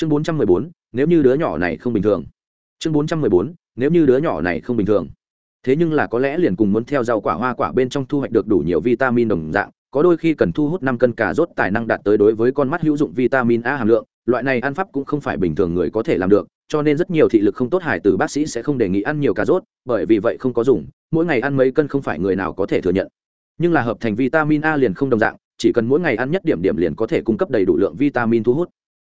chương bốn trăm mười bốn, nếu như đứa nhỏ này không bình thường. Chương bốn trăm mười bốn, nếu như đứa nhỏ này không bình thường. Thế nhưng là có lẽ liền cùng muốn theo rau quả hoa quả bên trong thu hoạch được đủ nhiều vitamin đồng dạng, có đôi khi cần thu hút năm cân cà rốt tài năng đạt tới đối với con mắt hữu dụng vitamin a hàm lượng, loại này ăn pháp cũng không phải bình thường người có thể làm được, cho nên rất nhiều thị lực không tốt hải từ bác sĩ sẽ không đề nghị ăn nhiều cà rốt, bởi vì vậy không có dùng, mỗi ngày ăn mấy cân không phải người nào có thể thừa nhận. Nhưng là hợp thành vitamin a liền không đồng dạng, chỉ cần mỗi ngày ăn nhất điểm điểm liền có thể cung cấp đầy đủ lượng vitamin thu hút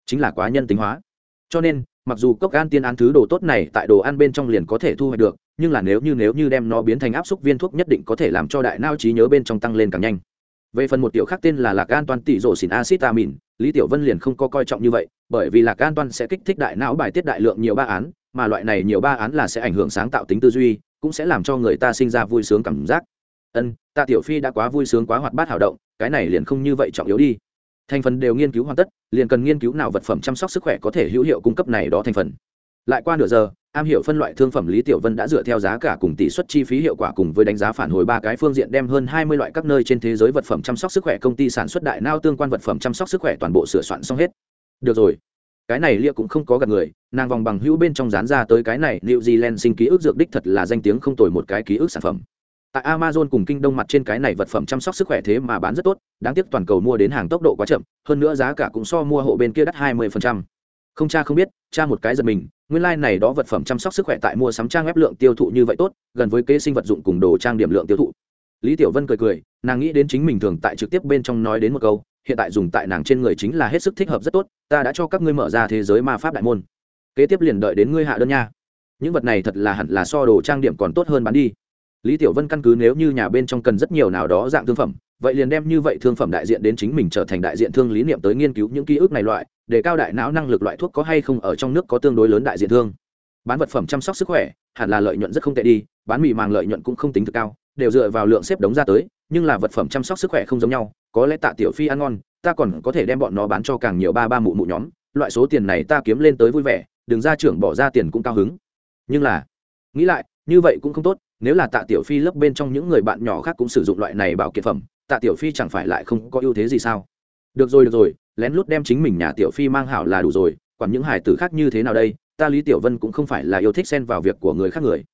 chính là quá nhân tính hóa. Cho nên, mặc dù cốc gan tiên án thứ đồ tốt này tại đồ ăn bên trong liền có thể thu hoạch được, nhưng là nếu như nếu như đem nó biến thành áp suất viên thuốc nhất định có thể làm cho đại nao trí nhớ bên trong tăng lên càng nhanh. Về phần một tiểu khác tên là lạc an toàn tỷ rổ xỉn acid amin lý tiểu vân liền không có coi trọng như vậy, bởi vì lạc an toàn sẽ kích thích đại não bài tiết đại lượng nhiều ba án, mà loại này nhiều ba án là sẽ ảnh hưởng sáng tạo tính tư duy, cũng sẽ làm cho người ta sinh ra vui sướng cảm giác. Ân, tạ tiểu phi đã quá vui sướng quá hoạt bát hảo động, cái này liền không như vậy trọng yếu đi thành phần đều nghiên cứu hoàn tất, liền cần nghiên cứu nào vật phẩm chăm sóc sức khỏe có thể hữu hiệu cung cấp này đó thành phần. Lại qua nửa giờ, am hiểu phân loại thương phẩm lý tiểu vân đã dựa theo giá cả cùng tỷ suất chi phí hiệu quả cùng với đánh giá phản hồi ba cái phương diện đem hơn hai mươi loại các nơi trên thế giới vật phẩm chăm sóc sức khỏe công ty sản xuất đại nao tương quan vật phẩm chăm sóc sức khỏe toàn bộ sửa soạn xong hết. Được rồi. Cái này lia cũng không có gặp người, nàng vòng bằng hữu bên trong dán ra tới cái này new zealand sinh ký ức dược đích thật là danh tiếng không tồi một cái ký ức sản phẩm tại amazon cùng kinh đông mặt trên cái này vật phẩm chăm sóc sức khỏe thế mà bán rất tốt, đáng tiếc toàn cầu mua đến hàng tốc độ quá chậm, hơn nữa giá cả cũng so mua hộ bên kia đắt hai mươi không cha không biết, cha một cái giật mình, nguyên lai、like、này đó vật phẩm chăm sóc sức khỏe tại mua sắm trang ép lượng tiêu thụ như vậy tốt, gần với kế sinh vật dụng cùng đồ trang điểm lượng tiêu thụ. Lý tiểu vân cười cười, nàng nghĩ đến chính mình thường tại trực tiếp bên trong nói đến một câu, hiện tại dùng tại nàng trên người chính là hết sức thích hợp rất tốt, ta đã cho các ngươi mở ra thế giới ma pháp đại môn. Kế tiếp liền đợi đến ngươi hạ đơn nha. Những vật này thật là hẳn là so đồ trang điểm còn tốt hơn bán đi lý tiểu vân căn cứ nếu như nhà bên trong cần rất nhiều nào đó dạng thương phẩm, vậy liền đem như vậy thương phẩm đại diện đến chính mình trở thành đại diện thương lý niệm tới nghiên cứu những ký ức này loại, để cao đại não năng lực loại thuốc có hay không ở trong nước có tương đối lớn đại diện thương. Bán vật phẩm chăm sóc sức khỏe, hẳn là lợi nhuận rất không tệ đi, bán mì màng lợi nhuận cũng không tính thực cao, đều dựa vào lượng xếp đống ra tới, nhưng là vật phẩm chăm sóc sức khỏe không giống nhau, có lẽ tạ tiểu phi ăn ngon, ta còn có thể đem bọn nó bán cho càng nhiều ba ba mụ mụ nhóm, loại số tiền này ta kiếm lên tới vui vẻ, đừng ra trưởng bỏ ra tiền cũng cao hứng. Nhưng là, nghĩ lại, như vậy cũng không tốt nếu là tạ tiểu phi lớp bên trong những người bạn nhỏ khác cũng sử dụng loại này bảo kiện phẩm, tạ tiểu phi chẳng phải lại không có ưu thế gì sao? Được rồi được rồi, lén lút đem chính mình nhà tiểu phi mang hảo là đủ rồi còn những hải tử khác như thế nào đây, ta lý tiểu vân cũng không phải là yêu thích xen vào việc của người khác người.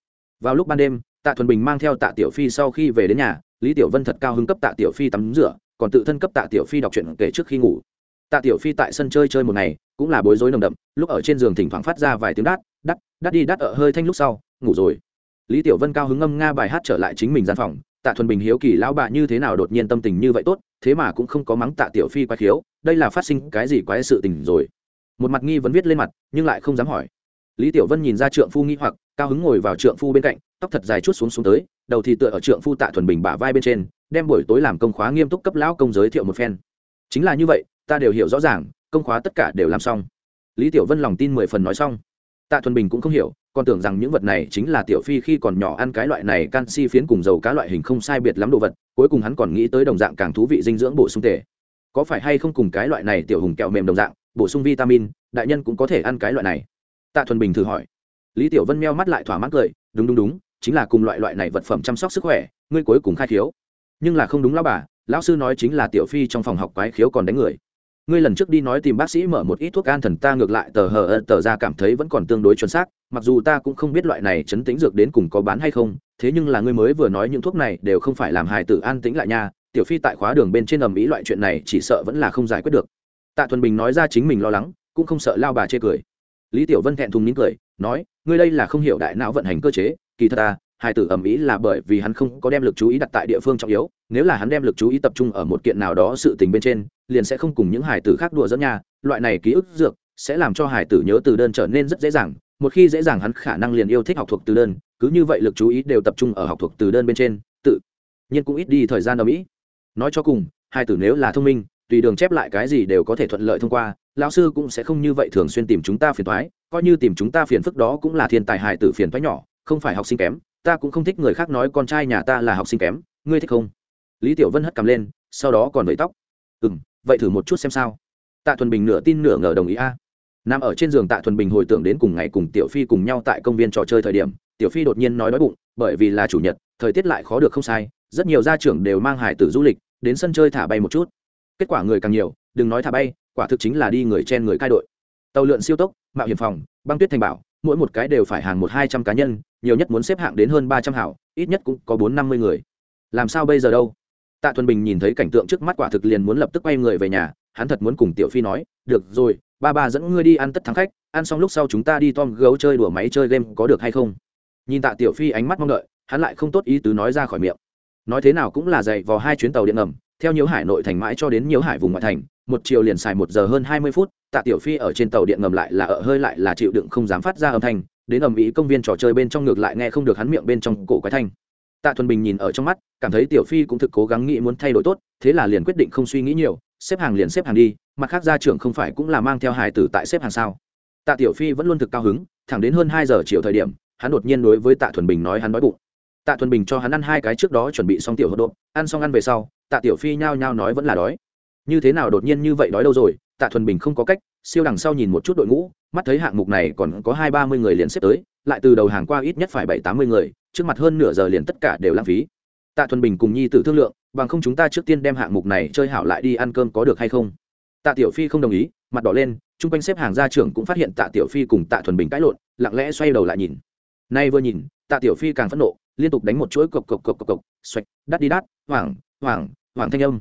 Vào lúc ban đêm, tạ thuần bình mang theo tạ tiểu phi sau khi về đến nhà, lý tiểu vân thật cao hứng cấp tạ tiểu phi tắm rửa, còn tự thân cấp tạ tiểu phi đọc truyện kể trước khi ngủ. Tạ tiểu phi tại sân chơi chơi một ngày, cũng là bối rối nồng đậm, lúc ở trên giường thỉnh thoảng phát ra vài tiếng đát đắt đắt đi đắt ở hơi thanh lúc sau, ngủ rồi lý tiểu vân cao hứng ngâm nga bài hát trở lại chính mình gian phòng, tạ thuần bình hiếu kỳ, lão bà như thế nào đột nhiên tâm tình như vậy tốt, thế mà cũng không có mắng tạ tiểu phi quái khiếu, đây là phát sinh cái gì quái sự tình rồi? Một mặt nghi vẫn viết lên mặt, nhưng lại không dám hỏi. Lý tiểu vân nhìn ra trượng phu nghi hoặc, cao hứng ngồi vào trượng phu bên cạnh, tóc thật dài chút xuống xuống tới, đầu thì tựa ở trượng phu tạ thuần bình bả vai bên trên, đem buổi tối làm công khóa nghiêm túc cấp lão công giới thiệu một phen. Chính là như vậy, ta đều hiểu rõ ràng, công khóa tất cả đều làm xong. Lý tiểu vân lòng tin mười phần nói xong. Tạ thuần bình cũng không hiểu còn tưởng rằng những vật này chính là tiểu phi khi còn nhỏ ăn cái loại này canxi phiến cùng dầu cá loại hình không sai biệt lắm đồ vật, cuối cùng hắn còn nghĩ tới đồng dạng càng thú vị dinh dưỡng bổ sung tể có phải hay không cùng cái loại này tiểu hùng kẹo mềm đồng dạng, bổ sung vitamin, đại nhân cũng có thể ăn cái loại này? Tạ thuần bình thử hỏi. Lý tiểu vân meo mắt lại thỏa mãn cười, đúng đúng đúng, chính là cùng loại loại này vật phẩm chăm sóc sức khỏe, ngươi cuối cùng khai khiếu. Nhưng là không đúng lão bà, lão sư nói chính là tiểu phi trong phòng học quái khiếu còn đánh người ngươi lần trước đi nói tìm bác sĩ mở một ít thuốc an thần ta ngược lại tờ hờ tờ ra cảm thấy vẫn còn tương đối chuẩn xác, mặc dù ta cũng không biết loại này chấn tĩnh dược đến cùng có bán hay không, thế nhưng là ngươi mới vừa nói những thuốc này đều không phải làm hài tử an tĩnh lại nha, tiểu phi tại khóa đường bên trên ầm ĩ loại chuyện này chỉ sợ vẫn là không giải quyết được. Tạ thuần bình nói ra chính mình lo lắng, cũng không sợ lao bà chê cười. Lý tiểu vân thẹn thùng nín cười, nói, ngươi đây là không hiểu đại não vận hành cơ chế, kỳ thật ta, hài tử ầm ĩ là bởi vì hắn không có đem lực chú ý đặt tại địa phương trọng yếu nếu là hắn đem lực chú ý tập trung ở một kiện nào đó sự tình bên trên, liền sẽ không cùng những hài tử khác đùa dẫn nha. Loại này ký ức dược sẽ làm cho hài tử nhớ từ đơn trở nên rất dễ dàng. Một khi dễ dàng hắn khả năng liền yêu thích học thuộc từ đơn, cứ như vậy lực chú ý đều tập trung ở học thuộc từ đơn bên trên, tự nhiên cũng ít đi thời gian ở mỹ nói cho cùng hai tử nếu là thông minh, tùy đường chép lại cái gì đều có thể thuận lợi thông qua, lão sư cũng sẽ không như vậy thường xuyên tìm chúng ta phiền thoái coi như tìm chúng ta phiền phức đó cũng là thiên tài hài tử phiền thoái nhỏ, không phải học sinh kém, ta cũng không thích người khác nói con trai nhà ta là học sinh kém, ngươi thích không? Lý tiểu vân hất cầm lên, sau đó còn vẫy tóc. Ừ m vậy thử một chút xem sao. Tạ thuần bình nửa tin nửa ngờ đồng ý a. Nằm ở trên giường tạ thuần bình hồi tưởng đến cùng ngày cùng tiểu phi cùng nhau tại công viên trò chơi thời điểm, tiểu phi đột nhiên nói đói bụng, bởi vì là chủ nhật, thời tiết lại khó được không sai, rất nhiều gia trưởng đều mang hải tử du lịch, đến sân chơi thả bay một chút. Kết quả người càng nhiều, đừng nói thả bay, quả thực chính là đi người chen người cai đội. Tàu lượn siêu tốc, mạo hiểm phòng, băng tuyết thành bảo, mỗi một cái đều phải hàng một hai trăm cá nhân, nhiều nhất muốn xếp hạng đến hơn ba trăm hảo, ít nhất cũng có bốn năm mươi người. Làm sao bây giờ đâu? Tạ thuần bình nhìn thấy cảnh tượng trước mắt quả thực liền muốn lập tức quay người về nhà, hắn thật muốn cùng tiểu phi nói, được rồi, ba ba dẫn ngươi đi ăn tất thắng khách, ăn xong lúc sau chúng ta đi tom gấu chơi đùa máy chơi game có được hay không? Nhìn tạ tiểu phi ánh mắt mong đợi, hắn lại không tốt ý tứ nói ra khỏi miệng. Nói thế nào cũng là dạy vào hai chuyến tàu điện ngầm, theo nhiều hải nội thành mãi cho đến nhiều hải vùng ngoại thành, một chiều liền xài một giờ hơn hai mươi phút, tạ tiểu phi ở trên tàu điện ngầm lại là ở hơi lại là chịu đựng không dám phát ra âm thanh, đến ầm ĩ công viên trò chơi bên trong ngược lại nghe không được hắn miệng bên trong cổ quái thanh tạ thuần bình nhìn ở trong mắt, cảm thấy tiểu phi cũng thực cố gắng nghĩ muốn thay đổi tốt, thế là liền quyết định không suy nghĩ nhiều, xếp hàng liền xếp hàng đi, mặt khác gia trưởng không phải cũng là mang theo hài tử tại xếp hàng sao. Tạ tiểu phi vẫn luôn thực cao hứng, thẳng đến hơn hai giờ chiều thời điểm, hắn đột nhiên đối với tạ thuần bình nói hắn đói bụng. Tạ thuần bình cho hắn ăn hai cái trước đó chuẩn bị xong tiểu hộp độ ăn xong ăn về sau, tạ tiểu phi nhao nhao nói vẫn là đói. Như thế nào đột nhiên như vậy đói đâu rồi, tạ thuần bình không có cách, siêu đằng sau nhìn một chút đội ngũ, mắt thấy hạng mục này còn có hai ba mươi người liền xếp tới, lại từ đầu hàng qua ít nhất phải bảy tám mươi người trước mặt hơn nửa giờ liền tất cả đều lãng phí. Tạ thuần bình cùng nhi tử thương lượng, bằng không chúng ta trước tiên đem hạng mục này chơi hảo lại đi ăn cơm có được hay không? Tạ tiểu phi không đồng ý, mặt đỏ lên, chung quanh xếp hàng gia trưởng cũng phát hiện tạ tiểu phi cùng tạ thuần bình cãi lộn, lặng lẽ xoay đầu lại nhìn. Nay vừa nhìn, tạ tiểu phi càng phẫn nộ, liên tục đánh một chuỗi cộc cộc cộc cộc cộc, xoạch, đắt đi đắt, hoảng hoảng hoảng thanh âm.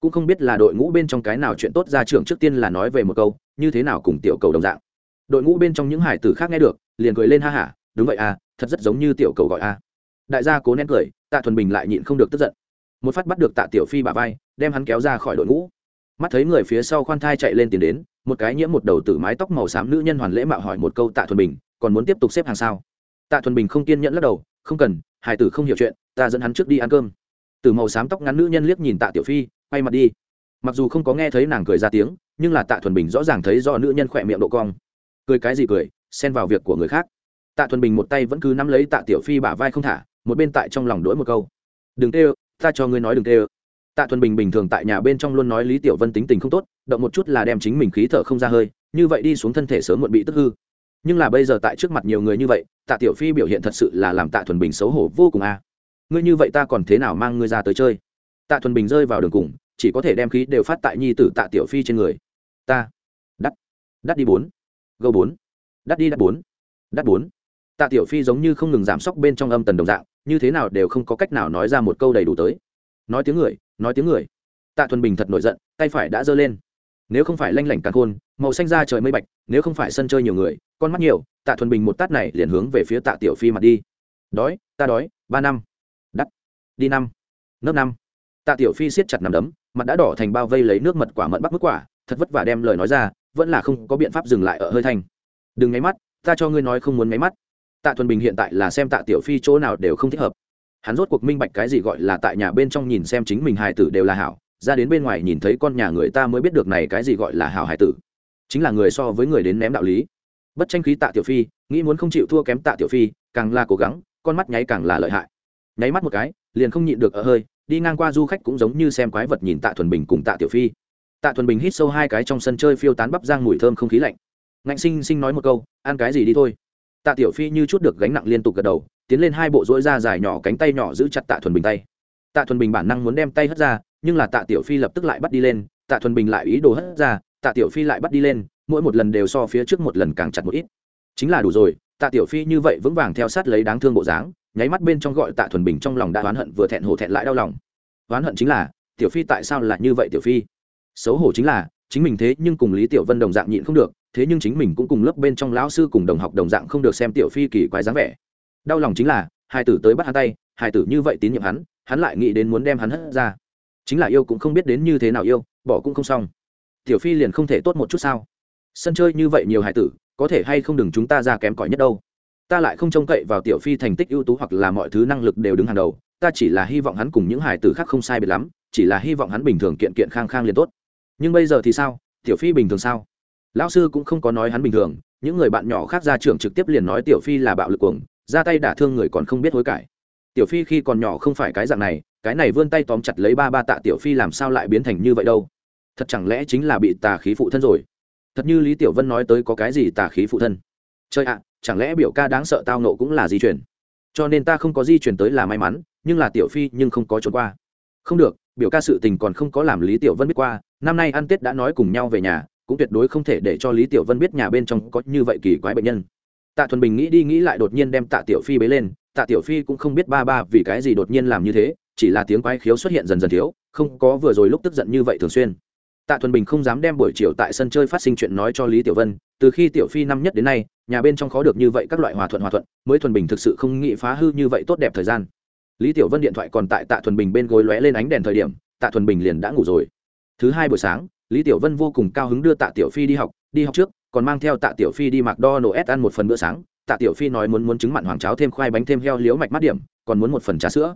Cũng không biết là đội ngũ bên trong cái nào chuyện tốt ra trưởng trước tiên là nói về một câu, như thế nào cùng tiểu cầu đồng dạng. Đội ngũ bên trong những hải tử khác nghe được, liền cười lên ha hả, đúng vậy à thật rất giống như tiểu cầu gọi a. Đại gia cố nén cười, tạ thuần bình lại nhịn không được tức giận. Một phát bắt được tạ tiểu phi bà vai, đem hắn kéo ra khỏi đội ngũ. Mắt thấy người phía sau khoan thai chạy lên tiền đến, một cái nhiễm một đầu tử mái tóc màu xám nữ nhân hoàn lễ mạo hỏi một câu tạ thuần bình, còn muốn tiếp tục xếp hàng sao? Tạ thuần bình không kiên nhẫn lắc đầu, không cần hải tử không hiểu chuyện, ta dẫn hắn trước đi ăn cơm. Từ màu xám tóc ngắn nữ nhân liếc nhìn tạ tiểu phi, quay mặt đi. Mặc dù không có nghe thấy nàng cười ra tiếng, nhưng là tạ thuần bình rõ ràng thấy do nữ nhân khỏe miệng độ cong. Cười cái gì cười, xen vào việc của người khác tạ thuần bình một tay vẫn cứ nắm lấy tạ tiểu phi bả vai không thả, một bên tại trong lòng đỗi một câu. Đừng tê ơ ta cho ngươi nói đừng tê ơ tạ thuần bình bình thường tại nhà bên trong luôn nói lý tiểu vân tính tình không tốt, động một chút là đem chính mình khí thở không ra hơi, như vậy đi xuống thân thể sớm muộn bị tức hư. Nhưng là bây giờ tại trước mặt nhiều người như vậy, tạ tiểu phi biểu hiện thật sự là làm tạ thuần bình xấu hổ vô cùng a. Ngươi như vậy ta còn thế nào mang ngươi ra tới chơi? Tạ thuần bình rơi vào đường cùng, chỉ có thể đem khí đều phát tại nhi tử tạ tiểu phi trên người. Ta, đắt đắt đi bốn, gâu bốn, đắt đi đắt bốn đắt bốn tạ tiểu phi giống như không ngừng giảm sốc bên trong âm tần đồng dạng, như thế nào đều không có cách nào nói ra một câu đầy đủ tới. Nói tiếng người, nói tiếng người. Tạ thuần bình thật nổi giận, tay phải đã giơ lên. Nếu không phải lanh lảnh càng khôn màu xanh ra trời mây bạch, nếu không phải sân chơi nhiều người, con mắt nhiều, tạ thuần bình một tát này liền hướng về phía tạ tiểu phi mặt đi. Đói, ta đói, ba năm. Đắt. Đi năm. Nớp năm. Tạ tiểu phi siết chặt nằm đấm, mặt đã đỏ thành bao vây lấy nước mật quả mận bắc mức quả, thật vất vả đem lời nói ra, vẫn là không có biện pháp dừng lại ở hơi thành. đừng nháy mắt, ta cho ngươi nói không muốn nháy mắt tạ thuần bình hiện tại là xem tạ tiểu phi chỗ nào đều không thích hợp. Hắn rốt cuộc minh bạch cái gì gọi là tại nhà bên trong nhìn xem chính mình hài tử đều là hảo, ra đến bên ngoài nhìn thấy con nhà người ta mới biết được này cái gì gọi là hảo hài tử. Chính là người so với người đến ném đạo lý. Bất tranh khí tạ tiểu phi, nghĩ muốn không chịu thua kém tạ tiểu phi, càng là cố gắng, con mắt nháy càng là lợi hại. Nháy mắt một cái, liền không nhịn được ở hơi, đi ngang qua du khách cũng giống như xem quái vật nhìn tạ thuần bình cùng tạ tiểu phi. Tạ thuần bình hít sâu hai cái trong sân chơi phiêu tán bắp giang mùi thơm không khí lạnh. Ngạnh sinh sinh nói một câu, ăn cái gì đi thôi tạ tiểu phi như chút được gánh nặng liên tục gật đầu, tiến lên hai bộ rỗi da dài nhỏ cánh tay nhỏ giữ chặt tạ thuần bình tay. Tạ thuần bình bản năng muốn đem tay hất ra, nhưng là tạ tiểu phi lập tức lại bắt đi lên, tạ thuần bình lại ý đồ hất ra, tạ tiểu phi lại bắt đi lên, mỗi một lần đều so phía trước một lần càng chặt một ít. Chính là đủ rồi, tạ tiểu phi như vậy vững vàng theo sát lấy đáng thương bộ dáng, nháy mắt bên trong gọi tạ thuần bình trong lòng đã oán hận vừa thẹn hổ thẹn lại đau lòng. Oán hận chính là, tiểu phi tại sao lại như vậy tiểu phi? Xấu hổ chính là, chính mình thế nhưng cùng lý tiểu vân đồng dạng nhịn không được thế nhưng chính mình cũng cùng lớp bên trong lão sư cùng đồng học đồng dạng không được xem tiểu phi kỳ quái dáng vẻ. Đau lòng chính là, hai tử tới bắt hắn tay, hai tử như vậy tín nhiệm hắn hắn lại nghĩ đến muốn đem hắn hất ra. Chính là yêu cũng không biết đến như thế nào yêu, bỏ cũng không xong. Tiểu phi liền không thể tốt một chút sao? Sân chơi như vậy nhiều hải tử, có thể hay không đừng chúng ta ra kém cỏi nhất đâu? Ta lại không trông cậy vào tiểu phi thành tích ưu tú hoặc là mọi thứ năng lực đều đứng hàng đầu, ta chỉ là hy vọng hắn cùng những hải tử khác không sai biệt lắm, chỉ là hy vọng hắn bình thường kiện kiện khang khang liền tốt. Nhưng bây giờ thì sao? Tiểu phi bình thường sao? Lão sư cũng không có nói hắn bình thường, những người bạn nhỏ khác ra trường trực tiếp liền nói tiểu phi là bạo lực cuồng, ra tay đả thương người còn không biết hối cải. Tiểu phi khi còn nhỏ không phải cái dạng này, cái này vươn tay tóm chặt lấy ba ba tạ tiểu phi làm sao lại biến thành như vậy đâu? Thật chẳng lẽ chính là bị tà khí phụ thân rồi? Thật như lý tiểu vân nói tới có cái gì tà khí phụ thân? Chơi ạ, chẳng lẽ biểu ca đáng sợ tao nộ cũng là di chuyển cho nên ta không có di chuyển tới là may mắn, nhưng là tiểu phi nhưng không có trốn qua. Không được, biểu ca sự tình còn không có làm lý tiểu vân biết qua, năm nay ăn tết đã nói cùng nhau về nhà cũng tuyệt đối không thể để cho lý tiểu vân biết nhà bên trong có như vậy kỳ quái bệnh nhân. Tạ thuần bình nghĩ đi nghĩ lại đột nhiên đem tạ tiểu phi bế lên, tạ tiểu phi cũng không biết ba ba vì cái gì đột nhiên làm như thế, chỉ là tiếng quái khiếu xuất hiện dần dần thiếu, không có vừa rồi lúc tức giận như vậy thường xuyên. Tạ thuần bình không dám đem buổi chiều tại sân chơi phát sinh chuyện nói cho lý tiểu vân, từ khi tiểu phi năm nhất đến nay, nhà bên trong khó được như vậy các loại hòa thuận hòa thuận, mới thuần bình thực sự không nghĩ phá hư như vậy tốt đẹp thời gian. Lý tiểu vân điện thoại còn tại tạ thuần bình bên gối lóe lên ánh đèn thời điểm, tạ thuần bình liền đã ngủ rồi. Thứ hai buổi sáng lý tiểu vân vô cùng cao hứng đưa tạ tiểu phi đi học đi học trước, còn mang theo tạ tiểu phi đi mặc đo nổ ép ăn một phần bữa sáng. Tạ tiểu phi nói muốn muốn trứng mặn hoàng cháo thêm khoai bánh thêm heo liếu mạch mắt điểm, còn muốn một phần trà sữa.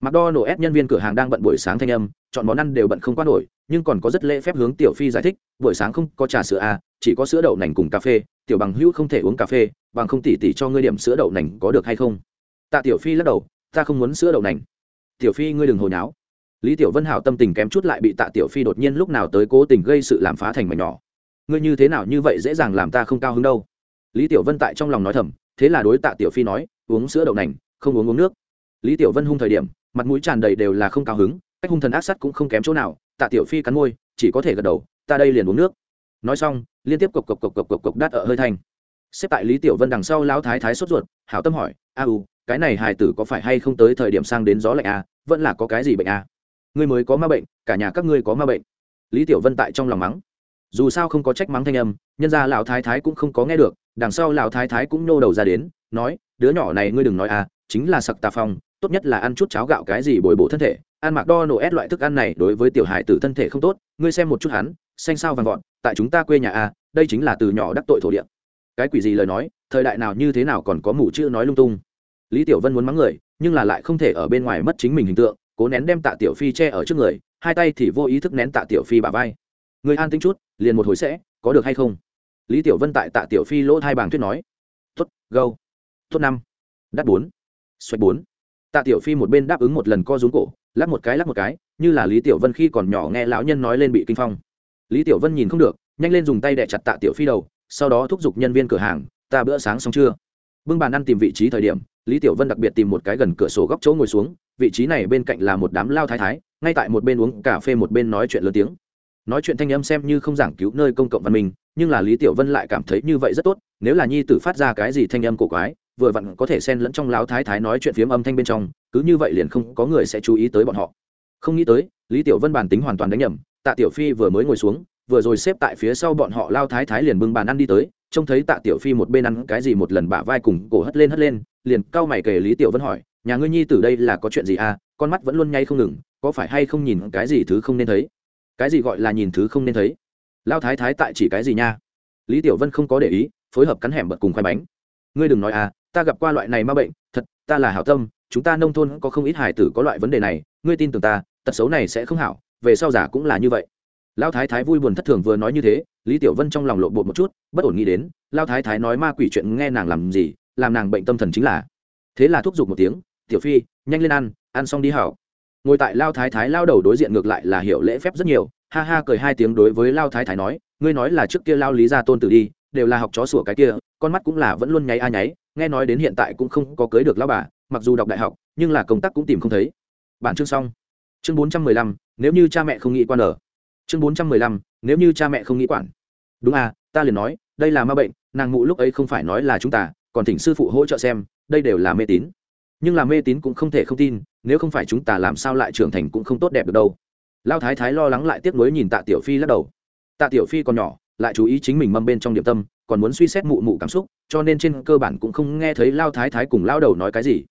Mặc đo nổ ép nhân viên cửa hàng đang bận buổi sáng thanh âm, chọn món ăn đều bận không qua nổi, nhưng còn có rất lễ phép hướng tiểu phi giải thích, buổi sáng không có trà sữa à chỉ có sữa đậu nành cùng cà phê, tiểu bằng hữu không thể uống cà phê, bằng không tỉ tỉ cho ngươi điểm sữa đậu nành có được hay không? Tạ tiểu phi lắc đầu, ta không muốn sữa đậu nành. Tiểu phi, ngươi đừng hồi nháo lý tiểu vân hảo tâm tình kém chút lại bị tạ tiểu phi đột nhiên lúc nào tới cố tình gây sự làm phá thành mảnh nhỏ. Ngươi như thế nào như vậy dễ dàng làm ta không cao hứng đâu? Lý tiểu vân tại trong lòng nói thầm, thế là đối tạ tiểu phi nói, uống sữa đậu nành, không uống uống nước. Lý tiểu vân hung thời điểm, mặt mũi tràn đầy đều là không cao hứng, cách hung thần ác sắt cũng không kém chỗ nào, tạ tiểu phi cắn môi, chỉ có thể gật đầu, ta đây liền uống nước. Nói xong, liên tiếp cộc cộc cộc cộc cộc cộc đắt ở hơi thanh xếp tại lý tiểu vân đằng sau lão thái thái sốt ruột, hảo tâm hỏi, a u, cái này hài tử có phải hay không tới thời điểm sang đến gió lạnh a à? vẫn là có cái gì bệnh a à? Ngươi mới có ma bệnh cả nhà các ngươi có ma bệnh. Lý tiểu vân tại trong lòng mắng. Dù sao không có trách mắng thanh âm nhân ra lão thái thái cũng không có nghe được đằng sau lão thái thái cũng nhô đầu ra đến nói đứa nhỏ này ngươi đừng nói à, chính là sặc tà phong tốt nhất là ăn chút cháo gạo cái gì bồi bổ thân thể. Ăn mặc đo nổ ép loại thức ăn này đối với tiểu hải tử thân thể không tốt ngươi xem một chút hắn xanh sao vàng gọn tại chúng ta quê nhà à, đây chính là từ nhỏ đắc tội thổ địa. Cái quỷ gì lời nói thời đại nào như thế nào còn có mủ chữ nói lung tung. Lý tiểu vân muốn mắng người nhưng là lại không thể ở bên ngoài mất chính mình hình tượng cố nén đem tạ tiểu phi che ở trước người, hai tay thì vô ý thức nén tạ tiểu phi bả vai. Người an tính chút, liền một hồi sẽ, có được hay không? Lý tiểu vân tại tạ tiểu phi lỗ hai bàng thuyết nói. Tuất gâu tuất năm. Đắt bốn. Xoạch bốn. Tạ tiểu phi một bên đáp ứng một lần co rúm cổ, lắc một cái lắc một cái, như là lý tiểu vân khi còn nhỏ nghe lão nhân nói lên bị kinh phong. Lý tiểu vân nhìn không được, nhanh lên dùng tay đẻ chặt tạ tiểu phi đầu, sau đó thúc giục nhân viên cửa hàng, ta bữa sáng xong chưa? Bưng bàn ăn tìm vị trí thời điểm, lý tiểu vân đặc biệt tìm một cái gần cửa sổ góc chỗ ngồi xuống vị trí này bên cạnh là một đám lao thái thái, ngay tại một bên uống cà phê một bên nói chuyện lớn tiếng. Nói chuyện thanh âm xem như không giảng cứu nơi công cộng văn minh, nhưng là lý tiểu vân lại cảm thấy như vậy rất tốt, nếu là nhi tử phát ra cái gì thanh âm cổ quái, vừa vặn có thể xen lẫn trong lão thái thái nói chuyện phiếm âm thanh bên trong, cứ như vậy liền không có người sẽ chú ý tới bọn họ. Không nghĩ tới, lý tiểu vân bản tính hoàn toàn đánh nhầm, tạ tiểu phi vừa mới ngồi xuống, vừa rồi xếp tại phía sau bọn họ lao thái thái liền bưng bàn ăn đi tới, trông thấy tạ tiểu phi một bên ăn cái gì một lần bả vai cùng cổ hất lên hất lên, liền cau mày kể lý tiểu vân hỏi nhà ngươi nhi tử đây là có chuyện gì à? Con mắt vẫn luôn nhay không ngừng, có phải hay không nhìn cái gì thứ không nên thấy? Cái gì gọi là nhìn thứ không nên thấy? Lao thái thái tại chỉ cái gì nha? Lý tiểu vân không có để ý, phối hợp cắn hẻm bật cùng khoai bánh. Ngươi đừng nói à ta gặp qua loại này ma bệnh, thật, ta là hảo tâm, chúng ta nông thôn có không ít hải tử có loại vấn đề này, ngươi tin tưởng ta, tật xấu này sẽ không hảo, về sau giả cũng là như vậy. Lao thái thái vui buồn thất thường vừa nói như thế, lý tiểu vân trong lòng lộn bột một chút, bất ổn nghĩ đến lao thái thái nói ma quỷ chuyện nghe nàng làm gì, làm nàng bệnh tâm thần chính là. Thế là thúc giục một tiếng tiểu phi, nhanh lên ăn ăn xong đi hảo. Ngồi tại lao thái thái lao đầu đối diện ngược lại là hiểu lễ phép rất nhiều, ha ha cười hai tiếng đối với lao thái thái nói, ngươi nói là trước kia lao lý ra tôn tử đi, đều là học chó sủa cái kia, con mắt cũng là vẫn luôn nháy a nháy, nghe nói đến hiện tại cũng không có cưới được lao bà, mặc dù đọc đại học, nhưng là công tác cũng tìm không thấy. Bản chương xong. Chương bốn trăm mười lăm, nếu như cha mẹ không nghĩ quan ở. Chương bốn trăm mười lăm, nếu như cha mẹ không nghĩ quản. Đúng à ta liền nói, đây là ma bệnh, nàng mụ lúc ấy không phải nói là chúng ta, còn thỉnh sư phụ hỗ trợ xem, đây đều là mê tín nhưng là mê tín cũng không thể không tin, nếu không phải chúng ta làm sao lại trưởng thành cũng không tốt đẹp được đâu. Lao thái thái lo lắng lại tiếc nuối nhìn tạ tiểu phi lắc đầu. Tạ tiểu phi còn nhỏ, lại chú ý chính mình mâm bên trong điểm tâm, còn muốn suy xét mụ mụ cảm xúc, cho nên trên cơ bản cũng không nghe thấy lao thái thái cùng lao đầu nói cái gì.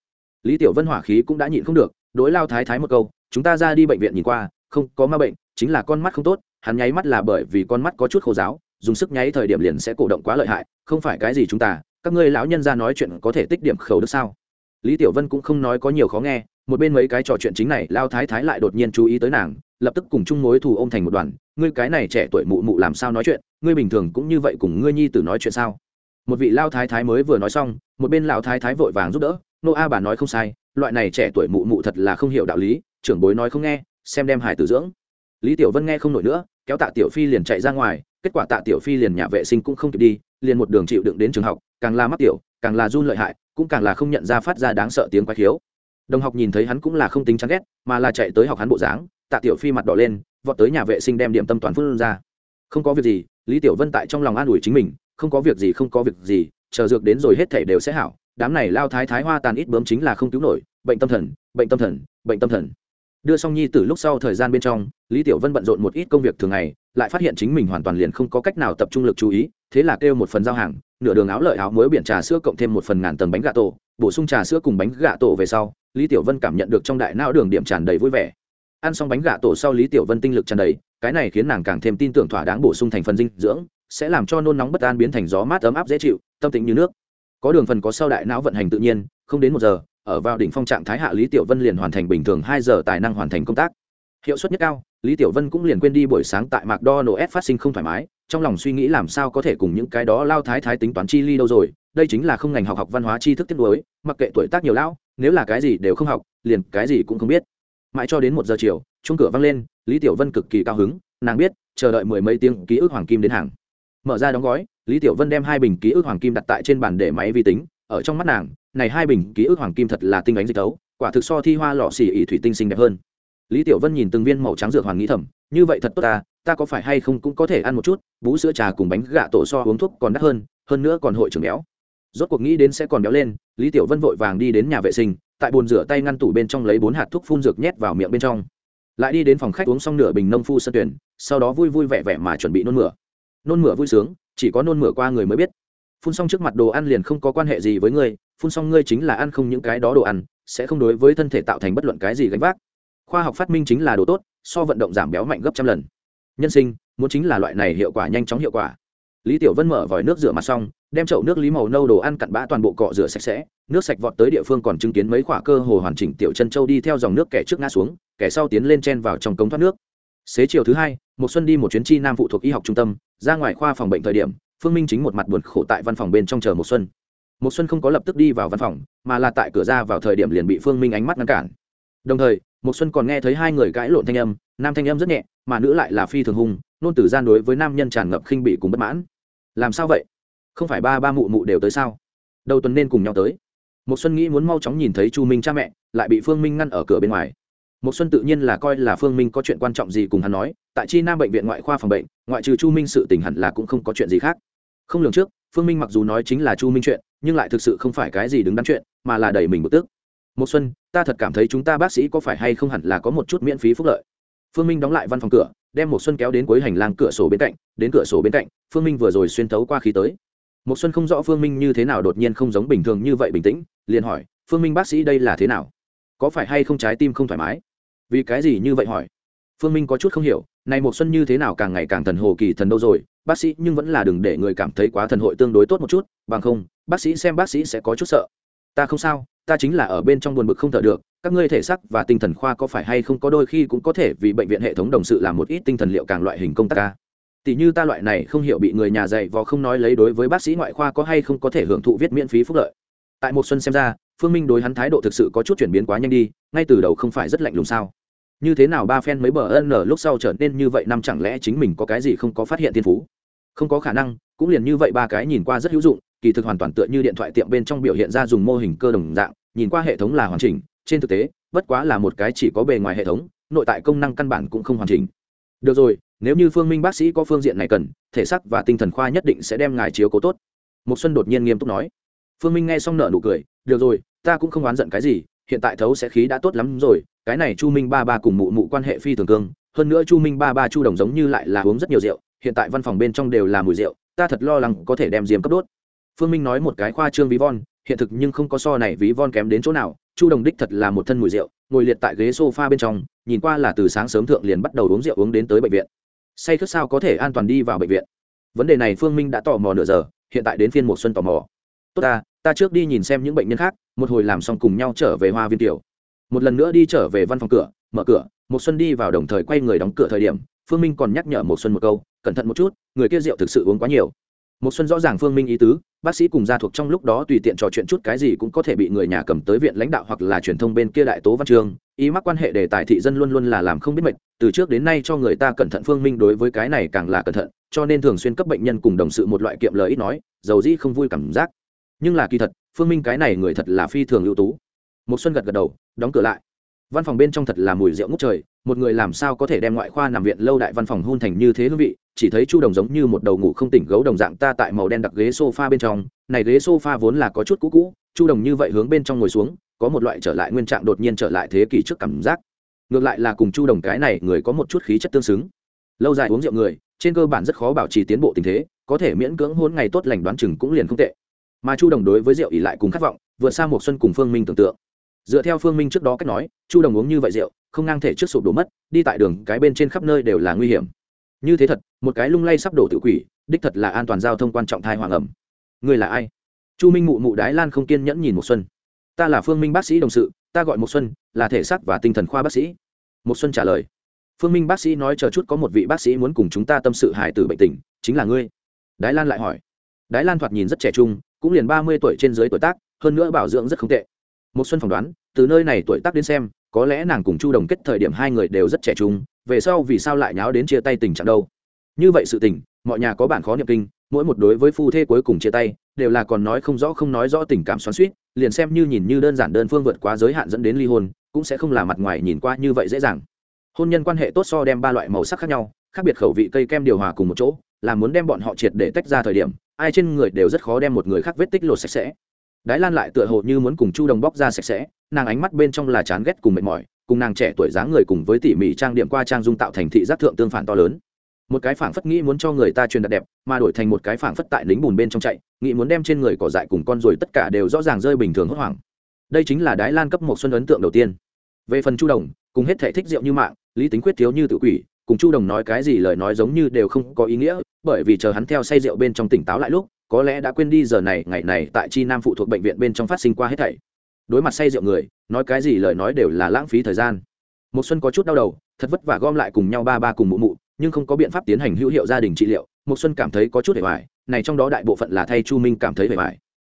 Lý tiểu vân hỏa khí cũng đã nhịn không được, đối lao thái thái một câu, chúng ta ra đi bệnh viện nhìn qua, không có ma bệnh, chính là con mắt không tốt, hắn nháy mắt là bởi vì con mắt có chút khô giáo dùng sức nháy thời điểm liền sẽ cổ động quá lợi hại, không phải cái gì chúng ta, các ngươi lão nhân ra nói chuyện có thể tích điểm khẩu đức sao? Lý tiểu vân cũng không nói có nhiều khó nghe, một bên mấy cái trò chuyện chính này, lao thái thái lại đột nhiên chú ý tới nàng, lập tức cùng chung mối thù ô m thành một đoàn. Ngươi cái này trẻ tuổi mụ mụ làm sao nói chuyện, ngươi bình thường cũng như vậy cùng ngươi nhi tử nói chuyện sao? Một vị lao thái thái mới vừa nói xong, một bên lão thái thái vội vàng giúp đỡ. Nô a bà nói không sai, loại này trẻ tuổi mụ mụ thật là không hiểu đạo lý, trưởng bối nói không nghe, xem đem hải tử dưỡng. Lý tiểu vân nghe không nổi nữa, kéo tạ tiểu phi liền chạy ra ngoài, kết quả tạ tiểu phi liền nhà vệ sinh cũng không kịp đi, liền một đường chịu đựng đến trường học, càng là mắc tiểu, càng là run lợi hại cũng càng là không nhận ra phát ra đáng sợ tiếng quái khiếu. Đồng học nhìn thấy hắn cũng là không tính chán ghét, mà là chạy tới học hắn bộ dáng, tạ tiểu phi mặt đỏ lên, vọt tới nhà vệ sinh đem điểm tâm toàn phun ra. Không có việc gì, lý tiểu vân tại trong lòng an ủi chính mình, không có việc gì, không có việc gì, chờ dược đến rồi hết thể đều sẽ hảo, đám này lao thái thái hoa tàn ít bướm chính là không cứu nổi, bệnh tâm thần, bệnh tâm thần, bệnh tâm thần. Đưa xong nhi từ lúc sau thời gian bên trong, lý tiểu vân bận rộn một ít công việc thường ngày lại phát hiện chính mình hoàn toàn liền không có cách nào tập trung lực chú ý, thế là kêu một phần giao hàng, nửa đường áo lợi áo muối biển trà sữa cộng thêm một phần ngàn tầng bánh gà tổ, bổ sung trà sữa cùng bánh gà tổ về sau, lý tiểu vân cảm nhận được trong đại não đường điểm tràn đầy vui vẻ. Ăn xong bánh gà tổ sau lý tiểu vân tinh lực tràn đầy, cái này khiến nàng càng thêm tin tưởng thỏa đáng bổ sung thành phần dinh dưỡng, sẽ làm cho nôn nóng bất an biến thành gió mát ấm áp dễ chịu, tâm tính như nước. Có đường phần có sau đại não vận hành tự nhiên, không đến một giờ, ở vào đỉnh phong trạng thái hạ lý tiểu vân liền hoàn thành bình thường hai giờ tài năng hoàn thành công tác hiệu suất nhất cao, lý tiểu vân cũng liền quên đi buổi sáng tại mạc đo nổ ép phát sinh không thoải mái, trong lòng suy nghĩ làm sao có thể cùng những cái đó lao thái thái tính toán chi ly đâu rồi, đây chính là không ngành học học văn hóa tri thức tiết đối mặc kệ tuổi tác nhiều lão, nếu là cái gì đều không học, liền cái gì cũng không biết. Mãi cho đến một giờ chiều chung cửa vang lên, lý tiểu vân cực kỳ cao hứng, nàng biết, chờ đợi mười mấy tiếng ký ức hoàng kim đến hàng. Mở ra đóng gói, lý tiểu vân đem hai bình ký ức hoàng kim đặt tại trên bàn để máy vi tính, ở trong mắt nàng, này hai bình ký ức hoàng kim thật là tinh ánh dịch tấu, quả thực so thi hoa lọ xỉ ỉ thủy tinh xinh đẹp hơn lý tiểu vân nhìn từng viên màu trắng dược hoàng nghĩ thầm, như vậy thật tốt ta ta có phải hay không cũng có thể ăn một chút, bú sữa trà cùng bánh gạ tổ so uống thuốc còn đắt hơn hơn nữa còn hội trưởng béo. Rốt cuộc nghĩ đến sẽ còn béo lên, lý tiểu vân vội vàng đi đến nhà vệ sinh, tại bồn rửa tay ngăn tủ bên trong lấy bốn hạt thuốc phun dược nhét vào miệng bên trong. Lại đi đến phòng khách uống xong nửa bình nông phu sân tuyển, sau đó vui vui vẻ vẻ mà chuẩn bị nôn mửa. Nôn mửa vui sướng, chỉ có nôn mửa qua người mới biết. Phun xong trước mặt đồ ăn liền không có quan hệ gì với ngươi, phun xong ngươi chính là ăn không những cái đó đồ ăn, sẽ không đối với thân thể tạo thành bất luận cái gì gánh vác khoa học phát minh chính là đồ tốt, so vận động giảm béo mạnh gấp trăm lần. Nhân sinh, muốn chính là loại này hiệu quả nhanh chóng hiệu quả. Lý tiểu vân mở vòi nước rửa mặt xong, đem chậu nước lý màu nâu đồ ăn cặn bã toàn bộ cọ rửa sạch sẽ, nước sạch vọt tới địa phương còn chứng kiến mấy khoả cơ hồ hoàn chỉnh tiểu chân châu đi theo dòng nước kẻ trước ngã xuống, kẻ sau tiến lên chen vào trong cống thoát nước. Xế chiều thứ hai một xuân đi một chuyến chi nam phụ thuộc y học trung tâm, ra ngoài khoa phòng bệnh thời điểm, phương minh chính một mặt buồn khổ tại văn phòng bên trong chờ một xuân. Một xuân không có lập tức đi vào văn phòng, mà là tại cửa ra vào thời điểm liền bị phương minh ánh mắt ngăn cản. Đồng thời một xuân còn nghe thấy hai người cãi lộn thanh âm, nam thanh âm rất nhẹ, mà nữ lại là phi thường hung, nôn tử gian đối với nam nhân tràn ngập khinh bị cùng bất mãn. Làm sao vậy? Không phải ba ba mụ mụ đều tới sao? Đầu tuần nên cùng nhau tới. Một xuân nghĩ muốn mau chóng nhìn thấy chu minh cha mẹ, lại bị phương minh ngăn ở cửa bên ngoài. Một xuân tự nhiên là coi là phương minh có chuyện quan trọng gì cùng hắn nói, tại chi nam bệnh viện ngoại khoa phòng bệnh, ngoại trừ chu minh sự tình hẳn là cũng không có chuyện gì khác. Không lường trước, phương minh mặc dù nói chính là chu minh chuyện, nhưng lại thực sự không phải cái gì đứng đắn chuyện, mà là đẩy mình bực tức một xuân, ta thật cảm thấy chúng ta bác sĩ có phải hay không hẳn là có một chút miễn phí phúc lợi. Phương minh đóng lại văn phòng cửa, đem một xuân kéo đến cuối hành lang cửa sổ bên cạnh, đến cửa sổ bên cạnh, phương minh vừa rồi xuyên thấu qua khí tới. Một xuân không rõ phương minh như thế nào đột nhiên không giống bình thường như vậy bình tĩnh, liền hỏi, phương minh bác sĩ đây là thế nào? Có phải hay không trái tim không thoải mái? Vì cái gì như vậy? hỏi. Phương minh có chút không hiểu, này một xuân như thế nào càng ngày càng thần hồ kỳ thần đâu rồi? Bác sĩ nhưng vẫn là đừng để người cảm thấy quá thần hội tương đối tốt một chút, bằng không, bác sĩ xem bác sĩ sẽ có chút sợ. Ta không sao ta chính là ở bên trong buồn bực không thở được, các ngươi thể xác và tinh thần khoa có phải hay không có đôi khi cũng có thể vì bệnh viện hệ thống đồng sự làm một ít tinh thần liệu càng loại hình công tác ca? Tỷ như ta loại này không hiểu bị người nhà dạy vò không nói lấy đối với bác sĩ ngoại khoa có hay không có thể hưởng thụ viết miễn phí phúc lợi. Tại một xuân xem ra, phương minh đối hắn thái độ thực sự có chút chuyển biến quá nhanh đi, ngay từ đầu không phải rất lạnh lùng sao? Như thế nào ba phen mấy bờ ân ở lúc sau trở nên như vậy năm chẳng lẽ chính mình có cái gì không có phát hiện thiên phú? Không có khả năng, cũng liền như vậy ba cái nhìn qua rất hữu dụng kỳ thực hoàn toàn tựa như điện thoại tiệm bên trong biểu hiện ra dùng mô hình cơ đồng dạng, nhìn qua hệ thống là hoàn chỉnh, trên thực tế, bất quá là một cái chỉ có bề ngoài hệ thống, nội tại công năng căn bản cũng không hoàn chỉnh. Được rồi, nếu như phương minh bác sĩ có phương diện này cần, thể sắc và tinh thần khoa nhất định sẽ đem ngài chiếu cố tốt. Một xuân đột nhiên nghiêm túc nói. Phương minh nghe xong nợ nụ cười, được rồi, ta cũng không oán giận cái gì, hiện tại thấu sẽ khí đã tốt lắm rồi, cái này chu minh ba ba cùng mụ mụ quan hệ phi thường cương, hơn nữa chu minh ba ba chu đồng giống như lại là uống rất nhiều rượu, hiện tại văn phòng bên trong đều là mùi rượu, ta thật lo lắng có thể đem diêm cấp đốt phương minh nói một cái khoa trương ví von, hiện thực nhưng không có so này ví von kém đến chỗ nào, chu đồng đích thật là một thân mùi rượu, ngồi liệt tại ghế sofa bên trong, nhìn qua là từ sáng sớm thượng liền bắt đầu uống rượu uống đến tới bệnh viện. Say thức sao có thể an toàn đi vào bệnh viện. Vấn đề này phương minh đã tò mò nửa giờ, hiện tại đến phiên một xuân tò mò. Tốt ta ta trước đi nhìn xem những bệnh nhân khác, một hồi làm xong cùng nhau trở về hoa viên tiểu. Một lần nữa đi trở về văn phòng cửa, mở cửa, một xuân đi vào đồng thời quay người đóng cửa thời điểm, phương minh còn nhắc nhở một xuân một câu, cẩn thận một chút, người kia rượu thực sự uống quá nhiều một xuân rõ ràng phương minh ý tứ, bác sĩ cùng gia thuộc trong lúc đó tùy tiện trò chuyện chút cái gì cũng có thể bị người nhà cầm tới viện lãnh đạo hoặc là truyền thông bên kia đại tố văn trường, ý mắc quan hệ đề tài thị dân luôn luôn là làm không biết mệt, từ trước đến nay cho người ta cẩn thận phương minh đối với cái này càng là cẩn thận, cho nên thường xuyên cấp bệnh nhân cùng đồng sự một loại kiệm lời ít nói dầu dĩ không vui cảm giác. Nhưng là kỳ thật, phương minh cái này người thật là phi thường ưu tú. Một xuân gật gật đầu, đóng cửa lại. Văn phòng bên trong thật là mùi rượu ngút trời một người làm sao có thể đem ngoại khoa nằm viện lâu đại văn phòng hôn thành như thế hương vị, chỉ thấy chu đồng giống như một đầu ngủ không tỉnh gấu đồng dạng ta tại màu đen đặc ghế sofa bên trong, này ghế sofa vốn là có chút cũ cũ, chu đồng như vậy hướng bên trong ngồi xuống, có một loại trở lại nguyên trạng đột nhiên trở lại thế kỷ trước cảm giác. Ngược lại là cùng chu đồng cái này người có một chút khí chất tương xứng. Lâu dài uống rượu người, trên cơ bản rất khó bảo trì tiến bộ tình thế, có thể miễn cưỡng hôn ngày tốt lành đoán chừng cũng liền không tệ. Mà chu đồng đối với rượu ỉ lại cùng khát vọng, vượt xa một xuân cùng phương minh tưởng tượng. Dựa theo phương minh trước đó cách nói, chu đồng uống như vậy rượu không ngang thể trước sụp đổ mất, đi tại đường, cái bên trên khắp nơi đều là nguy hiểm. Như thế thật, một cái lung lay sắp đổ tự quỷ, đích thật là an toàn giao thông quan trọng thai hoàng ẩm. Người là ai? Chu minh mụ mụ đái lan không kiên nhẫn nhìn một xuân. Ta là phương minh bác sĩ đồng sự, ta gọi một xuân, là thể xác và tinh thần khoa bác sĩ. Một xuân trả lời. Phương minh bác sĩ nói chờ chút có một vị bác sĩ muốn cùng chúng ta tâm sự hài tử bệnh tình, chính là ngươi. Đái lan lại hỏi. Đái lan thoạt nhìn rất trẻ trung, cũng liền ba mươi tuổi trên dưới tuổi tác, hơn nữa bảo dưỡng rất không tệ. Một xuân phỏng đoán, từ nơi này tuổi tác đến xem có lẽ nàng cùng chu đồng kết thời điểm hai người đều rất trẻ trung, về sau vì sao lại nháo đến chia tay tình trạng đâu? Như vậy sự tình, mọi nhà có bản khó niệm kinh, mỗi một đối với phu thê cuối cùng chia tay, đều là còn nói không rõ không nói rõ tình cảm xoắn suýt liền xem như nhìn như đơn giản đơn phương vượt quá giới hạn dẫn đến ly hôn, cũng sẽ không là mặt ngoài nhìn qua như vậy dễ dàng. Hôn nhân quan hệ tốt so đem ba loại màu sắc khác nhau, khác biệt khẩu vị cây kem điều hòa cùng một chỗ, là muốn đem bọn họ triệt để tách ra thời điểm, ai trên người đều rất khó đem một người khác vết tích lột sạch sẽ đái lan lại tựa hồ như muốn cùng chu đồng bóc ra sạch sẽ, nàng ánh mắt bên trong là chán ghét cùng mệt mỏi, cùng nàng trẻ tuổi dáng người cùng với tỉ mỉ trang điểm qua trang dung tạo thành thị giác thượng tương phản to lớn. Một cái phảng phất nghĩ muốn cho người ta truyền đạt đẹp, mà đổi thành một cái phảng phất tại lính bùn bên trong chạy, nghĩ muốn đem trên người cỏ dại cùng con rồi tất cả đều rõ ràng rơi bình thường hốt hoảng. Đây chính là đái lan cấp một xuân ấn tượng đầu tiên. Về phần chu đồng, cùng hết thể thích rượu như mạng, lý tính quyết thiếu như tự quỷ, cùng chu đồng nói cái gì lời nói giống như đều không có ý nghĩa, bởi vì chờ hắn theo say rượu bên trong tỉnh táo lại lúc có lẽ đã quên đi giờ này, ngày này tại chi nam phụ thuộc bệnh viện bên trong phát sinh qua hết thảy. Đối mặt say rượu người, nói cái gì lời nói đều là lãng phí thời gian. Một xuân có chút đau đầu, thật vất vả gom lại cùng nhau ba ba cùng mụ mụ, nhưng không có biện pháp tiến hành hữu hiệu gia đình trị liệu. Một xuân cảm thấy có chút hề hoài, này trong đó đại bộ phận là thay chu minh cảm thấy hề hoài.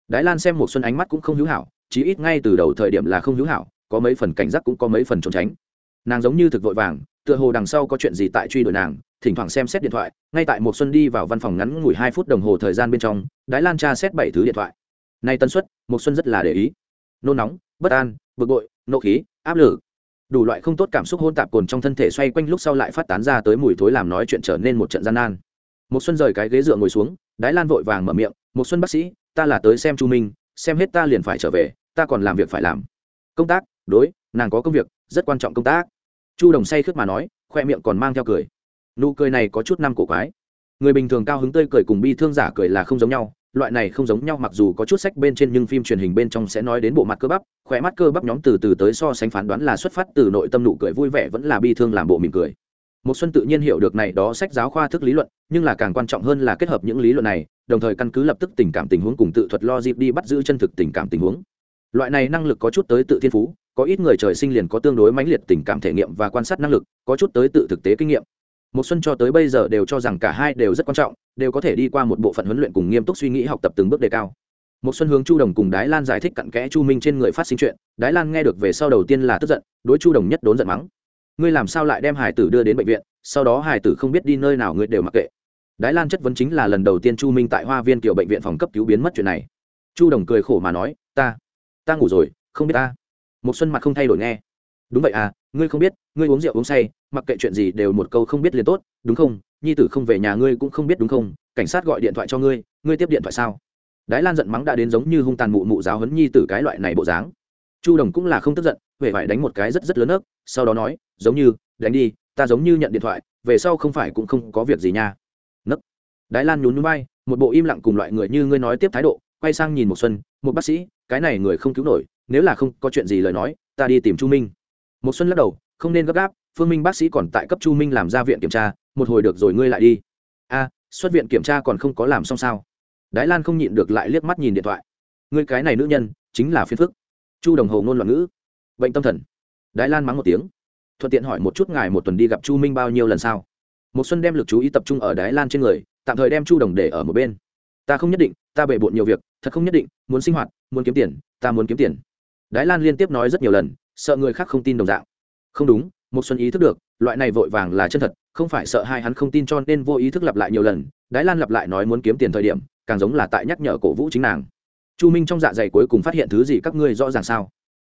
Đái lan xem một xuân ánh mắt cũng không hữu hảo, chí ít ngay từ đầu thời điểm là không hữu hảo, có mấy phần cảnh giác cũng có mấy phần trốn tránh. Nàng giống như thực vội vàng, tựa hồ đằng sau có chuyện gì tại truy đuổi nàng thỉnh thoảng xem xét điện thoại, ngay tại một xuân đi vào văn phòng ngắn ngủi hai phút đồng hồ thời gian bên trong, đái lan tra xét bảy thứ điện thoại. Nay tần suất một xuân rất là để ý. Nôn nóng, bất an, bực bội, nộ khí, áp lực. Đủ loại không tốt cảm xúc hôn tạp cồn trong thân thể xoay quanh lúc sau lại phát tán ra tới mùi thối làm nói chuyện trở nên một trận gian nan. Một xuân rời cái ghế dựa ngồi xuống, đái lan vội vàng mở miệng một xuân bác sĩ, ta là tới xem chu minh, xem hết ta liền phải trở về, ta còn làm việc phải làm. Công tác, đối, nàng có công việc, rất quan trọng công tác. Chu đồng say khước mà nói, khoe miệng còn mang theo cười nụ cười này có chút năm cổ quái. Người bình thường cao hứng tươi cười cùng bi thương giả cười là không giống nhau, loại này không giống nhau mặc dù có chút sách bên trên nhưng phim truyền hình bên trong sẽ nói đến bộ mặt cơ bắp, khỏe mắt cơ bắp nhóm từ từ tới so sánh phán đoán là xuất phát từ nội tâm nụ cười vui vẻ vẫn là bi thương làm bộ mỉm cười. Một xuân tự nhiên hiểu được này đó sách giáo khoa thức lý luận, nhưng là càng quan trọng hơn là kết hợp những lý luận này, đồng thời căn cứ lập tức tình cảm tình huống cùng tự thuật lo dịp đi bắt giữ chân thực tình cảm tình huống. Loại này năng lực có chút tới tự thiên phú, có ít người trời sinh liền có tương đối mãnh liệt tình cảm thể nghiệm và quan sát năng lực, có chút tới tự thực tế kinh nghiệm một xuân cho tới bây giờ đều cho rằng cả hai đều rất quan trọng, đều có thể đi qua một bộ phận huấn luyện cùng nghiêm túc suy nghĩ học tập từng bước đề cao. Một xuân hướng chu đồng cùng đái lan giải thích cặn kẽ chu minh trên người phát sinh chuyện. Đái lan nghe được về sau đầu tiên là tức giận, đối chu đồng nhất đốn giận mắng. Ngươi làm sao lại đem hải tử đưa đến bệnh viện, sau đó hải tử không biết đi nơi nào ngươi đều mặc kệ. Đái lan chất vấn chính là lần đầu tiên chu minh tại hoa viên kiểu bệnh viện phòng cấp cứu biến mất chuyện này. Chu đồng cười khổ mà nói, ta ta ngủ rồi, không biết ta. Một xuân mặt không thay đổi nghe. Đúng vậy à ngươi không biết, ngươi uống rượu uống say, mặc kệ chuyện gì đều một câu không biết liền tốt, đúng không? Nhi tử không về nhà ngươi cũng không biết đúng không? Cảnh sát gọi điện thoại cho ngươi ngươi tiếp điện thoại sao? Đái lan giận mắng đã đến giống như hung tàn mụ mụ giáo hấn nhi tử cái loại này bộ dáng. Chu đồng cũng là không tức giận về phải đánh một cái rất rất lớn ớt sau đó nói, giống như, đánh đi, ta giống như nhận điện thoại, về sau không phải cũng không có việc gì nha. Nấc. Đái lan nhún núi bay một bộ im lặng cùng loại người như ngươi nói tiếp thái độ, quay sang nhìn một xuân, một bác sĩ, cái này người không cứu nổi, nếu là không có chuyện gì lời nói, ta đi tìm chu minh một xuân lắc đầu, không nên gấp gáp, phương minh bác sĩ còn tại cấp chu minh làm ra viện kiểm tra, một hồi được rồi ngươi lại đi. A, xuất viện kiểm tra còn không có làm xong sao? Đái lan không nhịn được lại liếc mắt nhìn điện thoại. Ngươi cái này nữ nhân, chính là phiền phức. Chu đồng hồ ngôn loạn ngữ. Bệnh tâm thần. Đái lan mắng một tiếng. Thuận tiện hỏi một chút ngài một tuần đi gặp chu minh bao nhiêu lần sao? Một xuân đem lực chú ý tập trung ở đái lan trên người, tạm thời đem chu đồng để ở một bên. Ta không nhất định, ta bể bộn nhiều việc, thật không nhất định, muốn sinh hoạt, muốn kiếm tiền, ta muốn kiếm tiền. Đái lan liên tiếp nói rất nhiều lần sợ người khác không tin đồng dạng. Không đúng một xuân ý thức được, loại này vội vàng là chân thật, không phải sợ hai hắn không tin cho nên vô ý thức lặp lại nhiều lần, đái lan lặp lại nói muốn kiếm tiền thời điểm, càng giống là tại nhắc nhở cổ vũ chính nàng. Chu minh trong dạ dày cuối cùng phát hiện thứ gì các ngươi rõ ràng sao?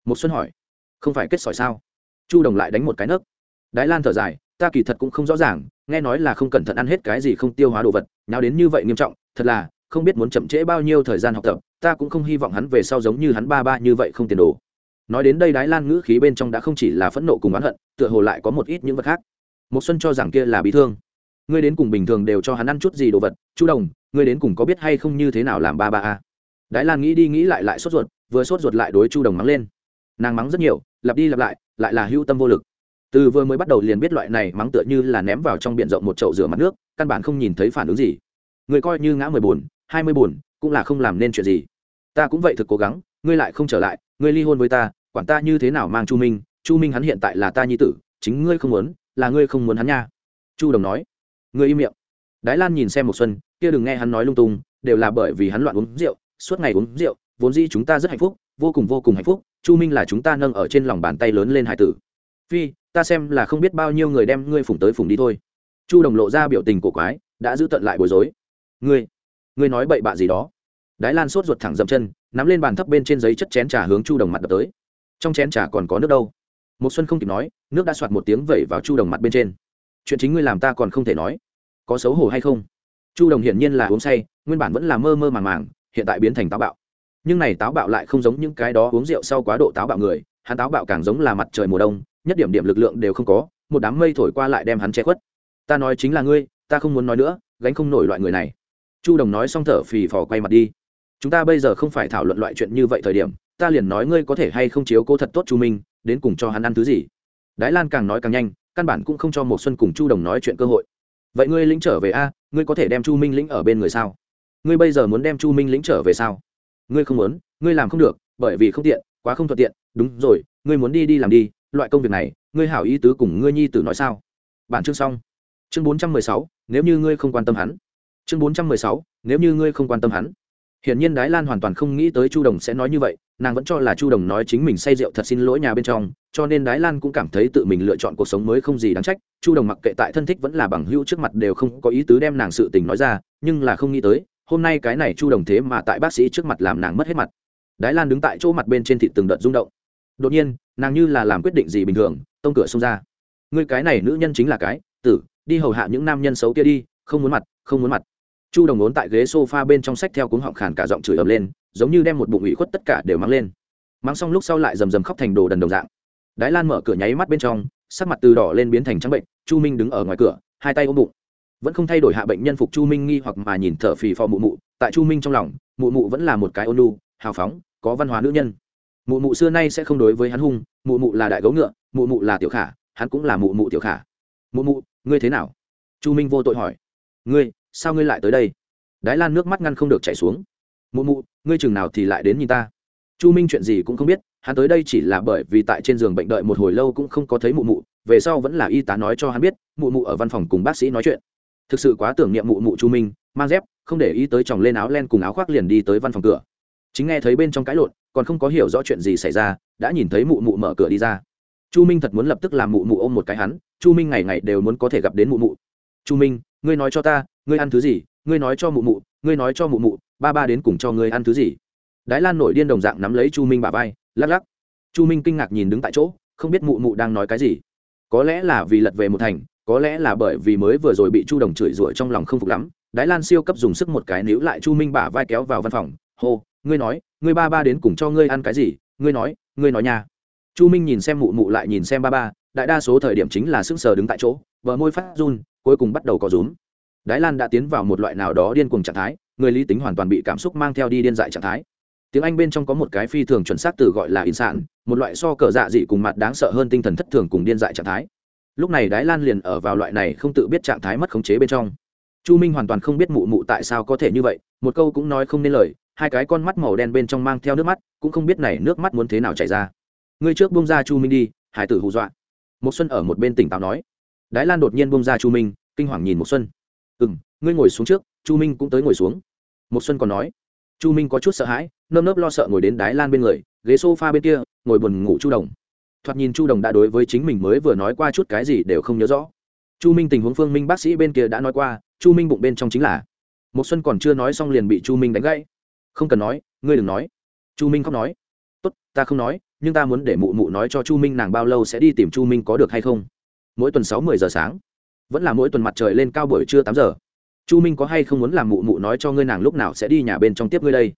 Một xuân hỏi. Không phải kết sỏi sao? Chu đồng lại đánh một cái nấc. Đái lan thở dài, ta kỳ thật cũng không rõ ràng, nghe nói là không cẩn thận ăn hết cái gì không tiêu hóa đồ vật nào đến như vậy nghiêm trọng, thật là, không biết muốn chậm trễ bao nhiêu thời gian học tập, ta cũng không hy vọng hắn về sau giống như hắn ba ba như vậy không tiền đồ nói đến đây đái lan ngữ khí bên trong đã không chỉ là phẫn nộ cùng oán hận tựa hồ lại có một ít những vật khác. Một xuân cho rằng kia là bị thương. Ngươi đến cùng bình thường đều cho hắn ăn chút gì đồ vật chu đồng ngươi đến cùng có biết hay không như thế nào làm ba ba a? Đái lan nghĩ đi nghĩ lại lại sốt ruột vừa sốt ruột lại đối chu đồng mắng lên. Nàng mắng rất nhiều lặp đi lặp lại lại là hưu tâm vô lực. Từ vừa mới bắt đầu liền biết loại này mắng tựa như là ném vào trong biển rộng một chậu rửa mặt nước căn bản không nhìn thấy phản ứng gì. Người coi như ngã mười buồn, hai mươi buồn, cũng là không làm nên chuyện gì. Ta cũng vậy thực cố gắng ngươi lại không trở lại ngươi ly hôn với ta quản ta như thế nào mang chu minh chu minh hắn hiện tại là ta nhi tử, chính ngươi không muốn, là ngươi không muốn hắn nha. Chu đồng nói. Ngươi im miệng. Đái lan nhìn xem một xuân, kia đừng nghe hắn nói lung tung, đều là bởi vì hắn loạn uống rượu, suốt ngày uống rượu, vốn dĩ chúng ta rất hạnh phúc, vô cùng vô cùng hạnh phúc, chu minh là chúng ta nâng ở trên lòng bàn tay lớn lên hải tử. Phi, ta xem là không biết bao nhiêu người đem ngươi phủng tới phủng đi thôi. Chu đồng lộ ra biểu tình cổ quái, đã giữ tận lại bối rối. Ngươi ngươi nói bậy bạ gì đó? Đái lan sốt ruột thẳng dậm chân, nắm lên bàn thấp bên trên giấy chất chén trà hướng chu đồng mặt đập tới trong chén trà còn có nước đâu? Một xuân không kịp nói, nước đã soạt một tiếng vẩy vào chu đồng mặt bên trên. Chuyện chính ngươi làm ta còn không thể nói. Có xấu hổ hay không? Chu đồng hiển nhiên là uống say, nguyên bản vẫn là mơ mơ màng màng, hiện tại biến thành táo bạo. Nhưng này táo bạo lại không giống những cái đó uống rượu sau quá độ táo bạo người, hắn táo bạo càng giống là mặt trời mùa đông, nhất điểm điểm lực lượng đều không có, một đám mây thổi qua lại đem hắn che khuất. Ta nói chính là ngươi, ta không muốn nói nữa, gánh không nổi loại người này. Chu đồng nói xong thở phì phò quay mặt đi. Chúng ta bây giờ không phải thảo luận loại chuyện như vậy thời điểm ta liền nói ngươi có thể hay không chiếu cố thật tốt chu minh, đến cùng cho hắn ăn thứ gì? Đái lan càng nói càng nhanh, căn bản cũng không cho một xuân cùng chu đồng nói chuyện cơ hội. Vậy ngươi lĩnh trở về a, ngươi có thể đem chu minh lĩnh ở bên người sao? Ngươi bây giờ muốn đem chu minh lĩnh trở về sao? Ngươi không muốn, ngươi làm không được, bởi vì không tiện, quá không thuận tiện. Đúng rồi, ngươi muốn đi đi làm đi, loại công việc này, ngươi hảo ý tứ cùng ngươi nhi tử nói sao? Bản chương xong. Chương bốn trăm mười sáu, nếu như ngươi không quan tâm hắn. Chương bốn trăm mười sáu, nếu như ngươi không quan tâm hắn hiển nhiên đái lan hoàn toàn không nghĩ tới chu đồng sẽ nói như vậy, nàng vẫn cho là chu đồng nói chính mình say rượu thật xin lỗi nhà bên trong, cho nên đái lan cũng cảm thấy tự mình lựa chọn cuộc sống mới không gì đáng trách. Chu đồng mặc kệ tại thân thích vẫn là bằng hữu trước mặt đều không có ý tứ đem nàng sự tình nói ra, nhưng là không nghĩ tới, hôm nay cái này chu đồng thế mà tại bác sĩ trước mặt làm nàng mất hết mặt. Đái lan đứng tại chỗ mặt bên trên thịt từng đợt rung động. Đột nhiên, nàng như là làm quyết định gì bình thường, tông cửa xông ra. Ngươi cái này nữ nhân chính là cái, tử, đi hầu hạ những nam nhân xấu kia đi, không muốn mặt, không muốn mặt chu đồng ốn tại ghế s o f a bên trong sách theo cuống họng khàn cả giọng chửi ầm lên, giống như đem một bụng ủy khuất tất cả đều mang lên. Mang xong lúc sau lại rầm rầm khóc thành đồ đần đồng dạng. Đái lan mở cửa nháy mắt bên trong, sắc mặt từ đỏ lên biến thành trắng bệnh, chu minh đứng ở ngoài cửa, hai tay ôm bụng. Vẫn không thay đổi hạ bệnh nhân phục chu minh nghi hoặc mà nhìn thở phì phò mụ mụ, tại chu minh trong lòng, mụ mụ vẫn là một cái ôn lu hào phóng, có văn hóa nữ nhân. Mụ mụ xưa nay sẽ không đối với hắn hung, mụ mụ là đại gấu ngựa, mụ mụ là tiểu khả, hắn cũng là mụ mụ tiểu khả. Mụ mụ, ngươi thế nào? Chu minh vô tội hỏi. Ngươi sao ngươi lại tới đây? Đái lan nước mắt ngăn không được chảy xuống. Mụ mụ, ngươi chừng nào thì lại đến nhìn ta? Chu minh chuyện gì cũng không biết, hắn tới đây chỉ là bởi vì tại trên giường bệnh đợi một hồi lâu cũng không có thấy mụ mụ, về sau vẫn là y tá nói cho hắn biết, mụ mụ ở văn phòng cùng bác sĩ nói chuyện. Thực sự quá tưởng niệm mụ mụ chu minh, mang dép, không để ý tới chồng lên áo len cùng áo khoác liền đi tới văn phòng cửa. Chính nghe thấy bên trong cãi lộn, còn không có hiểu rõ chuyện gì xảy ra, đã nhìn thấy mụ mụ mở cửa đi ra. Chu minh thật muốn lập tức làm mụ mụ ôm một cái hắn, chu minh ngày ngày đều muốn có thể gặp đến mụ mụ. Chu minh, ngươi nói cho ta ngươi ăn thứ gì, ngươi nói cho mụ mụ, ngươi nói cho mụ mụ, ba ba đến cùng cho ngươi ăn thứ gì. Đái lan nổi điên đồng dạng nắm lấy chu minh bà vai, lắc lắc. Chu minh kinh ngạc nhìn đứng tại chỗ, không biết mụ mụ đang nói cái gì. Có lẽ là vì lật về một thành, có lẽ là bởi vì mới vừa rồi bị chu đồng chửi rủa trong lòng không phục lắm. Đái lan siêu cấp dùng sức một cái níu lại chu minh bả vai kéo vào văn phòng. Hô, ngươi nói, ngươi ba ba đến cùng cho ngươi ăn cái gì? Ngươi nói ngươi nói nha. Chu minh nhìn xem mụ mụ lại nhìn xem ba ba, đại đa số thời điểm chính là sững sờ đứng tại chỗ vợ môi phát run, cuối cùng bắt đầu có rúm đái lan đã tiến vào một loại nào đó điên cuồng trạng thái, người lý tính hoàn toàn bị cảm xúc mang theo đi điên dại trạng thái. Tiếng anh bên trong có một cái phi thường chuẩn xác từ gọi là in sản một loại so cờ dạ dị cùng mặt đáng sợ hơn tinh thần thất thường cùng điên dại trạng thái. Lúc này đái lan liền ở vào loại này không tự biết trạng thái mất khống chế bên trong. Chu minh hoàn toàn không biết mụ mụ tại sao có thể như vậy, một câu cũng nói không nên lời, hai cái con mắt màu đen bên trong mang theo nước mắt, cũng không biết này nước mắt muốn thế nào chảy ra. Ngươi trước bông ra chu minh đi, hải tử hù dọa. Một xuân ở một bên tỉnh táo nói. Đái lan đột nhiên bông ra chu minh, kinh hoàng nhìn một xuân ừ m ngươi ngồi xuống trước, chu minh cũng tới ngồi xuống. Một xuân còn nói, chu minh có chút sợ hãi, nơm nớp lo sợ ngồi đến đái lan bên người, ghế s o f a bên kia, ngồi buồn ngủ chu đồng. Thoạt nhìn chu đồng đã đối với chính mình mới vừa nói qua chút cái gì đều không nhớ rõ. Chu minh tình huống phương minh bác sĩ bên kia đã nói qua, chu minh bụng bên trong chính là. Một xuân còn chưa nói xong liền bị chu minh đánh gãy. Không cần nói, ngươi đừng nói. Chu minh khóc nói, tốt, ta không nói, nhưng ta muốn để mụ mụ nói cho chu minh nàng bao lâu sẽ đi tìm chu minh có được hay không? Mỗi tuần sáu mười giờ sáng vẫn là mỗi tuần mặt trời lên cao buổi trưa tám giờ. Chu minh có hay không muốn làm mụ mụ nói cho ngươi nàng lúc nào sẽ đi nhà bên trong tiếp ngươi đây?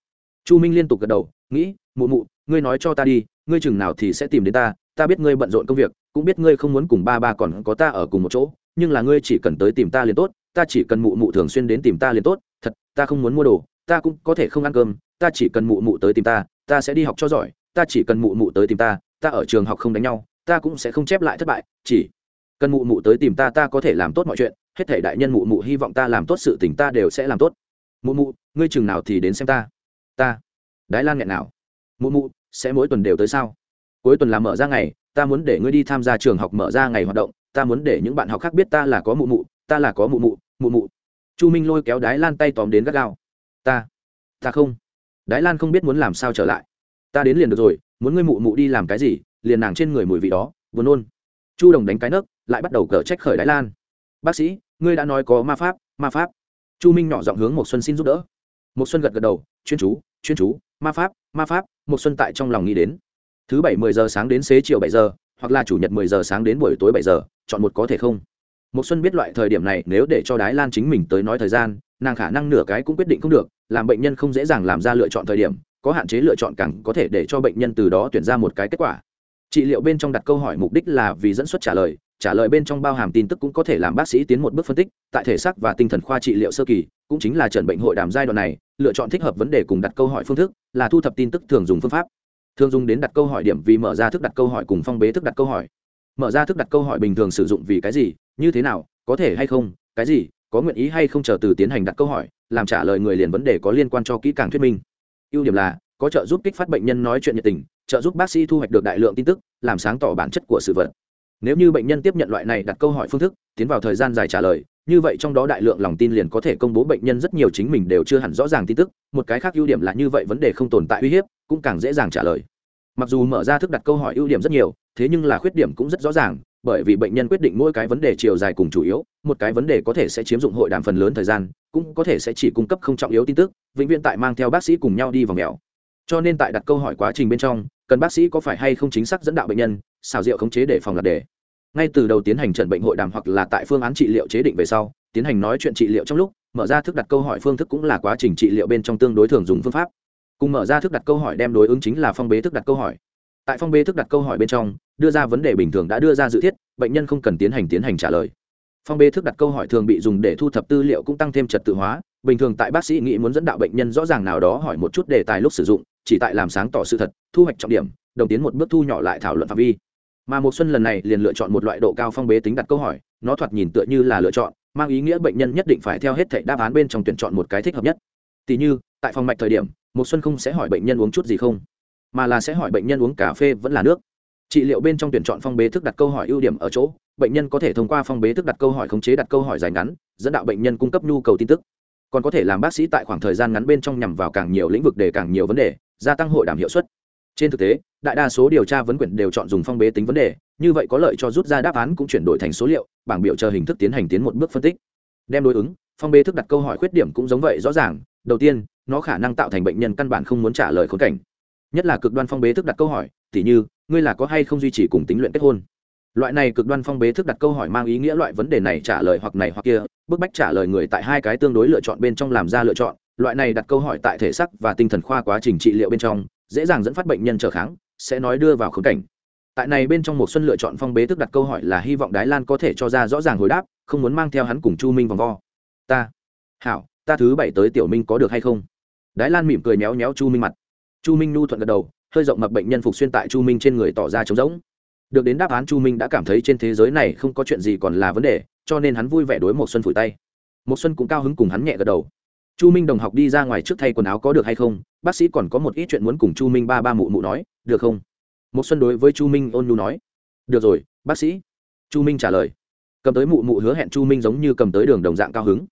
Chu minh liên tục gật đầu, nghĩ, mụ mụ, ngươi nói cho ta đi, ngươi chừng nào thì sẽ tìm đến ta ta biết ngươi bận rộn công việc, cũng biết ngươi không muốn cùng ba ba còn có ta ở cùng một chỗ, nhưng là ngươi chỉ cần tới tìm ta liền tốt, ta chỉ cần mụ mụ thường xuyên đến tìm ta liền tốt, thật, ta không muốn mua đồ, ta cũng có thể không ăn cơm, ta chỉ cần mụ mụ tới tìm ta ta sẽ đi học cho giỏi, ta chỉ cần mụ mụ tới tìm ta ta ở trường học không đánh nhau, ta cũng sẽ không chép lại thất bại, chỉ cần mụ mụ tới tìm ta ta có thể làm tốt mọi chuyện, hết thể đại nhân mụ mụ hy vọng ta làm tốt sự tình ta đều sẽ làm tốt. Mụ mụ, ngươi chừng nào thì đến xem ta. Ta. Đái lan nghẹn nào. Mụ mụ, sẽ mỗi tuần đều tới sao? Cuối tuần làm mở ra ngày, ta muốn để ngươi đi tham gia trường học mở ra ngày hoạt động, ta muốn để những bạn học khác biết ta là có mụ mụ, ta là có mụ mụ mụ mụ. Chu minh lôi kéo đái lan tay tóm đến gắt gao. Ta. Ta không. Đái lan không biết muốn làm sao trở lại. Ta đến liền được rồi, muốn ngươi mụ mụ đi làm cái gì, liền nàng trên người mùi vị đó vừa nôn. Chu đồng đánh cái nấc lại bắt đầu cờ trách khởi đái lan. Bác sĩ, ngươi đã nói có ma pháp ma pháp. Chu minh nhỏ giọng hướng một xuân xin giúp đỡ. Một xuân gật gật đầu, chuyên chú chuyên chú, ma pháp ma pháp một xuân tại trong lòng nghĩ đến. Thứ bảy mười giờ sáng đến xế chiều bảy giờ, hoặc là chủ nhật mười giờ sáng đến buổi tối bảy giờ, chọn một có thể không? Một xuân biết loại thời điểm này nếu để cho đái lan chính mình tới nói thời gian, nàng khả năng nửa cái cũng quyết định không được, làm bệnh nhân không dễ dàng làm ra lựa chọn thời điểm, có hạn chế lựa chọn càng có thể để cho bệnh nhân từ đó tuyển ra một cái kết quả. Trị liệu bên trong đặt câu hỏi mục đích là vì dẫn xuất trả lời trả lời bên trong bao hàm tin tức cũng có thể làm bác sĩ tiến một bước phân tích, tại thể xác và tinh thần khoa trị liệu sơ kỳ, cũng chính là trần bệnh hội đàm giai đoạn này, lựa chọn thích hợp vấn đề cùng đặt câu hỏi phương thức, là thu thập tin tức thường dùng phương pháp. Thường dùng đến đặt câu hỏi điểm vì mở ra thức đặt câu hỏi cùng phong bế thức đặt câu hỏi. Mở ra thức đặt câu hỏi bình thường sử dụng vì cái gì, như thế nào, có thể hay không, cái gì, có nguyện ý hay không chờ từ tiến hành đặt câu hỏi, làm trả lời người liền vấn đề có liên quan cho kỹ càng thuyết minh. Ưu điểm là, có trợ giúp kích phát bệnh nhân nói chuyện nhiệt tình, trợ giúp bác sĩ thu hoạch được đại lượng tin tức, làm sáng tỏ bản chất của sự vật nếu như bệnh nhân tiếp nhận loại này đặt câu hỏi phương thức, tiến vào thời gian dài trả lời, như vậy trong đó đại lượng lòng tin liền có thể công bố bệnh nhân rất nhiều chính mình đều chưa hẳn rõ ràng tin tức, một cái khác ưu điểm là như vậy vấn đề không tồn tại uy hiếp, cũng càng dễ dàng trả lời. Mặc dù mở ra thức đặt câu hỏi ưu điểm rất nhiều, thế nhưng là khuyết điểm cũng rất rõ ràng, bởi vì bệnh nhân quyết định mỗi cái vấn đề chiều dài cùng chủ yếu, một cái vấn đề có thể sẽ chiếm dụng hội đàm phần lớn thời gian, cũng có thể sẽ chỉ cung cấp không trọng yếu tin tức, vĩnh viễn tại mang theo bác sĩ cùng nhau đi vào mèo cho nên tại đặt câu hỏi quá trình bên trong cần bác sĩ có phải hay không chính xác dẫn đạo bệnh nhân, xào rượu khống chế để phòng lạc đề ngay từ đầu tiến hành trần bệnh hội đàm hoặc là tại phương án trị liệu chế định về sau, tiến hành nói chuyện trị liệu trong lúc, mở ra thức đặt câu hỏi phương thức cũng là quá trình trị liệu bên trong tương đối thường dùng phương pháp. Cùng mở ra thức đặt câu hỏi đem đối ứng chính là phong bế thức đặt câu hỏi. Tại phong bế thức đặt câu hỏi bên trong, đưa ra vấn đề bình thường đã đưa ra dự thiết, bệnh nhân không cần tiến hành tiến hành trả lời. Phong bế thức đặt câu hỏi thường bị dùng để thu thập tư liệu cũng tăng thêm trật tự hóa bình thường tại bác sĩ nghĩ muốn dẫn đạo bệnh nhân rõ ràng nào đó hỏi một chút đề tài lúc sử dụng, chỉ tại làm sáng tỏ sự thật, thu hoạch trọng điểm, đồng tiến một bước thu nhỏ lại thảo luận phạm vi. Mà một xuân lần này liền lựa chọn một loại độ cao phong bế tính đặt câu hỏi, nó thoạt nhìn tựa như là lựa chọn, mang ý nghĩa bệnh nhân nhất định phải theo hết thảy đáp án bên trong tuyển chọn một cái thích hợp nhất. Tỷ như, tại phòng mạch thời điểm một xuân không sẽ hỏi bệnh nhân uống chút gì không, mà là sẽ hỏi bệnh nhân uống cà phê vẫn là nước. Trị liệu bên trong tuyển chọn phong bế thức đặt câu hỏi ưu điểm ở chỗ, bệnh nhân có thể thông qua phong bế thức đặt câu hỏi khống chế đặt câu hỏi dài ngắn, dẫn đạo bệnh nhân cung cấp nhu cầu tin tức còn có thể làm bác sĩ tại khoảng thời gian ngắn bên trong nhằm vào càng nhiều lĩnh vực để càng nhiều vấn đề, gia tăng hội đảm hiệu suất. Trên thực tế, đại đa số điều tra vấn quyển đều chọn dùng phong bế tính vấn đề, như vậy có lợi cho rút ra đáp án cũng chuyển đổi thành số liệu, bảng biểu chờ hình thức tiến hành tiến một bước phân tích. Đem đối ứng, phong bế thức đặt câu hỏi khuyết điểm cũng giống vậy rõ ràng, đầu tiên, nó khả năng tạo thành bệnh nhân căn bản không muốn trả lời khốn cảnh. Nhất là cực đoan phong bế thức đặt câu hỏi, tỉ như, ngươi là có hay không duy trì cùng tính luyện kết hôn? Loại này cực đoan phong bế thức đặt câu hỏi mang ý nghĩa loại vấn đề này trả lời hoặc này hoặc kia bức bách trả lời người tại hai cái tương đối lựa chọn bên trong làm ra lựa chọn, loại này đặt câu hỏi tại thể sắc và tinh thần khoa quá trình trị liệu bên trong, dễ dàng dẫn phát bệnh nhân trở kháng, sẽ nói đưa vào khống cảnh. Tại này bên trong một xuân lựa chọn phong bế tức đặt câu hỏi là hy vọng đái lan có thể cho ra rõ ràng hồi đáp, không muốn mang theo hắn cùng chu minh vòng vo. Ta, hảo, ta thứ bảy tới tiểu minh có được hay không? Đái lan mỉm cười méo méo chu minh mặt. Chu minh nhu thuận gật đầu, hơi rộng mập bệnh nhân phục xuyên tại chu minh trên người tỏ ra trống rỗng được đến đáp án chu minh đã cảm thấy trên thế giới này không có chuyện gì còn là vấn đề, cho nên hắn vui vẻ đối một xuân phủi tay. Một xuân cũng cao hứng cùng hắn nhẹ gật đầu. Chu minh đồng học đi ra ngoài trước thay quần áo có được hay không? Bác sĩ còn có một ít chuyện muốn cùng chu minh ba ba mụ mụ nói, được không? Một xuân đối với chu minh ôn nhu nói. Được rồi, bác sĩ. Chu minh trả lời. Cầm tới mụ mụ hứa hẹn chu minh giống như cầm tới đường đồng dạng cao hứng.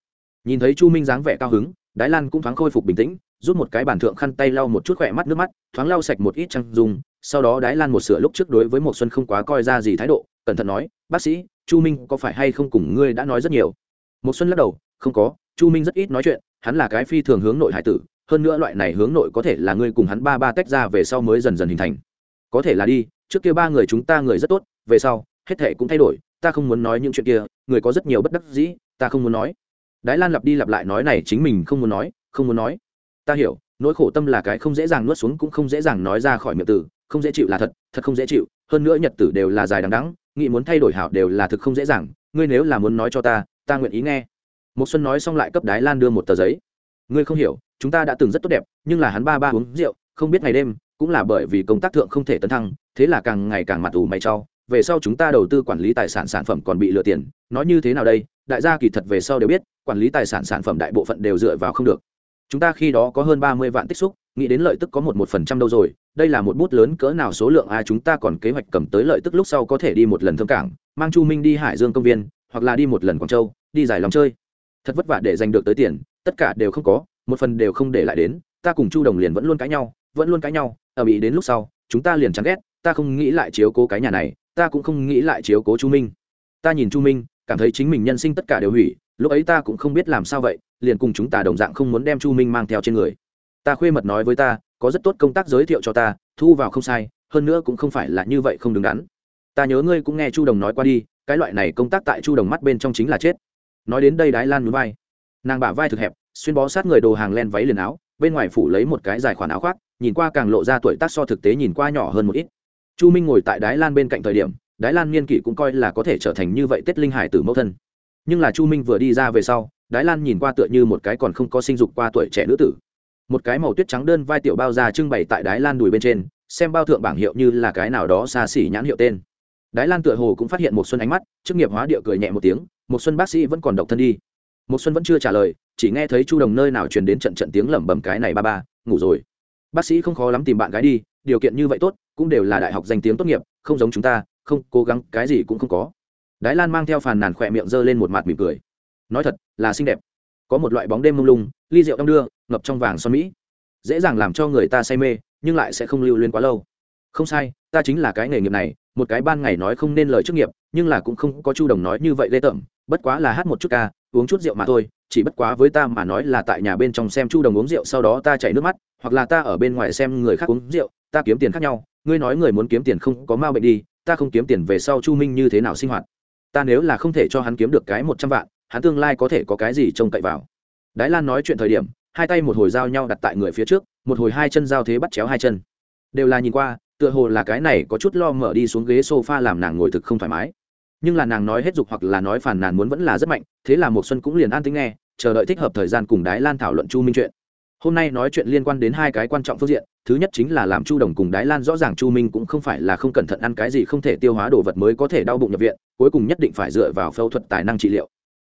Nhìn thấy chu minh dáng vẻ cao hứng, đái lan cũng thoáng khôi phục bình tĩnh, rút một cái bàn thượng khăn tay lau một chút khỏe mắt nước mắt, thoáng lau sạch một ít trăng dùng sau đó đái lan một sửa lúc trước đối với một xuân không quá coi ra gì thái độ, cẩn thận nói, bác sĩ, chu minh có phải hay không cùng ngươi đã nói rất nhiều? Một xuân lắc đầu, không có, chu minh rất ít nói chuyện, hắn là cái phi thường hướng nội hải tử, hơn nữa loại này hướng nội có thể là ngươi cùng hắn ba ba tách ra về sau mới dần dần hình thành. Có thể là đi, trước kia ba người chúng ta người rất tốt, về sau, hết thể cũng thay đổi, ta không muốn nói những chuyện kia, người có rất nhiều bất đắc dĩ, ta không muốn nói. Đái lan lặp đi lặp lại nói này chính mình không muốn nói, không muốn nói. Ta hiểu, nỗi khổ tâm là cái không dễ dàng nuốt xuống cũng không dễ dàng nói ra khỏi miệng tử không dễ chịu là thật thật không dễ chịu, hơn nữa nhật tử đều là dài đằng đắng nghĩ muốn thay đổi hảo đều là thực không dễ dàng, ngươi nếu là muốn nói cho ta ta nguyện ý nghe. Một xuân nói xong lại cấp đái lan đưa một tờ giấy. Ngươi không hiểu, chúng ta đã từng rất tốt đẹp, nhưng là hắn ba ba uống rượu, không biết ngày đêm, cũng là bởi vì công tác thượng không thể tấn thăng, thế là càng ngày càng mặt ủ mày cho. Về sau chúng ta đầu tư quản lý tài sản sản phẩm còn bị lừa tiền, nói như thế nào đây, đại gia kỳ thật về sau đều biết, quản lý tài sản sản phẩm đại bộ phận đều dựa vào không được. Chúng ta khi đó có hơn ba mươi vạn tích xúc nghĩ đến lợi tức có một một phần trăm đâu rồi, đây là một bút lớn cỡ nào số lượng ai chúng ta còn kế hoạch cầm tới lợi tức lúc sau có thể đi một lần thâm cảng, mang chu minh đi hải dương công viên, hoặc là đi một lần quảng châu, đi giải lòng chơi. Thật vất vả để giành được tới tiền, tất cả đều không có, một phần đều không để lại đến, ta cùng chu đồng liền vẫn luôn cãi nhau, vẫn luôn cãi nhau, ở bị đến lúc sau, chúng ta liền chán ghét, ta không nghĩ lại chiếu cố cái nhà này, ta cũng không nghĩ lại chiếu cố chu minh. Ta nhìn chu minh, cảm thấy chính mình nhân sinh tất cả đều hủy, lúc ấy ta cũng không biết làm sao vậy, liền cùng chúng ta đồng dạng không muốn đem chu minh mang theo trên người ta khuê mật nói với ta, có rất tốt công tác giới thiệu cho ta, thu vào không sai, hơn nữa cũng không phải là như vậy không đứng đắn. Ta nhớ ngươi cũng nghe chu đồng nói qua đi, cái loại này công tác tại chu đồng mắt bên trong chính là chết. Nói đến đây đái lan núi vai. Nàng bả vai thực hẹp, xuyên bó sát người đồ hàng len váy liền áo, bên ngoài phủ lấy một cái dài khoản áo khoác, nhìn qua càng lộ ra tuổi tác so thực tế nhìn qua nhỏ hơn một ít. Chu minh ngồi tại đái lan bên cạnh thời điểm, đái lan niên kỷ cũng coi là có thể trở thành như vậy tết linh hải từ mẫu thân. Nhưng là chu minh vừa đi ra về sau, đái lan nhìn qua tựa như một cái còn không có sinh dục qua tuổi trẻ nữ tử một cái màu tuyết trắng đơn vai tiểu bao già trưng bày tại đái lan đùi bên trên, xem bao thượng bảng hiệu như là cái nào đó xa xỉ nhãn hiệu tên. Đái lan tựa hồ cũng phát hiện một xuân ánh mắt, chức nghiệp hóa địa cười nhẹ một tiếng một xuân bác sĩ vẫn còn độc thân đi. Một xuân vẫn chưa trả lời, chỉ nghe thấy chu đồng nơi nào truyền đến trận trận tiếng lẩm bẩm cái này ba ba, ngủ rồi. Bác sĩ không khó lắm tìm bạn gái đi, điều kiện như vậy tốt, cũng đều là đại học danh tiếng tốt nghiệp, không giống chúng ta, không, cố gắng, cái gì cũng không có. Đái lan mang theo phàn nàn khỏe miệng giơ lên một mặt mỉm cười. Nói thật, là xinh đẹp có một loại bóng đêm mông lung, ly rượu đong đưa, ngập trong vàng son mỹ. Dễ dàng làm cho người ta say mê, nhưng lại sẽ không lưu liên quá lâu. Không sai, ta chính là cái nghề nghiệp này, một cái ban ngày nói không nên lời trước nghiệp, nhưng là cũng không có chu đồng nói như vậy lê tởm, bất quá là hát một chút ca, uống chút rượu mà thôi, chỉ bất quá với ta mà nói là tại nhà bên trong xem chu đồng uống rượu sau đó ta chảy nước mắt, hoặc là ta ở bên ngoài xem người khác uống rượu, ta kiếm tiền khác nhau, ngươi nói người muốn kiếm tiền không có ma bệnh đi, ta không kiếm tiền về sau chu minh như thế nào sinh hoạt. Ta nếu là không thể cho hắn kiếm được cái một trăm vạn hắn tương lai có thể có cái gì trông cậy vào. Đái lan nói chuyện thời điểm, hai tay một hồi giao nhau đặt tại người phía trước, một hồi hai chân giao thế bắt chéo hai chân. Đều là nhìn qua, tựa hồ là cái này có chút lo mở đi xuống ghế sofa làm nàng ngồi thực không thoải mái. Nhưng là nàng nói hết dục hoặc là nói phản nàn muốn vẫn là rất mạnh, thế là một xuân cũng liền an tính nghe, chờ đợi thích hợp thời gian cùng đái lan thảo luận chu minh chuyện. Hôm nay nói chuyện liên quan đến hai cái quan trọng phương diện, thứ nhất chính là làm chu đồng cùng đái lan rõ ràng chu minh cũng không phải là không cẩn thận ăn cái gì không thể tiêu hóa đồ vật mới có thể đau bụng nhập viện, cuối cùng nhất định phải dựa vào phẫu thuật tài năng trị liệu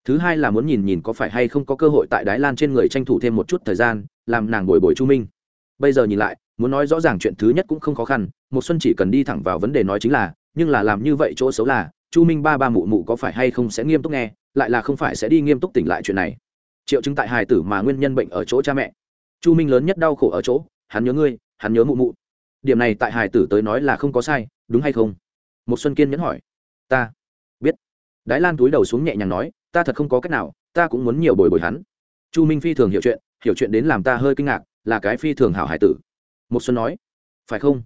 thứ hai là muốn nhìn nhìn có phải hay không có cơ hội tại đái lan trên người tranh thủ thêm một chút thời gian, làm nàng bồi bồi chu minh. Bây giờ nhìn lại, muốn nói rõ ràng chuyện thứ nhất cũng không khó khăn một xuân chỉ cần đi thẳng vào vấn đề nói chính là, nhưng là làm như vậy chỗ xấu là, chu minh ba ba mụ mụ có phải hay không sẽ nghiêm túc nghe, lại là không phải sẽ đi nghiêm túc tỉnh lại chuyện này. Triệu chứng tại hài tử mà nguyên nhân bệnh ở chỗ cha mẹ. Chu minh lớn nhất đau khổ ở chỗ, hắn nhớ ngươi, hắn nhớ mụ mụ. Điểm này tại hài tử tới nói là không có sai, đúng hay không? Một xuân kiên nhẫn hỏi. Ta biết. Đái lan túi đầu xuống nhẹ nhàng nói ta thật không có cách nào, ta cũng muốn nhiều bồi bồi hắn. Chu minh phi thường hiểu chuyện hiểu chuyện đến làm ta hơi kinh ngạc, là cái phi thường hảo hải tử. Một xuân nói, phải không?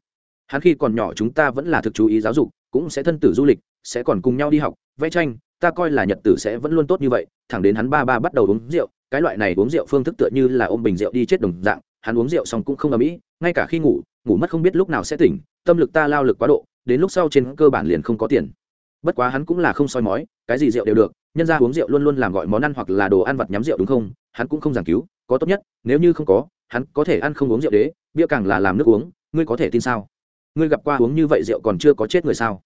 Hắn khi còn nhỏ chúng ta vẫn là thực chú ý giáo dục, cũng sẽ thân tử du lịch, sẽ còn cùng nhau đi học, vẽ tranh, ta coi là nhật tử sẽ vẫn luôn tốt như vậy, thẳng đến hắn ba ba bắt đầu uống rượu, cái loại này uống rượu phương thức tựa như là ôm bình rượu đi chết đồng dạng, hắn uống rượu xong cũng không ở mỹ ngay cả khi ngủ ngủ mất không biết lúc nào sẽ tỉnh, tâm lực ta lao lực quá độ, đến lúc sau trên cơ bản liền không có tiền. Bất quá hắn cũng là không soi mói, cái gì rượu đều được nhân ra uống rượu luôn luôn làm gọi món ăn hoặc là đồ ăn vặt nhắm rượu đúng không? Hắn cũng không giảng cứu, có tốt nhất, nếu như không có, hắn có thể ăn không uống rượu đế, bia càng là làm nước uống, ngươi có thể tin sao? Ngươi gặp qua uống như vậy rượu còn chưa có chết người sao?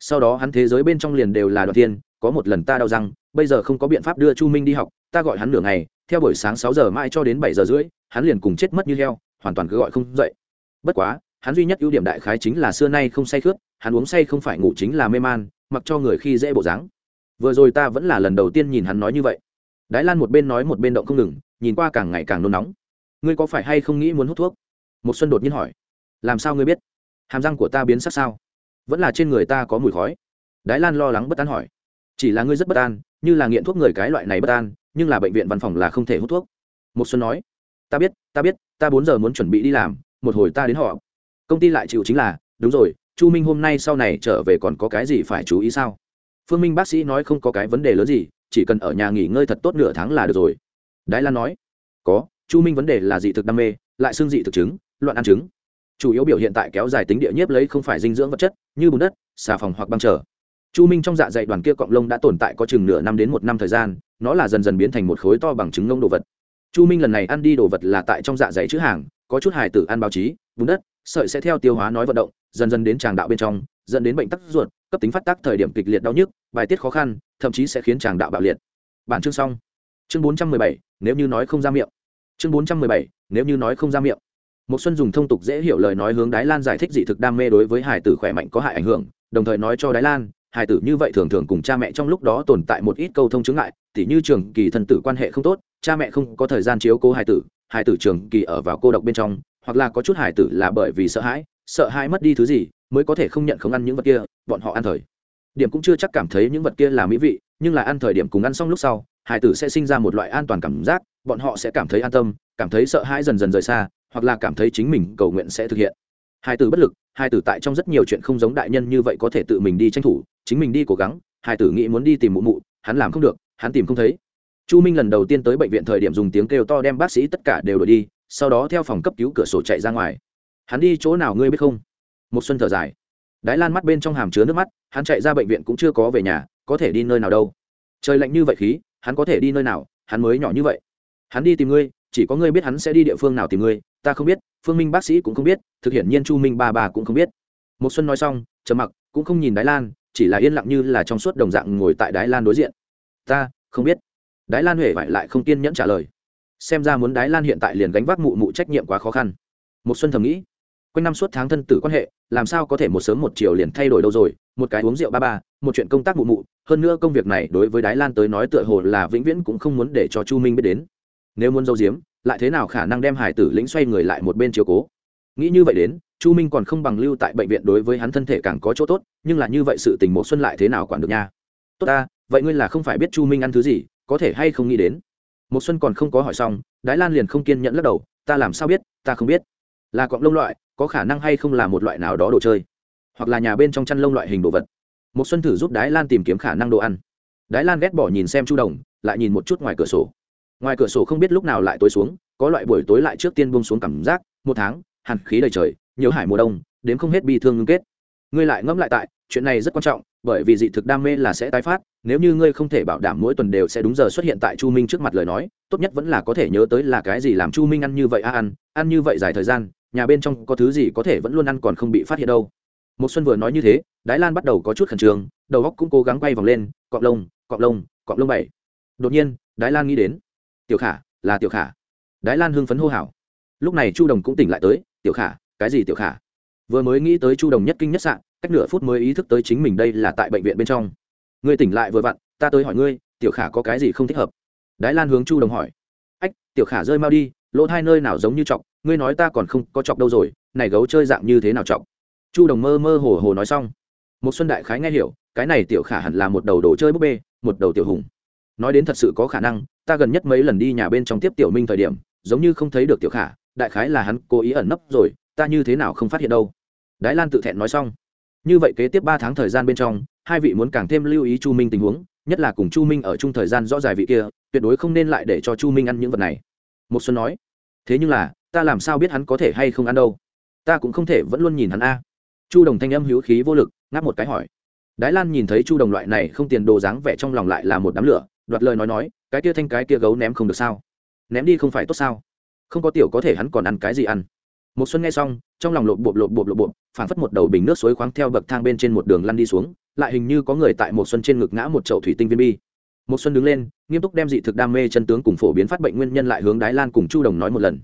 Sau đó hắn thế giới bên trong liền đều là đoàn thiên, có một lần ta đau răng, bây giờ không có biện pháp đưa chu minh đi học, ta gọi hắn nửa ngày, theo buổi sáng sáu giờ mai cho đến bảy giờ rưỡi, hắn liền cùng chết mất như heo, hoàn toàn cứ gọi không dậy. Bất quá, hắn duy nhất ưu điểm đại khái chính là xưa nay không say khướp hắn uống say không phải ngủ chính là mê man, mặc cho người khi dễ bộ dáng vừa rồi ta vẫn là lần đầu tiên nhìn hắn nói như vậy. Đái lan một bên nói một bên động không ngừng, nhìn qua càng ngày càng nôn nóng. Ngươi có phải hay không nghĩ muốn hút thuốc? Một xuân đột nhiên hỏi. Làm sao ngươi biết? Hàm răng của ta biến sắc sao? Vẫn là trên người ta có mùi khói. Đái lan lo lắng bất an hỏi. Chỉ là ngươi rất bất an, như là nghiện thuốc người cái loại này bất an, nhưng là bệnh viện văn phòng là không thể hút thuốc. Một xuân nói. Ta biết ta biết, ta bốn giờ muốn chuẩn bị đi làm, một hồi ta đến họ công ty lại chịu chính là, đúng rồi, chu minh hôm nay sau này trở về còn có cái gì phải chú ý sao? Phương minh bác sĩ nói không có cái vấn đề lớn gì, chỉ cần ở nhà nghỉ ngơi thật tốt nửa tháng là được rồi. Đái lan nói, có, chu minh vấn đề là dị thực đam mê, lại xương dị thực chứng, loạn ăn chứng chủ yếu biểu hiện tại kéo dài tính địa nhiếp lấy không phải dinh dưỡng vật chất, như bùn đất, xà phòng hoặc băng trở. Chu minh trong dạ dày đoàn kia cọng lông đã tồn tại có chừng nửa năm đến một năm thời gian, nó là dần dần biến thành một khối to bằng trứng ngông đồ vật. Chu minh lần này ăn đi đồ vật là tại trong dạ dày chữ hàng, có chút hài tử ăn báo chí, bùn đất, sợi sẽ theo tiêu hóa nói vận động dần dần đến tràng đạo bên trong, dẫn đến bệnh tắc ruột, cấp tính phát tác thời điểm kịch liệt đau nhức, bài tiết khó khăn, thậm chí sẽ khiến tràng đạo bạo liệt. Bản chương xong. Chương bốn trăm mười bảy, nếu như nói không ra miệng. Chương bốn trăm mười bảy, nếu như nói không ra miệng. Một xuân dùng thông tục dễ hiểu lời nói hướng đái lan giải thích dị thực đam mê đối với hải tử khỏe mạnh có hại ảnh hưởng, đồng thời nói cho đái lan, hải tử như vậy thường thường cùng cha mẹ trong lúc đó tồn tại một ít câu thông chứng ngại, tỉ như trường kỳ thân tử quan hệ không tốt, cha mẹ không có thời gian chiếu cố hải tử hải tử trường kỳ ở vào cô độc bên trong, hoặc là có chút hải tử là bởi vì sợ hãi sợ hãi mất đi thứ gì mới có thể không nhận không ăn những vật kia, bọn họ ăn thời. Điểm cũng chưa chắc cảm thấy những vật kia là mỹ vị, nhưng là ăn thời điểm cùng ăn xong lúc sau, hải tử sẽ sinh ra một loại an toàn cảm giác, bọn họ sẽ cảm thấy an tâm, cảm thấy sợ hãi dần dần rời xa, hoặc là cảm thấy chính mình cầu nguyện sẽ thực hiện. Hai tử bất lực hai tử tại trong rất nhiều chuyện không giống đại nhân như vậy có thể tự mình đi tranh thủ, chính mình đi cố gắng hai tử nghĩ muốn đi tìm mụ mụ, hắn làm không được, hắn tìm không thấy. Chu minh lần đầu tiên tới bệnh viện thời điểm dùng tiếng kêu to đem bác sĩ tất cả đều đổi đi, sau đó theo phòng cấp cứu cửa sổ chạy ra ngoài hắn đi chỗ nào ngươi biết không? Một xuân thở dài. Đái lan mắt bên trong hàm chứa nước mắt, hắn chạy ra bệnh viện cũng chưa có về nhà, có thể đi nơi nào đâu? Trời lạnh như vậy khí, hắn có thể đi nơi nào? Hắn mới nhỏ như vậy. Hắn đi tìm ngươi, chỉ có ngươi biết hắn sẽ đi địa phương nào tìm ngươi, ta không biết, phương minh bác sĩ cũng không biết, thực hiện nhiên chu minh ba bà cũng không biết. Một xuân nói xong, trầm mặc, cũng không nhìn đái lan, chỉ là yên lặng như là trong suốt đồng dạng ngồi tại đái lan đối diện. Ta, không biết. Đái lan huệ vải lại không kiên nhẫn trả lời. Xem ra muốn đái lan hiện tại liền gánh vác mụ mụ trách nhiệm quá khó khăn. Một xuân thầm nghĩ quanh năm suốt tháng thân tử quan hệ, làm sao có thể một sớm một chiều liền thay đổi đâu rồi? Một cái uống rượu ba ba, một chuyện công tác mụ mụ, hơn nữa công việc này đối với đái lan tới nói tựa hồ là vĩnh viễn cũng không muốn để cho chu minh biết đến. Nếu muốn giấu giếm, lại thế nào khả năng đem hải tử lĩnh xoay người lại một bên chiều cố? Nghĩ như vậy đến, chu minh còn không bằng lưu tại bệnh viện đối với hắn thân thể càng có chỗ tốt, nhưng là như vậy sự tình một xuân lại thế nào quản được nha? Tốt ta, vậy ngươi là không phải biết chu minh ăn thứ gì, có thể hay không nghĩ đến? Một xuân còn không có hỏi xong, đái lan liền không kiên nhẫn lắc đầu, ta làm sao biết, ta không biết. Là cọng lông loại có khả năng hay không là một loại nào đó đồ chơi, hoặc là nhà bên trong chăn lông loại hình đồ vật. Một xuân thử giúp đái lan tìm kiếm khả năng đồ ăn. Đái lan ghét bỏ nhìn xem chu đồng, lại nhìn một chút ngoài cửa sổ. Ngoài cửa sổ không biết lúc nào lại tối xuống, có loại buổi tối lại trước tiên buông xuống cảm giác, một tháng, hàn khí đầy trời, nhiều hải mùa đông, đến không hết bi thương ngưng kết. Ngươi lại ngẫm lại tại, chuyện này rất quan trọng, bởi vì dị thực đam mê là sẽ tái phát, nếu như ngươi không thể bảo đảm mỗi tuần đều sẽ đúng giờ xuất hiện tại chu minh trước mặt lời nói, tốt nhất vẫn là có thể nhớ tới là cái gì làm chu minh ăn như vậy a, ăn ăn như vậy dài thời gian nhà bên trong có thứ gì có thể vẫn luôn ăn còn không bị phát hiện đâu. Một xuân vừa nói như thế, đái lan bắt đầu có chút khẩn trương, đầu óc cũng cố gắng quay vòng lên cọp lông cọp lông cọp lông bảy. Đột nhiên, đái lan nghĩ đến, tiểu khả, là tiểu khả. Đái lan hưng phấn hô hào. Lúc này chu đồng cũng tỉnh lại tới, tiểu khả, cái gì tiểu khả? Vừa mới nghĩ tới chu đồng nhất kinh nhất sạn cách nửa phút mới ý thức tới chính mình đây là tại bệnh viện bên trong. Ngươi tỉnh lại vừa vặn, ta tới hỏi ngươi, tiểu khả có cái gì không thích hợp? Đái lan hướng chu đồng hỏi, ách, tiểu khả rơi mau đi, lỗ hai nơi nào giống như chọc ngươi nói ta còn không có chọc đâu rồi, này gấu chơi dạng như thế nào chọc? Chu đồng mơ mơ hồ hồ nói xong. Một xuân đại khái nghe hiểu, cái này tiểu khả hẳn là một đầu đồ chơi búp bê, một đầu tiểu hùng. Nói đến thật sự có khả năng, ta gần nhất mấy lần đi nhà bên trong tiếp tiểu minh thời điểm, giống như không thấy được tiểu khả, đại khái là hắn cố ý ẩn nấp rồi, ta như thế nào không phát hiện đâu. Đái lan tự thẹn nói xong. Như vậy kế tiếp ba tháng thời gian bên trong, hai vị muốn càng thêm lưu ý chu minh tình huống, nhất là cùng chu minh ở chung thời gian rõ dài vị kia, tuyệt đối không nên lại để cho chu minh ăn những vật này. Một xuân nói. Thế nhưng là ta làm sao biết hắn có thể hay không ăn đâu? Ta cũng không thể vẫn luôn nhìn hắn a. Chu đồng thanh âm hữu khí vô lực, ngáp một cái hỏi. Đái lan nhìn thấy chu đồng loại này không tiền đồ dáng vẻ trong lòng lại là một đám lửa, đoạt lời nói nói, cái kia thanh cái kia gấu ném không được sao? Ném đi không phải tốt sao? Không có tiểu có thể hắn còn ăn cái gì ăn. Một xuân nghe xong, trong lòng lộp bộp lộp bộp lộp bộp phản phất một đầu bình nước suối khoáng theo bậc thang bên trên một đường lăn đi xuống, lại hình như có người tại một xuân trên ngực ngã một chậu thủy tinh viên bi. Một xuân đứng lên, nghiêm túc đem dị thực đam mê chân tướng cùng phổ biến phát bệnh nguyên nhân lại hướng đái lan cùng chu đồng nói một lần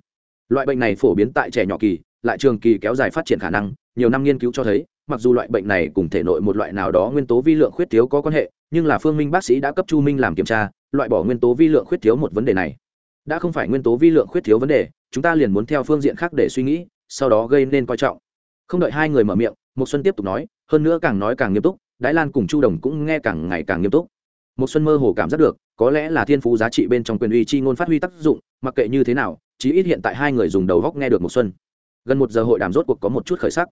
loại bệnh này phổ biến tại trẻ nhỏ kỳ, lại trường kỳ kéo dài phát triển khả năng, nhiều năm nghiên cứu cho thấy, mặc dù loại bệnh này cùng thể nội một loại nào đó nguyên tố vi lượng khuyết thiếu có quan hệ, nhưng là phương minh bác sĩ đã cấp chu minh làm kiểm tra, loại bỏ nguyên tố vi lượng khuyết thiếu một vấn đề này. Đã không phải nguyên tố vi lượng khuyết thiếu vấn đề, chúng ta liền muốn theo phương diện khác để suy nghĩ, sau đó gây nên coi trọng. Không đợi hai người mở miệng một xuân tiếp tục nói, hơn nữa càng nói càng nghiêm túc, đái lan cùng chu đồng cũng nghe càng ngày càng nghiêm túc. Một xuân mơ hồ cảm giác được, có lẽ là thiên phú giá trị bên trong quyền uy chi ngôn phát huy tác dụng, mặc kệ như thế nào chí ít hiện tại hai người dùng đầu góc nghe được một xuân. Gần một giờ hội đàm rốt cuộc có một chút khởi sắc.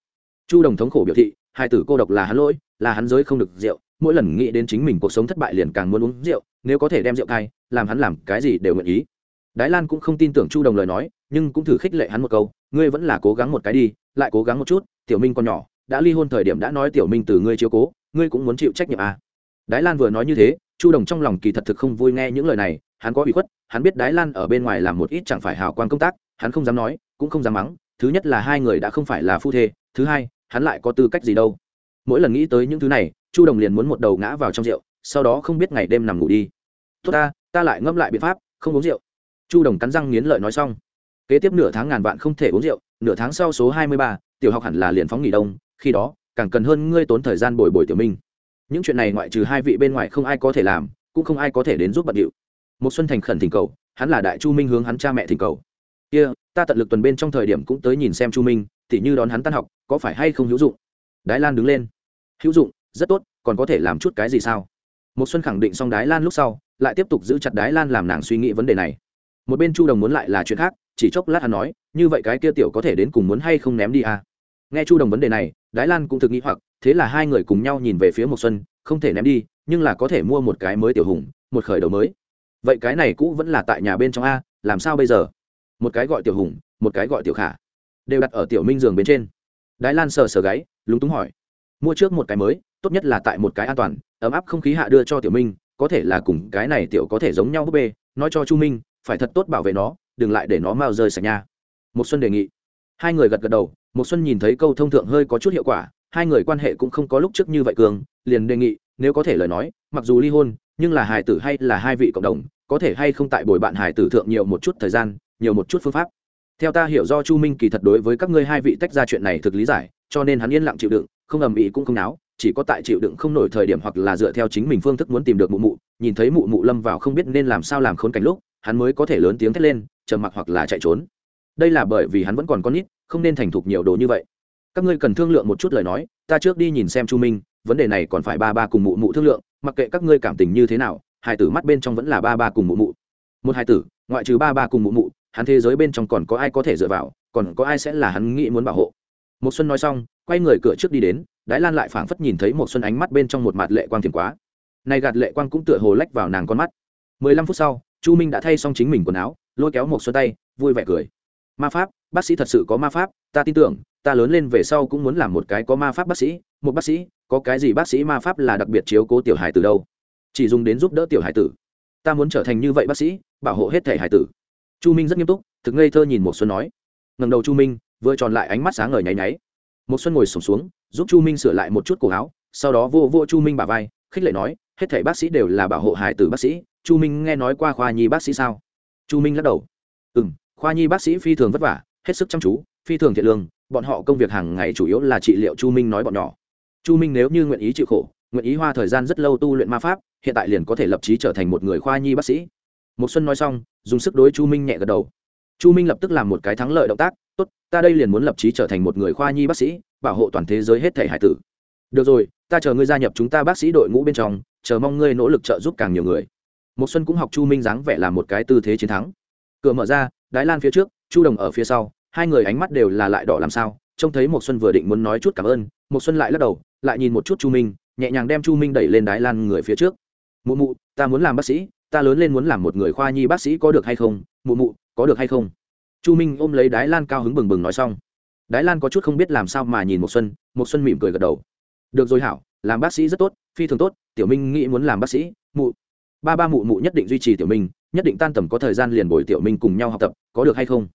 Chu đồng thống khổ biểu thị, hai tử cô độc là hắn lỗi, là hắn giới không được rượu, mỗi lần nghĩ đến chính mình cuộc sống thất bại liền càng muốn uống rượu, nếu có thể đem rượu thay làm hắn làm cái gì đều nguyện ý. Đái lan cũng không tin tưởng chu đồng lời nói, nhưng cũng thử khích lệ hắn một câu, ngươi vẫn là cố gắng một cái đi, lại cố gắng một chút, tiểu minh còn nhỏ, đã ly hôn thời điểm đã nói tiểu minh từ ngươi chiếu cố, ngươi cũng muốn chịu trách nhiệm à. đái lan vừa nói như thế chu đồng trong lòng kỳ thật thực không vui nghe những lời này, hắn có bị khuất, hắn biết đái lan ở bên ngoài làm một ít chẳng phải hào quan công tác, hắn không dám nói, cũng không dám mắng, thứ nhất là hai người đã không phải là phu thê, thứ hai, hắn lại có tư cách gì đâu. Mỗi lần nghĩ tới những thứ này, chu đồng liền muốn một đầu ngã vào trong rượu, sau đó không biết ngày đêm nằm ngủ đi. Tốt ta ta lại ngâm lại biện pháp, không uống rượu. Chu đồng cắn răng nghiến lợi nói xong. Kế tiếp nửa tháng ngàn vạn không thể uống rượu, nửa tháng sau số hai mươi ba, tiểu học hẳn là liền phóng nghỉ đông, khi đó, càng cần hơn ngươi tốn thời gian bồi bồi tiểu minh những chuyện này ngoại trừ hai vị bên ngoài không ai có thể làm cũng không ai có thể đến giúp bận điệu. Một xuân thành khẩn thỉnh cầu hắn là đại chu minh hướng hắn cha mẹ thỉnh cầu. Kia、yeah, ta tận lực tuần bên trong thời điểm cũng tới nhìn xem chu minh thì như đón hắn tan học có phải hay không hữu dụng? Đái lan đứng lên. Hữu dụng rất tốt còn có thể làm chút cái gì sao? Một xuân khẳng định xong đái lan lúc sau lại tiếp tục giữ chặt đái lan làm nàng suy nghĩ vấn đề này. Một bên chu đồng muốn lại là chuyện khác chỉ chốc lát hắn nói như vậy cái kia tiểu có thể đến cùng muốn hay không ném đi à? Nghe chu đồng vấn đề này, đái lan cũng thực nghĩ hoặc, thế là hai người cùng nhau nhìn về phía một xuân, không thể ném đi, nhưng là có thể mua một cái mới tiểu hùng, một khởi đầu mới. Vậy cái này cũ vẫn là tại nhà bên trong a, làm sao bây giờ? Một cái gọi tiểu hùng, một cái gọi tiểu khả, đều đặt ở tiểu minh giường bên trên. Đái lan sờ sờ gáy, lúng túng hỏi. Mua trước một cái mới, tốt nhất là tại một cái an toàn, ấm áp không khí hạ đưa cho tiểu minh, có thể là cùng cái này tiểu có thể giống nhau búp bê, nói cho chu minh, phải thật tốt bảo vệ nó, đừng lại để nó mau rơi sạch nha. Một xuân đề nghị. Hai người gật gật đầu một xuân nhìn thấy câu thông thượng hơi có chút hiệu quả, hai người quan hệ cũng không có lúc trước như vậy cường, liền đề nghị, nếu có thể lời nói, mặc dù ly hôn, nhưng là hài tử hay là hai vị cộng đồng, có thể hay không tại bồi bạn hài tử thượng nhiều một chút thời gian, nhiều một chút phương pháp. Theo ta hiểu do chu minh kỳ thật đối với các ngươi hai vị tách ra chuyện này thực lý giải, cho nên hắn yên lặng chịu đựng, không ầm ĩ cũng không náo, chỉ có tại chịu đựng không nổi thời điểm hoặc là dựa theo chính mình phương thức muốn tìm được mụ mụ, nhìn thấy mụ mụ lâm vào không biết nên làm sao làm khốn cảnh lúc, hắn mới có thể lớn tiếng thét lên, trầm mặc hoặc là chạy trốn. Đây là bởi vì hắn vẫn còn con nít không nên thành thục nhiều đồ như vậy. Các ngươi cần thương lượng một chút lời nói, ta trước đi nhìn xem chu minh, vấn đề này còn phải ba ba cùng mụ mụ thương lượng, mặc kệ các ngươi cảm tình như thế nào, hai tử mắt bên trong vẫn là ba ba cùng mụ mụ. Một hai tử, ngoại trừ ba ba cùng mụ mụ, hắn thế giới bên trong còn có ai có thể dựa vào, còn có ai sẽ là hắn nghĩ muốn bảo hộ. Một xuân nói xong, quay người cửa trước đi đến, đái lan lại phảng phất nhìn thấy một xuân ánh mắt bên trong một mặt lệ quang thiền quá. Này gạt lệ quang cũng tựa hồ lách vào nàng con mắt. Mười lăm phút sau, chu minh đã thay xong chính mình quần áo, lôi kéo một xuân tay, vui vẻ cười. Ma pháp bác sĩ thật sự có ma pháp, ta tin tưởng, ta lớn lên về sau cũng muốn làm một cái có ma pháp bác sĩ, một bác sĩ, có cái gì bác sĩ ma pháp là đặc biệt chiếu cố tiểu hải từ đâu. Chỉ dùng đến giúp đỡ tiểu hải tử. Ta muốn trở thành như vậy bác sĩ, bảo hộ hết thể hải tử. Chu minh rất nghiêm túc, thực ngây thơ nhìn một xuân nói. Ngầm đầu chu minh, vừa tròn lại ánh mắt sáng ngời nháy nháy. Một xuân ngồi sổng xuống, giúp chu minh sửa lại một chút cổ áo, sau đó vô vô chu minh bà vai, khích lệ nói, hết thể bác sĩ đều là bảo hộ hải tử bác sĩ, chu minh nghe nói qua khoa nhi bác sĩ sao? Chu minh lắc đầu. Ừ m khoa nhi bác sĩ phi thường vất vả hết sức chăm chú, phi thường thiện lương, bọn họ công việc hàng ngày chủ yếu là trị liệu chu minh nói bọn nhỏ. Chu minh nếu như nguyện ý chịu khổ, nguyện ý hoa thời gian rất lâu tu luyện ma pháp, hiện tại liền có thể lập trí trở thành một người khoa nhi bác sĩ. Một xuân nói xong, dùng sức đối chu minh nhẹ gật đầu. Chu minh lập tức làm một cái thắng lợi động tác, tốt, ta đây liền muốn lập trí trở thành một người khoa nhi bác sĩ, bảo hộ toàn thế giới hết thể hải tử. Được rồi, ta chờ ngươi gia nhập chúng ta bác sĩ đội ngũ bên trong, chờ mong ngươi nỗ lực trợ giúp càng nhiều người. Một xuân cũng học chu minh dáng vẻ làm một cái tư thế chiến thắng. Cửa mở ra, đái lan phía trước, chu đồng ở phía sau hai người ánh mắt đều là lại đỏ làm sao, trông thấy một xuân vừa định muốn nói chút cảm ơn một xuân lại lắc đầu, lại nhìn một chút chu minh, nhẹ nhàng đem chu minh đẩy lên đái lan người phía trước. Mụ mụ, ta muốn làm bác sĩ, ta lớn lên muốn làm một người khoa nhi bác sĩ có được hay không? Mụ mụ, có được hay không? Chu minh ôm lấy đái lan cao hứng bừng bừng nói xong. Đái lan có chút không biết làm sao mà nhìn một xuân một xuân mỉm cười gật đầu. Được rồi hảo, làm bác sĩ rất tốt, phi thường tốt, tiểu minh nghĩ muốn làm bác sĩ, mụ. Ba ba mụ mụ nhất định duy trì tiểu minh, nhất định tan tầm có thời gian liền bồi tiểu minh cùng nhau học tập, có được hay không?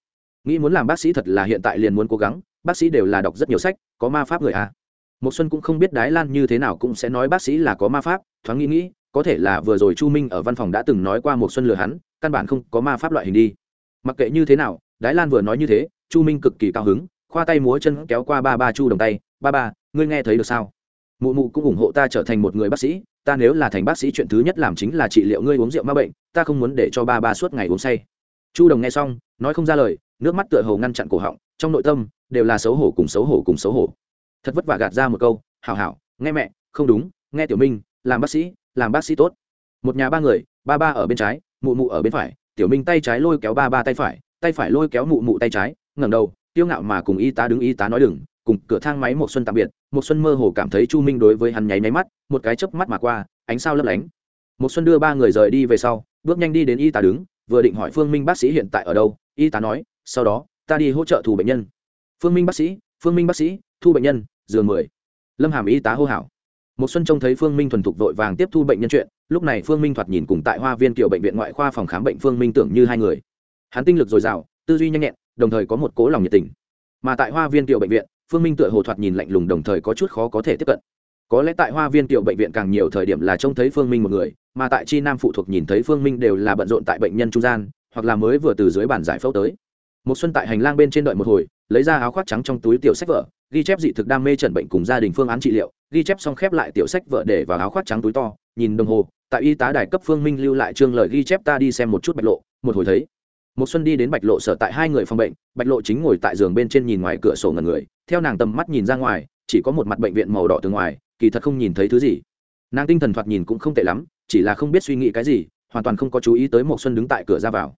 Nghĩ muốn làm bác sĩ thật là hiện tại liền muốn cố gắng, bác sĩ đều là đọc rất nhiều sách, có ma pháp người à. Một xuân cũng không biết đái lan như thế nào cũng sẽ nói bác sĩ là có ma pháp, thoáng nghĩ nghĩ, có thể là vừa rồi chu minh ở văn phòng đã từng nói qua một xuân lừa hắn, căn bản không có ma pháp loại hình đi. Mặc kệ như thế nào, đái lan vừa nói như thế, chu minh cực kỳ cao hứng, khoa tay múa chân kéo qua ba ba chu đồng tay, ba ba, ngươi nghe thấy được sao? Mụ mụ cũng ủng hộ ta trở thành một người bác sĩ, ta nếu là thành bác sĩ chuyện thứ nhất làm chính là trị liệu ngươi uống rượu ma bệnh, ta không muốn để cho ba ba suốt ngày uống say chu đồng nghe xong, nói không ra lời, nước mắt tựa hồ ngăn chặn cổ họng, trong nội tâm đều là xấu hổ cùng xấu hổ cùng xấu hổ. Thật vất vả gạt ra một câu, hảo hảo, nghe mẹ, không đúng, nghe tiểu minh, làm bác sĩ, làm bác sĩ tốt. Một nhà ba người, ba ba ở bên trái, mụ mụ ở bên phải, tiểu minh tay trái lôi kéo ba ba tay phải tay phải lôi kéo mụ mụ tay trái, ngẩng đầu tiêu ngạo mà cùng y tá đứng y tá nói đừng, cùng cửa thang máy một xuân tạm biệt, một xuân mơ hồ cảm thấy chu minh đối với hắn nháy máy mắt, một cái chớp mắt mà qua, ánh sao lấp lánh. Một xuân đưa ba người rời đi về sau, bước nhanh đi đến y tá đứng vừa định hỏi phương minh bác sĩ hiện tại ở đâu, y tá nói, sau đó, ta đi hỗ trợ thu bệnh nhân. Phương minh bác sĩ, phương minh bác sĩ, thu bệnh nhân, giường mười. Lâm hàm y tá hô hào. Một xuân trông thấy phương minh thuần thục vội vàng tiếp thu bệnh nhân chuyện, lúc này phương minh thoạt nhìn cùng tại hoa viên kiểu bệnh viện ngoại khoa phòng khám bệnh phương minh tưởng như hai người. Hắn tinh lực dồi dào, tư duy nhanh nhẹn, đồng thời có một cố lòng nhiệt tình. Mà tại hoa viên kiểu bệnh viện, phương minh tựa hồ thoạt nhìn lạnh lùng đồng thời có chút khó có thể tiếp cận. Có lẽ tại hoa viên tiểu bệnh viện càng nhiều thời điểm là trông thấy phương minh một người mà tại chi nam phụ thuộc nhìn thấy phương minh đều là bận rộn tại bệnh nhân trung gian, hoặc là mới vừa từ dưới bàn giải phẫu tới. Một xuân tại hành lang bên trên đợi một hồi, lấy ra áo khoác trắng trong túi tiểu sách vở, ghi chép dị thực đam mê chẩn bệnh cùng gia đình phương án trị liệu, ghi chép xong khép lại tiểu sách vở để vào áo khoác trắng túi to, nhìn đồng hồ, tại y tá đài cấp phương minh lưu lại chương lời ghi chép ta đi xem một chút bạch lộ, một hồi thấy. Một xuân đi đến bạch lộ sở tại hai người phòng bệnh, bạch lộ chính ngồi tại giường bên trên nhìn ngoài cửa sổ ngần người, theo nàng tầm mắt nhìn ra ngoài, chỉ có một mặt bệnh viện màu đỏ từ ngoài, kỳ thật không nhìn thấy thứ gì. Nàng tinh thần thoạt nhìn cũng không tệ lắm chỉ là không biết suy nghĩ cái gì, hoàn toàn không có chú ý tới một xuân đứng tại cửa ra vào.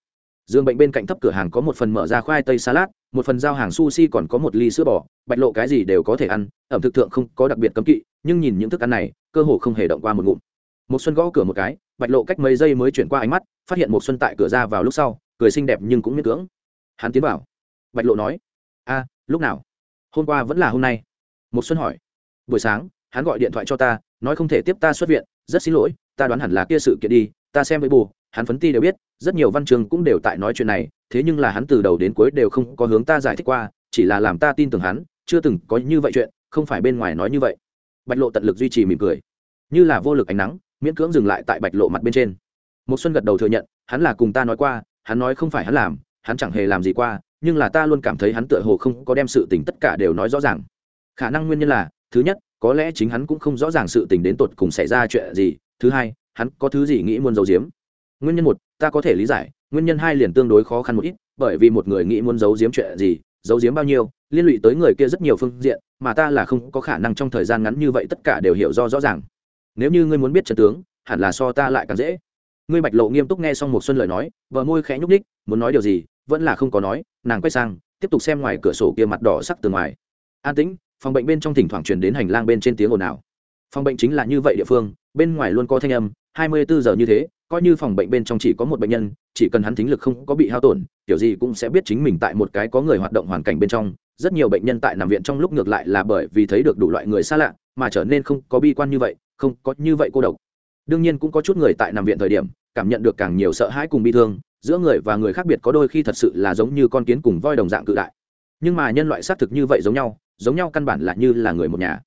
Dương bệnh bên cạnh thấp cửa hàng có một phần mở ra khoai tây salad, một phần giao hàng sushi còn có một ly sữa bò, bạch lộ cái gì đều có thể ăn, ẩm thực thượng không có đặc biệt cấm kỵ, nhưng nhìn những thức ăn này, cơ hồ không hề động qua một ngụm. Một xuân gõ cửa một cái, bạch lộ cách mấy giây mới chuyển qua ánh mắt, phát hiện một xuân tại cửa ra vào lúc sau, cười xinh đẹp nhưng cũng miễn cưỡng. Hắn tiến vào. Bạch lộ nói, a, lúc nào? Hôm qua vẫn là hôm nay. Một xuân hỏi. Buổi sáng, hắn gọi điện thoại cho ta, nói không thể tiếp ta xuất viện, rất xin lỗi ta đoán hẳn là kia sự kiện đi, ta xem với bù hắn phấn ti đều biết, rất nhiều văn trường cũng đều tại nói chuyện này, thế nhưng là hắn từ đầu đến cuối đều không có hướng ta giải thích qua, chỉ là làm ta tin tưởng hắn, chưa từng có như vậy chuyện, không phải bên ngoài nói như vậy. Bạch lộ tận lực duy trì mỉm cười. Như là vô lực ánh nắng, miễn cưỡng dừng lại tại bạch lộ mặt bên trên. Một xuân gật đầu thừa nhận, hắn là cùng ta nói qua, hắn nói không phải hắn làm, hắn chẳng hề làm gì qua, nhưng là ta luôn cảm thấy hắn tựa hồ không có đem sự tình tất cả đều nói rõ ràng. Khả năng nguyên nhân là, thứ nhất, có lẽ chính hắn cũng không rõ ràng sự tình đến tột cùng xảy ra chuyện gì thứ hai, hắn có thứ gì nghĩ muốn giấu giếm? Nguyên nhân một, ta có thể lý giải, nguyên nhân hai liền tương đối khó khăn một ít, bởi vì một người nghĩ muốn giấu giếm chuyện gì, giấu giếm bao nhiêu, liên lụy tới người kia rất nhiều phương diện, mà ta là không có khả năng trong thời gian ngắn như vậy tất cả đều hiểu do rõ ràng. Nếu như ngươi muốn biết trận tướng, hẳn là so ta lại càng dễ. Ngươi bạch lộ nghiêm túc nghe xong một xuân lời nói vợ môi khẽ nhúc ních muốn nói điều gì, vẫn là không có nói, nàng quay sang, tiếp tục xem ngoài cửa sổ kia mặt đỏ sắc từ ngoài. An tĩnh, phòng bệnh bên trong thỉnh thoảng truyền đến hành lang bên trên tiếng ồn ào. Phòng bệnh chính là như vậy địa phương bên ngoài luôn có thanh âm, hai mươi bốn giờ như thế, coi như phòng bệnh bên trong chỉ có một bệnh nhân, chỉ cần hắn thính lực không có bị hao tổn, kiểu gì cũng sẽ biết chính mình tại một cái có người hoạt động hoàn cảnh bên trong. Rất nhiều bệnh nhân tại nằm viện trong lúc ngược lại là bởi vì thấy được đủ loại người xa lạ, mà trở nên không có bi quan như vậy, không có như vậy cô độc. Đương nhiên cũng có chút người tại nằm viện thời điểm, cảm nhận được càng nhiều sợ hãi cùng bi thương, giữa người và người khác biệt có đôi khi thật sự là giống như con kiến cùng voi đồng dạng cự đại. Nhưng mà nhân loại xác thực như vậy giống nhau giống nhau căn bản là như là người một nhà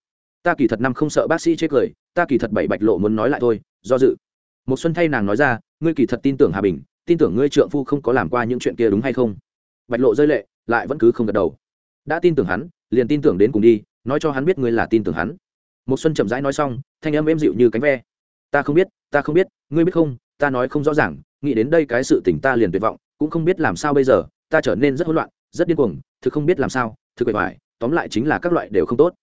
ta kỳ thật năm không sợ bác sĩ chết cười, ta kỳ thật bảy bạch lộ muốn nói lại thôi, do dự. Một xuân thay nàng nói ra, ngươi kỳ thật tin tưởng hà bình, tin tưởng ngươi trượng phu không có làm qua những chuyện kia đúng hay không? Bạch lộ rơi lệ, lại vẫn cứ không gật đầu. Đã tin tưởng hắn, liền tin tưởng đến cùng đi, nói cho hắn biết ngươi là tin tưởng hắn. Một xuân chậm rãi nói xong, thanh âm êm dịu như cánh ve. Ta không biết, ta không biết, ngươi biết không, ta nói không rõ ràng, nghĩ đến đây cái sự tình ta liền tuyệt vọng, cũng không biết làm sao bây giờ, ta trở nên rất hỗn loạn, rất điên cuồng, thực không biết làm sao, thực quậy ngoài tóm lại chính là các loại đều không tốt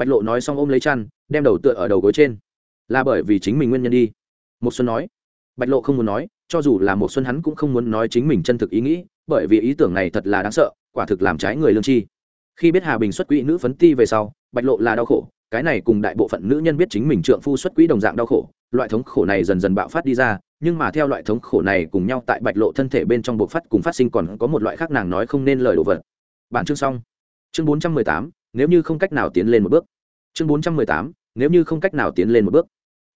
bạch lộ nói xong ôm lấy chăn, đem đầu tựa ở đầu gối trên. Là bởi vì chính mình nguyên nhân đi. Một xuân nói. Bạch lộ không muốn nói, cho dù là một xuân hắn cũng không muốn nói chính mình chân thực ý nghĩ, bởi vì ý tưởng này thật là đáng sợ, quả thực làm trái người lương chi khi biết hà bình xuất quỹ nữ phấn ti về sau, bạch lộ là đau khổ, cái này cùng đại bộ phận nữ nhân biết chính mình trượng phu xuất quỹ đồng dạng đau khổ, loại thống khổ này dần dần bạo phát đi ra, nhưng mà theo loại thống khổ này cùng nhau tại bạch lộ thân thể bên trong bộ phát cùng phát sinh còn có một loại khác nàng nói không nên lời đồ vật. Bản chương xong. Chương bốn trăm mười tám nếu như không cách nào tiến lên một bước. Chương bốn trăm mười tám, nếu như không cách nào tiến lên một bước.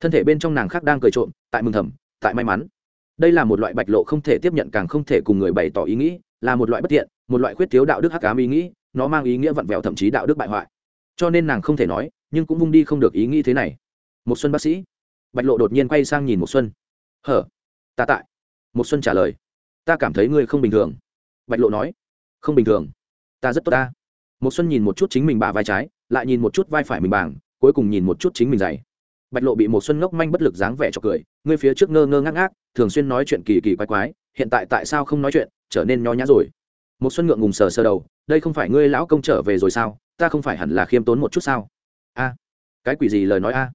Thân thể bên trong nàng khác đang cười trộm, tại mừng thầm, tại may mắn. Đây là một loại bạch lộ không thể tiếp nhận càng không thể cùng người bày tỏ ý nghĩ, là một loại bất thiện một loại khuyết thiếu đạo đức hắc ám ý nghĩ, nó mang ý nghĩa vặn vẹo thậm chí đạo đức bại hoại. Cho nên nàng không thể nói, nhưng cũng vung đi không được ý nghĩ thế này. Một xuân bác sĩ. Bạch lộ đột nhiên quay sang nhìn một xuân. Hở, ta tại. Một xuân trả lời. Ta cảm thấy ngươi không bình thường. Bạch lộ nói. Không bình thường. Ta rất tốt ta một xuân nhìn một chút chính mình bả vai trái, lại nhìn một chút vai phải mình bảng, cuối cùng nhìn một chút chính mình dày bạch lộ bị một xuân ngốc manh bất lực dáng vẻ cho cười ngươi phía trước ngơ ngơ ngác ngác, thường xuyên nói chuyện kỳ kỳ quái quái, hiện tại tại sao không nói chuyện, trở nên nho nhã rồi. Một xuân ngượng ngùng sờ sờ đầu, đây không phải ngươi lão công trở về rồi sao, ta không phải hẳn là khiêm tốn một chút sao? A, cái quỷ gì lời nói a?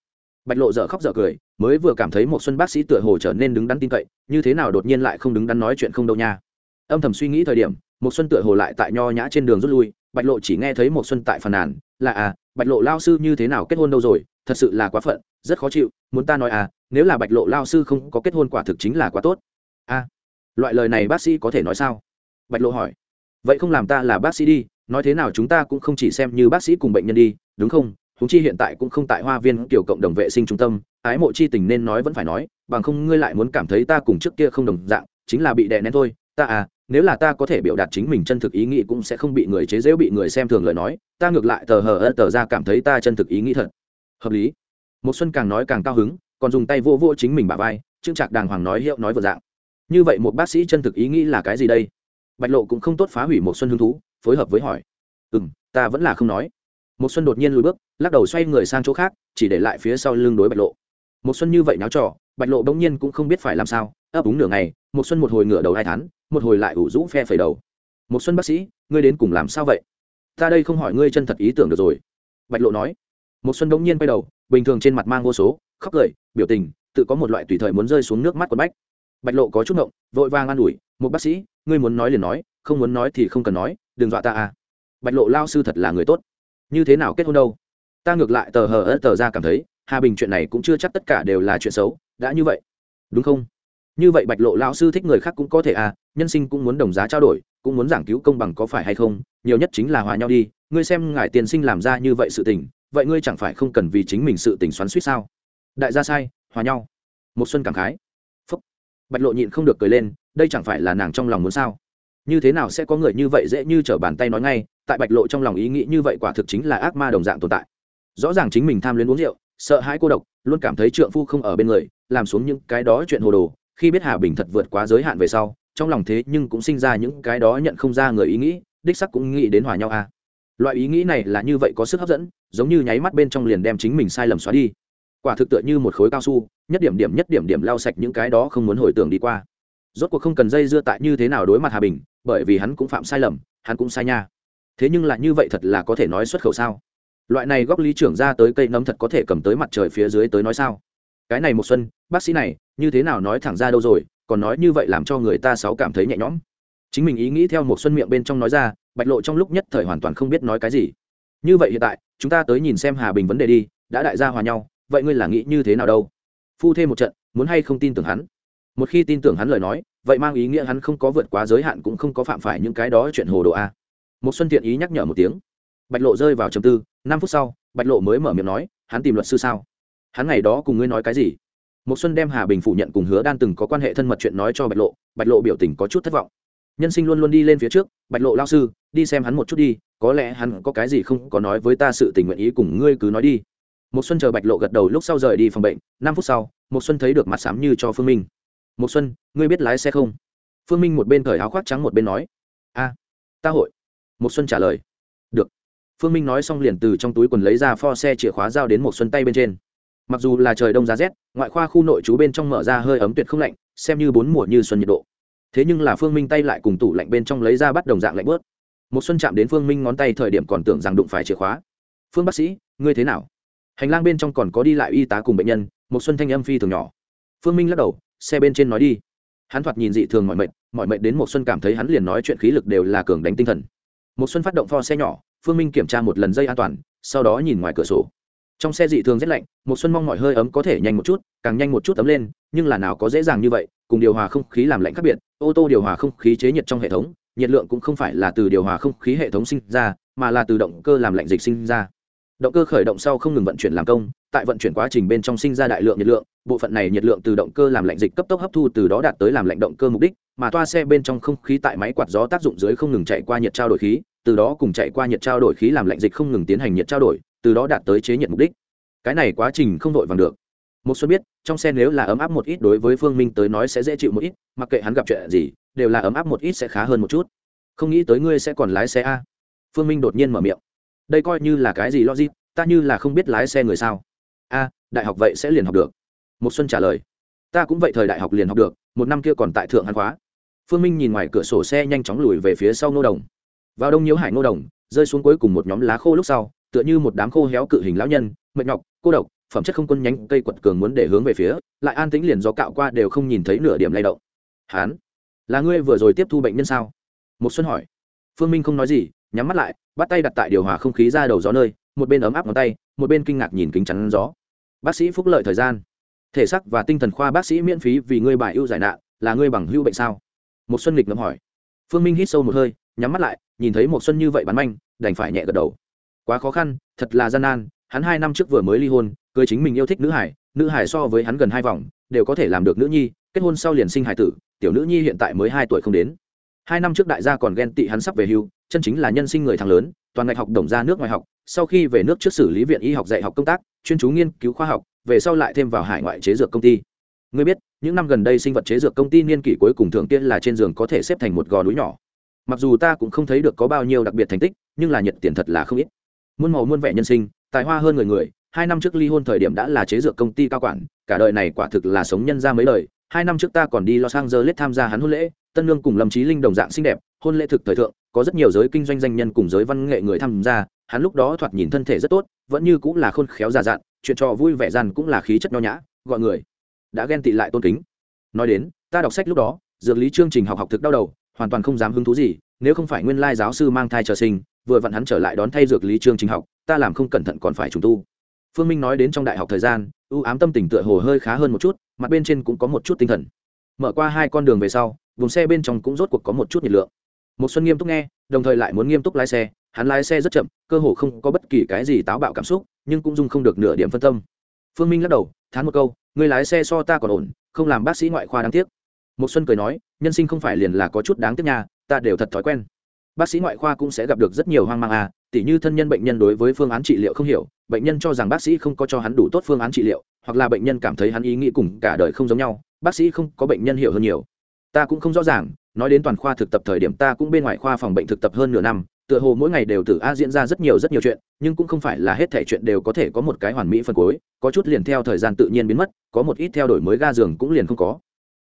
Bạch lộ dở khóc dở cười, mới vừa cảm thấy một xuân bác sĩ tựa hồ trở nên đứng đắn tin cậy, như thế nào đột nhiên lại không đứng đắn nói chuyện không đâu nha. Âm thầm suy nghĩ thời điểm một xuân tựa hồ lại tại nho nhã trên đường rút lui bạch lộ chỉ nghe thấy một xuân tại phàn nàn, là à bạch lộ lao sư như thế nào kết hôn đâu rồi, thật sự là quá phận, rất khó chịu, muốn ta nói à nếu là bạch lộ lao sư không có kết hôn quả thực chính là quá tốt. A loại lời này bác sĩ có thể nói sao? Bạch lộ hỏi. Vậy không làm ta là bác sĩ đi, nói thế nào chúng ta cũng không chỉ xem như bác sĩ cùng bệnh nhân đi, đúng không? Chúng chi hiện tại cũng không tại hoa viên kiểu cộng đồng vệ sinh trung tâm, ái mộ chi tình nên nói vẫn phải nói, bằng không ngươi lại muốn cảm thấy ta cùng trước kia không đồng dạng, chính là bị đè nén thôi. Ta à nếu là ta có thể biểu đạt chính mình chân thực ý nghĩ cũng sẽ không bị người chế giễu bị người xem thường lời nói ta ngược lại tờ hờ ơ tờ ra cảm thấy ta chân thực ý nghĩ thật. Hợp lý. Một xuân càng nói càng cao hứng còn dùng tay vô vô chính mình bả vai trương trạc đàng hoàng nói hiệu nói vừa dạng. Như vậy một bác sĩ chân thực ý nghĩ là cái gì đây? Bạch lộ cũng không tốt phá hủy một xuân hứng thú phối hợp với hỏi. Ừm, ta vẫn là không nói. Một xuân đột nhiên lùi bước lắc đầu xoay người sang chỗ khác chỉ để lại phía sau lưng đối bạch lộ. Một xuân như vậy náo trò bạch lộ bỗng nhiên cũng không biết phải làm sao ấp úng nửa ngày một xuân một hồi ngửa đầu hai thán một hồi lại ủ rũ phe phẩy đầu. Một xuân bác sĩ, ngươi đến cùng làm sao vậy? Ta đây không hỏi ngươi chân thật ý tưởng được rồi. Bạch lộ nói. Một xuân đống nhiên quay đầu, bình thường trên mặt mang vô số, khóc cười, biểu tình, tự có một loại tùy thời muốn rơi xuống nước mắt của bách. Bạch lộ có chút ngộng, vội vàng an ủi một bác sĩ, ngươi muốn nói liền nói, không muốn nói thì không cần nói, đừng dọa ta à. Bạch lộ lao sư thật là người tốt. Như thế nào kết hôn đâu? Ta ngược lại tờ hờ ớt tờ ra cảm thấy, hà bình chuyện này cũng chưa chắc tất cả đều là chuyện xấu, đã như vậy. Đúng không? Như vậy bạch lộ lão sư thích người khác cũng có thể à nhân sinh cũng muốn đồng giá trao đổi, cũng muốn giảng cứu công bằng có phải hay không, nhiều nhất chính là hòa nhau đi, ngươi xem ngài tiền sinh làm ra như vậy sự tình, vậy ngươi chẳng phải không cần vì chính mình sự tình xoắn suýt sao? Đại gia sai, hòa nhau. Một xuân cảm khái. Phúc. Bạch lộ nhịn không được cười lên, đây chẳng phải là nàng trong lòng muốn sao? Như thế nào sẽ có người như vậy dễ như trở bàn tay nói ngay, tại bạch lộ trong lòng ý nghĩ như vậy quả thực chính là ác ma đồng dạng tồn tại. Rõ ràng chính mình tham luyến uống rượu, sợ hãi cô độc, luôn cảm thấy trượng phu không ở bên người, làm xuống những cái đó chuyện hồ đồ khi biết hà bình thật vượt quá giới hạn về sau, trong lòng thế nhưng cũng sinh ra những cái đó nhận không ra người ý nghĩ, đích sắc cũng nghĩ đến hòa nhau à. loại ý nghĩ này là như vậy có sức hấp dẫn, giống như nháy mắt bên trong liền đem chính mình sai lầm xóa đi. Quả thực tựa như một khối cao su, nhất điểm điểm nhất điểm điểm lau sạch những cái đó không muốn hồi tưởng đi qua. Rốt cuộc không cần dây dưa tại như thế nào đối mặt hà bình, bởi vì hắn cũng phạm sai lầm, hắn cũng sai nha. Thế nhưng là như vậy thật là có thể nói xuất khẩu sao? Loại này góc lý trưởng ra tới cây nấm thật có thể cầm tới mặt trời phía dưới tới nói sao? Cái này một xuân, bác sĩ này, như thế nào nói thẳng ra đâu rồi, còn nói như vậy làm cho người ta sáu cảm thấy nhẹ nhõm. Chính mình ý nghĩ theo một xuân miệng bên trong nói ra, bạch lộ trong lúc nhất thời hoàn toàn không biết nói cái gì. Như vậy hiện tại, chúng ta tới nhìn xem hà bình vấn đề đi, đã đại gia hòa nhau, vậy ngươi là nghĩ như thế nào đâu? Phu thêm một trận, muốn hay không tin tưởng hắn? Một khi tin tưởng hắn lời nói, vậy mang ý nghĩa hắn không có vượt quá giới hạn cũng không có phạm phải những cái đó chuyện hồ đồ a. Một xuân thiện ý nhắc nhở một tiếng. Bạch lộ rơi vào trầm tư, năm phút sau, bạch lộ mới mở miệng nói, hắn tìm luật sư sao? Hắn ngày đó cùng ngươi nói cái gì? Một xuân đem hà bình phủ nhận cùng hứa đan từng có quan hệ thân mật chuyện nói cho bạch lộ bạch lộ biểu tình có chút thất vọng. Nhân sinh luôn luôn đi lên phía trước, bạch lộ lao sư, đi xem hắn một chút đi, có lẽ hắn có cái gì không có nói với ta sự tình nguyện ý cùng ngươi cứ nói đi. Một xuân chờ bạch lộ gật đầu lúc sau rời đi phòng bệnh, năm phút sau một xuân thấy được mặt sám như cho phương minh. Một xuân, ngươi biết lái xe không? Phương minh một bên cởi áo khoác trắng một bên nói. A, ta hội. Một xuân trả lời. Được. Phương minh nói xong liền từ trong túi quần lấy ra pho xe chìa khóa giao đến một xuân tay bên trên mặc dù là trời đông giá rét, ngoại khoa khu nội trú bên trong mở ra hơi ấm tuyệt không lạnh, xem như bốn mùa như xuân nhiệt độ. Thế nhưng là phương minh tay lại cùng tủ lạnh bên trong lấy ra bắt đồng dạng lạnh bớt. Một xuân chạm đến phương minh ngón tay thời điểm còn tưởng rằng đụng phải chìa khóa. Phương bác sĩ, ngươi thế nào? Hành lang bên trong còn có đi lại y tá cùng bệnh nhân, một xuân thanh âm phi thường nhỏ. Phương minh lắc đầu, xe bên trên nói đi. Hắn thoạt nhìn dị thường mọi mệt mọi mệt đến một xuân cảm thấy hắn liền nói chuyện khí lực đều là cường đánh tinh thần. Một xuân phát động pho xe nhỏ, phương minh kiểm tra một lần dây an toàn, sau đó nhìn ngoài cửa sổ trong xe dị thường rất lạnh một xuân mong mọi hơi ấm có thể nhanh một chút, càng nhanh một chút ấm lên, nhưng là nào có dễ dàng như vậy, cùng điều hòa không khí làm lạnh khác biệt, ô tô điều hòa không khí chế nhiệt trong hệ thống, nhiệt lượng cũng không phải là từ điều hòa không khí hệ thống sinh ra, mà là từ động cơ làm lạnh dịch sinh ra. Động cơ khởi động sau không ngừng vận chuyển làm công, tại vận chuyển quá trình bên trong sinh ra đại lượng nhiệt lượng, bộ phận này nhiệt lượng từ động cơ làm lạnh dịch cấp tốc hấp thu từ đó đạt tới làm lạnh động cơ mục đích, mà toa xe bên trong không khí tại máy quạt gió tác dụng dưới không ngừng chạy qua nhiệt trao đổi khí, từ đó cùng chạy qua nhiệt trao đổi khí làm lạnh dịch không ngừng tiến hành nhiệt trao đổi từ đó đạt tới chế nhiệt mục đích. Cái này quá trình không vội vàng được. Một xuân biết, trong xe nếu là ấm áp một ít đối với phương minh tới nói sẽ dễ chịu một ít, mặc kệ hắn gặp chuyện gì, đều là ấm áp một ít sẽ khá hơn một chút. Không nghĩ tới ngươi sẽ còn lái xe a. Phương minh đột nhiên mở miệng. Đây coi như là cái gì logic, ta như là không biết lái xe người sao. A, đại học vậy sẽ liền học được. Một xuân trả lời. Ta cũng vậy thời đại học liền học được, một năm kia còn tại thượng hàn khóa. Phương minh nhìn ngoài cửa sổ xe nhanh chóng lùi về phía sau nô đồng. Vào đông nhiễu hải nô đồng, rơi xuống cuối cùng một nhóm lá khô lúc sau tựa như một đám khô héo cự hình lão nhân, mệt nhọc, cô độc, phẩm chất không quân nhánh, cây quật cường muốn để hướng về phía, lại an tĩnh liền gió cạo qua đều không nhìn thấy nửa điểm lay động. Hán, là ngươi vừa rồi tiếp thu bệnh nhân sao? Một xuân hỏi. Phương minh không nói gì, nhắm mắt lại, bắt tay đặt tại điều hòa không khí ra đầu gió nơi, một bên ấm áp ngón tay, một bên kinh ngạc nhìn kính chắn gió. Bác sĩ phúc lợi thời gian. Thể sắc và tinh thần khoa bác sĩ miễn phí vì ngươi bài ưu giải nạn, là ngươi bằng hưu bệnh sao? Một xuân lịch ngẫm hỏi. Phương minh hít sâu một hơi, nhắm mắt lại, nhìn thấy một xuân như vậy bắn manh, đành phải nhẹ gật đầu quá khó khăn, thật là gian nan, hắn hai năm trước vừa mới ly hôn, cưới chính mình yêu thích nữ hải nữ hải so với hắn gần hai vòng, đều có thể làm được nữ nhi, kết hôn sau liền sinh hải tử, tiểu nữ nhi hiện tại mới hai tuổi không đến. Hai năm trước đại gia còn ghen tị hắn sắp về hưu, chân chính là nhân sinh người thằng lớn, toàn ngạch học đồng ra nước ngoài học, sau khi về nước trước xử lý viện y học dạy học công tác, chuyên chú nghiên cứu khoa học, về sau lại thêm vào hải ngoại chế dược công ty. Ngươi biết, những năm gần đây sinh vật chế dược công ty niên kỷ cuối cùng thường tiên là trên giường có thể xếp thành một gò núi nhỏ. Mặc dù ta cũng không thấy được có bao nhiêu đặc biệt thành tích, nhưng là nhiệt tiền thật là không ít muôn màu muôn vẻ nhân sinh, tài hoa hơn người người, hai năm trước ly hôn thời điểm đã là chế dược công ty cao quản, cả đời này quả thực là sống nhân ra mấy đời, hai năm trước ta còn đi los angeles tham gia hắn hôn lễ, tân lương cùng lâm trí linh đồng dạng xinh đẹp, hôn lễ thực thời thượng, có rất nhiều giới kinh doanh danh nhân cùng giới văn nghệ người tham gia, hắn lúc đó thoạt nhìn thân thể rất tốt, vẫn như cũng là khôn khéo già dặn, chuyện trò vui vẻ dằn cũng là khí chất nho nhã, gọi người đã ghen tị lại tôn kính. Nói đến, ta đọc sách lúc đó, dược lý chương trình học học thực đau đầu, hoàn toàn không dám hứng thú gì, nếu không phải nguyên lai giáo sư mang thai chờ sinh vừa vặn hắn trở lại đón thay dược lý chương trình học, ta làm không cẩn thận còn phải trùng tu. Phương minh nói đến trong đại học thời gian ưu ám tâm tình tựa hồ hơi khá hơn một chút, mặt bên trên cũng có một chút tinh thần. Mở qua hai con đường về sau, vùng xe bên trong cũng rốt cuộc có một chút nhiệt lượng. Một xuân nghiêm túc nghe, đồng thời lại muốn nghiêm túc lái xe, hắn lái xe rất chậm, cơ hồ không có bất kỳ cái gì táo bạo cảm xúc, nhưng cũng dung không được nửa điểm phân tâm. Phương minh lắc đầu, thán một câu người lái xe so ta còn ổn, không làm bác sĩ ngoại khoa đáng tiếc. Một xuân cười nói, nhân sinh không phải liền là có chút đáng tiếc nha, ta đều thật thói quen bác sĩ ngoại khoa cũng sẽ gặp được rất nhiều hoang mang à tỉ như thân nhân bệnh nhân đối với phương án trị liệu không hiểu, bệnh nhân cho rằng bác sĩ không có cho hắn đủ tốt phương án trị liệu, hoặc là bệnh nhân cảm thấy hắn ý nghĩ cùng cả đời không giống nhau, bác sĩ không có bệnh nhân hiểu hơn nhiều. Ta cũng không rõ ràng, nói đến toàn khoa thực tập thời điểm ta cũng bên ngoài khoa phòng bệnh thực tập hơn nửa năm, tựa hồ mỗi ngày đều từ a diễn ra rất nhiều rất nhiều chuyện, nhưng cũng không phải là hết thể chuyện đều có thể có một cái hoàn mỹ phân cuối có chút liền theo thời gian tự nhiên biến mất, có một ít theo đổi mới ga giường cũng liền không có.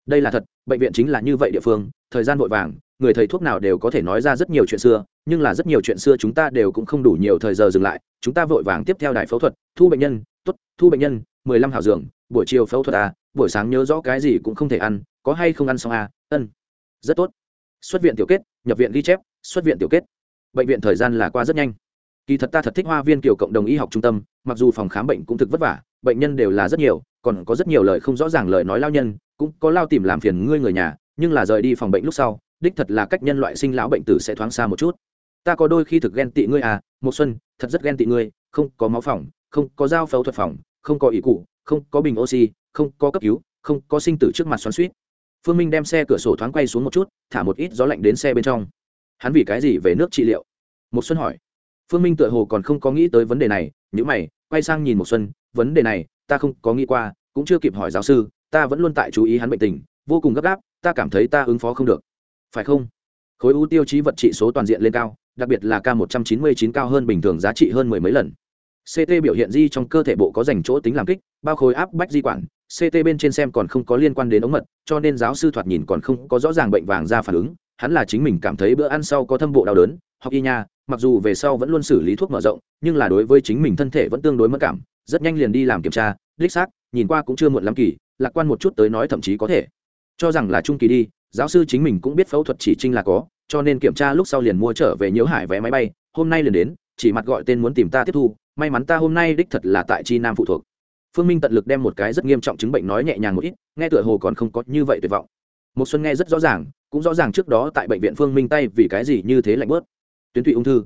Đây là thật, bệnh viện chính là như vậy địa phương, thời gian vội vàng người thầy thuốc nào đều có thể nói ra rất nhiều chuyện xưa, nhưng là rất nhiều chuyện xưa chúng ta đều cũng không đủ nhiều thời giờ dừng lại. Chúng ta vội vàng tiếp theo đài phẫu thuật, thu bệnh nhân t ố t thu bệnh nhân, mười lăm hảo dường buổi chiều phẫu thuật à buổi sáng nhớ rõ cái gì cũng không thể ăn, có hay không ăn xong à ân, rất tốt. Xuất viện tiểu kết, nhập viện ghi chép, xuất viện tiểu kết. Bệnh viện thời gian là qua rất nhanh. Kỳ thật ta thật thích hoa viên kiểu cộng đồng y học trung tâm, mặc dù phòng khám bệnh cũng thực vất vả, bệnh nhân đều là rất nhiều, còn có rất nhiều lời không rõ ràng lời nói lao nhân, cũng có lao tìm làm phiền ngươi người nhà, nhưng là rời đi phòng bệnh lúc sau đích thật là cách nhân loại sinh lão bệnh tử sẽ thoáng xa một chút. Ta có đôi khi thực ghen tị ngươi à một xuân, thật rất ghen tị ngươi, không có máu phòng không có dao phẫu thuật phòng không có ỷ cụ, không có bình oxy, không có cấp cứu, không có sinh tử trước mặt xoắn suýt phương minh đem xe cửa sổ thoáng quay xuống một chút, thả một ít gió lạnh đến xe bên trong. Hắn vì cái gì về nước trị liệu? Một xuân hỏi. Phương minh tựa hồ còn không có nghĩ tới vấn đề này nhữ mày, quay sang nhìn một xuân, vấn đề này, ta không có nghĩ qua, cũng chưa kịp hỏi giáo sư, ta vẫn luôn tại chú ý hắn bệnh tình, vô cùng gấp gáp, ta cảm thấy ta ứng phó không được phải không? Khối u tiêu chí vật trị số toàn diện lên cao, đặc biệt là k một trăm chín mươi chín cao hơn bình thường giá trị hơn mười mấy lần. Ct biểu hiện di trong cơ thể bộ có dành chỗ tính làm kích, bao khối áp bách di quản ct bên trên xem còn không có liên quan đến ống mật, cho nên giáo sư thoạt nhìn còn không có rõ ràng bệnh vàng ra phản ứng, hắn là chính mình cảm thấy bữa ăn sau có thâm bộ đau đớn, học y nha, mặc dù về sau vẫn luôn xử lý thuốc mở rộng, nhưng là đối với chính mình thân thể vẫn tương đối mất cảm, rất nhanh liền đi làm kiểm tra, đích xác, nhìn qua cũng chưa muộn lắm kỳ, lạc quan một chút tới nói thậm chí có thể. Cho rằng là trung kỳ đi giáo sư chính mình cũng biết phẫu thuật chỉ trinh là có, cho nên kiểm tra lúc sau liền mua trở về nhiễu hải vé máy bay, hôm nay liền đến, chỉ mặt gọi tên muốn tìm ta tiếp thu, may mắn ta hôm nay đích thật là tại chi nam phụ thuộc. Phương minh tận lực đem một cái rất nghiêm trọng chứng bệnh nói nhẹ nhàng một ít, nghe tựa hồ còn không có như vậy tuyệt vọng. Một xuân nghe rất rõ ràng, cũng rõ ràng trước đó tại bệnh viện phương minh tay vì cái gì như thế lạnh bớt. Tuyến tụy ung thư.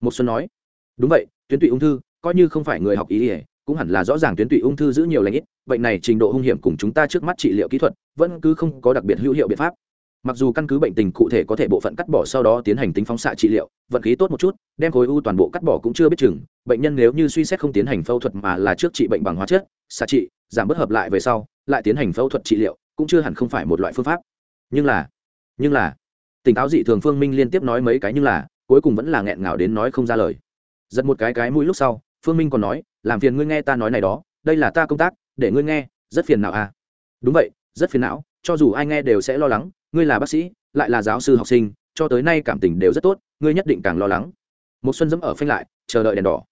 Một xuân nói, đúng vậy, tuyến tụy ung thư, coi như không phải người học ý ỉa cũng hẳn là rõ ràng tuyến tụy ung thư giữ nhiều lãnh ít, bệnh này trình độ hung hiểm cùng chúng ta trước mắt trị liệu kỹ thuật, vẫn cứ không có đặc biệt hữu hiệu biện pháp mặc dù căn cứ bệnh tình cụ thể có thể bộ phận cắt bỏ sau đó tiến hành tính phóng xạ trị liệu, vận khí tốt một chút, đem khối u toàn bộ cắt bỏ cũng chưa biết chừng, bệnh nhân nếu như suy xét không tiến hành phẫu thuật mà là trước trị bệnh bằng hóa chất, xạ trị, giảm bớt hợp lại về sau, lại tiến hành phẫu thuật trị liệu, cũng chưa hẳn không phải một loại phương pháp. Nhưng là nhưng là, tỉnh táo dị thường phương minh liên tiếp nói mấy cái nhưng là, cuối cùng vẫn là nghẹn ngào đến nói không ra lời. Giật một cái cái mũi lúc sau, phương minh còn nói, làm phiền ngươi nghe ta nói này đó, đây là ta công tác, để ngươi nghe, rất phiền não à. Đúng vậy, rất phiền não, cho dù ai nghe đều sẽ lo lắng ngươi là bác sĩ, lại là giáo sư học sinh, cho tới nay cảm tình đều rất tốt, ngươi nhất định càng lo lắng. Một xuân dẫm ở phanh lại, chờ đợi đèn đỏ.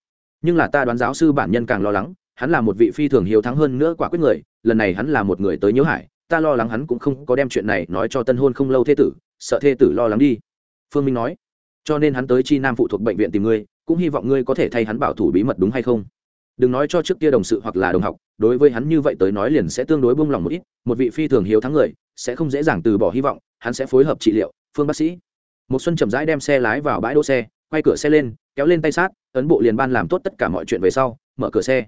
Nhưng là ta đoán giáo sư bản nhân càng lo lắng, hắn là một vị phi thường hiếu thắng hơn nữa quả quyết người, lần này hắn là một người tới nhớ hải, ta lo lắng hắn cũng không có đem chuyện này nói cho tân hôn không lâu thê tử, sợ thê tử lo lắng đi. Phương minh nói, cho nên hắn tới chi nam phụ thuộc bệnh viện tìm ngươi, cũng hy vọng ngươi có thể thay hắn bảo thủ bí mật đúng hay không? Đừng nói cho trước kia đồng sự hoặc là đồng học đối với hắn như vậy tới nói liền sẽ tương đối buông lòng một ít, một vị phi thường hiếu thắng người, sẽ không dễ dàng từ bỏ hy vọng, hắn sẽ phối hợp trị liệu, phương bác sĩ. Một xuân chậm rãi đem xe lái vào bãi đỗ xe, quay cửa xe lên, kéo lên tay sát, ấn bộ liền ban làm tốt tất cả mọi chuyện về sau, mở cửa xe.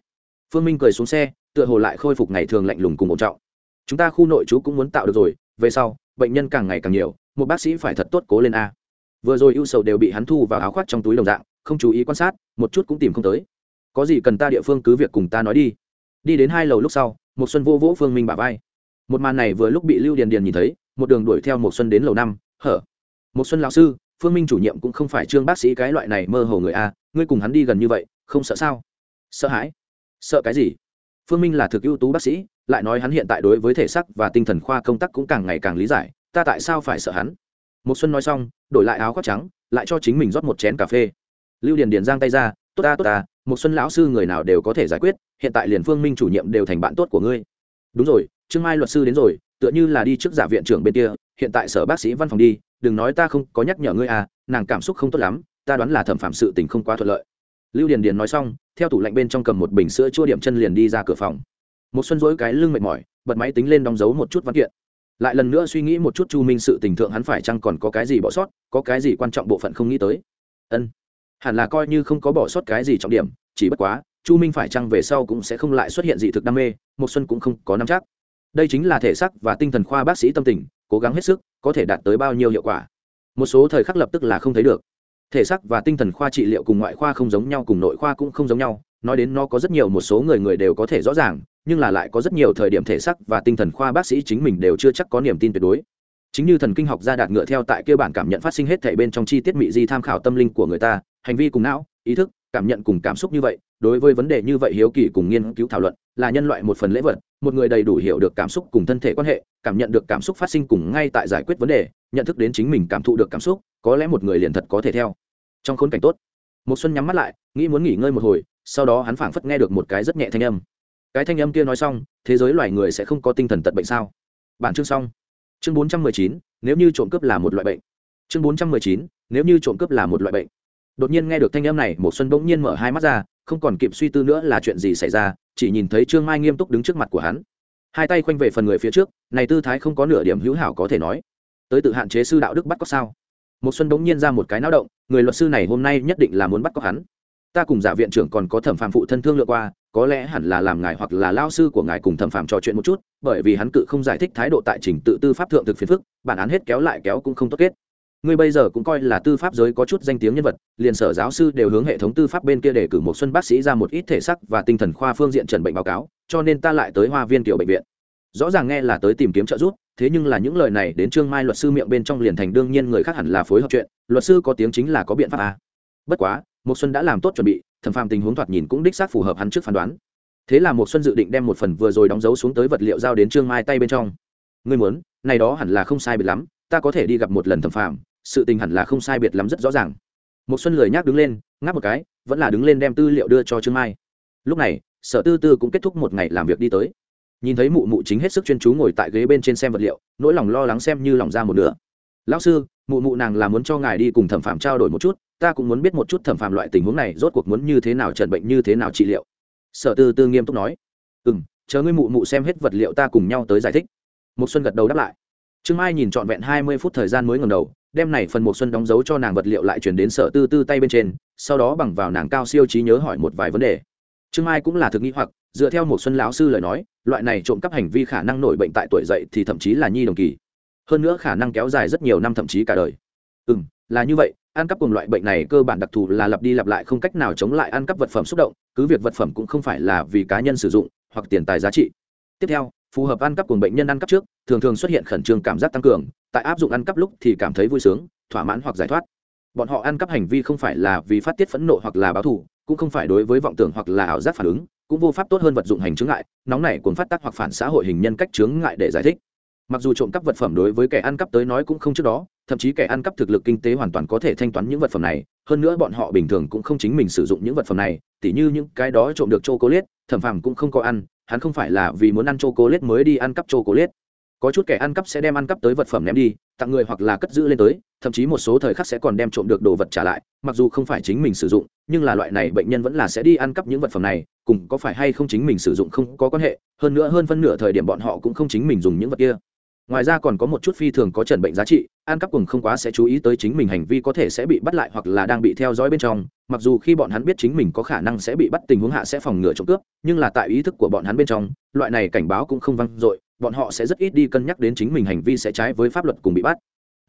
Phương minh cười xuống xe, tựa hồ lại khôi phục ngày thường lạnh lùng cùng ổn trọng. Chúng ta khu nội chú cũng muốn tạo được rồi, về sau, bệnh nhân càng ngày càng nhiều, một bác sĩ phải thật tốt cố lên a. Vừa rồi ưu sầu đều bị hắn thu vào áo khoác trong túi đồng dạng, không chú ý quan sát, một chút cũng tìm không tới. Có gì cần ta địa phương cứ việc cùng ta nói đi đi đến hai lầu lúc sau một xuân vô vỗ phương minh bả vai. Một màn này vừa lúc bị lưu điền điền nhìn thấy, một đường đuổi theo một xuân đến lầu năm, hở. Một xuân lão sư, phương minh chủ nhiệm cũng không phải trương bác sĩ cái loại này mơ hồ người a ngươi cùng hắn đi gần như vậy, không sợ sao? Sợ hãi. Sợ cái gì? Phương minh là thực ưu tú bác sĩ, lại nói hắn hiện tại đối với thể xác và tinh thần khoa công tác cũng càng ngày càng lý giải, ta tại sao phải sợ hắn? Một xuân nói xong, đổi lại áo khoác trắng, lại cho chính mình rót một chén cà phê. Lưu điền điền giang tay ra, tốt ta tốt ta một xuân lão sư người nào đều có thể giải quyết, hiện tại liền phương minh chủ nhiệm đều thành bạn tốt của ngươi. Đúng rồi, trương mai luật sư đến rồi, tựa như là đi trước giả viện trưởng bên kia, hiện tại sở bác sĩ văn phòng đi, đừng nói ta không có nhắc nhở ngươi à nàng cảm xúc không tốt lắm, ta đoán là thẩm phạm sự tình không quá thuận lợi. Lưu điền điền nói xong, theo tủ lạnh bên trong cầm một bình sữa chua điểm chân liền đi ra cửa phòng. Một xuân dỗi cái lưng mệt mỏi, bật máy tính lên đóng dấu một chút văn kiện. Lại lần nữa suy nghĩ một chút chu minh sự tình thượng hắn phải chăng còn có cái gì bỏ sót, có cái gì quan trọng bộ phận không nghĩ tới. Ân hẳn là coi như không có bỏ sót cái gì trọng điểm, chỉ bất quá, chu minh phải chăng về sau cũng sẽ không lại xuất hiện dị thực đam mê một xuân cũng không có nắm chắc. Đây chính là thể xác và tinh thần khoa bác sĩ tâm tình, cố gắng hết sức, có thể đạt tới bao nhiêu hiệu quả. Một số thời khắc lập tức là không thấy được. Thể xác và tinh thần khoa trị liệu cùng ngoại khoa không giống nhau, cùng nội khoa cũng không giống nhau, nói đến nó có rất nhiều, một số người người đều có thể rõ ràng, nhưng là lại có rất nhiều thời điểm thể xác và tinh thần khoa bác sĩ chính mình đều chưa chắc có niềm tin tuyệt đối. Chính như thần kinh học gia đạt ngựa theo tại kia bản cảm nhận phát sinh hết thể bên trong chi tiết mị di tham khảo tâm linh của người ta hành vi cùng não, ý thức, cảm nhận cùng cảm xúc như vậy, đối với vấn đề như vậy hiếu kỳ cùng nghiên cứu thảo luận, là nhân loại một phần lễ vật, một người đầy đủ hiểu được cảm xúc cùng thân thể quan hệ, cảm nhận được cảm xúc phát sinh cùng ngay tại giải quyết vấn đề, nhận thức đến chính mình cảm thụ được cảm xúc, có lẽ một người liền thật có thể theo. Trong khốn cảnh tốt một xuân nhắm mắt lại, nghĩ muốn nghỉ ngơi một hồi, sau đó hắn phảng phất nghe được một cái rất nhẹ thanh âm. Cái thanh âm kia nói xong, thế giới loài người sẽ không có tinh thần tật bệnh sao? Bản chương xong. Chương bốn trăm mười chín, nếu như trộm cướp là một loại bệnh. Chương bốn trăm mười chín, nếu như trộm cướp là một loại bệnh đột nhiên nghe được thanh âm này một xuân bỗng nhiên mở hai mắt ra, không còn kịp suy tư nữa là chuyện gì xảy ra, chỉ nhìn thấy trương mai nghiêm túc đứng trước mặt của hắn. Hai tay khoanh về phần người phía trước, này tư thái không có nửa điểm hữu hảo có thể nói. Tới tự hạn chế sư đạo đức bắt có sao? Một xuân bỗng nhiên ra một cái náo động, người luật sư này hôm nay nhất định là muốn bắt có hắn. Ta cùng giả viện trưởng còn có thẩm phạm phụ thân thương lượng qua, có lẽ hẳn là làm ngài hoặc là lao sư của ngài cùng thẩm phạm trò chuyện một chút, bởi vì hắn cự không giải thích thái độ tại trình tự tư pháp thượng thực phiền phức, bản án hết kéo lại kéo cũng không tốt kết ngươi bây giờ cũng coi là tư pháp giới có chút danh tiếng nhân vật, liền sở giáo sư đều hướng hệ thống tư pháp bên kia để cử một xuân bác sĩ ra một ít thể sắc và tinh thần khoa phương diện trần bệnh báo cáo, cho nên ta lại tới hoa viên tiểu bệnh viện. Rõ ràng nghe là tới tìm kiếm trợ giúp, thế nhưng là những lời này đến trương mai luật sư miệng bên trong liền thành đương nhiên người khác hẳn là phối hợp chuyện, luật sư có tiếng chính là có biện pháp à. bất quá một xuân đã làm tốt chuẩn bị, thẩm phàm tình huống thoạt nhìn cũng đích xác phù hợp hắn trước phán đoán. Thế là một xuân dự định đem một phần vừa rồi đóng dấu xuống tới vật liệu giao đến trương mai tay bên trong. Ngươi muốn, này đó hẳn là không sai biệt lắm, ta có thể đi gặp một lần thẩm phàm sự tình hẳn là không sai biệt lắm rất rõ ràng. Một xuân lười nhác đứng lên, ngáp một cái, vẫn là đứng lên đem tư liệu đưa cho trương mai. Lúc này, sở tư tư cũng kết thúc một ngày làm việc đi tới. Nhìn thấy mụ mụ chính hết sức chuyên chú ngồi tại ghế bên trên xem vật liệu, nỗi lòng lo lắng xem như lòng ra một nửa. Lão sư, mụ mụ nàng là muốn cho ngài đi cùng thẩm phạm trao đổi một chút, ta cũng muốn biết một chút thẩm phạm loại tình huống này rốt cuộc muốn như thế nào trần bệnh như thế nào trị liệu. Sở tư tư nghiêm túc nói. Ừ m chờ ngươi mụ mụ xem hết vật liệu ta cùng nhau tới giải thích. Một xuân gật đầu đáp lại. Trương mai nhìn trọn vẹn hai mươi phút thời gian mới ngầm đầu đem này phần một xuân đóng dấu cho nàng vật liệu lại chuyển đến sở tư tư tay bên trên, sau đó bằng vào nàng cao siêu trí nhớ hỏi một vài vấn đề. Trương mai cũng là thực nghĩ hoặc, dựa theo một xuân lão sư lời nói, loại này trộm cắp hành vi khả năng nổi bệnh tại tuổi dậy thì thậm chí là nhi đồng kỳ. Hơn nữa khả năng kéo dài rất nhiều năm thậm chí cả đời. Ừ là như vậy, ăn cắp cùng loại bệnh này cơ bản đặc thù là lặp đi lặp lại không cách nào chống lại ăn cắp vật phẩm xúc động, cứ việc vật phẩm cũng không phải là vì cá nhân sử dụng hoặc tiền tài giá trị. Tiếp theo phù hợp ăn cắp cùng bệnh nhân ăn cắp trước, thường thường xuất hiện khẩn trương cảm giác tăng cường, tại áp dụng ăn cắp lúc thì cảm thấy vui sướng, thỏa mãn hoặc giải thoát. Bọn họ ăn cắp hành vi không phải là vì phát tiết phẫn nộ hoặc là báo thù, cũng không phải đối với vọng tưởng hoặc là ảo giác phản ứng, cũng vô pháp tốt hơn vật dụng hành chứng ngại, nóng này cuốn phát tác hoặc phản xã hội hình nhân cách chướng ngại để giải thích. Mặc dù trộm cắp vật phẩm đối với kẻ ăn cắp tới nói cũng không trước đó, thậm chí kẻ ăn cắp thực lực kinh tế hoàn toàn có thể thanh toán những vật phẩm này, hơn nữa bọn họ bình thường cũng không chính mình sử dụng những vật phẩm này, tỉ như những cái đó trộm được c cố o thẩm phàm cũng không có ăn hắn không phải là vì muốn ăn chocolate mới đi ăn cắp chocolate. có chút kẻ ăn cắp sẽ đem ăn cắp tới vật phẩm ném đi, tặng người hoặc là cất giữ lên tới, thậm chí một số thời khắc sẽ còn đem trộm được đồ vật trả lại, mặc dù không phải chính mình sử dụng, nhưng là loại này bệnh nhân vẫn là sẽ đi ăn cắp những vật phẩm này, cùng có phải hay không chính mình sử dụng không có quan hệ, hơn nữa hơn phân nửa thời điểm bọn họ cũng không chính mình dùng những vật kia ngoài ra còn có một chút phi thường có trần bệnh giá trị ăn cắp cùng không quá sẽ chú ý tới chính mình hành vi có thể sẽ bị bắt lại hoặc là đang bị theo dõi bên trong, mặc dù khi bọn hắn biết chính mình có khả năng sẽ bị bắt tình huống hạ sẽ phòng ngừa trộm cướp, nhưng là tại ý thức của bọn hắn bên trong, loại này cảnh báo cũng không vang dội, bọn họ sẽ rất ít đi cân nhắc đến chính mình hành vi sẽ trái với pháp luật cùng bị bắt.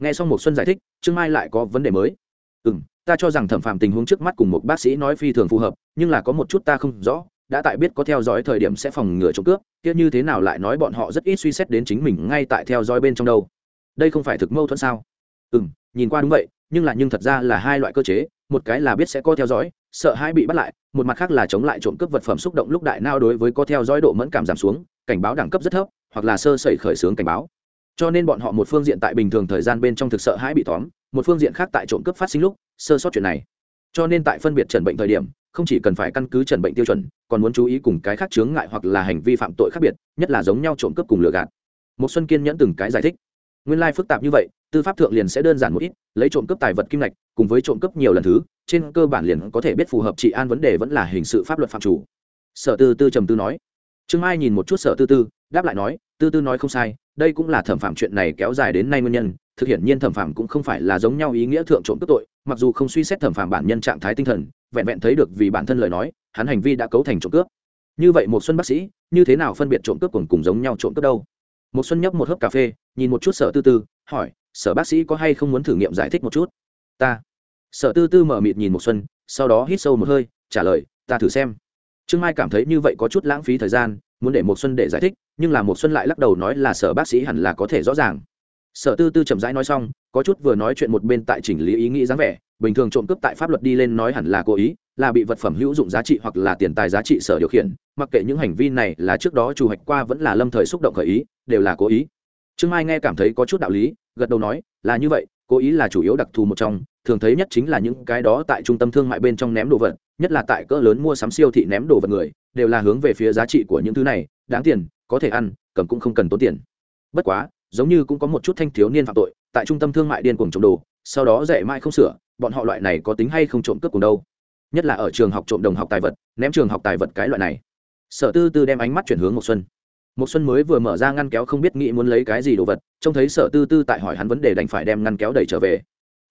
Nghe xong một xuân giải thích, trương mai lại có vấn đề mới. Ừ m ta cho rằng thẩm phạm tình huống trước mắt cùng một bác sĩ nói phi thường phù hợp, nhưng là có một chút ta không rõ đã tại biết có theo dõi thời điểm sẽ phòng ngừa trộm cướp, kia như thế nào lại nói bọn họ rất ít suy xét đến chính mình ngay tại theo dõi bên trong đâu. Đây không phải thực mâu thuẫn sao? Ừ m nhìn qua đúng vậy, nhưng là nhưng thật ra là hai loại cơ chế, một cái là biết sẽ có theo dõi, sợ hai bị bắt lại, một mặt khác là chống lại trộm cướp vật phẩm xúc động lúc đại nao đối với có theo dõi độ mẫn cảm giảm xuống, cảnh báo đẳng cấp rất thấp, hoặc là sơ sẩy khởi xướng cảnh báo. Cho nên bọn họ một phương diện tại bình thường thời gian bên trong thực sợ hãi bị tóm, một phương diện khác tại trộm cướp phát sinh lúc, sơ sót chuyện này. Cho nên tại phân biệt trần bệnh thời điểm không chỉ cần phải căn cứ trần bệnh tiêu chuẩn, còn muốn chú ý cùng cái khác chướng ngại hoặc là hành vi phạm tội khác biệt, nhất là giống nhau trộm cướp cùng lừa gạt. Một xuân kiên nhẫn từng cái giải thích. Nguyên lai phức tạp như vậy, tư pháp thượng liền sẽ đơn giản một ít, lấy trộm cướp tài vật kim ngạch, cùng với trộm cướp nhiều lần thứ, trên cơ bản liền có thể biết phù hợp trị an vấn đề vẫn là hình sự pháp luật phạm chủ. Sở tư tư trầm tư nói. Trương mai nhìn một chút sở tư tư, đáp lại nói, tư tư nói không sai, đây cũng là thẩm phạm chuyện này kéo dài đến nay nguyên nhân, thực hiện nhiên thẩm phạm cũng không phải là giống nhau ý nghĩa thượng trộm cướp tội, mặc dù không suy xét thẩm phạm bản nhân trạng thái tinh thần vẹn vẹn thấy được vì bản thân lời nói, hắn hành vi đã cấu thành trộm cướp. Như vậy một xuân bác sĩ, như thế nào phân biệt trộm cướp cùng cùng giống nhau trộm cướp đâu? Một xuân nhấp một hớp cà phê, nhìn một chút sở tư tư, hỏi, sở bác sĩ có hay không muốn thử nghiệm giải thích một chút? Ta. Sở tư tư mở mịt nhìn một xuân, sau đó hít sâu một hơi, trả lời, ta thử xem. Trương mai cảm thấy như vậy có chút lãng phí thời gian, muốn để một xuân để giải thích, nhưng là một xuân lại lắc đầu nói là sở bác sĩ hẳn là có thể rõ ràng sở tư tư chậm rãi nói xong, có chút vừa nói chuyện một bên tại chỉnh lý ý nghĩ dáng vẻ, bình thường trộm cướp tại pháp luật đi lên nói hẳn là cố ý, là bị vật phẩm hữu dụng giá trị hoặc là tiền tài giá trị sở điều khiển, mặc kệ những hành vi này là trước đó chủ hạch qua vẫn là lâm thời xúc động khởi ý, đều là cố ý. Trương mai nghe cảm thấy có chút đạo lý, gật đầu nói, là như vậy, cố ý là chủ yếu đặc thù một trong, thường thấy nhất chính là những cái đó tại trung tâm thương mại bên trong ném đồ vật, nhất là tại cỡ lớn mua sắm siêu thị ném đồ vật người, đều là hướng về phía giá trị của những thứ này, đáng tiền, có thể ăn, cầm cũng không cần tốn tiền. Bất quá giống như cũng có một chút thanh thiếu niên phạm tội, tại trung tâm thương mại điên cuồng trộm đồ, sau đó dạy mãi không sửa, bọn họ loại này có tính hay không trộm cướp cùng đâu. Nhất là ở trường học trộm đồng học tài vật, ném trường học tài vật cái loại này. Sở tư tư đem ánh mắt chuyển hướng một xuân. Một xuân mới vừa mở ra ngăn kéo không biết nghĩ muốn lấy cái gì đồ vật, trông thấy sở tư tư tại hỏi hắn vấn đề đành phải đem ngăn kéo đẩy trở về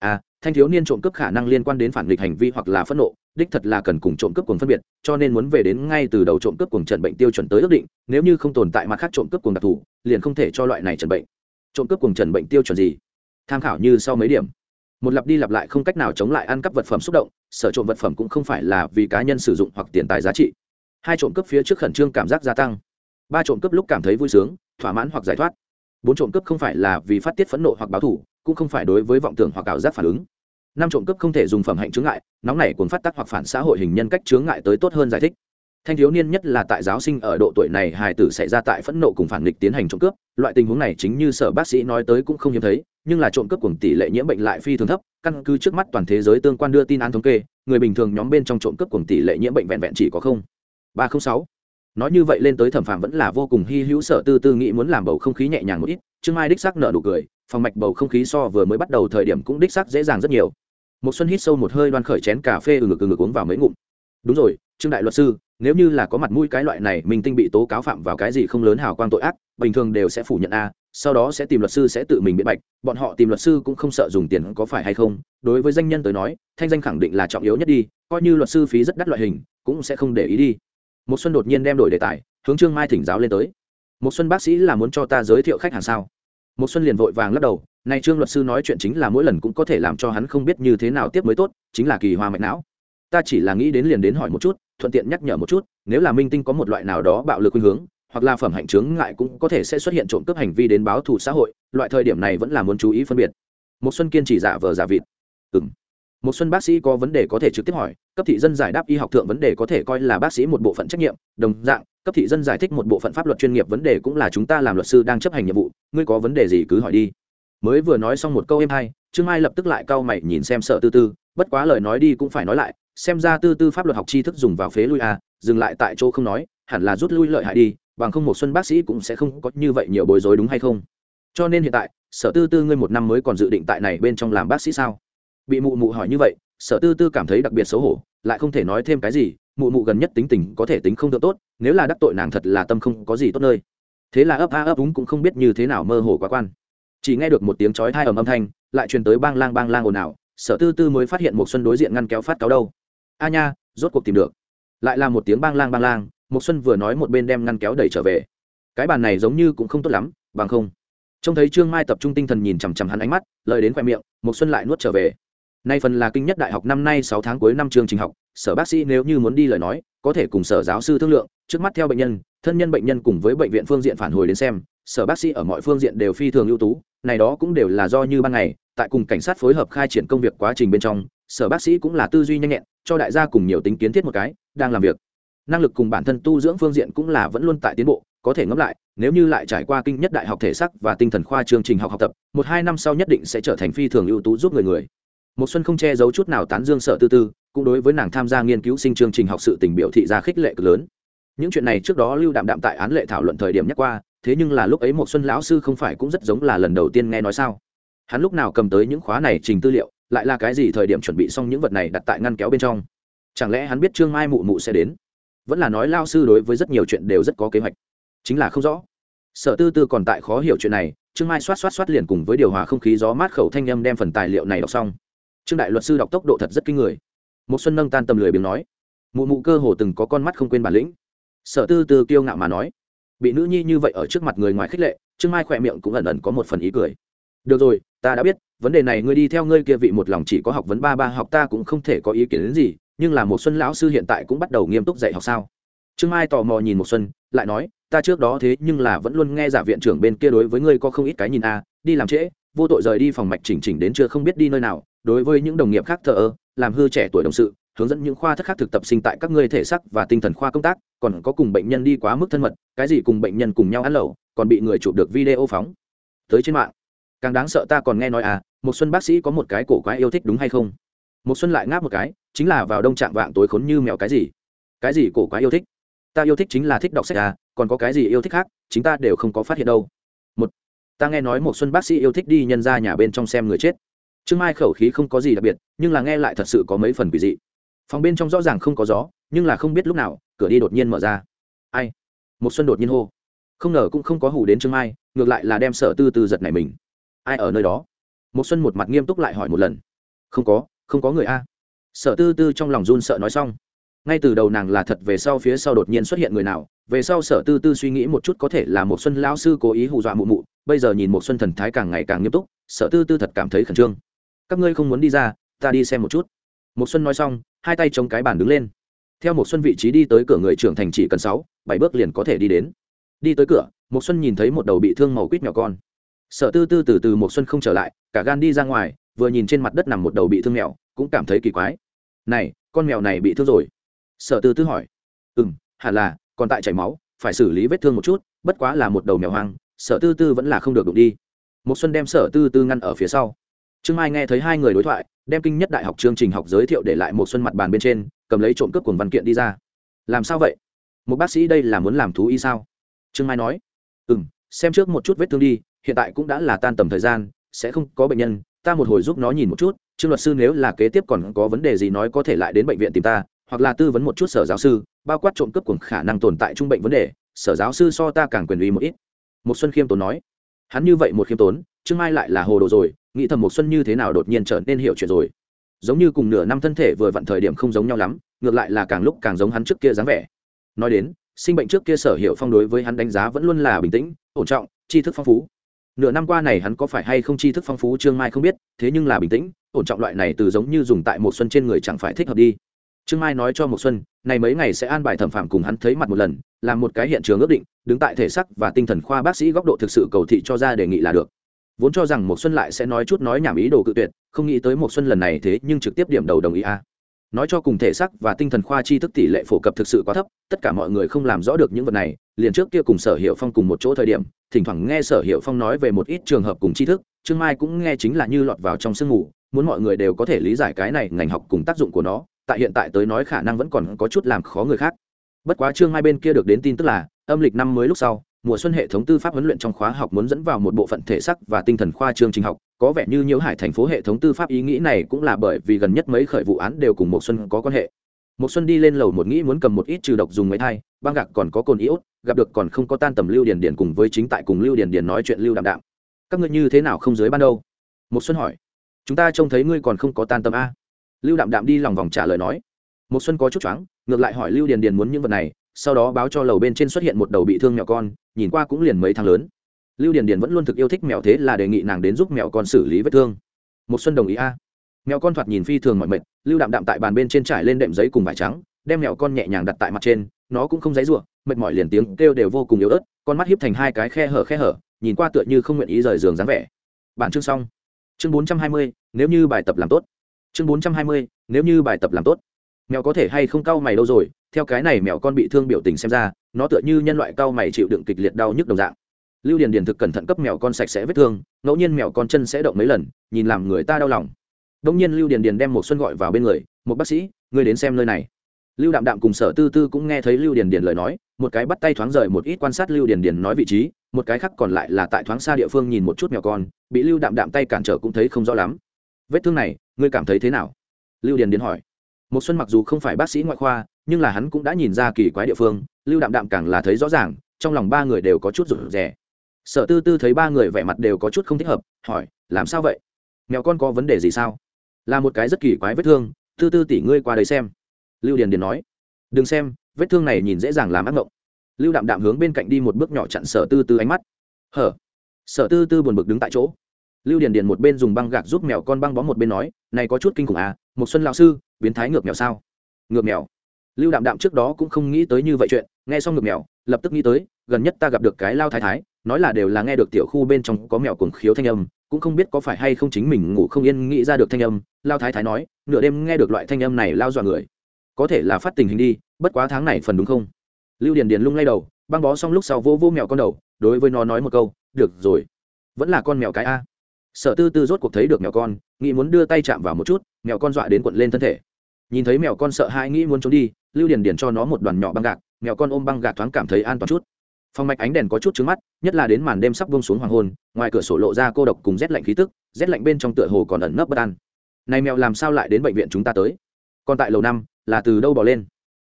à thanh thiếu niên trộm cướp khả năng liên quan đến phản nghịch hành vi hoặc là phẫn nộ, đích thật là cần cùng trộm cướp cùng phân biệt, cho nên muốn về đến ngay từ đầu trộm cướp cùng trần bệnh tiêu chuẩn tới ước định, nếu như không tồn tại mặt khác trộm cướp cùng đặc thù, liền không thể cho loại này trần bệnh. Trộm cướp cùng trần bệnh tiêu chuẩn gì? Tham khảo như sau mấy điểm. Một lặp đi lặp lại không cách nào chống lại ăn cắp vật phẩm xúc động, sở trộm vật phẩm cũng không phải là vì cá nhân sử dụng hoặc tiền tài giá trị. Hai trộm cướp phía trước khẩn trương cảm giác gia tăng. Ba trộm cướp lúc cảm thấy vui sướng, thỏa mãn hoặc giải thoát. Bốn trộm cướp không phải là vì phát tiết phẫn nộ hoặc báo thủ cũng không phải đối với vọng tưởng hoặc ảo giác phản ứng. Năm trộm cướp không thể dùng phẩm hạnh chướng ngại, nóng này cuốn phát tác hoặc phản xã hội hình nhân cách chướng ngại tới tốt hơn giải thích. Thanh thiếu niên nhất là tại giáo sinh ở độ tuổi này, hài tử xảy ra tại phẫn nộ cùng phản nghịch tiến hành trộm cướp, loại tình huống này chính như sở bác sĩ nói tới cũng không hiếm thấy, nhưng là trộm cướp cùng tỷ lệ nhiễm bệnh lại phi thường thấp, căn cứ trước mắt toàn thế giới tương quan đưa tin án thống kê, người bình thường nhóm bên trong trộm cướp cùng tỷ lệ nhiễm bệnh vẹn vẹn chỉ có không. Ba không sáu. Nói như vậy lên tới thẩm phạm vẫn là vô cùng hy hữu, sở tư tư nghĩ muốn làm bầu không khí nhẹ nhàng một ít, trương mai đích xác nợ nụ cười phòng mạch bầu không khí so vừa mới bắt đầu thời điểm cũng đích xác dễ dàng rất nhiều. Một xuân hít sâu một hơi đoan khởi chén cà phê ừ ngực ừ ngực uống vào mấy ngụm. Đúng rồi, trương đại luật sư, nếu như là có mặt mũi cái loại này, mình tinh bị tố cáo phạm vào cái gì không lớn hào quang tội ác, bình thường đều sẽ phủ nhận a, sau đó sẽ tìm luật sư sẽ tự mình biện bạch, bọn họ tìm luật sư cũng không sợ dùng tiền có phải hay không, đối với danh nhân tới nói, thanh danh khẳng định là trọng yếu nhất đi, coi như luật sư phí rất đắt loại hình, cũng sẽ không để ý đi. Một xuân đột nhiên đem đổi đề tài, hướng trương mai thỉnh giáo lên tới. Một xuân bác sĩ là muốn cho ta giới thiệu khách hàng sao? Một xuân liền vội vàng lắc đầu, này trương luật sư nói chuyện chính là mỗi lần cũng có thể làm cho hắn không biết như thế nào tiếp mới tốt, chính là kỳ hoa mạch não. Ta chỉ là nghĩ đến liền đến hỏi một chút, thuận tiện nhắc nhở một chút, nếu là minh tinh có một loại nào đó bạo lực khuynh hướng, hoặc là phẩm hạnh chướng ngại cũng có thể sẽ xuất hiện trộm cướp hành vi đến báo thù xã hội, loại thời điểm này vẫn là muốn chú ý phân biệt. Một xuân kiên chỉ giả vờ giả vịt. Ừm. một xuân bác sĩ có vấn đề có thể trực tiếp hỏi, cấp thị dân giải đáp y học thượng vấn đề có thể coi là bác sĩ một bộ phận trách nhiệm, đồng dạng, cấp thị dân giải thích một bộ phận pháp luật chuyên nghiệp vấn đề cũng là chúng ta làm luật sư đang chấp hành nhiệm vụ ngươi có vấn đề gì cứ hỏi đi. Mới vừa nói xong một câu em hai trương mai lập tức lại cau mày nhìn xem sợ tư tư, bất quá lời nói đi cũng phải nói lại, xem ra tư tư pháp luật học tri thức dùng vào phế lui à dừng lại tại chỗ không nói, hẳn là rút lui lợi hại đi, bằng không một xuân bác sĩ cũng sẽ không có như vậy nhiều bối rối đúng hay không. Cho nên hiện tại, sở tư tư ngươi một năm mới còn dự định tại này bên trong làm bác sĩ sao? Bị mụ mụ hỏi như vậy, sở tư tư cảm thấy đặc biệt xấu hổ, lại không thể nói thêm cái gì, mụ mụ gần nhất tính tình có thể tính không được tốt, nếu là đắc tội nàng thật là tâm không có gì tốt nơi thế là ấp a ấp úng cũng không biết như thế nào mơ hồ quá quan. Chỉ nghe được một tiếng chói thai ầm âm thanh, lại truyền tới bang lang bang lang ồn ào, sở tư tư mới phát hiện một xuân đối diện ngăn kéo phát cáo đâu. A nha, rốt cuộc tìm được. Lại là một tiếng bang lang bang lang một xuân vừa nói một bên đem ngăn kéo đẩy trở về. Cái bàn này giống như cũng không tốt lắm, bằng không. Trông thấy trương mai tập trung tinh thần nhìn chằm chằm hắn ánh mắt, lời đến khoe miệng một xuân lại nuốt trở về. Nay phần là kinh nhất đại học, năm nay sáu tháng cuối năm trường trình học, sở bác sĩ nếu như muốn đi lời nói, có thể cùng sở giáo sư thương lượng, trước mắt theo bệnh nhân thân nhân bệnh nhân cùng với bệnh viện phương diện phản hồi đến xem, sở bác sĩ ở mọi phương diện đều phi thường ưu tú, này đó cũng đều là do như ban ngày, tại cùng cảnh sát phối hợp khai triển công việc quá trình bên trong, sở bác sĩ cũng là tư duy nhanh nhẹn, cho đại gia cùng nhiều tính kiến thiết một cái, đang làm việc. Năng lực cùng bản thân tu dưỡng phương diện cũng là vẫn luôn tại tiến bộ, có thể ngẫm lại, nếu như lại trải qua kinh nhất đại học thể sắc và tinh thần khoa chương trình học học tập, một hai năm sau nhất định sẽ trở thành phi thường ưu tú giúp người người. Một xuân không che giấu chút nào tán dương sở tư tư, cũng đối với nàng tham gia nghiên cứu sinh chương trình học sự tình biểu thị ra khích lệ cực lớn những chuyện này trước đó lưu đạm đạm tại án lệ thảo luận thời điểm nhắc qua, thế nhưng là lúc ấy một xuân lão sư không phải cũng rất giống là lần đầu tiên nghe nói sao? Hắn lúc nào cầm tới những khóa này trình tư liệu, lại là cái gì thời điểm chuẩn bị xong những vật này đặt tại ngăn kéo bên trong? Chẳng lẽ hắn biết trương mai mụ mụ sẽ đến? Vẫn là nói lao sư đối với rất nhiều chuyện đều rất có kế hoạch. Chính là không rõ. Sở tư tư còn tại khó hiểu chuyện này, trương mai xoát xoát xoát liền cùng với điều hòa không khí gió mát khẩu thanh â m đem phần tài liệu này đọc xong. Trương đại luật sư đọc tốc độ thật rất kinh người. Một xuân nâng tan tầm lười biếng nói, mụ mụ cơ hồ từng có con mắt không quên bản lĩnh sở tư tư kiêu ngạo mà nói, bị nữ nhi như vậy ở trước mặt người ngoài khích lệ, trương mai khỏe miệng cũng ẩn ẩn có một phần ý cười. Được rồi, ta đã biết, vấn đề này ngươi đi theo ngươi kia vị một lòng chỉ có học vấn ba ba học ta cũng không thể có ý kiến đến gì, nhưng là một xuân lão sư hiện tại cũng bắt đầu nghiêm túc dạy học sao? Trương mai tò mò nhìn một xuân, lại nói, ta trước đó thế nhưng là vẫn luôn nghe giả viện trưởng bên kia đối với ngươi có không ít cái nhìn a, đi làm trễ, vô tội rời đi phòng mạch chỉnh chỉnh đến chưa không biết đi nơi nào, đối với những đồng nghiệp khác thờ ơ, làm hư trẻ tuổi đồng sự hướng dẫn những khoa thất khác thực tập sinh tại các ngươi thể sắc và tinh thần khoa công tác, còn có cùng bệnh nhân đi quá mức thân mật, cái gì cùng bệnh nhân cùng nhau ăn lẩu, còn bị người chụp được video phóng. Tới trên mạng. Càng đáng sợ ta còn nghe nói à một xuân bác sĩ có một cái cổ quái yêu thích đúng hay không? Một xuân lại ngáp một cái, chính là vào đông trạng vạng tối khốn như mèo cái gì? Cái gì cổ quái yêu thích? Ta yêu thích chính là thích đọc sách à còn có cái gì yêu thích khác, chính ta đều không có phát hiện đâu. Một, ta nghe nói một xuân bác sĩ yêu thích đi nhân ra nhà bên trong xem người chết. Trương mai khẩu khí không có gì đặc biệt, nhưng là nghe lại thật sự có mấy phần quỷ dị phòng bên trong rõ ràng không có gió, nhưng là không biết lúc nào, cửa đi đột nhiên mở ra. Ai? Một xuân đột nhiên hô. Không ngờ cũng không có hù đến trương mai, ngược lại là đem sở tư tư giật này mình. Ai ở nơi đó? Một xuân một mặt nghiêm túc lại hỏi một lần. Không có không có người a. Sở tư tư trong lòng run sợ nói xong. Ngay từ đầu nàng là thật về sau phía sau đột nhiên xuất hiện người nào, về sau sở tư tư suy nghĩ một chút có thể là một xuân lão sư cố ý hù dọa mụ mụ, bây giờ nhìn một xuân thần thái càng ngày càng nghiêm túc, sở tư tư thật cảm thấy khẩn trương. Các ngươi không muốn đi ra, ta đi xem một chút một xuân nói xong hai tay chống cái bàn đứng lên. Theo một xuân vị trí đi tới cửa người trưởng thành chỉ cần sáu bảy bước liền có thể đi đến. Đi tới cửa một xuân nhìn thấy một đầu bị thương màu quýt nhỏ con. Sở tư tư từ từ một xuân không trở lại cả gan đi ra ngoài vừa nhìn trên mặt đất nằm một đầu bị thương mèo cũng cảm thấy kỳ quái. Này con mèo này bị thương rồi? Sở tư tư hỏi. Ừm, hẳn là còn tại chảy máu phải xử lý vết thương một chút bất quá là một đầu mèo hoang sở tư tư vẫn là không được đụng đi. Một xuân đem sở tư tư ngăn ở phía sau trương mai nghe thấy hai người đối thoại, đem kinh nhất đại học chương trình học giới thiệu để lại một xuân mặt bàn bên trên, cầm lấy trộm cướp cuồng văn kiện đi ra. Làm sao vậy? Một bác sĩ đây là muốn làm thú y sao? Trương mai nói. Ừ m xem trước một chút vết thương đi, hiện tại cũng đã là tan tầm thời gian, sẽ không có bệnh nhân, ta một hồi giúp nó nhìn một chút, trương luật sư nếu là kế tiếp còn có vấn đề gì nói có thể lại đến bệnh viện tìm ta, hoặc là tư vấn một chút sở giáo sư, bao quát trộm cướp cuồng khả năng tồn tại trung bệnh vấn đề, sở giáo sư so ta càng quyền uy một ít. Một xuân khiêm tốn nói. Hắn như vậy một khiêm tốn trương mai lại là hồ đồ rồi, nghĩ thầm một xuân như thế nào đột nhiên trở nên hiểu chuyện rồi. Giống như cùng nửa năm thân thể vừa vặn thời điểm không giống nhau lắm, ngược lại là càng lúc càng giống hắn trước kia dáng vẻ. Nói đến, sinh bệnh trước kia sở hiệu phong đối với hắn đánh giá vẫn luôn là bình tĩnh, ổn trọng, tri thức phong phú. Nửa năm qua này hắn có phải hay không tri thức phong phú trương mai không biết, thế nhưng là bình tĩnh, ổn trọng loại này từ giống như dùng tại một xuân trên người chẳng phải thích hợp đi. Trương mai nói cho một xuân, này mấy ngày sẽ an bài thẩm phạm cùng hắn thấy mặt một lần, làm một cái hiện trường ước định, đứng tại thể sắc và tinh thần khoa bác sĩ góc độ thực sự cầu thị cho ra đề nghị là được vốn cho rằng một xuân lại sẽ nói chút nói nhảm ý đồ cự tuyệt, không nghĩ tới một xuân lần này thế nhưng trực tiếp điểm đầu đồng ý a. Nói cho cùng thể sắc và tinh thần khoa tri thức tỷ lệ phổ cập thực sự quá thấp, tất cả mọi người không làm rõ được những vật này, liền trước kia cùng sở hiệu phong cùng một chỗ thời điểm, thỉnh thoảng nghe sở hiệu phong nói về một ít trường hợp cùng tri thức, trương mai cũng nghe chính là như lọt vào trong sương mù, muốn mọi người đều có thể lý giải cái này ngành học cùng tác dụng của nó, tại hiện tại tới nói khả năng vẫn còn có chút làm khó người khác. Bất quá trương mai bên kia được đến tin tức là, âm lịch năm mới lúc sau mùa xuân hệ thống tư pháp huấn luyện trong khóa học muốn dẫn vào một bộ phận thể sắc và tinh thần khoa chương trình học, có vẻ như nhiễu hải thành phố hệ thống tư pháp ý nghĩ này cũng là bởi vì gần nhất mấy khởi vụ án đều cùng một xuân có quan hệ. Một xuân đi lên lầu một nghĩ muốn cầm một ít trừ độc dùng máy thai, băng gạc còn có cồn iốt, gặp được còn không có tan tầm lưu điền điền cùng với chính tại cùng lưu điền điền nói chuyện lưu đạm đạm. Các ngươi như thế nào không dưới ban đâu? Một xuân hỏi. Chúng ta trông thấy ngươi còn không có tan tầm a. Lưu đạm đạm đi lòng vòng trả lời nói. Một xuân có chút choáng, ngược lại hỏi lưu điền điền muốn những vật này, sau đó báo cho lầu bên trên xuất hiện một đầu bị thương nhỏ con nhìn qua cũng liền mấy tháng lớn. Lưu điền điền vẫn luôn thực yêu thích mèo thế là đề nghị nàng đến giúp mèo con xử lý vết thương. Một xuân đồng ý a. Mèo con thoạt nhìn phi thường mọi mệt, lưu đạm đạm tại bàn bên trên trải lên đệm giấy cùng vải trắng, đem mèo con nhẹ nhàng đặt tại mặt trên, nó cũng không dãy rủa, mệt mỏi liền tiếng kêu đều vô cùng yếu ớt, con mắt hiếp thành hai cái khe hở khe hở, nhìn qua tựa như không nguyện ý rời giường dáng vẻ. Bản chương xong. Chương bốn trăm hai mươi, nếu như bài tập làm tốt. Chương bốn trăm hai mươi, nếu như bài tập làm tốt. Mèo có thể hay không cau mày đâu rồi, theo cái này mèo con bị thương biểu tình xem ra nó tựa như nhân loại cao mày chịu đựng kịch liệt đau nhức đồng dạng. Lưu điền điền thực cẩn thận cấp mèo con sạch sẽ vết thương, ngẫu nhiên mèo con chân sẽ động mấy lần, nhìn làm người ta đau lòng. Đông nhiên lưu điền điền đem một xuân gọi vào bên người một bác sĩ người đến xem nơi này. Lưu đạm đạm cùng sở tư tư cũng nghe thấy lưu điền điền lời nói, một cái bắt tay thoáng rời một ít quan sát lưu điền điền nói vị trí, một cái khác còn lại là tại thoáng xa địa phương nhìn một chút mèo con, bị lưu đạm đạm tay cản trở cũng thấy không rõ lắm. Vết thương này, ngươi cảm thấy thế nào? Lưu điền điền hỏi. Một xuân mặc dù không phải bác sĩ ngoại khoa nhưng là hắn cũng đã nhìn ra kỳ quái địa phương, lưu đạm đạm càng là thấy rõ ràng, trong lòng ba người đều có chút rụt rè. Sở tư tư thấy ba người vẻ mặt đều có chút không thích hợp, hỏi, làm sao vậy? Mèo con có vấn đề gì sao? Là một cái rất kỳ quái vết thương, tư tư tỷ ngươi qua đấy xem. Lưu điền điền nói, đừng xem, vết thương này nhìn dễ dàng làm ác mộng. Lưu đạm đạm hướng bên cạnh đi một bước nhỏ chặn sở tư tư ánh mắt. Hở? Sở tư tư buồn bực đứng tại chỗ. Lưu điền điền một bên dùng băng gạc giúp mèo con băng bó một bên nói, này có chút kinh khủng à một xuân lão sư, biến thái ngược mèo sao? Ngược mèo lưu đạm đạm trước đó cũng không nghĩ tới như vậy chuyện, nghe xong ngược mèo, lập tức nghĩ tới, gần nhất ta gặp được cái lao thái thái, nói là đều là nghe được tiểu khu bên trong có mèo cuồng khiếu thanh âm, cũng không biết có phải hay không chính mình ngủ không yên nghĩ ra được thanh âm, lao thái thái nói, nửa đêm nghe được loại thanh âm này lao dọa người. Có thể là phát tình hình đi, bất quá tháng này phần đúng không? Lưu điền điền lung lay đầu, băng bó xong lúc sau vô vô mèo con đầu, đối với nó nói một câu, được rồi, vẫn là con mèo cái a. Sở tư tư rốt cuộc thấy được mèo con, nghĩ muốn đưa tay chạm vào một chút, mèo con dọa đến quận lên thân thể. Nhìn thấy mèo con sợ hãi nghĩ muốn trốn đi lưu điền điền cho nó một đoàn nhỏ băng gạc mẹo con ôm băng gạc thoáng cảm thấy an toàn chút. Phong mạch ánh đèn có chút trứng mắt, nhất là đến màn đêm sắp bông xuống hoàng hôn, ngoài cửa sổ lộ ra cô độc cùng rét lạnh khí tức, rét lạnh bên trong tựa hồ còn ẩn nấp bất an. Này mèo làm sao lại đến bệnh viện chúng ta tới? Còn tại lầu năm, là từ đâu bỏ lên?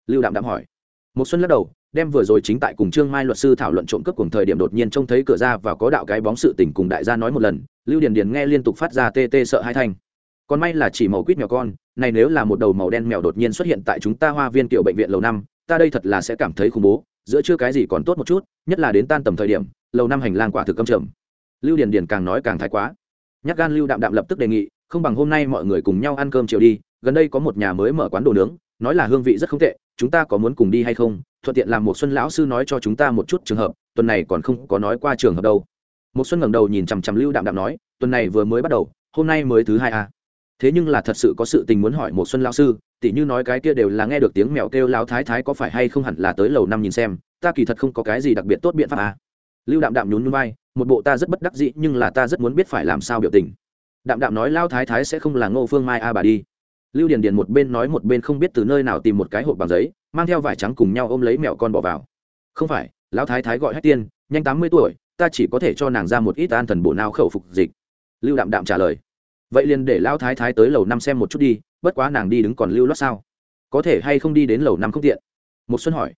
Lưu đạm đạm hỏi. Một xuân lắc đầu, đem vừa rồi chính tại cùng trương mai luật sư thảo luận trộm cướp cùng thời điểm đột nhiên trông thấy cửa ra và có đạo cái bóng sự tình cùng đại gia nói một lần, lưu điền điền nghe liên tục phát ra tê tê sợ hai thành. còn may là chỉ màu quýt nhỏ con này nếu là một đầu màu đen mèo đột nhiên xuất hiện tại chúng ta hoa viên tiểu bệnh viện lầu năm, ta đây thật là sẽ cảm thấy khủng bố, giữa chưa cái gì còn tốt một chút, nhất là đến tan tầm thời điểm, lầu năm hành lang quả thực câm trầm. Lưu điền điền càng nói càng thái quá. Nhắc gan lưu đạm đạm lập tức đề nghị, không bằng hôm nay mọi người cùng nhau ăn cơm chiều đi, gần đây có một nhà mới mở quán đồ nướng, nói là hương vị rất không tệ, chúng ta có muốn cùng đi hay không? Thuận tiện làm một xuân lão sư nói cho chúng ta một chút trường hợp, tuần này còn không có nói qua trường hợp đâu. Một xuân ngẩng đầu nhìn chằm chằm lưu đạm đạm nói, tuần này vừa mới bắt đầu, hôm nay mới thứ hai à thế nhưng là thật sự có sự tình muốn hỏi một xuân lão sư, tỉ như nói cái kia đều là nghe được tiếng mèo kêu lão thái thái có phải hay không hẳn là tới lầu năm nhìn xem, ta kỳ thật không có cái gì đặc biệt tốt biện pháp à. lưu đạm đạm nhún nhún vai, một bộ ta rất bất đắc dĩ nhưng là ta rất muốn biết phải làm sao biểu tình. Đạm đạm nói lao thái thái sẽ không là ngô phương mai a bà đi. Lưu điền điền một bên nói một bên không biết từ nơi nào tìm một cái hộp bằng giấy, mang theo vải trắng cùng nhau ôm lấy mẹo con bỏ vào. Không phải, lão thái thái gọi hết tiên, nhanh tám mươi tuổi, ta chỉ có thể cho nàng ra một ít an thần bộ nào khẩu phục dịch. Lưu đạm đạm trả lời vậy liền để lão thái thái tới lầu năm xem một chút đi, bất quá nàng đi đứng còn lưu lót sao? Có thể hay không đi đến lầu năm không tiện? Một xuân hỏi.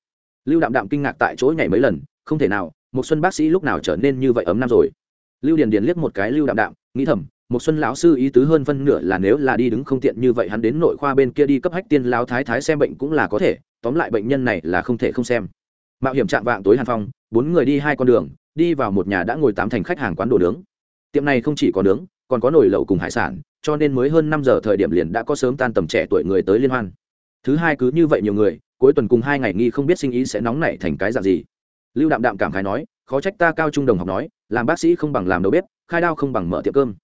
Lưu đạm đạm kinh ngạc tại chỗ nhảy mấy lần, không thể nào một xuân bác sĩ lúc nào trở nên như vậy ấm năm rồi? Lưu điền điền liếc một cái lưu đạm đạm, nghĩ thầm một xuân lão sư ý tứ hơn phân nửa là nếu là đi đứng không tiện như vậy hắn đến nội khoa bên kia đi cấp hách tiên lão thái thái xem bệnh cũng là có thể, tóm lại bệnh nhân này là không thể không xem. Mạo hiểm chạm vạng tối hàn phong, bốn người đi hai con đường, đi vào một nhà đã ngồi tám thành khách hàng quán đồ nướng. Tiệm này không chỉ có nướng còn có nồi lẩu cùng hải sản, cho nên mới hơn năm giờ thời điểm liền đã có sớm tan tầm trẻ tuổi người tới liên hoan. Thứ hai cứ như vậy nhiều người, cuối tuần cùng hai ngày nghi không biết sinh ý sẽ nóng nảy thành cái dạng gì. Lưu đạm đạm cảm khái nói, khó trách ta cao trung đồng học nói, làm bác sĩ không bằng làm đầu bếp, khai đao không bằng mở tiệm cơm.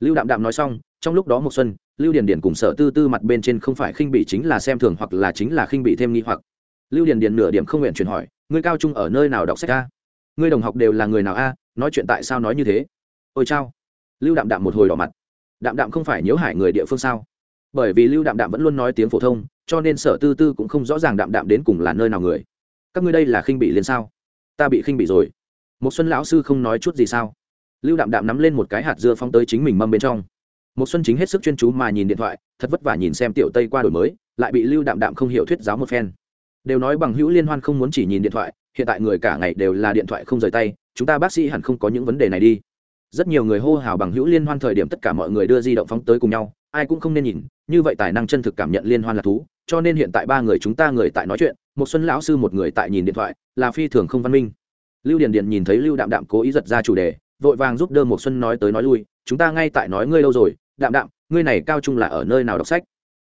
Lưu đạm đạm nói xong, trong lúc đó một xuân, lưu điền điền cùng sở tư tư mặt bên trên không phải khinh bị chính là xem thường hoặc là chính là khinh bị thêm nghi hoặc. Lưu điền điền nửa điểm không nguyện chuyển hỏi, ngươi cao trung ở nơi nào đọc sách a? Ngươi đồng học đều là người nào a? Nói chuyện tại sao nói như thế? Ôi chao lưu đạm đạm một hồi đỏ mặt. Đạm đạm không phải nhớ hải người địa phương sao? Bởi vì lưu đạm đạm vẫn luôn nói tiếng phổ thông, cho nên sở tư tư cũng không rõ ràng đạm đạm đến cùng là nơi nào người. Các ngươi đây là khinh bị liền sao? Ta bị khinh bị rồi. Một xuân lão sư không nói chút gì sao? Lưu đạm đạm nắm lên một cái hạt dưa phong tới chính mình mâm bên trong. Một xuân chính hết sức chuyên chú mà nhìn điện thoại, thật vất vả nhìn xem tiểu tây qua đổi mới, lại bị lưu đạm đạm không hiểu thuyết giáo một phen. Đều nói bằng hữu liên hoan không muốn chỉ nhìn điện thoại, hiện tại người cả ngày đều là điện thoại không rời tay, chúng ta bác sĩ hẳn không có những vấn đề này đi rất nhiều người hô hào bằng hữu liên hoan thời điểm tất cả mọi người đưa di động phóng tới cùng nhau, ai cũng không nên nhìn, như vậy tài năng chân thực cảm nhận liên hoan là thú, cho nên hiện tại ba người chúng ta người tại nói chuyện, một xuân lão sư một người tại nhìn điện thoại, là phi thường không văn minh. Lưu điền điền nhìn thấy lưu đạm đạm cố ý giật ra chủ đề, vội vàng giúp đỡ một xuân nói tới nói lui, chúng ta ngay tại nói ngươi lâu rồi, đạm đạm, ngươi này cao trung là ở nơi nào đọc sách?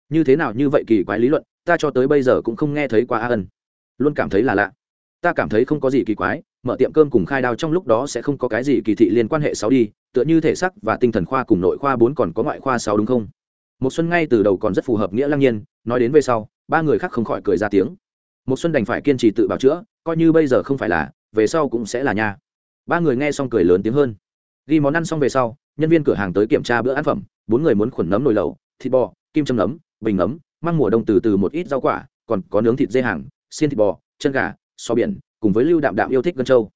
Như thế nào, như vậy kỳ quái lý luận, ta cho tới bây giờ cũng không nghe thấy qua a ân. Luôn cảm thấy là lạ. Ta cảm thấy không có gì kỳ quái mở tiệm cơm cùng khai đao trong lúc đó sẽ không có cái gì kỳ thị liên quan hệ sáu đi, tựa như thể sắc và tinh thần khoa cùng nội khoa bốn còn có ngoại khoa sáu đúng không? Một xuân ngay từ đầu còn rất phù hợp nghĩa lăng nhiên, nói đến về sau, ba người khác không khỏi cười ra tiếng. Một xuân đành phải kiên trì tự bảo chữa, coi như bây giờ không phải là, về sau cũng sẽ là nha. Ba người nghe xong cười lớn tiếng hơn. Ghi món ăn xong về sau, nhân viên cửa hàng tới kiểm tra bữa ăn phẩm, bốn người muốn khuẩn nấm nồi lẩu, thịt bò, kim châm nấm, bình nấm mang mùa đông từ từ một ít rau quả, còn có nướng thịt dê hàng, xiên thịt bò, chân gà, so biển cùng với lưu đạm đạm yêu thích gân châu.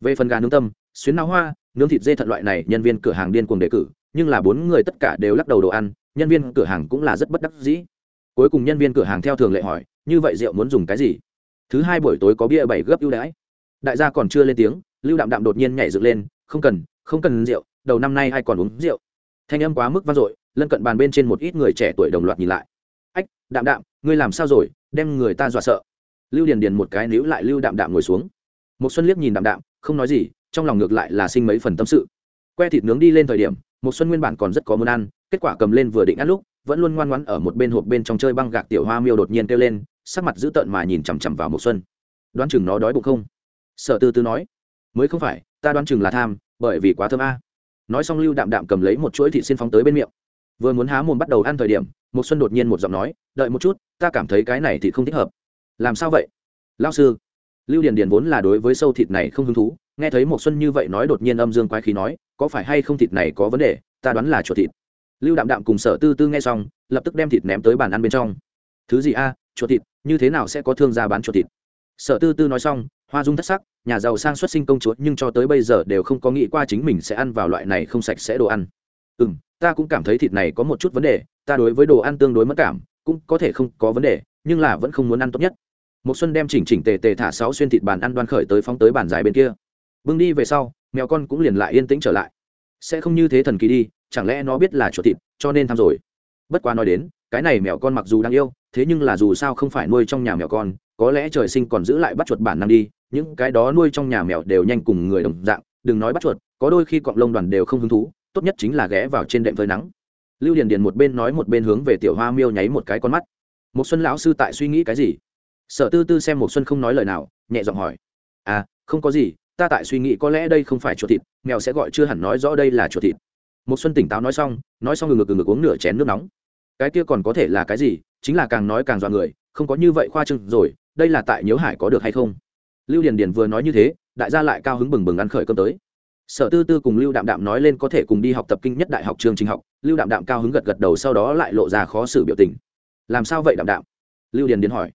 Về phần gà nướng tâm, xuyến náo hoa, nướng thịt dê thận loại này, nhân viên cửa hàng điên cuồng đề cử, nhưng là bốn người tất cả đều lắc đầu đồ ăn, nhân viên cửa hàng cũng là rất bất đắc dĩ. Cuối cùng nhân viên cửa hàng theo thường lệ hỏi, như vậy rượu muốn dùng cái gì? Thứ hai buổi tối có bia bảy gấp ưu đãi. Đại gia còn chưa lên tiếng, lưu đạm đạm đột nhiên nhảy dựng lên, không cần không cần rượu, đầu năm nay ai còn uống rượu? Thanh âm quá mức vang dội, lân cận bàn bên trên một ít người trẻ tuổi đồng loạt nhìn lại. Ách, đạm đạm, ngươi làm sao rồi? Đem người ta dọa sợ lưu điền điền một cái níu lại lưu đạm đạm ngồi xuống. Một xuân liếc nhìn đạm đạm, không nói gì, trong lòng ngược lại là sinh mấy phần tâm sự. Que thịt nướng đi lên thời điểm một xuân nguyên bản còn rất có muốn ăn, kết quả cầm lên vừa định ăn lúc, vẫn luôn ngoan ngoãn ở một bên hộp bên trong chơi băng gạc tiểu hoa miêu đột nhiên kêu lên, sắc mặt dữ tợn mà nhìn chằm chằm vào một xuân. Đoán chừng nó đói bụng không? Sở tư tư nói. Mới không phải, ta đoán chừng là tham, bởi vì quá thơm a. Nói xong lưu đạm đạm cầm lấy một chuỗi thịt xin phóng tới bên miệng. Vừa muốn há mồm bắt đầu ăn thời điểm một xuân đột nhiên một giọng nói, đợi một chút, ta cảm thấy cái này thì không thích hợp làm sao vậy? Lao sư, lưu điền điền vốn là đối với sâu thịt này không hứng thú, nghe thấy một xuân như vậy nói đột nhiên âm dương quái khí nói, có phải hay không thịt này có vấn đề, ta đoán là chuột thịt. Lưu đạm đạm cùng sở tư tư nghe xong, lập tức đem thịt ném tới bàn ăn bên trong. Thứ gì a à, chuột thịt, như thế nào sẽ có thương gia bán chuột thịt? Sở tư tư nói xong, hoa dung thất sắc, nhà giàu sang xuất sinh công chúa nhưng cho tới bây giờ đều không có nghĩ qua chính mình sẽ ăn vào loại này không sạch sẽ đồ ăn. Ừ m ta cũng cảm thấy thịt này có một chút vấn đề, ta đối với đồ ăn tương đối mất cảm, cũng có thể không có vấn đề, nhưng là vẫn không muốn ăn tốt nhất một xuân đem chỉnh chỉnh tề tề thả sáu xuyên thịt bàn ăn đoan khởi tới phóng tới bàn dài bên kia. Bưng đi về sau, mèo con cũng liền lại yên tĩnh trở lại. Sẽ không như thế thần kỳ đi, chẳng lẽ nó biết là chuột thịt, cho nên tham rồi? Bất quá nói đến, cái này mèo con mặc dù đang yêu, thế nhưng là dù sao không phải nuôi trong nhà mèo con, có lẽ trời sinh còn giữ lại bắt chuột bản năng đi, những cái đó nuôi trong nhà mèo đều nhanh cùng người đồng dạng, đừng nói bắt chuột, có đôi khi cọng lông đoàn đều không hứng thú, tốt nhất chính là ghé vào trên đệm phơi nắng. Lưu điền điền một bên nói một bên hướng về tiểu hoa miêu nháy một cái con mắt. Một xuân lão sư tại suy nghĩ cái gì? Sở tư tư xem một xuân không nói lời nào, nhẹ giọng hỏi à không có gì, ta tại suy nghĩ có lẽ đây không phải chuột thịt, mèo sẽ gọi chưa hẳn nói rõ đây là chuột thịt. Một xuân tỉnh táo nói xong nói xong ngừng ngực ngực uống nửa chén nước nóng. Cái kia còn có thể là cái gì? Chính là càng nói càng dọa người, không có như vậy khoa trương rồi, đây là tại nhớ hải có được hay không? Lưu điền điền vừa nói như thế, đại gia lại cao hứng bừng bừng ăn khởi cơm tới. Sở tư tư cùng lưu đạm đạm nói lên có thể cùng đi học tập kinh nhất đại học trường trình học, lưu đạm đạm cao hứng gật gật đầu sau đó lại lộ ra khó xử biểu tình. Làm sao vậy, đạm đạm? Lưu điền điền hỏi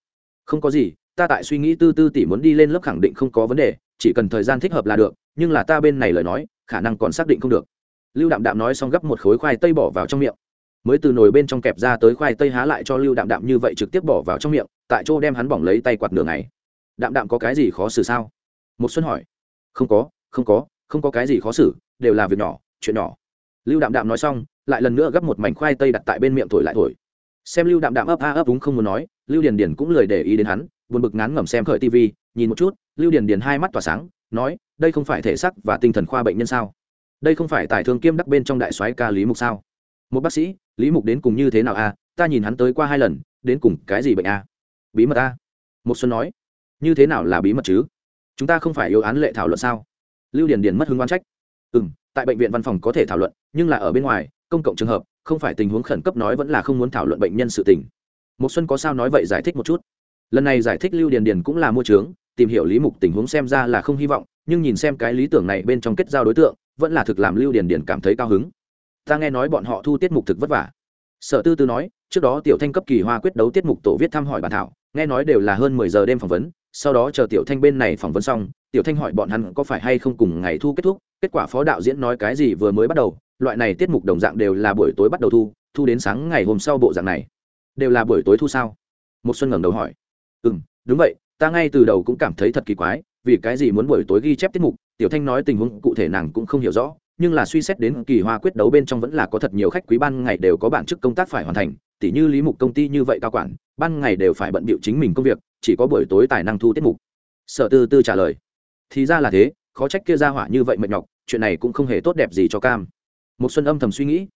không có gì, ta tại suy nghĩ tư tư tỷ muốn đi lên lớp khẳng định không có vấn đề, chỉ cần thời gian thích hợp là được, nhưng là ta bên này lời nói, khả năng còn xác định không được. Lưu đạm đạm nói xong gấp một khối khoai tây bỏ vào trong miệng. Mới từ nồi bên trong kẹp ra tới khoai tây há lại cho lưu đạm đạm như vậy trực tiếp bỏ vào trong miệng, tại chỗ đem hắn bỏng lấy tay quạt nửa ngày. Đạm đạm có cái gì khó xử sao? Một xuân hỏi. Không có không có không có cái gì khó xử, đều là việc nhỏ, chuyện nhỏ. Lưu đạm đạm nói xong, lại lần nữa gấp một mảnh khoai tây đặt tại bên miệng thổi lại thổi. Xem lưu đạm đạm ấp a ấp đúng không muốn nói lưu điền điền cũng lời để ý đến hắn, buồn bực ngán ngẩm xem khởi tv nhìn một chút, lưu điền điền hai mắt tỏa sáng, nói, đây không phải thể sắc và tinh thần khoa bệnh nhân sao? Đây không phải tài thương kiêm đắc bên trong đại soái ca lý mục sao? Một bác sĩ, lý mục đến cùng như thế nào a ta nhìn hắn tới qua hai lần, đến cùng cái gì bệnh a bí mật à? a một xuân nói, như thế nào là bí mật chứ? Chúng ta không phải yêu án lệ thảo luận sao? Lưu điền điền mất hứng oán trách. Ừ m tại bệnh viện văn phòng có thể thảo luận, nhưng là ở bên ngoài, công cộng trường hợp, không phải tình huống khẩn cấp nói vẫn là không muốn thảo luận bệnh nhân sự tình một xuân có sao nói vậy giải thích một chút. Lần này giải thích lưu điền điền cũng là mua trướng tìm hiểu lý mục tình huống xem ra là không hy vọng, nhưng nhìn xem cái lý tưởng này bên trong kết giao đối tượng, vẫn là thực làm lưu điền điền cảm thấy cao hứng. Ta nghe nói bọn họ thu tiết mục thực vất vả. Sở tư tư nói, trước đó tiểu thanh cấp kỳ hoa quyết đấu tiết mục tổ viết thăm hỏi bản thảo, nghe nói đều là hơn mười giờ đêm phỏng vấn, sau đó chờ tiểu thanh bên này phỏng vấn xong, tiểu thanh hỏi bọn hắn có phải hay không cùng ngày thu kết thúc, kết quả phó đạo diễn nói cái gì vừa mới bắt đầu, loại này tiết mục đồng dạng đều là buổi tối bắt đầu thu thu đến sáng ngày hôm sau bộ dạng này đều là buổi tối thu sao? Một xuân ngẩng đầu hỏi. Ừ đúng vậy, ta ngay từ đầu cũng cảm thấy thật kỳ quái, vì cái gì muốn buổi tối ghi chép tiết mục, tiểu thanh nói tình huống cụ thể nàng cũng không hiểu rõ, nhưng là suy xét đến kỳ hoa quyết đấu bên trong vẫn là có thật nhiều khách quý ban ngày đều có bản chức công tác phải hoàn thành, tỉ như lý mục công ty như vậy cao quản, ban ngày đều phải bận bịu chính mình công việc, chỉ có buổi tối tài năng thu tiết mục. Sở tư tư trả lời. Thì ra là thế, khó trách kia ra hỏa như vậy mệt nhọc, chuyện này cũng không hề tốt đẹp gì cho cam. Một xuân âm thầm suy nghĩ.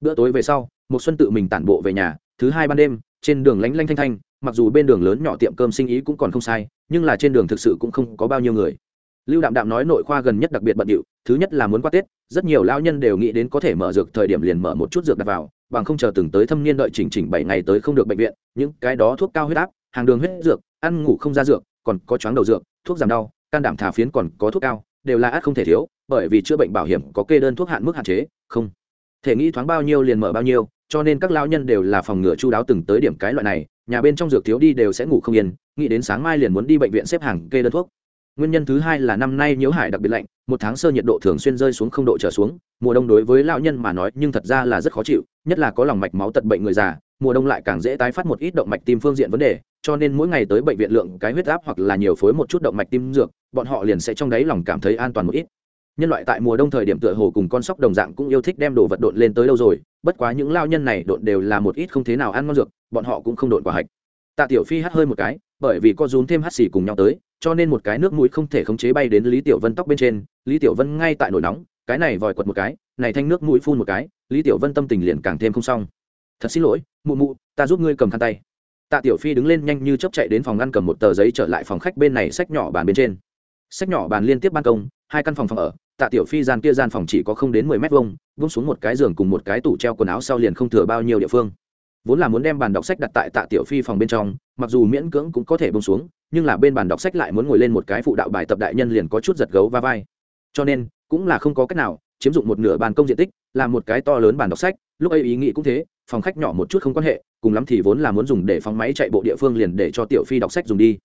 Bữa tối về sau một xuân tự mình tản bộ về nhà thứ hai ban đêm, trên đường lánh lanh thanh thanh, mặc dù bên đường lớn nhỏ tiệm cơm sinh ý cũng còn không sai, nhưng là trên đường thực sự cũng không có bao nhiêu người. Lưu đạm đạm nói nội khoa gần nhất đặc biệt bận điệu, thứ nhất là muốn qua tết, rất nhiều lao nhân đều nghĩ đến có thể mở dược thời điểm liền mở một chút dược đặt vào, bằng không chờ từng tới thâm niên đợi chỉnh chỉnh bảy ngày tới không được bệnh viện, những cái đó thuốc cao huyết áp, hàng đường huyết dược, ăn ngủ không ra dược, còn có chóng đầu dược, thuốc giảm đau, can đảm thả phiến còn có thuốc cao, đều là át không thể thiếu, bởi vì chữa bệnh bảo hiểm có kê đơn thuốc hạn mức hạn chế, không. Thể nghĩ thoáng bao nhiêu liền mở bao nhiêu cho nên các lão nhân đều là phòng ngừa chu đáo từng tới điểm cái loại này, nhà bên trong dược thiếu đi đều sẽ ngủ không yên, nghĩ đến sáng mai liền muốn đi bệnh viện xếp hàng kê đơn thuốc. Nguyên nhân thứ hai là năm nay nhiễu hải đặc biệt lạnh, một tháng sơ nhiệt độ thường xuyên rơi xuống không độ trở xuống, mùa đông đối với lão nhân mà nói nhưng thật ra là rất khó chịu, nhất là có lòng mạch máu tật bệnh người già, mùa đông lại càng dễ tái phát một ít động mạch tim phương diện vấn đề, cho nên mỗi ngày tới bệnh viện lượng cái huyết áp hoặc là nhiều phối một chút động mạch tim dược, bọn họ liền sẽ trong đáy lòng cảm thấy an toàn một ít nhân loại tại mùa đông thời điểm tựa hồ cùng con sóc đồng dạng cũng yêu thích đem đồ vật độn lên tới lâu rồi, bất quá những lao nhân này độn đều là một ít không thế nào ăn ngon dược, bọn họ cũng không độn quả hạch. Tạ tiểu phi hắt hơi một cái, bởi vì có rúm thêm hắt xì cùng nhau tới, cho nên một cái nước mũi không thể khống chế bay đến lý tiểu vân tóc bên trên, lý tiểu vân ngay tại nổi nóng, cái này vòi quật một cái, này thanh nước mũi phun một cái, lý tiểu vân tâm tình liền càng thêm không xong. Thật xin lỗi, mụ mụ, ta giúp ngươi cầm khăn tay. Tạ tiểu phi đứng lên nhanh như chấp chạy đến phòng ngăn cầm một tờ giấy trở lại phòng khách bên này, sách nhỏ bàn bên trên. Sách nhỏ bàn liên tiếp ban công, hai căn phòng phòng ở tạ tiểu phi gian kia gian phòng chỉ có không đến mười mét vuông vung xuống một cái giường cùng một cái tủ treo quần áo sau liền không thừa bao nhiêu địa phương. Vốn là muốn đem bàn đọc sách đặt tại tạ tiểu phi phòng bên trong, mặc dù miễn cưỡng cũng có thể bông xuống, nhưng là bên bàn đọc sách lại muốn ngồi lên một cái phụ đạo bài tập đại nhân liền có chút giật gấu va vai. Cho nên, cũng là không có cách nào, chiếm dụng một nửa bàn công diện tích làm một cái to lớn bàn đọc sách, lúc ấy ý nghĩ cũng thế, phòng khách nhỏ một chút không quan hệ, cùng lắm thì vốn là muốn dùng để phóng máy chạy bộ địa phương liền để cho tiểu phi đọc sách dùng đi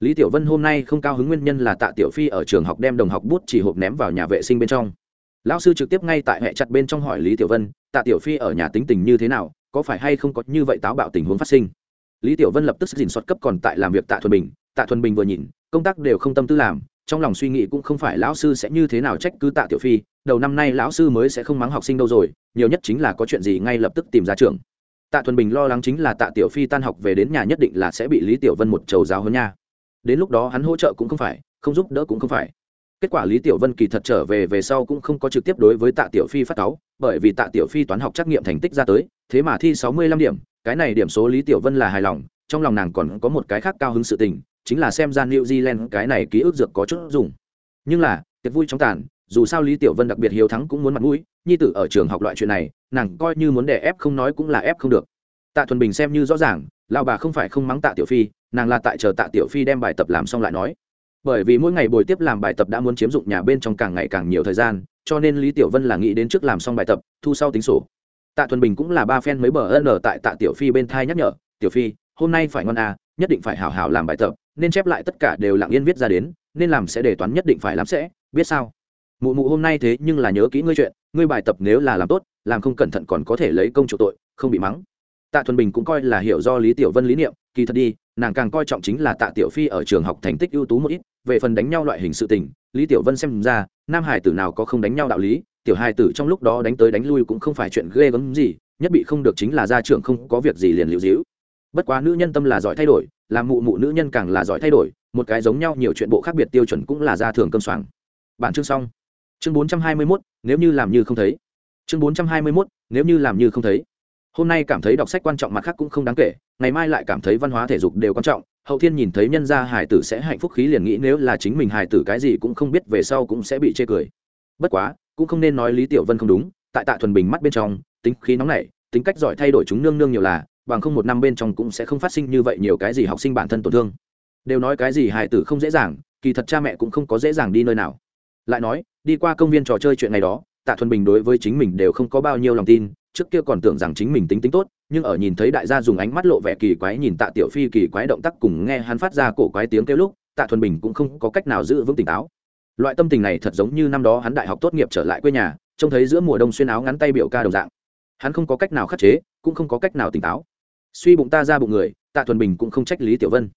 lý tiểu vân hôm nay không cao hứng nguyên nhân là tạ tiểu phi ở trường học đem đồng học bút chỉ hộp ném vào nhà vệ sinh bên trong. Lão sư trực tiếp ngay tại hệ chặt bên trong hỏi lý tiểu vân, tạ tiểu phi ở nhà tính tình như thế nào, có phải hay không có như vậy táo bạo tình huống phát sinh? Lý tiểu vân lập tức dình xuất cấp còn tại làm việc tạ thuần bình. Tạ thuần bình vừa nhìn, công tác đều không tâm tư làm, trong lòng suy nghĩ cũng không phải lão sư sẽ như thế nào trách cứ tạ tiểu phi, đầu năm nay lão sư mới sẽ không mắng học sinh đâu rồi, nhiều nhất chính là có chuyện gì ngay lập tức tìm ra trường. Tạ thuần bình lo lắng chính là tạ tiểu phi tan học về đến nhà nhất định là sẽ bị lý tiểu vân một trầu giáo hơn nha đến lúc đó hắn hỗ trợ cũng không phải, không giúp đỡ cũng không phải. Kết quả lý tiểu vân kỳ thật trở về về sau cũng không có trực tiếp đối với tạ tiểu phi phát táo bởi vì tạ tiểu phi toán học trắc nghiệm thành tích ra tới, thế mà thi sáu mươi lăm điểm, cái này điểm số lý tiểu vân là hài lòng, trong lòng nàng còn có một cái khác cao hứng sự tình, chính là xem ra new zealand cái này ký ức dược có chút dùng. Nhưng là, tiệc vui trong tàn, dù sao lý tiểu vân đặc biệt hiếu thắng cũng muốn mặt mũi, nhi tử ở trường học loại chuyện này, nàng coi như muốn đè ép không nói cũng là ép không được. Tạ thuần bình xem như rõ ràng lao bà không phải không mắng tạ tiểu phi nàng là tại chờ tạ tiểu phi đem bài tập làm xong lại nói. Bởi vì mỗi ngày buổi tiếp làm bài tập đã muốn chiếm dụng nhà bên trong càng ngày càng nhiều thời gian, cho nên lý tiểu vân là nghĩ đến trước làm xong bài tập, thu sau tính sổ. Tạ thuần bình cũng là ba phen mấy bờ ân ở tại tạ tiểu phi bên thai nhắc nhở, tiểu phi, hôm nay phải ngon à nhất định phải hảo hảo làm bài tập, nên chép lại tất cả đều lặng yên viết ra đến, nên làm sẽ đề toán nhất định phải làm sẽ, biết sao? Mụ mụ hôm nay thế nhưng là nhớ kỹ ngươi chuyện, ngươi bài tập nếu là làm tốt, làm không cẩn thận còn có thể lấy công chủ tội, không bị mắng. Tạ thuần bình cũng coi là hiểu do lý tiểu vân lý niệm kỳ thật đi nàng càng coi trọng chính là tạ tiểu phi ở trường học thành tích ưu tú một ít về phần đánh nhau loại hình sự tình lý tiểu vân xem ra nam hải tử nào có không đánh nhau đạo lý tiểu hải tử trong lúc đó đánh tới đánh lui cũng không phải chuyện ghê gớm gì nhất bị không được chính là gia trưởng không có việc gì liền liệu dĩu bất quá nữ nhân tâm là giỏi thay đổi làm mụ mụ nữ nhân càng là giỏi thay đổi một cái giống nhau nhiều chuyện bộ khác biệt tiêu chuẩn cũng là gia thường cơm soảng. Bản chương xong. Chương bốn trăm hai mươi 421, nếu như làm như không thấy. Chương bốn trăm hai mươi 421, nếu như làm như không thấy hôm nay cảm thấy đọc sách quan trọng mặt khác cũng không đáng kể, ngày mai lại cảm thấy văn hóa thể dục đều quan trọng. Hậu thiên nhìn thấy nhân gia hải tử sẽ hạnh phúc khí liền nghĩ nếu là chính mình hải tử cái gì cũng không biết về sau cũng sẽ bị chê cười. Bất quá, cũng không nên nói lý tiểu vân không đúng, tại tạ thuần bình mắt bên trong, tính khí nóng nảy, tính cách giỏi thay đổi chúng nương nương nhiều là, bằng không một năm bên trong cũng sẽ không phát sinh như vậy nhiều cái gì học sinh bản thân tổn thương. Đều nói cái gì hải tử không dễ dàng, kỳ thật cha mẹ cũng không có dễ dàng đi nơi nào. Lại nói, đi qua công viên trò chơi chuyện này đó, tạ thuần bình đối với chính mình đều không có bao nhiêu lòng tin trước kia còn tưởng rằng chính mình tính tính tốt, nhưng ở nhìn thấy đại gia dùng ánh mắt lộ vẻ kỳ quái nhìn tạ tiểu phi kỳ quái động tác cùng nghe hắn phát ra cổ quái tiếng kêu lúc, tạ thuần bình cũng không có cách nào giữ vững tỉnh táo. Loại tâm tình này thật giống như năm đó hắn đại học tốt nghiệp trở lại quê nhà, trông thấy giữa mùa đông xuyên áo ngắn tay biểu ca đồng dạng. Hắn không có cách nào khắc chế, cũng không có cách nào tỉnh táo. Suy bụng ta ra bụng người, tạ thuần bình cũng không trách lý tiểu vân.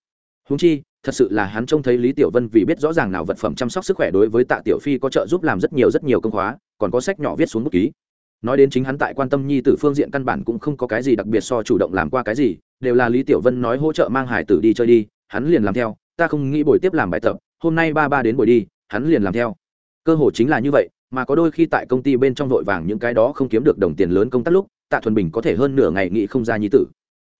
Húng chi, thật sự là hắn trông thấy lý tiểu vân vì biết rõ ràng nào vật phẩm chăm sóc sức khỏe đối với tạ tiểu phi có trợ giúp làm rất nhiều rất nhiều công khóa, còn có sách nhỏ viết xuống bút ký nói đến chính hắn tại quan tâm nhi tử phương diện căn bản cũng không có cái gì đặc biệt so chủ động làm qua cái gì, đều là lý tiểu vân nói hỗ trợ mang hải tử đi chơi đi, hắn liền làm theo, ta không nghĩ buổi tiếp làm bài tập, hôm nay ba ba đến buổi đi, hắn liền làm theo. Cơ hội chính là như vậy, mà có đôi khi tại công ty bên trong vội vàng những cái đó không kiếm được đồng tiền lớn công tác lúc, tạ thuần bình có thể hơn nửa ngày nghĩ không ra nhi tử.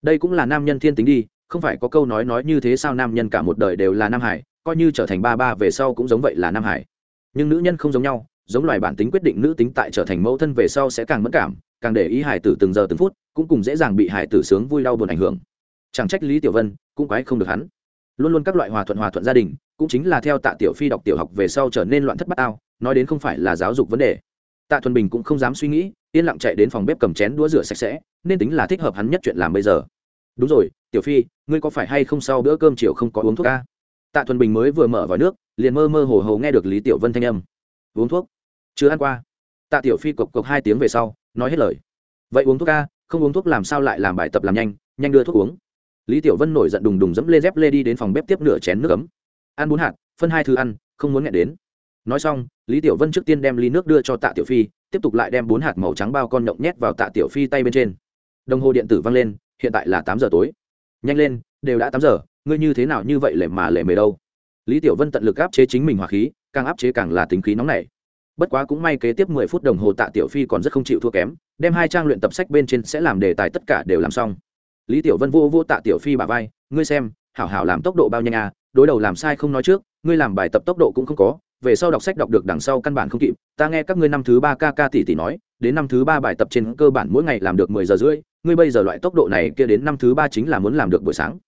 Đây cũng là nam nhân thiên tính đi, không phải có câu nói nói như thế sao nam nhân cả một đời đều là nam hải, coi như trở thành ba ba về sau cũng giống vậy là nam hải. Nhưng nữ nhân không giống nhau giống loài bản tính quyết định nữ tính tại trở thành mẫu thân về sau sẽ càng mất cảm, càng để ý hải tử từng giờ từng phút, cũng cùng dễ dàng bị hải tử sướng vui đau buồn ảnh hưởng. Chẳng trách lý tiểu vân cũng quái không được hắn. Luôn luôn các loại hòa thuận hòa thuận gia đình, cũng chính là theo tạ tiểu phi đọc tiểu học về sau trở nên loạn thất bát ao, nói đến không phải là giáo dục vấn đề. Tạ thuần bình cũng không dám suy nghĩ, yên lặng chạy đến phòng bếp cầm chén đũa rửa sạch sẽ, nên tính là thích hợp hắn nhất chuyện làm bây giờ. Đúng rồi, tiểu phi, ngươi có phải hay không sau bữa cơm chiều không có uống thuốc ca? Tạ thuần bình mới vừa mở vào nước, liền mơ mơ hồ hồ nghe được lý tiểu vân thanh âm. Uống thuốc? Chưa ăn qua. Tạ tiểu phi cộc cộc hai tiếng về sau, nói hết lời. Vậy uống thuốc ca không uống thuốc làm sao lại làm bài tập làm nhanh nhanh đưa thuốc uống. Lý tiểu vân nổi giận đùng đùng dẫm lê dép lê đi đến phòng bếp tiếp nửa chén nước ấm. Ăn bốn hạt, phân hai thứ ăn, không muốn nghe đến. Nói xong, lý tiểu vân trước tiên đem ly nước đưa cho tạ tiểu phi, tiếp tục lại đem bốn hạt màu trắng bao con nhộng nhét vào tạ tiểu phi tay bên trên. Đồng hồ điện tử văng lên, hiện tại là tám giờ tối. Nhanh lên, đều đã tám giờ, ngươi như thế nào như vậy lệ mà lệ mề đâu? Lý tiểu vân tận lực áp chế chính mình hỏa khí, càng áp chế càng là tính khí nóng nảy bất quá cũng may kế tiếp mười phút đồng hồ tạ tiểu phi còn rất không chịu thua kém, đem hai trang luyện tập sách bên trên sẽ làm đề tài tất cả đều làm xong. Lý tiểu vân vô vô tạ tiểu phi bà vai, ngươi xem, hảo hảo làm tốc độ bao nhanh à đối đầu làm sai không nói trước, ngươi làm bài tập tốc độ cũng không có, về sau đọc sách đọc được đằng sau căn bản không kịp, ta nghe các ngươi năm thứ ba kk tỷ tỷ nói, đến năm thứ ba bài tập trên cơ bản mỗi ngày làm được mười giờ rưỡi, ngươi bây giờ loại tốc độ này kia đến năm thứ ba chính là muốn làm được buổi sáng.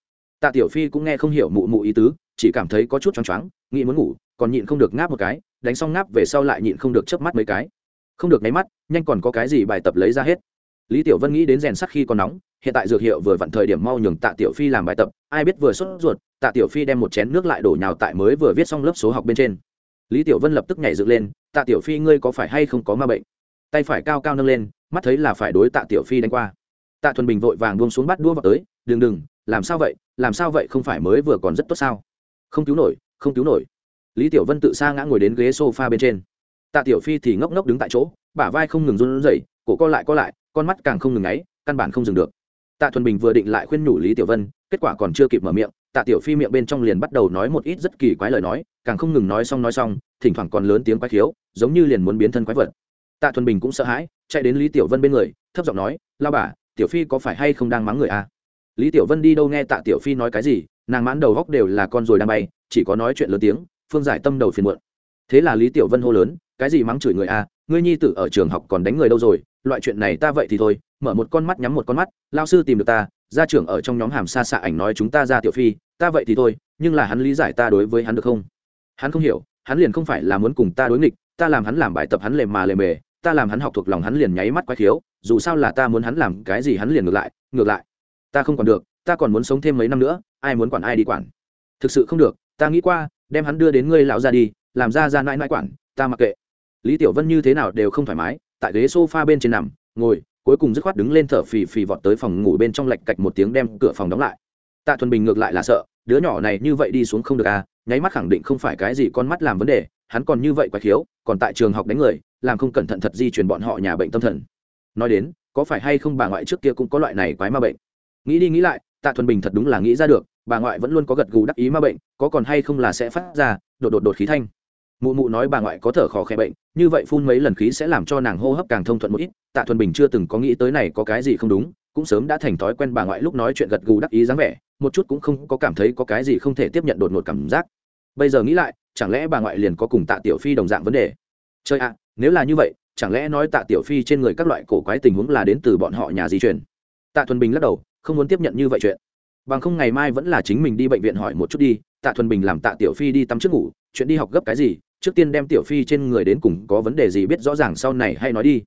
Tạ tiểu phi cũng nghe không hiểu mụ mụ ý tứ, chỉ cảm thấy có chút choáng choáng, nghĩ muốn ngủ, còn nhịn không được ngáp một cái đánh xong ngáp về sau lại nhịn không được chớp mắt mấy cái. Không được nháy mắt, nhanh còn có cái gì bài tập lấy ra hết. Lý tiểu vân nghĩ đến rèn sắt khi còn nóng, hiện tại dược hiệu vừa vặn thời điểm mau nhường tạ tiểu phi làm bài tập, ai biết vừa sốt ruột, tạ tiểu phi đem một chén nước lại đổ nhào tại mới vừa viết xong lớp số học bên trên. Lý tiểu vân lập tức nhảy dựng lên, tạ tiểu phi ngươi có phải hay không có ma bệnh? Tay phải cao cao nâng lên, mắt thấy là phải đối tạ tiểu phi đánh qua. Tạ thuần bình vội vàng buông xuống bắt đua vào tới, đừng đừng, làm sao vậy, làm sao vậy không phải mới vừa còn rất tốt sao? Không cứu nổi, không cứu nổi lý tiểu vân tự xa ngã ngồi đến ghế sofa bên trên tạ tiểu phi thì ngốc ngốc đứng tại chỗ bả vai không ngừng run rẩy, cổ co lại co lại, con mắt càng không ngừng ngáy, căn bản không dừng được tạ thuần bình vừa định lại khuyên nhủ lý tiểu vân, kết quả còn chưa kịp mở miệng, tạ tiểu phi miệng bên trong liền bắt đầu nói một ít rất kỳ quái lời nói, càng không ngừng nói xong nói xong, thỉnh thoảng còn lớn tiếng quái khiếu, giống như liền muốn biến thân quái vật tạ thuần bình cũng sợ hãi, chạy đến lý tiểu vân bên người, thấp giọng nói, lao bà, tiểu phi có phải hay không đang mắng người à? lý tiểu vân đi đâu nghe tạ tiểu phi nói cái gì, nàng mãn đầu góc đều là con rồi đang bay, chỉ có nói chuyện lớn tiếng phương giải tâm đầu phiền muộn thế là lý tiểu vân hô lớn, cái gì mắng chửi người à? ngươi nhi tử ở trường học còn đánh người đâu rồi loại chuyện này ta vậy thì thôi, mở một con mắt nhắm một con mắt, lao sư tìm được ta gia trưởng ở trong nhóm hàm xa xạ ảnh nói chúng ta ra tiểu phi, ta vậy thì thôi, nhưng là hắn lý giải ta đối với hắn được không hắn không hiểu, hắn liền không phải là muốn cùng ta đối nghịch, ta làm hắn làm bài tập hắn lề mà lề mề, ta làm hắn học thuộc lòng hắn liền nháy mắt quái thiếu. dù sao là ta muốn hắn làm cái gì hắn liền ngược lại ngược lại ta không còn được, ta còn muốn sống thêm mấy năm nữa, ai muốn quản ai đi quản thực sự không được, ta nghĩ qua đem hắn đưa đến ngươi lão ra đi, làm ra ra nãi nãi quản, ta mặc kệ. Lý tiểu vân như thế nào đều không thoải mái, tại ghế sofa bên trên nằm, ngồi, cuối cùng dứt khoát đứng lên thở phì phì vọt tới phòng ngủ bên trong lạch cạch một tiếng đem cửa phòng đóng lại. Tạ thuần bình ngược lại là sợ, đứa nhỏ này như vậy đi xuống không được à nháy mắt khẳng định không phải cái gì con mắt làm vấn đề, hắn còn như vậy quá khiếu, còn tại trường học đánh người, làm không cẩn thận thật di chuyển bọn họ nhà bệnh tâm thần. Nói đến, có phải hay không bà ngoại trước kia cũng có loại này quái ma bệnh? Nghĩ đi nghĩ lại, tạ thuần bình thật đúng là nghĩ ra được bà ngoại vẫn luôn có gật gù đắc ý ma bệnh, có còn hay không là sẽ phát ra, đột đột đột khí thanh. Mụ mụ nói bà ngoại có thở khó khẽ bệnh, như vậy phun mấy lần khí sẽ làm cho nàng hô hấp càng thông thuận một ít. Tạ thuần bình chưa từng có nghĩ tới này có cái gì không đúng, cũng sớm đã thành thói quen bà ngoại lúc nói chuyện gật gù đắc ý dáng vẻ, một chút cũng không có cảm thấy có cái gì không thể tiếp nhận đột ngột cảm giác. Bây giờ nghĩ lại, chẳng lẽ bà ngoại liền có cùng tạ tiểu phi đồng dạng vấn đề? Chơi ạ, nếu là như vậy, chẳng lẽ nói tạ tiểu phi trên người các loại cổ quái tình huống là đến từ bọn họ nhà di chuyển tạ thuần bình lắc đầu, không muốn tiếp nhận như vậy chuyện bằng không ngày mai vẫn là chính mình đi bệnh viện hỏi một chút đi, tạ thuần bình làm tạ tiểu phi đi tắm trước ngủ, chuyện đi học gấp cái gì, trước tiên đem tiểu phi trên người đến cùng có vấn đề gì biết rõ ràng sau này hay nói đi.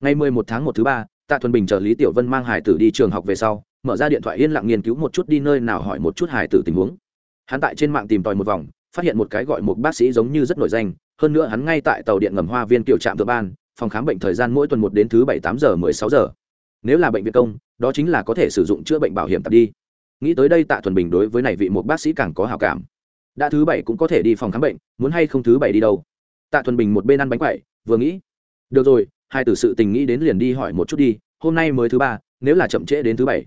Ngày mười một tháng một thứ ba, tạ thuần bình chờ lý tiểu vân mang hải tử đi trường học về sau, mở ra điện thoại yên lặng nghiên cứu một chút đi nơi nào hỏi một chút hải tử tình huống. Hắn tại trên mạng tìm tòi một vòng, phát hiện một cái gọi một bác sĩ giống như rất nổi danh, hơn nữa hắn ngay tại tàu điện ngầm hoa viên kiểu trạm tự ban, phòng khám bệnh thời gian mỗi tuần một đến thứ bảy tám giờ mười sáu giờ. Nếu là bệnh viện công, đó chính là có thể sử dụng chữa bệnh bảo hiểm tập đi nghĩ tới đây tạ thuần bình đối với này vị một bác sĩ càng có hào cảm. Đã thứ bảy cũng có thể đi phòng khám bệnh, muốn hay không thứ bảy đi đâu? Tạ thuần bình một bên ăn bánh quậy, vừa nghĩ. Được rồi, hai từ sự tình nghĩ đến liền đi hỏi một chút đi, hôm nay mới thứ ba, nếu là chậm trễ đến thứ bảy.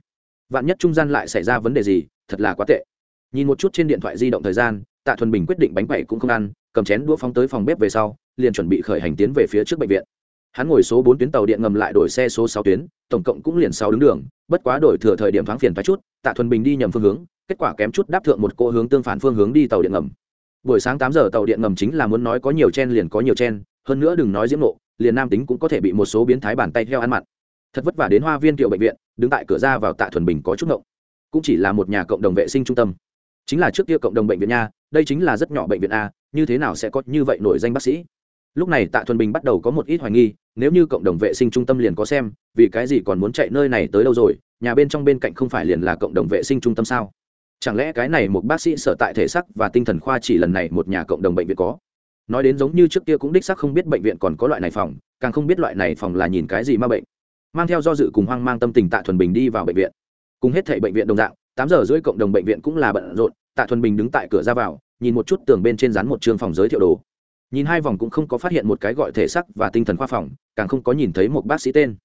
Vạn nhất trung gian lại xảy ra vấn đề gì, thật là quá tệ. Nhìn một chút trên điện thoại di động thời gian, tạ thuần bình quyết định bánh quậy cũng không ăn, cầm chén đũa phóng tới phòng bếp về sau, liền chuẩn bị khởi hành tiến về phía trước bệnh viện hắn ngồi số bốn tuyến tàu điện ngầm lại đổi xe số sáu tuyến, tổng cộng cũng liền sáu đứng đường, bất quá đổi thừa thời điểm thoáng phiền thoái chút, tạ thuần bình đi nhầm phương hướng, kết quả kém chút đáp thượng một cô hướng tương phản phương hướng đi tàu điện ngầm. Buổi sáng tám giờ tàu điện ngầm chính là muốn nói có nhiều chen liền có nhiều chen, hơn nữa đừng nói diễm nộ liền nam tính cũng có thể bị một số biến thái bàn tay theo ăn mặn. Thật vất vả đến hoa viên kiệu bệnh viện, đứng tại cửa ra vào tạ thuần bình có chút ngộng. Cũng chỉ là một nhà cộng đồng vệ sinh trung tâm. Chính là trước kia cộng đồng bệnh viện nha, đây chính là rất nhỏ bệnh viện a, như thế nào sẽ có như vậy nổi danh bác sĩ? Lúc này tạ thuần bình bắt đầu có một ít hoài nghi nếu như cộng đồng vệ sinh trung tâm liền có xem, vì cái gì còn muốn chạy nơi này tới đâu rồi, nhà bên trong bên cạnh không phải liền là cộng đồng vệ sinh trung tâm sao? Chẳng lẽ cái này một bác sĩ sở tại thể sắc và tinh thần khoa chỉ lần này một nhà cộng đồng bệnh viện có? Nói đến giống như trước kia cũng đích xác không biết bệnh viện còn có loại này phòng, càng không biết loại này phòng là nhìn cái gì ma bệnh. Mang theo do dự cùng hoang mang tâm tình tạ thuần bình đi vào bệnh viện. Cùng hết thảy bệnh viện đồng dạng, tám giờ rưỡi cộng đồng bệnh viện cũng là bận rộn, tạ thuần bình đứng tại cửa ra vào, nhìn một chút tường bên trên dán một trường phòng giới thiệu đồ nhìn hai vòng cũng không có phát hiện một cái gọi thể sắc và tinh thần khoa phòng, càng không có nhìn thấy một bác sĩ tên.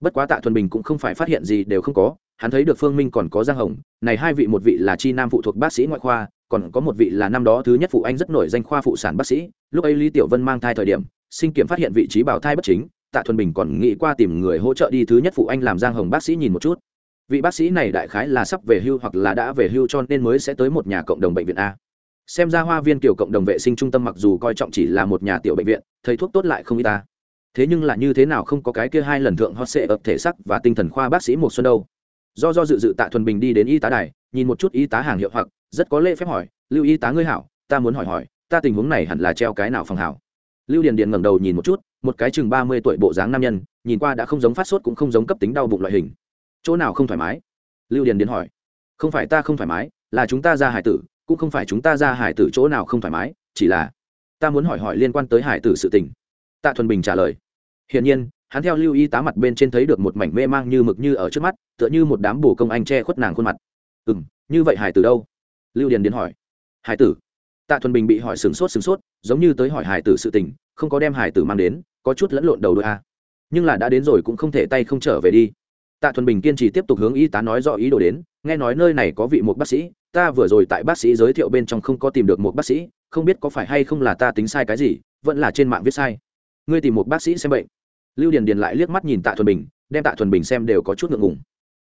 Bất quá tạ thuần bình cũng không phải phát hiện gì đều không có, hắn thấy được phương minh còn có giang hồng, này hai vị một vị là chi nam phụ thuộc bác sĩ ngoại khoa, còn có một vị là năm đó thứ nhất phụ anh rất nổi danh khoa phụ sản bác sĩ. Lúc ấy lý tiểu vân mang thai thời điểm, sinh kiểm phát hiện vị trí bảo thai bất chính, tạ thuần bình còn nghĩ qua tìm người hỗ trợ đi thứ nhất phụ anh làm giang hồng bác sĩ nhìn một chút. Vị bác sĩ này đại khái là sắp về hưu hoặc là đã về hưu cho nên mới sẽ tới một nhà cộng đồng bệnh viện a xem ra hoa viên kiểu cộng đồng vệ sinh trung tâm mặc dù coi trọng chỉ là một nhà tiểu bệnh viện, thầy thuốc tốt lại không y ta. Thế nhưng là như thế nào không có cái kia hai lần thượng hot sệ ập thể sắc và tinh thần khoa bác sĩ một xuân đâu. Do do dự dự tạ thuần bình đi đến y tá đài, nhìn một chút y tá hàng hiệu hoặc, rất có lễ phép hỏi, lưu y tá ngươi hảo, ta muốn hỏi hỏi, ta tình huống này hẳn là treo cái nào phòng hảo? Lưu điền điền ngẩng đầu nhìn một chút, một cái chừng ba mươi tuổi bộ dáng nam nhân, nhìn qua đã không giống phát sốt cũng không giống cấp tính đau bụng loại hình. Chỗ nào không thoải mái? Lưu điền điền hỏi. Không phải ta không thoải mái, là chúng ta ra hải tử cũng không phải chúng ta ra hải tử chỗ nào không thoải mái, chỉ là ta muốn hỏi hỏi liên quan tới hải tử sự tình. Tạ thuần bình trả lời. Hiển nhiên, hắn theo lưu y tá mặt bên trên thấy được một mảnh mê mang như mực như ở trước mắt, tựa như một đám bồ công anh che khuất nàng khuôn mặt. Ừ m như vậy hải tử đâu? Lưu điền điền hỏi. Hải tử? Tạ thuần bình bị hỏi sửng sốt sửng sốt, giống như tới hỏi hải tử sự tình, không có đem hải tử mang đến, có chút lẫn lộn đầu đôi a. Nhưng là đã đến rồi cũng không thể tay không trở về đi. Tạ thuần bình kiên trì tiếp tục hướng y tá nói rõ ý đồ đến nghe nói nơi này có vị một bác sĩ, ta vừa rồi tại bác sĩ giới thiệu bên trong không có tìm được một bác sĩ, không biết có phải hay không là ta tính sai cái gì, vẫn là trên mạng viết sai. Ngươi tìm một bác sĩ xem bệnh. Lưu điền điền lại liếc mắt nhìn tạ thuần bình, đem tạ thuần bình xem đều có chút ngượng ngùng.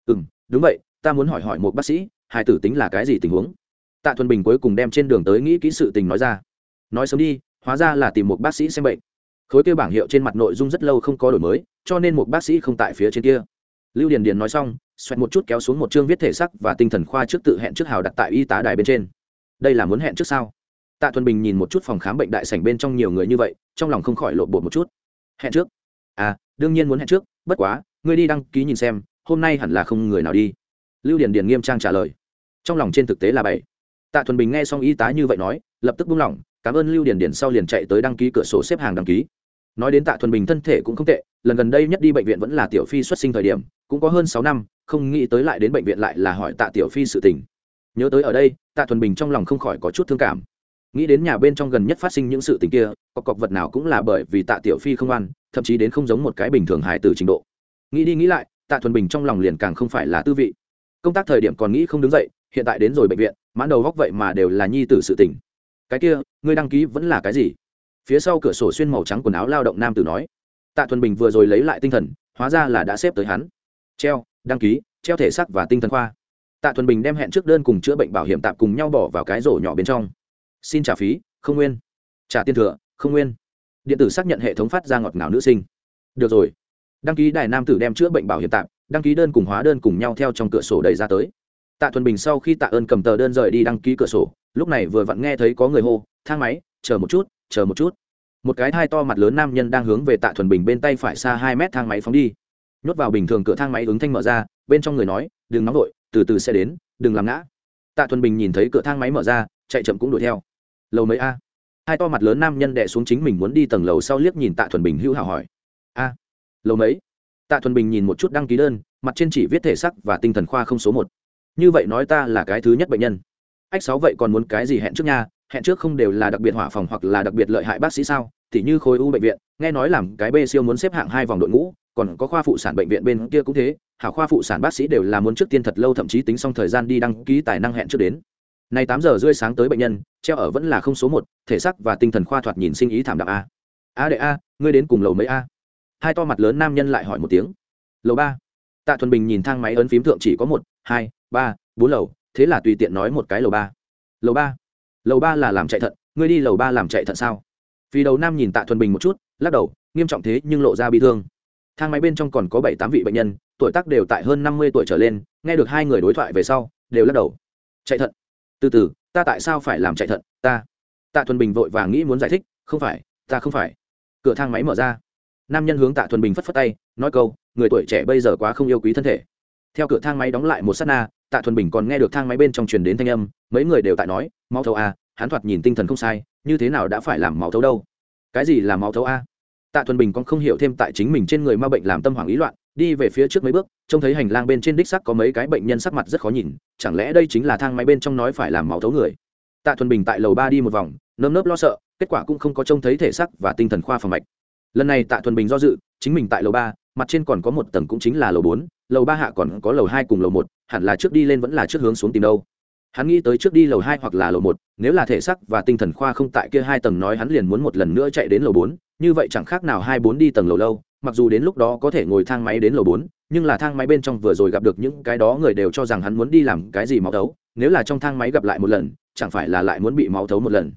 Ừ m đúng vậy, ta muốn hỏi hỏi một bác sĩ, hai tử tính là cái gì tình huống? Tạ thuần bình cuối cùng đem trên đường tới nghĩ kỹ sự tình nói ra. Nói sớm đi, hóa ra là tìm một bác sĩ xem bệnh. Khối kêu bảng hiệu trên mặt nội dung rất lâu không có đổi mới, cho nên một bác sĩ không tại phía trên kia. Lưu điền điền nói xong xoẹt một chút kéo xuống một chương viết thể sắc và tinh thần khoa trước tự hẹn trước hào đặt tại y tá đài bên trên. Đây là muốn hẹn trước sao? Tạ thuần bình nhìn một chút phòng khám bệnh đại sảnh bên trong nhiều người như vậy, trong lòng không khỏi lộn bột một chút. Hẹn trước? À đương nhiên muốn hẹn trước, bất quá, ngươi đi đăng ký nhìn xem, hôm nay hẳn là không người nào đi. Lưu điền điền nghiêm trang trả lời. Trong lòng trên thực tế là bảy. Tạ thuần bình nghe xong y tá như vậy nói, lập tức buông lỏng, cảm ơn lưu điền điền sau liền chạy tới đăng ký cửa sổ xếp hàng đăng ký. Nói đến tạ thuần bình thân thể cũng không tệ, lần gần đây nhất đi bệnh viện vẫn là tiểu phi xuất sinh thời điểm, cũng có hơn sáu năm không nghĩ tới lại đến bệnh viện lại là hỏi tạ tiểu phi sự tình. Nhớ tới ở đây, tạ thuần bình trong lòng không khỏi có chút thương cảm. Nghĩ đến nhà bên trong gần nhất phát sinh những sự tình kia, có cọc vật nào cũng là bởi vì tạ tiểu phi không ăn, thậm chí đến không giống một cái bình thường hài từ trình độ. Nghĩ đi nghĩ lại, tạ thuần bình trong lòng liền càng không phải là tư vị. Công tác thời điểm còn nghĩ không đứng dậy, hiện tại đến rồi bệnh viện, mãn đầu góc vậy mà đều là nhi tử sự tình. Cái kia, ngươi đăng ký vẫn là cái gì? Phía sau cửa sổ xuyên màu trắng quần áo lao động nam tử nói. Tạ thuần bình vừa rồi lấy lại tinh thần, hóa ra là đã xếp tới hắn. Treo đăng ký, treo thể xác và tinh thần khoa. Tạ thuần bình đem hẹn trước đơn cùng chữa bệnh bảo hiểm tạm cùng nhau bỏ vào cái rổ nhỏ bên trong. Xin trả phí, không nguyên. Trả tiền thừa, không nguyên. Điện tử xác nhận hệ thống phát ra ngọt ngào nữ sinh. Được rồi. Đăng ký đài nam tử đem chữa bệnh bảo hiểm tạm, đăng ký đơn cùng hóa đơn cùng nhau theo trong cửa sổ đẩy ra tới. Tạ thuần bình sau khi tạ ơn cầm tờ đơn rời đi đăng ký cửa sổ, lúc này vừa vặn nghe thấy có người hô, thang máy, chờ một chút, chờ một chút. Một cái thai to mặt lớn nam nhân đang hướng về tạ thuần bình bên tay phải xa hai mét thang máy phóng đi nhốt vào bình thường cửa thang máy ứng thanh mở ra, bên trong người nói, đừng nóng vội, từ từ sẽ đến, đừng làm ngã. Tạ thuần bình nhìn thấy cửa thang máy mở ra, chạy chậm cũng đuổi theo. Lầu mấy a? Hai to mặt lớn nam nhân đệ xuống chính mình muốn đi tầng lầu sau liếc nhìn tạ thuần bình hữu hảo hỏi. A, lầu mấy? Tạ thuần bình nhìn một chút đăng ký đơn, mặt trên chỉ viết thể sắc và tinh thần khoa không số một. Như vậy nói ta là cái thứ nhất bệnh nhân. Ách, sáu, vậy còn muốn cái gì hẹn trước nha? Hẹn trước không đều là đặc biệt hỏa phòng hoặc là đặc biệt lợi hại bác sĩ sao? Thì như khối u bệnh viện, nghe nói làm cái b siêu muốn xếp hạng hai vòng đội ngũ, còn có khoa phụ sản bệnh viện bên kia cũng thế, hảo khoa phụ sản bác sĩ đều là muốn trước tiên thật lâu thậm chí tính xong thời gian đi đăng ký tài năng hẹn trước đến. Nay tám giờ rưỡi sáng tới bệnh nhân, treo ở vẫn là không số một, thể sắc và tinh thần khoa thoạt nhìn sinh ý thảm đạm a. A đệ a, ngươi đến cùng lầu mấy a? Hai to mặt lớn nam nhân lại hỏi một tiếng. Lầu ba. Tạ thuần bình nhìn thang máy ấn phím thượng chỉ có một, hai, ba, bốn lầu, thế là tùy tiện nói một cái lầu ba. Lầu ba. Lầu ba là làm chạy thận, ngươi đi lầu ba làm chạy thận sao? Vì đầu nam nhìn tạ thuần bình một chút lắc đầu nghiêm trọng thế nhưng lộ ra bị thương. Thang máy bên trong còn có bảy tám vị bệnh nhân tuổi tác đều tại hơn năm mươi tuổi trở lên nghe được hai người đối thoại về sau đều lắc đầu. Chạy thận. Từ từ ta tại sao phải làm chạy thận? Ta. Tạ thuần bình vội vàng nghĩ muốn giải thích không phải ta không phải. Cửa thang máy mở ra. Nam nhân hướng tạ thuần bình phất phất tay nói câu người tuổi trẻ bây giờ quá không yêu quý thân thể. Theo cửa thang máy đóng lại một s á t na tạ thuần bình còn nghe được thang máy bên trong truyền đến thanh âm mấy người đều tại nói máu thầu à, hắn thoạt nhìn tinh thần không sai như thế nào đã phải làm máu thấu đâu? Cái gì là máu thấu a? Tạ thuần bình còn không hiểu thêm tại chính mình trên người ma bệnh làm tâm hoảng ý loạn, đi về phía trước mấy bước, trông thấy hành lang bên trên đích sắc có mấy cái bệnh nhân sắc mặt rất khó nhìn, chẳng lẽ đây chính là thang máy bên trong nói phải làm máu thấu người? Tạ thuần bình tại lầu ba đi một vòng, nơm nớp lo sợ, kết quả cũng không có trông thấy thể sắc và tinh thần khoa phòng mạch. Lần này tạ thuần bình do dự, chính mình tại lầu ba, mặt trên còn có một tầng cũng chính là lầu bốn, lầu ba hạ còn có lầu hai cùng lầu một, hẳn là trước đi lên vẫn là trước hướng xuống tìm đâu hắn nghĩ tới trước đi lầu hai hoặc là lầu một, nếu là thể xác và tinh thần khoa không tại kia hai tầng nói hắn liền muốn một lần nữa chạy đến lầu bốn, như vậy chẳng khác nào hai bốn đi tầng lầu lâu, mặc dù đến lúc đó có thể ngồi thang máy đến lầu bốn, nhưng là thang máy bên trong vừa rồi gặp được những cái đó người đều cho rằng hắn muốn đi làm cái gì máu thấu, nếu là trong thang máy gặp lại một lần, chẳng phải là lại muốn bị máu thấu một lần.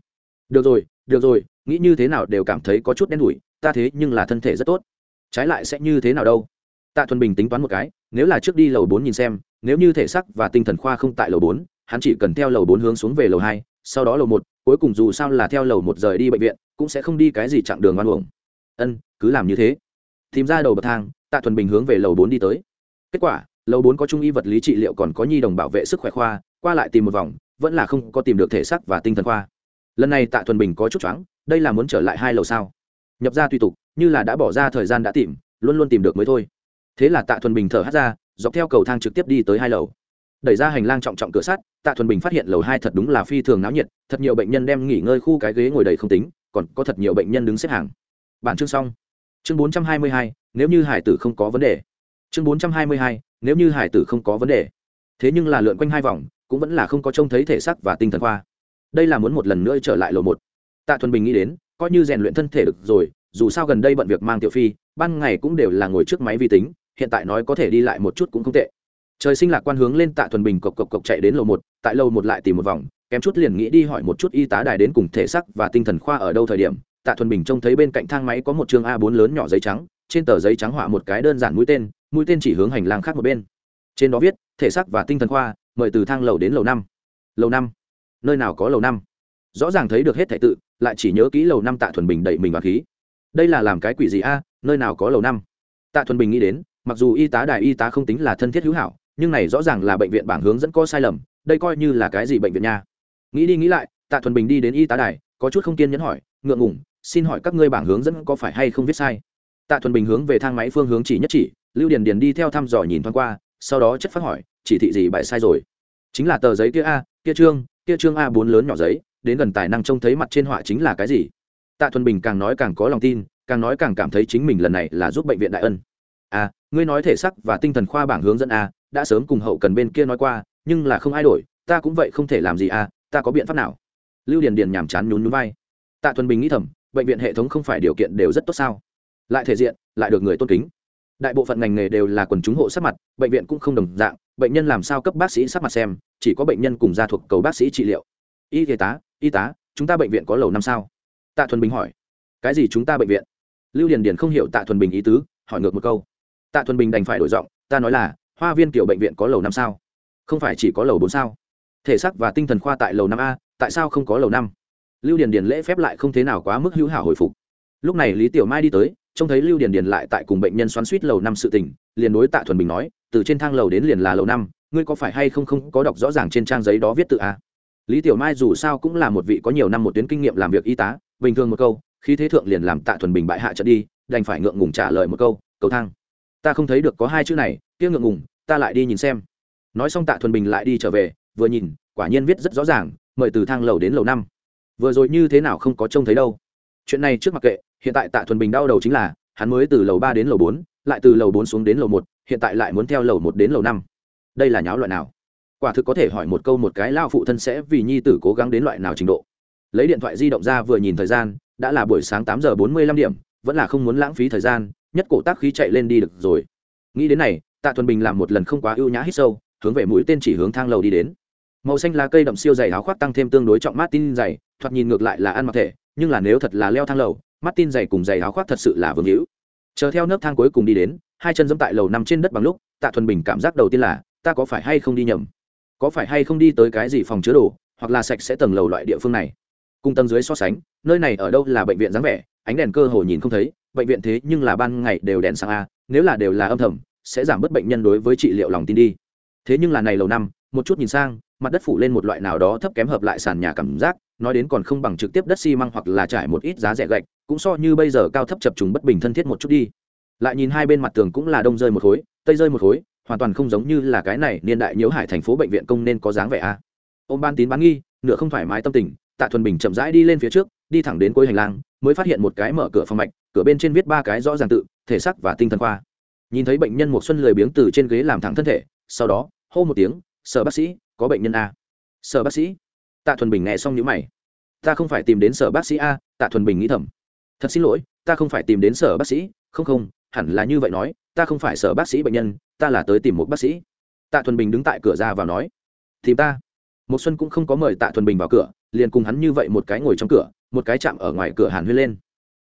Được rồi được rồi, nghĩ như thế nào đều cảm thấy có chút đen đủi, ta thế nhưng là thân thể rất tốt. Trái lại sẽ như thế nào đâu? Tạ thuần bình tính toán một cái, nếu là trước đi lầu bốn nhìn xem, nếu như thể sắc và tinh thần khoa không tại lầu bốn hắn chỉ cần theo lầu bốn hướng xuống về lầu hai, sau đó lầu một, cuối cùng dù sao là theo lầu một rời đi bệnh viện, cũng sẽ không đi cái gì chặng đường ngoan uổng. Ân, cứ làm như thế. Tìm ra đầu bậc thang, tạ thuần bình hướng về lầu bốn đi tới. Kết quả, lầu bốn có trung y vật lý trị liệu còn có nhi đồng bảo vệ sức khỏe khoa, qua lại tìm một vòng, vẫn là không có tìm được thể xác và tinh thần khoa. Lần này tạ thuần bình có chút choáng, đây là muốn trở lại hai lầu sao? Nhập ra tùy tục, như là đã bỏ ra thời gian đã tìm, luôn luôn tìm được mới thôi. Thế là tạ thuần bình thở hát ra, dọc theo cầu thang trực tiếp đi tới hai lầu đẩy ra hành lang trọng trọng cửa sắt, tạ thuần bình phát hiện lầu hai thật đúng là phi thường náo nhiệt, thật nhiều bệnh nhân đem nghỉ ngơi khu cái ghế ngồi đầy không tính, còn có thật nhiều bệnh nhân đứng xếp hàng. Bản chương xong. Chương bốn trăm hai mươi hai, nếu như hải tử không có vấn đề. Chương bốn trăm hai mươi hai, nếu như hải tử không có vấn đề. Thế nhưng là lượn quanh hai vòng, cũng vẫn là không có trông thấy thể sắc và tinh thần khoa. Đây là muốn một lần nữa trở lại lầu một. Tạ thuần bình nghĩ đến, coi như rèn luyện thân thể được rồi, dù sao gần đây bận việc mang tiểu phi, ban ngày cũng đều là ngồi trước máy vi tính, hiện tại nói có thể đi lại một chút cũng không tệ trời sinh lạc quan hướng lên tạ thuần bình cộc cộc cộc chạy đến lầu một, tại lầu một lại tìm một vòng, kém chút liền nghĩ đi hỏi một chút y tá đài đến cùng thể sắc và tinh thần khoa ở đâu thời điểm. Tạ thuần bình trông thấy bên cạnh thang máy có một chương a 4 lớn nhỏ giấy trắng, trên tờ giấy trắng họa một cái đơn giản mũi tên mũi tên chỉ hướng hành lang khác một bên. Trên đó viết, thể sắc và tinh thần khoa, mời từ thang lầu đến lầu năm. Lầu năm? Nơi nào có lầu năm? Rõ ràng thấy được hết thẻ tự, lại chỉ nhớ kỹ lầu năm tạ thuần bình đẩy mình vào khí. Đây là làm cái quỷ gì a? Nơi nào có lầu năm? Tạ thuần bình nghĩ đến, mặc dù y tá đài y tá không tính là thân thiết hữu hảo nhưng này rõ ràng là bệnh viện bảng hướng dẫn có sai lầm, đây coi như là cái gì bệnh viện nha. Nghĩ đi nghĩ lại, tạ thuần bình đi đến y tá đài, có chút không kiên nhẫn hỏi, ngượng ngủng xin hỏi các ngươi bảng hướng dẫn có phải hay không viết sai? Tạ thuần bình hướng về thang máy phương hướng chỉ nhất chỉ, lưu điền điền đi theo thăm dò nhìn thoáng qua, sau đó chất phát hỏi, chỉ thị gì bại sai rồi? Chính là tờ giấy kia a, kia trương kia trương a bốn lớn nhỏ giấy, đến gần tài năng trông thấy mặt trên họa chính là cái gì? Tạ thuần bình càng nói càng có lòng tin, càng nói càng cảm thấy chính mình lần này là giúp bệnh viện đại ân. A, ngươi nói thể sắc và tinh thần khoa bảng hướng dẫn a đã sớm cùng hậu cần bên kia nói qua, nhưng là không ai đổi, ta cũng vậy không thể làm gì à ta có biện pháp nào? Lưu điền điền nhàm chán nhún nhún vai. Tạ thuần bình nghĩ thầm, bệnh viện hệ thống không phải điều kiện đều rất tốt sao? Lại thể diện, lại được người tôn kính. Đại bộ phận ngành nghề đều là quần chúng hộ sát mặt, bệnh viện cũng không đồng dạng, bệnh nhân làm sao cấp bác sĩ sát mặt xem, chỉ có bệnh nhân cùng gia thuộc cầu bác sĩ trị liệu. Y y tá y tá, chúng ta bệnh viện có lầu năm sao? Tạ thuần bình hỏi. Cái gì chúng ta bệnh viện? Lưu điền điền không hiểu tạ thuần bình ý tứ, hỏi ngược một câu. Tạ thuần bình đành phải đổi giọng, ta nói là hoa viên kiểu bệnh viện có lầu năm sao? Không phải chỉ có lầu bốn sao? Thể xác và tinh thần khoa tại lầu năm a, tại sao không có lầu năm? Lưu điền điền lễ phép lại không thế nào quá mức hữu hảo hồi phục. Lúc này lý tiểu mai đi tới, trông thấy lưu điền điền lại tại cùng bệnh nhân xoắn suýt lầu năm sự tình, liền đối tạ thuần bình nói, từ trên thang lầu đến liền là lầu năm, ngươi có phải hay không không có đọc rõ ràng trên trang giấy đó viết tự a? Lý tiểu mai dù sao cũng là một vị có nhiều năm một tuyến kinh nghiệm làm việc y tá, bình thường một câu khi thế thượng liền làm tạ thuần bình bại hạ trận đi, đành phải ngượng ngùng trả lời một câu, cầu thang, ta không thấy được có hai chữ này, kia ngượng ngùng ta lại đi nhìn xem. Nói xong tạ thuần bình lại đi trở về, vừa nhìn, quả nhiên viết rất rõ ràng, mời từ thang lầu đến lầu năm. Vừa rồi như thế nào không có trông thấy đâu. Chuyện này trước mặc kệ, hiện tại tạ thuần bình đau đầu chính là, hắn mới từ lầu ba đến lầu bốn, lại từ lầu bốn xuống đến lầu một, hiện tại lại muốn theo lầu một đến lầu năm. Đây là nháo loại nào? Quả thực có thể hỏi một câu một cái lao phụ thân sẽ vì nhi tử cố gắng đến loại nào trình độ. Lấy điện thoại di động ra vừa nhìn thời gian, đã là buổi sáng tám giờ bốn mươi lăm điểm, vẫn là không muốn lãng phí thời gian, nhất cổ tác khí chạy lên đi được rồi. Nghĩ đến này tạ thuần bình làm một lần không quá ưu nhã hít sâu, hướng về mũi tên chỉ hướng thang lầu đi đến. Màu xanh lá cây đậm siêu dày áo khoác tăng thêm tương đối trọng mát tin dày, thoạt nhìn ngược lại là ăn mặc thể, nhưng là nếu thật là leo thang lầu mắt tin dày cùng dày áo khoác thật sự là vương hữu. Chờ theo nấc thang cuối cùng đi đến, hai chân dẫm tại lầu nằm trên đất bằng lúc, tạ thuần bình cảm giác đầu tiên là, ta có phải hay không đi nhầm? Có phải hay không đi tới cái gì phòng chứa đồ, hoặc là sạch sẽ tầng lầu loại địa phương này? Cùng tầng dưới so sánh, nơi này ở đâu là bệnh viện dáng vẻ, ánh đèn cơ hồ nhìn không thấy, bệnh viện thế nhưng là ban ngày đều đèn sáng a, nếu là đều là âm thầm sẽ giảm bớt bệnh nhân đối với trị liệu lòng tin đi. Thế nhưng là này lâu năm, một chút nhìn sang, mặt đất phủ lên một loại nào đó thấp kém hợp lại sàn nhà cảm giác, nói đến còn không bằng trực tiếp đất xi măng hoặc là trải một ít giá rẻ gạch, cũng so như bây giờ cao thấp chập trùng bất bình thân thiết một chút đi. Lại nhìn hai bên mặt tường cũng là đông rơi một khối, tây rơi một khối, hoàn toàn không giống như là cái này niên đại nhiễu hải thành phố bệnh viện công nên có dáng vẻ a. À. ban tín bán nghi, nửa không thoải mái tâm tình, tạ thuần bình chậm rãi đi lên phía trước, đi thẳng đến cuối hành lang, mới phát hiện một cái mở cửa phòng mạch, cửa bên trên viết ba cái rõ ràng tự, thể sắc và tinh thần khoa nhìn thấy bệnh nhân một xuân lười biếng từ trên ghế làm thẳng thân thể, sau đó, hô một tiếng, sở bác sĩ, có bệnh nhân a. Sở bác sĩ? Tạ thuần bình nghe xong nhíu mày. Ta không phải tìm đến sở bác sĩ a, tạ thuần bình nghĩ thầm. Thật xin lỗi, ta không phải tìm đến sở bác sĩ, không không, hẳn là như vậy nói, ta không phải sở bác sĩ bệnh nhân, ta là tới tìm một bác sĩ. Tạ thuần bình đứng tại cửa ra vào nói, tìm ta. Một xuân cũng không có mời tạ thuần bình vào cửa, liền cùng hắn như vậy một cái ngồi trong cửa, một cái chạm ở ngoài cửa hàn huyên lên.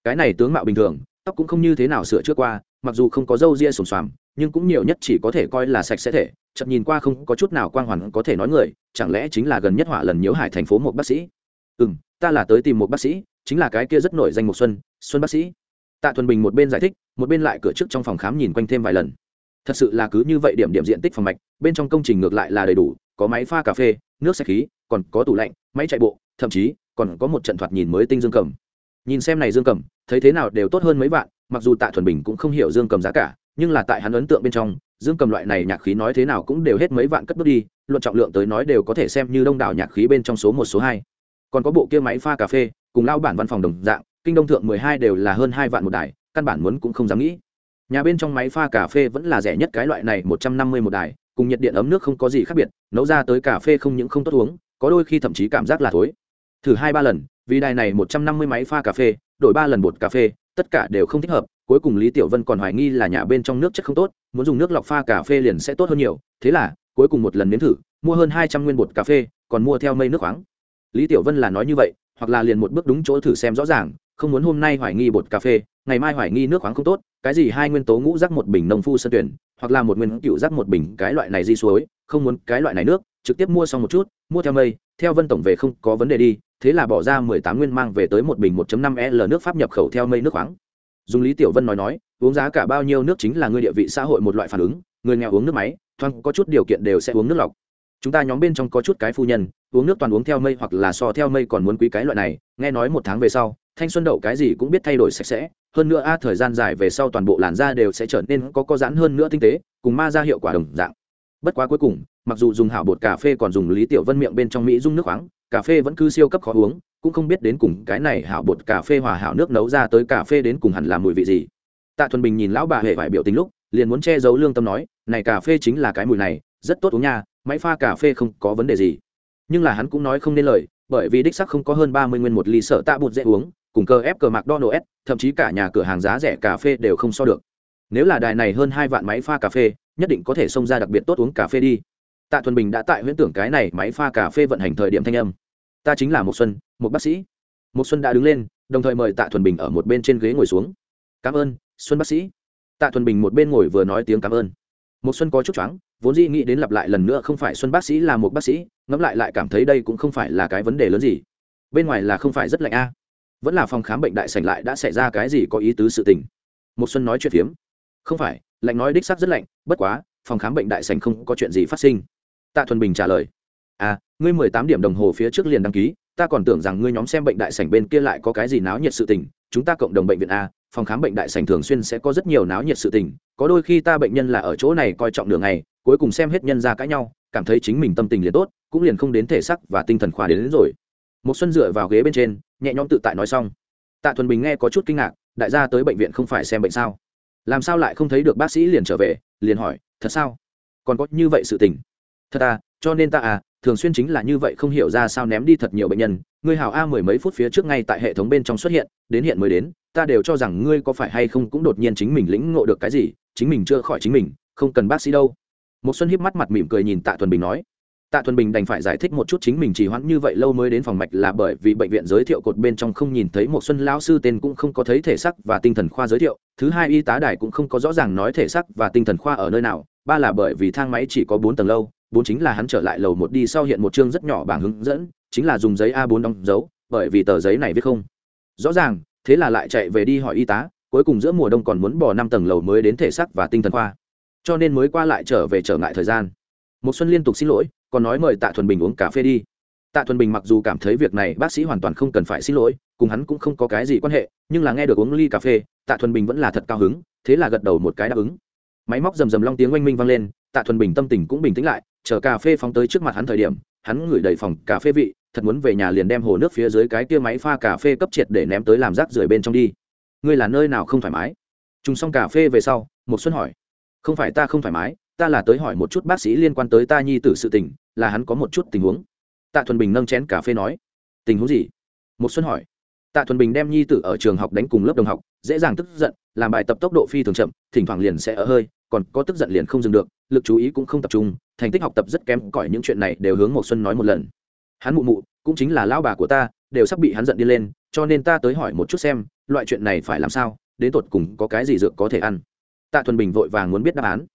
Cái này tướng mạo bình thường, tóc cũng không như thế nào sửa trước qua mặc dù không có râu ria sùng xoàm, nhưng cũng nhiều nhất chỉ có thể coi là sạch sẽ thể chậm nhìn qua không có chút nào quang hoàn có thể nói người, chẳng lẽ chính là gần nhất hỏa lần nhiễu hải thành phố một bác sĩ? Ừ m ta là tới tìm một bác sĩ, chính là cái kia rất nổi danh một xuân xuân bác sĩ. Tạ thuần bình một bên giải thích, một bên lại cửa trước trong phòng khám nhìn quanh thêm vài lần. Thật sự là cứ như vậy điểm điểm diện tích phòng mạch, bên trong công trình ngược lại là đầy đủ, có máy pha cà phê, nước sạch khí, còn có tủ lạnh, máy chạy bộ, thậm chí còn có một trận thoạt nhìn mới tinh dương cầm. Nhìn xem này dương cầm, thấy thế nào đều tốt hơn mấy bạn mặc dù tạ thuần bình cũng không hiểu dương cầm giá cả, nhưng là tại hắn ấn tượng bên trong, dương cầm loại này nhạc khí nói thế nào cũng đều hết mấy vạn cất bước đi, luận trọng lượng tới nói đều có thể xem như đông đảo nhạc khí bên trong số một, số hai. Còn có bộ kia máy pha cà phê, cùng lao bản văn phòng đồng dạng, kinh đông thượng mười hai đều là hơn hai vạn một đài, căn bản muốn cũng không dám nghĩ. Nhà bên trong máy pha cà phê vẫn là rẻ nhất cái loại này một trăm năm mươi một đài, cùng nhiệt điện ấm nước không có gì khác biệt, nấu ra tới cà phê không những không tốt uống, có đôi khi thậm chí cảm giác là thối. Thử hai ba lần, vì đài này một trăm năm mươi máy pha cà phê, đổi ba lần bột cà phê tất cả đều không thích hợp, cuối cùng lý tiểu vân còn hoài nghi là nhà bên trong nước chất không tốt, muốn dùng nước lọc pha cà phê liền sẽ tốt hơn nhiều, thế là, cuối cùng một lần nếm thử, mua hơn hai trăm nguyên bột cà phê, còn mua theo mây nước khoáng. Lý tiểu vân là nói như vậy, hoặc là liền một bước đúng chỗ thử xem rõ ràng, không muốn hôm nay hoài nghi bột cà phê, ngày mai hoài nghi nước khoáng không tốt, cái gì hai nguyên tố ngũ rắc một bình nông phu sân tuyển, hoặc là một nguyên cựu rắc một bình cái loại này di suối, không muốn cái loại này nước trực tiếp mua xong một chút, mua theo mây, theo vân tổng về không có vấn đề đi, thế là bỏ ra mười tám nguyên mang về tới một bình một năm l nước pháp nhập khẩu theo mây nước khoáng. Dùng lý tiểu vân nói nói, uống giá cả bao nhiêu nước chính là người địa vị xã hội một loại phản ứng, người nghèo uống nước máy, thoáng có chút điều kiện đều sẽ uống nước lọc. Chúng ta nhóm bên trong có chút cái phu nhân, uống nước toàn uống theo mây hoặc là so theo mây còn muốn quý cái loại này, nghe nói một tháng về sau, thanh xuân đậu cái gì cũng biết thay đổi sạch sẽ, hơn nữa a, thời gian dài về sau toàn bộ làn da đều sẽ trở nên có có giãn hơn nữa tinh tế, cùng ma ra hiệu quả đồng dạng. Bất quá cuối cùng mặc dù dùng hảo bột cà phê còn dùng lý tiểu vân miệng bên trong mỹ dung nước khoáng, cà phê vẫn cứ siêu cấp khó uống, cũng không biết đến cùng cái này hảo bột cà phê hòa hảo nước nấu ra tới cà phê đến cùng hẳn là mùi vị gì. Tạ thuần bình nhìn lão bà hệ vải biểu tình lúc, liền muốn che giấu lương tâm nói, này cà phê chính là cái mùi này, rất tốt uống nha, máy pha cà phê không có vấn đề gì. Nhưng là hắn cũng nói không nên lời, bởi vì đích sắc không có hơn ba mươi nguyên một ly sợ tạ bụt dễ uống, cùng cơ ép cờ mạc donald thậm chí cả nhà cửa hàng giá rẻ cà phê đều không so được. Nếu là đài này hơn hai vạn máy pha cà phê, nhất định có thể xông ra đặc biệt tốt uống cà phê đi tạ thuần bình đã tại huyễn tưởng cái này máy pha cà phê vận hành thời điểm thanh âm. Ta chính là một xuân, một bác sĩ. Một xuân đã đứng lên, đồng thời mời tạ thuần bình ở một bên trên ghế ngồi xuống. Cảm ơn, xuân bác sĩ. Tạ thuần bình một bên ngồi vừa nói tiếng cảm ơn. Một xuân có chút choáng, vốn dĩ nghĩ đến lặp lại lần nữa không phải xuân bác sĩ là một bác sĩ, ngẫm lại lại cảm thấy đây cũng không phải là cái vấn đề lớn gì. Bên ngoài là không phải rất lạnh a. Vẫn là phòng khám bệnh đại sảnh lại đã xảy ra cái gì có ý tứ sự tình. Một xuân nói chuyện phiếm. Không phải, lạnh nói đích xác rất lạnh, bất quá, phòng khám bệnh đại sảnh không có chuyện gì phát sinh tạ thuần bình trả lời. À ngươi mười tám điểm đồng hồ phía trước liền đăng ký ta còn tưởng rằng ngươi nhóm xem bệnh đại sảnh bên kia lại có cái gì náo nhiệt sự tình chúng ta cộng đồng bệnh viện a phòng khám bệnh đại sảnh thường xuyên sẽ có rất nhiều náo nhiệt sự tình có đôi khi ta bệnh nhân là ở chỗ này coi trọng đường này cuối cùng xem hết nhân ra cãi nhau cảm thấy chính mình tâm tình liền tốt cũng liền không đến thể sắc và tinh thần khoa đến, đến rồi. Một xuân dựa vào ghế bên trên nhẹ nhõm tự tại nói xong. Tạ thuần bình nghe có chút kinh ngạc đại gia tới bệnh viện không phải xem bệnh sao? Làm sao lại không thấy được bác sĩ liền trở về liền hỏi thật sao? Còn có như vậy sự tình? Thật à cho nên ta à thường xuyên chính là như vậy không hiểu ra sao ném đi thật nhiều bệnh nhân. Ngươi hào a mười mấy phút phía trước ngay tại hệ thống bên trong xuất hiện, đến hiện mới đến, ta đều cho rằng ngươi có phải hay không cũng đột nhiên chính mình lĩnh ngộ được cái gì, chính mình chưa khỏi chính mình, không cần bác sĩ đâu. Một xuân hiếp mắt mặt mỉm cười nhìn tạ thuần bình nói. Tạ thuần bình đành phải giải thích một chút chính mình chỉ hoãn như vậy lâu mới đến phòng mạch là bởi vì bệnh viện giới thiệu cột bên trong không nhìn thấy một xuân lão sư tên cũng không có thấy thể xác và tinh thần khoa giới thiệu. Thứ hai y tá đài cũng không có rõ ràng nói thể xác và tinh thần khoa ở nơi nào, ba là bởi vì thang máy chỉ có bốn tầng lâu bốn chính là hắn trở lại lầu một đi sau hiện một chương rất nhỏ bảng hướng dẫn, chính là dùng giấy a 4 đóng dấu, bởi vì tờ giấy này viết không. Rõ ràng, thế là lại chạy về đi hỏi y tá, cuối cùng giữa mùa đông còn muốn bỏ năm tầng lầu mới đến thể xác và tinh thần khoa. Cho nên mới qua lại trở về trở ngại thời gian. Một xuân liên tục xin lỗi, còn nói mời tạ thuần bình uống cà phê đi. Tạ thuần bình mặc dù cảm thấy việc này bác sĩ hoàn toàn không cần phải xin lỗi, cùng hắn cũng không có cái gì quan hệ, nhưng là nghe được uống ly cà phê, tạ thuần bình vẫn là thật cao hứng, thế là gật đầu một cái đáp ứng. Máy móc rầm rầm long tiếng oanh minh vang lên, tạ thuần bình tâm tình cũng bình tĩnh lại chờ cà phê phóng tới trước mặt hắn thời điểm, hắn ngửi đầy phòng cà phê vị, thật muốn về nhà liền đem hồ nước phía dưới cái kia máy pha cà phê cấp triệt để ném tới làm rác rưởi bên trong đi. Ngươi là nơi nào không thoải mái? Trùng xong cà phê về sau một xuân hỏi. Không phải ta không thoải mái, ta là tới hỏi một chút bác sĩ liên quan tới ta nhi tử sự tình, là hắn có một chút tình huống. Tạ thuần bình nâng chén cà phê nói. Tình huống gì? Một xuân hỏi. Tạ thuần bình đem nhi tử ở trường học đánh cùng lớp đồng học, dễ dàng tức giận, làm bài tập tốc độ phi thường chậm, thỉnh thoảng liền sẽ ở hơi, còn có tức giận liền không dừng được, lực chú ý cũng không tập trung thành tích học tập rất kém, cỏi những chuyện này đều hướng một xuân nói một lần. Hắn mụ mụ, cũng chính là lão bà của ta, đều sắp bị hắn giận đi lên, cho nên ta tới hỏi một chút xem, loại chuyện này phải làm sao, đến tột cùng có cái gì dược có thể ăn. Tạ thuần bình vội vàng muốn biết đáp án.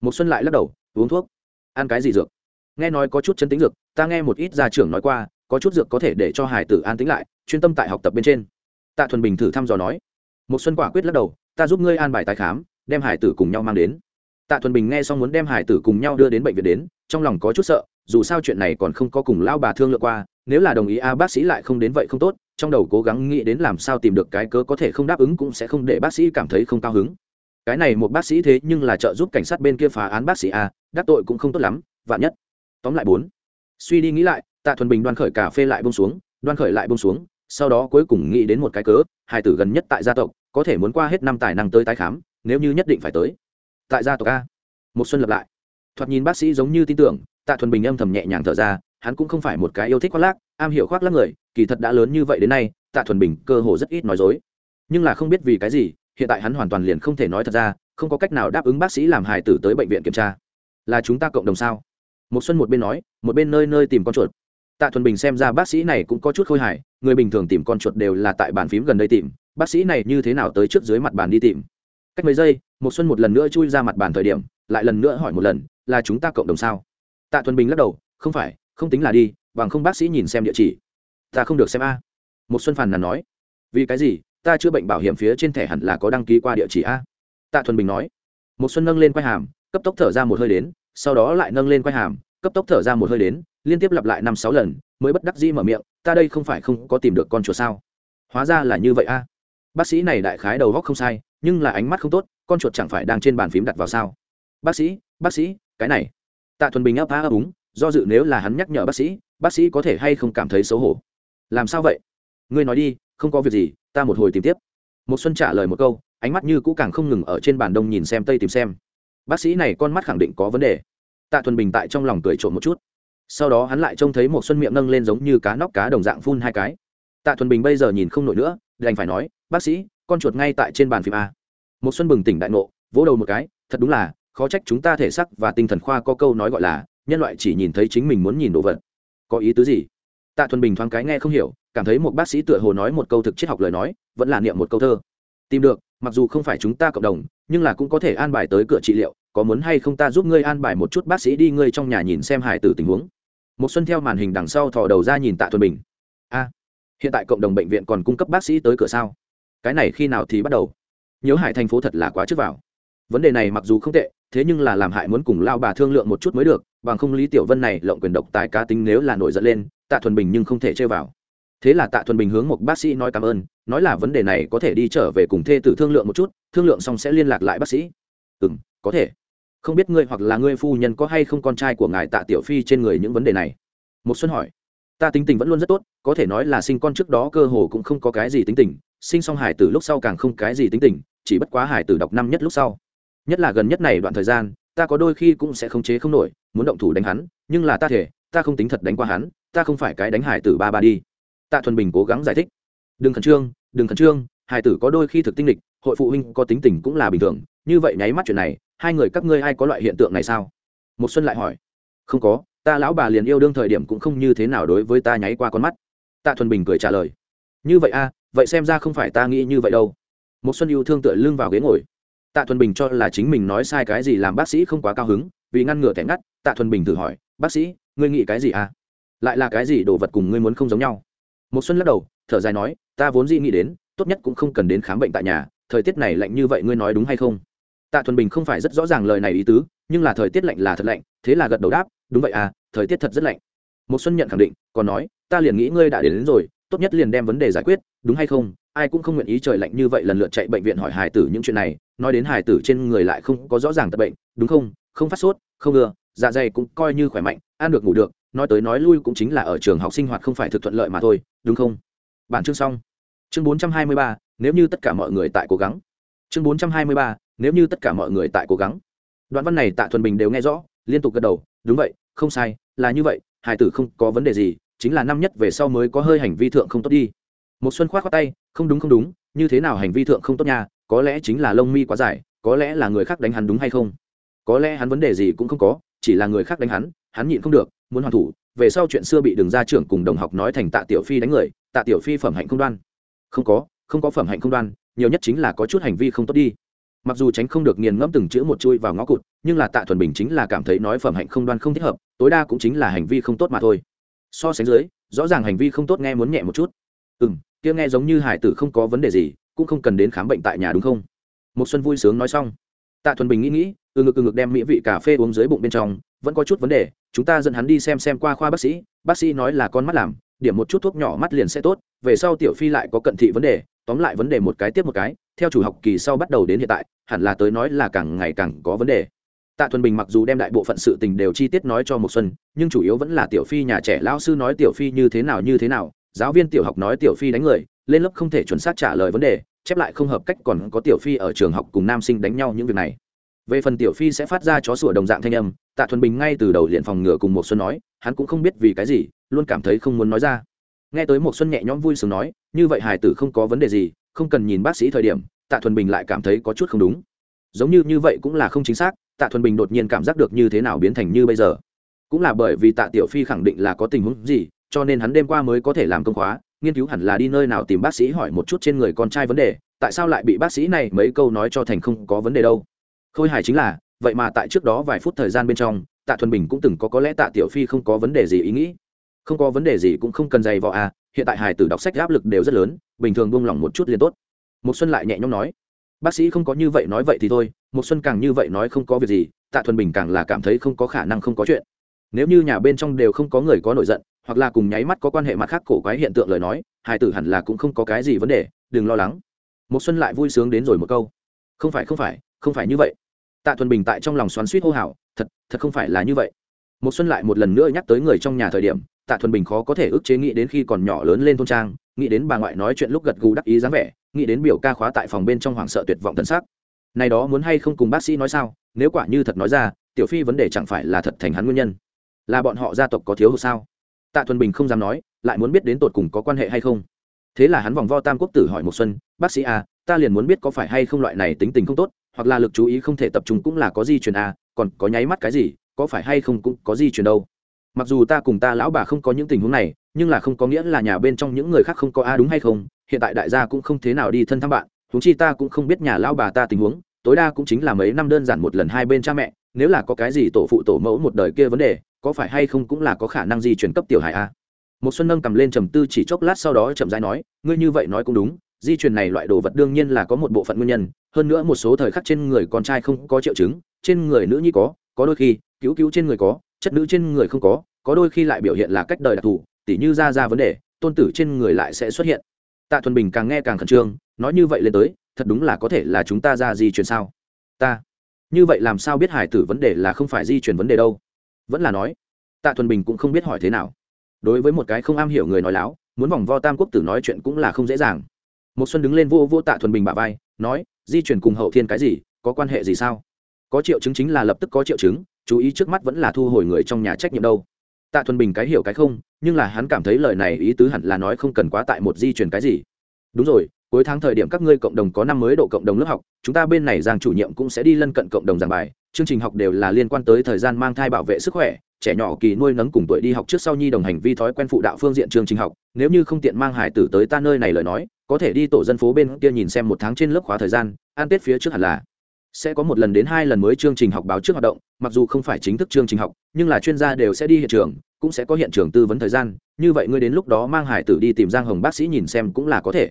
Một xuân lại lắc đầu, uống thuốc. Ăn cái gì dược? Nghe nói có chút chân tính dược, ta nghe một ít gia trưởng nói qua, có chút dược có thể để cho hải tử an tĩnh lại, chuyên tâm tại học tập bên trên. Tạ thuần bình thử thăm dò nói. Một xuân quả quyết lắc đầu, ta giúp ngươi an bài tái khám, đem hải tử cùng nhau mang đến tạ thuần bình nghe xong muốn đem hải tử cùng nhau đưa đến bệnh viện đến, trong lòng có chút sợ, dù sao chuyện này còn không có cùng lao bà thương lượng qua, nếu là đồng ý a bác sĩ lại không đến vậy không tốt, trong đầu cố gắng nghĩ đến làm sao tìm được cái cớ có thể không đáp ứng cũng sẽ không để bác sĩ cảm thấy không cao hứng. Cái này một bác sĩ thế nhưng là trợ giúp cảnh sát bên kia phá án bác sĩ a, đắc tội cũng không tốt lắm, vạn nhất. Tóm lại bốn. Suy đi nghĩ lại, tạ thuần bình đoan khởi cà phê lại bông xuống, đoan khởi lại bông xuống, sau đó cuối cùng nghĩ đến một cái cớ hài tử gần nhất tại gia tộc, có thể muốn qua hết năm tài năng tới tái khám, nếu như nhất định phải tới tại gia tộc a. Một xuân lập lại. Thoạt nhìn bác sĩ giống như tin tưởng, tạ thuần bình âm thầm nhẹ nhàng thở ra, hắn cũng không phải một cái yêu thích khoác lác, am hiểu khoác lác người, kỳ thật đã lớn như vậy đến nay, tạ thuần bình cơ hồ rất ít nói dối. Nhưng là không biết vì cái gì, hiện tại hắn hoàn toàn liền không thể nói thật ra, không có cách nào đáp ứng bác sĩ làm hài tử tới bệnh viện kiểm tra. Là chúng ta cộng đồng sao? Một xuân một bên nói, một bên nơi nơi tìm con chuột. Tạ thuần bình xem ra bác sĩ này cũng có chút khôi hài, người bình thường tìm con chuột đều là tại bàn phím gần đây tìm, bác sĩ này như thế nào tới trước dưới mặt bàn đi tìm? Cách mấy giây một xuân một lần nữa chui ra mặt bàn thời điểm, lại lần nữa hỏi một lần, là chúng ta cộng đồng sao? Tạ thuần bình lắc đầu, không phải, không tính là đi, bằng không bác sĩ nhìn xem địa chỉ. Ta không được xem a. Một xuân phàn nàn nói. Vì cái gì? Ta chữa bệnh bảo hiểm phía trên thẻ hẳn là có đăng ký qua địa chỉ a. Tạ thuần bình nói. Một xuân nâng lên quay hàm, cấp tốc thở ra một hơi đến, sau đó lại nâng lên quay hàm, cấp tốc thở ra một hơi đến, liên tiếp lặp lại năm sáu lần, mới bất đắc dĩ mở miệng, ta đây không phải không có tìm được con chuột sao? Hóa ra là như vậy a. Bác sĩ này đại khái đầu góc không sai nhưng là ánh mắt không tốt, con chuột chẳng phải đang trên bàn phím đặt vào sao? Bác sĩ bác sĩ, cái này. Tạ thuần bình ấp á ấp úng, do dự nếu là hắn nhắc nhở bác sĩ bác sĩ có thể hay không cảm thấy xấu hổ. Làm sao vậy? Ngươi nói đi, không có việc gì, ta một hồi tìm tiếp. Một xuân trả lời một câu, ánh mắt như cũ càng không ngừng ở trên bàn đông nhìn xem tây tìm xem. Bác sĩ này con mắt khẳng định có vấn đề. Tạ thuần bình tại trong lòng cười trộm một chút. Sau đó hắn lại trông thấy một xuân miệng nâng lên giống như cá nóc cá đồng dạng phun hai cái. Tạ thuần bình bây giờ nhìn không nổi nữa, đành phải nói, bác sĩ con chuột ngay tại trên bàn phim a. Một xuân bừng tỉnh đại ngộ, vỗ đầu một cái, thật đúng là, khó trách chúng ta thể sắc và tinh thần khoa có câu nói gọi là, nhân loại chỉ nhìn thấy chính mình muốn nhìn đồ vật. Có ý tứ gì? Tạ thuần bình thoáng cái nghe không hiểu, cảm thấy một bác sĩ tựa hồ nói một câu thực triết học lời nói, vẫn là niệm một câu thơ. Tìm được, mặc dù không phải chúng ta cộng đồng, nhưng là cũng có thể an bài tới cửa trị liệu, có muốn hay không ta giúp ngươi an bài một chút bác sĩ đi ngươi trong nhà nhìn xem hải tử tình huống. Một xuân theo màn hình đằng sau thò đầu ra nhìn tạ thuần bình. A, hiện tại cộng đồng bệnh viện còn cung cấp bác sĩ tới cửa sao? Cái này khi nào thì bắt đầu? Nhớ hải thành phố thật là quá trước vào. Vấn đề này mặc dù không tệ, thế nhưng là làm hại muốn cùng lao bà thương lượng một chút mới được, bằng không lý tiểu vân này lộng quyền độc tài cá tính nếu là nổi giận lên, tạ thuần bình nhưng không thể chơi vào. Thế là tạ thuần bình hướng một bác sĩ nói cảm ơn, nói là vấn đề này có thể đi trở về cùng thê tử thương lượng một chút, thương lượng xong sẽ liên lạc lại bác sĩ. Ừ m có thể. Không biết ngươi hoặc là ngươi phu nhân có hay không con trai của ngài tạ tiểu phi trên người những vấn đề này? Một xuân hỏi. Ta tính tình vẫn luôn rất tốt, có thể nói là sinh con trước đó cơ hồ cũng không có cái gì tính tình sinh xong hải tử lúc sau càng không cái gì tính tình chỉ bất quá hải tử đọc năm nhất lúc sau. Nhất là gần nhất này đoạn thời gian ta có đôi khi cũng sẽ không chế không nổi muốn động thủ đánh hắn nhưng là ta thể ta không tính thật đánh qua hắn ta không phải cái đánh hải tử ba ba đi. Tạ thuần bình cố gắng giải thích. Đừng khẩn trương đừng khẩn trương hải tử có đôi khi thực tinh lịch hội phụ huynh có tính tình cũng là bình thường như vậy nháy mắt chuyện này hai người các ngươi ai có loại hiện tượng này sao? Một xuân lại hỏi. Không có ta lão bà liền yêu đương thời điểm cũng không như thế nào đối với ta nháy qua con mắt. Tạ thuần bình cười trả lời. Như vậy a à, vậy xem ra không phải ta nghĩ như vậy đâu. Một xuân yêu thương tựa lưng vào ghế ngồi. Tạ thuần bình cho là chính mình nói sai cái gì làm bác sĩ không quá cao hứng vì ngăn ngừa thẻ ngắt tạ thuần bình thử hỏi bác sĩ ngươi nghĩ cái gì à? Lại là cái gì đồ vật cùng ngươi muốn không giống nhau? Một xuân lắc đầu thở dài nói ta vốn dĩ nghĩ đến tốt nhất cũng không cần đến khám bệnh tại nhà thời tiết này lạnh như vậy ngươi nói đúng hay không? Tạ thuần bình không phải rất rõ ràng lời này ý tứ nhưng là thời tiết lạnh là thật lạnh thế là gật đầu đáp đúng vậy à thời tiết thật rất lạnh. Một xuân nhận khẳng định còn nói ta liền nghĩ ngươi đã đến, đến rồi tốt nhất liền đem vấn đề giải quyết đúng hay không? Ai cũng không nguyện ý trời lạnh như vậy lần lượt chạy bệnh viện hỏi Hải tử những chuyện này nói đến Hải tử trên người lại không có rõ ràng tật bệnh đúng không? Không phát sốt không ngừa dạ dày cũng coi như khỏe mạnh ăn được ngủ được nói tới nói lui cũng chính là ở trường học sinh hoạt không phải thực thuận lợi mà thôi đúng không? Bản chương xong. Chương 423, nếu như tất cả mọi người tại cố gắng. Chương 423, nếu như tất cả mọi người tại cố gắng. Đoạn văn này tạ thuần bình đều nghe rõ liên tục gật đầu đúng vậy không sai là như vậy hải tử không có vấn đề gì chính là năm nhất về sau mới có hơi hành vi thượng không tốt đi. Một xuân khoát khoát tay, không đúng không đúng, như thế nào hành vi thượng không tốt nha, có lẽ chính là lông mi quá dài, có lẽ là người khác đánh hắn đúng hay không? Có lẽ hắn vấn đề gì cũng không có, chỉ là người khác đánh hắn hắn nhịn không được, muốn hoàn thủ, về sau chuyện xưa bị đường gia trưởng cùng đồng học nói thành tạ tiểu phi đánh người, tạ tiểu phi phẩm hạnh không đoan. Không có không có phẩm hạnh không đoan, nhiều nhất chính là có chút hành vi không tốt đi. Mặc dù tránh không được nghiền ngẫm từng chữ một chui vào ngõ cụt, nhưng là tạ thuần bình chính là cảm thấy nói phẩm hạnh không đoan không thích hợp, tối đa cũng chính là hành vi không tốt mà thôi so sánh dưới, rõ ràng hành vi không tốt nghe muốn nhẹ một chút. Ừ m kia nghe giống như hải tử không có vấn đề gì, cũng không cần đến khám bệnh tại nhà đúng không? Một xuân vui sướng nói xong. Tạ thuần bình nghĩ nghĩ ừ ngực ừ ngực đem mỹ vị cà phê uống dưới bụng bên trong, vẫn có chút vấn đề, chúng ta dẫn hắn đi xem xem qua khoa bác sĩ bác sĩ nói là con mắt làm, điểm một chút thuốc nhỏ mắt liền sẽ tốt, về sau tiểu phi lại có cận thị vấn đề, tóm lại vấn đề một cái tiếp một cái, theo chủ học kỳ sau bắt đầu đến hiện tại, hẳn là tới nói là càng ngày càng có vấn đề tạ thuần bình mặc dù đem đại bộ phận sự tình đều chi tiết nói cho một xuân, nhưng chủ yếu vẫn là tiểu phi nhà trẻ Lão sư nói tiểu phi như thế nào như thế nào, giáo viên tiểu học nói tiểu phi đánh người, lên lớp không thể chuẩn xác trả lời vấn đề, chép lại không hợp cách còn có tiểu phi ở trường học cùng nam sinh đánh nhau những việc này. Về phần tiểu phi sẽ phát ra chó sủa đồng dạng thanh âm, tạ thuần bình ngay từ đầu liền phòng ngừa cùng một xuân nói, hắn cũng không biết vì cái gì, luôn cảm thấy không muốn nói ra. Nghe tới một xuân nhẹ nhõm vui sướng nói, như vậy hải tử không có vấn đề gì, không cần nhìn bác sĩ thời điểm, tạ thuần bình lại cảm thấy có chút không đúng. Giống như như vậy cũng là không chính xác tạ thuần bình đột nhiên cảm giác được như thế nào biến thành như bây giờ. Cũng là bởi vì tạ tiểu phi khẳng định là có tình huống gì, cho nên hắn đêm qua mới có thể làm công khóa, nghiên cứu hẳn là đi nơi nào tìm bác sĩ hỏi một chút trên người con trai vấn đề, tại sao lại bị bác sĩ này mấy câu nói cho thành không có vấn đề đâu. Khôi hài chính là, vậy mà tại trước đó vài phút thời gian bên trong, tạ thuần bình cũng từng có có lẽ tạ tiểu phi không có vấn đề gì ý nghĩ. Không có vấn đề gì cũng không cần dày vò à hiện tại hài tử đọc sách áp lực đều rất lớn, bình thường buông lỏng một chút liền tốt. Một xuân lại nhẹ nhõm nói, bác sĩ không có như vậy nói vậy thì thôi một xuân càng như vậy nói không có việc gì, tạ thuần bình càng là cảm thấy không có khả năng không có chuyện. Nếu như nhà bên trong đều không có người có nổi giận, hoặc là cùng nháy mắt có quan hệ mặt khác cổ quái hiện tượng lời nói hài tử hẳn là cũng không có cái gì vấn đề, đừng lo lắng. Một xuân lại vui sướng đến rồi một câu. Không phải không phải không phải như vậy. Tạ thuần bình tại trong lòng xoắn suýt hô hào, thật thật không phải là như vậy. Một xuân lại một lần nữa nhắc tới người trong nhà thời điểm, tạ thuần bình khó có thể ức chế nghĩ đến khi còn nhỏ lớn lên thôn trang, nghĩ đến bà ngoại nói chuyện lúc gật gù đắc ý dáng vẻ, nghĩ đến biểu ca khóa tại phòng bên trong hoảng sợ tuyệt vọng thân xác này đó muốn hay không cùng bác sĩ nói sao? Nếu quả như thật nói ra tiểu phi vấn đề chẳng phải là thật thành hắn nguyên nhân. Là bọn họ gia tộc có thiếu hụt sao? Tạ thuần bình không dám nói lại muốn biết đến tột cùng có quan hệ hay không. Thế là hắn vòng vo tam quốc tử hỏi một xuân bác sĩ a à, ta liền muốn biết có phải hay không loại này tính tình không tốt hoặc là lực chú ý không thể tập trung cũng là có di truyền a à, còn có nháy mắt cái gì có phải hay không cũng có di truyền đâu. Mặc dù ta cùng ta lão bà không có những tình huống này nhưng là không có nghĩa là nhà bên trong những người khác không có a đúng hay không hiện tại đại gia cũng không thế nào đi thân thăm bạn huống chi ta cũng không biết nhà lão bà ta tình huống, tối đa cũng chính là mấy năm đơn giản một lần hai bên cha mẹ, nếu là có cái gì tổ phụ tổ mẫu một đời kia vấn đề, có phải hay không cũng là có khả năng di chuyển cấp tiểu hải a. Một xuân nâng cầm lên trầm tư chỉ chốc lát sau đó chậm rãi nói, ngươi như vậy nói cũng đúng, di truyền này loại đồ vật đương nhiên là có một bộ phận nguyên nhân, hơn nữa một số thời khắc trên người con trai không có triệu chứng, trên người nữ nhi có có đôi khi cứu cứu trên người có, chất nữ trên người không có có đôi khi lại biểu hiện là cách đời đặc thù, tỉ như ra ra vấn đề, tôn tử trên người lại sẽ xuất hiện tạ thuần bình càng nghe càng khẩn trương, nói như vậy lên tới, thật đúng là có thể là chúng ta ra di chuyển sao? Ta, như vậy làm sao biết hải tử vấn đề là không phải di chuyển vấn đề đâu? Vẫn là nói, tạ thuần bình cũng không biết hỏi thế nào. Đối với một cái không am hiểu người nói láo, muốn vòng vo tam quốc tử nói chuyện cũng là không dễ dàng. Một xuân đứng lên vô vô tạ thuần bình bả vai, nói, di chuyển cùng hậu thiên cái gì, có quan hệ gì sao? Có triệu chứng chính là lập tức có triệu chứng, chú ý trước mắt vẫn là thu hồi người trong nhà trách nhiệm đâu. Tạ thuần bình cái hiểu cái không nhưng là hắn cảm thấy lời này ý tứ hẳn là nói không cần quá tại một di chuyển cái gì. Đúng rồi, cuối tháng thời điểm các ngươi cộng đồng có năm mới độ cộng đồng lớp học, chúng ta bên này giang chủ nhiệm cũng sẽ đi lân cận cộng đồng giảng bài, chương trình học đều là liên quan tới thời gian mang thai bảo vệ sức khỏe, trẻ nhỏ kỳ nuôi nấng cùng tuổi đi học trước sau nhi đồng hành vi thói quen phụ đạo phương diện chương trình học, nếu như không tiện mang hải tử tới ta nơi này lời nói, có thể đi tổ dân phố bên kia nhìn xem một tháng trên lớp khóa thời gian an tết phía trước hẳn là sẽ có một lần đến hai lần mới chương trình học báo trước hoạt động, mặc dù không phải chính thức chương trình học, nhưng là chuyên gia đều sẽ đi hiện trường cũng sẽ có hiện trường tư vấn thời gian, như vậy ngươi đến lúc đó mang hải tử đi tìm giang hồng bác sĩ nhìn xem cũng là có thể.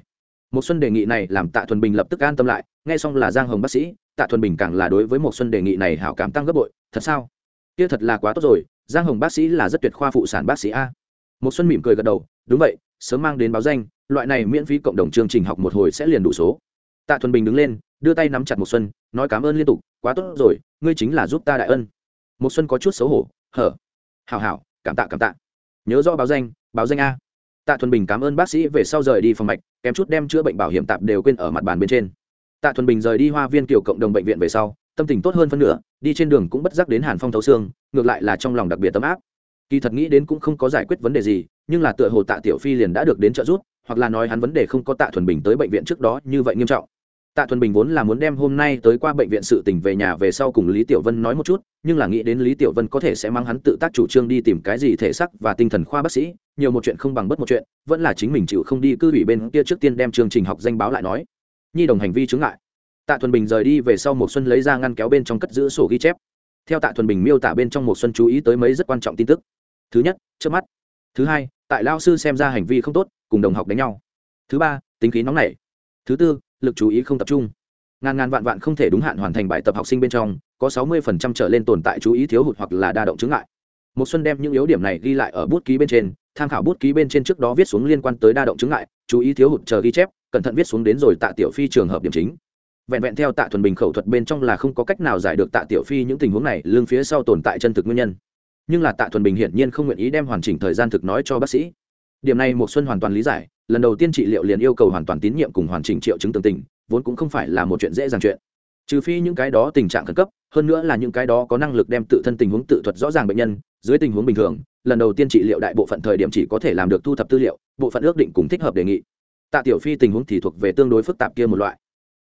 Một xuân đề nghị này làm tạ thuần bình lập tức an tâm lại, nghe xong là giang hồng bác sĩ, tạ thuần bình càng là đối với một xuân đề nghị này hảo cảm tăng gấp bội, thật sao? Kia thật là quá tốt rồi, giang hồng bác sĩ là rất tuyệt khoa phụ sản bác sĩ a. Một xuân mỉm cười gật đầu, đúng vậy, sớm mang đến báo danh, loại này miễn phí cộng đồng chương trình học một hồi sẽ liền đủ số. Tạ thuần bình đứng lên, đưa tay nắm chặt một xuân, nói cảm ơn liên tục, quá tốt rồi, ngươi chính là giúp ta đại ân. Một xuân có chút xấu hổ, hở. Hảo hảo cảm tạ cảm tạ. Nhớ rõ báo danh báo danh a. Tạ thuần bình cảm ơn bác sĩ về sau rời đi phòng mạch, kém chút đem chữa bệnh bảo hiểm tạp đều quên ở mặt bàn bên trên. Tạ thuần bình rời đi hoa viên kiểu cộng đồng bệnh viện về sau, tâm tình tốt hơn phân nửa, đi trên đường cũng bất giác đến hàn phong thấu xương, ngược lại là trong lòng đặc biệt tấm áp. Kỳ thật nghĩ đến cũng không có giải quyết vấn đề gì, nhưng là tựa hồ tạ tiểu phi liền đã được đến trợ giúp, hoặc là nói hắn vấn đề không có tạ thuần bình tới bệnh viện trước đó như vậy nghiêm trọng tạ thuần bình vốn là muốn đem hôm nay tới qua bệnh viện sự tình về nhà về sau cùng lý tiểu vân nói một chút, nhưng là nghĩ đến lý tiểu vân có thể sẽ mang hắn tự tác chủ trương đi tìm cái gì thể sắc và tinh thần khoa bác sĩ, nhiều một chuyện không bằng bất một chuyện, vẫn là chính mình chịu không đi cư ủy bên kia trước tiên đem chương trình học danh báo lại nói. Nhi đồng hành vi chứng ngại. tạ thuần bình rời đi về sau một xuân lấy ra ngăn kéo bên trong cất giữ sổ ghi chép. Theo tạ thuần bình miêu tả bên trong một xuân chú ý tới mấy rất quan trọng tin tức. Thứ nhất, trước mắt. Thứ hai, tại lao sư xem ra hành vi không tốt, cùng đồng học đánh nhau. Thứ ba, tính khí nóng nảy. Thứ tư lực chú ý không tập trung. Ngàn ngàn vạn vạn không thể đúng hạn hoàn thành bài tập học sinh bên trong, có sáu mươi phần trăm trở lên tồn tại chú ý thiếu hụt hoặc là đa động chứng lại một xuân đem những yếu điểm này ghi lại ở bút ký bên trên, tham khảo bút ký bên trên trước đó viết xuống liên quan tới đa động chứng lại chú ý thiếu hụt chờ ghi chép, cẩn thận viết xuống đến rồi tạ tiểu phi trường hợp điểm chính. Vẹn vẹn theo tạ thuần bình khẩu thuật bên trong là không có cách nào giải được tạ tiểu phi những tình huống này, lương phía sau tồn tại chân thực nguyên nhân. Nhưng là tạ thuần bình hiển nhiên không nguyện ý đem hoàn chỉnh thời gian thực nói cho bác sĩ. Điểm này một xuân hoàn toàn lý giải lần đầu tiên trị liệu liền yêu cầu hoàn toàn tín nhiệm cùng hoàn chỉnh triệu chứng tương tình, vốn cũng không phải là một chuyện dễ dàng chuyện. Trừ phi những cái đó tình trạng khẩn cấp, hơn nữa là những cái đó có năng lực đem tự thân tình huống tự thuật rõ ràng bệnh nhân, dưới tình huống bình thường, lần đầu tiên trị liệu đại bộ phận thời điểm chỉ có thể làm được thu thập tư liệu, bộ phận ước định cùng thích hợp đề nghị. Tạ tiểu phi tình huống thì thuộc về tương đối phức tạp kia một loại.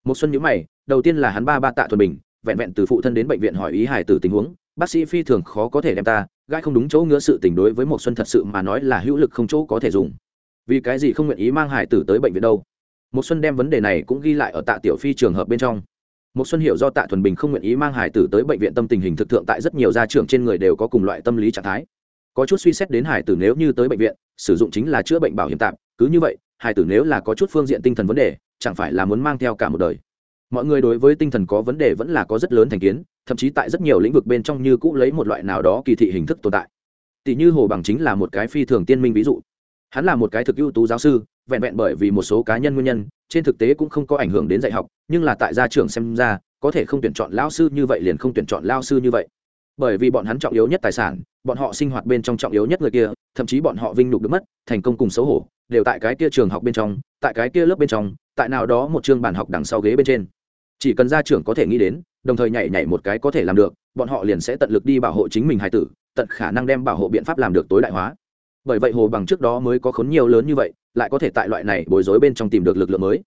Một xuân nhíu mày, đầu tiên là hắn ba ba tạ thuần bình, vẹn vẹn từ phụ thân đến bệnh viện hỏi ý hải tử tình huống, bác sĩ phi thường khó có thể đem ta gai không đúng chỗ ngứa sự tình đối với một xuân thật sự mà nói là hữu lực không chỗ có thể dùng vì cái gì không nguyện ý mang hải tử tới bệnh viện đâu? Một xuân đem vấn đề này cũng ghi lại ở tạ tiểu phi trường hợp bên trong. Một xuân hiểu do tạ thuần bình không nguyện ý mang hải tử tới bệnh viện tâm tình hình thực thượng tại rất nhiều gia trưởng trên người đều có cùng loại tâm lý trạng thái. Có chút suy xét đến hải tử nếu như tới bệnh viện, sử dụng chính là chữa bệnh bảo hiểm tạm, cứ như vậy, hải tử nếu là có chút phương diện tinh thần vấn đề, chẳng phải là muốn mang theo cả một đời. Mọi người đối với tinh thần có vấn đề vẫn là có rất lớn thành kiến, thậm chí tại rất nhiều lĩnh vực bên trong như cũ lấy một loại nào đó kỳ thị hình thức tồn tại. Tỷ như hồ bằng chính là một cái phi thường tiên minh ví dụ hắn là một cái thực ưu tú giáo sư, vẹn vẹn bởi vì một số cá nhân nguyên nhân, trên thực tế cũng không có ảnh hưởng đến dạy học, nhưng là tại gia trưởng xem ra, có thể không tuyển chọn lao sư như vậy liền không tuyển chọn lao sư như vậy. Bởi vì bọn hắn trọng yếu nhất tài sản, bọn họ sinh hoạt bên trong trọng yếu nhất người kia, thậm chí bọn họ vinh nhục được mất, thành công cùng xấu hổ, đều tại cái kia trường học bên trong, tại cái kia lớp bên trong, tại nào đó một chương bàn học đằng sau ghế bên trên. Chỉ cần gia trưởng có thể nghĩ đến, đồng thời nhảy nhảy một cái có thể làm được, bọn họ liền sẽ tận lực đi bảo hộ chính mình hài tử, tận khả năng đem bảo hộ biện pháp làm được tối đại hóa bởi vậy hồ bằng trước đó mới có khốn nhiều lớn như vậy, lại có thể tại loại này bối rối bên trong tìm được lực lượng mới.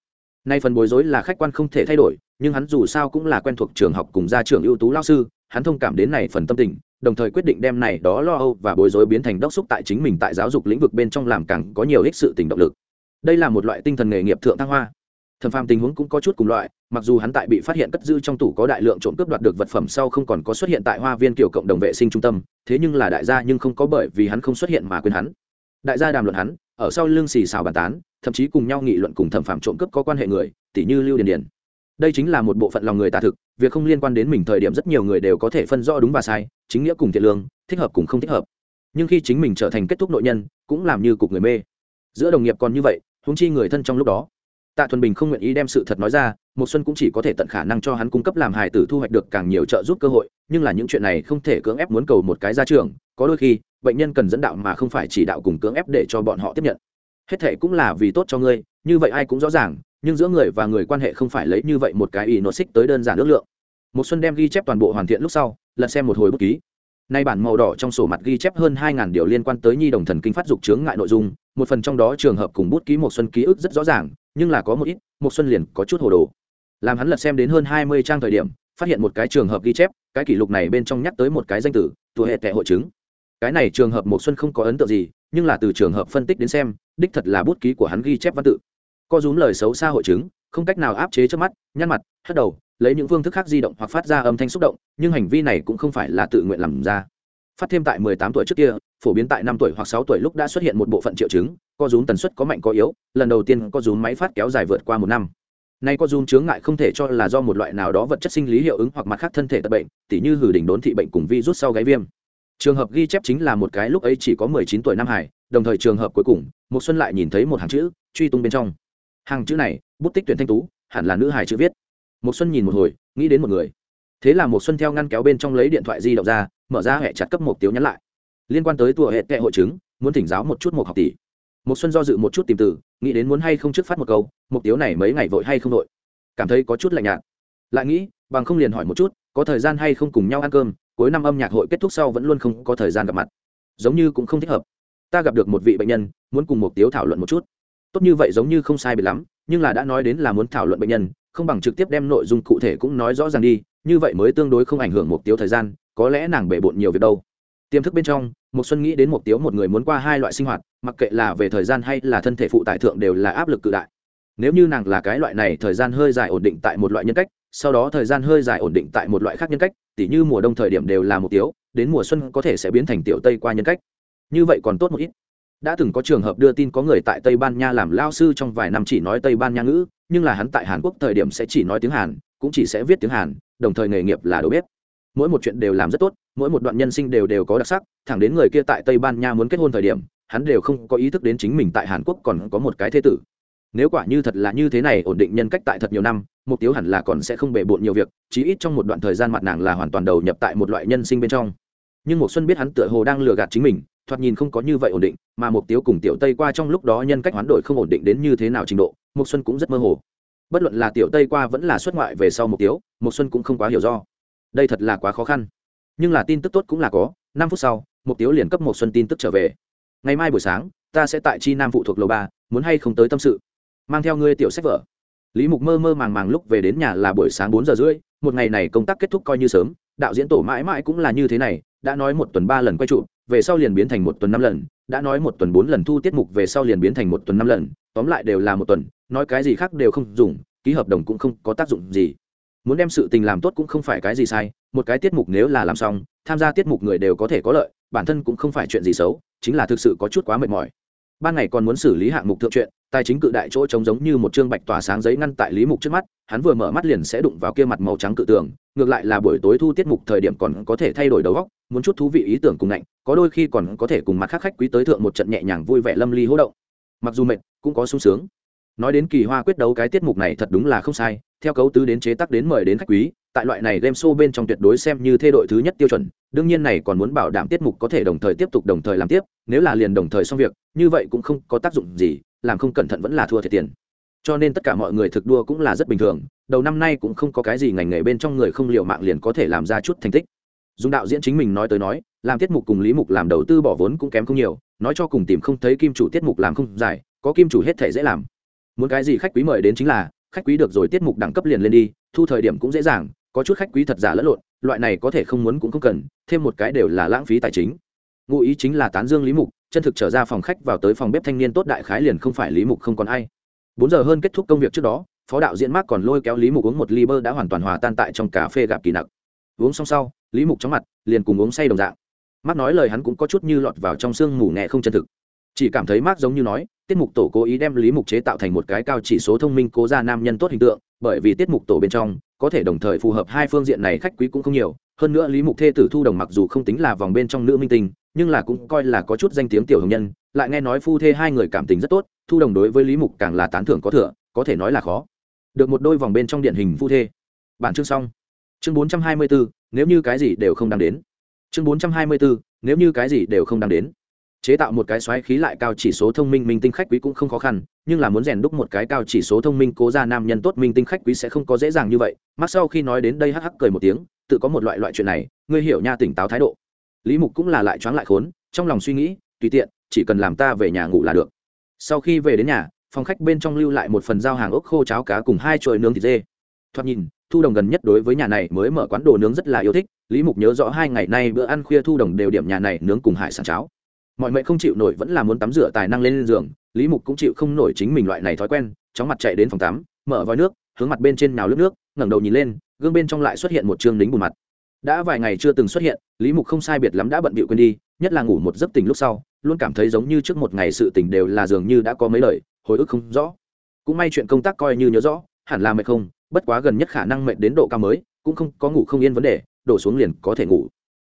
Nay phần bối rối là khách quan không thể thay đổi, nhưng hắn dù sao cũng là quen thuộc trường học cùng gia trưởng ưu tú lao sư, hắn thông cảm đến này phần tâm tình, đồng thời quyết định đem này đó lo âu và bối rối biến thành đốc xúc tại chính mình tại giáo dục lĩnh vực bên trong làm càng có nhiều ích sự tình động lực. Đây là một loại tinh thần nghề nghiệp thượng thăng hoa thẩm phàm tình huống cũng có chút cùng loại, mặc dù hắn tại bị phát hiện cất giữ trong tủ có đại lượng trộm cướp đoạt được vật phẩm sau không còn có xuất hiện tại hoa viên kiểu cộng đồng vệ sinh trung tâm, thế nhưng là đại gia nhưng không có bởi vì hắn không xuất hiện mà quên hắn. Đại gia đàm luận hắn, ở sau lưng xì xào bàn tán, thậm chí cùng nhau nghị luận cùng thẩm phàm trộm cướp có quan hệ người tỷ như lưu điền điền. Đây chính là một bộ phận lòng người tà thực, việc không liên quan đến mình thời điểm rất nhiều người đều có thể phân rõ đúng và sai, chính nghĩa cùng thiện lương, thích hợp cùng không thích hợp. Nhưng khi chính mình trở thành kết thúc nội nhân, cũng làm như cục người mê. Giữa đồng nghiệp còn như vậy húng chi người thân trong lúc đó tạ thuần bình không nguyện ý đem sự thật nói ra một xuân cũng chỉ có thể tận khả năng cho hắn cung cấp làm hài tử thu hoạch được càng nhiều trợ giúp cơ hội, nhưng là những chuyện này không thể cưỡng ép muốn cầu một cái ra trường, có đôi khi, bệnh nhân cần dẫn đạo mà không phải chỉ đạo cùng cưỡng ép để cho bọn họ tiếp nhận. Hết thể cũng là vì tốt cho ngươi, như vậy ai cũng rõ ràng, nhưng giữa người và người quan hệ không phải lấy như vậy một cái ý nó xích tới đơn giản ước lượng. Một xuân đem ghi chép toàn bộ hoàn thiện lúc sau, lật xem một hồi bút ký. Nay bản màu đỏ trong sổ mặt ghi chép hơn hai điều liên quan tới nhi đồng thần kinh phát dục chướng ngại nội dung, một phần trong đó trường hợp cùng bút ký một xuân ký ức rất rõ ràng nhưng là có một ít một xuân liền có chút hồ đồ. Làm hắn lật xem đến hơn hai mươi trang thời điểm, phát hiện một cái trường hợp ghi chép, cái kỷ lục này bên trong nhắc tới một cái danh tử tuổi hệ tệ hội chứng. Cái này trường hợp một xuân không có ấn tượng gì, nhưng là từ trường hợp phân tích đến xem, đích thật là bút ký của hắn ghi chép văn tự. Co rúm lời xấu xa hội chứng, không cách nào áp chế trước mắt, nhăn mặt, hất đầu, lấy những phương thức khác di động hoặc phát ra âm thanh xúc động, nhưng hành vi này cũng không phải là tự nguyện làm ra phát thêm tại 18 tuổi trước kia, phổ biến tại năm tuổi hoặc 6 tuổi lúc đã xuất hiện một bộ phận triệu chứng, co rúm tần suất có mạnh có yếu, lần đầu tiên co rúm máy phát kéo dài vượt qua một năm. Nay co rúm chướng ngại không thể cho là do một loại nào đó vật chất sinh lý hiệu ứng hoặc mặt khác thân thể tật bệnh, tỉ như hử đỉnh đốn thị bệnh cùng virus sau gáy viêm. Trường hợp ghi chép chính là một cái lúc ấy chỉ có 19 tuổi nam hải đồng thời trường hợp cuối cùng một xuân lại nhìn thấy một hàng chữ, truy tung bên trong. Hàng chữ này, bút tích tuyển thanh tú, hẳn là nữ hải chữ viết. Một xuân nhìn một hồi, nghĩ đến một người. Thế là một xuân theo ngăn kéo bên trong lấy điện thoại di động ra mở ra hệ chặt cấp một tiếu nhắn lại. Liên quan tới tùa hệ tệ hội chứng, muốn thỉnh giáo một chút một học tỷ. Một xuân do dự một chút tìm từ, nghĩ đến muốn hay không trước phát một câu mục tiêu này mấy ngày vội hay không vội. Cảm thấy có chút lạnh nhạt. Lại nghĩ, bằng không liền hỏi một chút, có thời gian hay không cùng nhau ăn cơm, cuối năm âm nhạc hội kết thúc sau vẫn luôn không có thời gian gặp mặt. Giống như cũng không thích hợp. Ta gặp được một vị bệnh nhân, muốn cùng một tiếu thảo luận một chút. Tốt như vậy giống như không sai biệt lắm, nhưng là đã nói đến là muốn thảo luận bệnh nhân, không bằng trực tiếp đem nội dung cụ thể cũng nói rõ ràng đi, như vậy mới tương đối không ảnh hưởng mục tiêu thời gian có lẽ nàng bể bộn nhiều việc đâu. Tiềm thức bên trong một xuân nghĩ đến một tiếu một người muốn qua hai loại sinh hoạt, mặc kệ là về thời gian hay là thân thể phụ tải thượng đều là áp lực cự đại. Nếu như nàng là cái loại này thời gian hơi dài ổn định tại một loại nhân cách, sau đó thời gian hơi dài ổn định tại một loại khác nhân cách, tỉ như mùa đông thời điểm đều là một tiếu, đến mùa xuân có thể sẽ biến thành tiểu tây qua nhân cách. Như vậy còn tốt một ít. Đã từng có trường hợp đưa tin có người tại tây ban nha làm lao sư trong vài năm chỉ nói tây ban nha ngữ, nhưng là hắn tại hàn quốc thời điểm sẽ chỉ nói tiếng hàn, cũng chỉ sẽ viết tiếng hàn, đồng thời nghề nghiệp là đầu bếp mỗi một chuyện đều làm rất tốt, mỗi một đoạn nhân sinh đều đều có đặc sắc, thẳng đến người kia tại tây ban nha muốn kết hôn thời điểm, hắn đều không có ý thức đến chính mình tại hàn quốc còn có một cái thế tử. Nếu quả như thật là như thế này, ổn định nhân cách tại thật nhiều năm, mục tiêu hẳn là còn sẽ không bề bộn nhiều việc, chí ít trong một đoạn thời gian mặt nàng là hoàn toàn đầu nhập tại một loại nhân sinh bên trong. Nhưng một xuân biết hắn tựa hồ đang lừa gạt chính mình, thoạt nhìn không có như vậy ổn định, mà mục tiêu cùng tiểu tây qua trong lúc đó nhân cách hoán đổi không ổn định đến như thế nào trình độ mục xuân cũng rất mơ hồ. Bất luận là tiểu tây qua vẫn là xuất ngoại về sau mục tiêu mục xuân cũng không quá hiểu do đây thật là quá khó khăn. Nhưng là tin tức tốt cũng là có, năm phút sau, mục tiêu liền cấp một xuân tin tức trở về. Ngày mai buổi sáng, ta sẽ tại chi nam phụ thuộc lầu ba, muốn hay không tới tâm sự. Mang theo ngươi tiểu sách vở. Lý mục mơ mơ màng màng lúc về đến nhà là buổi sáng bốn giờ rưỡi, một ngày này công tác kết thúc coi như sớm, đạo diễn tổ mãi mãi cũng là như thế này, đã nói một tuần ba lần quay trụ về sau liền biến thành một tuần năm lần, đã nói một tuần bốn lần thu tiết mục, về sau liền biến thành một tuần năm lần, tóm lại đều là một tuần, nói cái gì khác đều không dùng, ký hợp đồng cũng không có tác dụng gì muốn đem sự tình làm tốt cũng không phải cái gì sai, một cái tiết mục nếu là làm xong, tham gia tiết mục người đều có thể có lợi, bản thân cũng không phải chuyện gì xấu, chính là thực sự có chút quá mệt mỏi. Ban ngày còn muốn xử lý hạng mục thượng chuyện, tài chính cự đại chỗ trống giống như một chương bạch tỏa sáng giấy ngăn tại lý mục trước mắt, hắn vừa mở mắt liền sẽ đụng vào kia mặt màu trắng cự tường, ngược lại là buổi tối thu tiết mục thời điểm còn có thể thay đổi đầu góc muốn chút thú vị ý tưởng cùng ngạnh, có đôi khi còn có thể cùng mặt khác khách quý tới thượng một trận nhẹ nhàng vui vẻ lâm ly hỗ động. Mặc dù mệt, cũng có sung sướng nói đến kỳ hoa quyết đấu cái tiết mục này thật đúng là không sai, theo cấu tứ đến chế tác đến mời đến khách quý, tại loại này game show bên trong tuyệt đối xem như thê đội thứ nhất tiêu chuẩn, đương nhiên này còn muốn bảo đảm tiết mục có thể đồng thời tiếp tục đồng thời làm tiếp, nếu là liền đồng thời xong việc, như vậy cũng không có tác dụng gì, làm không cẩn thận vẫn là thua thiệt tiền. Cho nên tất cả mọi người thực đua cũng là rất bình thường, đầu năm nay cũng không có cái gì ngành nghề bên trong người không liệu mạng liền có thể làm ra chút thành tích. Dùng đạo diễn chính mình nói tới nói, làm tiết mục cùng lý mục làm đầu tư bỏ vốn cũng kém không nhiều, nói cho cùng tìm không thấy kim chủ tiết mục làm không dài, có kim chủ hết thể dễ làm muốn cái gì khách quý mời đến chính là, khách quý được rồi tiết mục đẳng cấp liền lên đi, thu thời điểm cũng dễ dàng, có chút khách quý thật giả lẫn lộn, loại này có thể không muốn cũng không cần, thêm một cái đều là lãng phí tài chính. Ngụ ý chính là tán dương lý mục, chân thực trở ra phòng khách vào tới phòng bếp thanh niên tốt đại khái liền không phải lý mục không còn ai. Bốn giờ hơn kết thúc công việc trước đó, phó đạo diễn mark còn lôi kéo lý mục uống một ly bơ đã hoàn toàn hòa tan tại trong cà phê gặp kỳ nặc. Uống xong sau, lý mục chóng mặt, liền cùng uống say đồng dạng. Mark nói lời hắn cũng có chút như lọt vào trong sương mù nghe không chân thực. Chỉ cảm thấy mark giống như nói tiết mục tổ cố ý đem lý mục chế tạo thành một cái cao chỉ số thông minh cố ra nam nhân tốt hình tượng, bởi vì tiết mục tổ bên trong, có thể đồng thời phù hợp hai phương diện này khách quý cũng không nhiều. Hơn nữa lý mục thê tử thu đồng mặc dù không tính là vòng bên trong nữ minh tinh, nhưng là cũng coi là có chút danh tiếng tiểu hồng nhân, lại nghe nói phu thê hai người cảm tình rất tốt, thu đồng đối với lý mục càng là tán thưởng có thừa, có thể nói là khó. Được một đôi vòng bên trong điện hình phu thê. Bản chương xong. Chương bốn trăm hai mươi bốn nếu như cái gì đều không đang đến. Chương bốn trăm hai mươi bốn nếu như cái gì đều không đang đến chế tạo một cái xoáy khí lại cao chỉ số thông minh minh tinh khách quý cũng không khó khăn, nhưng là muốn rèn đúc một cái cao chỉ số thông minh, cố ra nam nhân tốt, minh tinh khách quý sẽ không có dễ dàng như vậy. Mắc sau khi nói đến đây hắc hắc cười một tiếng, tự có một loại loại chuyện này, ngươi hiểu nha, tỉnh táo thái độ. Lý mục cũng là lại choáng lại khốn, trong lòng suy nghĩ, tùy tiện, chỉ cần làm ta về nhà ngủ là được. Sau khi về đến nhà, phòng khách bên trong lưu lại một phần giao hàng ốc khô cháo cá cùng hai chuỗi nướng thịt dê. Thoạt nhìn, thu đồng gần nhất đối với nhà này mới mở quán đồ nướng rất là yêu thích, lý mục nhớ rõ hai ngày nay bữa ăn khuya thu đồng đều điểm nhà này nướng cùng hải sản cháo mọi mệnh không chịu nổi vẫn là muốn tắm rửa tài năng lên giường, lý mục cũng chịu không nổi chính mình loại này thói quen, chóng mặt chạy đến phòng tắm, mở vòi nước, hướng mặt bên trên nào lướt nước, ngẩng đầu nhìn lên, gương bên trong lại xuất hiện một chương đính bùn mặt. Đã vài ngày chưa từng xuất hiện, lý mục không sai biệt lắm đã bận bịu quên đi, nhất là ngủ một giấc tỉnh lúc sau, luôn cảm thấy giống như trước một ngày sự tỉnh đều là dường như đã có mấy lời, hồi ức không rõ. Cũng may chuyện công tác coi như nhớ rõ, hẳn là mệt không, bất quá gần nhất khả năng mệt đến độ cao mới, cũng không có ngủ không yên vấn đề, đổ xuống liền có thể ngủ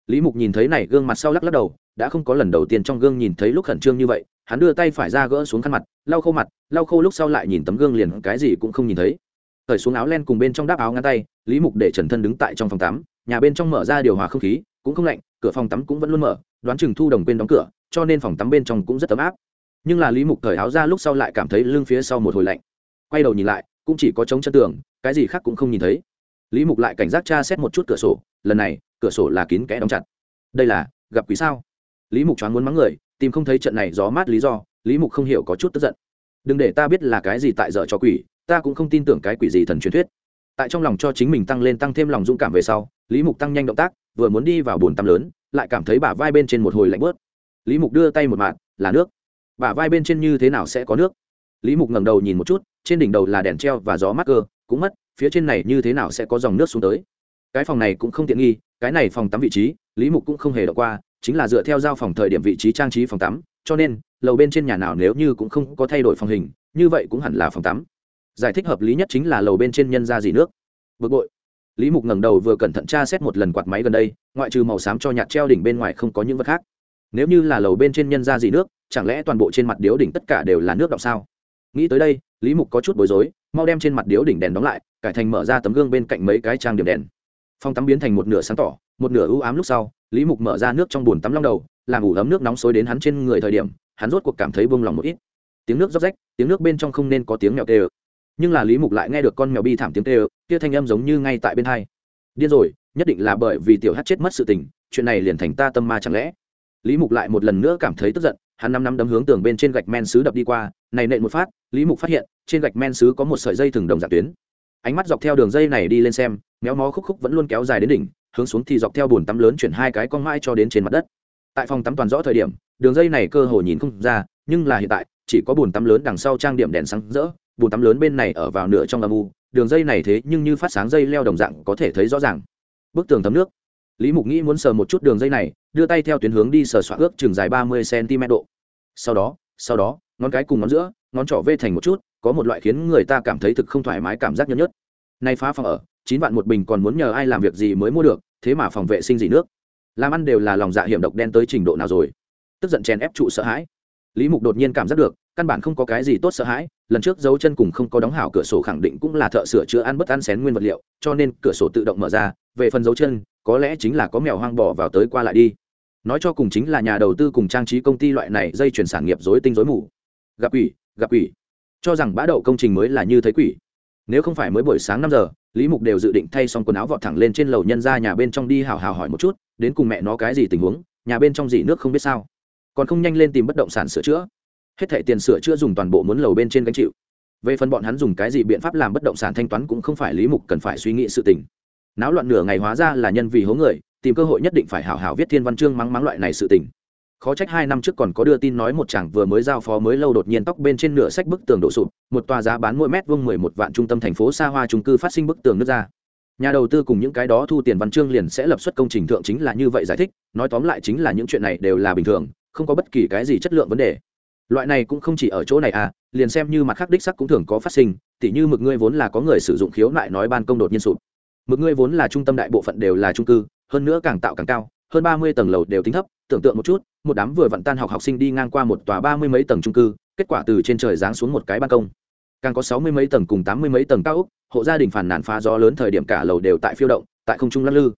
lý mục nhìn thấy này gương mặt sau lắc lắc đầu, đã không có lần đầu tiên trong gương nhìn thấy lúc khẩn trương như vậy, hắn đưa tay phải ra gỡ xuống khăn mặt, lau khô mặt, lau khô lúc sau lại nhìn tấm gương liền cái gì cũng không nhìn thấy. Thời xuống áo len cùng bên trong đáp áo ngăn tay, lý mục để trần thân đứng tại trong phòng tắm, nhà bên trong mở ra điều hòa không khí, cũng không lạnh, cửa phòng tắm cũng vẫn luôn mở, đoán chừng thu đồng quên đóng cửa, cho nên phòng tắm bên trong cũng rất ấm áp. Nhưng là lý mục thời áo ra lúc sau lại cảm thấy lưng phía sau một hồi lạnh. Quay đầu nhìn lại, cũng chỉ có trống chân tường, cái gì khác cũng không nhìn thấy. Lý mục lại cảnh giác tra xét một chút cửa sổ, lần này cửa sổ là kín kẽ đóng chặt. Đây là, gặp quỷ sao? Lý mục choáng muốn mắng người, tìm không thấy trận này gió mát lý do, lý mục không hiểu có chút tức giận. Đừng để ta biết là cái gì tại dở cho quỷ, ta cũng không tin tưởng cái quỷ gì thần truyền thuyết. Tại trong lòng cho chính mình tăng lên tăng thêm lòng dũng cảm về sau, lý mục tăng nhanh động tác, vừa muốn đi vào bồn tắm lớn, lại cảm thấy bả vai bên trên một hồi lạnh bớt lý mục đưa tay một mạng là nước. Bả vai bên trên như thế nào sẽ có nước? Lý mục ngẩng đầu nhìn một chút, trên đỉnh đầu là đèn treo và gió mát cơ cũng mất, phía trên này như thế nào sẽ có dòng nước xuống tới? Cái phòng này cũng không tiện nghi cái này phòng tắm vị trí, lý mục cũng không hề đọc qua, chính là dựa theo giao phòng thời điểm vị trí trang trí phòng tắm, cho nên, lầu bên trên nhà nào nếu như cũng không có thay đổi phòng hình, như vậy cũng hẳn là phòng tắm. Giải thích hợp lý nhất chính là lầu bên trên nhân ra gì nước. Bực bội. Lý mục ngẩng đầu vừa cẩn thận tra xét một lần quạt máy gần đây, ngoại trừ màu xám cho nhạt treo đỉnh bên ngoài không có những vật khác. Nếu như là lầu bên trên nhân ra gì nước, chẳng lẽ toàn bộ trên mặt điếu đỉnh tất cả đều là nước đọng sao? Nghĩ tới đây, lý mục có chút bối rối, mau đem trên mặt điếu đỉnh đèn đóng lại, cải thành mở ra tấm gương bên cạnh mấy cái trang điểm đèn phòng tắm biến thành một nửa sáng tỏ, một nửa ưu ám lúc sau, lý mục mở ra nước trong bồn tắm long đầu, làm ủ ấm nước nóng xối đến hắn trên người thời điểm, hắn rốt cuộc cảm thấy bông lòng một ít. Tiếng nước róc rách, tiếng nước bên trong không nên có tiếng mèo tê ơ. Nhưng là lý mục lại nghe được con mèo bi thảm tiếng tê ơ, kia thanh âm giống như ngay tại bên hai. Điên rồi, nhất định là bởi vì tiểu hát chết mất sự tình, chuyện này liền thành ta tâm ma chẳng lẽ? Lý mục lại một lần nữa cảm thấy tức giận, hắn năm năm đấm hướng tường bên trên gạch men xứ đập đi qua, này nện một phát, lý mục phát hiện, trên gạch men xứ có một sợi dây thừng đồng dạng tuyến ánh mắt dọc theo đường dây này đi lên xem, méo mó khúc khúc vẫn luôn kéo dài đến đỉnh, hướng xuống thì dọc theo bồn tắm lớn chuyển hai cái con mãi cho đến trên mặt đất. Tại phòng tắm toàn rõ thời điểm, đường dây này cơ hồ nhìn không ra, nhưng là hiện tại, chỉ có bồn tắm lớn đằng sau trang điểm đèn sáng rỡ bồn tắm lớn bên này ở vào nửa trong âm u, đường dây này thế nhưng như phát sáng dây leo đồng dạng có thể thấy rõ ràng. Bức tường tấm nước. Lý mục nghĩ muốn sờ một chút đường dây này, đưa tay theo tuyến hướng đi sờ soạn ước chừng dài ba mươi cm độ. Sau đó sau đó, ngón cái cùng ngón giữa, ngón trỏ vê thành một chút có một loại khiến người ta cảm thấy thực không thoải mái cảm giác nhớ nhất nay phá phòng ở, chín vạn một bình còn muốn nhờ ai làm việc gì mới mua được, thế mà phòng vệ sinh gì nước. Làm ăn đều là lòng dạ hiểm độc đen tới trình độ nào rồi. Tức giận chèn ép trụ sợ hãi. Lý mục đột nhiên cảm giác được, căn bản không có cái gì tốt sợ hãi, lần trước dấu chân cùng không có đóng hảo cửa sổ khẳng định cũng là thợ sửa chữa ăn bất ăn xén nguyên vật liệu, cho nên cửa sổ tự động mở ra, về phần dấu chân, có lẽ chính là có mèo hoang bỏ vào tới qua lại đi. Nói cho cùng chính là nhà đầu tư cùng trang trí công ty loại này dây chuyển sản nghiệp dối tinh dối mù. Gặp quỷ gặp quỷ cho rằng bã đậu công trình mới là như thấy quỷ. Nếu không phải mới buổi sáng năm giờ, lý mục đều dự định thay xong quần áo vọt thẳng lên trên lầu nhân ra nhà bên trong đi hào hào hỏi một chút, đến cùng mẹ nó cái gì tình huống, nhà bên trong gì nước không biết sao. Còn không nhanh lên tìm bất động sản sửa chữa. Hết thẻ tiền sửa chữa dùng toàn bộ muốn lầu bên trên gánh chịu. Về phần bọn hắn dùng cái gì biện pháp làm bất động sản thanh toán cũng không phải lý mục cần phải suy nghĩ sự tình. Náo loạn nửa ngày hóa ra là nhân vì hố người, tìm cơ hội nhất định phải hào hào viết thiên văn chương mắng mắng loại này sự tình khó trách hai năm trước còn có đưa tin nói một chàng vừa mới giao phó mới lâu đột nhiên tóc bên trên nửa sách bức tường đổ sụp, một tòa giá bán mỗi mét vuông mười một vạn trung tâm thành phố xa hoa trung cư phát sinh bức tường nước ra. Nhà đầu tư cùng những cái đó thu tiền văn chương liền sẽ lập xuất công trình thượng chính là như vậy giải thích, nói tóm lại chính là những chuyện này đều là bình thường, không có bất kỳ cái gì chất lượng vấn đề. Loại này cũng không chỉ ở chỗ này à liền xem như mặt khác đích sắc cũng thường có phát sinh, tỉ như mực ngươi vốn là có người sử dụng khiếu nại nói ban công đột nhiên sụp. Mực ngươi vốn là trung tâm đại bộ phận đều là trung cư, hơn nữa càng tạo càng cao hơn ba mươi tầng lầu đều tính thấp, tưởng tượng một chút, một đám vừa vặn tan học học sinh đi ngang qua một tòa ba mươi mấy tầng trung cư, kết quả từ trên trời giáng xuống một cái ban công. Càng có sáu mươi mấy tầng cùng tám mươi mấy tầng cao ốc, hộ gia đình phản nàn phá gió lớn thời điểm cả lầu đều tại phiêu động, tại không trung lắc lư.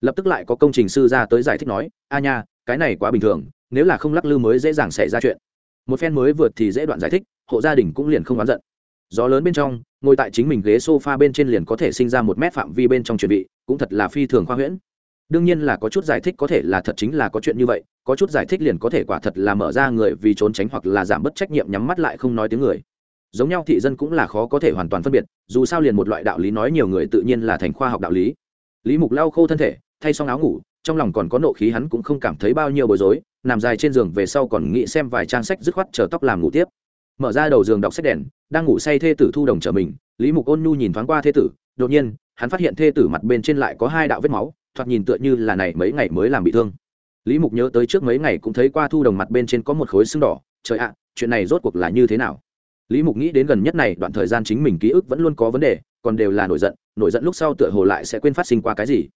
Lập tức lại có công trình sư ra tới giải thích nói, a nha, cái này quá bình thường, nếu là không lắc lư mới dễ dàng xảy ra chuyện. Một phen mới vượt thì dễ đoạn giải thích, hộ gia đình cũng liền không oán giận. Gió lớn bên trong, ngồi tại chính mình ghế sofa bên trên liền có thể sinh ra một mét phạm vi bên trong chuẩn bị, cũng thật là phi thường khoa huyễn đương nhiên là có chút giải thích có thể là thật chính là có chuyện như vậy, có chút giải thích liền có thể quả thật là mở ra người vì trốn tránh hoặc là giảm bớt trách nhiệm nhắm mắt lại không nói tiếng người. Giống nhau thị dân cũng là khó có thể hoàn toàn phân biệt, dù sao liền một loại đạo lý nói nhiều người tự nhiên là thành khoa học đạo lý. Lý mục lau khô thân thể, thay xong áo ngủ, trong lòng còn có nộ khí hắn cũng không cảm thấy bao nhiêu bối rối, nằm dài trên giường về sau còn nghĩ xem vài trang sách dứt khoát chờ tóc làm ngủ tiếp. Mở ra đầu giường đọc sách đèn, đang ngủ say thê tử thu đồng trở mình, lý mục ôn nhu nhìn thoáng qua thê tử, đột nhiên, hắn phát hiện thê tử mặt bên trên lại có hai đạo vết máu thoạt nhìn tựa như là này mấy ngày mới làm bị thương. Lý mục nhớ tới trước mấy ngày cũng thấy qua thu đồng mặt bên trên có một khối xương đỏ. Trời ạ, chuyện này rốt cuộc là như thế nào? Lý mục nghĩ đến gần nhất này, đoạn thời gian chính mình ký ức vẫn luôn có vấn đề, còn đều là nổi giận nổi giận lúc sau tựa hồ lại sẽ quên phát sinh qua cái gì.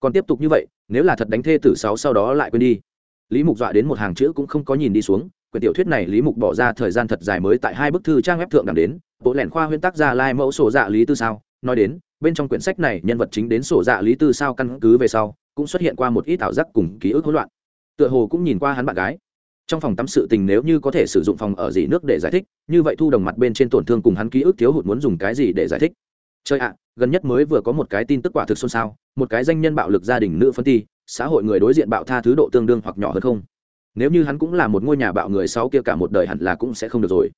Còn tiếp tục như vậy, nếu là thật đánh thê tử sáu sau đó lại quên đi. Lý mục dọa đến một hàng chữ cũng không có nhìn đi xuống, quyển tiểu thuyết này lý mục bỏ ra thời gian thật dài mới tại hai bức thư trang web thượng đẳng đến. Bộ lẻn khoa huyễn tác gia lai mẫu sổ dạ lý tư sao nói đến, bên trong quyển sách này nhân vật chính đến sổ dạ lý tư sao căn cứ về sau, cũng xuất hiện qua một ít ảo giác cùng ký ức hỗn loạn. Tựa hồ cũng nhìn qua hắn bạn gái. Trong phòng tắm sự tình nếu như có thể sử dụng phòng ở gì nước để giải thích, như vậy thu đồng mặt bên trên tổn thương cùng hắn ký ức thiếu hụt muốn dùng cái gì để giải thích? Chơi ạ, gần nhất mới vừa có một cái tin tức quả thực xôn xao, một cái danh nhân bạo lực gia đình nữ phân ti, xã hội người đối diện bạo tha thứ độ tương đương hoặc nhỏ hơn không. Nếu như hắn cũng là một ngôi nhà bạo người sau kia cả một đời hẳn là cũng sẽ không được rồi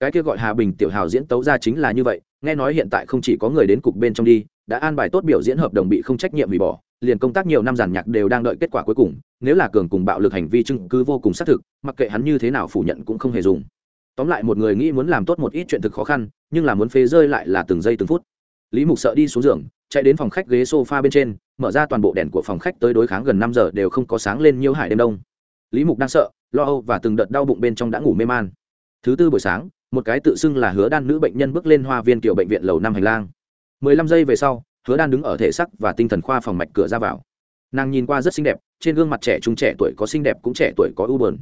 cái kia gọi hà bình tiểu hào diễn tấu ra chính là như vậy, nghe nói hiện tại không chỉ có người đến cục bên trong đi, đã an bài tốt biểu diễn hợp đồng bị không trách nhiệm hủy bỏ, liền công tác nhiều năm giàn nhạc đều đang đợi kết quả cuối cùng, nếu là cường cùng bạo lực hành vi chứng cứ vô cùng xác thực, mặc kệ hắn như thế nào phủ nhận cũng không hề dùng. Tóm lại một người nghĩ muốn làm tốt một ít chuyện thực khó khăn, nhưng là muốn phế rơi lại là từng giây từng phút. Lý mục sợ đi xuống giường, chạy đến phòng khách ghế sofa bên trên, mở ra toàn bộ đèn của phòng khách tới đối kháng gần năm giờ đều không có sáng lên nhiều hải đêm đông. Lý mục đang sợ, lo âu và từng đợt đau bụng bên trong đã ngủ mê man. Thứ tư buổi sáng một cái tự xưng là hứa đan nữ bệnh nhân bước lên hoa viên kiểu bệnh viện lầu năm hành lang. Mười lăm giây về sau, hứa đan đứng ở thể sắc và tinh thần khoa phòng mạch cửa ra vào. Nàng nhìn qua rất xinh đẹp, trên gương mặt trẻ trung trẻ tuổi có xinh đẹp cũng trẻ tuổi có ưu bờn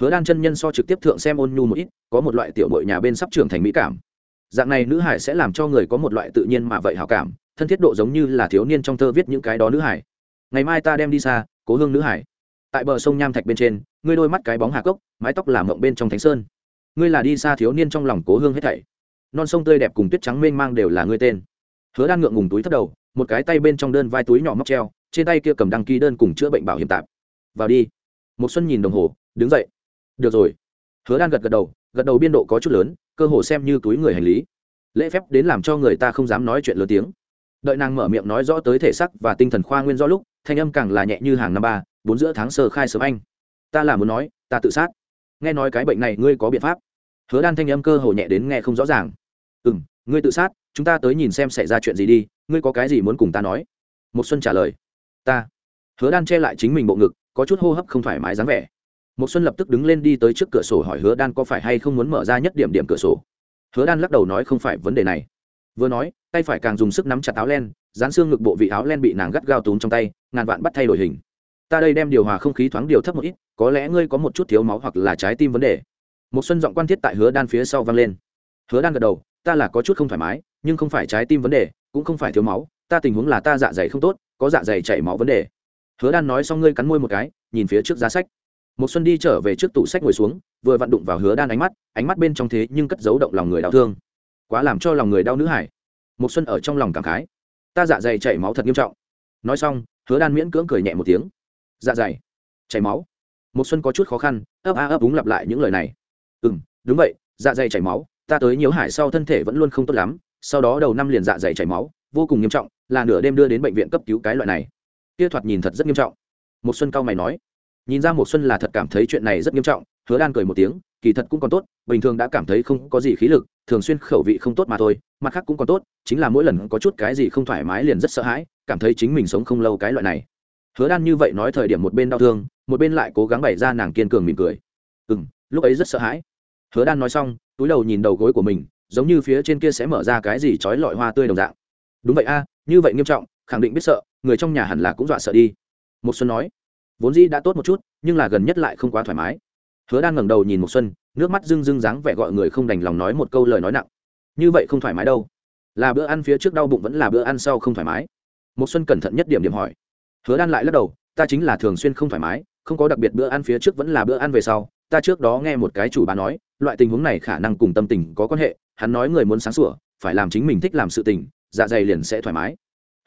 hứa đan chân nhân so trực tiếp thượng xem ôn nhu một ít, có một loại tiểu mội nhà bên sắp trưởng thành mỹ cảm. Dạng này nữ hải sẽ làm cho người có một loại tự nhiên mà vậy hảo cảm, thân thiết độ giống như là thiếu niên trong thơ viết những cái đó nữ hải. Ngày mai ta đem đi xa, cố hương nữ hải. Tại bờ sông nham thạch bên trên, ngươi đôi mắt cái bóng hà cốc, mái tóc làm mộng bên trong thánh sơn ngươi là đi xa thiếu niên trong lòng cố hương hết thảy. Non sông tươi đẹp cùng tuyết trắng mênh mang đều là ngươi tên. Hứa đan ngượng ngùng túi thất đầu, một cái tay bên trong đơn vai túi nhỏ móc treo, trên tay kia cầm đăng ký đơn cùng chữa bệnh bảo hiểm tạp vào đi. Một xuân nhìn đồng hồ, đứng dậy. Được rồi. Hứa đan gật gật đầu gật đầu biên độ có chút lớn, cơ hồ xem như túi người hành lý. Lễ phép đến làm cho người ta không dám nói chuyện lớn tiếng. Đợi nàng mở miệng nói rõ tới thể sắc và tinh thần khoa nguyên do lúc, thanh âm càng là nhẹ như hàng năm ba, bốn giữa tháng sơ khai sớm anh. Ta là muốn nói, ta tự sát nghe nói cái bệnh này ngươi có biện pháp. Hứa đan thanh âm cơ hồ nhẹ đến nghe không rõ ràng. Ừ m ngươi tự sát, chúng ta tới nhìn xem xảy ra chuyện gì đi, ngươi có cái gì muốn cùng ta nói? Một xuân trả lời. Ta. Hứa đan che lại chính mình bộ ngực, có chút hô hấp không thoải mái dáng vẻ. Một xuân lập tức đứng lên đi tới trước cửa sổ hỏi hứa đan có phải hay không muốn mở ra nhất điểm điểm cửa sổ. Hứa đan lắc đầu nói không phải vấn đề này. Vừa nói, tay phải càng dùng sức nắm chặt áo len, dán xương ngực bộ vị áo len bị nàng gắt gao túm trong tay, ngàn vạn bắt thay đổi hình ta đây đem điều hòa không khí thoáng điều thấp một ít, có lẽ ngươi có một chút thiếu máu hoặc là trái tim vấn đề. Một xuân giọng quan thiết tại hứa đan phía sau vang lên. Hứa đan gật đầu, ta là có chút không thoải mái, nhưng không phải trái tim vấn đề, cũng không phải thiếu máu, ta tình huống là ta dạ dày không tốt, có dạ dày chảy máu vấn đề. Hứa đan nói xong ngươi cắn môi một cái, nhìn phía trước giá sách. Một xuân đi trở về trước tủ sách ngồi xuống, vừa vặn đụng vào hứa đan ánh mắt ánh mắt bên trong thế nhưng cất giấu động lòng người đau thương. Quá làm cho lòng người đau nữ hải. Một xuân ở trong lòng cảm khái. Ta dạ dày chảy máu thật nghiêm trọng. Nói xong, hứa đan miễn cưỡng cười nhẹ một tiếng dạ dày, chảy máu. Một xuân có chút khó khăn, ấp a ấp đúng lặp lại những lời này. Ừ đúng vậy dạ dày chảy máu, ta tới nhiều hải sau thân thể vẫn luôn không tốt lắm, sau đó đầu năm liền dạ dày chảy máu, vô cùng nghiêm trọng, là nửa đêm đưa đến bệnh viện cấp cứu cái loại này. Kia thoạt nhìn thật rất nghiêm trọng. Một xuân cao mày nói. Nhìn ra một xuân là thật cảm thấy chuyện này rất nghiêm trọng, hứa đan cười một tiếng, kỳ thật cũng còn tốt, bình thường đã cảm thấy không có gì khí lực, thường xuyên khẩu vị không tốt mà thôi, mặt khác cũng còn tốt, chính là mỗi lần có chút cái gì không thoải mái liền rất sợ hãi, cảm thấy chính mình sống không lâu cái loại này hứa đan như vậy nói thời điểm một bên đau thương, một bên lại cố gắng bày ra nàng kiên cường mỉm cười. Ừ m lúc ấy rất sợ hãi. Hứa đan nói xong, túi đầu nhìn đầu gối của mình, giống như phía trên kia sẽ mở ra cái gì trói lọi hoa tươi đồng dạng. Đúng vậy a, như vậy nghiêm trọng, khẳng định biết sợ, người trong nhà hẳn là cũng dọa sợ đi. Một xuân nói. Vốn dĩ đã tốt một chút, nhưng là gần nhất lại không quá thoải mái. Hứa đan ngẩng đầu nhìn một xuân, nước mắt rưng rưng dáng vẻ gọi người không đành lòng nói một câu lời nói nặng. Như vậy không thoải mái đâu. Là bữa ăn phía trước đau bụng vẫn là bữa ăn sau không thoải mái. Một xuân cẩn thận nhất điểm điểm hỏi hứa đan lại lắc đầu, ta chính là thường xuyên không thoải mái, không có đặc biệt bữa ăn phía trước vẫn là bữa ăn về sau. Ta trước đó nghe một cái chủ bà nói, loại tình huống này khả năng cùng tâm tình có quan hệ, hắn nói người muốn sáng sủa, phải làm chính mình thích làm sự tình dạ dày liền sẽ thoải mái.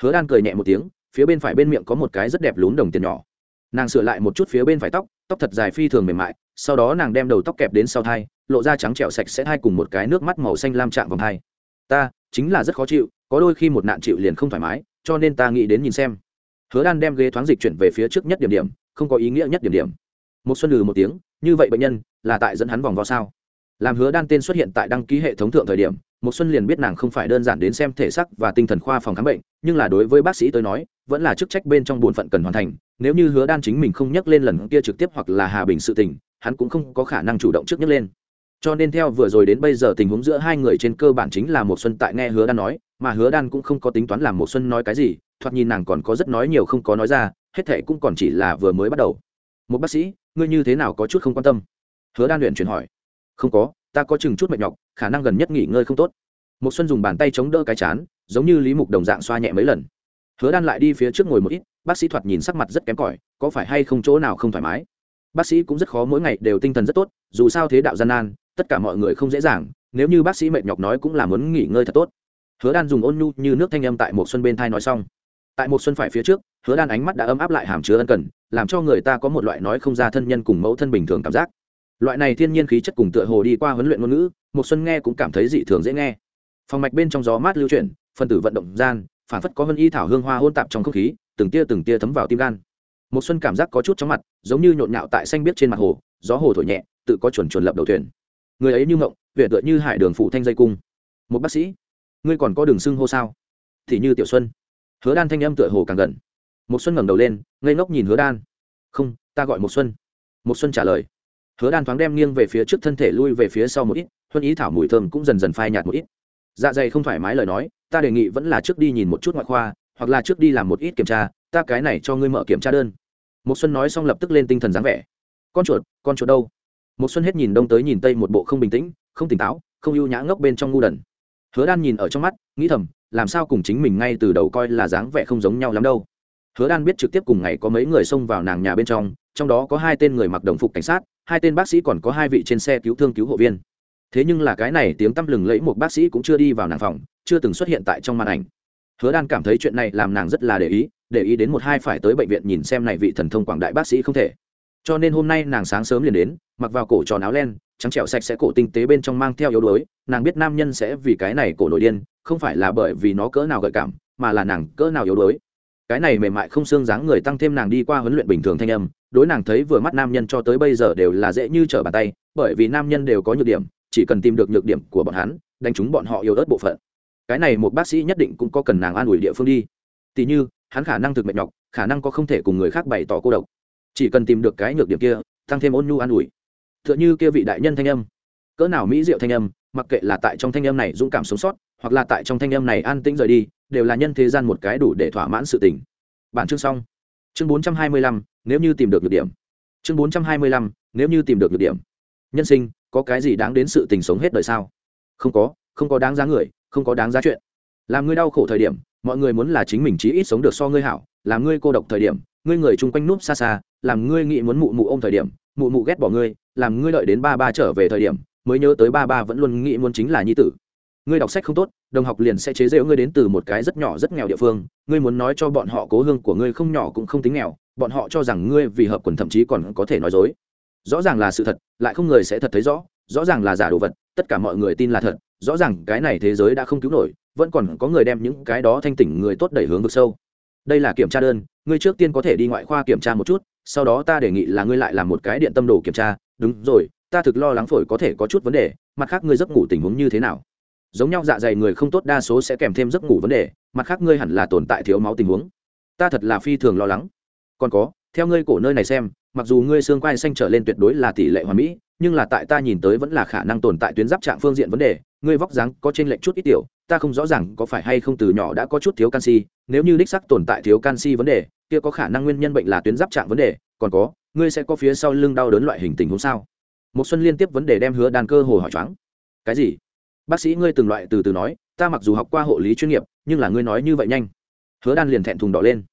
Hứa đan cười nhẹ một tiếng, phía bên phải bên miệng có một cái rất đẹp lún đồng tiền nhỏ. Nàng sửa lại một chút phía bên phải tóc tóc thật dài phi thường mềm mại, sau đó nàng đem đầu tóc kẹp đến sau thai, lộ ra trắng trẻo sạch sẽ thai cùng một cái nước mắt màu xanh lam chạm vòng thai. Ta, chính là rất khó chịu, có đôi khi một nạn chịu liền không thoải mái, cho nên ta nghĩ đến nhìn xem hứa đan đem ghế thoáng dịch chuyển về phía trước nhất điểm điểm, không có ý nghĩa nhất điểm điểm. Một xuân lừ một tiếng, như vậy bệnh nhân là tại dẫn hắn vòng vo sao? Làm hứa đan tên xuất hiện tại đăng ký hệ thống thượng thời điểm một xuân liền biết nàng không phải đơn giản đến xem thể sắc và tinh thần khoa phòng khám bệnh, nhưng là đối với bác sĩ tới nói, vẫn là chức trách bên trong bổn phận cần hoàn thành. Nếu như hứa đan chính mình không nhắc lên lần kia trực tiếp hoặc là hà bình sự tình, hắn cũng không có khả năng chủ động trước nhắc lên. Cho nên theo vừa rồi đến bây giờ tình huống giữa hai người trên cơ bản chính là một xuân tại nghe hứa đan nói, mà hứa đan cũng không có tính toán làm một xuân nói cái gì thoạt nhìn nàng còn có rất nói nhiều không có nói ra, hết thệ cũng còn chỉ là vừa mới bắt đầu. Một bác sĩ, ngươi như thế nào có chút không quan tâm? Hứa đan luyện chuyển hỏi. Không có, ta có chừng chút mệt nhọc, khả năng gần nhất nghỉ ngơi không tốt. Một xuân dùng bàn tay chống đỡ cái chán, giống như lý mục đồng dạng xoa nhẹ mấy lần. Hứa đan lại đi phía trước ngồi một ít, bác sĩ thoạt nhìn sắc mặt rất kém cỏi, có phải hay không chỗ nào không thoải mái? Bác sĩ cũng rất khó mỗi ngày đều tinh thần rất tốt, dù sao thế đạo gian nan, tất cả mọi người không dễ dàng, nếu như bác sĩ mệt nhọc nói cũng là muốn nghỉ ngơi thật tốt. Hứa đan dùng ôn nhu như nước thanh âm tại một xuân bên thai nói xong tại một xuân phải phía trước, hứa đan ánh mắt đã ấm áp lại hàm chứa ân cần, làm cho người ta có một loại nói không ra thân nhân cùng mẫu thân bình thường cảm giác. Loại này thiên nhiên khí chất cùng tựa hồ đi qua huấn luyện ngôn ngữ, một xuân nghe cũng cảm thấy dị thường dễ nghe. Phòng mạch bên trong gió mát lưu chuyển phân tử vận động gian phản phất có vân y thảo hương hoa hôn tạp trong không khí, từng tia từng tia thấm vào tim gan. Một xuân cảm giác có chút chóng mặt, giống như nhộn nhạo tại xanh biếc trên mặt hồ, gió hồ thổi nhẹ, tự có chuẩn chuẩn lập đầu thuyền. Người ấy như ngộng huyện tựa như hải đường phụ thanh dây cung. Một bác sĩ, ngươi còn có đường xưng hô sao? Thì như tiểu xuân hứa đan thanh âm tựa hồ càng gần. Một xuân ngẩng đầu lên, ngây ngốc nhìn hứa đan. Không, ta gọi một xuân. Một xuân trả lời. Hứa đan thoáng đem nghiêng về phía trước thân thể lui về phía sau một ít, huân ý thảo mùi thơm cũng dần dần phai nhạt một ít. Dạ dày không thoải mái lời nói, ta đề nghị vẫn là trước đi nhìn một chút ngoại khoa, hoặc là trước đi làm một ít kiểm tra, ta cái này cho ngươi mở kiểm tra đơn. Một xuân nói xong lập tức lên tinh thần dáng vẻ. Con chuột con chuột đâu? Một xuân hết nhìn đông tới nhìn tây một bộ không bình tĩnh, không tỉnh táo, không ưu nhã ngốc bên trong ngu đần hứa đan nhìn ở trong mắt, nghĩ thầm, làm sao cùng chính mình ngay từ đầu coi là dáng vẻ không giống nhau lắm đâu. Hứa đan biết trực tiếp cùng ngày có mấy người xông vào nàng nhà bên trong trong đó có hai tên người mặc đồng phục cảnh sát, hai tên bác sĩ còn có hai vị trên xe cứu thương cứu hộ viên. Thế nhưng là cái này tiếng tăm lừng lẫy một bác sĩ cũng chưa đi vào nàng phòng, chưa từng xuất hiện tại trong màn ảnh. Hứa đan cảm thấy chuyện này làm nàng rất là để ý để ý đến một hai phải tới bệnh viện nhìn xem này vị thần thông quảng đại bác sĩ không thể. Cho nên hôm nay nàng sáng sớm liền đến mặc vào cổ tròn áo len, trắng trẻo sạch sẽ cổ tinh tế bên trong mang theo yếu đuối, nàng biết nam nhân sẽ vì cái này cổ nổi điên, không phải là bởi vì nó cỡ nào gợi cảm, mà là nàng cỡ nào yếu đuối. Cái này mềm mại không xương dáng người tăng thêm nàng đi qua huấn luyện bình thường thanh âm, đối nàng thấy vừa mắt nam nhân cho tới bây giờ đều là dễ như trở bàn tay, bởi vì nam nhân đều có nhược điểm, chỉ cần tìm được nhược điểm của bọn hắn, đánh chúng bọn họ yếu ớt bộ phận. Cái này một bác sĩ nhất định cũng có cần nàng an ủi địa phương đi. Tỉ như, hắn khả năng thực mệt nhọc, khả năng có không thể cùng người khác bày tỏ cô độc. Chỉ cần tìm được cái nhược điểm kia, tăng thêm ôn nhu an ủi tựa như kia vị đại nhân thanh âm. Cỡ nào mỹ diệu thanh âm, mặc kệ là tại trong thanh âm này dũng cảm sống sót, hoặc là tại trong thanh âm này an tĩnh rời đi, đều là nhân thế gian một cái đủ để thỏa mãn sự tình. Bản chương xong. Chương bốn trăm hai mươi lăm, nếu như tìm được nhược điểm. Chương bốn trăm hai mươi lăm, nếu như tìm được nhược điểm. Nhân sinh, có cái gì đáng đến sự tình sống hết đời sao? Không có không có đáng giá người, không có đáng giá chuyện. Làm ngươi đau khổ thời điểm, mọi người muốn là chính mình chí ít sống được so ngươi hảo. Làm ngươi cô độc thời điểm, ngươi người chung quanh núp xa xa. Làm ngươi nghĩ muốn mụ mụ ôm thời điểm, mụ mụ ghét bỏ ngươi làm ngươi đợi đến ba ba trở về thời điểm, mới nhớ tới ba ba vẫn luôn nghĩ muốn chính là nhi tử. Ngươi đọc sách không tốt, đồng học liền sẽ chế giễu ngươi đến từ một cái rất nhỏ rất nghèo địa phương. Ngươi muốn nói cho bọn họ cố hương của ngươi không nhỏ cũng không tính nghèo, bọn họ cho rằng ngươi vì hợp quần thậm chí còn có thể nói dối. Rõ ràng là sự thật, lại không người sẽ thật thấy rõ rõ ràng là giả đồ vật, tất cả mọi người tin là thật, rõ ràng cái này thế giới đã không cứu nổi, vẫn còn có người đem những cái đó thanh tỉnh người tốt đẩy hướng vực sâu. Đây là kiểm tra đơn, ngươi trước tiên có thể đi ngoại khoa kiểm tra một chút, sau đó ta đề nghị là ngươi lại làm một cái điện tâm đồ kiểm tra đúng rồi, ta thực lo lắng phổi có thể có chút vấn đề, mặt khác ngươi giấc ngủ tình huống như thế nào? Giống nhau dạ dày người không tốt đa số sẽ kèm thêm giấc ngủ vấn đề, mặt khác ngươi hẳn là tồn tại thiếu máu tình huống. Ta thật là phi thường lo lắng. Còn có, theo ngươi cổ nơi này xem, mặc dù ngươi xương quai xanh trở lên tuyệt đối là tỷ lệ hoàn mỹ, nhưng là tại ta nhìn tới vẫn là khả năng tồn tại tuyến giáp trạng phương diện vấn đề, ngươi vóc dáng có trên lệnh chút ít tiểu, ta không rõ ràng có phải hay không từ nhỏ đã có chút thiếu canxi, nếu như đích sắc tồn tại thiếu canxi vấn đề, kia có khả năng nguyên nhân bệnh là tuyến giáp trạng vấn đề, còn có ngươi sẽ có phía sau lưng đau đớn loại hình tình huống sao? Một xuân liên tiếp vấn đề đem hứa đan cơ hồ hỏi choáng. Cái gì? Bác sĩ ngươi từng loại từ từ nói ta mặc dù học qua hộ lý chuyên nghiệp nhưng là ngươi nói như vậy nhanh. Hứa đan liền thẹn thùng đỏ lên.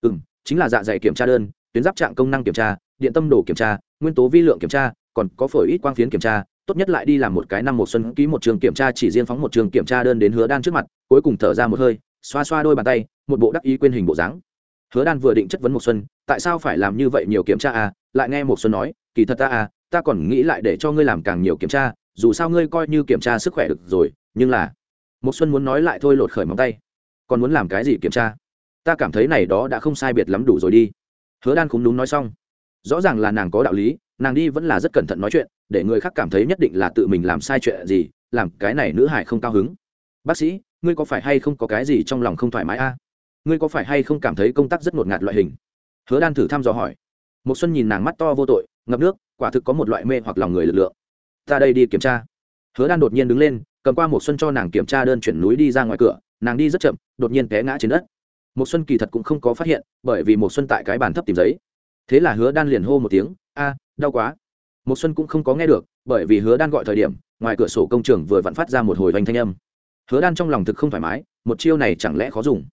Ừm, chính là dạ dày kiểm tra đơn tuyến giáp trạng công năng kiểm tra điện tâm đồ kiểm tra nguyên tố vi lượng kiểm tra còn có phổi ít quang phiến kiểm tra tốt nhất lại đi làm một cái năm một xuân ký một trường kiểm tra chỉ riêng phóng một trường kiểm tra đơn đến hứa đan trước mặt cuối cùng thở ra một hơi xoa xoa đôi bàn tay một bộ đắc ý quên hình bộ dáng. Hứa đan vừa định chất vấn một xuân tại sao phải làm như vậy nhiều kiểm tra à? Lại nghe một xuân nói, kỳ thật ta à ta còn nghĩ lại để cho ngươi làm càng nhiều kiểm tra, dù sao ngươi coi như kiểm tra sức khỏe được rồi, nhưng là một xuân muốn nói lại thôi lột khởi móng tay. Còn muốn làm cái gì kiểm tra? Ta cảm thấy này đó đã không sai biệt lắm đủ rồi đi. Hứa đan cũng đúng nói xong. Rõ ràng là nàng có đạo lý, nàng đi vẫn là rất cẩn thận nói chuyện, để người khác cảm thấy nhất định là tự mình làm sai chuyện gì, làm cái này nữ hải không cao hứng. Bác sĩ, ngươi có phải hay không có cái gì trong lòng không thoải mái a ngươi có phải hay không cảm thấy công tác rất ngột ngạt loại hình? Hứa đan thử thăm dò hỏi. Một xuân nhìn nàng mắt to vô tội, ngập nước, quả thực có một loại mê hoặc lòng người lực lượng. Ta đây đi kiểm tra. Hứa đan đột nhiên đứng lên, cầm qua một xuân cho nàng kiểm tra đơn chuyển núi đi ra ngoài cửa, nàng đi rất chậm, đột nhiên té ngã trên đất. Một xuân kỳ thật cũng không có phát hiện, bởi vì một xuân tại cái bàn thấp tìm giấy. Thế là hứa đan liền hô một tiếng, a, đau quá. Một xuân cũng không có nghe được, bởi vì hứa đan gọi thời điểm, ngoài cửa sổ công trường vừa vặn phát ra một hồi vành thanh âm. Hứa đan trong lòng thực không thoải mái, một chiêu này chẳng lẽ khó dùng.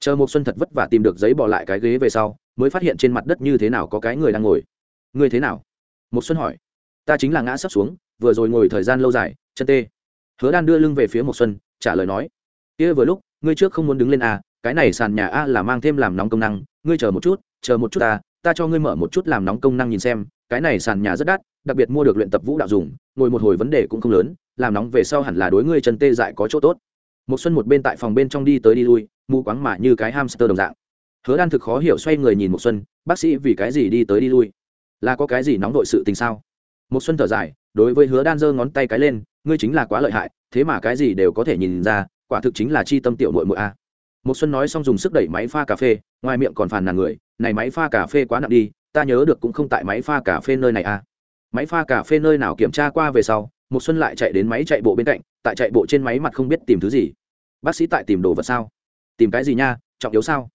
Chờ một xuân thật vất vả tìm được giấy bỏ lại cái ghế về sau mới phát hiện trên mặt đất như thế nào có cái người đang ngồi. Người thế nào? Một xuân hỏi. Ta chính là ngã sắp xuống, vừa rồi ngồi thời gian lâu dài, chân tê. Hứa đan đưa lưng về phía một xuân, trả lời nói. Kia vừa lúc, ngươi trước không muốn đứng lên à cái này sàn nhà a là mang thêm làm nóng công năng, ngươi chờ một chút, chờ một chút ta ta cho ngươi mở một chút làm nóng công năng nhìn xem, cái này sàn nhà rất đắt, đặc biệt mua được luyện tập vũ đạo dùng, ngồi một hồi vấn đề cũng không lớn, làm nóng về sau hẳn là đối ngươi chân tê dại có chỗ tốt. Một xuân một bên tại phòng bên trong đi tới đi lui, mù quáng mà như cái hamster đồng dạng hứa đan thực khó hiểu xoay người nhìn một xuân, bác sĩ, vì cái gì đi tới đi lui? Là có cái gì nóng đội sự tình sao? Một xuân thở dài, đối với hứa đan giơ ngón tay cái lên, ngươi chính là quá lợi hại, thế mà cái gì đều có thể nhìn ra, quả thực chính là chi tâm tiểu nội mội a. Một xuân nói xong dùng sức đẩy máy pha cà phê, ngoài miệng còn phàn nàn người, này máy pha cà phê quá nặng đi, ta nhớ được cũng không tại máy pha cà phê nơi này a. Máy pha cà phê nơi nào kiểm tra qua về sau một xuân lại chạy đến máy chạy bộ bên cạnh, tại chạy bộ trên máy mặt không biết tìm thứ gì. Bác sĩ tại tìm đồ vật sao? Tìm cái gì nha, trọng yếu sao?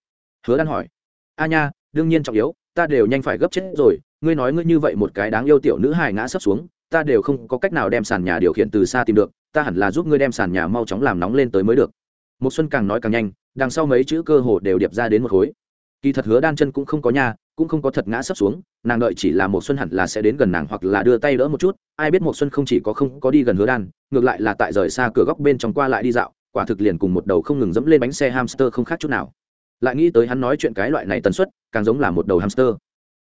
Hứa đan hỏi. A nha, đương nhiên trọng yếu, ta đều nhanh phải gấp chết rồi, ngươi nói ngươi như vậy một cái đáng yêu tiểu nữ hài ngã sấp xuống, ta đều không có cách nào đem sàn nhà điều khiển từ xa tìm được, ta hẳn là giúp ngươi đem sàn nhà mau chóng làm nóng lên tới mới được. Một xuân càng nói càng nhanh, đằng sau mấy chữ cơ hồ đều điệp ra đến một khối. Kỳ thật hứa đan chân cũng không có nhà cũng không có thật ngã sấp xuống, nàng đợi chỉ là một xuân hẳn là sẽ đến gần nàng hoặc là đưa tay đỡ một chút, ai biết một xuân không chỉ có không có đi gần hứa đan, ngược lại là tại rời xa cửa góc bên trong qua lại đi dạo, quả thực liền cùng một đầu không ngừng dẫm lên bánh xe hamster không khác chút nào lại nghĩ tới hắn nói chuyện cái loại này tần suất, càng giống là một đầu hamster.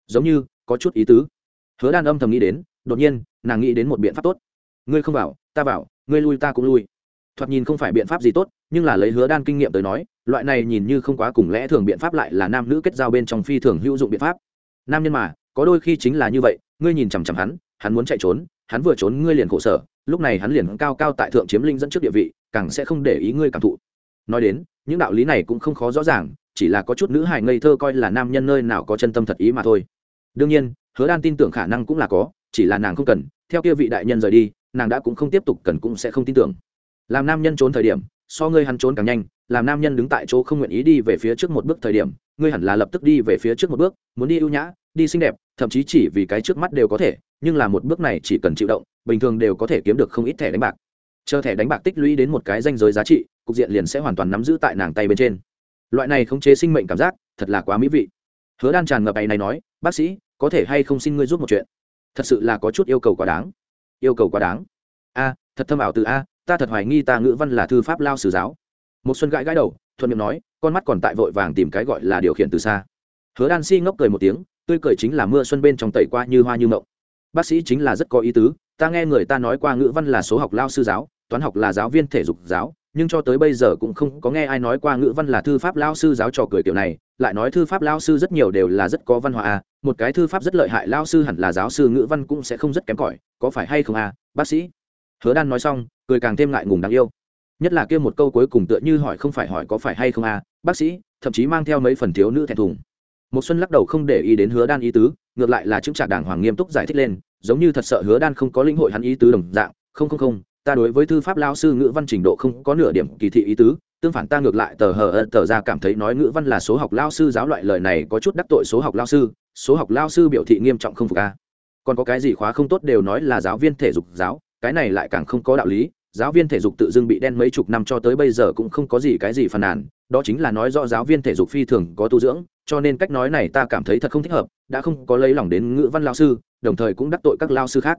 Giống như, có chút ý tứ. Hứa đan âm thầm nghĩ đến, đột nhiên, nàng nghĩ đến một biện pháp tốt. Ngươi không vào, ta vào, ngươi lui ta cũng lui. Thoạt nhìn không phải biện pháp gì tốt, nhưng là lấy hứa đan kinh nghiệm tới nói, loại này nhìn như không quá cùng lẽ thường biện pháp lại là nam nữ kết giao bên trong phi thường hữu dụng biện pháp. Nam nhân mà, có đôi khi chính là như vậy, ngươi nhìn chằm chằm hắn hắn muốn chạy trốn, hắn vừa trốn ngươi liền khổ sở, lúc này hắn liền cao cao tại thượng chiếm linh dẫn trước địa vị, càng sẽ không để ý ngươi cảm thụ. Nói đến, những đạo lý này cũng không khó rõ ràng chỉ là có chút nữ hài ngây thơ coi là nam nhân nơi nào có chân tâm thật ý mà thôi. Đương nhiên, hứa đan tin tưởng khả năng cũng là có, chỉ là nàng không cần, theo kia vị đại nhân rời đi, nàng đã cũng không tiếp tục cần cũng sẽ không tin tưởng. Làm nam nhân trốn thời điểm, so ngươi hắn trốn càng nhanh, làm nam nhân đứng tại chỗ không nguyện ý đi về phía trước một bước thời điểm, ngươi hẳn là lập tức đi về phía trước một bước, muốn đi ưu nhã, đi xinh đẹp, thậm chí chỉ vì cái trước mắt đều có thể, nhưng là một bước này chỉ cần chịu động, bình thường đều có thể kiếm được không ít thẻ đánh bạc. Chờ thẻ đánh bạc tích lũy đến một cái danh giới giá trị, cục diện liền sẽ hoàn toàn nắm giữ tại nàng tay bên trên loại này khống chế sinh mệnh cảm giác, thật là quá mỹ vị. Hứa đan tràn ngập ấy này nói, bác sĩ, có thể hay không xin ngươi giúp một chuyện? Thật sự là có chút yêu cầu quá đáng. Yêu cầu quá đáng. A, thật thâm ảo từ a, ta thật hoài nghi ta ngữ văn là thư pháp lao sử giáo. Một xuân gãi gãi đầu, thuận miệng nói, con mắt còn tại vội vàng tìm cái gọi là điều khiển từ xa. Hứa đan si ngốc cười một tiếng, tươi cười chính là mưa xuân bên trong tẩy qua như hoa như mộng. Bác sĩ chính là rất có ý tứ, ta nghe người ta nói qua ngữ văn là số học lao sư giáo, toán học là giáo viên thể dục giáo nhưng cho tới bây giờ cũng không có nghe ai nói qua ngữ văn là thư pháp lao sư giáo trò cười kiểu này, lại nói thư pháp lao sư rất nhiều đều là rất có văn hóa à một cái thư pháp rất lợi hại lao sư hẳn là giáo sư ngữ văn cũng sẽ không rất kém cỏi, có phải hay không à bác sĩ? Hứa đan nói xong, cười càng thêm ngại ngùng đáng yêu. Nhất là kia một câu cuối cùng tựa như hỏi không phải hỏi có phải hay không à bác sĩ, thậm chí mang theo mấy phần thiếu nữ thẹn thùng. Một xuân lắc đầu không để ý đến hứa đan ý tứ, ngược lại là chứng trạc đàng hoàng nghiêm túc giải thích lên, giống như thật sợ hứa đan không có linh hội hắn ý tứ đồng dạng, không không không ta đối với thư pháp lao sư ngữ văn trình độ không có nửa điểm kỳ thị ý tứ, tương phản ta ngược lại tờ hờ ơ tờ ra cảm thấy nói ngữ văn là số học lao sư giáo loại lời này có chút đắc tội số học lao sư, số học lao sư biểu thị nghiêm trọng không phục a. Còn có cái gì khóa không tốt đều nói là giáo viên thể dục giáo, cái này lại càng không có đạo lý, giáo viên thể dục tự dưng bị đen mấy chục năm cho tới bây giờ cũng không có gì cái gì phàn nàn, đó chính là nói do giáo viên thể dục phi thường có tu dưỡng, cho nên cách nói này ta cảm thấy thật không thích hợp, đã không có lấy lòng đến ngữ văn lao sư, đồng thời cũng đắc tội các lao sư khác.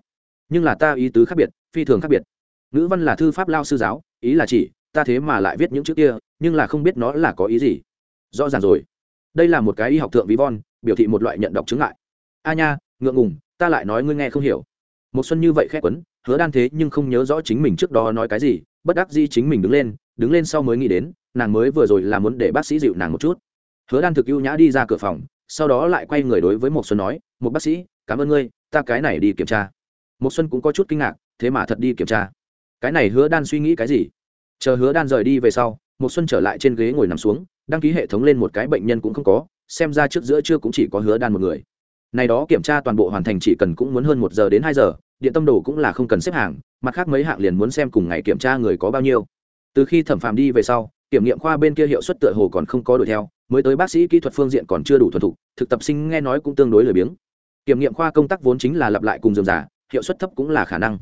Nhưng là ta ý tứ khác biệt, phi thường khác biệt ngữ văn là thư pháp lao sư giáo, ý là chỉ, ta thế mà lại viết những chữ kia, nhưng là không biết nó là có ý gì. Rõ ràng rồi. Đây là một cái y học thượng ví von, biểu thị một loại nhận đọc chứng ngại. A nha, ngượng ngùng, ta lại nói ngươi nghe không hiểu. Một xuân như vậy khét quấn, hứa đan thế nhưng không nhớ rõ chính mình trước đó nói cái gì, bất đắc dĩ chính mình đứng lên đứng lên sau mới nghĩ đến, nàng mới vừa rồi là muốn để bác sĩ dịu nàng một chút. Hứa đan thực ưu nhã đi ra cửa phòng, sau đó lại quay người đối với một xuân nói một bác sĩ, cảm ơn ngươi, ta cái này đi kiểm tra. Một xuân cũng có chút kinh ngạc, thế mà thật đi kiểm tra cái này hứa đan suy nghĩ cái gì? Chờ hứa đan rời đi về sau một xuân trở lại trên ghế ngồi nằm xuống, đăng ký hệ thống lên một cái bệnh nhân cũng không có, xem ra trước giữa trưa cũng chỉ có hứa đan một người. Này đó kiểm tra toàn bộ hoàn thành chỉ cần cũng muốn hơn một giờ đến hai giờ, điện tâm đồ cũng là không cần xếp hàng, mặt khác mấy hạng liền muốn xem cùng ngày kiểm tra người có bao nhiêu. Từ khi thẩm phàm đi về sau, kiểm nghiệm khoa bên kia hiệu suất tựa hồ còn không có đuổi theo, mới tới bác sĩ kỹ thuật phương diện còn chưa đủ thuần thục, thực tập sinh nghe nói cũng tương đối lười biếng. Kiểm nghiệm khoa công tác vốn chính là lặp lại cùng dườm giả hiệu suất thấp cũng là khả năng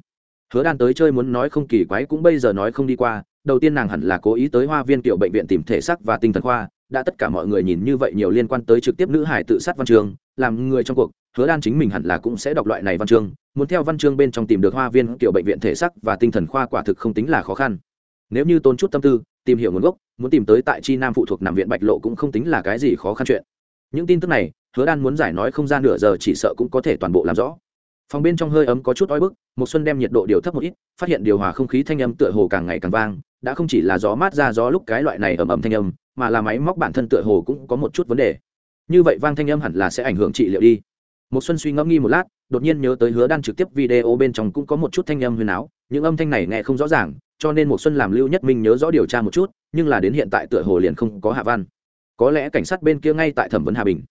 hứa đan tới chơi muốn nói không kỳ quái cũng bây giờ nói không đi qua, đầu tiên nàng hẳn là cố ý tới hoa viên tiểu bệnh viện tìm thể xác và tinh thần khoa, đã tất cả mọi người nhìn như vậy nhiều liên quan tới trực tiếp nữ hải tự sát văn chương, làm người trong cuộc, hứa đan chính mình hẳn là cũng sẽ đọc loại này văn chương, muốn theo văn chương bên trong tìm được hoa viên tiểu bệnh viện thể sắc và tinh thần khoa quả thực không tính là khó khăn. Nếu như tốn chút tâm tư, tìm hiểu nguồn gốc, muốn tìm tới tại chi nam phụ thuộc nằm viện bạch lộ cũng không tính là cái gì khó khăn chuyện. Những tin tức này, hứa đan muốn giải nói không gian nửa giờ chỉ sợ cũng có thể toàn bộ làm rõ phòng bên trong hơi ấm có chút oi bức một xuân đem nhiệt độ điều thấp một ít, phát hiện điều hòa không khí thanh âm tựa hồ càng ngày càng vang, đã không chỉ là gió mát ra gió lúc cái loại này ầm ầm thanh âm, mà là máy móc bản thân tựa hồ cũng có một chút vấn đề. Như vậy vang thanh âm hẳn là sẽ ảnh hưởng trị liệu đi. Một xuân suy ngẫm nghi một lát, đột nhiên nhớ tới hứa đan trực tiếp video bên trong cũng có một chút thanh âm huyền áo, những âm thanh này nghe không rõ ràng, cho nên một xuân làm lưu nhất minh nhớ rõ điều tra một chút, nhưng là đến hiện tại tựa hồ liền không có hạ văn. Có lẽ cảnh sát bên kia ngay tại thẩm vấn hà bình.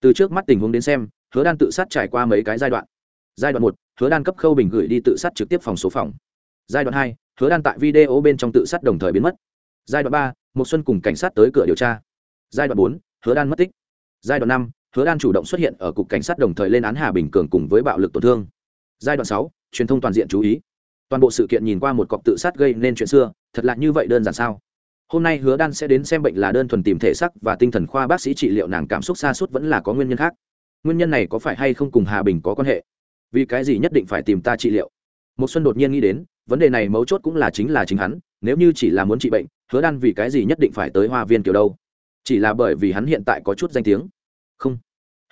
Từ trước mắt tình huống đến xem, hứa đan tự sát trải qua mấy cái giai đoạn giai đoạn một, hứa đan cấp khâu bình gửi đi tự sát trực tiếp phòng số phòng. Giai đoạn hai, hứa đan tại video bên trong tự sát đồng thời biến mất. Giai đoạn ba một xuân cùng cảnh sát tới cửa điều tra. Giai đoạn bốn, hứa đan mất tích. Giai đoạn năm, hứa đan chủ động xuất hiện ở cục cảnh sát đồng thời lên án hà bình cường cùng với bạo lực tổn thương. Giai đoạn sáu, truyền thông toàn diện chú ý. Toàn bộ sự kiện nhìn qua một cọc tự sát gây nên chuyện xưa, thật là như vậy đơn giản sao? Hôm nay hứa đan sẽ đến xem bệnh là đơn thuần tìm thể sắc và tinh thần khoa bác sĩ trị liệu nàng cảm xúc xa suốt vẫn là có nguyên nhân khác. Nguyên nhân này có phải hay không cùng hà bình có quan hệ? Vì cái gì nhất định phải tìm ta trị liệu? Một xuân đột nhiên nghĩ đến, vấn đề này mấu chốt cũng là chính là chính hắn, nếu như chỉ là muốn trị bệnh, hứa đan vì cái gì nhất định phải tới hoa viên kiểu đâu? Chỉ là bởi vì hắn hiện tại có chút danh tiếng. Không.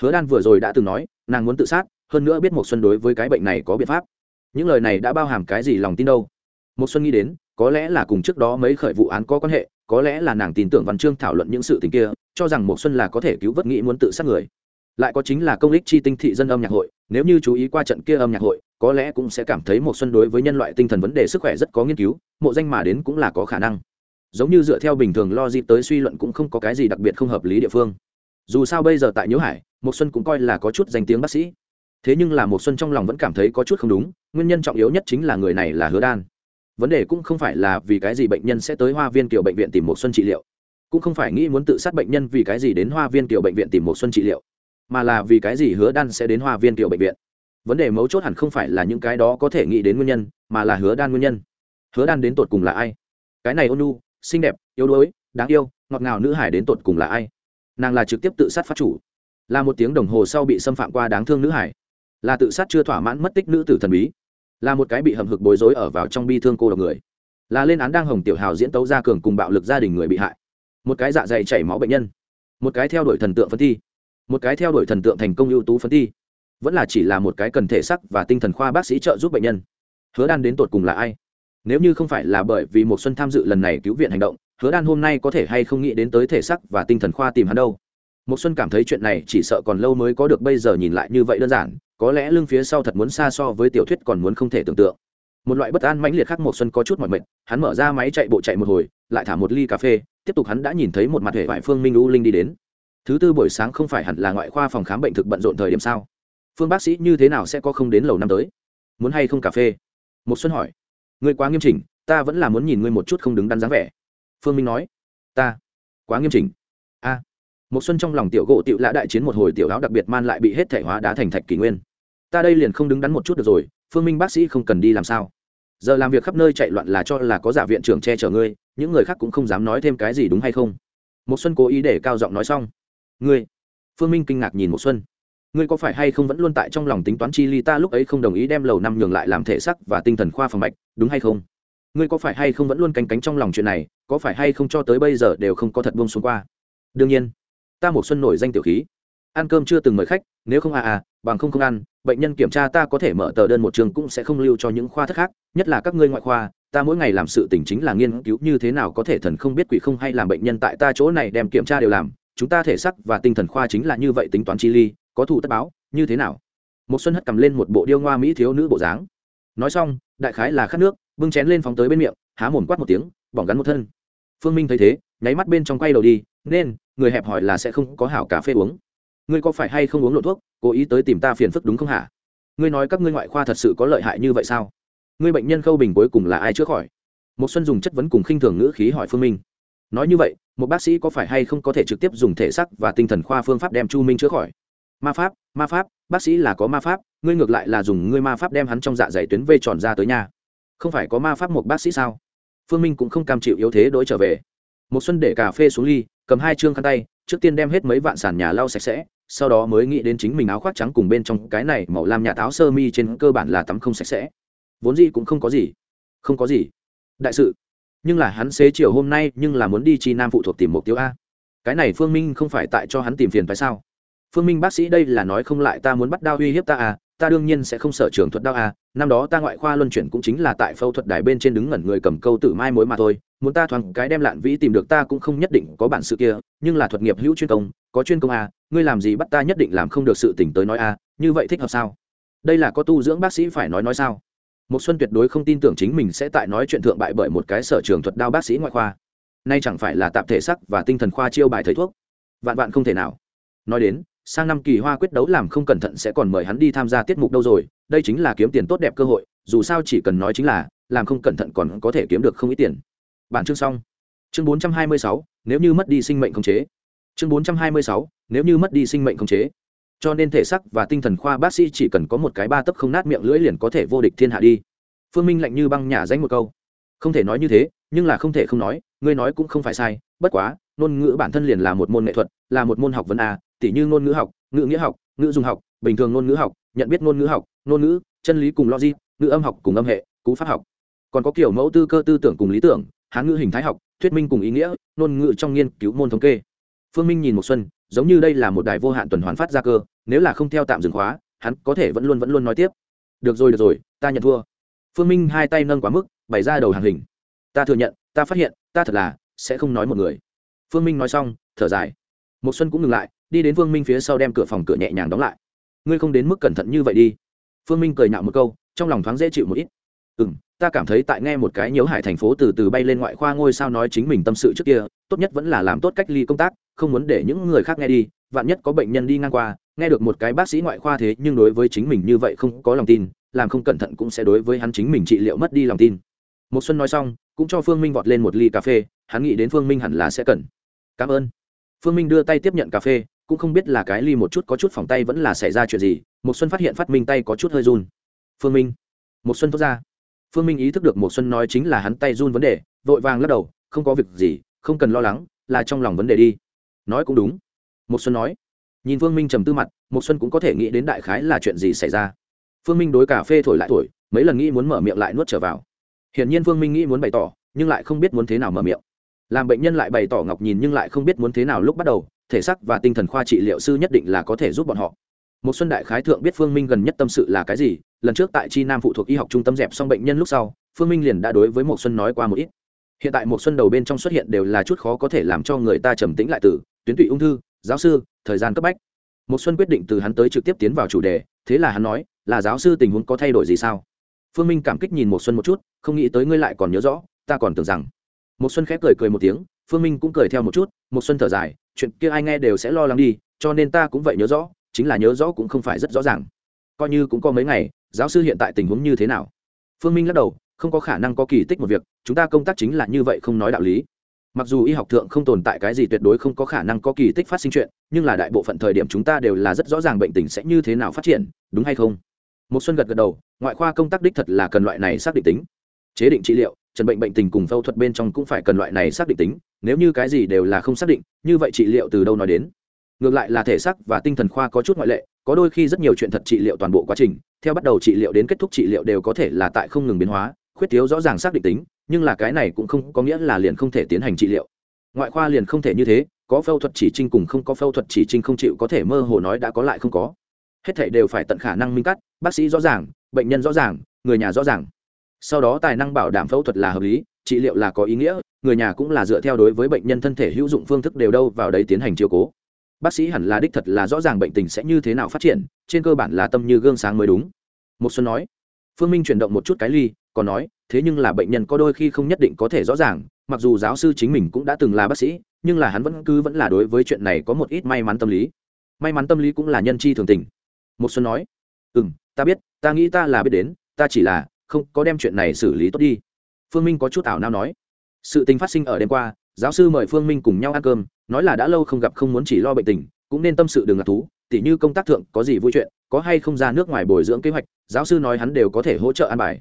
Hứa đan vừa rồi đã từng nói, nàng muốn tự sát, hơn nữa biết một xuân đối với cái bệnh này có biện pháp. Những lời này đã bao hàm cái gì lòng tin đâu? Một xuân nghĩ đến, có lẽ là cùng trước đó mấy khởi vụ án có quan hệ, có lẽ là nàng tin tưởng văn chương thảo luận những sự tình kia, cho rằng một xuân là có thể cứu vớt nghĩ muốn tự sát người lại có chính là công ích chi tinh thị dân âm nhạc hội, nếu như chú ý qua trận kia âm nhạc hội, có lẽ cũng sẽ cảm thấy một xuân đối với nhân loại tinh thần vấn đề sức khỏe rất có nghiên cứu, mộ danh mà đến cũng là có khả năng. Giống như dựa theo bình thường lo dịp tới suy luận cũng không có cái gì đặc biệt không hợp lý địa phương. Dù sao bây giờ tại nhiễu hải một xuân cũng coi là có chút danh tiếng bác sĩ. Thế nhưng là một xuân trong lòng vẫn cảm thấy có chút không đúng, nguyên nhân trọng yếu nhất chính là người này là hứa đan. Vấn đề cũng không phải là vì cái gì bệnh nhân sẽ tới hoa viên tiểu bệnh viện tìm một xuân trị liệu, cũng không phải nghĩ muốn tự sát bệnh nhân vì cái gì đến hoa viên tiểu bệnh viện tìm một xuân trị liệu mà là vì cái gì hứa đan sẽ đến hoa viên Tiểu bệnh viện? Vấn đề mấu chốt hẳn không phải là những cái đó có thể nghĩ đến nguyên nhân, mà là hứa đan nguyên nhân. Hứa đan đến tột cùng là ai? Cái này ôn nu xinh đẹp, yếu đuối, đáng yêu, ngọt ngào nữ hải đến tột cùng là ai? Nàng là trực tiếp tự sát phát chủ. Là một tiếng đồng hồ sau bị xâm phạm qua đáng thương nữ hải. Là tự sát chưa thỏa mãn mất tích nữ tử thần bí. Là một cái bị hầm hực bối rối ở vào trong bi thương cô độc người. Là lên án đang hồng tiểu hào diễn tấu gia cường cùng bạo lực gia đình người bị hại. Một cái dạ dày chảy máu bệnh nhân. Một cái theo đuổi thần tượng phân thi một cái theo đuổi thần tượng thành công ưu tú phân thi vẫn là chỉ là một cái cần thể sắc và tinh thần khoa bác sĩ trợ giúp bệnh nhân. Hứa đan đến tột cùng là ai? Nếu như không phải là bởi vì một xuân tham dự lần này cứu viện hành động, hứa đan hôm nay có thể hay không nghĩ đến tới thể sắc và tinh thần khoa tìm hắn đâu? Một xuân cảm thấy chuyện này chỉ sợ còn lâu mới có được bây giờ nhìn lại như vậy đơn giản, có lẽ lưng phía sau thật muốn xa so với tiểu thuyết còn muốn không thể tưởng tượng. Một loại bất an mãnh liệt khác một xuân có chút mỏi mệt, hắn mở ra máy chạy bộ chạy một hồi, lại thả một ly cà phê, tiếp tục hắn đã nhìn thấy một mặt hệ vải phương minh u linh đi đến thứ tư buổi sáng không phải hẳn là ngoại khoa phòng khám bệnh thực bận rộn thời điểm sao? Phương bác sĩ như thế nào sẽ có không đến lầu năm tới? Muốn hay không cà phê? Một xuân hỏi. Ngươi quá nghiêm chỉnh, ta vẫn là muốn nhìn ngươi một chút không đứng đắn dáng vẻ. Phương minh nói. Ta? Quá nghiêm chỉnh. A. Một xuân trong lòng tiểu gỗ tiểu lã đại chiến một hồi tiểu áo đặc biệt man lại bị hết thể hóa đá thành thạch kỷ nguyên. Ta đây liền không đứng đắn một chút được rồi, phương minh bác sĩ không cần đi làm sao? Giờ làm việc khắp nơi chạy loạn là cho là có giả viện trưởng che chở ngươi, những người khác cũng không dám nói thêm cái gì đúng hay không? Một xuân cố ý để cao giọng nói xong ngươi? Phương minh kinh ngạc nhìn một xuân. Ngươi có phải hay không vẫn luôn tại trong lòng tính toán chi ly ta lúc ấy không đồng ý đem lầu năm nhường lại làm thể sắc và tinh thần khoa phòng mạch, đúng hay không? Ngươi có phải hay không vẫn luôn canh cánh trong lòng chuyện này, có phải hay không cho tới bây giờ đều không có thật buông xuống qua? Đương nhiên, ta một xuân nổi danh tiểu khí. Ăn cơm chưa từng mời khách, nếu không à à bằng không không ăn, bệnh nhân kiểm tra ta có thể mở tờ đơn một trường cũng sẽ không lưu cho những khoa thất khác, nhất là các ngươi ngoại khoa, ta mỗi ngày làm sự tỉnh chính là nghiên cứu như thế nào có thể thần không biết quỷ không hay làm bệnh nhân tại ta chỗ này đem kiểm tra đều làm chúng ta thể sắc và tinh thần khoa chính là như vậy tính toán chi ly, có thủ tất báo, như thế nào? Một xuân hất cầm lên một bộ điêu ngoa mỹ thiếu nữ bộ dáng. Nói xong, đại khái là khát nước, bưng chén lên phóng tới bên miệng, há mồm quát một tiếng, bỏng gắn một thân. Phương minh thấy thế, nháy mắt bên trong quay đầu đi, nên, người hẹp hỏi là sẽ không có hảo cà phê uống. Ngươi có phải hay không uống lộ thuốc, cố ý tới tìm ta phiền phức đúng không hả? Ngươi nói các ngươi ngoại khoa thật sự có lợi hại như vậy sao? Ngươi bệnh nhân khâu bình cuối cùng là ai chữa khỏi? Một xuân dùng chất vấn cùng khinh thường ngữ khí hỏi phương minh. Nói như vậy một bác sĩ có phải hay không có thể trực tiếp dùng thể sắc và tinh thần khoa phương pháp đem chu minh chữa khỏi? Ma pháp ma pháp, bác sĩ là có ma pháp, ngươi ngược lại là dùng ngươi ma pháp đem hắn trong dạ dày tuyến vây tròn ra tới nhà không phải có ma pháp một bác sĩ sao? Phương minh cũng không cam chịu yếu thế đ ố i trở về. Một xuân để cà phê xuống ly, cầm hai chương khăn tay, trước tiên đem hết mấy vạn sàn nhà lau sạch sẽ, sau đó mới nghĩ đến chính mình áo khoác trắng cùng bên trong cái này màu lam nhà táo sơ mi trên cơ bản là tắm không sạch sẽ. Vốn gì cũng không có gì. Không có gì. Đại sự nhưng là hắn xế chiều hôm nay nhưng là muốn đi chi nam phụ thuộc tìm mục tiêu a. Cái này phương minh không phải tại cho hắn tìm phiền phải sao? Phương minh bác sĩ đây là nói không lại ta muốn bắt đao uy hiếp ta à ta đương nhiên sẽ không sở trường thuật đao à năm đó ta ngoại khoa luân chuyển cũng chính là tại phẫu thuật đài bên trên đứng ngẩn người cầm câu tử mai mối mà thôi, muốn ta thoáng cái đem lạn vĩ tìm được ta cũng không nhất định có bản sự kia, nhưng là thuật nghiệp hữu chuyên công, có chuyên công à ngươi làm gì bắt ta nhất định làm không được sự tỉnh tới nói à như vậy thích hợp sao? Đây là có tu dưỡng bác sĩ phải nói nói sao? Một xuân tuyệt đối không tin tưởng chính mình sẽ tại nói chuyện thượng bại bởi một cái sở trường thuật đao bác sĩ ngoại khoa. Nay chẳng phải là tạp thể sắc và tinh thần khoa chiêu bài thầy thuốc. Vạn vạn không thể nào. Nói đến sang năm kỳ hoa quyết đấu làm không cẩn thận sẽ còn mời hắn đi tham gia tiết mục đâu rồi đây chính là kiếm tiền tốt đẹp cơ hội dù sao chỉ cần nói chính là làm không cẩn thận còn có thể kiếm được không ít tiền. Bản chương xong. Chương 426, nếu như mất đi sinh mệnh khống chế. Chương 426, nếu như mất đi sinh mệnh khống chế cho nên thể sắc và tinh thần khoa bác sĩ chỉ cần có một cái ba tấc không nát miệng lưỡi liền có thể vô địch thiên hạ đi. Phương minh lạnh như băng nhả danh một câu. Không thể nói như thế, nhưng là không thể không nói, ngươi nói cũng không phải sai, bất quá, ngôn ngữ bản thân liền là một môn nghệ thuật, là một môn học vấn a, tỉ như ngôn ngữ học, ngữ nghĩa học, ngữ dùng học, bình thường ngôn ngữ học, nhận biết ngôn ngữ học, ngôn ngữ, chân lý cùng logic, ngữ âm học cùng âm hệ, cú pháp học. Còn có kiểu mẫu tư cơ tư tưởng cùng lý tưởng, hán ngữ hình thái học, thuyết minh cùng ý nghĩa, ngôn ngữ trong nghiên cứu môn thống kê. Phương minh nhìn một xuân giống như đây là một đài vô hạn tuần hoàn phát ra cơ, nếu là không theo tạm dừng khóa, hắn có thể vẫn luôn vẫn luôn nói tiếp. Được rồi được rồi, ta nhận thua. Phương minh hai tay nâng quá mức, bày ra đầu hàng hình. Ta thừa nhận, ta phát hiện, ta thật là sẽ không nói một người. Phương minh nói xong, thở dài. Một xuân cũng ngừng lại, đi đến phương minh phía sau đem cửa phòng cửa nhẹ nhàng đóng lại. Ngươi không đến mức cẩn thận như vậy đi. Phương minh cười nhạo một câu, trong lòng thoáng dễ chịu một ít. Ừ m ta cảm thấy tại nghe một cái nhiễu hải thành phố từ từ bay lên ngoại khoa ngôi sao nói chính mình tâm sự trước kia, tốt nhất vẫn là làm tốt cách ly công tác không muốn để những người khác nghe đi, vạn nhất có bệnh nhân đi ngang qua, nghe được một cái bác sĩ ngoại khoa thế nhưng đối với chính mình như vậy không có lòng tin, làm không cẩn thận cũng sẽ đối với hắn chính mình trị liệu mất đi lòng tin. Một xuân nói xong, cũng cho phương minh vọt lên một ly cà phê, hắn nghĩ đến phương minh hẳn là sẽ cần. Cảm ơn. Phương minh đưa tay tiếp nhận cà phê, cũng không biết là cái ly một chút có chút phòng tay vẫn là xảy ra chuyện gì một xuân phát hiện phát minh tay có chút hơi run. Phương minh. Một xuân thốt ra. Phương minh ý thức được một xuân nói chính là hắn tay run vấn đề, vội vàng lắc đầu, không có việc gì, không cần lo lắng, là trong lòng vấn đề đi nói cũng đúng. Một xuân nói. Nhìn phương minh trầm tư mặt một xuân cũng có thể nghĩ đến đại khái là chuyện gì xảy ra. Phương minh đối cà phê thổi lại thổi, mấy lần nghĩ muốn mở miệng lại nuốt trở vào. Hiển nhiên phương minh nghĩ muốn bày tỏ, nhưng lại không biết muốn thế nào mở miệng. Làm bệnh nhân lại bày tỏ ngọc nhìn nhưng lại không biết muốn thế nào lúc bắt đầu, thể sắc và tinh thần khoa trị liệu sư nhất định là có thể giúp bọn họ. Một xuân đại khái thượng biết phương minh gần nhất tâm sự là cái gì, lần trước tại chi nam phụ thuộc y học trung tâm dẹp xong bệnh nhân lúc sau, phương minh liền đã đối với một xuân nói qua một ít. Hiện tại một xuân đầu bên trong xuất hiện đều là chút khó có thể làm cho người ta trầm tĩnh lại từ tuyến tụy ung thư, giáo sư, thời gian cấp bách. Một xuân quyết định từ hắn tới trực tiếp tiến vào chủ đề, thế là hắn nói, là giáo sư tình huống có thay đổi gì sao? Phương minh cảm kích nhìn một xuân một chút, không nghĩ tới ngươi lại còn nhớ rõ, ta còn tưởng rằng. Một xuân khép cười cười một tiếng, phương minh cũng cười theo một chút một xuân thở dài, chuyện kia ai nghe đều sẽ lo lắng đi, cho nên ta cũng vậy nhớ rõ, chính là nhớ rõ cũng không phải rất rõ ràng. Coi như cũng có mấy ngày, giáo sư hiện tại tình huống như thế nào? Phương minh lắc đầu, không có khả năng có kỳ tích một việc, chúng ta công tác chính là như vậy không nói đạo lý mặc dù y học thượng không tồn tại cái gì tuyệt đối không có khả năng có kỳ tích phát sinh chuyện, nhưng là đại bộ phận thời điểm chúng ta đều là rất rõ ràng bệnh tình sẽ như thế nào phát triển, đúng hay không? Một xuân gật gật đầu, ngoại khoa công tác đích thật là cần loại này xác định tính. Chế định trị liệu, trần bệnh bệnh tình cùng phẫu thuật bên trong cũng phải cần loại này xác định tính, nếu như cái gì đều là không xác định, như vậy trị liệu từ đâu nói đến? Ngược lại là thể xác và tinh thần khoa có chút ngoại lệ, có đôi khi rất nhiều chuyện thật trị liệu toàn bộ quá trình, theo bắt đầu trị liệu đến kết thúc trị liệu đều có thể là tại không ngừng biến hóa, khuyết thiếu rõ ràng xác định tính nhưng là cái này cũng không có nghĩa là liền không thể tiến hành trị liệu. Ngoại khoa liền không thể như thế, có phẫu thuật chỉ trinh cùng không có phẫu thuật chỉ trinh không chịu có thể mơ hồ nói đã có lại không có. Hết thảy đều phải tận khả năng minh cắt, bác sĩ rõ ràng, bệnh nhân rõ ràng, người nhà rõ ràng. Sau đó tài năng bảo đảm phẫu thuật là hợp lý, trị liệu là có ý nghĩa, người nhà cũng là dựa theo đối với bệnh nhân thân thể hữu dụng phương thức đều đâu vào đấy tiến hành chiều cố. Bác sĩ hẳn là đích thật là rõ ràng bệnh tình sẽ như thế nào phát triển, trên cơ bản là tâm như gương sáng mới đúng. Một xuân nói. Phương minh chuyển động một chút cái ly còn nói, thế nhưng là bệnh nhân có đôi khi không nhất định có thể rõ ràng, mặc dù giáo sư chính mình cũng đã từng là bác sĩ, nhưng là hắn vẫn cứ vẫn là đối với chuyện này có một ít may mắn tâm lý. May mắn tâm lý cũng là nhân chi thường tình. Một xuân nói ừ m ta biết, ta nghĩ ta là biết đến, ta chỉ là không có đem chuyện này xử lý tốt đi. Phương minh có chút ảo nao nói, sự tình phát sinh ở đêm qua, giáo sư mời phương minh cùng nhau ăn cơm, nói là đã lâu không gặp không muốn chỉ lo bệnh tình, cũng nên tâm sự đừng ngạc thú, tỉ như công tác thượng có gì vui chuyện, có hay không ra nước ngoài bồi dưỡng kế hoạch, giáo sư nói hắn đều có thể hỗ trợ an bài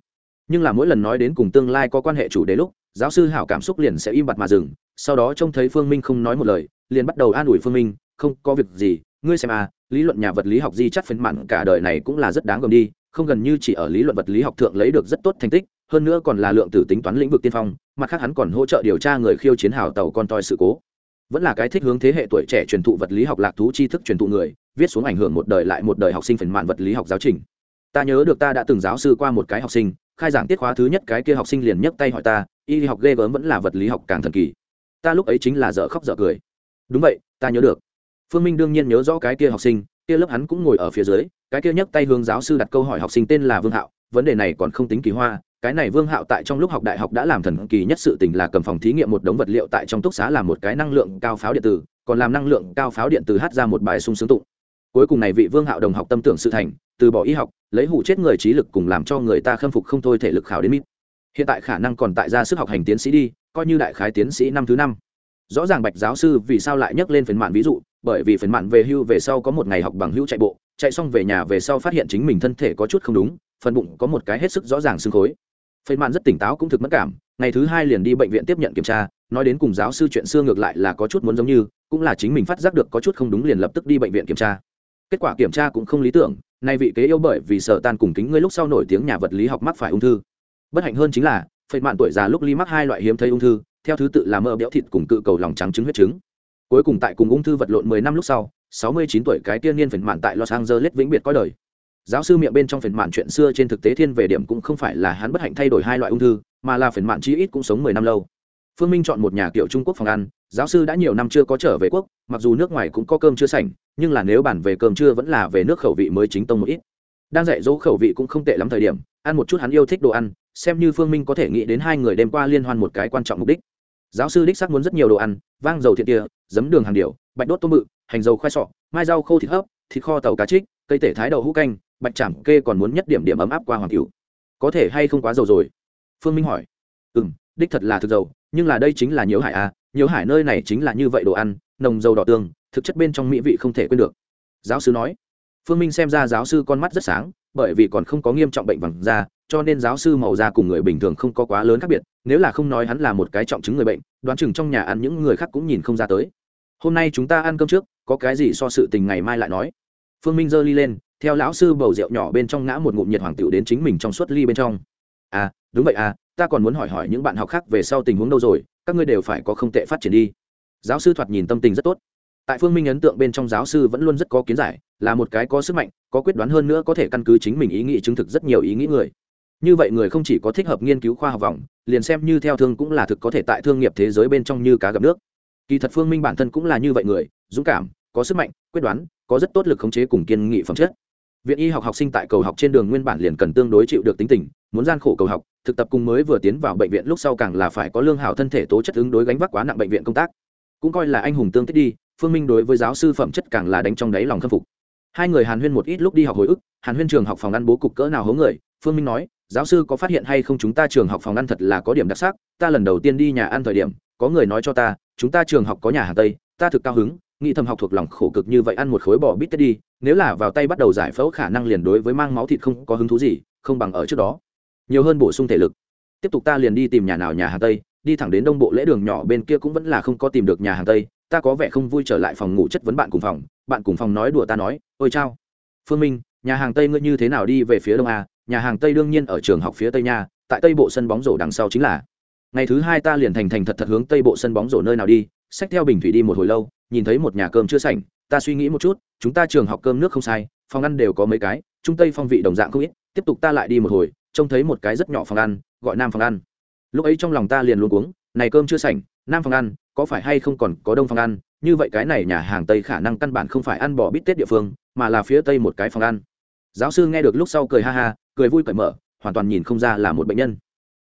nhưng là mỗi lần nói đến cùng tương lai có quan hệ chủ đề lúc, giáo sư hảo cảm xúc liền sẽ im bặt mà dừng, sau đó trông thấy phương minh không nói một lời, liền bắt đầu an ủi phương minh, không, có việc gì, ngươi xem à lý luận nhà vật lý học di chắt phấn mặn cả đời này cũng là rất đáng gờm đi, không gần như chỉ ở lý luận vật lý học thượng lấy được rất tốt thành tích, hơn nữa còn là lượng tử tính toán lĩnh vực tiên phong, mặt khác hắn còn hỗ trợ điều tra người khiêu chiến hào tàu con toi sự cố. Vẫn là cái thích hướng thế hệ tuổi trẻ truyền thụ vật lý học lạc thú tri thức truyền thụ người, viết xuống ảnh hưởng một đời lại một đời học sinh phần mạn vật lý học giáo trình. Ta nhớ được ta đã từng giáo sư qua một cái học sinh khai giảng tiết khóa thứ nhất cái kia học sinh liền nhấc tay hỏi ta, y học ghê gớm vẫn là vật lý học càng thần kỳ. Ta lúc ấy chính là dở khóc dở cười. Đúng vậy, ta nhớ được. Phương minh đương nhiên nhớ rõ cái kia học sinh, kia lớp hắn cũng ngồi ở phía dưới, cái kia nhấc tay hướng giáo sư đặt câu hỏi học sinh tên là vương hạo, vấn đề này còn không tính kỳ hoa, cái này vương hạo tại trong lúc học đại học đã làm thần kỳ nhất sự tình là cầm phòng thí nghiệm một đống vật liệu tại trong túc xá làm một cái năng lượng cao pháo điện tử, còn làm năng lượng cao pháo điện tử hát ra một bài sung sướng tụng cuối cùng này vị vương hạo đồng học tâm tưởng sự thành, từ bỏ y học, lấy hủ chết người trí lực cùng làm cho người ta khâm phục không thôi thể lực khảo đến mít hiện tại khả năng còn tại ra sức học hành tiến sĩ đi, coi như đại khái tiến sĩ năm thứ năm. Rõ ràng bạch giáo sư vì sao lại nhắc lên phần mạn ví dụ, bởi vì phần mạn về hưu về sau có một ngày học bằng hưu chạy bộ, chạy xong về nhà về sau phát hiện chính mình thân thể có chút không đúng, phần bụng có một cái hết sức rõ ràng xương khối. Phần mạn rất tỉnh táo cũng thực mất cảm, ngày thứ hai liền đi bệnh viện tiếp nhận kiểm tra, nói đến cùng giáo sư chuyện xưa ngược lại là có chút muốn giống như, cũng là chính mình phát giác được có chút không đúng liền lập tức đi bệnh viện kiểm tra kết quả kiểm tra cũng không lý tưởng, nay vị kế yêu bởi vì sợ tan cùng kính ngươi lúc sau nổi tiếng nhà vật lý học mắc phải ung thư. Bất hạnh hơn chính là, phệ mạn tuổi già lúc ly mắc hai loại hiếm thấy ung thư, theo thứ tự là mỡ béo thịt cùng cự cầu lòng trắng trứng huyết trứng. Cuối cùng tại cùng ung thư vật lộn mười năm lúc sau, sáu mươi chín tuổi cái tiên niên phệ mạn tại los angeles vĩnh biệt coi đời. Giáo sư miệng bên trong phệ mạn chuyện xưa trên thực tế thiên về điểm cũng không phải là hắn bất hạnh thay đổi hai loại ung thư, mà là phệ mạn chí ít cũng sống mười năm lâu phương minh chọn một nhà kiểu trung quốc phòng ăn, giáo sư đã nhiều năm chưa có trở về quốc, mặc dù nước ngoài cũng có cơm chưa sành nhưng là nếu bản về cơm chưa vẫn là về nước khẩu vị mới chính tông một ít. Đang dạy dỗ khẩu vị cũng không tệ lắm thời điểm, ăn một chút hắn yêu thích đồ ăn, xem như phương minh có thể nghĩ đến hai người đêm qua liên hoan một cái quan trọng mục đích. Giáo sư đích xác muốn rất nhiều đồ ăn, vang dầu thiện kia giấm đường hàng điều bạch đốt tôm bự, hành dầu khoai sọ, mai rau khô thịt hấp, thịt kho tàu cá trích, cây tể thái đậu hũ canh, bạch chảm kê còn muốn nhất điểm điểm ấm áp qua hoàng cửu. Có thể hay không quá dầu rồi? Phương minh hỏi. Ừ m đích thật là thực dầu nhưng là đây chính là nhiễu hải à nhiễu hải nơi này chính là như vậy đồ ăn, nồng dầu đỏ tương thực chất bên trong mỹ vị không thể quên được. Giáo sư nói. Phương minh xem ra giáo sư con mắt rất sáng, bởi vì còn không có nghiêm trọng bệnh vàng da, cho nên giáo sư màu da cùng người bình thường không có quá lớn khác biệt, nếu là không nói hắn là một cái trọng chứng người bệnh, đoán chừng trong nhà ăn những người khác cũng nhìn không ra tới. Hôm nay chúng ta ăn cơm trước, có cái gì so sự tình ngày mai lại nói. Phương minh giơ ly lên, theo lão sư bầu rượu nhỏ bên trong ngã một ngụm nhiệt hoàng tiểu đến chính mình trong suốt ly bên trong. À đúng vậy à ta còn muốn hỏi hỏi những bạn học khác về sau tình huống đâu rồi, các ngươi đều phải có không tệ phát triển đi. Giáo sư thoạt nhìn tâm tình rất tốt. Tại phương minh ấn tượng bên trong giáo sư vẫn luôn rất có kiến giải, là một cái có sức mạnh, có quyết đoán hơn nữa có thể căn cứ chính mình ý nghĩ chứng thực rất nhiều ý nghĩ người. Như vậy người không chỉ có thích hợp nghiên cứu khoa học vòng, liền xem như theo thương cũng là thực có thể tại thương nghiệp thế giới bên trong như cá gặp nước. Kỳ thật phương minh bản thân cũng là như vậy người, dũng cảm, có sức mạnh, quyết đoán, có rất tốt lực khống chế cùng kiên nghị phẩm chất. Viện y học học sinh tại cầu học trên đường nguyên bản liền cần tương đối chịu được tính tình, muốn gian khổ cầu học thực tập cùng mới vừa tiến vào bệnh viện lúc sau càng là phải có lương hảo thân thể tố chất ứng đối gánh vác quá nặng bệnh viện công tác. Cũng coi là anh hùng tương tích đi, phương minh đối với giáo sư phẩm chất càng là đánh trong đáy lòng khâm phục. Hai người hàn huyên một ít lúc đi học hồi ức, hàn huyên trường học phòng ăn bố cục cỡ nào hố người, phương minh nói, giáo sư có phát hiện hay không chúng ta trường học phòng ăn thật là có điểm đặc sắc, ta lần đầu tiên đi nhà ăn thời điểm, có người nói cho ta, chúng ta trường học có nhà hàng tây, ta thực cao hứng, nghĩ thầm học thuộc lòng khổ cực như vậy ăn một khối bò bít tết đi, nếu là vào tay bắt đầu giải phẫu khả năng liền đối với mang máu thịt không có hứng thú gì, không bằng ở trước đó nhiều hơn bổ sung thể lực. Tiếp tục ta liền đi tìm nhà nào nhà hàng tây, đi thẳng đến đông bộ lễ đường nhỏ bên kia cũng vẫn là không có tìm được nhà hàng tây, ta có vẻ không vui trở lại phòng ngủ chất vấn bạn cùng phòng, bạn cùng phòng nói đùa ta nói, ôi chao. Phương minh, nhà hàng tây ngươi như thế nào đi về phía đông a? Nhà hàng tây đương nhiên ở trường học phía tây nha, tại tây bộ sân bóng rổ đằng sau chính là. Ngày thứ hai ta liền thành thành thật thật hướng tây bộ sân bóng rổ nơi nào đi, xách theo bình thủy đi một hồi lâu, nhìn thấy một nhà cơm chưa sảnh, ta suy nghĩ một chút, chúng ta trường học cơm nước không sai, phòng ăn đều có mấy cái trung tây phong vị đồng dạng không ít, tiếp tục ta lại đi một hồi trông thấy một cái rất nhỏ phòng ăn, gọi nam phòng ăn. Lúc ấy trong lòng ta liền luôn cuống, này cơm chưa sảnh, nam phòng ăn, có phải hay không còn có đông phòng ăn? Như vậy cái này nhà hàng tây khả năng căn bản không phải ăn bò bít tết địa phương, mà là phía tây một cái phòng ăn. Giáo sư nghe được lúc sau cười ha ha, cười vui cởi mở, hoàn toàn nhìn không ra là một bệnh nhân.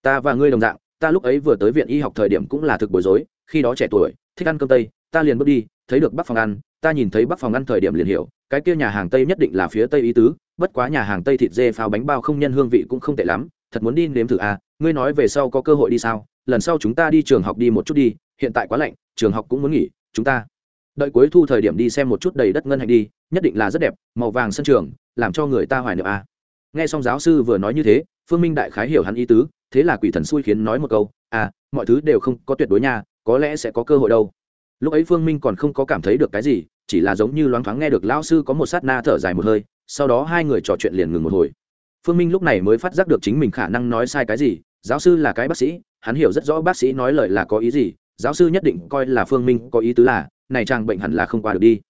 Ta và ngươi đồng dạng, ta lúc ấy vừa tới viện y học thời điểm cũng là thực bối rối, khi đó trẻ tuổi, thích ăn cơm tây, ta liền bước đi, thấy được bắc phòng ăn, ta nhìn thấy bắc phòng ăn thời điểm liền hiểu, cái kia nhà hàng tây nhất định là phía tây ý tứ bất quá nhà hàng tây thịt dê pháo bánh bao không nhân hương vị cũng không tệ lắm, thật muốn đi nếm thử à ngươi nói về sau có cơ hội đi sao? Lần sau chúng ta đi trường học đi một chút đi, hiện tại quá lạnh, trường học cũng muốn nghỉ, chúng ta. Đợi cuối thu thời điểm đi xem một chút đầy đất ngân hạnh đi, nhất định là rất đẹp, màu vàng sân trường, làm cho người ta hoài niệm à. nghe xong giáo sư vừa nói như thế, phương minh đại khái hiểu hắn ý tứ, thế là quỷ thần xui khiến nói một câu à mọi thứ đều không có tuyệt đối nha, có lẽ sẽ có cơ hội đâu. Lúc ấy phương minh còn không có cảm thấy được cái gì, chỉ là giống như loáng thoáng nghe được lão sư có một sát na thở dài một hơi sau đó hai người trò chuyện liền ngừng một hồi. Phương minh lúc này mới phát giác được chính mình khả năng nói sai cái gì, giáo sư là cái bác sĩ, hắn hiểu rất rõ bác sĩ nói lời là có ý gì, giáo sư nhất định coi là phương minh có ý tứ là, này chàng bệnh hẳn là không qua được đi.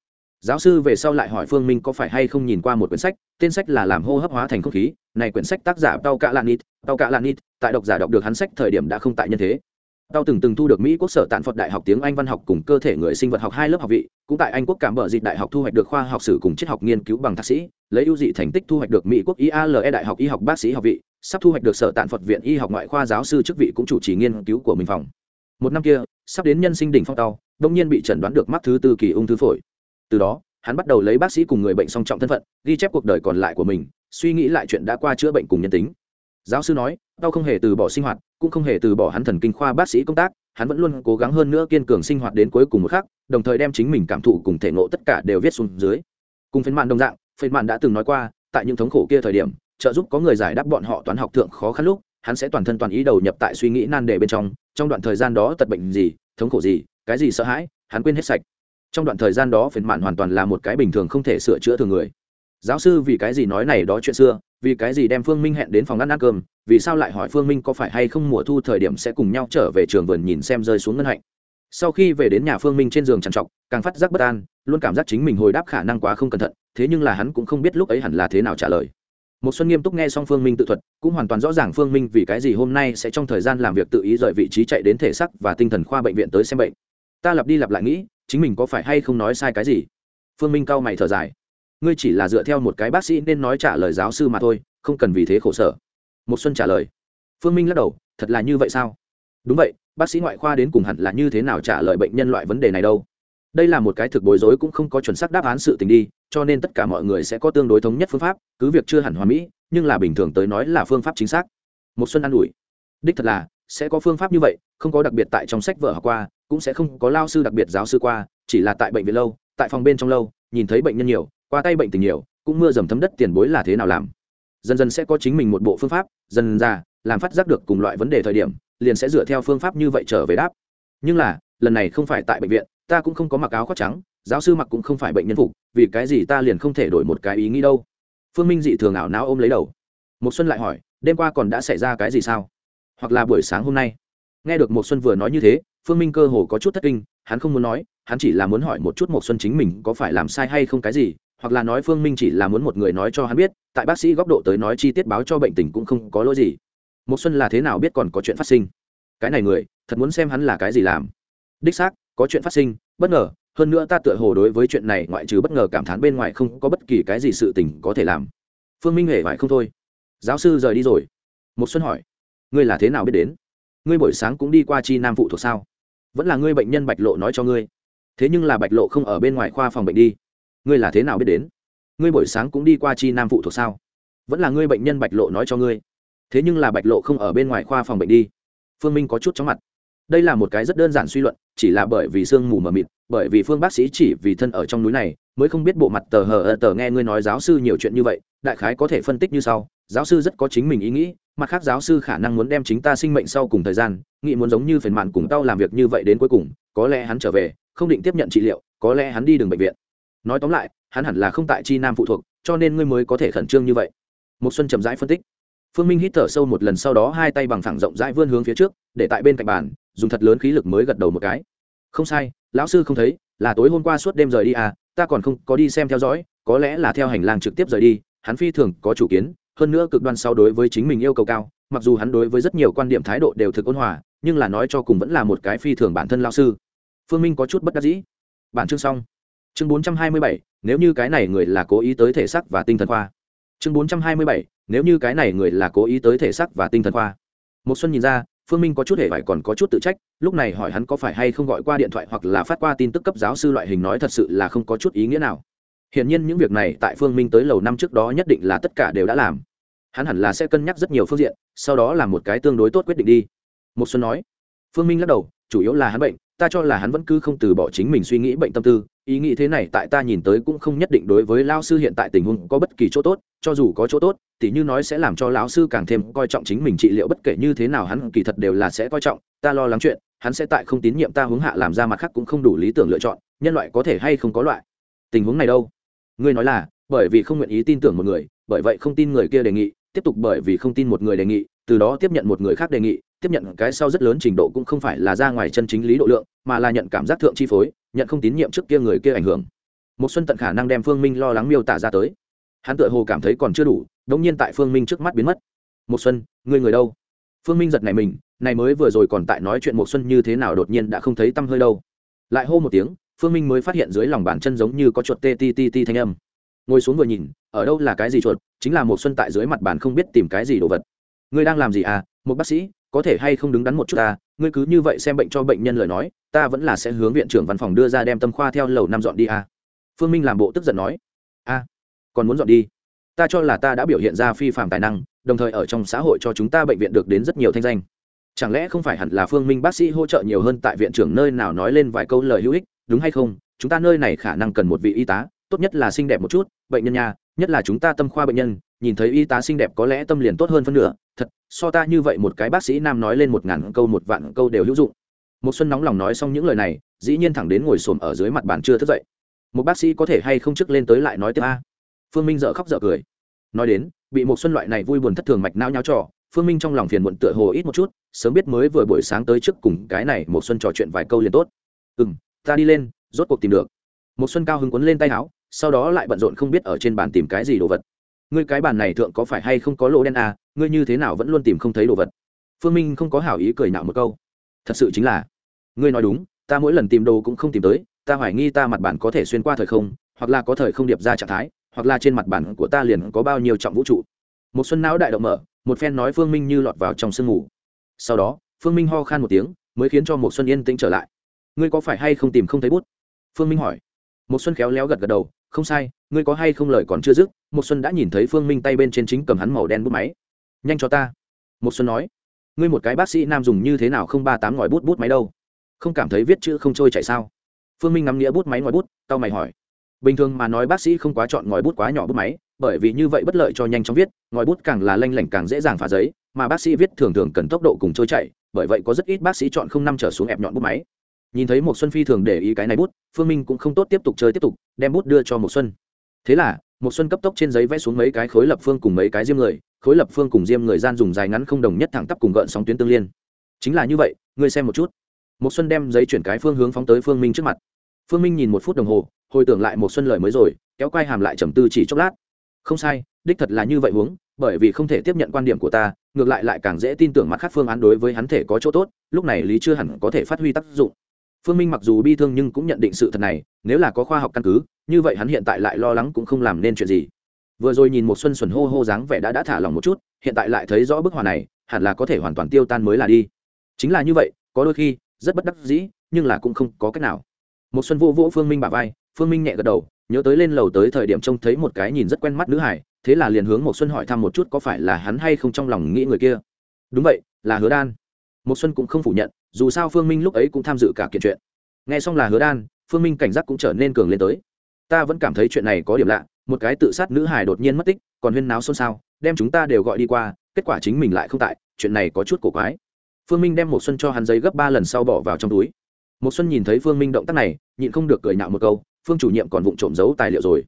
Giáo sư về sau lại hỏi phương minh có phải hay không nhìn qua một quyển sách, tên sách là làm hô hấp hóa thành không khí, này quyển sách tác giả tao cạ lan nít tao cạ lan nít, tại độc giả đọc được hắn sách thời điểm đã không tại nhân thế tao từng từng thu được mỹ quốc sở tạn phật đại học tiếng anh văn học cùng cơ thể người sinh vật học hai lớp học vị cũng tại anh quốc cảm bờ dịch đại học thu hoạch được khoa học sử cùng triết học nghiên cứu bằng thạc sĩ lấy ưu dị thành tích thu hoạch được mỹ quốc iale đại học y học bác sĩ học vị sắp thu hoạch được sở tạn phật viện y học ngoại khoa giáo sư chức vị cũng chủ trì nghiên cứu của mình phòng. Một năm kia sắp đến nhân sinh đỉnh phong tao, đông nhiên bị chẩn đoán được mắc thứ tư kỳ ung thư phổi. Từ đó hắn bắt đầu lấy bác sĩ cùng người bệnh song trọng thân phận ghi chép cuộc đời còn lại của mình suy nghĩ lại chuyện đã qua chữa bệnh cùng nhân tính giáo sư nói đau không hề từ bỏ sinh hoạt, cũng không hề từ bỏ hắn thần kinh khoa bác sĩ công tác, hắn vẫn luôn cố gắng hơn nữa kiên cường sinh hoạt đến cuối cùng một khắc, đồng thời đem chính mình cảm thụ cùng thể ngộ tất cả đều viết xuống dưới. Cùng phiên mạn đồng dạng, phiên mạn đã từng nói qua, tại những thống khổ kia thời điểm, trợ giúp có người giải đáp bọn họ toán học thượng khó khăn lúc, hắn sẽ toàn thân toàn ý đầu nhập tại suy nghĩ nan đề bên trong trong đoạn thời gian đó tật bệnh gì, thống khổ gì, cái gì sợ hãi, hắn quên hết sạch. Trong đoạn thời gian đó phiền mạn hoàn toàn là một cái bình thường không thể sửa chữa thường người giáo sư vì cái gì nói này đó chuyện xưa, vì cái gì đem phương minh hẹn đến phòng ăn ăn cơm, vì sao lại hỏi phương minh có phải hay không mùa thu thời điểm sẽ cùng nhau trở về trường vườn nhìn xem rơi xuống ngân hạnh. Sau khi về đến nhà phương minh trên giường trằn trọc, càng phát giác bất an, luôn cảm giác chính mình hồi đáp khả năng quá không cẩn thận, thế nhưng là hắn cũng không biết lúc ấy hẳn là thế nào trả lời. Một xuân nghiêm túc nghe xong phương minh tự thuật, cũng hoàn toàn rõ ràng phương minh vì cái gì hôm nay sẽ trong thời gian làm việc tự ý rời vị trí chạy đến thể sắc và tinh thần khoa bệnh viện tới xem bệnh. Ta lặp đi lặp lại nghĩ, chính mình có phải hay không nói sai cái gì? Phương minh cau mày thở dài ngươi chỉ là dựa theo một cái bác sĩ nên nói trả lời giáo sư mà thôi, không cần vì thế khổ sở. Một xuân trả lời. Phương minh lắc đầu, thật là như vậy sao? Đúng vậy, bác sĩ ngoại khoa đến cùng hẳn là như thế nào trả lời bệnh nhân loại vấn đề này đâu? Đây là một cái thực bối rối cũng không có chuẩn xác đáp án sự tình đi, cho nên tất cả mọi người sẽ có tương đối thống nhất phương pháp, cứ việc chưa hẳn hoàn mỹ, nhưng là bình thường tới nói là phương pháp chính xác. Một xuân ăn ủi. Đích thật là, sẽ có phương pháp như vậy, không có đặc biệt tại trong sách vở học qua, cũng sẽ không có lao sư đặc biệt giáo sư qua, chỉ là tại bệnh viện lâu, tại phòng bên trong lâu, nhìn thấy bệnh nhân nhiều qua tay bệnh tình nhiều, cũng mưa dầm thấm đất tiền bối là thế nào làm? Dần dần sẽ có chính mình một bộ phương pháp, dần ra, làm phát giác được cùng loại vấn đề thời điểm, liền sẽ dựa theo phương pháp như vậy trở về đáp. Nhưng là, lần này không phải tại bệnh viện, ta cũng không có mặc áo khoác trắng, giáo sư mặc cũng không phải bệnh nhân phục, vì cái gì ta liền không thể đổi một cái ý nghĩ đâu. Phương minh dị thường ảo não ôm lấy đầu. Một xuân lại hỏi, đêm qua còn đã xảy ra cái gì sao? Hoặc là buổi sáng hôm nay? Nghe được một xuân vừa nói như thế, phương minh cơ hồ có chút thất kinh, hắn không muốn nói, hắn chỉ là muốn hỏi một chút một xuân chính mình có phải làm sai hay không cái gì hoặc là nói phương minh chỉ là muốn một người nói cho hắn biết, tại bác sĩ góc độ tới nói chi tiết báo cho bệnh tình cũng không có lỗi gì. Một xuân là thế nào biết còn có chuyện phát sinh? Cái này người, thật muốn xem hắn là cái gì làm. Đích xác, có chuyện phát sinh, bất ngờ, hơn nữa ta tựa hồ đối với chuyện này ngoại trừ bất ngờ cảm thán bên ngoài không có bất kỳ cái gì sự tình có thể làm. Phương minh hề phải không thôi. Giáo sư rời đi rồi. Một xuân hỏi, ngươi là thế nào biết đến? Ngươi buổi sáng cũng đi qua chi nam phụ thuộc sao? Vẫn là ngươi bệnh nhân bạch lộ nói cho ngươi. Thế nhưng là bạch lộ không ở bên ngoài khoa phòng bệnh đi ngươi là thế nào biết đến? Ngươi buổi sáng cũng đi qua chi nam phụ thuộc sao? Vẫn là ngươi bệnh nhân bạch lộ nói cho ngươi. Thế nhưng là bạch lộ không ở bên ngoài khoa phòng bệnh đi. Phương minh có chút chóng mặt. Đây là một cái rất đơn giản suy luận, chỉ là bởi vì sương mù mờ mịt, bởi vì phương bác sĩ chỉ vì thân ở trong núi này, mới không biết bộ mặt tờ hờ tờ nghe ngươi nói giáo sư nhiều chuyện như vậy, đại khái có thể phân tích như sau. Giáo sư rất có chính mình ý nghĩ, mặt khác giáo sư khả năng muốn đem chính ta sinh mệnh sau cùng thời gian, nghĩ muốn giống như phiền mạn cùng tao làm việc như vậy đến cuối cùng, có lẽ hắn trở về, không định tiếp nhận trị liệu, có lẽ hắn đi đường bệnh viện nói tóm lại, hắn hẳn là không tại chi nam phụ thuộc, cho nên ngươi mới có thể khẩn trương như vậy. Một xuân chậm rãi phân tích. Phương minh hít thở sâu một lần sau đó hai tay bằng thẳng rộng rãi vươn hướng phía trước, để tại bên cạnh bàn, dùng thật lớn khí lực mới gật đầu một cái. Không sai, lão sư không thấy, là tối hôm qua suốt đêm rời đi à ta còn không có đi xem theo dõi, có lẽ là theo hành lang trực tiếp rời đi, hắn phi thường có chủ kiến, hơn nữa cực đoan sau đối với chính mình yêu cầu cao, mặc dù hắn đối với rất nhiều quan điểm thái độ đều thực ôn hòa, nhưng là nói cho cùng vẫn là một cái phi thường bản thân lao sư. Phương minh có chút bất đắc dĩ. Bản chương xong chương bốn trăm hai mươi bảy, nếu như cái này người là cố ý tới thể xác và tinh thần khoa. Chương bốn trăm hai mươi bảy, nếu như cái này người là cố ý tới thể xác và tinh thần khoa. Một xuân nhìn ra, phương minh có chút hề phải còn có chút tự trách, lúc này hỏi hắn có phải hay không gọi qua điện thoại hoặc là phát qua tin tức cấp giáo sư loại hình nói thật sự là không có chút ý nghĩa nào. Hiển nhiên những việc này tại phương minh tới lầu năm trước đó nhất định là tất cả đều đã làm. Hắn hẳn là sẽ cân nhắc rất nhiều phương diện, sau đó làm một cái tương đối tốt quyết định đi. Một xuân nói. Phương minh lắc đầu, chủ yếu là hắn bệnh ta cho là hắn vẫn cứ không từ bỏ chính mình suy nghĩ bệnh tâm tư, ý nghĩ thế này tại ta nhìn tới cũng không nhất định đối với lao sư hiện tại tình huống có bất kỳ chỗ tốt, cho dù có chỗ tốt, tỉ như nói sẽ làm cho lão sư càng thêm coi trọng chính mình trị liệu bất kể như thế nào hắn kỳ thật đều là sẽ coi trọng, ta lo lắng chuyện, hắn sẽ tại không tín nhiệm ta hướng hạ làm ra mặt khác cũng không đủ lý tưởng lựa chọn, nhân loại có thể hay không có loại. Tình huống này đâu? Ngươi nói là, bởi vì không nguyện ý tin tưởng một người, bởi vậy không tin người kia đề nghị, tiếp tục bởi vì không tin một người đề nghị, từ đó tiếp nhận một người khác đề nghị tiếp nhận cái sau rất lớn trình độ cũng không phải là ra ngoài chân chính lý độ lượng, mà là nhận cảm giác thượng chi phối, nhận không tín nhiệm trước kia người kia ảnh hưởng. Một xuân tận khả năng đem phương minh lo lắng miêu tả ra tới. Hắn tựa hồ cảm thấy còn chưa đủ, đống nhiên tại phương minh trước mắt biến mất. Một xuân người người đâu? Phương minh giật này mình, này mới vừa rồi còn tại nói chuyện một xuân như thế nào đột nhiên đã không thấy tâm hơi đâu. Lại hô một tiếng, phương minh mới phát hiện dưới lòng bàn chân giống như có chuột tê ti ti ti thanh âm. Ngồi xuống vừa nhìn, ở đâu là cái gì chuột? Chính là một xuân tại dưới mặt bàn không biết tìm cái gì đồ vật. Ngươi đang làm gì à? Một bác sĩ có thể hay không đứng đắn một chút ta, ngươi cứ như vậy xem bệnh cho bệnh nhân lời nói, ta vẫn là sẽ hướng viện trưởng văn phòng đưa ra đem tâm khoa theo lầu năm dọn đi à. phương minh làm bộ tức giận nói, a, còn muốn dọn đi? Ta cho là ta đã biểu hiện ra phi phạm tài năng, đồng thời ở trong xã hội cho chúng ta bệnh viện được đến rất nhiều thanh danh. Chẳng lẽ không phải hẳn là phương minh bác sĩ hỗ trợ nhiều hơn tại viện trưởng nơi nào nói lên vài câu lời hữu ích, đúng hay không? Chúng ta nơi này khả năng cần một vị y tá tốt nhất là xinh đẹp một chút, bệnh nhân nha, nhất là chúng ta tâm khoa bệnh nhân, nhìn thấy y tá xinh đẹp có lẽ tâm liền tốt hơn phân nửa. Thật, so ta như vậy một cái bác sĩ nam nói lên một ngàn câu một vạn câu đều hữu dụng. Một xuân nóng lòng nói xong những lời này, dĩ nhiên thẳng đến ngồi xổm ở dưới mặt bàn chưa thức dậy. Một bác sĩ có thể hay không trước lên tới lại nói tiếp a? Phương minh dở khóc dở cười. Nói đến, bị một xuân loại này vui buồn thất thường mạch não nháo trò, phương minh trong lòng phiền muộn tựa hồ ít một chút, sớm biết mới vừa buổi sáng tới trước cùng cái này một xuân trò chuyện vài câu liền tốt. Ừ ta đi lên, rốt cuộc tìm được. Một xuân cao hứng quấn lên tay áo sau đó lại bận rộn không biết ở trên bàn tìm cái gì đồ vật. Ngươi cái bàn này thượng có phải hay không có lỗ đen à, ngươi như thế nào vẫn luôn tìm không thấy đồ vật? Phương minh không có hảo ý cười nạo một câu. Thật sự chính là ngươi nói đúng ta mỗi lần tìm đồ cũng không tìm tới ta hoài nghi ta mặt bản có thể xuyên qua thời không hoặc là có thời không điệp ra trạng thái hoặc là trên mặt bản của ta liền có bao nhiêu trọng vũ trụ. Một xuân não đại động mở một phen nói phương minh như lọt vào trong sương ngủ sau đó phương minh ho khan một tiếng mới khiến cho một xuân yên tĩnh trở lại. Ngươi có phải hay không tìm không thấy bút? Phương minh hỏi một xuân khéo léo gật gật đầu, không sai, ngươi có hay không lời còn chưa dứt? Một xuân đã nhìn thấy phương minh tay bên trên chính cầm hắn màu đen bút máy. Nhanh cho ta. Một xuân nói, ngươi một cái bác sĩ nam dùng như thế nào không ba tám ngòi bút bút máy đâu? Không cảm thấy viết chữ không trôi chảy sao? Phương minh ngắm nghĩa bút máy ngòi bút tao mày hỏi, bình thường mà nói bác sĩ không quá chọn ngòi bút quá nhỏ bút máy, bởi vì như vậy bất lợi cho nhanh chóng viết, ngòi bút càng là lanh lảnh càng dễ dàng phá giấy, mà bác sĩ viết thường thường cần tốc độ cùng trôi chảy, bởi vậy có rất ít bác sĩ chọn không năm trở xuống ép nhọn bút máy nhìn thấy một xuân phi thường để ý cái này bút, phương minh cũng không tốt tiếp tục chơi tiếp tục, đem bút đưa cho một xuân. Thế là một xuân cấp tốc trên giấy vẽ xuống mấy cái khối lập phương cùng mấy cái diêm người, khối lập phương cùng diêm người gian dùng dài ngắn không đồng nhất thẳng tắp cùng gợn sóng tuyến tương liên. Chính là như vậy, ngươi xem một chút. Một xuân đem giấy chuyển cái phương hướng phóng tới phương minh trước mặt. Phương minh nhìn một phút đồng hồ, hồi tưởng lại một xuân lời mới rồi, kéo quay hàm lại trầm tư chỉ chốc lát. Không sai, đích thật là như vậy huống, bởi vì không thể tiếp nhận quan điểm của ta, ngược lại lại càng dễ tin tưởng mặt khác phương án đối với hắn thể có chỗ tốt, lúc này lý chưa hẳn có thể phát huy tác dụng phương minh mặc dù bi thương nhưng cũng nhận định sự thật này, nếu là có khoa học căn cứ, như vậy hắn hiện tại lại lo lắng cũng không làm nên chuyện gì. Vừa rồi nhìn một xuân xuẩn hô hô dáng vẻ đã đã thả lòng một chút, hiện tại lại thấy rõ bức họa này, hẳn là có thể hoàn toàn tiêu tan mới là đi. Chính là như vậy, có đôi khi, rất bất đắc dĩ, nhưng là cũng không có cách nào. Một xuân vô vỗ phương minh bả vai, phương minh nhẹ gật đầu, nhớ tới lên lầu tới thời điểm trông thấy một cái nhìn rất quen mắt nữ hải, thế là liền hướng một xuân hỏi thăm một chút có phải là hắn hay không trong lòng nghĩ người kia. Đúng vậy, là hứa đan một xuân cũng không phủ nhận, dù sao phương minh lúc ấy cũng tham dự cả kiện chuyện. Nghe xong là hứa đan, phương minh cảnh giác cũng trở nên cường lên tới. Ta vẫn cảm thấy chuyện này có điểm lạ, một cái tự sát nữ hài đột nhiên mất tích, còn huyên náo xôn xao, đem chúng ta đều gọi đi qua, kết quả chính mình lại không tại, chuyện này có chút cổ quái. Phương minh đem một xuân cho hắn giấy gấp ba lần sau bỏ vào trong túi. Một xuân nhìn thấy phương minh động tác này, nhịn không được cười nhạo một câu, phương chủ nhiệm còn vụng trộm giấu tài liệu rồi.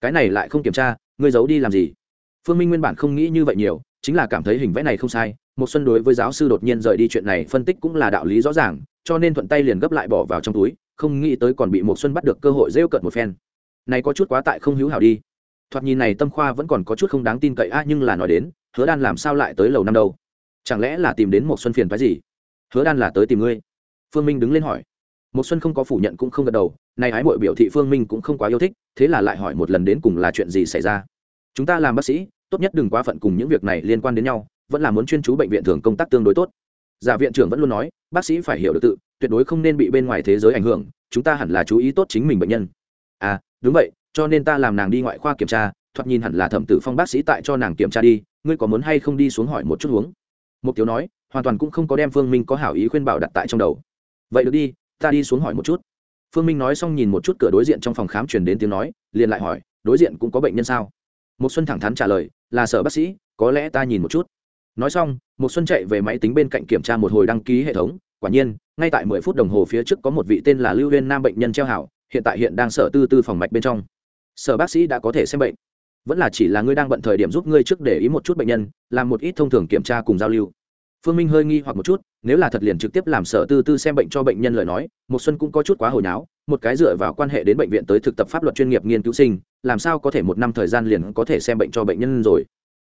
Cái này lại không kiểm tra, ngươi giấu đi làm gì? Phương minh nguyên bản không nghĩ như vậy nhiều, chính là cảm thấy hình vẽ này không sai một xuân đối với giáo sư đột nhiên rời đi chuyện này phân tích cũng là đạo lý rõ ràng, cho nên thuận tay liền gấp lại bỏ vào trong túi, không nghĩ tới còn bị một xuân bắt được cơ hội rêu cợt một phen. Này có chút quá tại không hữu hảo đi. Thoạt nhìn này tâm khoa vẫn còn có chút không đáng tin cậy a, nhưng là nói đến, hứa đan làm sao lại tới lầu năm đâu? Chẳng lẽ là tìm đến một xuân phiền phái gì? Hứa đan là tới tìm ngươi. Phương minh đứng lên hỏi. Một xuân không có phủ nhận cũng không gật đầu này hái muội biểu thị phương minh cũng không quá yêu thích, thế là lại hỏi một lần đến cùng là chuyện gì xảy ra. Chúng ta làm bác sĩ, tốt nhất đừng quá phận cùng những việc này liên quan đến nhau vẫn là muốn chuyên chú bệnh viện thường công tác tương đối tốt. Giả viện trưởng vẫn luôn nói, bác sĩ phải hiểu được tự, tuyệt đối không nên bị bên ngoài thế giới ảnh hưởng, chúng ta hẳn là chú ý tốt chính mình bệnh nhân. À đúng vậy, cho nên ta làm nàng đi ngoại khoa kiểm tra, thoạt nhìn hẳn là thẩm tử phong bác sĩ tại cho nàng kiểm tra đi, ngươi có muốn hay không đi xuống hỏi một chút uống? Mục tiêu nói, hoàn toàn cũng không có đem phương minh có hảo ý khuyên bảo đặt tại trong đầu. Vậy được đi, ta đi xuống hỏi một chút. Phương minh nói xong nhìn một chút cửa đối diện trong phòng khám truyền đến tiếng nói, liền lại hỏi, đối diện cũng có bệnh nhân sao? Một xuân thẳng thắn trả lời, là sở bác sĩ, có lẽ ta nhìn một chút nói xong một xuân chạy về máy tính bên cạnh kiểm tra một hồi đăng ký hệ thống. Quả nhiên, ngay tại mười phút đồng hồ phía trước có một vị tên là lưu huyên nam bệnh nhân treo hảo, hiện tại hiện đang sở tư tư phòng mạch bên trong. Sở bác sĩ đã có thể xem bệnh. Vẫn là chỉ là ngươi đang bận thời điểm giúp ngươi trước để ý một chút bệnh nhân, làm một ít thông thường kiểm tra cùng giao lưu. Phương minh hơi nghi hoặc một chút, nếu là thật liền trực tiếp làm sở tư tư xem bệnh cho bệnh nhân lời nói một xuân cũng có chút quá hồi nháo một cái dựa vào quan hệ đến bệnh viện tới thực tập pháp luật chuyên nghiệp nghiên cứu sinh, làm sao có thể một năm thời gian liền có thể xem bệnh cho bệnh nhân rồi?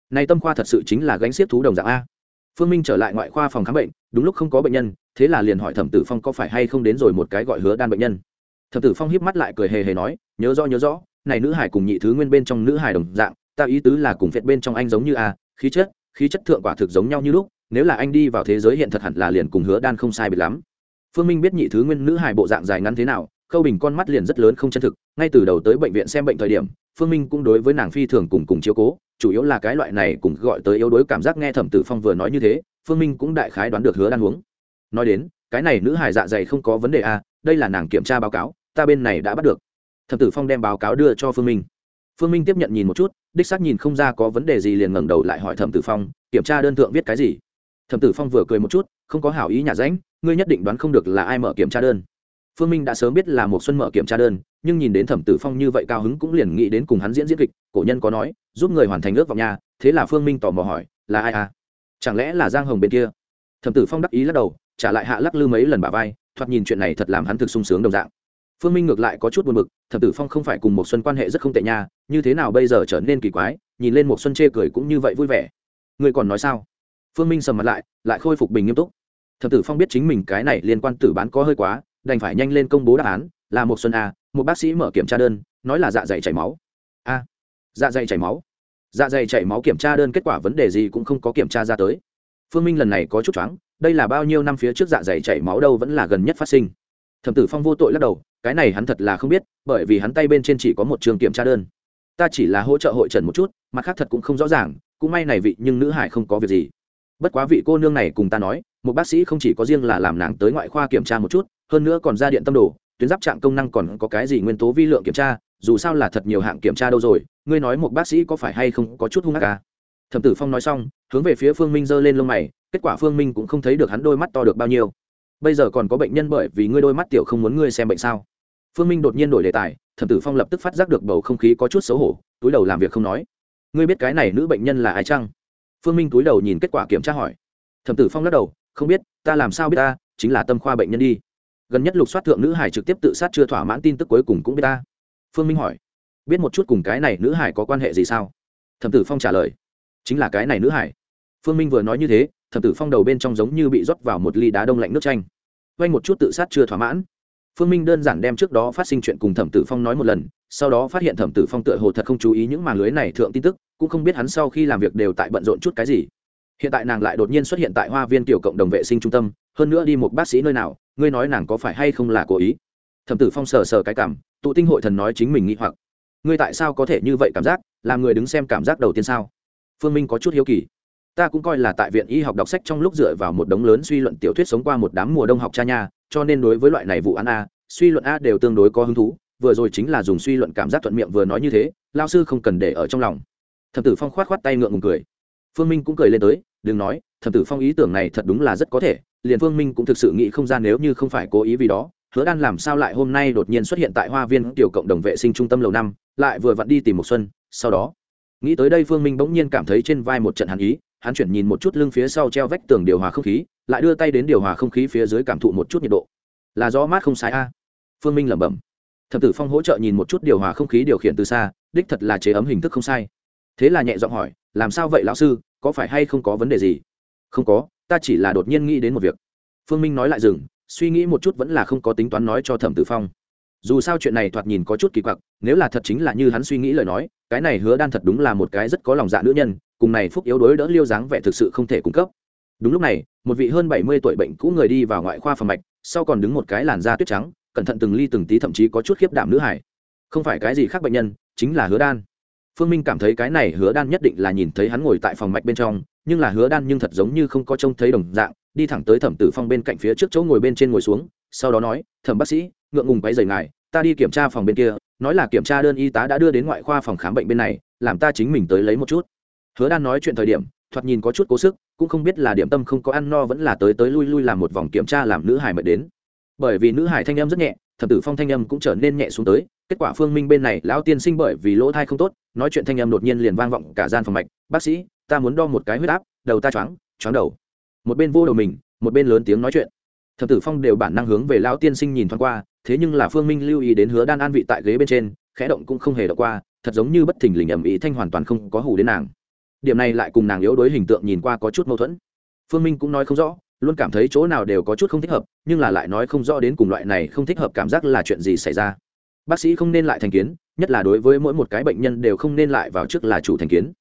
Này tâm khoa thật sự chính là gánh xiết thú đồng dạng a. Phương minh trở lại ngoại khoa phòng khám bệnh, đúng lúc không có bệnh nhân, thế là liền hỏi thẩm tử phong có phải hay không đến rồi một cái gọi hứa đan bệnh nhân. Thẩm tử phong hiếp mắt lại cười hề hề nói, nhớ rõ nhớ rõ, này nữ hải cùng nhị thứ nguyên bên trong nữ hải đồng dạng, ta ý tứ là cùng phệt bên trong anh giống như a, khí chất khí chất thượng quả thực giống nhau như lúc, nếu là anh đi vào thế giới hiện thật hẳn là liền cùng hứa đan không sai biệt lắm. Phương minh biết nhị thứ nguyên nữ hải bộ dạng dài ngắn thế nào, khâu bình con mắt liền rất lớn không chân thực, ngay từ đầu tới bệnh viện xem bệnh thời điểm, phương minh cũng đối với nàng phi thường cùng cùng chiếu cố chủ yếu là cái loại này cùng gọi tới yếu đuối cảm giác nghe thẩm tử phong vừa nói như thế phương minh cũng đại khái đoán được hứa đan huống. Nói đến cái này nữ hải dạ dày không có vấn đề à, đây là nàng kiểm tra báo cáo ta bên này đã bắt được. Thẩm tử phong đem báo cáo đưa cho phương minh. Phương minh tiếp nhận nhìn một chút đích xác nhìn không ra có vấn đề gì liền ngẩng đầu lại hỏi thẩm tử phong kiểm tra đơn thượng viết cái gì? Thẩm tử phong vừa cười một chút không có hảo ý nhà ránh ngươi nhất định đoán không được là ai mở kiểm tra đơn phương minh đã sớm biết là một xuân mở kiểm tra đơn, nhưng nhìn đến thẩm tử phong như vậy cao hứng cũng liền nghĩ đến cùng hắn diễn diễn kịch, cổ nhân có nói, giúp người hoàn thành ước vào nhà thế là phương minh tò mò hỏi, là ai à? Chẳng lẽ là giang hồng bên kia? Thẩm tử phong đắc ý lắc đầu, trả lại hạ lắc lư mấy lần bà vai, thoạt nhìn chuyện này thật làm hắn thực sung sướng đồng dạng. Phương minh ngược lại có chút buồn b ự c thẩm tử phong không phải cùng một xuân quan hệ rất không tệ nha, như thế nào bây giờ trở nên kỳ quái, nhìn lên một xuân chê cười cũng như vậy vui vẻ. Người còn nói sao? Phương minh sầm mặt lại lại khôi phục bình nghiêm túc. Thẩm tử phong biết chính mình cái này liên quan tử bán có hơi quá đành phải nhanh lên công bố đáp án, là một xuân a, một bác sĩ mở kiểm tra đơn, nói là dạ dày chảy máu. A dạ dày chảy máu. Dạ dày chảy máu kiểm tra đơn kết quả vấn đề gì cũng không có kiểm tra ra tới. Phương minh lần này có chút choáng, đây là bao nhiêu năm phía trước dạ dày chảy máu đâu vẫn là gần nhất phát sinh. Thẩm tử phong vô tội lắc đầu, cái này hắn thật là không biết, bởi vì hắn tay bên trên chỉ có một trường kiểm tra đơn. Ta chỉ là hỗ trợ hội trần một chút, mặt khác thật cũng không rõ ràng, cũng may này vị nhưng nữ hải không có việc gì. Bất quá vị cô nương này cùng ta nói một bác sĩ không chỉ có riêng là làm nàng tới ngoại khoa kiểm tra một chút, hơn nữa còn ra điện tâm đồ, tuyến giáp trạng công năng còn có cái gì nguyên tố vi lượng kiểm tra, dù sao là thật nhiều hạng kiểm tra đâu rồi, ngươi nói một bác sĩ có phải hay không có chút hung ác à? thẩm tử phong nói xong, hướng về phía phương minh giơ lên lông mày, kết quả phương minh cũng không thấy được hắn đôi mắt to được bao nhiêu. Bây giờ còn có bệnh nhân bởi vì ngươi đôi mắt tiểu không muốn ngươi xem bệnh sao? Phương minh đột nhiên đổi đề tài, thẩm tử phong lập tức phát giác được bầu không khí có chút xấu hổ, túi đầu làm việc không nói. Ngươi biết cái này nữ bệnh nhân là ai chăng? Phương minh túi đầu nhìn kết quả kiểm tra hỏi. Thẩm tử phong lắc đầu không biết, ta làm sao biết ta, chính là tâm khoa bệnh nhân đi. Gần nhất lục soát thượng nữ hải trực tiếp tự sát chưa thỏa mãn tin tức cuối cùng cũng biết ta. Phương minh hỏi, biết một chút cùng cái này nữ hải có quan hệ gì sao? Thẩm tử phong trả lời, chính là cái này nữ hải. Phương minh vừa nói như thế, thẩm tử phong đầu bên trong giống như bị rót vào một ly đá đông lạnh nước chanh. Quanh một chút tự sát chưa thỏa mãn. Phương minh đơn giản đem trước đó phát sinh chuyện cùng thẩm tử phong nói một lần, sau đó phát hiện thẩm tử phong tựa hồ thật không chú ý những màn lưới này thượng tin tức, cũng không biết hắn sau khi làm việc đều tại bận rộn chút cái gì hiện tại nàng lại đột nhiên xuất hiện tại hoa viên tiểu cộng đồng vệ sinh trung tâm, hơn nữa đi một bác sĩ nơi nào, ngươi nói nàng có phải hay không là cố ý? Thẩm tử phong sờ sờ cái cảm, tụ tinh hội thần nói chính mình nghĩ hoặc. Ngươi tại sao có thể như vậy cảm giác, làm người đứng xem cảm giác đầu tiên sao? Phương minh có chút hiếu kỳ. Ta cũng coi là tại viện y học đọc sách trong lúc dựa vào một đống lớn suy luận tiểu thuyết sống qua một đám mùa đông học cha nha, cho nên đối với loại này vụ án a, suy luận a đều tương đối có hứng thú, vừa rồi chính là dùng suy luận cảm giác thuận miệng vừa nói như thế, lao sư không cần để ở trong lòng. Thẩm tử phong khoát khoát tay ngượng ngùng cười phương minh cũng cười lên tới, đừng nói, thẩm tử phong ý tưởng này thật đúng là rất có thể, liền phương minh cũng thực sự nghĩ không ra nếu như không phải cố ý vì đó, hứa đan làm sao lại hôm nay đột nhiên xuất hiện tại hoa viên tiểu cộng đồng vệ sinh trung tâm lầu năm, lại vừa vặn đi tìm một xuân, sau đó. Nghĩ tới đây phương minh bỗng nhiên cảm thấy trên vai một trận hàn ý, hắn chuyển nhìn một chút lưng phía sau treo vách tường điều hòa không khí, lại đưa tay đến điều hòa không khí phía dưới cảm thụ một chút nhiệt độ. Là gió mát không sai a. Phương minh lẩm bẩm. Thẩm tử phong hỗ trợ nhìn một chút điều hòa không khí điều khiển từ xa, đích thật là chế ấm hình thức không sai. Thế là nhẹ giọng hỏi làm sao vậy lão sư, có phải hay không có vấn đề gì? Không có, ta chỉ là đột nhiên nghĩ đến một việc. Phương minh nói lại dừng, suy nghĩ một chút vẫn là không có tính toán nói cho thẩm tử phong. Dù sao chuyện này thoạt nhìn có chút kỳ quặc, nếu là thật chính là như hắn suy nghĩ lời nói, cái này hứa đan thật đúng là một cái rất có lòng dạ nữ nhân, cùng này phúc yếu đối đỡ liêu dáng vẻ thực sự không thể cung cấp. Đúng lúc này, một vị hơn bảy mươi tuổi bệnh cũ người đi vào ngoại khoa phòng mạch, sau còn đứng một cái làn da tuyết trắng, cẩn thận từng ly từng tí thậm chí có chút khiếp đảm nữ hải. Không phải cái gì khác bệnh nhân, chính là hứa đan phương minh cảm thấy cái này hứa đan nhất định là nhìn thấy hắn ngồi tại phòng mạch bên trong, nhưng là hứa đan nhưng thật giống như không có trông thấy đồng dạng, đi thẳng tới thẩm tử phong bên cạnh phía trước chỗ ngồi bên trên ngồi xuống, sau đó nói, thẩm bác sĩ, ngượng ngùng quay rời ngài, ta đi kiểm tra phòng bên kia, nói là kiểm tra đơn y tá đã đưa đến ngoại khoa phòng khám bệnh bên này, làm ta chính mình tới lấy một chút. Hứa đan nói chuyện thời điểm, thoạt nhìn có chút cố sức, cũng không biết là điểm tâm không có ăn no vẫn là tới tới lui lui làm một vòng kiểm tra làm nữ hải mệt đến. Bởi vì nữ hải thanh âm rất nhẹ thập tử phong thanh âm cũng trở nên nhẹ xuống tới kết quả phương minh bên này, lão tiên sinh bởi vì lỗ thai không tốt, nói chuyện thanh âm đột nhiên liền vang vọng cả gian phòng mạch. Bác sĩ, ta muốn đo một cái huyết áp, đầu ta choáng choáng đầu. Một bên vô đầu mình, một bên lớn tiếng nói chuyện. Thập tử phong đều bản năng hướng về lão tiên sinh nhìn thoáng qua, thế nhưng là phương minh lưu ý đến hứa đan an vị tại ghế bên trên, khẽ động cũng không hề đọc qua, thật giống như bất thình lình ầm ĩ thanh hoàn toàn không có hủ đến nàng. Điểm này lại cùng nàng yếu đối hình tượng nhìn qua có chút mâu thuẫn. Phương minh cũng nói không rõ, luôn cảm thấy chỗ nào đều có chút không thích hợp, nhưng là lại nói không rõ đến cùng loại này không thích hợp cảm giác là chuyện gì xảy ra bác sĩ không nên lại thành kiến, nhất là đối với mỗi một cái bệnh nhân đều không nên lại vào trước là chủ thành kiến.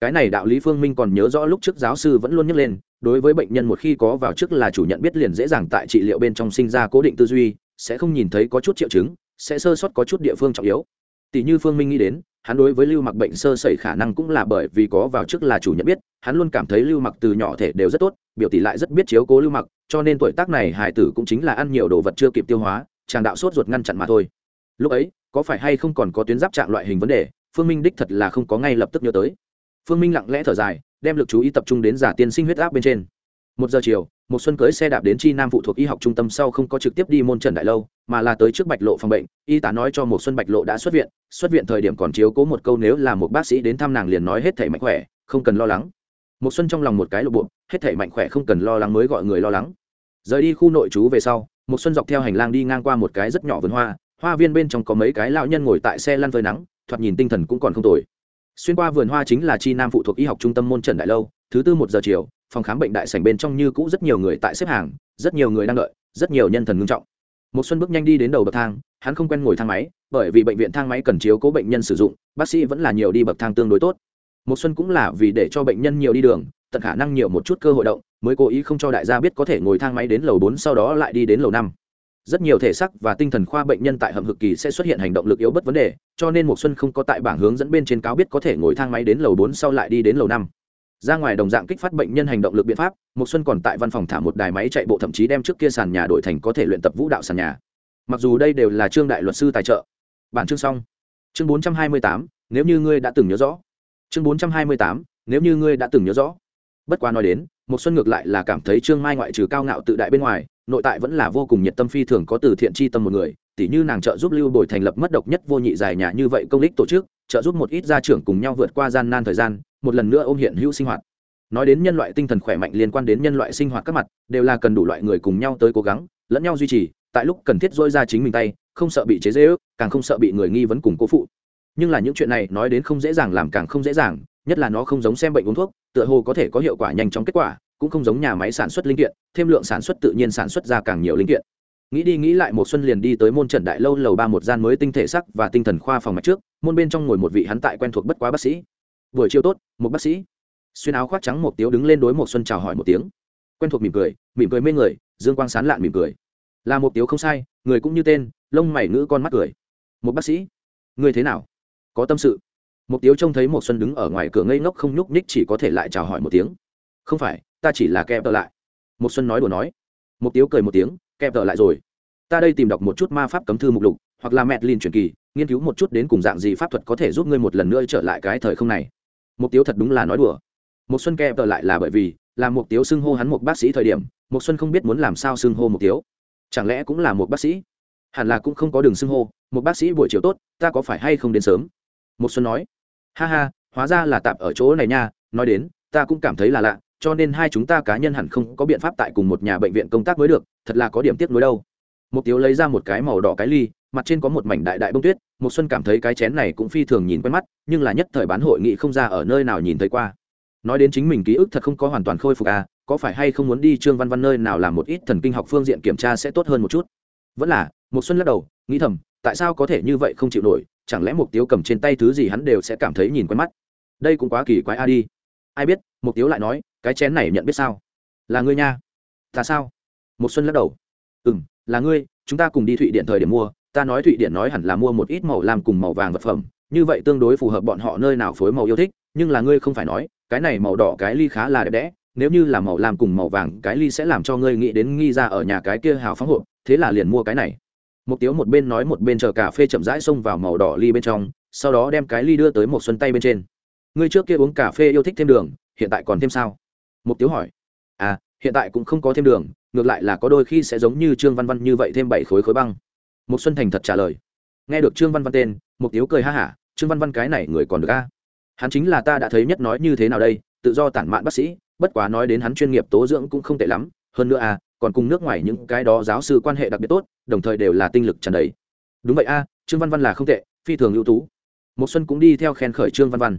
Cái này đạo lý phương minh còn nhớ rõ lúc trước giáo sư vẫn luôn nhắc lên, đối với bệnh nhân một khi có vào trước là chủ nhận biết liền dễ dàng tại trị liệu bên trong sinh ra cố định tư duy, sẽ không nhìn thấy có chút triệu chứng, sẽ sơ sót có chút địa phương trọng yếu. Tỷ như phương minh nghĩ đến, hắn đối với lưu mặc bệnh sơ sẩy khả năng cũng là bởi vì có vào trước là chủ nhận biết, hắn luôn cảm thấy lưu mặc từ nhỏ thể đều rất tốt, biểu tỷ lại rất biết chiếu cố lưu mặc cho nên tuổi tác này hải tử cũng chính là ăn nhiều đồ vật chưa kịp tiêu hóa, chàng đạo sốt ruột ngăn chặn mà thôi lúc ấy, có phải hay không còn có tuyến giáp trạng loại hình vấn đề, phương minh đích thật là không có ngay lập tức nhớ tới. Phương minh lặng lẽ thở dài, đem lực chú ý tập trung đến giả tiên sinh huyết áp bên trên. Một giờ chiều, một xuân cưới xe đạp đến chi nam phụ thuộc y học trung tâm sau không có trực tiếp đi môn trần đại lâu, mà là tới trước bạch lộ phòng bệnh, y tá nói cho một xuân bạch lộ đã xuất viện xuất viện thời điểm còn chiếu cố một câu nếu là một bác sĩ đến thăm nàng liền nói hết thể mạnh khỏe, không cần lo lắng. Một xuân trong lòng một cái lộ bộ, hết thể mạnh khỏe không cần lo lắng mới gọi người lo lắng. Rời đi khu nội trú về sau, một xuân dọc theo hành lang đi ngang qua một cái rất nhỏ vườn hoa hoa viên bên trong có mấy cái lão nhân ngồi tại xe lăn phơi nắng, thoạt nhìn tinh thần cũng còn không tồi. Xuyên qua vườn hoa chính là chi nam phụ thuộc y học trung tâm môn trần đại lâu, thứ tư một giờ chiều, phòng khám bệnh đại sảnh bên trong như cũ rất nhiều người tại xếp hàng, rất nhiều người đang đợi, rất nhiều nhân thần ngưng trọng. Một xuân bước nhanh đi đến đầu bậc thang, hắn không quen ngồi thang máy, bởi vì bệnh viện thang máy cần chiếu cố bệnh nhân sử dụng, bác sĩ vẫn là nhiều đi bậc thang tương đối tốt. Một xuân cũng là vì để cho bệnh nhân nhiều đi đường, tận khả năng nhiều một chút cơ hội động, mới cố ý không cho đại gia biết có thể ngồi thang máy đến lầu bốn sau đó lại đi đến lầu năm rất nhiều thể sắc và tinh thần khoa bệnh nhân tại hầm hực kỳ sẽ xuất hiện hành động lực yếu bất vấn đề cho nên một xuân không có tại bảng hướng dẫn bên trên cáo biết có thể ngồi thang máy đến lầu bốn sau lại đi đến lầu năm. Ra ngoài đồng dạng kích phát bệnh nhân hành động lực biện pháp một xuân còn tại văn phòng thả một đài máy chạy bộ thậm chí đem trước kia sàn nhà đổi thành có thể luyện tập vũ đạo sàn nhà. Mặc dù đây đều là trương đại luật sư tài trợ. Bản chương xong. Chương 428, nếu như ngươi đã từng nhớ rõ. Chương 428, nếu như ngươi đã từng nhớ rõ. Bất quá nói đến một xuân ngược lại là cảm thấy trương mai ngoại trừ cao ngạo tự đại bên ngoài nội tại vẫn là vô cùng nhiệt tâm phi thường có từ thiện chi tâm một người, tỉ như nàng trợ giúp lưu bồi thành lập mất độc nhất vô nhị dài nhà như vậy công lích tổ chức, trợ giúp một ít gia trưởng cùng nhau vượt qua gian nan thời gian, một lần nữa ôm hiện hữu sinh hoạt. Nói đến nhân loại tinh thần khỏe mạnh liên quan đến nhân loại sinh hoạt các mặt, đều là cần đủ loại người cùng nhau tới cố gắng, lẫn nhau duy trì, tại lúc cần thiết dôi ra chính mình tay, không sợ bị chế dễ ước càng không sợ bị người nghi vấn cùng cố phụ. Nhưng là những chuyện này nói đến không dễ dàng làm càng không dễ dàng, nhất là nó không giống xem bệnh uống thuốc, tựa hồ có thể có hiệu quả nhanh chóng kết quả cũng không giống nhà máy sản xuất linh kiện, thêm lượng sản xuất tự nhiên sản xuất ra càng nhiều linh kiện. Nghĩ đi nghĩ lại một xuân liền đi tới môn trần đại lâu lầu ba một gian mới tinh thể sắc và tinh thần khoa phòng mạch trước, môn bên trong ngồi một vị hắn tại quen thuộc bất quá bác sĩ. Buổi chiều tốt một bác sĩ. Xuyên áo khoác trắng một tiếu đứng lên đối một xuân chào hỏi một tiếng. Quen thuộc mỉm cười mỉm cười mê người, dương quang sán lạn mỉm cười. Là một tiếu không sai, người cũng như tên, lông mày ngữ con mắt cười. Một bác sĩ, người thế nào? Có tâm sự. Một tiếu trông thấy một xuân đứng ở ngoài cửa ngây ngốc không nhúc nhích chỉ có thể lại chào hỏi một tiếng. Không phải ta chỉ là kẹp tờ lại. Một xuân nói đùa nói. Mục tiếu cười một tiếng, kẹp tờ lại rồi. Ta đây tìm đọc một chút ma pháp cấm thư mục lục, hoặc là mẹ liền truyền kỳ, nghiên cứu một chút đến cùng dạng gì pháp thuật có thể giúp ngươi một lần nữa trở lại cái thời không này. Mục tiếu thật đúng là nói đùa. Một xuân kẹp tờ lại là bởi vì, là mục tiếu xưng hô hắn một bác sĩ thời điểm một xuân không biết muốn làm sao xưng hô mục tiếu. Chẳng lẽ cũng là một bác sĩ? Hẳn là cũng không có đường xưng hô, một bác sĩ buổi chiều tốt, ta có phải hay không đến sớm? Một xuân nói. Ha ha, hóa ra là tạm ở chỗ này nha, nói đến, ta cũng cảm thấy là lạ cho nên hai chúng ta cá nhân hẳn không có biện pháp tại cùng một nhà bệnh viện công tác mới được, thật là có điểm tiếc nuối đâu. Mục tiêu lấy ra một cái màu đỏ cái ly, mặt trên có một mảnh đại đại bông tuyết một xuân cảm thấy cái chén này cũng phi thường nhìn quen mắt, nhưng là nhất thời bán hội nghị không ra ở nơi nào nhìn thấy qua. Nói đến chính mình ký ức thật không có hoàn toàn khôi phục à có phải hay không muốn đi trương văn văn nơi nào làm một ít thần kinh học phương diện kiểm tra sẽ tốt hơn một chút? Vẫn là một xuân lắc đầu, nghĩ thầm, tại sao có thể như vậy không chịu nổi, chẳng lẽ mục tiêu cầm trên tay thứ gì hắn đều sẽ cảm thấy nhìn quen mắt? Đây cũng quá kỳ quái a đi. Ai biết, mục tiêu lại nói cái chén này nhận biết sao? Là ngươi nha. Ta sao? Một xuân lắc đầu. Ừ m là ngươi, chúng ta cùng đi thụy điện thời điểm mua, ta nói thụy điện nói hẳn là mua một ít màu làm cùng màu vàng vật phẩm, như vậy tương đối phù hợp bọn họ nơi nào phối màu yêu thích, nhưng là ngươi không phải nói, cái này màu đỏ cái ly khá là đẹp đẽ, nếu như là màu làm cùng màu vàng, cái ly sẽ làm cho ngươi nghĩ đến nghi ra ở nhà cái kia hào phóng hộp, thế là liền mua cái này. Một tiếu một bên nói một bên chờ cà phê chậm rãi xông vào màu đỏ ly bên trong, sau đó đem cái ly đưa tới một xuân tay bên trên. Ngươi trước kia uống cà phê yêu thích thêm đường, hiện tại còn thêm sao? Một tiếu hỏi. À hiện tại cũng không có thêm đường ngược lại là có đôi khi sẽ giống như trương văn văn như vậy thêm bảy khối khối băng. Một xuân thành thật trả lời. Nghe được trương văn văn tên một tiếu cười ha hả trương văn văn cái này người còn được a? Hắn chính là ta đã thấy nhất nói như thế nào đây tự do tản mạn bác sĩ bất quá nói đến hắn chuyên nghiệp tố dưỡng cũng không tệ lắm hơn nữa à, còn cùng nước ngoài những cái đó giáo sư quan hệ đặc biệt tốt đồng thời đều là tinh lực tràn đầy. Đúng vậy a trương văn văn là không tệ phi thường ưu tú. Một xuân cũng đi theo khen khởi trương văn văn.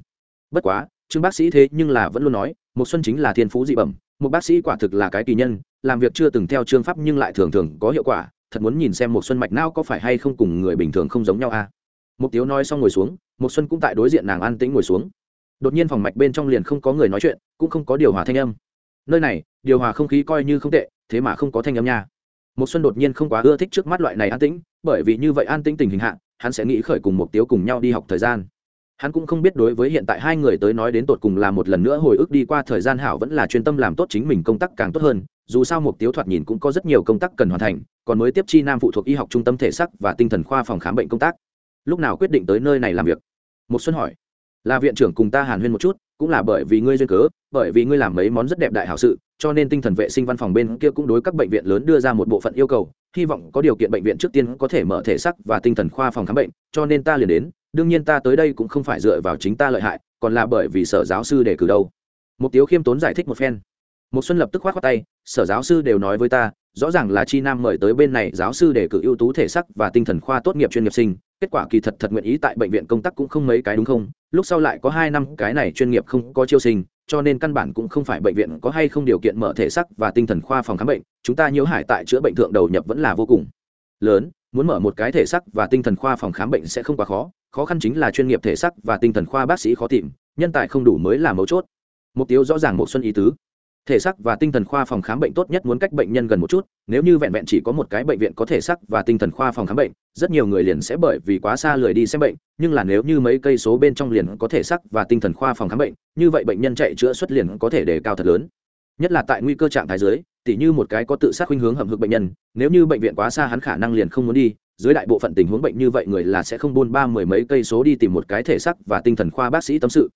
Bất quá trương bác sĩ thế nhưng là vẫn luôn nói một xuân chính là thiên phú dị bẩm, một bác sĩ quả thực là cái kỳ nhân, làm việc chưa từng theo trương pháp nhưng lại thường thường có hiệu quả, thật muốn nhìn xem một xuân mạch não có phải hay không cùng người bình thường không giống nhau a. À? một tiếu nói xong ngồi xuống một xuân cũng tại đối diện nàng an tĩnh ngồi xuống. Đột nhiên phòng mạch bên trong liền không có người nói chuyện, cũng không có điều hòa thanh âm. Nơi này, điều hòa không khí coi như không tệ, thế mà không có thanh âm nha. Một xuân đột nhiên không quá ưa thích trước mắt loại này an tĩnh, bởi vì như vậy an tĩnh tình hình hạ, hắn sẽ nghĩ khởi cùng một tiếu cùng nhau đi học thời gian hắn cũng không biết đối với hiện tại hai người tới nói đến tột cùng là một lần nữa hồi ức đi qua thời gian hảo vẫn là chuyên tâm làm tốt chính mình công tác càng tốt hơn, dù sao mục tiêu thoạt nhìn cũng có rất nhiều công tác cần hoàn thành, còn mới tiếp chi nam phụ thuộc y học trung tâm thể sắc và tinh thần khoa phòng khám bệnh công tác. Lúc nào quyết định tới nơi này làm việc? Một xuân hỏi. Là viện trưởng cùng ta hàn huyên một chút, cũng là bởi vì ngươi duyên cớ, bởi vì ngươi làm mấy món rất đẹp đại hảo sự, cho nên tinh thần vệ sinh văn phòng bên kia cũng đối các bệnh viện lớn đưa ra một bộ phận yêu cầu, hy vọng có điều kiện bệnh viện trước tiên có thể mở thể sắc và tinh thần khoa phòng khám bệnh, cho nên ta liền đến đương nhiên ta tới đây cũng không phải dựa vào chính ta lợi hại, còn là bởi vì sở giáo sư đề cử đâu. Một tiếu khiêm tốn giải thích một phen. Một xuân lập tức khoát khoát tay, sở giáo sư đều nói với ta, rõ ràng là chi nam mời tới bên này giáo sư đề cử ưu tú thể sắc và tinh thần khoa tốt nghiệp chuyên nghiệp sinh, kết quả kỳ thật thật nguyện ý tại bệnh viện công tác cũng không mấy cái đúng không? Lúc sau lại có hai năm cái này chuyên nghiệp không có chiêu sinh, cho nên căn bản cũng không phải bệnh viện có hay không điều kiện mở thể sắc và tinh thần khoa phòng khám bệnh, chúng ta nhiễu hải tại chữa bệnh thượng đầu nhập vẫn là vô cùng lớn muốn mở một cái thể sắc và tinh thần khoa phòng khám bệnh sẽ không quá khó khó khăn chính là chuyên nghiệp thể sắc và tinh thần khoa bác sĩ khó tìm, nhân tài không đủ mới là mấu chốt. Mục tiêu rõ ràng một xuân ý tứ. Thể sắc và tinh thần khoa phòng khám bệnh tốt nhất muốn cách bệnh nhân gần một chút, nếu như vẹn vẹn chỉ có một cái bệnh viện có thể sắc và tinh thần khoa phòng khám bệnh, rất nhiều người liền sẽ bởi vì quá xa lười đi xem bệnh, nhưng là nếu như mấy cây số bên trong liền có thể sắc và tinh thần khoa phòng khám bệnh, như vậy bệnh nhân chạy chữa xuất liền có thể đề cao thật lớn. Nhất là tại nguy cơ trạng thái dưới tỉ như một cái có tự sát khuynh hướng hầm hực bệnh nhân, nếu như bệnh viện quá xa hắn khả năng liền không muốn đi, dưới đại bộ phận tình huống bệnh như vậy người là sẽ không buôn ba mười mấy cây số đi tìm một cái thể sắc và tinh thần khoa bác sĩ tâm sự.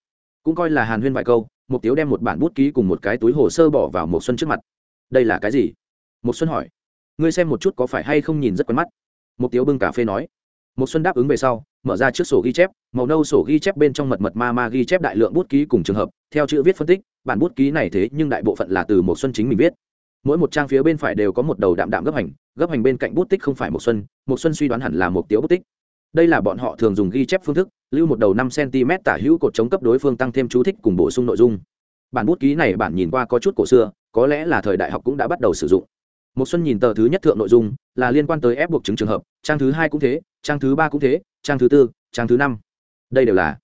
Cũng coi là hàn huyên vài câu, mục tiếu đem một bản bút ký cùng một cái túi hồ sơ bỏ vào một xuân trước mặt. Đây là cái gì? Một xuân hỏi. Ngươi xem một chút có phải hay không nhìn rất quen mắt. Mục tiếu bưng cà phê nói. Một xuân đáp ứng về sau, mở ra trước sổ ghi chép, màu nâu sổ ghi chép bên trong mật mật ma ma ghi chép đại lượng bút ký cùng trường hợp, theo chữ viết phân tích, bản bút ký này thế nhưng đại bộ phận là từ một xuân chính mình viết mỗi một trang phía bên phải đều có một đầu đạm đạm gấp hành gấp hành bên cạnh bút tích không phải một xuân một xuân suy đoán hẳn là một tiếu bút tích. Đây là bọn họ thường dùng ghi chép phương thức, lưu một đầu năm cm tả hữu cột chống cấp đối phương tăng thêm chú thích cùng bổ sung nội dung. Bản bút ký này bản nhìn qua có chút cổ xưa, có lẽ là thời đại học cũng đã bắt đầu sử dụng. Một xuân nhìn tờ thứ nhất thượng nội dung, là liên quan tới ép buộc chứng trường hợp, trang thứ hai cũng thế, trang thứ ba cũng thế, trang thứ tư, trang thứ năm. Đây đều là.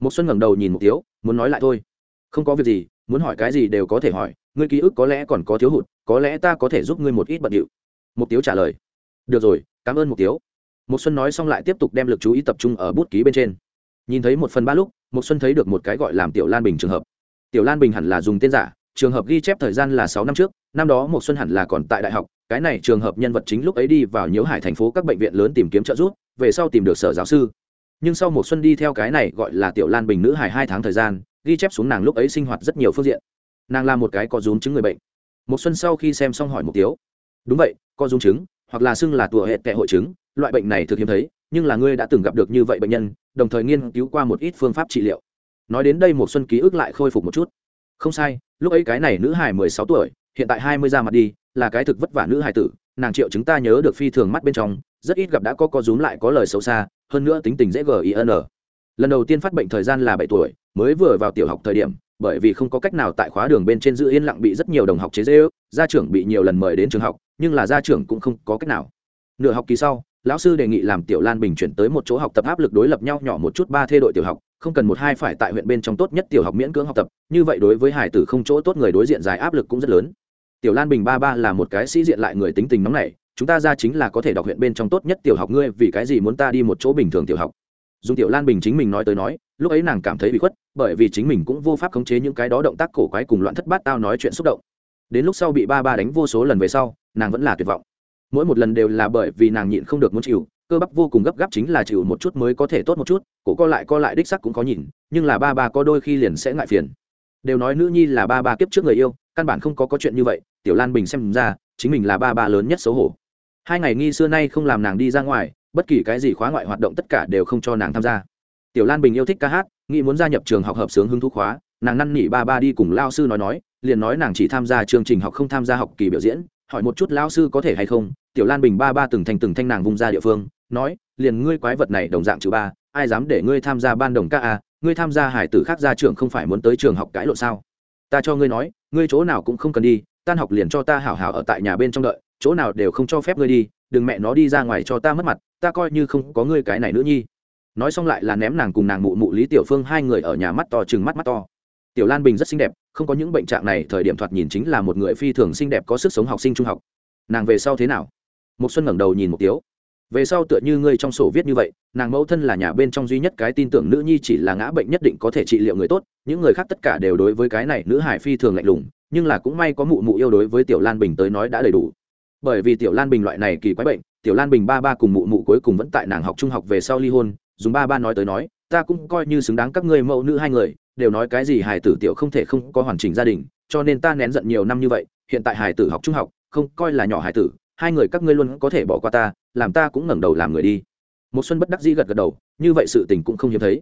Một xuân ngẩng đầu nhìn một tiếu, muốn nói lại thôi. Không có việc gì, muốn hỏi cái gì đều có thể hỏi ngươi ký ức có lẽ còn có thiếu hụt, có lẽ ta có thể giúp ngươi một ít bận điệu. Một tiếu trả lời. Được rồi, cảm ơn một tiếu. Một xuân nói xong lại tiếp tục đem lực chú ý tập trung ở bút ký bên trên. Nhìn thấy một phần ba lúc một xuân thấy được một cái gọi làm tiểu lan bình trường hợp. Tiểu lan bình hẳn là dùng tên giả, trường hợp ghi chép thời gian là sáu năm trước, năm đó một xuân hẳn là còn tại đại học, cái này trường hợp nhân vật chính lúc ấy đi vào nhiễu hải thành phố các bệnh viện lớn tìm kiếm trợ giúp, về sau tìm được sở giáo sư. Nhưng sau một xuân đi theo cái này gọi là tiểu lan bình nữ hải hai tháng thời gian, ghi chép xuống nàng lúc ấy sinh hoạt rất nhiều phương diện nàng là một cái có rúm chứng người bệnh. Một xuân sau khi xem xong hỏi một tiếu, đúng vậy, có rúm chứng, hoặc là xưng là tùa hệ tệ hội chứng, loại bệnh này thực hiếm thấy, nhưng là ngươi đã từng gặp được như vậy bệnh nhân, đồng thời nghiên cứu qua một ít phương pháp trị liệu. Nói đến đây một xuân ký ức lại khôi phục một chút. Không sai, lúc ấy cái này nữ hải mười sáu tuổi, hiện tại hai mươi ra mặt đi, là cái thực vất vả nữ hải tử, nàng triệu chứng ta nhớ được phi thường mắt bên trong, rất ít gặp đã có có rúm lại có lời xấu xa, hơn nữa tính tình dễ gin e. lần đầu tiên phát bệnh thời gian là bảy tuổi, mới vừa vào tiểu học thời điểm bởi vì không có cách nào tại khóa đường bên trên giữ yên lặng bị rất nhiều đồng học chế dễ ước, gia trưởng bị nhiều lần mời đến trường học, nhưng là gia trưởng cũng không có cách nào. Nửa học kỳ sau, lão sư đề nghị làm tiểu lan bình chuyển tới một chỗ học tập áp lực đối lập nhau nhỏ một chút ba thê đội tiểu học, không cần một hai phải tại huyện bên trong tốt nhất tiểu học miễn cưỡng học tập, như vậy đối với hải tử không chỗ tốt người đối diện dài áp lực cũng rất lớn. Tiểu lan bình ba ba là một cái sĩ diện lại người tính tình nóng này chúng ta ra chính là có thể đọc huyện bên trong tốt nhất tiểu học ngươi vì cái gì muốn ta đi một chỗ bình thường tiểu học? Dùng tiểu lan bình chính mình nói tới nói, lúc ấy nàng cảm thấy bị khuất, bởi vì chính mình cũng vô pháp khống chế những cái đó động tác cổ quái cùng loạn thất bát tao nói chuyện xúc động. Đến lúc sau bị ba ba đánh vô số lần về sau, nàng vẫn là tuyệt vọng. Mỗi một lần đều là bởi vì nàng nhịn không được muốn chịu, cơ bắp vô cùng gấp gáp chính là chịu một chút mới có thể tốt một chút, cổ co lại co lại đích sắc cũng có nhìn nhưng là ba ba có đôi khi liền sẽ ngại phiền. Đều nói nữ nhi là ba ba kiếp trước người yêu, căn bản không có có chuyện như vậy, tiểu lan bình xem ra, chính mình là ba ba lớn nhất xấu hổ. Hai ngày nghi xưa nay không làm nàng đi ra ngoài bất kỳ cái gì khóa ngoại hoạt động tất cả đều không cho nàng tham gia. Tiểu lan bình yêu thích ca hát, nghĩ muốn gia nhập trường học hợp sướng hứng thú khóa, nàng năn nỉ ba ba đi cùng lao sư nói nói, liền nói nàng chỉ tham gia chương trình học không tham gia học kỳ biểu diễn, hỏi một chút lao sư có thể hay không. Tiểu lan bình ba ba từng thành từng thanh nàng vung ra địa phương, nói, liền ngươi quái vật này đồng dạng chữ ba, ai dám để ngươi tham gia ban đồng ca a, ngươi tham gia hải tử khác ra trường không phải muốn tới trường học cãi lộ sao? Ta cho ngươi nói, ngươi chỗ nào cũng không cần đi, tan học liền cho ta hảo hảo ở tại nhà bên trong đợi, chỗ nào đều không cho phép ngươi đi đừng mẹ nó đi ra ngoài cho ta mất mặt, ta coi như không có ngươi cái này nữa nhi. Nói xong lại là ném nàng cùng nàng mụ mụ lý tiểu phương hai người ở nhà mắt to chừng mắt mắt to. Tiểu lan bình rất xinh đẹp, không có những bệnh trạng này, thời điểm thoạt nhìn chính là một người phi thường xinh đẹp có sức sống học sinh trung học. Nàng về sau thế nào? Một xuân ngẩng đầu nhìn một tiếu. Về sau tựa như ngươi trong sổ viết như vậy, nàng mẫu thân là nhà bên trong duy nhất cái tin tưởng nữ nhi chỉ là ngã bệnh nhất định có thể trị liệu người tốt, những người khác tất cả đều đối với cái này nữ hải phi thường lạnh lùng, nhưng là cũng may có mụ mụ yêu đối với tiểu lan bình tới nói đã đầy đủ bởi vì tiểu lan bình loại này kỳ quái bệnh, tiểu lan bình ba ba cùng mụ mụ cuối cùng vẫn tại nàng học trung học về sau ly hôn, dùng ba ba nói tới nói, ta cũng coi như xứng đáng các ngươi mẫu nữ hai người, đều nói cái gì hài tử tiểu không thể không có hoàn chỉnh gia đình, cho nên ta nén giận nhiều năm như vậy, hiện tại hài tử học trung học, không coi là nhỏ hài tử, hai người các ngươi luôn có thể bỏ qua ta, làm ta cũng ngẩng đầu làm người đi. Một xuân bất đắc dĩ gật gật đầu, như vậy sự tình cũng không hiếm thấy.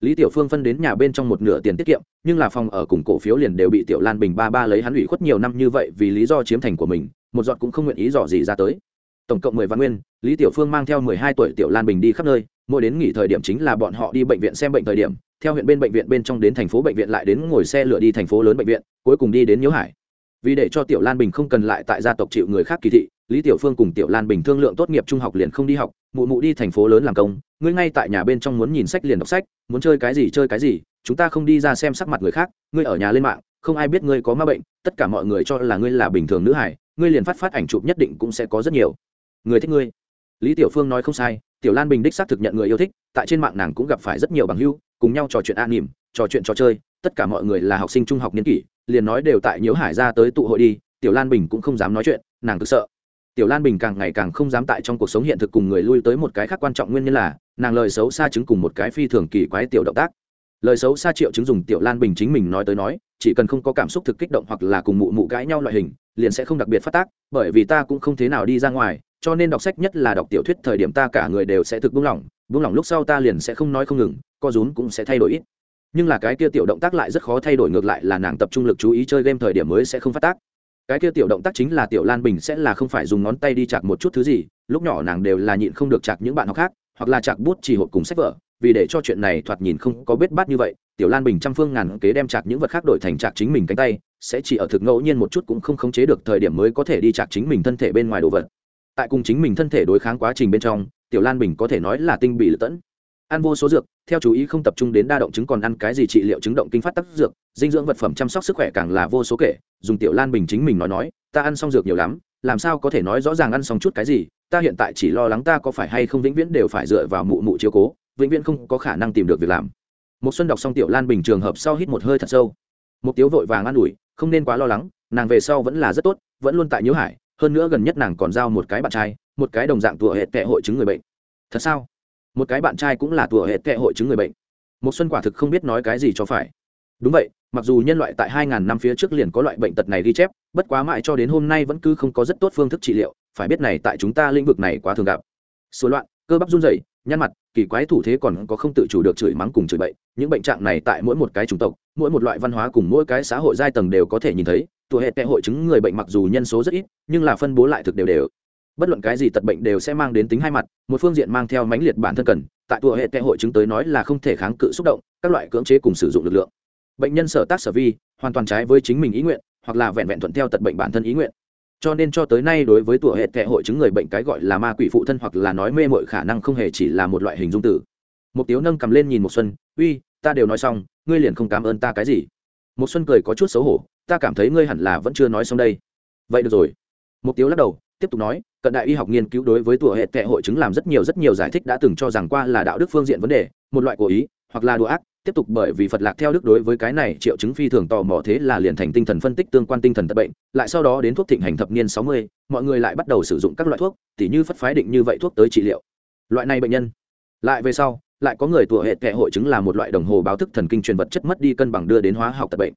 Lý tiểu phương phân đến nhà bên trong một nửa tiền tiết kiệm, nhưng là phòng ở cùng cổ phiếu liền đều bị tiểu lan bình ba ba lấy hắn ủy khuất nhiều năm như vậy vì lý do chiếm thành của mình một giọt cũng không nguyện ý dò gì ra tới. Tổng cộng mười văn nguyên, lý tiểu phương mang theo mười hai tuổi tiểu lan bình đi khắp nơi, mỗi đến nghỉ thời điểm chính là bọn họ đi bệnh viện xem bệnh thời điểm, theo huyện bên bệnh viện bên trong đến thành phố bệnh viện lại đến ngồi xe lửa đi thành phố lớn bệnh viện, cuối cùng đi đến nhiễu hải. Vì để cho tiểu lan bình không cần lại tại gia tộc chịu người khác kỳ thị, lý tiểu phương cùng tiểu lan bình thương lượng tốt nghiệp trung học liền không đi học, mụ mụ đi thành phố lớn làm công, ngươi ngay tại nhà bên trong muốn nhìn sách liền đọc sách, muốn chơi cái gì chơi cái gì, chúng ta không đi ra xem sắc mặt người khác, ngươi ở nhà lên mạng, không ai biết ngươi có ma bệnh, tất cả mọi người cho là ngươi là bình thường nữ hải ngươi liền phát phát ảnh chụp nhất định cũng sẽ có rất nhiều. Người thích ngươi. Lý tiểu phương nói không sai, tiểu lan bình đích xác thực nhận người yêu thích, tại trên mạng nàng cũng gặp phải rất nhiều bằng hưu cùng nhau trò chuyện an nỉm, trò chuyện trò chơi, tất cả mọi người là học sinh trung học niên kỷ, liền nói đều tại nhiễu hải ra tới tụ hội đi, tiểu lan bình cũng không dám nói chuyện, nàng cứ sợ. Tiểu lan bình càng ngày càng không dám tại trong cuộc sống hiện thực cùng người lui tới một cái khác quan trọng nguyên nhân là, nàng lời xấu xa chứng cùng một cái phi thường kỳ quái tiểu động tác. Lời xấu xa triệu chứng dùng tiểu lan bình chính mình nói tới nói chỉ cần không có cảm xúc thực kích động hoặc là cùng mụ mụ cãi nhau loại hình, liền sẽ không đặc biệt phát tác, bởi vì ta cũng không thế nào đi ra ngoài, cho nên đọc sách nhất là đọc tiểu thuyết thời điểm ta cả người đều sẽ thực buông lỏng buông lỏng lúc sau ta liền sẽ không nói không ngừng, co rún cũng sẽ thay đổi ít. Nhưng là cái kia tiểu động tác lại rất khó thay đổi, ngược lại là nàng tập trung lực chú ý chơi game thời điểm mới sẽ không phát tác. Cái kia tiểu động tác chính là tiểu lan bình sẽ là không phải dùng ngón tay đi chặt một chút thứ gì, lúc nhỏ nàng đều là nhịn không được chặt những bạn học khác, hoặc là chặt bút chỉ hộp cùng sách vở, vì để cho chuyện này thoạt nhìn không có biết bát như vậy tiểu lan bình trăm phương ngàn kế đem chặt những vật khác đổi thành chặt chính mình cánh tay, sẽ chỉ ở thực ngẫu nhiên một chút cũng không khống chế được thời điểm mới có thể đi chặt chính mình thân thể bên ngoài đồ vật. Tại cùng chính mình thân thể đối kháng quá trình bên trong, tiểu lan bình có thể nói là tinh bị lợi tẫn. Ăn vô số dược, theo chú ý không tập trung đến đa động chứng còn ăn cái gì trị liệu chứng động kinh phát tác dược, dinh dưỡng vật phẩm chăm sóc sức khỏe càng là vô số kể, dùng tiểu lan bình chính mình nói nói, ta ăn xong dược nhiều lắm, làm sao có thể nói rõ ràng ăn xong chút cái gì, ta hiện tại chỉ lo lắng ta có phải hay không vĩnh viễn đều phải dựa vào mụ mụ chiếu cố, vĩnh viễn không có khả năng tìm được việc làm một xuân đọc xong tiểu lan bình trường hợp sau hít một hơi thật sâu. Một tiếu vội vàng an ủi, không nên quá lo lắng, nàng về sau vẫn là rất tốt, vẫn luôn tại nhớ hải, hơn nữa gần nhất nàng còn giao một cái bạn trai, một cái đồng dạng tùa hệ tệ hội chứng người bệnh. Thật sao? Một cái bạn trai cũng là tùa hệ tệ hội chứng người bệnh. Một xuân quả thực không biết nói cái gì cho phải. Đúng vậy, mặc dù nhân loại tại 2.000 năm phía trước liền có loại bệnh tật này ghi chép, bất quá mãi cho đến hôm nay vẫn cứ không có rất tốt phương thức trị liệu, phải biết này tại chúng ta lĩnh vực này quá thường gặp. Số loạn, cơ bắp run rẩy nhăn mặt, kỳ quái thủ thế còn có không tự chủ được chửi mắng cùng chửi bậy, những bệnh trạng này tại mỗi một cái chủng tộc, mỗi một loại văn hóa cùng mỗi cái xã hội giai tầng đều có thể nhìn thấy. Tuổi hệ tệ hội chứng người bệnh mặc dù nhân số rất ít, nhưng là phân bố lại thực đều đều. Bất luận cái gì tật bệnh đều sẽ mang đến tính hai mặt, một phương diện mang theo mãnh liệt bản thân cần, tại tuổi hệ tệ hội chứng tới nói là không thể kháng cự xúc động, các loại cưỡng chế cùng sử dụng lực lượng. Bệnh nhân sở tác sở vi, hoàn toàn trái với chính mình ý nguyện, hoặc là vẹn vẹn thuận theo tật bệnh bản thân ý nguyện cho nên cho tới nay đối với tuổi hệ tệ hội chứng người bệnh cái gọi là ma quỷ phụ thân hoặc là nói mê mội khả năng không hề chỉ là một loại hình dung tử một tiếu nâng cầm lên nhìn một xuân, uy, ta đều nói xong, ngươi liền không cảm ơn ta cái gì? Một xuân cười có chút xấu hổ, ta cảm thấy ngươi hẳn là vẫn chưa nói xong đây. Vậy được rồi. Một tiếu lắc đầu, tiếp tục nói, cận đại y học nghiên cứu đối với tuổi hệ tệ hội chứng làm rất nhiều rất nhiều giải thích đã từng cho rằng qua là đạo đức phương diện vấn đề, một loại cố ý, hoặc là đùa ác tiếp tục bởi vì phật lạc theo đức đối với cái này triệu chứng phi thường tò mò thế là liền thành tinh thần phân tích tương quan tinh thần tật bệnh, lại sau đó đến thuốc thịnh hành thập niên sáu mươi, mọi người lại bắt đầu sử dụng các loại thuốc, tỉ như phất phái định như vậy thuốc tới trị liệu. Loại này bệnh nhân, lại về sau, lại có người tuổi hệ kệ hội chứng là một loại đồng hồ báo thức thần kinh truyền vật chất mất đi cân bằng đưa đến hóa học tật bệnh.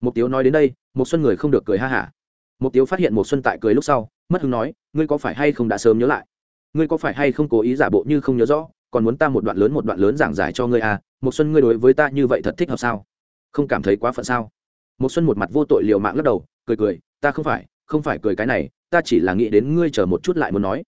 Mục tiếu nói đến đây một xuân người không được cười ha hả. Mục tiếu phát hiện một xuân tại cười lúc sau, mất hứng nói, ngươi có phải hay không đã sớm nhớ lại? Ngươi có phải hay không cố ý giả bộ như không nhớ rõ? Còn muốn ta một đoạn lớn một đoạn lớn giảng giải cho ngươi à một xuân ngươi đối với ta như vậy thật thích hợp sao? Không cảm thấy quá phận sao? Một xuân một mặt vô tội liều mạng lắc đầu, cười cười, ta không phải không phải cười cái này, ta chỉ là nghĩ đến ngươi chờ một chút lại muốn nói.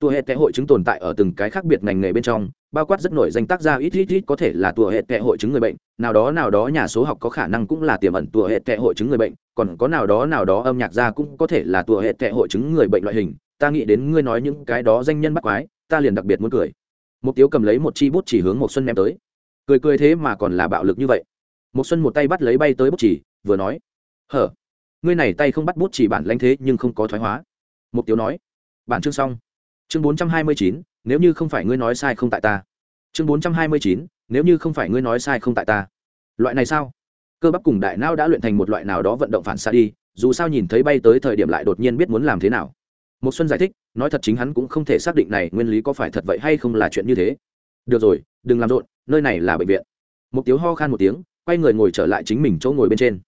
Tùa hệ tệ hội chứng tồn tại ở từng cái khác biệt ngành nghề bên trong, bao quát rất nổi danh tác gia ít ít ít có thể là tùa hệ tệ hội chứng người bệnh, nào đó nào đó nhà số học có khả năng cũng là tiềm ẩn tùa hệ tệ hội chứng người bệnh, còn có nào đó nào đó âm nhạc gia cũng có thể là tùa hệ tệ hội chứng người bệnh loại hình. Ta nghĩ đến ngươi nói những cái đó danh nhân bắt quái, ta liền đặc biệt muốn cười một tiếu cầm lấy một chi bút chỉ hướng một xuân ném tới. Cười cười thế mà còn là bạo lực như vậy. Một xuân một tay bắt lấy bay tới bút chỉ, vừa nói, hở, ngươi này tay không bắt bút chỉ bản lãnh thế nhưng không có thoái hóa. Một tiếu nói, bản chương xong. Chương bốn trăm hai mươi chín, nếu như không phải ngươi nói sai không tại ta. Chương bốn trăm hai mươi chín, nếu như không phải ngươi nói sai không tại ta. Loại này sao? Cơ bắp cùng đại não đã luyện thành một loại nào đó vận động phản xạ đi, dù sao nhìn thấy bay tới thời điểm lại đột nhiên biết muốn làm thế nào một xuân giải thích, nói thật chính hắn cũng không thể xác định này nguyên lý có phải thật vậy hay không là chuyện như thế. Được rồi, đừng làm rộn, nơi này là bệnh viện. Một tiếu ho khan một tiếng, quay người ngồi trở lại chính mình chỗ ngồi bên trên.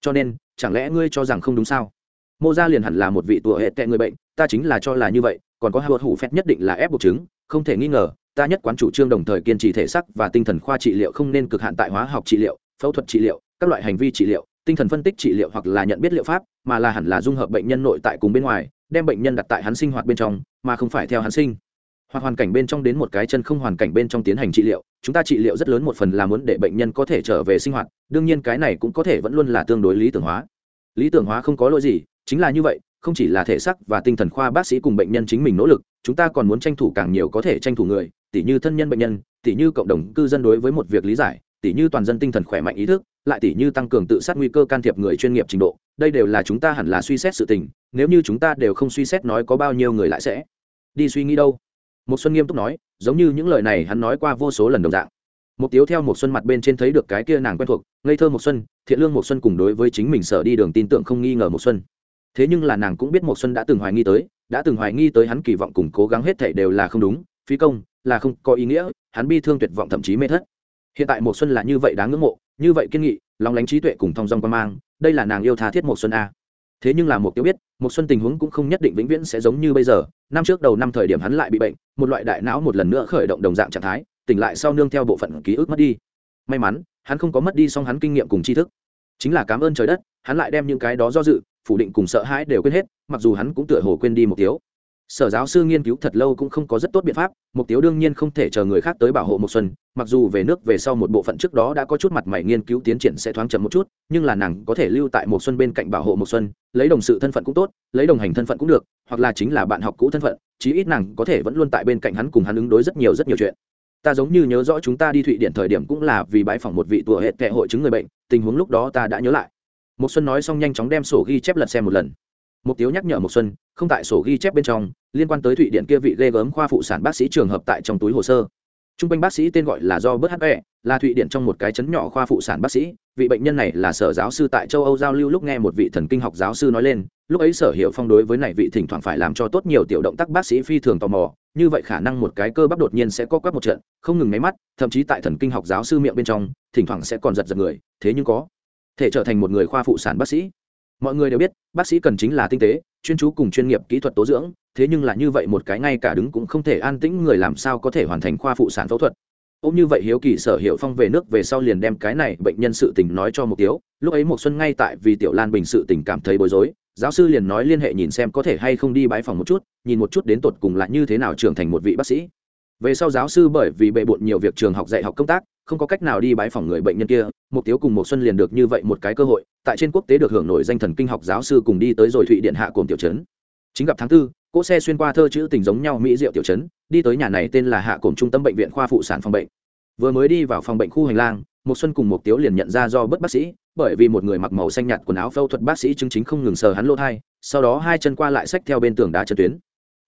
Cho nên, chẳng lẽ ngươi cho rằng không đúng sao? Mô gia liền hẳn là một vị tùa hệ tệ người bệnh, ta chính là cho là như vậy, còn có hai bột hủ phép nhất định là ép buộc chứng, không thể nghi ngờ, ta nhất quán chủ trương đồng thời kiên trì thể sắc và tinh thần khoa trị liệu không nên cực hạn tại hóa học trị liệu, phẫu thuật trị liệu, các loại hành vi trị liệu, tinh thần phân tích trị liệu hoặc là nhận biết liệu pháp, mà là hẳn là dung hợp bệnh nhân nội tại cùng bên ngoài đem bệnh nhân đặt tại hắn sinh hoạt bên trong, mà không phải theo hắn sinh. Hoặc hoàn cảnh bên trong đến một cái chân không hoàn cảnh bên trong tiến hành trị liệu, chúng ta trị liệu rất lớn một phần là muốn để bệnh nhân có thể trở về sinh hoạt, đương nhiên cái này cũng có thể vẫn luôn là tương đối lý tưởng hóa. Lý tưởng hóa không có lỗi gì, chính là như vậy, không chỉ là thể xác và tinh thần khoa bác sĩ cùng bệnh nhân chính mình nỗ lực, chúng ta còn muốn tranh thủ càng nhiều có thể tranh thủ người, tỉ như thân nhân bệnh nhân, tỉ như cộng đồng cư dân đối với một việc lý giải, tỉ như toàn dân tinh thần khỏe mạnh ý thức lại tỉ như tăng cường tự sát nguy cơ can thiệp người chuyên nghiệp trình độ, đây đều là chúng ta hẳn là suy xét sự tình, nếu như chúng ta đều không suy xét nói có bao nhiêu người lại sẽ đi suy nghĩ đâu. Một xuân nghiêm túc nói, giống như những lời này hắn nói qua vô số lần đồng dạng. Một tiếu theo một xuân mặt bên trên thấy được cái kia nàng quen thuộc, ngây thơ một xuân, thiện lương một xuân cùng đối với chính mình sở đi đường tin tưởng không nghi ngờ một xuân. Thế nhưng là nàng cũng biết một xuân đã từng hoài nghi tới, đã từng hoài nghi tới hắn kỳ vọng cùng cố gắng hết thảy đều là không đúng, phí công là không có ý nghĩa, hắn bi thương tuyệt vọng thậm chí mê thất. Hiện tại một xuân là như vậy đáng ngưỡng mộ như vậy kiên nghị, lòng lánh trí tuệ cùng thong dong quan mang, đây là nàng yêu tha thiết một xuân a. Thế nhưng là một tiêu biết một xuân tình huống cũng không nhất định vĩnh viễn sẽ giống như bây giờ. Năm trước đầu năm thời điểm hắn lại bị bệnh, một loại đại não một lần nữa khởi động đồng dạng trạng thái, tỉnh lại sau nương theo bộ phận ký ức mất đi. May mắn, hắn không có mất đi song hắn kinh nghiệm cùng tri thức. Chính là cảm ơn trời đất, hắn lại đem những cái đó do dự, phủ định cùng sợ hãi đều quên hết, mặc dù hắn cũng tựa hồ quên đi một tiếu sở giáo sư nghiên cứu thật lâu cũng không có rất tốt biện pháp, mục tiêu đương nhiên không thể chờ người khác tới bảo hộ Mộc xuân, mặc dù về nước về sau một bộ phận trước đó đã có chút mặt mày nghiên cứu tiến triển sẽ thoáng chậm một chút, nhưng là nàng có thể lưu tại Mộc xuân bên cạnh bảo hộ Mộc xuân, lấy đồng sự thân phận cũng tốt, lấy đồng hành thân phận cũng được, hoặc là chính là bạn học cũ thân phận, chí ít nàng có thể vẫn luôn tại bên cạnh hắn cùng hắn ứng đối rất nhiều rất nhiều chuyện. Ta giống như nhớ rõ chúng ta đi thụy điện thời điểm cũng là vì bãi phòng một vị tùa hệ tệ hội chứng người bệnh, tình huống lúc đó ta đã nhớ lại. Mộc xuân nói xong nhanh chóng đem sổ ghi chép lật xem một lần mục tiếu nhắc nhở một xuân, không tại sổ ghi chép bên trong, liên quan tới thụy điện kia vị ghê gớm khoa phụ sản bác sĩ trường hợp tại trong túi hồ sơ. Trung quanh bác sĩ tên gọi là do bớt hắc là thụy điện trong một cái chấn nhỏ khoa phụ sản bác sĩ, vị bệnh nhân này là sở giáo sư tại châu âu giao lưu lúc nghe một vị thần kinh học giáo sư nói lên, lúc ấy sở hiệu phong đối với này vị thỉnh thoảng phải làm cho tốt nhiều tiểu động tác bác sĩ phi thường tò mò, như vậy khả năng một cái cơ bắp đột nhiên sẽ co quắp một trận, không ngừng máy mắt, thậm chí tại thần kinh học giáo sư miệng bên trong, thỉnh thoảng sẽ còn giật giật người, thế nhưng có thể trở thành một người khoa phụ sản bác sĩ mọi người đều biết, bác sĩ cần chính là tinh tế, chuyên chú cùng chuyên nghiệp kỹ thuật tố dưỡng, thế nhưng là như vậy một cái ngay cả đứng cũng không thể an tĩnh người làm sao có thể hoàn thành khoa phụ sản phẫu thuật. Ôm như vậy hiếu kỳ sở hiệu phong về nước về sau liền đem cái này bệnh nhân sự tình nói cho một tiếu, lúc ấy một xuân ngay tại vì tiểu lan bình sự tình cảm thấy bối rối, giáo sư liền nói liên hệ nhìn xem có thể hay không đi bãi phòng một chút, nhìn một chút đến tột cùng là như thế nào trưởng thành một vị bác sĩ. Về sau giáo sư bởi vì bệ bộn nhiều việc trường học dạy học công tác không có cách nào đi bãi phòng người bệnh nhân kia một tiếu cùng một xuân liền được như vậy một cái cơ hội, tại trên quốc tế được hưởng nổi danh thần kinh học giáo sư cùng đi tới rồi thụy điện hạ cồn tiểu trấn. Chính gặp tháng tư, cỗ xe xuyên qua thơ chữ tình giống nhau mỹ diệu tiểu trấn, đi tới nhà này tên là hạ cồn trung tâm bệnh viện khoa phụ sản phòng bệnh. Vừa mới đi vào phòng bệnh khu hành lang một xuân cùng một tiếu liền nhận ra do bất bác sĩ, bởi vì một người mặc màu xanh nhạt quần áo phẫu thuật bác sĩ chứng chính không ngừng sờ hắn lỗ thai, sau đó hai chân qua lại xách theo bên tường đá chân tuyến.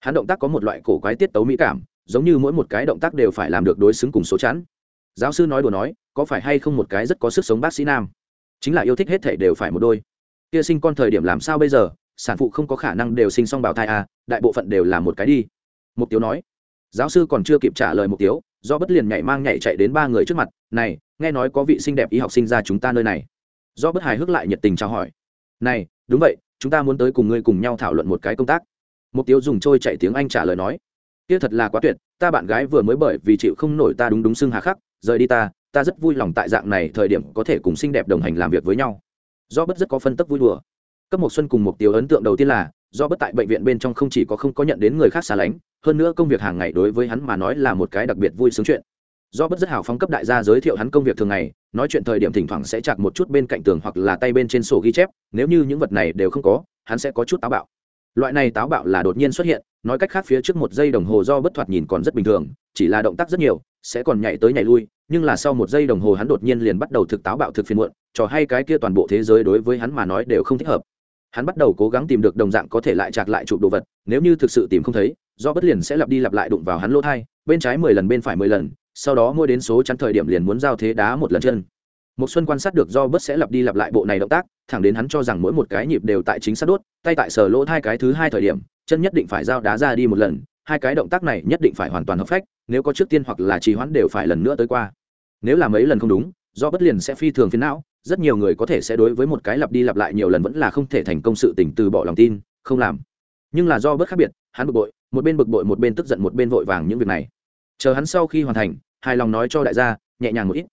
Hắn động tác có một loại cổ quái tiết tấu mỹ cảm, giống như mỗi một cái động tác đều phải làm được đối xứng cùng số chắn giáo sư nói đùa nói, có phải hay không một cái rất có sức sống bác sĩ nam? Chính là yêu thích hết thể đều phải một đôi. Kia sinh con thời điểm làm sao bây giờ? Sản phụ không có khả năng đều sinh xong bào thai à đại bộ phận đều là một cái đi. Mục tiêu nói. Giáo sư còn chưa kịp trả lời mục tiêu do bất liền nhảy mang nhảy chạy đến ba người trước mặt, này, nghe nói có vị xinh đẹp y học sinh ra chúng ta nơi này. Do bất hài hước lại nhiệt tình chào hỏi. Này, đúng vậy, chúng ta muốn tới cùng ngươi cùng nhau thảo luận một cái công tác. Mục tiêu dùng trôi chạy tiếng anh trả lời nói. Kia thật là quá tuyệt, ta bạn gái vừa mới bởi vì chịu không nổi ta đúng đúng xưng hà khắc rời đi ta ta rất vui lòng tại dạng này thời điểm có thể cùng xinh đẹp đồng hành làm việc với nhau. Do bất rất có phân tức vui đùa. Cấp một xuân cùng mục tiêu ấn tượng đầu tiên là do bất tại bệnh viện bên trong không chỉ có không có nhận đến người khác xa lánh, hơn nữa công việc hàng ngày đối với hắn mà nói là một cái đặc biệt vui sướng chuyện. Do bất rất hào phóng cấp đại gia giới thiệu hắn công việc thường ngày, nói chuyện thời điểm thỉnh thoảng sẽ chặt một chút bên cạnh tường hoặc là tay bên trên sổ ghi chép, nếu như những vật này đều không có, hắn sẽ có chút táo bạo loại này táo bạo là đột nhiên xuất hiện, nói cách khác phía trước một giây đồng hồ do bất thoạt nhìn còn rất bình thường, chỉ là động tác rất nhiều, sẽ còn nhảy tới nhảy lui, nhưng là sau một giây đồng hồ hắn đột nhiên liền bắt đầu thực táo bạo thực phiền muộn, trò hay cái kia toàn bộ thế giới đối với hắn mà nói đều không thích hợp. Hắn bắt đầu cố gắng tìm được đồng dạng có thể lại chặt lại chụp đồ vật, nếu như thực sự tìm không thấy, do bất liền sẽ lặp đi lặp lại đụng vào hắn lỗ thai, bên trái mười lần bên phải mười lần, sau đó mỗi đến số chắn thời điểm liền muốn giao thế đá một lần chân một xuân quan sát được do bất sẽ lặp đi lặp lại bộ này động tác, thẳng đến hắn cho rằng mỗi một cái nhịp đều tại chính xác đốt, tay tại sờ lỗ hai cái thứ hai thời điểm, chân nhất định phải giao đá ra đi một lần, hai cái động tác này nhất định phải hoàn toàn hợp phách, nếu có trước tiên hoặc là trì hoãn đều phải lần nữa tới qua. Nếu là mấy lần không đúng, do bất liền sẽ phi thường phiến não, rất nhiều người có thể sẽ đối với một cái lặp đi lặp lại nhiều lần vẫn là không thể thành công sự tỉnh từ bỏ lòng tin, không làm. Nhưng là do bất khác biệt, hắn bực bội, một bên bực bội một bên tức giận một bên vội vàng những việc này. Chờ hắn sau khi hoàn thành, hài lòng nói cho đại gia, nhẹ nhàng một ít.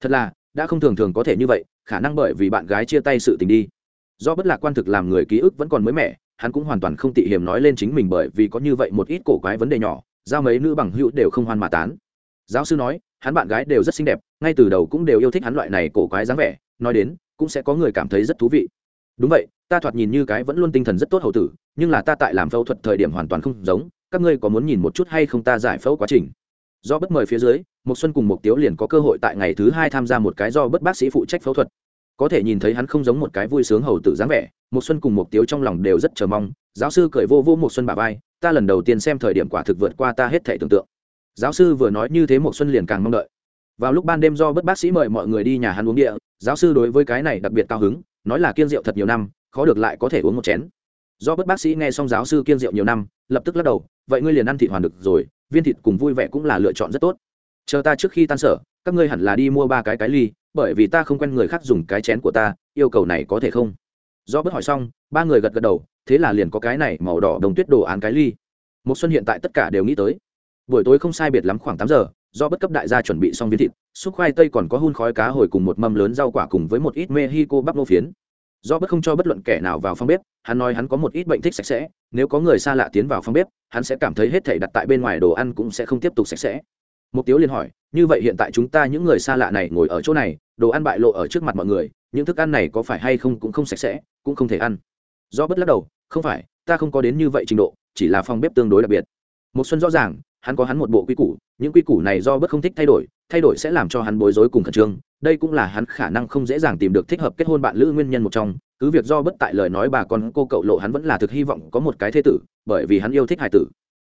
Thật là đã không thường thường có thể như vậy, khả năng bởi vì bạn gái chia tay sự tình đi. Do bất lạc quan thực làm người ký ức vẫn còn mới mẻ, hắn cũng hoàn toàn không tị hiểm nói lên chính mình bởi vì có như vậy một ít cổ quái vấn đề nhỏ, giao mấy nữ bằng hữu đều không hoan mà tán. Giáo sư nói, hắn bạn gái đều rất xinh đẹp, ngay từ đầu cũng đều yêu thích hắn loại này cổ quái dáng vẻ, nói đến, cũng sẽ có người cảm thấy rất thú vị. Đúng vậy, ta thoạt nhìn như cái vẫn luôn tinh thần rất tốt hậu tử, nhưng là ta tại làm phẫu thuật thời điểm hoàn toàn không giống, các ngươi có muốn nhìn một chút hay không ta giải phẫu quá trình? Do bất mời phía dưới một xuân cùng một tiếu liền có cơ hội tại ngày thứ hai tham gia một cái do bất bác sĩ phụ trách phẫu thuật. Có thể nhìn thấy hắn không giống một cái vui sướng hầu tử dáng vẻ một xuân cùng một tiếu trong lòng đều rất chờ mong. Giáo sư cười vô vô một xuân bà vai, ta lần đầu tiên xem thời điểm quả thực vượt qua ta hết thể tưởng tượng. Giáo sư vừa nói như thế một xuân liền càng mong đợi. Vào lúc ban đêm do bất bác sĩ mời mọi người đi nhà hắn uống địa, giáo sư đối với cái này đặc biệt cao hứng, nói là kiên rượu thật nhiều năm, khó được lại có thể uống một chén. Do bất bác sĩ nghe xong giáo sư kiên rượu nhiều năm, lập tức lắc đầu, vậy ngươi liền ăn thịt hoàn được rồi, viên thịt cùng vui vẻ cũng là lựa chọn rất tốt chờ ta trước khi tan sở, các ngươi hẳn là đi mua ba cái cái ly, bởi vì ta không quen người khác dùng cái chén của ta, yêu cầu này có thể không? Do bất hỏi xong, ba người gật gật đầu, thế là liền có cái này màu đỏ đồng tuyết đồ án cái ly. Một xuân hiện tại tất cả đều nghĩ tới. Buổi tối không sai biệt lắm khoảng tám giờ do bất cấp đại gia chuẩn bị xong viên thịt xúc khoai tây còn có hun khói cá hồi cùng một mâm lớn rau quả cùng với một ít mexico bắp nô phiến. Do bất không cho bất luận kẻ nào vào phòng bếp, hắn nói hắn có một ít bệnh thích sạch sẽ, nếu có người xa lạ tiến vào phòng bếp, hắn sẽ cảm thấy hết thảy đặt tại bên ngoài đồ ăn cũng sẽ không tiếp tục sạch sẽ mục Tiếu liền hỏi, như vậy hiện tại chúng ta những người xa lạ này ngồi ở chỗ này, đồ ăn bại lộ ở trước mặt mọi người, những thức ăn này có phải hay không cũng không sạch sẽ, cũng không thể ăn? Do bất lắc đầu, không phải, ta không có đến như vậy trình độ, chỉ là phòng bếp tương đối đặc biệt. Một xuân rõ ràng, hắn có hắn một bộ quy củ, những quy củ này do bất không thích thay đổi thay đổi sẽ làm cho hắn bối rối cùng khẩn trương, đây cũng là hắn khả năng không dễ dàng tìm được thích hợp kết hôn bạn lữ nguyên nhân một trong, cứ việc do bất tại lời nói bà con cô cậu lộ hắn vẫn là thực hy vọng có một cái thế tử, bởi vì hắn yêu thích hài tử.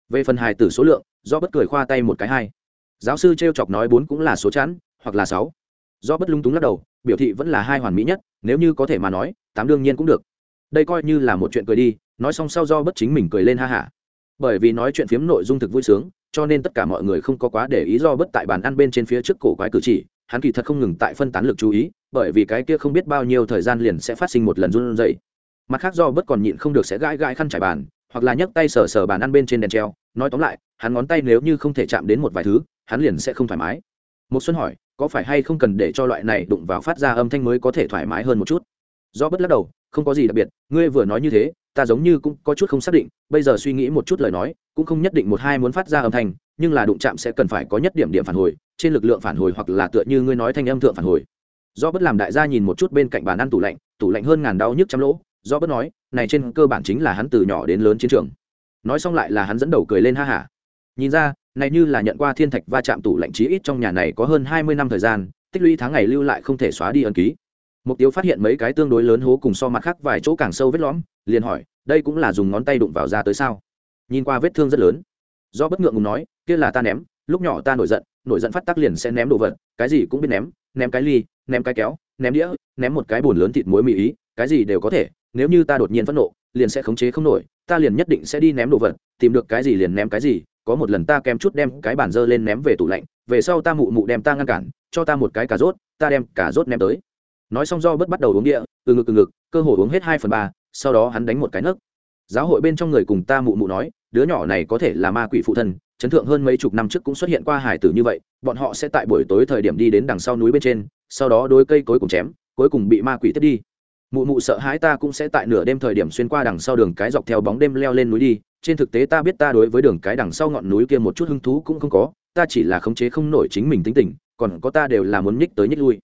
Về phần hài tử số lượng, do bất cười khoa tay một cái hai giáo sư t r e o chọc nói bốn cũng là số chẵn, hoặc là sáu. Do bất lung túng lắc đầu, biểu thị vẫn là hai hoàn mỹ nhất, nếu như có thể mà nói, tám đương nhiên cũng được. Đây coi như là một chuyện cười đi, nói xong sau do bất chính mình cười lên ha hả. Bởi vì nói chuyện phiếm nội dung thực vui sướng, cho nên tất cả mọi người không có quá để ý do bất tại bàn ăn bên trên phía trước cổ quái cử chỉ, hắn kỳ thật không ngừng tại phân tán lực chú ý, bởi vì cái kia không biết bao nhiêu thời gian liền sẽ phát sinh một lần run dậy mặt khác do bất còn nhịn không được sẽ gãi gãi khăn trải bàn, hoặc là nhấc tay sờ sờ bàn ăn bên trên đèn treo, nói tóm lại, hắn ngón tay nếu như không thể chạm đến một vài thứ hắn liền sẽ không thoải mái. Một xuân hỏi, có phải hay không cần để cho loại này đụng vào phát ra âm thanh mới có thể thoải mái hơn một chút? Do bất lắc đầu, không có gì đặc biệt, ngươi vừa nói như thế, ta giống như cũng có chút không xác định, bây giờ suy nghĩ một chút lời nói, cũng không nhất định một hai muốn phát ra âm thanh, nhưng là đụng chạm sẽ cần phải có nhất điểm điểm phản hồi, trên lực lượng phản hồi hoặc là tựa như ngươi nói thanh âm thượng phản hồi. Do bất làm đại gia nhìn một chút bên cạnh bàn ăn tủ lạnh tủ lạnh hơn ngàn đau nhức trăm lỗ. Do bất nói, này trên cơ bản chính là hắn từ nhỏ đến lớn chiến trường. Nói xong lại là hắn dẫn đầu cười lên ha hả nhìn ra, này như là nhận qua thiên thạch va chạm tủ lạnh trí ít trong nhà này có hơn hai mươi năm thời gian, tích lũy tháng ngày lưu lại không thể xóa đi ân ký. Mục tiêu phát hiện mấy cái tương đối lớn hố cùng so mặt khác vài chỗ càng sâu vết lõm, liền hỏi, đây cũng là dùng ngón tay đụng vào ra tới sao? Nhìn qua vết thương rất lớn. Do bất ngượng ngùng nói, kia là ta ném, lúc nhỏ ta nổi giận nổi giận phát tác liền sẽ ném đồ vật, cái gì cũng biết ném ném cái ly, ném cái kéo, ném đĩa, ném một cái bồn lớn thịt muối mì ý, cái gì đều có thể, nếu như ta đột nhiên phẫn nộ, liền sẽ khống chế không nổi, ta liền nhất định sẽ đi ném đồ vật, tìm được cái gì liền ném cái gì có một lần ta kém chút đem cái bàn dơ lên ném về tủ lạnh, về sau ta mụ mụ đem ta ngăn cản, cho ta một cái cà rốt, ta đem cà rốt ném tới. Nói xong do bất bắt đầu uống địa, từ ngực từ ngực, cơ hồ uống hết hai phần ba, sau đó hắn đánh một cái nấc. Giáo hội bên trong người cùng ta mụ mụ nói, đứa nhỏ này có thể là ma quỷ phụ thân, chấn thượng hơn mấy chục năm trước cũng xuất hiện qua hải tử như vậy, bọn họ sẽ tại buổi tối thời điểm đi đến đằng sau núi bên trên, sau đó đôi cây cối cùng chém, cuối cùng bị ma quỷ tiếp đi. Mụ mụ sợ hãi ta cũng sẽ tại nửa đêm thời điểm xuyên qua đằng sau đường cái dọc theo bóng đêm leo lên núi đi trên thực tế ta biết ta đối với đường cái đằng sau ngọn núi kia một chút hứng thú cũng không có, ta chỉ là khống chế không nổi chính mình tính tình, còn có ta đều là muốn nhích tới nhích lui.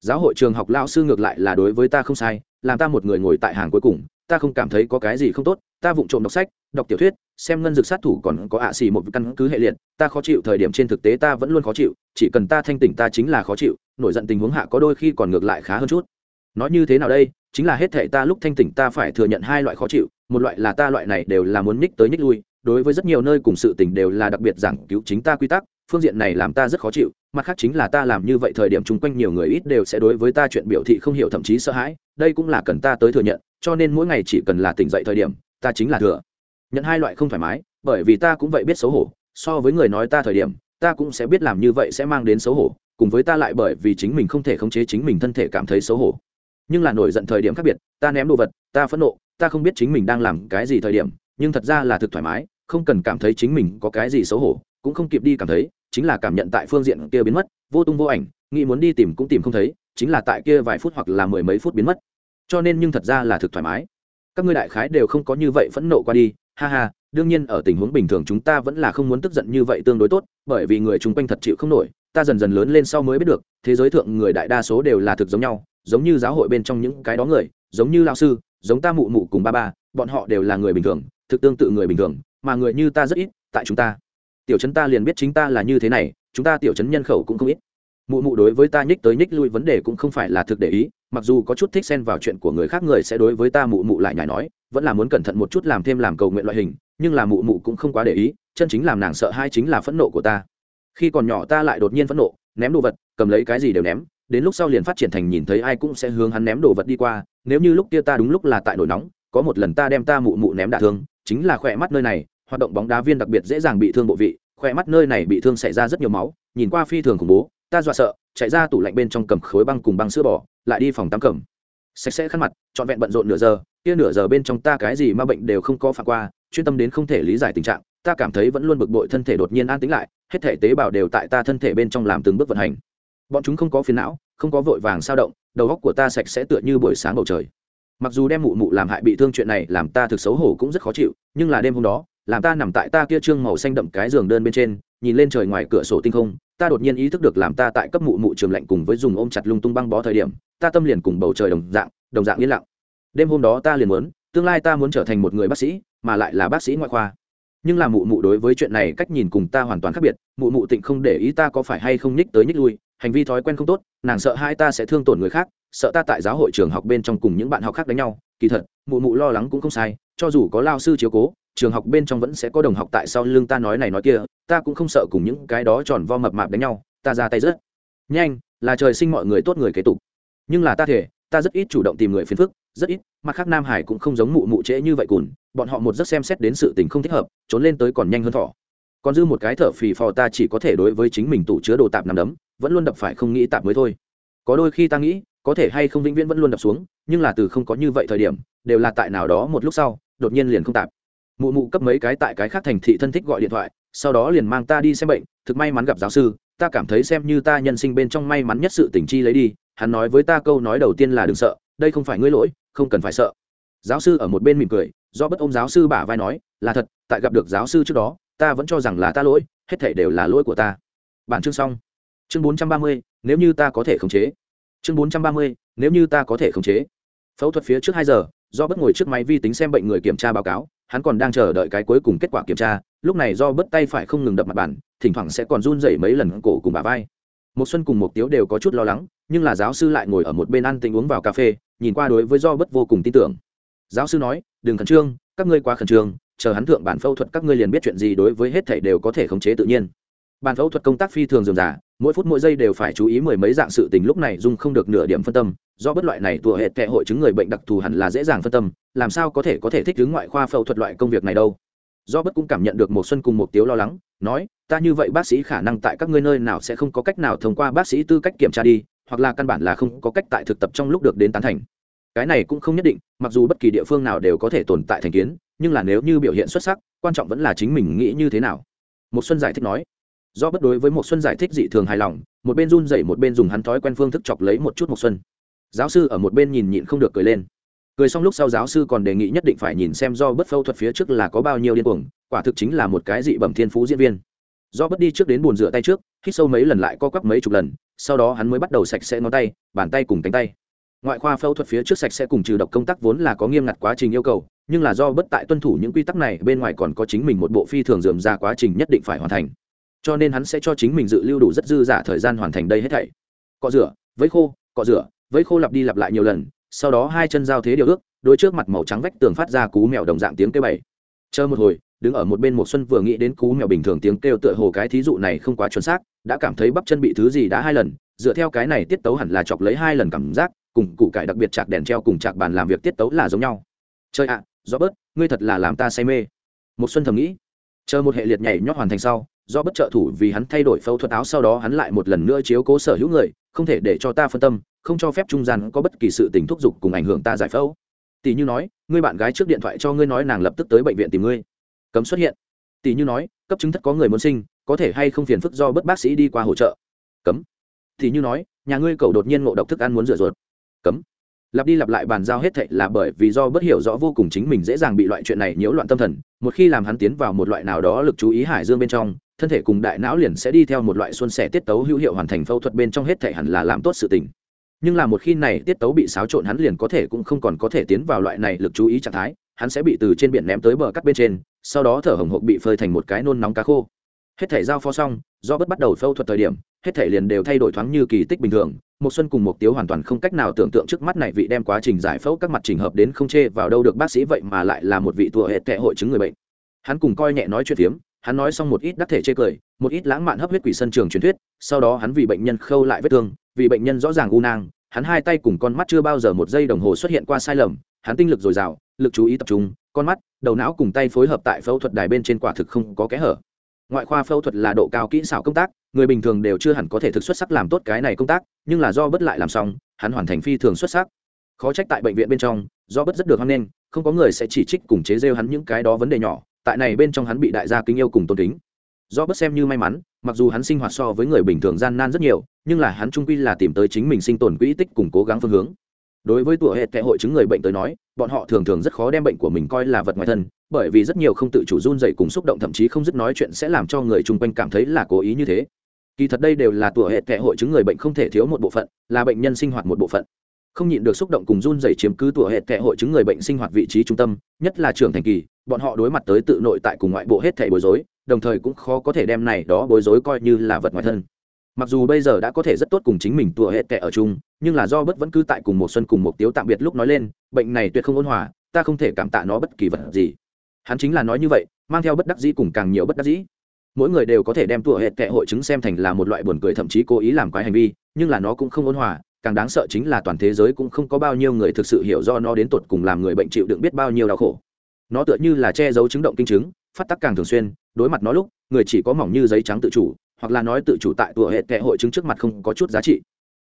Giáo hội trường học lao sư ngược lại là đối với ta không sai, làm ta một người ngồi tại hàng cuối cùng, ta không cảm thấy có cái gì không tốt, ta vụng trộm đọc sách, đọc tiểu thuyết, xem ngân dược sát thủ còn có ạ xì một căn cứ hệ liệt, ta khó chịu thời điểm trên thực tế ta vẫn luôn khó chịu, chỉ cần ta thanh tỉnh ta chính là khó chịu, nổi giận tình huống hạ có đôi khi còn ngược lại khá hơn chút. Nói như thế nào đây, chính là hết thể ta lúc thanh tỉnh ta phải thừa nhận hai loại khó chịu một loại là ta loại này đều là muốn nhích tới nhích lui, đối với rất nhiều nơi cùng sự tình đều là đặc biệt giảng cứu chính ta quy tắc, phương diện này làm ta rất khó chịu, mặt khác chính là ta làm như vậy thời điểm chung quanh nhiều người ít đều sẽ đối với ta chuyện biểu thị không hiểu thậm chí sợ hãi, đây cũng là cần ta tới thừa nhận, cho nên mỗi ngày chỉ cần là tỉnh dậy thời điểm, ta chính là thừa. Nhận hai loại không thoải mái, bởi vì ta cũng vậy biết xấu hổ, so với người nói ta thời điểm, ta cũng sẽ biết làm như vậy sẽ mang đến xấu hổ, cùng với ta lại bởi vì chính mình không thể khống chế chính mình thân thể cảm thấy xấu hổ. Nhưng là nổi giận thời điểm khác biệt, ta ném đồ vật, ta phẫn nộ ta không biết chính mình đang làm cái gì thời điểm, nhưng thật ra là thực thoải mái, không cần cảm thấy chính mình có cái gì xấu hổ, cũng không kịp đi cảm thấy, chính là cảm nhận tại phương diện kia biến mất, vô tung vô ảnh, nghĩ muốn đi tìm cũng tìm không thấy, chính là tại kia vài phút hoặc là mười mấy phút biến mất. Cho nên nhưng thật ra là thực thoải mái. Các ngươi đại khái đều không có như vậy phẫn nộ qua đi, ha ha, đương nhiên ở tình huống bình thường chúng ta vẫn là không muốn tức giận như vậy tương đối tốt, bởi vì người chung quanh thật chịu không nổi, ta dần dần lớn lên sau mới biết được, thế giới thượng người đại đa số đều là thực giống nhau, giống như giáo hội bên trong những cái đó người, giống như lao sư giống ta mụ mụ cùng ba ba, bọn họ đều là người bình thường, thực tương tự người bình thường, mà người như ta rất ít, tại chúng ta. Tiểu chấn ta liền biết chính ta là như thế này, chúng ta tiểu chấn nhân khẩu cũng không ít. Mụ mụ đối với ta nhích tới nhích lui vấn đề cũng không phải là thực để ý, mặc dù có chút thích xen vào chuyện của người khác người sẽ đối với ta mụ mụ lại nhảy nói, vẫn là muốn cẩn thận một chút làm thêm làm cầu nguyện loại hình, nhưng là mụ mụ cũng không quá để ý, chân chính làm nàng sợ hai chính là phẫn nộ của ta. Khi còn nhỏ ta lại đột nhiên phẫn nộ, ném đồ vật, cầm lấy cái gì đều ném đến lúc sau liền phát triển thành nhìn thấy ai cũng sẽ hướng hắn ném đồ vật đi qua nếu như lúc kia ta đúng lúc là tại nổi nóng có một lần ta đem ta mụ mụ ném đả thương chính là khỏe mắt nơi này hoạt động bóng đá viên đặc biệt dễ dàng bị thương bộ vị khỏe mắt nơi này bị thương xảy ra rất nhiều máu nhìn qua phi thường khủng bố ta dọa sợ chạy ra tủ lạnh bên trong cầm khối băng cùng băng sữa bỏ, lại đi phòng tắm cầm. Sạch sẽ khăn mặt trọn vẹn bận rộn nửa giờ kia nửa giờ bên trong ta cái gì mà bệnh đều không có phản qua chuyên tâm đến không thể lý giải tình trạng ta cảm thấy vẫn luôn bực bội thân thể đột nhiên an tĩnh lại hết thể tế bào đều tại ta thân thể bên trong làm từng bước vận hành bọn chúng không có phiền não, không có vội vàng sao động, đầu óc của ta sạch sẽ tựa như buổi sáng bầu trời. Mặc dù đem mụ mụ làm hại bị thương chuyện này làm ta thực xấu hổ cũng rất khó chịu, nhưng là đêm hôm đó, làm ta nằm tại ta kia trương màu xanh đậm cái giường đơn bên trên, nhìn lên trời ngoài cửa sổ tinh không, ta đột nhiên ý thức được làm ta tại cấp mụ mụ trường lạnh cùng với dùng ôm chặt lung tung băng bó thời điểm, ta tâm liền cùng bầu trời đồng dạng đồng dạng yên lặng. Đêm hôm đó ta liền muốn, tương lai ta muốn trở thành một người bác sĩ, mà lại là bác sĩ ngoại khoa. Nhưng là mụ mụ đối với chuyện này cách nhìn cùng ta hoàn toàn khác biệt, mụ mụ tịnh không để ý ta có phải hay không nhích tới nhích lui hành vi thói quen không tốt, nàng sợ hai ta sẽ thương tổn người khác, sợ ta tại giáo hội trường học bên trong cùng những bạn học khác đánh nhau. Kỳ thật, mụ mụ lo lắng cũng không sai, cho dù có lao sư chiếu cố, trường học bên trong vẫn sẽ có đồng học tại sau lưng ta nói này nói kia, ta cũng không sợ cùng những cái đó tròn vo mập mạp đánh nhau, ta ra tay rất nhanh, là trời sinh mọi người tốt người kế tục. Nhưng là ta thể, ta rất ít chủ động tìm người phiền phức, rất ít, mặt khác nam hải cũng không giống mụ mụ trễ như vậy cùn, bọn họ một giấc xem xét đến sự tình không thích hợp, trốn lên tới còn nhanh hơn thỏ còn dư một cái thở phì phò ta chỉ có thể đối với chính mình tủ chứa đồ tạp nằm đấm vẫn luôn đập phải không nghĩ tạp mới thôi. Có đôi khi ta nghĩ, có thể hay không vĩnh viễn vẫn luôn đập xuống, nhưng là từ không có như vậy thời điểm, đều là tại nào đó một lúc sau, đột nhiên liền không tạp mụ mụ cấp mấy cái tại cái khác thành thị thân thích gọi điện thoại, sau đó liền mang ta đi xem bệnh, thực may mắn gặp giáo sư, ta cảm thấy xem như ta nhân sinh bên trong may mắn nhất sự tình chi lấy đi, hắn nói với ta câu nói đầu tiên là đừng sợ, đây không phải ngươi lỗi, không cần phải sợ. Giáo sư ở một bên mỉm cười, do bất ông giáo sư bả vai nói, là thật, tại gặp được giáo sư trước đó, ta vẫn cho rằng là ta lỗi, hết thể đều là lỗi của ta. Bản chương xong chương bốn trăm ba mươi, nếu như ta có thể khống chế. Chương bốn trăm ba mươi, nếu như ta có thể khống chế. Phẫu thuật phía trước hai giờ do bất ngồi trước máy vi tính xem bệnh người kiểm tra báo cáo, hắn còn đang chờ đợi cái cuối cùng kết quả kiểm tra, lúc này do bất tay phải không ngừng đập mặt bàn, thỉnh thoảng sẽ còn run rẩy mấy lần cổ cùng bà vai. Một xuân cùng một tiếu đều có chút lo lắng, nhưng là giáo sư lại ngồi ở một bên ăn tình uống vào cà phê, nhìn qua đối với do bất vô cùng tin tưởng. Giáo sư nói, đừng khẩn trương, các ngươi quá khẩn trương, chờ hắn thượng bản phẫu thuật các ngươi liền biết chuyện gì đối với hết thảy đều có thể khống chế tự nhiên. Bản phẫu thuật công tác phi thường dườm giả mỗi phút mỗi giây đều phải chú ý mười mấy dạng sự tình, lúc này dung không được nửa điểm phân tâm, do bất loại này tùa hệ tệ hội chứng người bệnh đặc thù hẳn là dễ dàng phân tâm, làm sao có thể có thể thích ứng ngoại khoa phẫu thuật loại công việc này đâu. Do bất cũng cảm nhận được một xuân cùng một tiếu lo lắng, nói, ta như vậy bác sĩ khả năng tại các ngươi nơi nào sẽ không có cách nào thông qua bác sĩ tư cách kiểm tra đi, hoặc là căn bản là không có cách tại thực tập trong lúc được đến tán thành. Cái này cũng không nhất định, mặc dù bất kỳ địa phương nào đều có thể tồn tại thành kiến, nhưng là nếu như biểu hiện xuất sắc, quan trọng vẫn là chính mình nghĩ như thế nào. Một xuân giải thích nói do bất đối với một xuân giải thích dị thường hài lòng, một bên run dậy một bên dùng hắn thói quen phương thức chọc lấy một chút một xuân. Giáo sư ở một bên nhìn nhịn không được cười lên. Cười xong lúc sau giáo sư còn đề nghị nhất định phải nhìn xem do bất phẫu thuật phía trước là có bao nhiêu điên cuồng, quả thực chính là một cái dị bẩm thiên phú diễn viên. Do bất đi trước đến bồn rửa tay trước, hít sâu mấy lần lại co quắp mấy chục lần, sau đó hắn mới bắt đầu sạch sẽ ngón tay, bàn tay cùng cánh tay. Ngoại khoa phẫu thuật phía trước sạch sẽ cùng trừ độc công tác vốn là có nghiêm ngặt quá trình yêu cầu, nhưng là do bất tại tuân thủ những quy tắc này, bên ngoài còn có chính mình một bộ phi thường dườm ra quá trình nhất định phải hoàn thành cho nên hắn sẽ cho chính mình dự lưu đủ rất dư giả thời gian hoàn thành đây hết thảy. Cọ rửa, vấy khô, cọ rửa, vấy khô lặp đi lặp lại nhiều lần, sau đó hai chân giao thế điều ước, đôi trước mặt màu trắng vách tường phát ra cú mèo đồng dạng tiếng kêu bảy chờ một hồi, đứng ở một bên một xuân vừa nghĩ đến cú mèo bình thường tiếng kêu tựa hồ cái thí dụ này không quá chuẩn xác, đã cảm thấy bắp chân bị thứ gì đã hai lần, dựa theo cái này tiết tấu hẳn là chọc lấy hai lần cảm giác, cùng cụ cải đặc biệt chạc đèn treo cùng chạc bàn làm việc tiết tấu là giống nhau. Chơi ạ do bớt ngươi thật là làm ta say mê. Một xuân thầm nghĩ. Chờ một hệ liệt nhảy nhót hoàn thành sau do bất trợ thủ vì hắn thay đổi phẫu thuật áo sau đó hắn lại một lần nữa chiếu cố sở hữu người, không thể để cho ta phân tâm, không cho phép trung gian có bất kỳ sự tình thúc giục cùng ảnh hưởng ta giải phẫu. Tỷ như nói, ngươi bạn gái trước điện thoại cho ngươi nói nàng lập tức tới bệnh viện tìm ngươi. Cấm xuất hiện. Tỷ như nói, cấp chứng thất có người muốn sinh, có thể hay không phiền phức do bất bác sĩ đi qua hỗ trợ. Cấm. Tỷ như nói, nhà ngươi cầu đột nhiên ngộ độc thức ăn muốn rửa ruột. Cấm. Lặp đi lặp lại bàn giao hết thệ là bởi vì do bất hiểu rõ vô cùng chính mình dễ dàng bị loại chuyện này nhiễu loạn tâm thần, một khi làm hắn tiến vào một loại nào đó lực chú ý hải dương bên trong thân thể cùng đại não liền sẽ đi theo một loại xuân sẻ tiết tấu hữu hiệu hoàn thành phẫu thuật bên trong hết thể hẳn là làm tốt sự tình. Nhưng là một khi này tiết tấu bị xáo trộn hắn liền có thể cũng không còn có thể tiến vào loại này lực chú ý trạng thái, hắn sẽ bị từ trên biển ném tới bờ cắt bên trên, sau đó thở hồng hộc bị phơi thành một cái nôn nóng cá khô. Hết thể giao pho xong, do bất bắt đầu phẫu thuật thời điểm, hết thể liền đều thay đổi thoáng như kỳ tích bình thường một xuân cùng một tiếu hoàn toàn không cách nào tưởng tượng trước mắt này vị đem quá trình giải phẫu các mặt trình hợp đến không chê vào đâu được bác sĩ vậy mà lại là một vị tùa hệ tệ hội chứng người bệnh. Hắn cùng coi nhẹ nói chuyện phiếm hắn nói xong một ít đắc thể chê cười, một ít lãng mạn hấp huyết quỷ sân trường truyền thuyết, sau đó hắn vì bệnh nhân khâu lại vết thương, vì bệnh nhân rõ ràng u nang, hắn hai tay cùng con mắt chưa bao giờ một giây đồng hồ xuất hiện qua sai lầm, hắn tinh lực dồi dào, lực chú ý tập trung, con mắt, đầu não cùng tay phối hợp tại phẫu thuật đài bên trên quả thực không có kẽ hở. Ngoại khoa phẫu thuật là độ cao kỹ xảo công tác, người bình thường đều chưa hẳn có thể thực xuất sắc làm tốt cái này công tác, nhưng là do bất lại làm xong, hắn hoàn thành phi thường xuất sắc. Khó trách tại bệnh viện bên trong, do bất rất được hoan nghênh, không có người sẽ chỉ trích cùng chế rêu hắn những cái đó vấn đề nhỏ tại này bên trong hắn bị đại gia kính yêu cùng tôn kính. Do bất xem như may mắn, mặc dù hắn sinh hoạt so với người bình thường gian nan rất nhiều, nhưng là hắn trung quy là tìm tới chính mình sinh tồn quỹ tích cùng cố gắng phương hướng. Đối với tuổi hệ tệ hội chứng người bệnh tới nói, bọn họ thường thường rất khó đem bệnh của mình coi là vật ngoài thân, bởi vì rất nhiều không tự chủ run dậy cùng xúc động thậm chí không dứt nói chuyện sẽ làm cho người chung quanh cảm thấy là cố ý như thế. Kỳ thật đây đều là tuổi hệ tệ hội chứng người bệnh không thể thiếu một bộ phận, là bệnh nhân sinh hoạt một bộ phận. Không nhịn được xúc động cùng run dày chiếm cứ tuổi hệ tệ hội chứng người bệnh sinh hoạt vị trí trung tâm, nhất là trưởng thành kỳ bọn họ đối mặt tới tự nội tại cùng ngoại bộ hết thảy bối rối, đồng thời cũng khó có thể đem này đó bối rối coi như là vật ngoài thân. Mặc dù bây giờ đã có thể rất tốt cùng chính mình tùa hết kẻ ở chung, nhưng là do bất vẫn cứ tại cùng một xuân cùng một tiếu tạm biệt lúc nói lên, bệnh này tuyệt không ôn hòa, ta không thể cảm tạ nó bất kỳ vật gì. Hắn chính là nói như vậy, mang theo bất đắc dĩ cùng càng nhiều bất đắc dĩ. Mỗi người đều có thể đem tụa hết kẻ hội chứng xem thành là một loại buồn cười thậm chí cố ý làm quái hành vi, nhưng là nó cũng không ôn hòa, càng đáng sợ chính là toàn thế giới cũng không có bao nhiêu người thực sự hiểu do nó đến tột cùng làm người bệnh chịu đựng biết bao nhiêu đau khổ nó tựa như là che giấu chứng động kinh chứng, phát tắc càng thường xuyên, đối mặt nó lúc, người chỉ có mỏng như giấy trắng tự chủ, hoặc là nói tự chủ tại tùa hệ tệ hội chứng trước mặt không có chút giá trị.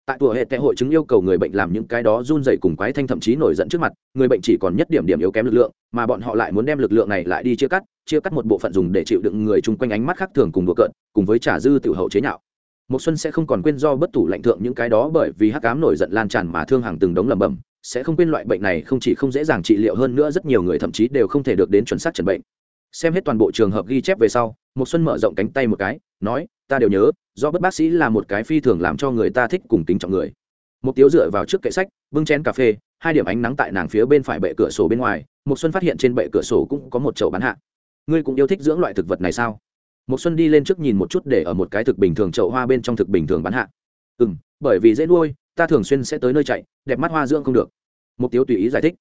Tại tùa hệ tệ hội chứng yêu cầu người bệnh làm những cái đó run dày cùng quái thanh thậm chí nổi giận trước mặt, người bệnh chỉ còn nhất điểm điểm yếu kém lực lượng, mà bọn họ lại muốn đem lực lượng này lại đi chia cắt chia cắt một bộ phận dùng để chịu đựng người chung quanh ánh mắt khác thường cùng đùa cợt, cùng với trả dư tiểu hậu chế nhạo một xuân sẽ không còn quên do bất tủ lạnh thượng những cái đó bởi vì hắc ám nổi giận lan tràn mà thương hàng từng đống lầm bầm sẽ không quên loại bệnh này không chỉ không dễ dàng trị liệu hơn nữa rất nhiều người thậm chí đều không thể được đến chuẩn xác chẩn bệnh. Xem hết toàn bộ trường hợp ghi chép về sau một xuân mở rộng cánh tay một cái, nói, ta đều nhớ, do bất bác sĩ là một cái phi thường làm cho người ta thích cùng tính trọng người. Một tiếu dựa vào trước kệ sách, bưng chén cà phê, hai điểm ánh nắng tại nàng phía bên phải bệ cửa sổ bên ngoài một xuân phát hiện trên bệ cửa sổ cũng có một chậu bán hạ. Ngươi cũng yêu thích dưỡng loại thực vật này sao? Một xuân đi lên trước nhìn một chút để ở một cái thực bình thường chậu hoa bên trong thực bình thường bán hạ. Ừ m bởi vì dễ nuôi, ta thường xuyên sẽ tới nơi chạy, đẹp mắt hoa dưỡng không được. Mục tiếu tùy ý giải thích.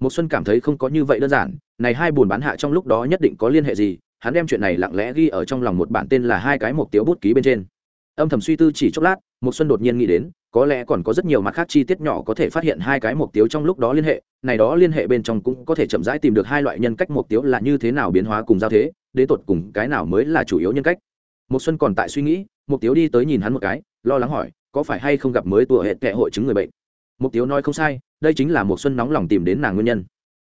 Một xuân cảm thấy không có như vậy đơn giản, này hai buồn bán hạ trong lúc đó nhất định có liên hệ gì, hắn đem chuyện này lặng lẽ ghi ở trong lòng một bản tên là hai cái mục tiêu bút ký bên trên. Âm thầm suy tư chỉ chốc lát một xuân đột nhiên nghĩ đến, có lẽ còn có rất nhiều mặt khác chi tiết nhỏ có thể phát hiện hai cái mục tiêu trong lúc đó liên hệ, này đó liên hệ bên trong cũng có thể chậm rãi tìm được hai loại nhân cách mục tiêu là như thế nào biến hóa cùng giao thế đến tột cùng cái nào mới là chủ yếu nhân cách. Một xuân còn tại suy nghĩ, mục tiêu đi tới nhìn hắn một cái, lo lắng hỏi, có phải hay không gặp mới tùa hệ tệ hội chứng người bệnh? Mục tiêu nói không sai, đây chính là một xuân nóng lòng tìm đến nàng nguyên nhân.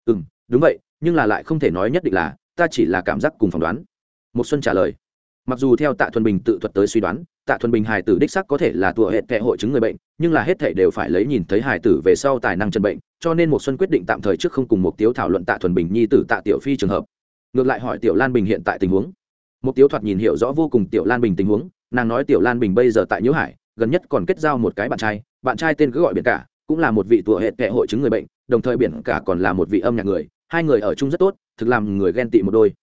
Ừ đúng vậy, nhưng là lại không thể nói nhất định là, ta chỉ là cảm giác cùng phỏng đoán. Một xuân trả lời, mặc dù theo tạ thuần bình tự thuật tới suy đoán, tạ thuần bình hài tử đích sắc có thể là tùa hệ tệ hội chứng người bệnh, nhưng là hết thể đều phải lấy nhìn thấy hài tử về sau tài năng chân bệnh, cho nên một xuân quyết định tạm thời trước không cùng mục tiếu thảo luận tạ thuần bình nhi tử tạ tiểu phi trường hợp ngược lại hỏi tiểu lan bình hiện tại tình huống một tiếu thoạt nhìn hiểu rõ vô cùng tiểu lan bình tình huống nàng nói tiểu lan bình bây giờ tại nhiễu hải gần nhất còn kết giao một cái bạn trai bạn trai tên cứ gọi biển cả cũng là một vị tụa hệ tệ hội chứng người bệnh đồng thời biển cả còn là một vị âm nhạc người hai người ở chung rất tốt thực làm người ghen tị một đôi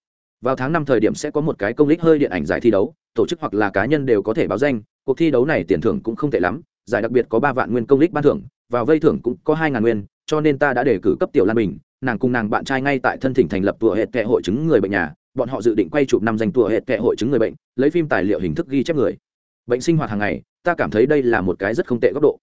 vào tháng năm thời điểm sẽ có một cái công lích hơi điện ảnh giải thi đấu tổ chức hoặc là cá nhân đều có thể báo danh cuộc thi đấu này tiền thưởng cũng không tệ lắm giải đặc biệt có ba vạn nguyên công lích ban thưởng vào vây thưởng cũng có hai ngàn nguyên cho nên ta đã đề cử cấp tiểu lan bình nàng cùng nàng bạn trai ngay tại thân thỉnh thành lập tùa hệ kệ hội chứng người bệnh nhà, bọn họ dự định quay chụp năm danh tùa hệ kệ hội chứng người bệnh, lấy phim tài liệu hình thức ghi chép người. Bệnh sinh hoạt hàng ngày, ta cảm thấy đây là một cái rất không tệ góc độ.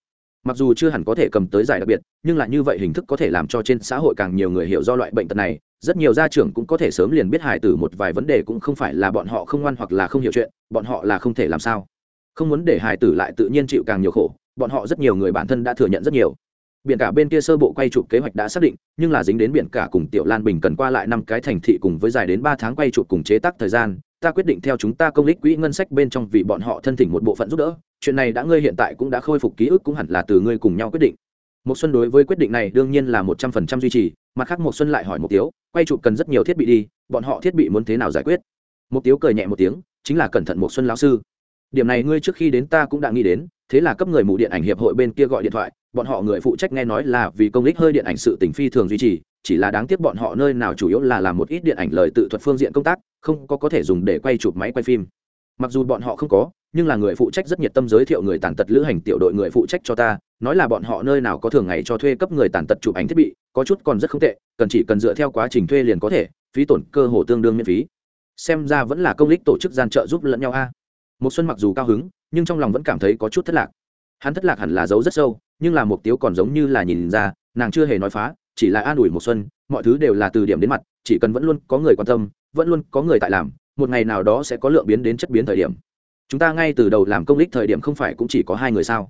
Mặc dù chưa hẳn có thể cầm tới giải đặc biệt, nhưng là như vậy hình thức có thể làm cho trên xã hội càng nhiều người hiểu do loại bệnh tật này, rất nhiều gia trưởng cũng có thể sớm liền biết hài tử một vài vấn đề cũng không phải là bọn họ không ngoan hoặc là không hiểu chuyện, bọn họ là không thể làm sao. Không muốn để hài tử lại tự nhiên chịu càng nhiều khổ, bọn họ rất nhiều người bản thân đã thừa nhận rất nhiều biển cả bên kia sơ bộ quay chụp kế hoạch đã xác định, nhưng là dính đến biển cả cùng tiểu lan bình cần qua lại năm cái thành thị cùng với dài đến ba tháng quay chụp cùng chế tác thời gian, ta quyết định theo chúng ta công lích quỹ ngân sách bên trong vì bọn họ thân thỉnh một bộ phận giúp đỡ. Chuyện này đã ngươi hiện tại cũng đã khôi phục ký ức cũng hẳn là từ ngươi cùng nhau quyết định. Một xuân đối với quyết định này đương nhiên là một trăm phần trăm duy trì, mặt khác một xuân lại hỏi một tiếu, quay chụp cần rất nhiều thiết bị đi, bọn họ thiết bị muốn thế nào giải quyết? Một tiếu cười nhẹ một tiếng, chính là cẩn thận một xuân lão sư. Điểm này ngươi trước khi đến ta cũng đã nghĩ đến, thế là cấp người mù điện ảnh hiệp hội bên kia gọi điện thoại bọn họ người phụ trách nghe nói là vì công lích hơi điện ảnh sự tình phi thường duy trì, chỉ là đáng tiếc bọn họ nơi nào chủ yếu là làm một ít điện ảnh lời tự thuật phương diện công tác, không có có thể dùng để quay chụp máy quay phim. Mặc dù bọn họ không có, nhưng là người phụ trách rất nhiệt tâm giới thiệu người tàn tật lữ hành tiểu đội người phụ trách cho ta, nói là bọn họ nơi nào có thường ngày cho thuê cấp người tàn tật chụp ảnh thiết bị, có chút còn rất không tệ, cần chỉ cần dựa theo quá trình thuê liền có thể, phí tổn cơ hồ tương đương miễn phí. Xem ra vẫn là công lích tổ chức gian trợ giúp lẫn nhau a. Một xuân mặc dù cao hứng, nhưng trong lòng vẫn cảm thấy có chút thất lạc. Hắn thất lạc hẳn là giấu rất sâu nhưng là mục tiêu còn giống như là nhìn ra, nàng chưa hề nói phá, chỉ là an ủi một xuân, mọi thứ đều là từ điểm đến mặt, chỉ cần vẫn luôn có người quan tâm, vẫn luôn có người tại làm, một ngày nào đó sẽ có lượng biến đến chất biến thời điểm. Chúng ta ngay từ đầu làm công lích thời điểm không phải cũng chỉ có hai người sao?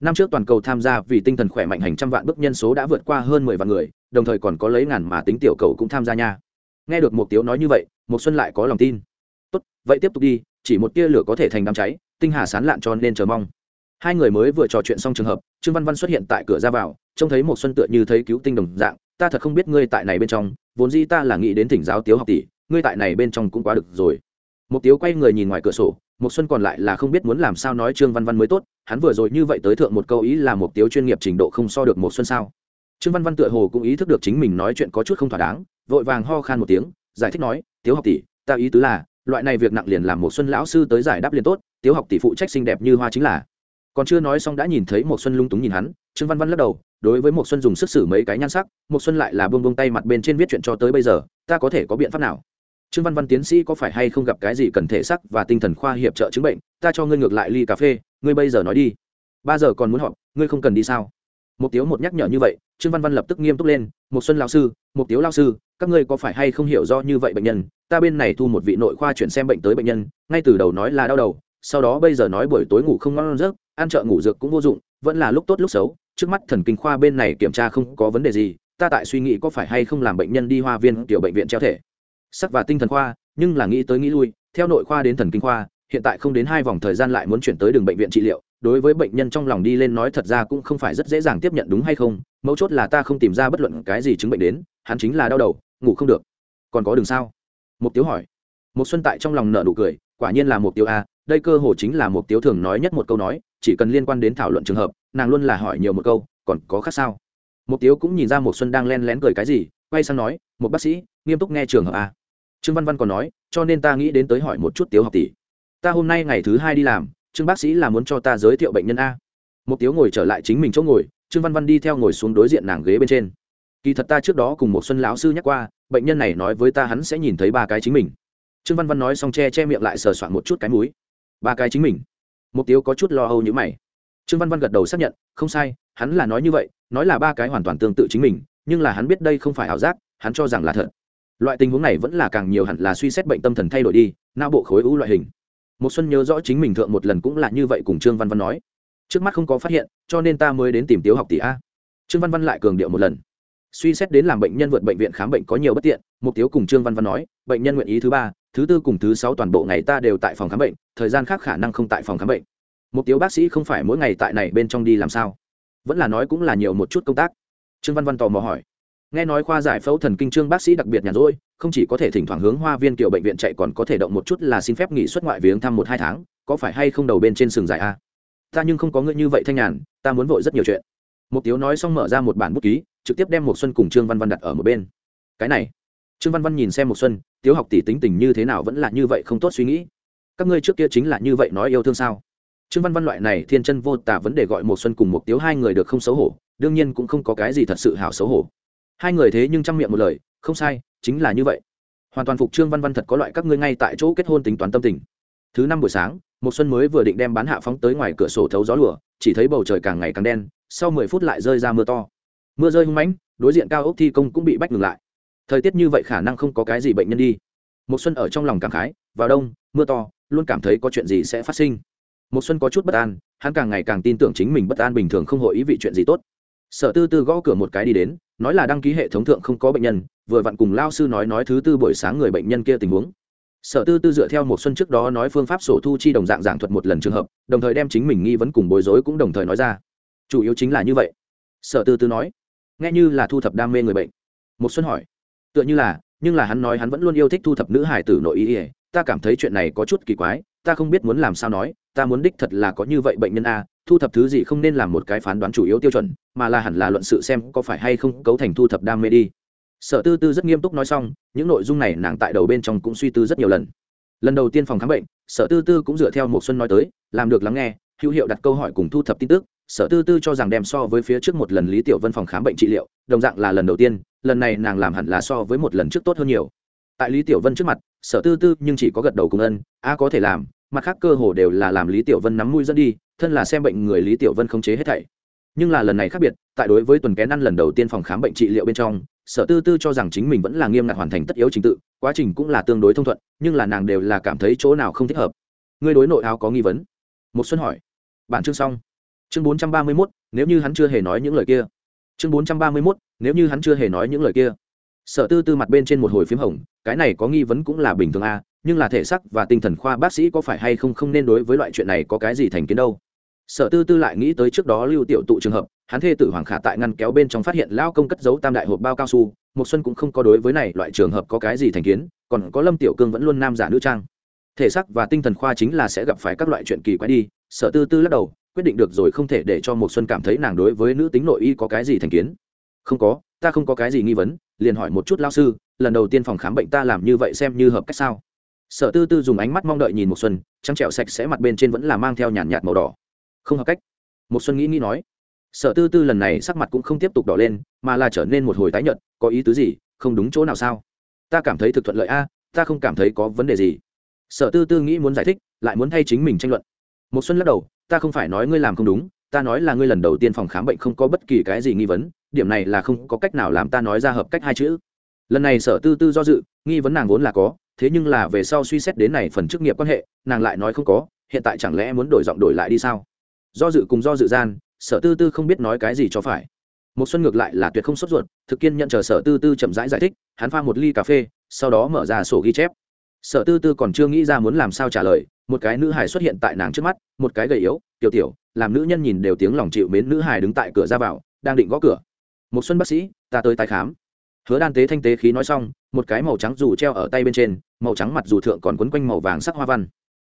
Năm trước toàn cầu tham gia vì tinh thần khỏe mạnh hành trăm vạn bức nhân số đã vượt qua hơn mười vạn người, đồng thời còn có lấy ngàn mà tính tiểu cầu cũng tham gia nha. Nghe được một tiếu nói như vậy một xuân lại có lòng tin. Tốt, vậy tiếp tục đi, chỉ một tia lửa có thể thành đám cháy, tinh hà sán lạn cho nên chờ mong hai người mới vừa trò chuyện xong trường hợp, trương văn văn xuất hiện tại cửa ra vào, trông thấy một xuân tựa như thấy cứu tinh đồng dạng, ta thật không biết ngươi tại này bên trong, vốn dĩ ta là nghĩ đến thỉnh giáo tiếu học tỷ, ngươi tại này bên trong cũng quá được rồi. Một tiếu quay người nhìn ngoài cửa sổ, một xuân còn lại là không biết muốn làm sao nói trương văn văn mới tốt, hắn vừa rồi như vậy tới thượng một câu ý là một tiếu chuyên nghiệp trình độ không so được một xuân sao. Trương văn văn tựa hồ cũng ý thức được chính mình nói chuyện có chút không thỏa đáng, vội vàng ho khan một tiếng, giải thích nói, tiếu học tỷ, ta ý tứ là, loại này việc nặng liền làm một xuân lão sư tới giải đáp liền tốt, tiếu học tỷ phụ trách xinh đẹp như hoa chính là còn chưa nói xong đã nhìn thấy một xuân lung túng nhìn hắn, trương văn văn lắc đầu, đối với một xuân dùng sức xử mấy cái nhan sắc một xuân lại là buông buông tay mặt bên trên viết chuyện cho tới bây giờ, ta có thể có biện pháp nào? Trương văn văn tiến sĩ có phải hay không gặp cái gì cần thể sắc và tinh thần khoa hiệp trợ chứng bệnh, ta cho ngươi ngược lại ly cà phê, ngươi bây giờ nói đi. Ba giờ còn muốn họp, ngươi không cần đi sao? Một tiếu một nhắc nhở như vậy, trương văn văn lập tức nghiêm túc lên một xuân lão sư một tiếu lão sư, các ngươi có phải hay không hiểu do như vậy bệnh nhân? Ta bên này thu một vị nội khoa chuyển xem bệnh tới bệnh nhân, ngay từ đầu nói là đau đầu, sau đó bây giờ nói buổi tối ngủ không ngon giấc ăn chợ ngủ dược cũng vô dụng, vẫn là lúc tốt lúc xấu, trước mắt thần kinh khoa bên này kiểm tra không có vấn đề gì, ta tại suy nghĩ có phải hay không làm bệnh nhân đi hoa viên tiểu bệnh viện treo thể sắc và tinh thần khoa, nhưng là nghĩ tới nghĩ lui, theo nội khoa đến thần kinh khoa, hiện tại không đến hai vòng thời gian lại muốn chuyển tới đường bệnh viện trị liệu, đối với bệnh nhân trong lòng đi lên nói thật ra cũng không phải rất dễ dàng tiếp nhận đúng hay không, mấu chốt là ta không tìm ra bất luận cái gì chứng bệnh đến, hắn chính là đau đầu, ngủ không được. Còn có đường sao? Mục tiêu hỏi. Một xuân tại trong lòng nợ nụ cười, quả nhiên là mục tiêu a à, đây cơ hồ chính là mục tiêu thường nói nhất một câu nói chỉ cần liên quan đến thảo luận trường hợp, nàng luôn là hỏi nhiều một câu, còn có khác sao? Mục tiêu cũng nhìn ra một xuân đang len lén cười cái gì, quay sang nói một bác sĩ, nghiêm túc nghe trường hợp a. Trương văn văn còn nói, cho nên ta nghĩ đến tới hỏi một chút tiếu học tỷ. Ta hôm nay ngày thứ hai đi làm, trương bác sĩ là muốn cho ta giới thiệu bệnh nhân a. Một tiếu ngồi trở lại chính mình chỗ ngồi, trương văn văn đi theo ngồi xuống đối diện nàng ghế bên trên. Kỳ thật ta trước đó cùng một xuân lão sư nhắc qua, bệnh nhân này nói với ta hắn sẽ nhìn thấy ba cái chính mình. Trương văn văn nói xong che che miệng lại sờ soạn một chút cái mũi. ba cái chính mình. Mục tiếu có chút lo âu như mày. Trương văn văn gật đầu xác nhận, không sai, hắn là nói như vậy, nói là ba cái hoàn toàn tương tự chính mình, nhưng là hắn biết đây không phải ảo giác, hắn cho rằng là thật. Loại tình huống này vẫn là càng nhiều hẳn là suy xét bệnh tâm thần thay đổi đi, não bộ khối u loại hình. Một xuân nhớ rõ chính mình thượng một lần cũng là như vậy cùng trương văn văn nói. Trước mắt không có phát hiện, cho nên ta mới đến tìm tiếu học tỷ a. Trương văn văn lại cường điệu một lần. Suy xét đến làm bệnh nhân vượt bệnh viện khám bệnh có nhiều bất tiện, mục tiêu cùng trương văn văn nói, bệnh nhân nguyện ý thứ ba thứ tư cùng thứ sáu toàn bộ ngày ta đều tại phòng khám bệnh, thời gian khác khả năng không tại phòng khám bệnh. Mục tiêu bác sĩ không phải mỗi ngày tại này bên trong đi làm sao? Vẫn là nói cũng là nhiều một chút công tác. Trương văn văn tò mò hỏi. Nghe nói khoa giải phẫu thần kinh trương bác sĩ đặc biệt nhàn rỗi, không chỉ có thể thỉnh thoảng hướng hoa viên kiểu bệnh viện chạy còn có thể động một chút là xin phép nghỉ xuất ngoại viếng thăm một hai tháng, có phải hay không đầu bên trên sừng dài a? Ta nhưng không có ngươi như vậy thanh nhàn, ta muốn vội rất nhiều chuyện. Một tiếu nói xong mở ra một bản bút ký, trực tiếp đem một xuân cùng trương văn văn đặt ở một bên. Cái này. Trương văn văn nhìn xem một xuân tiếu học tỷ tính tình như thế nào vẫn là như vậy không tốt suy nghĩ. Các ngươi trước kia chính là như vậy nói yêu thương sao? Trương văn văn loại này thiên chân vô tả vấn đề gọi một xuân cùng một tiếu hai người được không xấu hổ, đương nhiên cũng không có cái gì thật sự hảo xấu hổ. Hai người thế nhưng chăm miệng một lời, không sai, chính là như vậy. Hoàn toàn phục trương văn văn thật có loại các ngươi ngay tại chỗ kết hôn tính toán tâm tình. Thứ năm buổi sáng, một xuân mới vừa định đem bán hạ phóng tới ngoài cửa sổ thấu gió lùa, chỉ thấy bầu trời càng ngày càng đen, sau mười phút lại rơi ra mưa to. Mưa rơi hung mãnh, đối diện cao ốc thi công cũng bị bách ngừng lại thời tiết như vậy khả năng không có cái gì bệnh nhân đi. Một xuân ở trong lòng cảm khái, vào đông, mưa to, luôn cảm thấy có chuyện gì sẽ phát sinh. Một xuân có chút bất an, hắn càng ngày càng tin tưởng chính mình bất an bình thường không hội ý vị chuyện gì tốt. Sở tư tư gõ cửa một cái đi đến, nói là đăng ký hệ thống thượng không có bệnh nhân, vừa vặn cùng lao sư nói nói thứ tư buổi sáng người bệnh nhân kia tình huống. Sở tư tư dựa theo một xuân trước đó nói phương pháp sổ thu chi đồng dạng giảng thuật một lần trường hợp, đồng thời đem chính mình nghi vấn cùng bối rối cũng đồng thời nói ra. Chủ yếu chính là như vậy. Sở tư tư nói, nghe như là thu thập đam mê người bệnh. Một xuân hỏi tựa như là, nhưng là hắn nói hắn vẫn luôn yêu thích thu thập nữ hải tử nội ý ỉa ta cảm thấy chuyện này có chút kỳ quái, ta không biết muốn làm sao nói, ta muốn đích thật là có như vậy bệnh nhân a, thu thập thứ gì không nên làm một cái phán đoán chủ yếu tiêu chuẩn, mà là hẳn là luận sự xem có phải hay không cấu thành thu thập đam mê đi. Sở tư tư rất nghiêm túc nói xong, những nội dung này nàng tại đầu bên trong cũng suy tư rất nhiều lần. Lần đầu tiên phòng khám bệnh, sở tư tư cũng dựa theo một xuân nói tới, làm được lắng nghe, hữu hiệu đặt câu hỏi cùng thu thập tin tức, sở tư tư cho rằng đem so với phía trước một lần lý tiểu vân phòng khám bệnh trị liệu, đồng dạng là lần đầu tiên lần này nàng làm hẳn là so với một lần trước tốt hơn nhiều. Tại lý tiểu vân trước mặt sở tư tư nhưng chỉ có gật đầu cùng ân a có thể làm mặt khác cơ hồ đều là làm lý tiểu vân nắm mũi dẫn đi thân là xem bệnh người lý tiểu vân không chế hết thảy. Nhưng là lần này khác biệt tại đối với tuần kén ăn lần đầu tiên phòng khám bệnh trị liệu bên trong sở tư tư cho rằng chính mình vẫn là nghiêm ngặt hoàn thành tất yếu trình tự quá trình cũng là tương đối thông thuận nhưng là nàng đều là cảm thấy chỗ nào không thích hợp. Ngươi đối nội áo có nghi vấn? Một xuân hỏi. Bản chương xong. Chương bốn trăm ba mươi 431, nếu như hắn chưa hề nói những lời kia. Chương bốn trăm ba mươi 431, nếu như hắn chưa hề nói những lời kia, sở tư tư mặt bên trên một hồi phím hồng, cái này có nghi vấn cũng là bình thường a, nhưng là thể sắc và tinh thần khoa bác sĩ có phải hay không không nên đối với loại chuyện này có cái gì thành kiến đâu. Sở tư tư lại nghĩ tới trước đó lưu tiểu tụ trường hợp, hắn thê tử hoàng khả tại ngăn kéo bên trong phát hiện lao công cất giấu tam đại hộp bao cao su một xuân cũng không có đối với này loại trường hợp có cái gì thành kiến, còn có lâm tiểu cương vẫn luôn nam giả nữ trang. Thể sắc và tinh thần khoa chính là sẽ gặp phải các loại chuyện kỳ quái đi, sở tư tư lắc đầu, quyết định được rồi không thể để cho một xuân cảm thấy nàng đối với nữ tính nội y có cái gì thành kiến không có, ta không có cái gì nghi vấn, liền hỏi một chút lao sư, lần đầu tiên phòng khám bệnh ta làm như vậy xem như hợp cách sao? Sở tư tư dùng ánh mắt mong đợi nhìn một xuân, trắng trẻo sạch sẽ mặt bên trên vẫn là mang theo nhàn nhạt màu đỏ. Không hợp cách. Một xuân nghĩ nghĩ nói. Sở tư tư lần này sắc mặt cũng không tiếp tục đỏ lên, mà là trở nên một hồi tái nhợt, có ý tứ gì, không đúng chỗ nào sao? Ta cảm thấy thực thuận lợi a, ta không cảm thấy có vấn đề gì. Sở tư tư nghĩ muốn giải thích, lại muốn thay chính mình tranh luận. Một xuân lắc đầu, ta không phải nói ngươi làm không đúng ta nói là ngươi lần đầu tiên phòng khám bệnh không có bất kỳ cái gì nghi vấn điểm này là không có cách nào làm ta nói ra hợp cách hai chữ. Lần này sở tư tư do dự nghi vấn nàng vốn là có thế nhưng là về sau suy xét đến này phần chức nghiệp quan hệ nàng lại nói không có hiện tại chẳng lẽ muốn đổi giọng đổi lại đi sao? Do dự cùng do dự gian sở tư tư không biết nói cái gì cho phải. Một xuân ngược lại là tuyệt không sốt ruột thực kiên nhận chờ sở tư tư chậm rãi giải, giải thích hắn pha một ly cà phê sau đó mở ra sổ ghi chép. Sở tư tư còn chưa nghĩ ra muốn làm sao trả lời một cái nữ hài xuất hiện tại nàng trước mắt, một cái gầy yếu, tiểu tiểu, làm nữ nhân nhìn đều tiếng lòng chịu mến nữ hài đứng tại cửa ra vào, đang định gõ cửa. Một xuân bác sĩ, ta tới tái khám. Hứa đan tế thanh tế khí nói xong, một cái màu trắng dù treo ở tay bên trên, màu trắng mặt dù thượng còn quấn quanh màu vàng sắc hoa văn.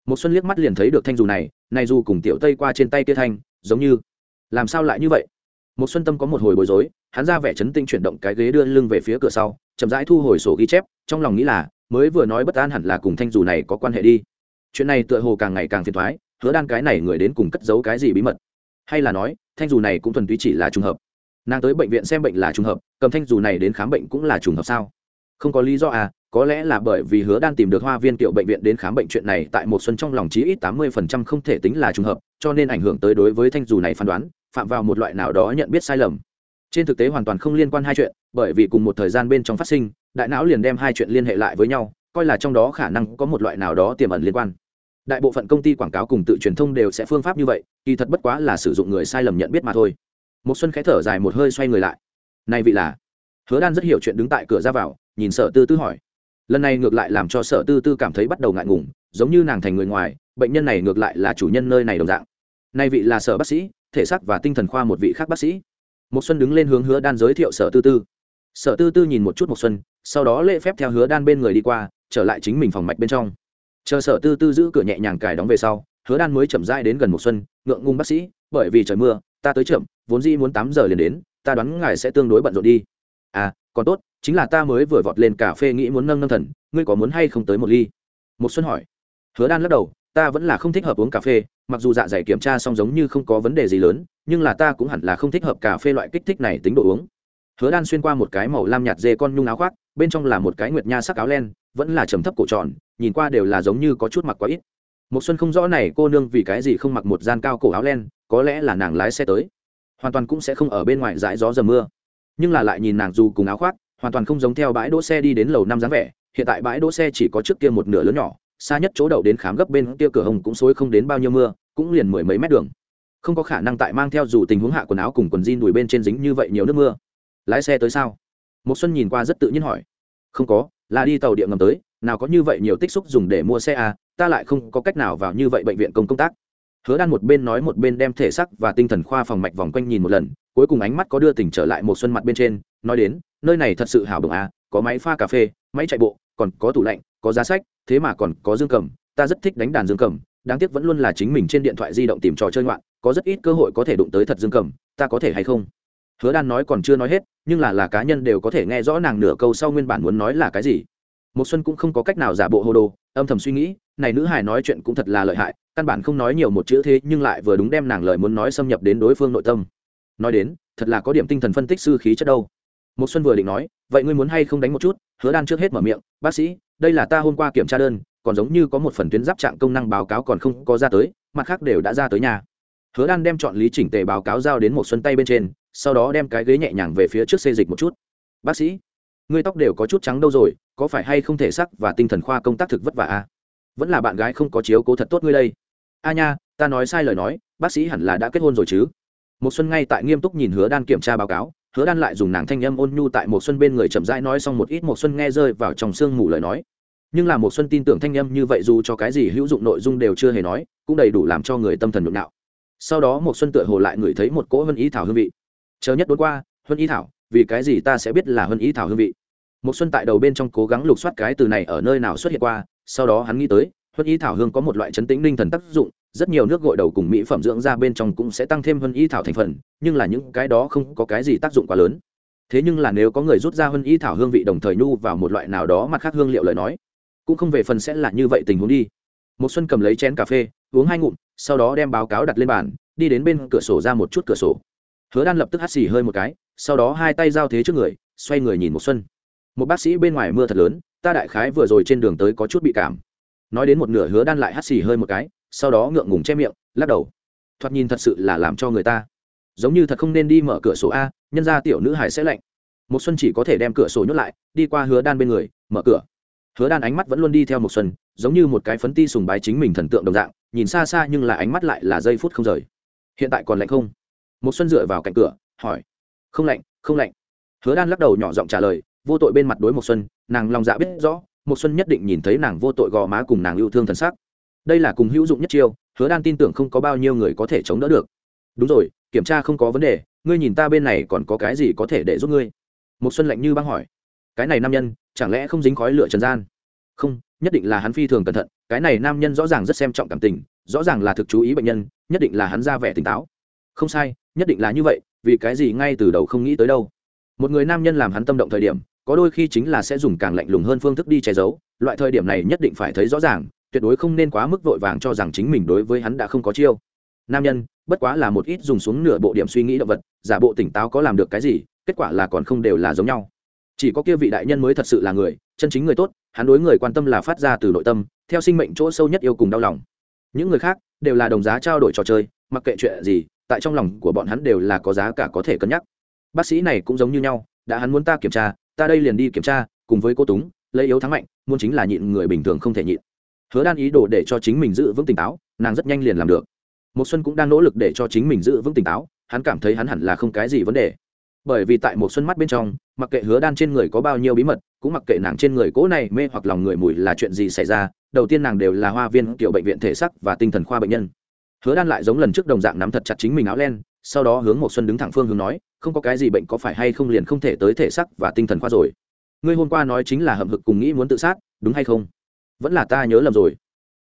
Một xuân liếc mắt liền thấy được thanh dù này này dù cùng tiểu tây qua trên tay kia thanh, giống như, làm sao lại như vậy? Một xuân tâm có một hồi bối rối, hắn ra vẻ chấn tinh chuyển động cái ghế đưa lưng về phía cửa sau, chậm rãi thu hồi sổ ghi chép, trong lòng nghĩ là, mới vừa nói bất an hẳn là cùng thanh dù này có quan hệ đi chuyện này tựa hồ càng ngày càng phiền thoái, hứa đan cái này người đến cùng cất giấu cái gì bí mật? Hay là nói, thanh dù này cũng thuần túy chỉ là trùng hợp? Nàng tới bệnh viện xem bệnh là trùng hợp, cầm thanh dù này đến khám bệnh cũng là trùng hợp sao? Không có lý do à có lẽ là bởi vì hứa đan tìm được hoa viên kiệu bệnh viện đến khám bệnh chuyện này tại một xuân trong lòng chí ít tám mươi phần trăm không thể tính là trùng hợp, cho nên ảnh hưởng tới đối với thanh dù này phán đoán, phạm vào một loại nào đó nhận biết sai lầm. Trên thực tế hoàn toàn không liên quan hai chuyện, bởi vì cùng một thời gian bên trong phát sinh, đại não liền đem hai chuyện liên hệ lại với nhau, coi là trong đó khả năng có một loại nào đó tiềm ẩn liên quan đại bộ phận công ty quảng cáo cùng tự truyền thông đều sẽ phương pháp như vậy, kỳ thật bất quá là sử dụng người sai lầm nhận biết mà thôi. Một xuân khẽ thở dài một hơi xoay người lại. Này vị là? Hứa đan rất hiểu chuyện đứng tại cửa ra vào, nhìn sở tư tư hỏi. Lần này ngược lại làm cho sở tư tư cảm thấy bắt đầu ngại ngùng, giống như nàng thành người ngoài, bệnh nhân này ngược lại là chủ nhân nơi này đồng dạng. Nay vị là sở bác sĩ, thể xác và tinh thần khoa một vị khác bác sĩ. Một xuân đứng lên hướng hứa đan giới thiệu sở tư tư. Sở tư tư nhìn một chút một xuân, sau đó lễ phép theo hứa đan bên người đi qua, trở lại chính mình phòng mạch bên trong chờ sở tư tư giữ cửa nhẹ nhàng cài đóng về sau, hứa đan mới chậm rãi đến gần một xuân, ngượng ngung bác sĩ, bởi vì trời mưa, ta tới chậm, vốn dĩ muốn tám giờ liền đến, ta đoán ngài sẽ tương đối bận rộn đi. À còn tốt, chính là ta mới vừa vọt lên cà phê nghĩ muốn nâng nâng thần, ngươi có muốn hay không tới một ly? Một xuân hỏi. Hứa đan lắc đầu, ta vẫn là không thích hợp uống cà phê, mặc dù dạ dày kiểm tra xong giống như không có vấn đề gì lớn, nhưng là ta cũng hẳn là không thích hợp cà phê loại kích thích này tính độ uống. Hứa đan xuyên qua một cái màu lam nhạt dê con nhung áo khoác, bên trong là một cái nguyệt nha sắc áo len vẫn là trầm thấp cổ tròn, nhìn qua đều là giống như có chút mặc quá ít. Một xuân không rõ này cô nương vì cái gì không mặc một gian cao cổ áo len, có lẽ là nàng lái xe tới. Hoàn toàn cũng sẽ không ở bên ngoài dãi gió dầm mưa. Nhưng là lại nhìn nàng dù cùng áo khoác, hoàn toàn không giống theo bãi đỗ xe đi đến lầu năm dáng vẻ, hiện tại bãi đỗ xe chỉ có trước kia một nửa lớn nhỏ, xa nhất chỗ đậu đến khám gấp bên kia cửa hồng cũng xối không đến bao nhiêu mưa, cũng liền mười mấy mét đường. Không có khả năng tại mang theo dù tình huống hạ quần áo cùng quần jean đùi bên trên dính như vậy nhiều nước mưa. Lái xe tới sao? Một xuân nhìn qua rất tự nhiên hỏi. Không có là đi tàu điện ngầm tới, nào có như vậy nhiều tích xúc dùng để mua xe à ta lại không có cách nào vào như vậy bệnh viện công công tác. Hứa đan một bên nói một bên đem thể sắc và tinh thần khoa phòng mạch vòng quanh nhìn một lần, cuối cùng ánh mắt có đưa tỉnh trở lại một xuân mặt bên trên, nói đến, nơi này thật sự hảo đồng à có máy pha cà phê, máy chạy bộ, còn có tủ lạnh, có giá sách, thế mà còn có dương cầm, ta rất thích đánh đàn dương cầm, đáng tiếc vẫn luôn là chính mình trên điện thoại di động tìm trò chơi ngoạn, có rất ít cơ hội có thể đụng tới thật dương cầm, ta có thể hay không? Hứa đan nói còn chưa nói hết, nhưng là là cá nhân đều có thể nghe rõ nàng nửa câu sau nguyên bản muốn nói là cái gì. Một xuân cũng không có cách nào giả bộ hồ đồ, âm thầm suy nghĩ, này nữ hài nói chuyện cũng thật là lợi hại, căn bản không nói nhiều một chữ thế, nhưng lại vừa đúng đem nàng lời muốn nói xâm nhập đến đối phương nội tâm. Nói đến, thật là có điểm tinh thần phân tích sư khí chất đâu. Một xuân vừa định nói, vậy ngươi muốn hay không đánh một chút? Hứa đan trước hết mở miệng, bác sĩ, đây là ta hôm qua kiểm tra đơn, còn giống như có một phần tuyến giáp trạng công năng báo cáo còn không có ra tới, mặt khác đều đã ra tới nhà. Hứa đan đem chọn lý chỉnh tề báo cáo giao đến một xuân tay bên trên sau đó đem cái ghế nhẹ nhàng về phía trước xê dịch một chút. Bác sĩ, ngươi tóc đều có chút trắng đâu rồi, có phải hay không thể sắc và tinh thần khoa công tác thực vất vả à? vẫn là bạn gái không có chiếu cố thật tốt ngươi đây. A nha, ta nói sai lời nói, bác sĩ hẳn là đã kết hôn rồi chứ. Một xuân ngay tại nghiêm túc nhìn hứa đan kiểm tra báo cáo, hứa đan lại dùng nàng thanh âm ôn nhu tại một xuân bên người chậm rãi nói xong một ít một xuân nghe rơi vào trong sương mù lời nói. Nhưng là một xuân tin tưởng thanh âm như vậy dù cho cái gì hữu dụng nội dung đều chưa hề nói, cũng đầy đủ làm cho người tâm thần nhộn nhạo sau đó một xuân tựa hồ lại ngửi thấy một cỗ hân ý thảo hương vị chờ nhất đốn qua, huân ý thảo, vì cái gì ta sẽ biết là huân ý thảo hương vị? Một xuân tại đầu bên trong cố gắng lục soát cái từ này ở nơi nào xuất hiện qua, sau đó hắn nghĩ tới, huân ý thảo hương có một loại chấn tĩnh linh thần tác dụng, rất nhiều nước gội đầu cùng mỹ phẩm dưỡng da bên trong cũng sẽ tăng thêm huân ý thảo thành phần, nhưng là những cái đó không có cái gì tác dụng quá lớn. Thế nhưng là nếu có người rút ra huân ý thảo hương vị đồng thời nhu vào một loại nào đó mặt khác hương liệu lời nói, cũng không về phần sẽ là như vậy tình huống đi. Một xuân cầm lấy chén cà phê, uống hai ngụm, sau đó đem báo cáo đặt lên bàn, đi đến bên cửa sổ ra một chút cửa sổ hứa đan lập tức hắt xì hơi một cái, sau đó hai tay giao thế trước người, xoay người nhìn một xuân. Một bác sĩ bên ngoài mưa thật lớn, ta đại khái vừa rồi trên đường tới có chút bị cảm. Nói đến một nửa hứa đan lại hắt xì hơi một cái, sau đó ngượng ngùng che miệng, lắc đầu. Thoạt nhìn thật sự là làm cho người ta. Giống như thật không nên đi mở cửa sổ a, nhân ra tiểu nữ hải sẽ lạnh. Một xuân chỉ có thể đem cửa sổ nhốt lại, đi qua hứa đan bên người, mở cửa. Hứa đan ánh mắt vẫn luôn đi theo một xuân, giống như một cái phấn ti sùng bái chính mình thần tượng đồng dạng, nhìn xa xa nhưng là ánh mắt lại là giây phút không rời. Hiện tại còn lạnh không? Một xuân dựa vào cạnh cửa, hỏi, không lạnh không lạnh. Hứa đan lắc đầu nhỏ giọng trả lời, vô tội bên mặt đối một xuân, nàng lòng dạ biết rõ một xuân nhất định nhìn thấy nàng vô tội gò má cùng nàng yêu thương thần sắc. Đây là cùng hữu dụng nhất chiêu, hứa đan tin tưởng không có bao nhiêu người có thể chống đỡ được. Đúng rồi, kiểm tra không có vấn đề, ngươi nhìn ta bên này còn có cái gì có thể để giúp ngươi? Một xuân lạnh như băng hỏi, cái này nam nhân, chẳng lẽ không dính khói lửa trần gian? Không, nhất định là hắn phi thường cẩn thận, cái này nam nhân rõ ràng rất xem trọng cảm tình, rõ ràng là thực chú ý bệnh nhân, nhất định là hắn ra vẻ tỉnh táo không sai, nhất định là như vậy, vì cái gì ngay từ đầu không nghĩ tới đâu. Một người nam nhân làm hắn tâm động thời điểm, có đôi khi chính là sẽ dùng càng lạnh lùng hơn phương thức đi che giấu, loại thời điểm này nhất định phải thấy rõ ràng, tuyệt đối không nên quá mức vội vàng cho rằng chính mình đối với hắn đã không có chiêu. Nam nhân, bất quá là một ít dùng xuống nửa bộ điểm suy nghĩ động vật, giả bộ tỉnh táo có làm được cái gì, kết quả là còn không đều là giống nhau. Chỉ có kia vị đại nhân mới thật sự là người, chân chính người tốt, hắn đối người quan tâm là phát ra từ nội tâm, theo sinh mệnh chỗ sâu nhất yêu cùng đau lòng. Những người khác đều là đồng giá trao đổi trò chơi, mặc kệ chuyện gì tại trong lòng của bọn hắn đều là có giá cả có thể cân nhắc. Bác sĩ này cũng giống như nhau, đã hắn muốn ta kiểm tra, ta đây liền đi kiểm tra, cùng với cô túng, lấy yếu thắng mạnh, muốn chính là nhịn người bình thường không thể nhịn. Hứa đan ý đồ để cho chính mình giữ vững tỉnh táo, nàng rất nhanh liền làm được. Một xuân cũng đang nỗ lực để cho chính mình giữ vững tỉnh táo, hắn cảm thấy hắn hẳn là không cái gì vấn đề. Bởi vì tại một xuân mắt bên trong, mặc kệ hứa đan trên người có bao nhiêu bí mật, cũng mặc kệ nàng trên người cố này mê hoặc lòng người mùi là chuyện gì xảy ra, đầu tiên nàng đều là hoa viên kiểu bệnh viện thể sắc và tinh thần khoa bệnh nhân hứa đan lại giống lần trước đồng dạng nắm thật chặt chính mình áo len, sau đó hướng một xuân đứng thẳng phương hướng nói, không có cái gì bệnh có phải hay không liền không thể tới thể xác và tinh thần khoa rồi. Ngươi hôm qua nói chính là hậm hực cùng nghĩ muốn tự sát, đúng hay không? Vẫn là ta nhớ lầm rồi.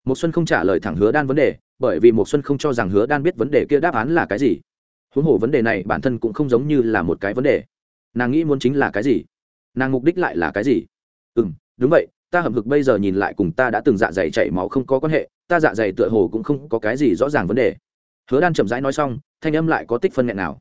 Một xuân không trả lời thẳng hứa đan vấn đề, bởi vì một xuân không cho rằng hứa đan biết vấn đề kia đáp án là cái gì. Huống hồ vấn đề này bản thân cũng không giống như là một cái vấn đề. Nàng nghĩ muốn chính là cái gì? Nàng mục đích lại là cái gì? Ừ đúng vậy ta hậm hực bây giờ nhìn lại cùng ta đã từng dạ dày chảy máu không có quan hệ, ta dạ dày tựa hồ cũng không có cái gì rõ ràng vấn đề. Hứa đan chậm rãi nói xong, thanh âm lại có tích phân nghẹn nào.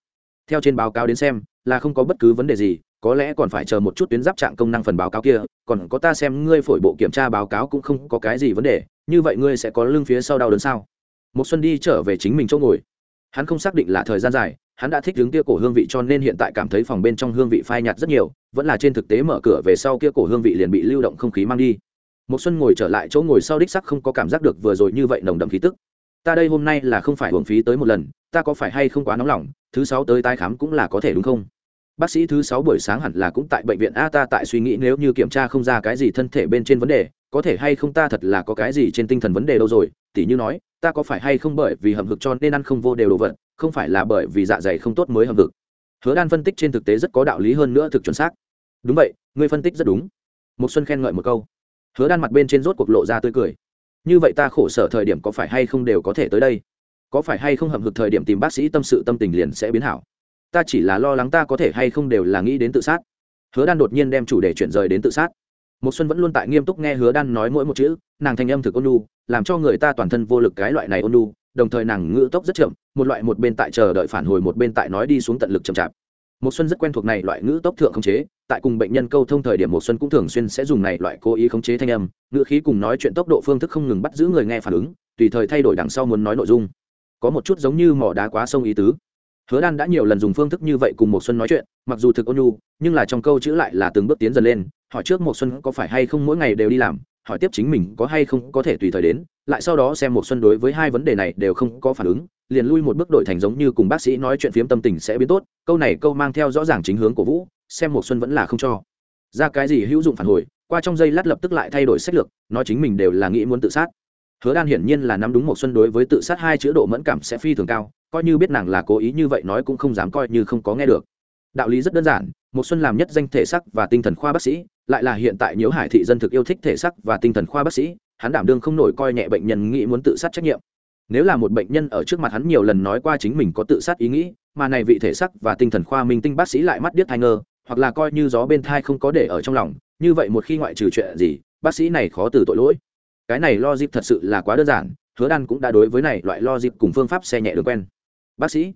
Theo trên báo cáo đến xem, là không có bất cứ vấn đề gì, có lẽ còn phải chờ một chút tuyến giáp trạng công năng phần báo cáo kia, còn có ta xem ngươi phổi bộ kiểm tra báo cáo cũng không có cái gì vấn đề, như vậy ngươi sẽ có lưng phía sau đau đớn sao? Một xuân đi trở về chính mình chỗ ngồi. Hắn không xác định là thời gian dài hắn đã thích đứng kia cổ hương vị cho nên hiện tại cảm thấy phòng bên trong hương vị phai nhạt rất nhiều, vẫn là trên thực tế mở cửa về sau kia cổ hương vị liền bị lưu động không khí mang đi. Một xuân ngồi trở lại chỗ ngồi sau đích sắc không có cảm giác được vừa rồi như vậy nồng đậm khí tức. Ta đây hôm nay là không phải uống phí tới một lần, ta có phải hay không quá nóng lòng, thứ sáu tới tái khám cũng là có thể đúng không? Bác sĩ thứ sáu buổi sáng hẳn là cũng tại bệnh viện a, ta tại suy nghĩ nếu như kiểm tra không ra cái gì thân thể bên trên vấn đề có thể hay không ta thật là có cái gì trên tinh thần vấn đề đâu rồi, tỉ như nói, ta có phải hay không bởi vì hầm hực cho nên ăn không vô đều đồ vật, không phải là bởi vì dạ dày không tốt mới hầm hực. Hứa đan phân tích trên thực tế rất có đạo lý hơn nữa thực chuẩn xác. Đúng vậy, ngươi phân tích rất đúng. Một xuân khen ngợi một câu. Hứa đan mặt bên trên rốt cuộc lộ ra tươi cười. Như vậy ta khổ sở thời điểm có phải hay không đều có thể tới đây? Có phải hay không hầm hực thời điểm tìm bác sĩ tâm sự tâm tình liền sẽ biến hảo? Ta chỉ là lo lắng ta có thể hay không đều là nghĩ đến tự sát. Hứa đan đột nhiên đem chủ đề chuyển rời đến tự sát một xuân vẫn luôn tại nghiêm túc nghe hứa đan nói mỗi một chữ nàng thanh âm thực ôn nhu, làm cho người ta toàn thân vô lực cái loại này ôn nhu. đồng thời nàng ngữ tốc rất chậm một loại một bên tại chờ đợi phản hồi một bên tại nói đi xuống tận lực chậm chạp một xuân rất quen thuộc này loại ngữ tốc thượng khống chế tại cùng bệnh nhân câu thông thời điểm một xuân cũng thường xuyên sẽ dùng này loại cố ý khống chế thanh âm ngữ khí cùng nói chuyện tốc độ phương thức không ngừng bắt giữ người nghe phản ứng tùy thời thay đổi đằng sau muốn nói nội dung có một chút giống như mỏ đá quá sông ý tứ hứa đan đã nhiều lần dùng phương thức như vậy cùng một xuân nói chuyện mặc dù thực ôn nhu nhưng là trong câu chữ lại là từng bước tiến dần lên hỏi trước một xuân có phải hay không mỗi ngày đều đi làm, hỏi tiếp chính mình có hay không có thể tùy thời đến, lại sau đó xem một xuân đối với hai vấn đề này đều không có phản ứng, liền lui một bước đổi thành giống như cùng bác sĩ nói chuyện phiếm tâm tình sẽ biến tốt, câu này câu mang theo rõ ràng chính hướng của vũ, xem một xuân vẫn là không cho. Ra cái gì hữu dụng phản hồi, qua trong giây lát lập tức lại thay đổi sách lược, nói chính mình đều là nghĩ muốn tự sát. Hứa đan hiển nhiên là nắm đúng một xuân đối với tự sát hai chữ độ mẫn cảm sẽ phi thường cao, coi như biết nàng là cố ý như vậy nói cũng không dám coi như không có nghe được đạo lý rất đơn giản một xuân làm nhất danh thể sắc và tinh thần khoa bác sĩ, lại là hiện tại nhiễu hải thị dân thực yêu thích thể sắc và tinh thần khoa bác sĩ, hắn đảm đương không nổi coi nhẹ bệnh nhân nghĩ muốn tự sát trách nhiệm. Nếu là một bệnh nhân ở trước mặt hắn nhiều lần nói qua chính mình có tự sát ý nghĩ, mà này vị thể sắc và tinh thần khoa minh tinh bác sĩ lại mắt điếc thai ngơ, hoặc là coi như gió bên thai không có để ở trong lòng, như vậy một khi ngoại trừ chuyện gì, bác sĩ này khó từ tội lỗi. Cái này lo dịp thật sự là quá đơn giản, hứa đan cũng đã đối với này loại lo dịp cùng phương pháp xe nhẹ được quen. Bác sĩ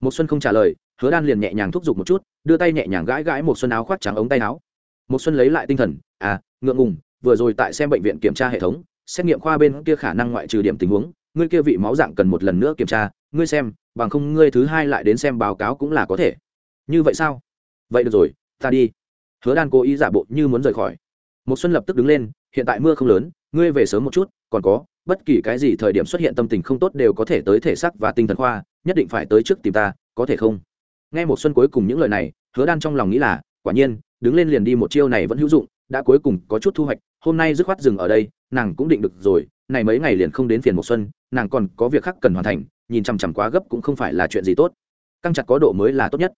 một xuân không trả lời hứa đan liền nhẹ nhàng thúc giục một chút, đưa tay nhẹ nhàng gãi gãi một xuân áo khoác trắng ống tay áo. Một xuân lấy lại tinh thần à ngượng ngùng, vừa rồi tại xem bệnh viện kiểm tra hệ thống, xét nghiệm khoa bên kia khả năng ngoại trừ điểm tình huống, ngươi kia vị máu dạng cần một lần nữa kiểm tra, ngươi xem, bằng không ngươi thứ hai lại đến xem báo cáo cũng là có thể. Như vậy sao? Vậy được rồi, ta đi. Hứa đan cố ý giả bộ như muốn rời khỏi. Một xuân lập tức đứng lên, hiện tại mưa không lớn, ngươi về sớm một chút, còn có, bất kỳ cái gì thời điểm xuất hiện tâm tình không tốt đều có thể tới thể xác và tinh thần khoa, nhất định phải tới trước tìm ta, có thể không? Nghe một xuân cuối cùng những lời này, hứa đan trong lòng nghĩ là, quả nhiên, đứng lên liền đi một chiêu này vẫn hữu dụng, đã cuối cùng có chút thu hoạch, hôm nay dứt khoát dừng ở đây, nàng cũng định được rồi, này mấy ngày liền không đến phiền một xuân, nàng còn có việc khác cần hoàn thành, nhìn chằm chằm quá gấp cũng không phải là chuyện gì tốt. Căng chặt có độ mới là tốt nhất.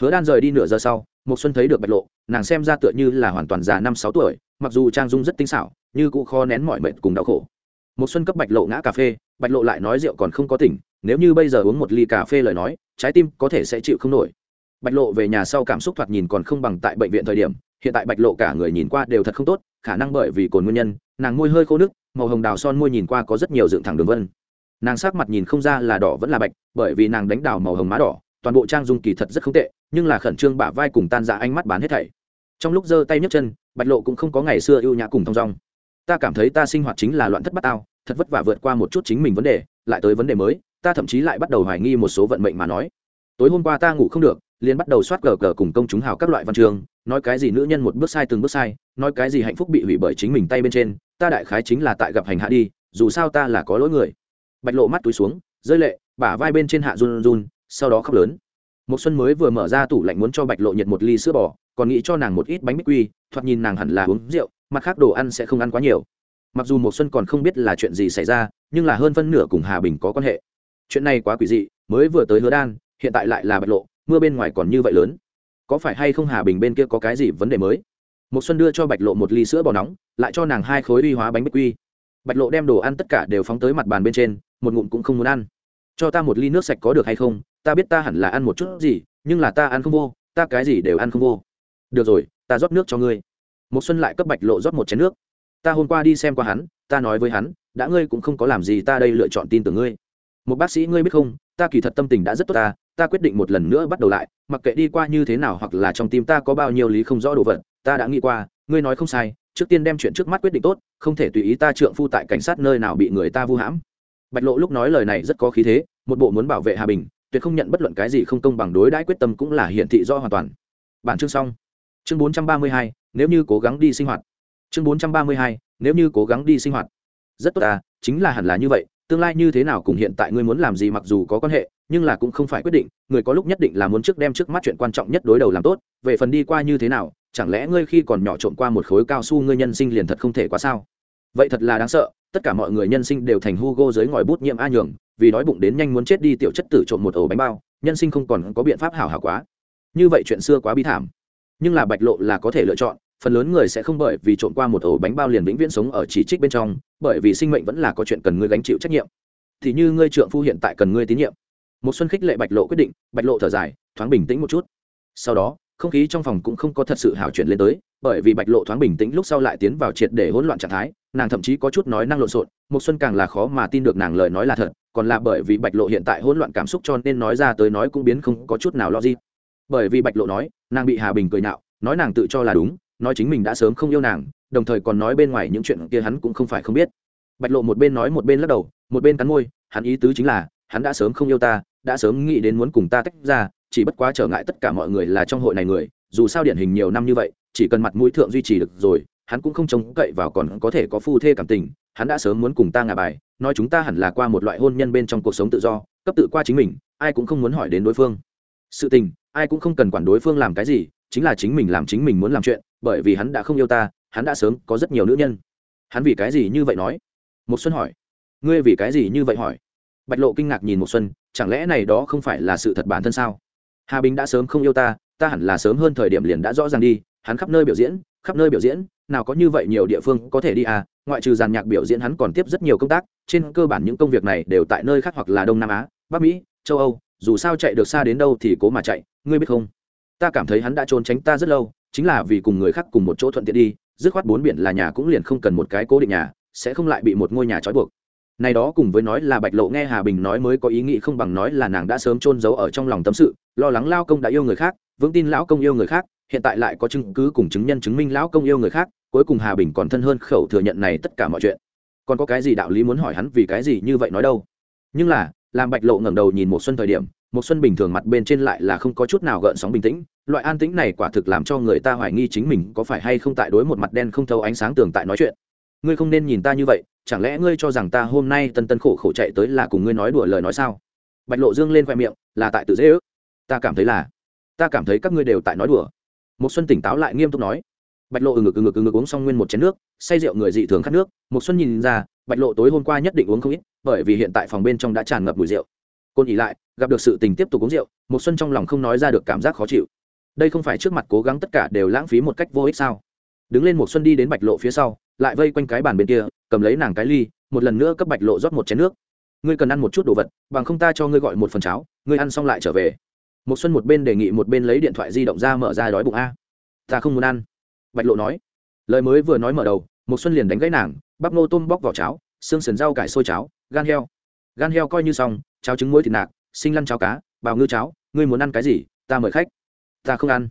Hứa đan rời đi nửa giờ sau một xuân thấy được bạch lộ, nàng xem ra tựa như là hoàn toàn già năm sáu tuổi, mặc dù trang dung rất tinh xảo, như cũng khó nén mọi mệt cùng đau khổ một xuân cấp bạch lộ ngã cà phê, bạch lộ lại nói rượu còn không có tỉnh, nếu như bây giờ uống một ly cà phê lời nói, trái tim có thể sẽ chịu không nổi. Bạch lộ về nhà sau cảm xúc thoạt nhìn còn không bằng tại bệnh viện thời điểm, hiện tại bạch lộ cả người nhìn qua đều thật không tốt, khả năng bởi vì cồn nguyên nhân, nàng môi hơi khô nước, màu hồng đào son môi nhìn qua có rất nhiều dựng thẳng đường vân. Nàng sắc mặt nhìn không ra là đỏ vẫn là bạch, bởi vì nàng đánh đào màu hồng má đỏ, toàn bộ trang dung kỳ thật rất không tệ, nhưng là khẩn trương bả vai cùng tan dạ ánh mắt bán hết thảy. Trong lúc giơ tay nhấc chân, bạch lộ cũng không có ngày xưa ưu nhã cùng thong dong ta cảm thấy ta sinh hoạt chính là loạn thất bát tao, thật vất vả vượt qua một chút chính mình vấn đề, lại tới vấn đề mới, ta thậm chí lại bắt đầu hoài nghi một số vận mệnh mà nói. Tối hôm qua ta ngủ không được, liền bắt đầu soát cờ cờ cùng công chúng hào các loại văn trường nói cái gì nữ nhân một bước sai từng bước sai, nói cái gì hạnh phúc bị hủy bởi chính mình tay bên trên, ta đại khái chính là tại gặp hành hạ đi, dù sao ta là có lỗi người. Bạch lộ mắt túi xuống, rơi lệ, bả vai bên trên hạ run run sau đó khóc lớn. Một xuân mới vừa mở ra tủ lạnh muốn cho bạch lộ nhiệt một ly sữa bò, còn nghĩ cho nàng một ít bánh bích quy, thoạt nhìn nàng hẳn là uống rượu mặt khác đồ ăn sẽ không ăn quá nhiều. Mặc dù một xuân còn không biết là chuyện gì xảy ra, nhưng là hơn phân nửa cùng hà bình có quan hệ. Chuyện này quá quỷ dị, mới vừa tới hứa đan, hiện tại lại là bạch lộ, mưa bên ngoài còn như vậy lớn. Có phải hay không hà bình bên kia có cái gì vấn đề mới? Một xuân đưa cho bạch lộ một ly sữa bò nóng, lại cho nàng hai khối uy hóa bánh bích quy. Bạch lộ đem đồ ăn tất cả đều phóng tới mặt bàn bên trên, một ngụm cũng không muốn ăn. Cho ta một ly nước sạch có được hay không? Ta biết ta hẳn là ăn một chút gì, nhưng là ta ăn không vô, ta cái gì đều ăn không vô. Được rồi, ta rót nước cho ngươi một xuân lại cấp bạch lộ rót một chén nước. Ta hôm qua đi xem qua hắn, ta nói với hắn, đã ngươi cũng không có làm gì ta đây lựa chọn tin tưởng ngươi. Một bác sĩ ngươi biết không, ta kỳ thật tâm tình đã rất tốt ta ta quyết định một lần nữa bắt đầu lại, mặc kệ đi qua như thế nào hoặc là trong tim ta có bao nhiêu lý không rõ đồ vật, ta đã nghĩ qua, ngươi nói không sai, trước tiên đem chuyện trước mắt quyết định tốt, không thể tùy ý ta trượng phu tại cảnh sát nơi nào bị người ta vu hãm. Bạch lộ lúc nói lời này rất có khí thế, một bộ muốn bảo vệ hà bình, tuyệt không nhận bất luận cái gì không công bằng đối đãi quyết tâm cũng là hiển thị rõ hoàn toàn. Bản chương xong. Chương bốn trăm ba mươi hai nếu như cố gắng đi sinh hoạt. Chương bốn trăm ba mươi hai, nếu như cố gắng đi sinh hoạt. Rất tốt à chính là hẳn là như vậy, tương lai như thế nào cùng hiện tại ngươi muốn làm gì mặc dù có quan hệ, nhưng là cũng không phải quyết định, người có lúc nhất định là muốn trước đem trước mắt chuyện quan trọng nhất đối đầu làm tốt, về phần đi qua như thế nào, chẳng lẽ ngươi khi còn nhỏ trộm qua một khối cao su ngươi nhân sinh liền thật không thể quá sao? Vậy thật là đáng sợ, tất cả mọi người nhân sinh đều thành hugo dưới ngòi bút nhiễm a nhường, vì đói bụng đến nhanh muốn chết đi tiểu chất tử trộm một ổ bánh bao, nhân sinh không còn có biện pháp hảo hảo quá. Như vậy chuyện xưa quá bi thảm. Nhưng là bạch lộ là có thể lựa chọn phần lớn người sẽ không bởi vì trộn qua một ổ bánh bao liền vĩnh viễn sống ở chỉ trích bên trong, bởi vì sinh mệnh vẫn là có chuyện cần ngươi gánh chịu trách nhiệm. Thì như ngươi trượng phu hiện tại cần ngươi tín nhiệm. Một xuân khích lệ bạch lộ quyết định, bạch lộ thở dài, thoáng bình tĩnh một chút. Sau đó, không khí trong phòng cũng không có thật sự hào chuyển lên tới, bởi vì bạch lộ thoáng bình tĩnh lúc sau lại tiến vào triệt để hỗn loạn trạng thái, nàng thậm chí có chút nói năng lộn xộn, một xuân càng là khó mà tin được nàng lời nói là thật, còn là bởi vì bạch lộ hiện tại hỗn loạn cảm xúc cho nên nói ra tới nói cũng biến không có chút nào lo gì bởi vì bạch lộ nói, nàng bị hà bình cười nhạo, nói nàng tự cho là đúng nói chính mình đã sớm không yêu nàng, đồng thời còn nói bên ngoài những chuyện kia hắn cũng không phải không biết. Bạch lộ một bên nói một bên lắc đầu, một bên cắn môi, hắn ý tứ chính là, hắn đã sớm không yêu ta, đã sớm nghĩ đến muốn cùng ta tách ra, chỉ bất quá trở ngại tất cả mọi người là trong hội này người, dù sao điển hình nhiều năm như vậy, chỉ cần mặt mũi thượng duy trì được rồi, hắn cũng không trông cậy vào còn có thể có phu thê cảm tình, hắn đã sớm muốn cùng ta ngả bài, nói chúng ta hẳn là qua một loại hôn nhân bên trong cuộc sống tự do, cấp tự qua chính mình, ai cũng không muốn hỏi đến đối phương. Sự tình, ai cũng không cần quản đối phương làm cái gì chính là chính mình làm chính mình muốn làm chuyện, bởi vì hắn đã không yêu ta, hắn đã sớm có rất nhiều nữ nhân. Hắn vì cái gì như vậy nói? Một xuân hỏi. Ngươi vì cái gì như vậy hỏi? Bạch lộ kinh ngạc nhìn một xuân, chẳng lẽ này đó không phải là sự thật bản thân sao? Hà bình đã sớm không yêu ta ta hẳn là sớm hơn thời điểm liền đã rõ ràng đi, hắn khắp nơi biểu diễn, khắp nơi biểu diễn, nào có như vậy nhiều địa phương có thể đi à ngoại trừ giàn nhạc biểu diễn hắn còn tiếp rất nhiều công tác, trên cơ bản những công việc này đều tại nơi khác hoặc là đông nam á, bắc mỹ, châu âu, dù sao chạy được xa đến đâu thì cố mà chạy, ngươi biết không? Ta cảm thấy hắn đã trốn tránh ta rất lâu, chính là vì cùng người khác cùng một chỗ thuận tiện đi, dứt khoát bốn biển là nhà cũng liền không cần một cái cố định nhà, sẽ không lại bị một ngôi nhà trói buộc. Này đó cùng với nói là bạch lộ nghe hà bình nói mới có ý nghĩ không bằng nói là nàng đã sớm chôn giấu ở trong lòng tâm sự, lo lắng lao công đã yêu người khác, vững tin lão công yêu người khác, hiện tại lại có chứng cứ cùng chứng nhân chứng minh lão công yêu người khác, cuối cùng hà bình còn thân hơn khẩu thừa nhận này tất cả mọi chuyện. Còn có cái gì đạo lý muốn hỏi hắn vì cái gì như vậy nói đâu? Nhưng là, làm bạch lộ ngẩng đầu nhìn một xuân thời điểm một xuân bình thường mặt bên trên lại là không có chút nào gợn sóng bình tĩnh, loại an tĩnh này quả thực làm cho người ta hoài nghi chính mình có phải hay không tại đối một mặt đen không thấu ánh sáng tường tại nói chuyện. Ngươi không nên nhìn ta như vậy, chẳng lẽ ngươi cho rằng ta hôm nay tân tân khổ khổ chạy tới là cùng ngươi nói đùa lời nói sao? Bạch lộ dương lên khoe miệng, là tại tự dễ ước. Ta cảm thấy là, ta cảm thấy các ngươi đều tại nói đùa. Một xuân tỉnh táo lại nghiêm túc nói. Bạch lộ ừ ngực ừ ngực ừ ngực uống xong nguyên một chén nước, say rượu người dị thường khát nước. Một xuân nhìn ra, bạch lộ tối hôm qua nhất định uống không ít, bởi vì hiện tại phòng bên trong đã tràn ngập mùi rượu côn ỉ lại, gặp được sự tình tiếp tục uống rượu một xuân trong lòng không nói ra được cảm giác khó chịu. Đây không phải trước mặt cố gắng tất cả đều lãng phí một cách vô ích sao? Đứng lên một xuân đi đến bạch lộ phía sau, lại vây quanh cái bàn bên kia, cầm lấy nàng cái ly, một lần nữa cấp bạch lộ rót một chén nước. Ngươi cần ăn một chút đồ vật, bằng không ta cho ngươi gọi một phần cháo, ngươi ăn xong lại trở về. Một xuân một bên đề nghị một bên lấy điện thoại di động ra mở ra đói bụng a. Ta không muốn ăn. Bạch lộ nói. Lời mới vừa nói mở đầu một xuân liền đánh gãy nàng, bắp nô tôm bóc vào cháo, xương sườn rau cải sôi cháo, gan heo. Gan heo coi như xong cháo trứng muối thịt nạc, sinh lăn cháo cá, bào ngư cháo, ngươi muốn ăn cái gì, ta mời khách. Ta không ăn.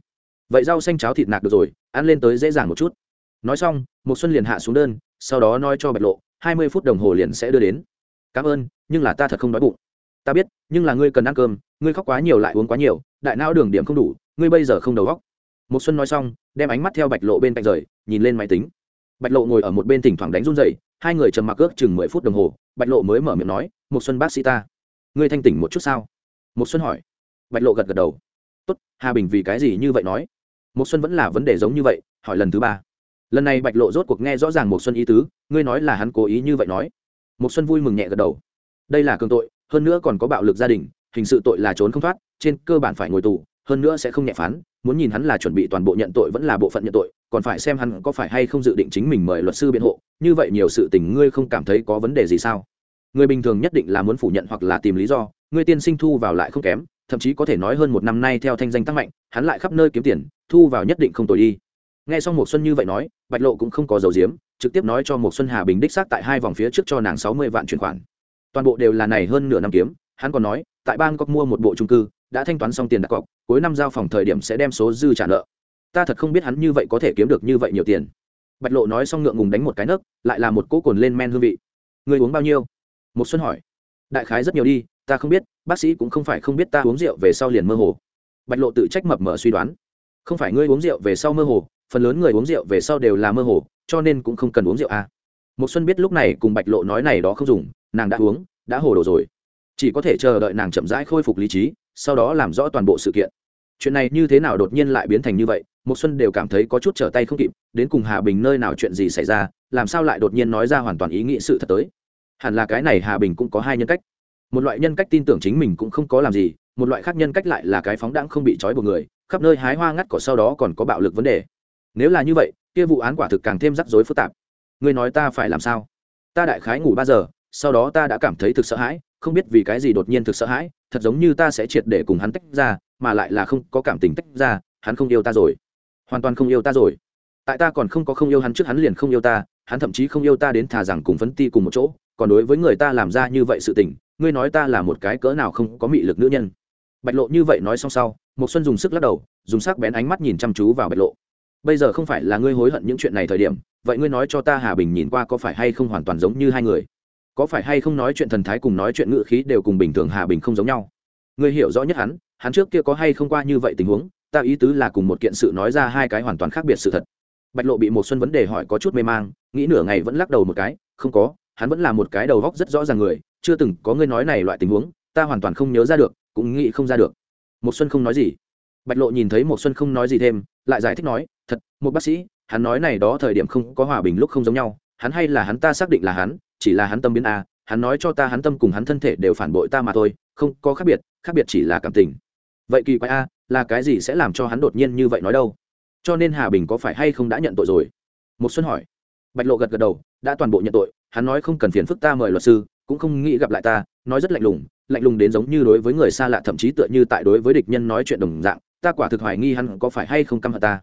Vậy rau xanh cháo thịt nạc được rồi, ăn lên tới dễ dàng một chút. Nói xong một xuân liền hạ xuống đơn, sau đó nói cho bạch lộ, hai mươi phút đồng hồ liền sẽ đưa đến. Cảm ơn, nhưng là ta thật không đói bụng. Ta biết, nhưng là ngươi cần ăn cơm, ngươi khóc quá nhiều lại uống quá nhiều, đại não đường điểm không đủ, ngươi bây giờ không đầu góc một xuân nói xong, đem ánh mắt theo bạch lộ bên cạnh rời, nhìn lên máy tính. Bạch lộ ngồi ở một bên thỉnh thoảng đánh run dậy hai người trầm mặc ước chừng mười phút đồng hồ, bạch lộ mới mở miệng nói một xuân bác sĩ ta ngươi thanh tỉnh một chút sao? Một xuân hỏi. Bạch lộ gật gật đầu. Tốt, hà bình vì cái gì như vậy nói? Một xuân vẫn là vấn đề giống như vậy, hỏi lần thứ ba. Lần này bạch lộ rốt cuộc nghe rõ ràng một xuân ý tứ, ngươi nói là hắn cố ý như vậy nói. Một xuân vui mừng nhẹ gật đầu. Đây là cường tội, hơn nữa còn có bạo lực gia đình, hình sự tội là trốn không thoát, trên cơ bản phải ngồi tù, hơn nữa sẽ không nhẹ phán, muốn nhìn hắn là chuẩn bị toàn bộ nhận tội vẫn là bộ phận nhận tội, còn phải xem hắn có phải hay không dự định chính mình mời luật sư biện hộ, như vậy nhiều sự tình ngươi không cảm thấy có vấn đề gì sao? Người bình thường nhất định là muốn phủ nhận hoặc là tìm lý do, người tiên sinh thu vào lại không kém, thậm chí có thể nói hơn một năm nay theo thanh danh tăng mạnh, hắn lại khắp nơi kiếm tiền, thu vào nhất định không tồi đi. Nghe xong một xuân như vậy nói, bạch lộ cũng không có dầu diếm trực tiếp nói cho một xuân hà bình đích xác tại hai vòng phía trước cho nàng sáu mươi vạn chuyển khoản. Toàn bộ đều là này hơn nửa năm kiếm, hắn còn nói, tại bang có mua một bộ trung cư, đã thanh toán xong tiền đặt cọc, cuối năm giao phòng thời điểm sẽ đem số dư trả nợ. Ta thật không biết hắn như vậy có thể kiếm được như vậy nhiều tiền. Bạch lộ nói xong ngượng ngùng đánh một cái nấc, lại là một cỗ cồn lên men hương vị. Người uống bao nhiêu? Một xuân hỏi. Đại khái rất nhiều đi, ta không biết, bác sĩ cũng không phải không biết ta uống rượu về sau liền mơ hồ. Bạch lộ tự trách mập mờ suy đoán. Không phải ngươi uống rượu về sau mơ hồ, phần lớn người uống rượu về sau đều là mơ hồ, cho nên cũng không cần uống rượu à. một xuân biết lúc này cùng bạch lộ nói này đó không dùng, nàng đã uống, đã hồ đồ rồi. Chỉ có thể chờ đợi nàng chậm rãi khôi phục lý trí, sau đó làm rõ toàn bộ sự kiện. Chuyện này như thế nào đột nhiên lại biến thành như vậy một xuân đều cảm thấy có chút trở tay không kịp, đến cùng hà bình nơi nào chuyện gì xảy ra, làm sao lại đột nhiên nói ra hoàn toàn ý nghĩ sự thật tới hẳn là cái này hà bình cũng có hai nhân cách. Một loại nhân cách tin tưởng chính mình cũng không có làm gì, một loại khác nhân cách lại là cái phóng đãng không bị trói buộc người, khắp nơi hái hoa ngắt cỏ sau đó còn có bạo lực vấn đề. Nếu là như vậy, kia vụ án quả thực càng thêm rắc rối phức tạp. Ngươi nói ta phải làm sao? Ta đại khái ngủ ba giờ, sau đó ta đã cảm thấy thực sợ hãi, không biết vì cái gì đột nhiên thực sợ hãi, thật giống như ta sẽ triệt để cùng hắn tách ra, mà lại là không có cảm tình tách ra, hắn không yêu ta rồi. Hoàn toàn không yêu ta rồi. Tại ta còn không có không yêu hắn trước hắn liền không yêu ta, hắn thậm chí không yêu ta đến thà rằng cùng phấn ti cùng một chỗ còn đối với người ta làm ra như vậy sự tình, ngươi nói ta là một cái cỡ nào không có mị lực nữ nhân. Bạch lộ như vậy nói xong sau một xuân dùng sức lắc đầu, dùng sắc bén ánh mắt nhìn chăm chú vào bạch lộ. Bây giờ không phải là ngươi hối hận những chuyện này thời điểm, vậy ngươi nói cho ta hà bình nhìn qua có phải hay không hoàn toàn giống như hai người? Có phải hay không nói chuyện thần thái cùng nói chuyện ngữ khí đều cùng bình thường hà bình không giống nhau? Ngươi hiểu rõ nhất hắn hắn trước kia có hay không qua như vậy tình huống, ta ý tứ là cùng một kiện sự nói ra hai cái hoàn toàn khác biệt sự thật. Bạch lộ bị một xuân vấn đề hỏi có chút mê mang, nghĩ nửa ngày vẫn lắc đầu một cái, không có hắn vẫn là một cái đầu góc rất rõ ràng người, chưa từng có ngươi nói này loại tình huống, ta hoàn toàn không nhớ ra được, cũng nghĩ không ra được. Một xuân không nói gì. Bạch lộ nhìn thấy một xuân không nói gì thêm, lại giải thích nói, thật, một bác sĩ, hắn nói này đó thời điểm không có hòa bình lúc không giống nhau, hắn hay là hắn ta xác định là hắn, chỉ là hắn tâm biến a, hắn nói cho ta hắn tâm cùng hắn thân thể đều phản bội ta mà thôi, không có khác biệt khác biệt chỉ là cảm tình. Vậy kỳ quái a, là cái gì sẽ làm cho hắn đột nhiên như vậy nói đâu? Cho nên hà bình có phải hay không đã nhận tội rồi? Một xuân hỏi. Bạch lộ gật gật đầu, đã toàn bộ nhận tội hắn nói không cần phiền phức ta mời luật sư, cũng không nghĩ gặp lại ta, nói rất lạnh lùng lạnh lùng đến giống như đối với người xa lạ thậm chí tựa như tại đối với địch nhân nói chuyện đồng dạng, ta quả thực hoài nghi hắn có phải hay không căm hận ta.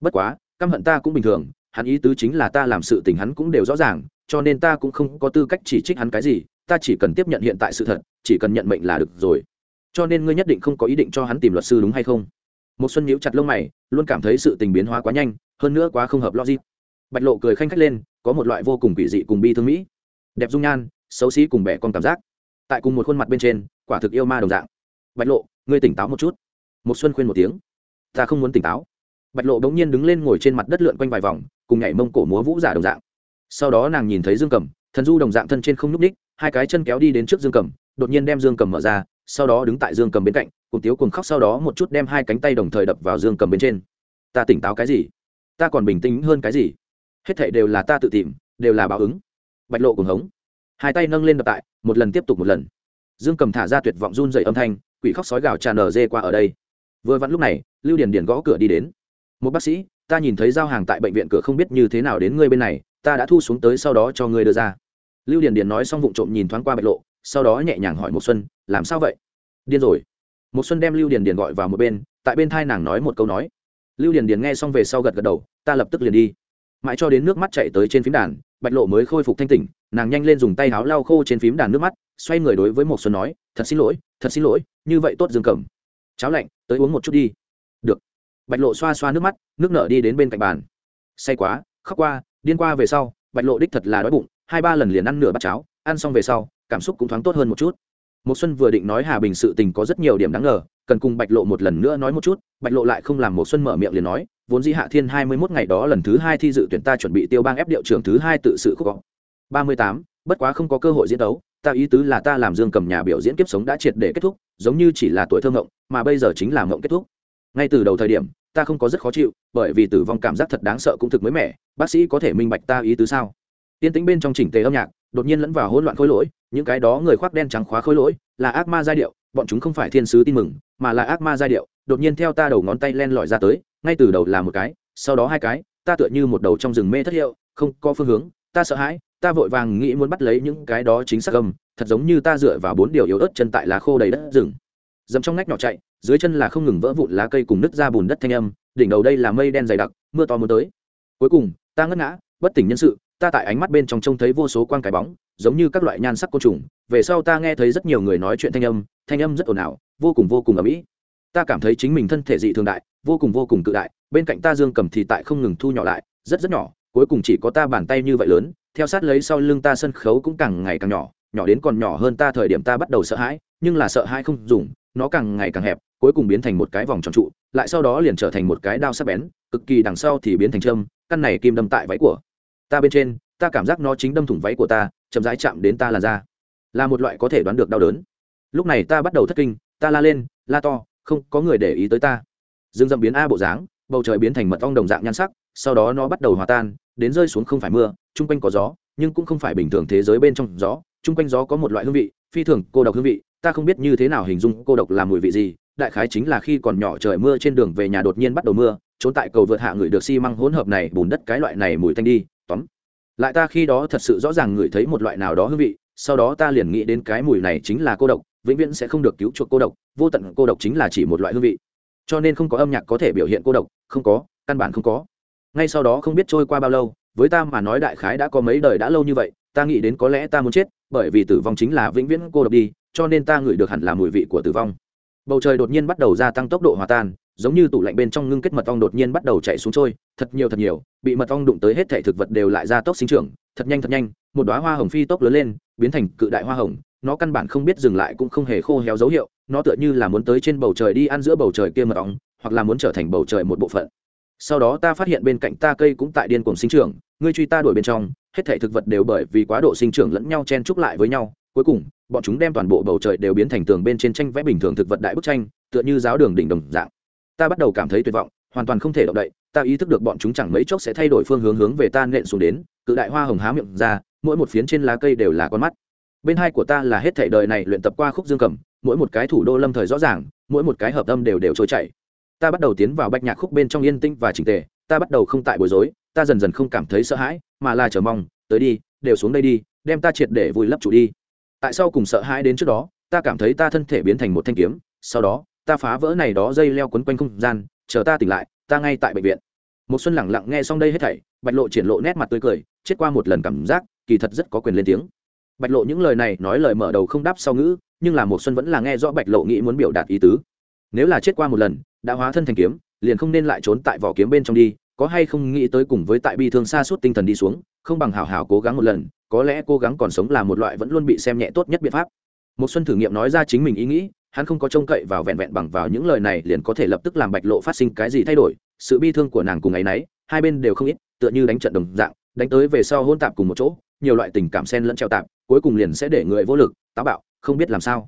Bất quá, căm hận ta cũng bình thường, hắn ý tứ chính là ta làm sự tình hắn cũng đều rõ ràng, cho nên ta cũng không có tư cách chỉ trích hắn cái gì, ta chỉ cần tiếp nhận hiện tại sự thật, chỉ cần nhận mệnh là được rồi. Cho nên ngươi nhất định không có ý định cho hắn tìm luật sư đúng hay không? Một xuân nhíu chặt lông mày, luôn cảm thấy sự tình biến hóa quá nhanh, hơn nữa quá không hợp logic. Bạch lộ cười khanh khách lên có một loại vô cùng quỷ dị cùng bi thương mỹ. Đẹp dung nhan, xấu xí cùng bẻ con cảm giác. Tại cùng một khuôn mặt bên trên, quả thực yêu ma đồng dạng. Bạch lộ, ngươi tỉnh táo một chút. Một xuân khuyên một tiếng. Ta không muốn tỉnh táo. Bạch lộ bỗng nhiên đứng lên ngồi trên mặt đất lượn quanh vài vòng, cùng nhảy mông cổ múa vũ giả đồng dạng. Sau đó nàng nhìn thấy dương cầm thần du đồng dạng thân trên không nhúc ních hai cái chân kéo đi đến trước dương cầm đột nhiên đem dương cầm mở ra, sau đó đứng tại dương cầm bên cạnh, cùng tiếu cùng khóc sau đó một chút đem hai cánh tay đồng thời đập vào dương cầm bên trên. Ta tỉnh táo cái gì? Ta còn bình tĩnh hơn cái gì? Hết thảy đều là ta tự tìm, đều là báo ứng. Bạch lộ cùng hống. Hai tay nâng lên đập tại, một lần tiếp tục một lần. Dương cầm thả ra tuyệt vọng run rẩy âm thanh, quỷ khóc sói gào tràn ở dê qua ở đây. Vừa vặn lúc này, lưu điền điền gõ cửa đi đến. Một bác sĩ, ta nhìn thấy giao hàng tại bệnh viện cửa không biết như thế nào đến ngươi bên này, ta đã thu xuống tới sau đó cho ngươi đưa ra. Lưu điền điền nói xong vụ trộm nhìn thoáng qua bạch lộ, sau đó nhẹ nhàng hỏi một xuân, làm sao vậy? Điên rồi. Một xuân đem lưu điền điền gọi vào một bên, tại bên thai nàng nói một câu nói. Lưu điền điền nghe xong về sau gật gật đầu, ta lập tức liền đi mãi cho đến nước mắt chạy tới trên phím đàn, bạch lộ mới khôi phục thanh tỉnh, nàng nhanh lên dùng tay áo lau khô trên phím đàn nước mắt, xoay người đối với một xuân nói, thật xin lỗi, thật xin lỗi, như vậy tốt dương cầm cháo lạnh, tới uống một chút đi. Được. Bạch lộ xoa xoa nước mắt, nước nở đi đến bên cạnh bàn. Say quá, khóc qua, điên qua về sau, bạch lộ đích thật là đói bụng, hai ba lần liền ăn nửa bát cháo, ăn xong về sau, cảm xúc cũng thoáng tốt hơn một chút. Một xuân vừa định nói hà bình sự tình có rất nhiều điểm đáng ngờ, cần cùng bạch lộ một lần nữa nói một chút, bạch lộ lại không làm một xuân mở miệng liền nói vốn dĩ hạ thiên hai mươi 21 ngày đó lần thứ hai thi dự tuyển ta chuẩn bị tiêu bang ép điệu trưởng thứ hai tự sự khúc gọn ba mươi tám, bất quá không có cơ hội diễn đấu, ta ý tứ là ta làm dương cầm nhà biểu diễn kiếp sống đã triệt để kết thúc, giống như chỉ là tuổi thơ ngộng, mà bây giờ chính là ngộng kết thúc. Ngay từ đầu thời điểm, ta không có rất khó chịu, bởi vì tử vong cảm giác thật đáng sợ cũng thực mới mẻ, bác sĩ có thể minh bạch ta ý tứ sao? Tiên tĩnh bên trong chỉnh tề âm nhạc, đột nhiên lẫn vào hỗn loạn khối lỗi, những cái đó người khoác đen trắng khóa khối lỗi, là ác ma giai điệu, bọn chúng không phải thiên sứ tin mừng, mà là ác ma giai điệu, đột nhiên theo ta đầu ngón tay len lỏi ra tới ngay từ đầu là một cái, sau đó hai cái, ta tựa như một đầu trong rừng mê thất hiệu, không có phương hướng, ta sợ hãi, ta vội vàng nghĩ muốn bắt lấy những cái đó chính xác âm thật giống như ta dựa vào bốn điều yếu ớt chân tại lá khô đầy đất rừng. Dầm trong ngách nhỏ chạy, dưới chân là không ngừng vỡ vụn lá cây cùng nứt ra bùn đất thanh âm, đỉnh đầu đây là mây đen dày đặc, mưa to muốn tới. Cuối cùng, ta ngất ngã, bất tỉnh nhân sự, ta tại ánh mắt bên trong trông thấy vô số quang cái bóng, giống như các loại nhan sắc côn trùng, về sau ta nghe thấy rất nhiều người nói chuyện thanh âm thanh âm rất ồn ào, vô cùng vô cùng ầm ĩ. Ta cảm thấy chính mình thân thể dị thường đại vô cùng vô cùng cự đại, bên cạnh ta dương cầm thì tại không ngừng thu nhỏ lại, rất rất nhỏ, cuối cùng chỉ có ta bàn tay như vậy lớn, theo sát lấy sau lưng ta sân khấu cũng càng ngày càng nhỏ nhỏ đến còn nhỏ hơn ta thời điểm ta bắt đầu sợ hãi, nhưng là sợ hãi không dùng, nó càng ngày càng hẹp, cuối cùng biến thành một cái vòng tròn trụ, lại sau đó liền trở thành một cái đao sắc bén, cực kỳ đằng sau thì biến thành châm, căn này kim đâm tại váy của ta bên trên, ta cảm giác nó chính đâm thủng váy của ta, chậm rãi chạm đến ta là da. Là một loại có thể đoán được đau đớn. Lúc này ta bắt đầu thất kinh, ta la lên, la to, không có người để ý tới ta dương rậm biến a bộ dáng, bầu trời biến thành mật ong đồng dạng nhan sắc, sau đó nó bắt đầu hòa tan, đến rơi xuống không phải mưa, chung quanh có gió, nhưng cũng không phải bình thường thế giới bên trong gió, chung quanh gió có một loại hương vị, phi thường cô độc hương vị, ta không biết như thế nào hình dung cô độc làm mùi vị gì, đại khái chính là khi còn nhỏ trời mưa trên đường về nhà đột nhiên bắt đầu mưa, trốn tại cầu vượt hạ người được xi măng hỗn hợp này, bùn đất cái loại này mùi thanh đi, tóm. Lại ta khi đó thật sự rõ ràng ngửi thấy một loại nào đó hương vị, sau đó ta liền nghĩ đến cái mùi này chính là cô độc, vĩnh viễn sẽ không được cứu chuộc cô độc, vô tận cô độc chính là chỉ một loại hương vị cho nên không có âm nhạc có thể biểu hiện cô độc, không có, căn bản không có. Ngay sau đó không biết trôi qua bao lâu, với ta mà nói đại khái đã có mấy đời đã lâu như vậy, ta nghĩ đến có lẽ ta muốn chết, bởi vì tử vong chính là vĩnh viễn cô độc đi, cho nên ta ngửi được hẳn là mùi vị của tử vong. Bầu trời đột nhiên bắt đầu gia tăng tốc độ hòa tan, giống như tủ lạnh bên trong ngưng kết mật ong đột nhiên bắt đầu chạy xuống trôi, thật nhiều thật nhiều, bị mật ong đụng tới hết thể thực vật đều lại ra tốc sinh trưởng, thật nhanh thật nhanh, một đoá hoa hồng phi tốc lớn lên, biến thành cự đại hoa hồng nó căn bản không biết dừng lại cũng không hề khô héo dấu hiệu, nó tựa như là muốn tới trên bầu trời đi ăn giữa bầu trời kia mật ong, hoặc là muốn trở thành bầu trời một bộ phận. Sau đó ta phát hiện bên cạnh ta cây cũng tại điên cuồng sinh trưởng, ngươi truy ta đuổi bên trong, hết thể thực vật đều bởi vì quá độ sinh trưởng lẫn nhau chen chúc lại với nhau, cuối cùng, bọn chúng đem toàn bộ bầu trời đều biến thành tường bên trên tranh vẽ bình thường thực vật đại bức tranh, tựa như giáo đường đỉnh đồng dạng. Ta bắt đầu cảm thấy tuyệt vọng, hoàn toàn không thể động đậy, ta ý thức được bọn chúng chẳng mấy chốc sẽ thay đổi phương hướng hướng về ta nện xuống đến, cự đại hoa hồng há miệng ra, mỗi một phiến trên lá cây đều là con mắt bên hai của ta là hết thể đời này luyện tập qua khúc dương cầm, mỗi một cái thủ đô lâm thời rõ ràng, mỗi một cái hợp âm đều đều trôi chảy. Ta bắt đầu tiến vào bạch nhạc khúc bên trong yên tĩnh và trình tề, ta bắt đầu không tại bối rối, ta dần dần không cảm thấy sợ hãi, mà là chờ mong, tới đi, đều xuống đây đi, đem ta triệt để vùi lấp chủ đi. Tại sao cùng sợ hãi đến trước đó, ta cảm thấy ta thân thể biến thành một thanh kiếm, sau đó, ta phá vỡ này đó dây leo quấn quanh không gian, chờ ta tỉnh lại, ta ngay tại bệnh viện. Một xuân lẳng lặng nghe xong đây hết thảy, bạch lộ triển lộ nét mặt tươi cười, chết qua một lần cảm giác, kỳ thật rất có quyền lên tiếng bạch lộ những lời này nói lời mở đầu không đáp sau ngữ, nhưng là một xuân vẫn là nghe rõ bạch lộ nghĩ muốn biểu đạt ý tứ. Nếu là chết qua một lần, đã hóa thân thành kiếm, liền không nên lại trốn tại vỏ kiếm bên trong đi, có hay không nghĩ tới cùng với tại bi thương xa suốt tinh thần đi xuống, không bằng hảo hảo cố gắng một lần, có lẽ cố gắng còn sống là một loại vẫn luôn bị xem nhẹ tốt nhất biện pháp. Một xuân thử nghiệm nói ra chính mình ý nghĩ, hắn không có trông cậy vào vẹn vẹn bằng vào những lời này liền có thể lập tức làm bạch lộ phát sinh cái gì thay đổi, sự bi thương của nàng cùng ấy nấy, hai bên đều không ít, tựa như đánh trận đồng dạng, đánh tới về sau hôn tạp cùng một chỗ, nhiều loại tình cảm xen lẫn treo tạp cuối cùng liền sẽ để người vô lực, táo bạo, không biết làm sao.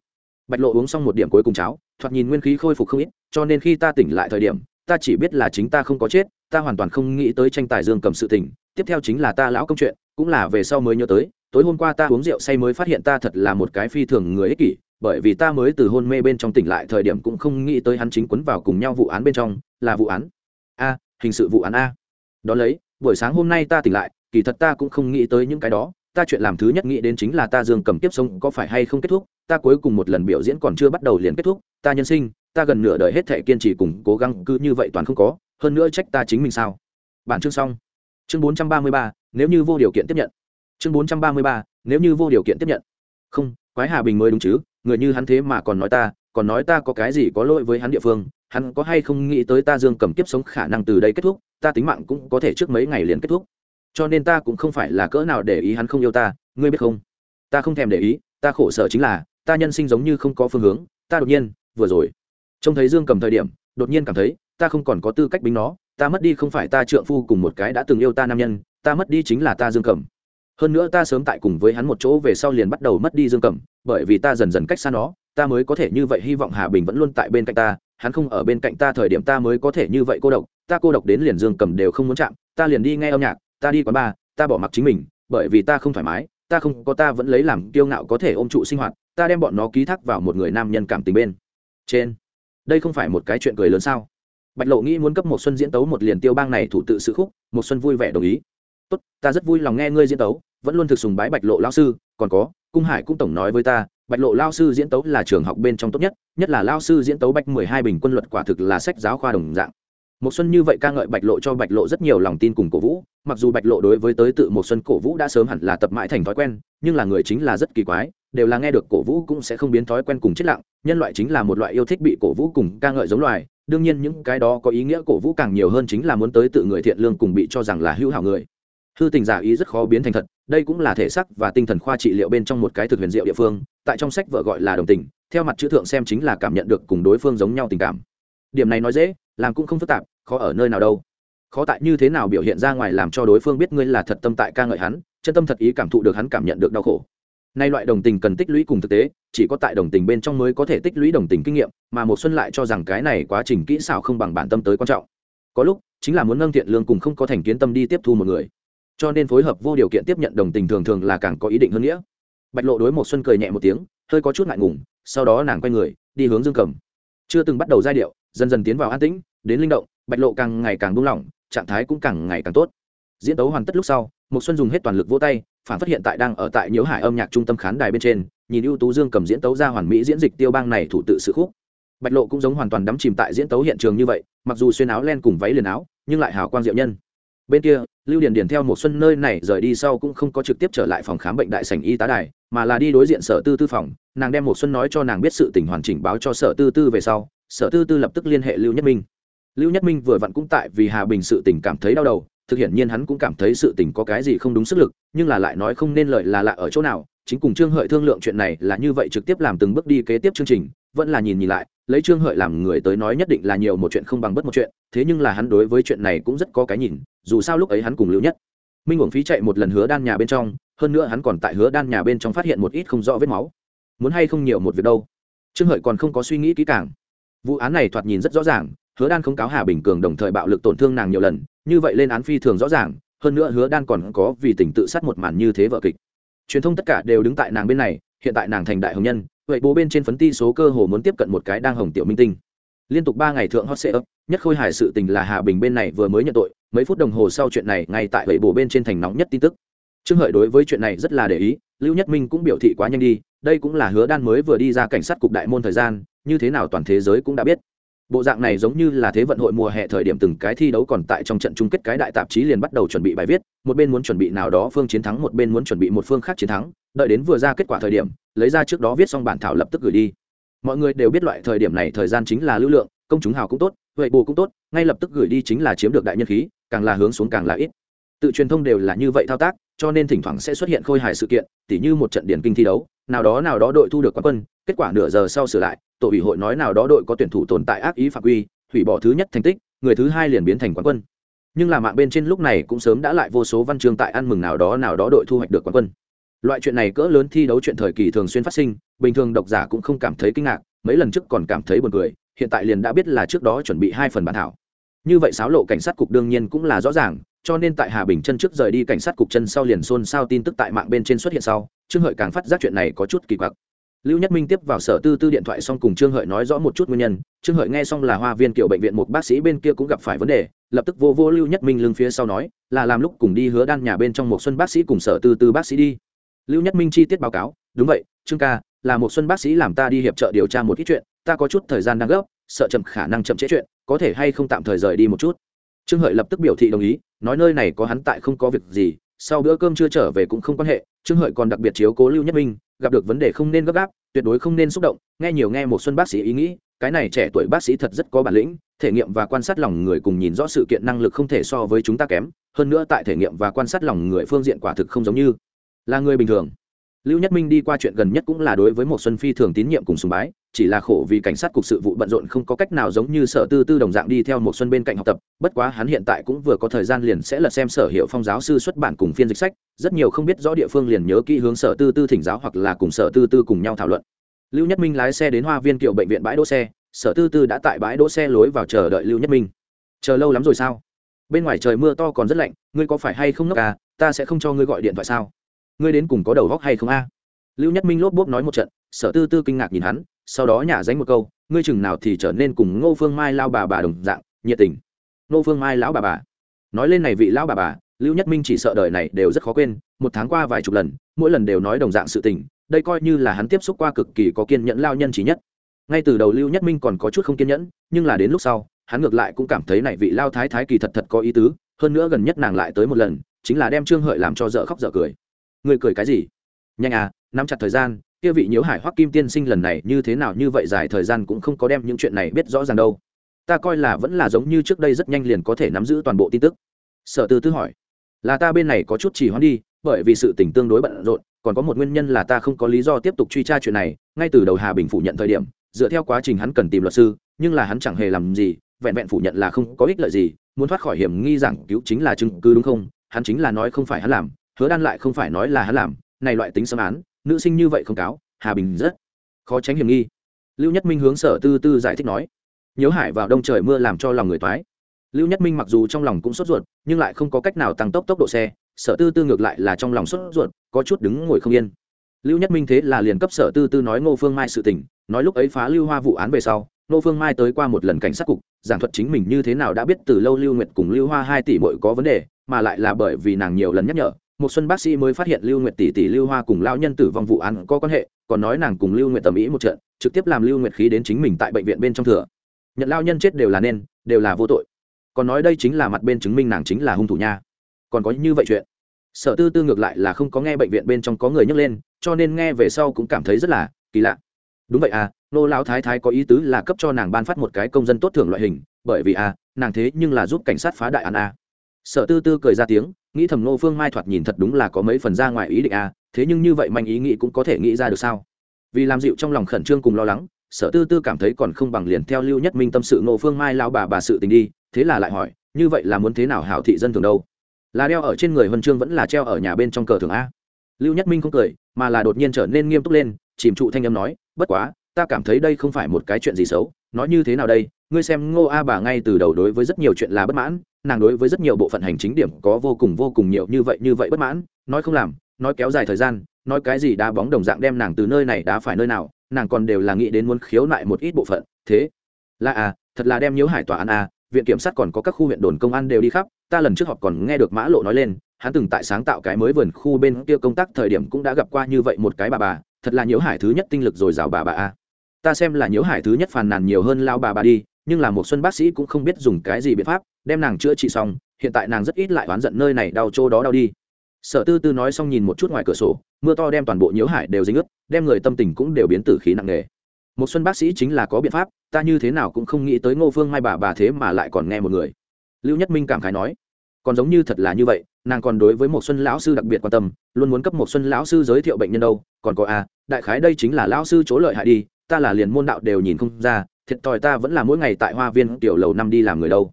Bạch lộ uống xong một điểm cuối cùng cháo, thoạt nhìn nguyên khí khôi phục không ít, cho nên khi ta tỉnh lại thời điểm, ta chỉ biết là chính ta không có chết, ta hoàn toàn không nghĩ tới tranh tài dương cầm sự tình, tiếp theo chính là ta lão công chuyện, cũng là về sau mới nhớ tới, tối hôm qua ta uống rượu say mới phát hiện ta thật là một cái phi thường người ích kỷ, bởi vì ta mới từ hôn mê bên trong tỉnh lại thời điểm cũng không nghĩ tới hắn chính quấn vào cùng nhau vụ án bên trong, là vụ án. A, hình sự vụ án a. Đó lấy, buổi sáng hôm nay ta tỉnh lại, kỳ thật ta cũng không nghĩ tới những cái đó ta chuyện làm thứ nhất nghĩ đến chính là ta dương cầm tiếp sống có phải hay không kết thúc, ta cuối cùng một lần biểu diễn còn chưa bắt đầu liền kết thúc, ta nhân sinh, ta gần nửa đời hết thể kiên trì cùng cố gắng cứ như vậy toàn không có, hơn nữa trách ta chính mình sao? Bản chương xong. Chương bốn trăm ba mươi ba, nếu như vô điều kiện tiếp nhận. Chương bốn trăm ba mươi ba, nếu như vô điều kiện tiếp nhận. Không, quái hà bình mới đúng chứ, người như hắn thế mà còn nói ta, còn nói ta có cái gì có lỗi với hắn địa phương, hắn có hay không nghĩ tới ta dương cầm kiếp sống khả năng từ đây kết thúc, ta tính mạng cũng có thể trước mấy ngày liền kết thúc cho nên ta cũng không phải là cỡ nào để ý hắn không yêu ta, ngươi biết không? Ta không thèm để ý, ta khổ sở chính là, ta nhân sinh giống như không có phương hướng, ta đột nhiên, vừa rồi. Trông thấy dương cầm thời điểm, đột nhiên cảm thấy, ta không còn có tư cách bính nó, ta mất đi không phải ta trượng phu cùng một cái đã từng yêu ta nam nhân, ta mất đi chính là ta dương cầm. Hơn nữa ta sớm tại cùng với hắn một chỗ về sau liền bắt đầu mất đi dương cầm, bởi vì ta dần dần cách xa nó, ta mới có thể như vậy hy vọng hà bình vẫn luôn tại bên cạnh ta, hắn không ở bên cạnh ta thời điểm ta mới có thể như vậy cô độc, ta cô độc đến liền dương cầm đều không muốn chạm, ta liền đi nghe âm nhạc ta đi quán bar, ta bỏ mặc chính mình, bởi vì ta không thoải mái, ta không có ta vẫn lấy làm kiêu ngạo có thể ôm trụ sinh hoạt, ta đem bọn nó ký thác vào một người nam nhân cảm tình bên trên. Đây không phải một cái chuyện cười lớn sao? Bạch lộ nghĩ muốn cấp một xuân diễn tấu một liền tiêu bang này thủ tự sự khúc một xuân vui vẻ đồng ý. Tốt, ta rất vui lòng nghe ngươi diễn tấu, vẫn luôn thực sùng bái bạch lộ lao sư, còn có, cung hải cũng tổng nói với ta, bạch lộ lao sư diễn tấu là trường học bên trong tốt nhất nhất là lao sư diễn tấu bạch mười hai bình quân luật quả thực là sách giáo khoa đồng dạng một xuân như vậy ca ngợi bạch lộ cho bạch lộ rất nhiều lòng tin cùng cổ vũ, mặc dù bạch lộ đối với tới tự một xuân cổ vũ đã sớm hẳn là tập mãi thành thói quen, nhưng là người chính là rất kỳ quái, đều là nghe được cổ vũ cũng sẽ không biến thói quen cùng chết lặng, nhân loại chính là một loại yêu thích bị cổ vũ cùng ca ngợi giống loài, đương nhiên những cái đó có ý nghĩa cổ vũ càng nhiều hơn chính là muốn tới tự người thiện lương cùng bị cho rằng là hữu hảo người. Hư tình giả ý rất khó biến thành thật, đây cũng là thể sắc và tinh thần khoa trị liệu bên trong một cái thực huyền diệu địa phương, tại trong sách vợ gọi là đồng tình, theo mặt chữ thượng xem chính là cảm nhận được cùng đối phương giống nhau tình cảm. Điểm này nói dễ, làm cũng không phức tạp khó ở nơi nào đâu. Khó tại như thế nào biểu hiện ra ngoài làm cho đối phương biết ngươi là thật tâm tại ca ngợi hắn, chân tâm thật ý cảm thụ được hắn cảm nhận được đau khổ. Nay loại đồng tình cần tích lũy cùng thực tế, chỉ có tại đồng tình bên trong mới có thể tích lũy đồng tình kinh nghiệm, mà một xuân lại cho rằng cái này quá trình kỹ xảo không bằng bản tâm tới quan trọng. Có lúc, chính là muốn nâng thiện lương cùng không có thành kiến tâm đi tiếp thu một người. Cho nên phối hợp vô điều kiện tiếp nhận đồng tình thường thường là càng có ý định hơn nghĩa. Bạch lộ đối một xuân cười nhẹ một tiếng, hơi có chút ngại ngùng, sau đó nàng quay người, đi hướng dương cầm. Chưa từng bắt đầu giai điệu, dần dần tiến vào an tĩnh, đến linh động bạch lộ càng ngày càng buông lỏng, trạng thái cũng càng ngày càng tốt. Diễn tấu hoàn tất lúc sau một xuân dùng hết toàn lực vỗ tay, phản phát hiện tại đang ở tại nhiễu hải âm nhạc trung tâm khán đài bên trên, nhìn ưu tú dương cầm diễn tấu ra hoàn mỹ diễn dịch tiêu bang này thủ tự sự khúc. Bạch lộ cũng giống hoàn toàn đắm chìm tại diễn tấu hiện trường như vậy, mặc dù xuyên áo len cùng váy liền áo, nhưng lại hào quang diệu nhân. Bên kia, lưu điền điền theo một xuân nơi này rời đi sau cũng không có trực tiếp trở lại phòng khám bệnh đại sảnh y tá đài, mà là đi đối diện sở tư tư phòng, nàng đem một xuân nói cho nàng biết sự tình hoàn chỉnh báo cho sở tư tư về sau, sở tư tư lập tức liên hệ lưu nhất minh lưu nhất minh vừa vặn cũng tại vì hà bình sự tình cảm thấy đau đầu, thực hiện nhiên hắn cũng cảm thấy sự tình có cái gì không đúng sức lực, nhưng là lại nói không nên lợi là lạ ở chỗ nào, chính cùng trương hợi thương lượng chuyện này là như vậy trực tiếp làm từng bước đi kế tiếp chương trình, vẫn là nhìn nhìn lại, lấy trương hợi làm người tới nói nhất định là nhiều một chuyện không bằng bất một chuyện, thế nhưng là hắn đối với chuyện này cũng rất có cái nhìn, dù sao lúc ấy hắn cùng lưu nhất minh uổng phí chạy một lần hứa đan nhà bên trong, hơn nữa hắn còn tại hứa đan nhà bên trong phát hiện một ít không rõ vết máu. Muốn hay không nhiều một việc đâu. Trương hợi còn không có suy nghĩ kỹ càng. Vụ án này thoạt nhìn rất rõ ràng hứa đan không cáo hà bình cường đồng thời bạo lực tổn thương nàng nhiều lần, như vậy lên án phi thường rõ ràng, hơn nữa hứa đan còn có vì tình tự sát một màn như thế vợ kịch. Truyền thông tất cả đều đứng tại nàng bên này, hiện tại nàng thành đại hồng nhân, vậy bố bên trên phấn ti số cơ hồ muốn tiếp cận một cái đang hồng tiểu minh tinh. Liên tục ba ngày thượng hot ấp nhất khôi hài sự tình là hà bình bên này vừa mới nhận tội, mấy phút đồng hồ sau chuyện này ngay tại vậy bố bên trên thành nóng nhất tin tức. Trương hợi đối với chuyện này rất là để ý, lưu nhất minh cũng biểu thị quá nhanh đi, đây cũng là hứa đan mới vừa đi ra cảnh sát cục đại môn thời gian, như thế nào toàn thế giới cũng đã biết bộ dạng này giống như là thế vận hội mùa hè thời điểm từng cái thi đấu còn tại trong trận chung kết cái đại tạp chí liền bắt đầu chuẩn bị bài viết, một bên muốn chuẩn bị nào đó phương chiến thắng, một bên muốn chuẩn bị một phương khác chiến thắng. Đợi đến vừa ra kết quả thời điểm, lấy ra trước đó viết xong bản thảo lập tức gửi đi. Mọi người đều biết loại thời điểm này thời gian chính là lưu lượng, công chúng hào cũng tốt vậy bù cũng tốt, ngay lập tức gửi đi chính là chiếm được đại nhân khí, càng là hướng xuống càng là ít. Tự truyền thông đều là như vậy thao tác, cho nên thỉnh thoảng sẽ xuất hiện khôi hài sự kiện, tỉ như một trận điển kinh thi đấu nào đó nào đó đội thu được quán quân, kết quả nửa giờ sau sửa lại, tổ ủy hội nói nào đó đội có tuyển thủ tồn tại ác ý phạm quy, hủy bỏ thứ nhất thành tích, người thứ hai liền biến thành quán quân. Nhưng là mạng bên trên lúc này cũng sớm đã lại vô số văn chương tại ăn mừng nào đó nào đó đội thu hoạch được quán quân. Loại chuyện này cỡ lớn thi đấu chuyện thời kỳ thường xuyên phát sinh, bình thường độc giả cũng không cảm thấy kinh ngạc, mấy lần trước còn cảm thấy buồn cười, hiện tại liền đã biết là trước đó chuẩn bị hai phần bản thảo. Như vậy sáo lộ cảnh sát cục đương nhiên cũng là rõ ràng cho nên tại hà bình chân trước rời đi cảnh sát cục chân sau liền xôn xao tin tức tại mạng bên trên xuất hiện sau, trương hợi càng phát giác chuyện này có chút kỳ quặc. Lưu nhất minh tiếp vào sở tư tư điện thoại xong cùng trương hợi nói rõ một chút nguyên nhân, trương hợi nghe xong là hoa viên kiểu bệnh viện một bác sĩ bên kia cũng gặp phải vấn đề, lập tức vô vô lưu nhất minh lưng phía sau nói, là làm lúc cùng đi hứa đan nhà bên trong một xuân bác sĩ cùng sở tư tư bác sĩ đi. Lưu nhất minh chi tiết báo cáo, đúng vậy, trương ca, là một xuân bác sĩ làm ta đi hiệp trợ điều tra một ít chuyện, ta có chút thời gian đang gấp, sợ chậm khả năng chậm trễ chuyện, có thể hay không tạm thời rời đi một chút? Trương hợi lập tức biểu thị đồng ý, nói nơi này có hắn tại không có việc gì, sau bữa cơm chưa trở về cũng không quan hệ, trương hợi còn đặc biệt chiếu cố lưu nhất minh, gặp được vấn đề không nên gấp gáp, tuyệt đối không nên xúc động, nghe nhiều nghe một xuân bác sĩ ý nghĩ, cái này trẻ tuổi bác sĩ thật rất có bản lĩnh, thể nghiệm và quan sát lòng người cùng nhìn rõ sự kiện năng lực không thể so với chúng ta kém, hơn nữa tại thể nghiệm và quan sát lòng người phương diện quả thực không giống như là người bình thường lưu nhất minh đi qua chuyện gần nhất cũng là đối với một xuân phi thường tín nhiệm cùng sùng bái, chỉ là khổ vì cảnh sát cục sự vụ bận rộn không có cách nào giống như sở tư tư đồng dạng đi theo một xuân bên cạnh học tập, bất quá hắn hiện tại cũng vừa có thời gian liền sẽ lật xem sở hiệu phong giáo sư xuất bản cùng phiên dịch sách, rất nhiều không biết rõ địa phương liền nhớ kỹ hướng sở tư tư thỉnh giáo hoặc là cùng sở tư tư cùng nhau thảo luận. Lưu nhất minh lái xe đến hoa viên kiệu bệnh viện bãi đỗ xe, sở tư tư đã tại bãi đỗ xe lối vào chờ đợi lưu nhất minh. Chờ lâu lắm rồi sao? Bên ngoài trời mưa to còn rất lạnh, ngươi có phải hay không ngốc à? Ta sẽ không cho ngươi gọi điện thoại sao? Ngươi đến cùng có đầu góc hay không a? Lưu nhất minh lốp bốp nói một trận, sở tư tư kinh ngạc nhìn hắn, sau đó nhả dánh một câu, ngươi chừng nào thì trở nên cùng ngô phương mai lao bà bà đồng dạng, nhiệt tình. Ngô phương mai lão bà bà. Nói lên này vị lão bà bà, lưu nhất minh chỉ sợ đời này đều rất khó quên, một tháng qua vài chục lần, mỗi lần đều nói đồng dạng sự tình, đây coi như là hắn tiếp xúc qua cực kỳ có kiên nhẫn lao nhân trí nhất. Ngay từ đầu lưu nhất minh còn có chút không kiên nhẫn, nhưng là đến lúc sau, hắn ngược lại cũng cảm thấy này vị lao thái thái kỳ thật thật có ý tứ, hơn nữa gần nhất nàng lại tới một lần, chính là đem trương hợi làm cho dở khóc dở cười người cười cái gì? Nhanh à nắm chặt thời gian, kia vị nhiễu hải hoắc kim tiên sinh lần này như thế nào như vậy dài thời gian cũng không có đem những chuyện này biết rõ ràng đâu. Ta coi là vẫn là giống như trước đây rất nhanh liền có thể nắm giữ toàn bộ tin tức. Sở tư tư hỏi. Là ta bên này có chút chỉ hoãn đi, bởi vì sự tình tương đối bận rộn, còn có một nguyên nhân là ta không có lý do tiếp tục truy tra chuyện này. Ngay từ đầu hà bình phủ nhận thời điểm, dựa theo quá trình hắn cần tìm luật sư, nhưng là hắn chẳng hề làm gì, vẹn vẹn phủ nhận là không có ích lợi gì, muốn thoát khỏi hiểm nghi giảng cứu chính là chứng cứ đúng không? Hắn chính là nói không phải hắn làm hứa đan lại không phải nói là hắn làm, này loại tính xâm án, nữ sinh như vậy không cáo, hà bình rất khó tránh hiểm nghi. Lưu nhất minh hướng sở tư tư giải thích nói, nhớ hải vào đông trời mưa làm cho lòng người toái. Lưu nhất minh mặc dù trong lòng cũng sốt ruột, nhưng lại không có cách nào tăng tốc tốc độ xe, sở tư tư ngược lại là trong lòng sốt ruột, có chút đứng ngồi không yên. Lưu nhất minh thế là liền cấp sở tư tư nói ngô phương mai sự tình, nói lúc ấy phá lưu hoa vụ án về sau, ngô phương mai tới qua một lần cảnh sát cục, giảng thuật chính mình như thế nào đã biết từ lâu lưu nguyệt cùng lưu hoa hai tỷ bội có vấn đề, mà lại là bởi vì nàng nhiều lần nhắc nhở một xuân bác sĩ mới phát hiện lưu nguyệt tỷ tỷ lưu hoa cùng Lão nhân tử vong vụ án có quan hệ, còn nói nàng cùng lưu nguyệt tầm ý một trận, trực tiếp làm lưu nguyệt khí đến chính mình tại bệnh viện bên trong thừa. Nhận lao nhân chết đều là nên, đều là vô tội. Còn nói đây chính là mặt bên chứng minh nàng chính là hung thủ nha. Còn có như vậy chuyện. Sở tư tư ngược lại là không có nghe bệnh viện bên trong có người nhắc lên, cho nên nghe về sau cũng cảm thấy rất là kỳ lạ. Đúng vậy à nô lão thái thái có ý tứ là cấp cho nàng ban phát một cái công dân tốt thưởng loại hình, bởi vì à nàng thế nhưng là giúp cảnh sát phá đại án à. sở tư tư cười ra tiếng nghĩ thầm nô phương mai thoạt nhìn thật đúng là có mấy phần ra ngoài ý định à thế nhưng như vậy manh ý nghĩ cũng có thể nghĩ ra được sao? Vì làm dịu trong lòng khẩn trương cùng lo lắng, sở tư tư cảm thấy còn không bằng liền theo lưu nhất minh tâm sự nô phương mai lao bà bà sự tình đi, thế là lại hỏi, như vậy là muốn thế nào hảo thị dân thường đâu? Là đeo ở trên người huân chương vẫn là treo ở nhà bên trong cờ thường a? Lưu nhất minh không cười, mà là đột nhiên trở nên nghiêm túc lên, chìm trụ thanh âm nói, bất quá, ta cảm thấy đây không phải một cái chuyện gì xấu, nói như thế nào đây ngươi xem ngô a bà ngay từ đầu đối với rất nhiều chuyện là bất mãn, nàng đối với rất nhiều bộ phận hành chính điểm có vô cùng vô cùng nhiều như vậy như vậy bất mãn, nói không làm, nói kéo dài thời gian, nói cái gì đá bóng đồng dạng đem nàng từ nơi này đá phải nơi nào, nàng còn đều là nghĩ đến muốn khiếu nại một ít bộ phận, thế là à thật là đem nhiễu hải tòa án à viện kiểm sát còn có các khu huyện đồn công an đều đi khắp, ta lần trước họp còn nghe được mã lộ nói lên, hắn từng tại sáng tạo cái mới vườn khu bên kia công tác thời điểm cũng đã gặp qua như vậy một cái bà bà, thật là nhiễu hải thứ nhất tinh lực rồi rào bà bà a ta xem là nhiễu hải thứ nhất phàn nàn nhiều hơn lao bà bà đi nhưng là một xuân bác sĩ cũng không biết dùng cái gì biện pháp đem nàng chữa trị xong hiện tại nàng rất ít lại oán giận nơi này đau chỗ đó đau đi. Sở tư tư nói xong nhìn một chút ngoài cửa sổ mưa to đem toàn bộ nhiễu hải đều dính ướt đem người tâm tình cũng đều biến tử khí nặng nề. Một xuân bác sĩ chính là có biện pháp ta như thế nào cũng không nghĩ tới ngô phương mai bà bà thế mà lại còn nghe một người. Lưu nhất minh cảm khái nói còn giống như thật là như vậy nàng còn đối với một xuân lão sư đặc biệt quan tâm luôn muốn cấp một xuân lão sư giới thiệu bệnh nhân đâu còn có a à, đại khái đây chính là lão sư chỗ lợi hại đi ta là liền môn đạo đều nhìn không ra thiệt thòi ta vẫn là mỗi ngày tại hoa viên tiểu lầu năm đi làm người đâu.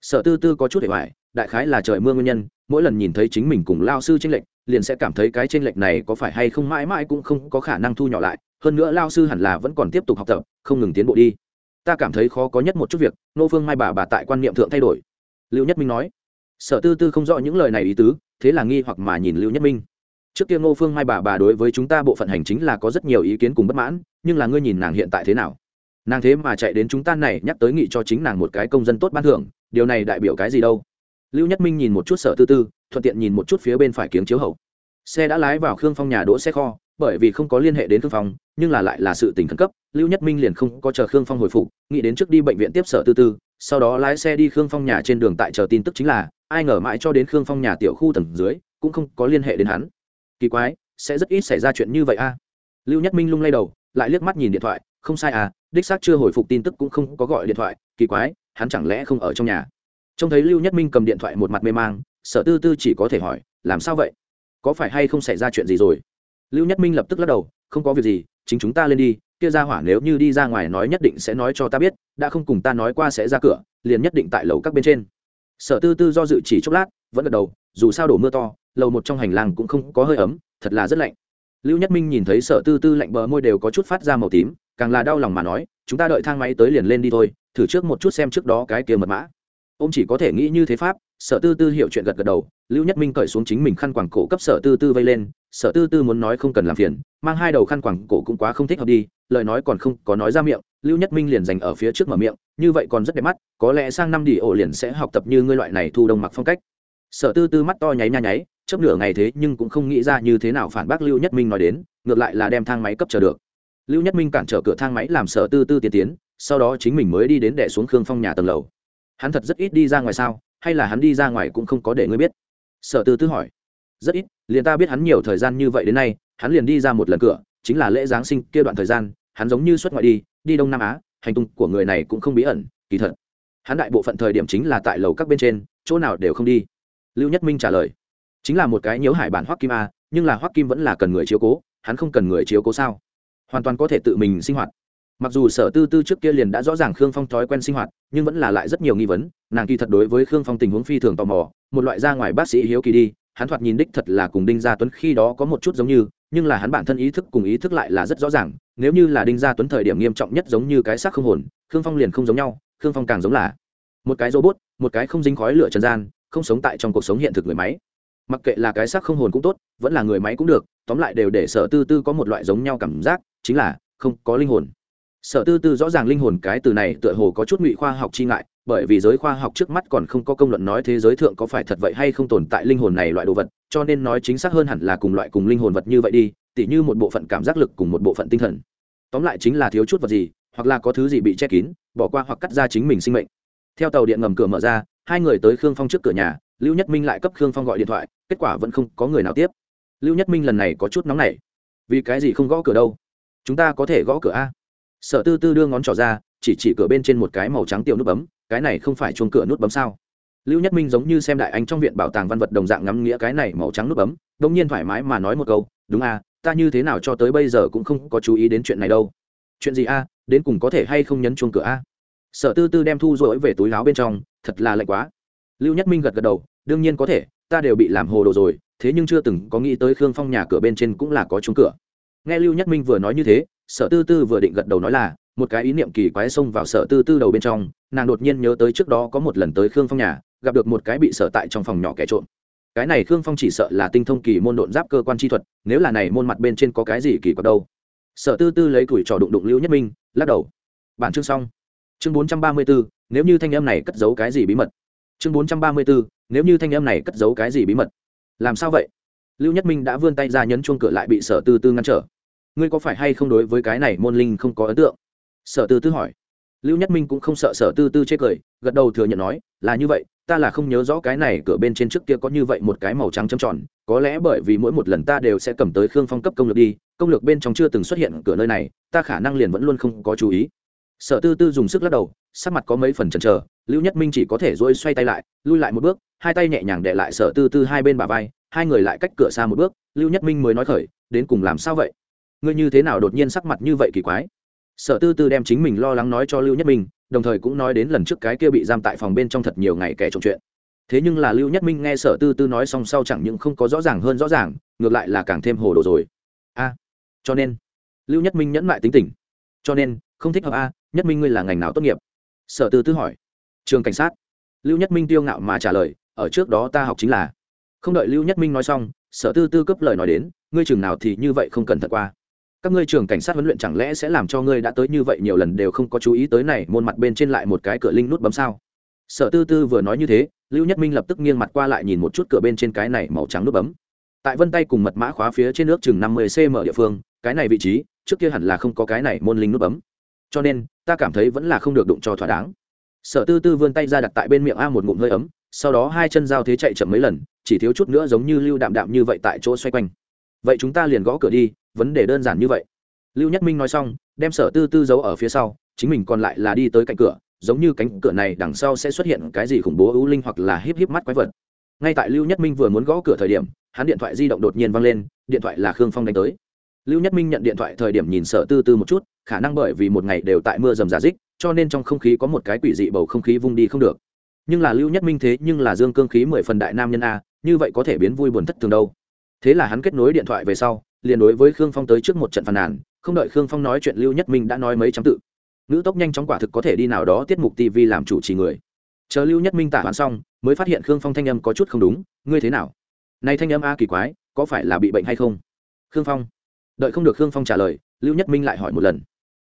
Sở tư tư có chút để hoài, đại khái là trời mưa nguyên nhân, mỗi lần nhìn thấy chính mình cùng lao sư tranh lệch, liền sẽ cảm thấy cái tranh lệch này có phải hay không mãi mãi cũng không có khả năng thu nhỏ lại, hơn nữa lao sư hẳn là vẫn còn tiếp tục học tập, không ngừng tiến bộ đi. Ta cảm thấy khó có nhất một chút việc, nô phương mai bà bà tại quan niệm thượng thay đổi. Lưu nhất minh nói. Sở tư tư không rõ những lời này ý tứ, thế là nghi hoặc mà nhìn lưu nhất minh. Trước kia ngô phương mai bà bà đối với chúng ta bộ phận hành chính là có rất nhiều ý kiến cùng bất mãn, nhưng là ngươi nhìn nàng hiện tại thế nào? Nàng thế mà chạy đến chúng ta này nhắc tới nghị cho chính nàng một cái công dân tốt ban thưởng, điều này đại biểu cái gì đâu? Lưu nhất minh nhìn một chút sở tư tư, thuận tiện nhìn một chút phía bên phải kiếng chiếu hậu. Xe đã lái vào khương phong nhà đỗ xe kho, bởi vì không có liên hệ đến khương phong, nhưng là lại là sự tình khẩn cấp, lưu nhất minh liền không có chờ khương phong hồi phục, nghĩ đến trước đi bệnh viện tiếp sở tư tư, sau đó lái xe đi khương phong nhà trên đường tại chờ tin tức chính là, ai ngờ mãi cho đến khương phong nhà tiểu khu tầng dưới, cũng không có liên hệ đến hắn. Kỳ quái, sẽ rất ít xảy ra chuyện như vậy a. Lưu nhất minh lung lay đầu, lại liếc mắt nhìn điện thoại, không sai à đích xác chưa hồi phục tin tức cũng không có gọi điện thoại, kỳ quái, hắn chẳng lẽ không ở trong nhà? Trông thấy lưu nhất minh cầm điện thoại một mặt mê mang, sở tư tư chỉ có thể hỏi, làm sao vậy? Có phải hay không xảy ra chuyện gì rồi? Lưu nhất minh lập tức lắc đầu, không có việc gì, chính chúng ta lên đi, kia ra hỏa nếu như đi ra ngoài nói nhất định sẽ nói cho ta biết, đã không cùng ta nói qua sẽ ra cửa, liền nhất định tại lầu các bên trên. Sở tư tư do dự chỉ chốc lát, vẫn gật đầu, dù sao đổ mưa to, lầu một trong hành lang cũng không có hơi ấm, thật là rất lạnh lưu nhất minh nhìn thấy sở tư tư lạnh bờ môi đều có chút phát ra màu tím, càng là đau lòng mà nói, chúng ta đợi thang máy tới liền lên đi thôi, thử trước một chút xem trước đó cái kia mật mã. Ông chỉ có thể nghĩ như thế pháp, sở tư tư hiểu chuyện gật gật đầu, lưu nhất minh cởi xuống chính mình khăn quàng cổ cấp sở tư tư vây lên, sở tư tư muốn nói không cần làm phiền, mang hai đầu khăn quàng cổ cũng quá không thích hợp đi, lời nói còn không có nói ra miệng, lưu nhất minh liền dành ở phía trước mở miệng, như vậy còn rất đẹp mắt, có lẽ sang năm đi ổ liền sẽ học tập như ngươi loại này thu đông mặc phong cách. Sở tư tư mắt to nháy nha nháy chấp nửa ngày thế nhưng cũng không nghĩ ra như thế nào phản bác lưu nhất minh nói đến, ngược lại là đem thang máy cấp chờ được. Lưu nhất minh cản trở cửa thang máy làm sở tư tư tiến tiến, sau đó chính mình mới đi đến đẻ xuống khương phong nhà tầng lầu. Hắn thật rất ít đi ra ngoài sao, hay là hắn đi ra ngoài cũng không có để ngươi biết? Sở tư tư hỏi. Rất ít, liền ta biết hắn nhiều thời gian như vậy đến nay, hắn liền đi ra một lần cửa, chính là lễ giáng sinh kia đoạn thời gian, hắn giống như xuất ngoại đi đi đông nam á, hành tung của người này cũng không bí ẩn, kỳ thật. Hắn đại bộ phận thời điểm chính là tại lầu các bên trên, chỗ nào đều không đi. Lưu nhất minh trả lời chính là một cái nhiễu hải bản hoắc kim a, nhưng là hoắc kim vẫn là cần người chiếu cố, hắn không cần người chiếu cố sao? Hoàn toàn có thể tự mình sinh hoạt. Mặc dù sở tư tư trước kia liền đã rõ ràng khương phong thói quen sinh hoạt, nhưng vẫn là lại rất nhiều nghi vấn, nàng kỳ thật đối với khương phong tình huống phi thường tò mò, một loại ra ngoài bác sĩ hiếu kỳ đi, hắn thoạt nhìn đích thật là cùng đinh gia tuấn khi đó có một chút giống như, nhưng là hắn bản thân ý thức cùng ý thức lại là rất rõ ràng, nếu như là đinh gia tuấn thời điểm nghiêm trọng nhất giống như cái xác không hồn, khương phong liền không giống nhau, khương phong càng giống là một cái robot, một cái không dính khói lửa trần gian, không sống tại trong cuộc sống hiện thực người máy mặc kệ là cái xác không hồn cũng tốt, vẫn là người máy cũng được, tóm lại đều để sở tư tư có một loại giống nhau cảm giác, chính là không có linh hồn. Sở tư tư rõ ràng linh hồn cái từ này tựa hồ có chút ngụy khoa học chi ngại, bởi vì giới khoa học trước mắt còn không có công luận nói thế giới thượng có phải thật vậy hay không tồn tại linh hồn này loại đồ vật, cho nên nói chính xác hơn hẳn là cùng loại cùng linh hồn vật như vậy đi, tỉ như một bộ phận cảm giác lực cùng một bộ phận tinh thần. Tóm lại chính là thiếu chút vật gì, hoặc là có thứ gì bị che kín, bỏ qua hoặc cắt ra chính mình sinh mệnh. Theo tàu điện ngầm cửa mở ra, hai người tới khương phong trước cửa nhà, lưu nhất minh lại cấp khương phong gọi điện thoại kết quả vẫn không có người nào tiếp. Lưu nhất minh lần này có chút nóng nảy. Vì cái gì không gõ cửa đâu? Chúng ta có thể gõ cửa a? Sở tư tư đưa ngón trỏ ra, chỉ chỉ cửa bên trên một cái màu trắng tiểu nút bấm, cái này không phải chuông cửa nút bấm sao? Lưu nhất minh giống như xem đại anh trong viện bảo tàng văn vật đồng dạng ngắm nghĩa cái này màu trắng nút bấm đ ỗ n g nhiên thoải mái mà nói một câu, đúng a, ta như thế nào cho tới bây giờ cũng không có chú ý đến chuyện này đâu. Chuyện gì a, đến cùng có thể hay không nhấn chuông cửa a? Sở tư tư đem thu rỗi về túi láo bên trong, thật là lạnh quá. Lưu nhất minh gật gật đầu, đương nhiên có thể ta đều bị làm hồ đồ rồi, thế nhưng chưa từng có nghĩ tới khương phong nhà cửa bên trên cũng là có chung cửa. Nghe lưu nhất minh vừa nói như thế, sở tư tư vừa định gật đầu nói là, một cái ý niệm kỳ quái xông vào sở tư tư đầu bên trong, nàng đột nhiên nhớ tới trước đó có một lần tới khương phong nhà, gặp được một cái bị sở tại trong phòng nhỏ kẻ trộm. Cái này khương phong chỉ sợ là tinh thông kỳ môn độn giáp cơ quan chi thuật, nếu là này môn mặt bên trên có cái gì kỳ quặc đâu. Sở tư tư lấy củi trò đụng đụng lưu nhất minh, lắc đầu. Bản chương xong. Chương bốn trăm ba mươi bốn nếu như thanh âm này cất giấu cái gì bí mật? Chương bốn trăm ba mươi bốn nếu như thanh âm này cất giấu cái gì bí mật? Làm sao vậy? Lưu nhất minh đã vươn tay ra nhấn chuông cửa lại bị sở tư tư ngăn trở. Ngươi có phải hay không đối với cái này môn linh không có ấn tượng? Sở tư tư hỏi. Lưu nhất minh cũng không sợ sở tư tư chê cười, gật đầu thừa nhận nói, là như vậy, ta là không nhớ rõ cái này cửa bên trên trước kia có như vậy một cái màu trắng châm tròn, có lẽ bởi vì mỗi một lần ta đều sẽ cầm tới khương phong cấp công lược đi, công lược bên trong chưa từng xuất hiện cửa nơi này, ta khả năng liền vẫn luôn không có chú ý. Sở tư tư dùng sức lắc đầu, sắc mặt có mấy phần chần chờ lưu nhất minh chỉ có thể dỗi xoay tay lại, lui lại một bước, hai tay nhẹ nhàng để lại sở tư tư hai bên bà vai, hai người lại cách cửa xa một bước, lưu nhất minh mới nói khởi, đến cùng làm sao vậy? Ngươi như thế nào đột nhiên sắc mặt như vậy kỳ quái? Sở tư tư đem chính mình lo lắng nói cho lưu nhất minh, đồng thời cũng nói đến lần trước cái kia bị giam tại phòng bên trong thật nhiều ngày kẻ trộm chuyện. Thế nhưng là lưu nhất minh nghe sở tư tư nói xong sau chẳng những không có rõ ràng hơn rõ ràng, ngược lại là càng thêm hồ đồ rồi. A, cho nên? Lưu nhất minh nhẫn mại tính tình. Cho nên, không thích hợp a, nhất minh ngươi là ngành nào tốt nghiệp? Sở tư tư hỏi trường cảnh sát. Lưu nhất minh tiêu ngạo mà trả lời, ở trước đó ta học chính là. Không đợi lưu nhất minh nói xong, sở tư tư cấp lời nói đến, ngươi trường nào thì như vậy không cần thật qua. Các ngươi trường cảnh sát huấn luyện chẳng lẽ sẽ làm cho ngươi đã tới như vậy nhiều lần đều không có chú ý tới này môn mặt bên trên lại một cái cửa linh nút bấm sao? Sở tư tư vừa nói như thế, lưu nhất minh lập tức nghiêng mặt qua lại nhìn một chút cửa bên trên cái này màu trắng nút bấm. Tại vân tay cùng mật mã khóa phía trên nước chừng năm mươi cm địa phương, cái này vị trí, trước kia hẳn là không có cái này môn linh nút bấm. Cho nên, ta cảm thấy vẫn là không được đụng cho thỏa đáng sở tư tư vươn tay ra đặt tại bên miệng a một ngụm hơi ấm, sau đó hai chân giao thế chạy chậm mấy lần, chỉ thiếu chút nữa giống như lưu đạm đạm như vậy tại chỗ xoay quanh. Vậy chúng ta liền gõ cửa đi, vấn đề đơn giản như vậy. Lưu nhất minh nói xong, đem sở tư tư giấu ở phía sau, chính mình còn lại là đi tới cạnh cửa, giống như cánh cửa này đằng sau sẽ xuất hiện cái gì khủng bố ưu linh hoặc là híp híp mắt quái vật. Ngay tại lưu nhất minh vừa muốn gõ cửa thời điểm, hắn điện thoại di động đột nhiên vang lên, điện thoại là khương phong đánh tới lưu nhất minh nhận điện thoại thời điểm nhìn sở tư tư một chút, khả năng bởi vì một ngày đều tại mưa rầm giả dích cho nên trong không khí có một cái quỷ dị bầu không khí vung đi không được. Nhưng là lưu nhất minh thế nhưng là dương cương khí mười phần đại nam nhân a, như vậy có thể biến vui buồn thất thường đâu. Thế là hắn kết nối điện thoại về sau, liền đối với khương phong tới trước một trận phàn nàn, không đợi khương phong nói chuyện lưu nhất minh đã nói mấy trăm tự. Ngữ tốc nhanh chóng quả thực có thể đi nào đó tiết mục tv làm chủ trì người. Chờ lưu nhất minh tả hoán xong, mới phát hiện khương phong thanh âm có chút không đúng, ngươi thế nào? Nay thanh âm a kỳ quái, có phải là bị bệnh hay không? Khương phong đợi không được khương phong trả lời, lưu nhất minh lại hỏi một lần.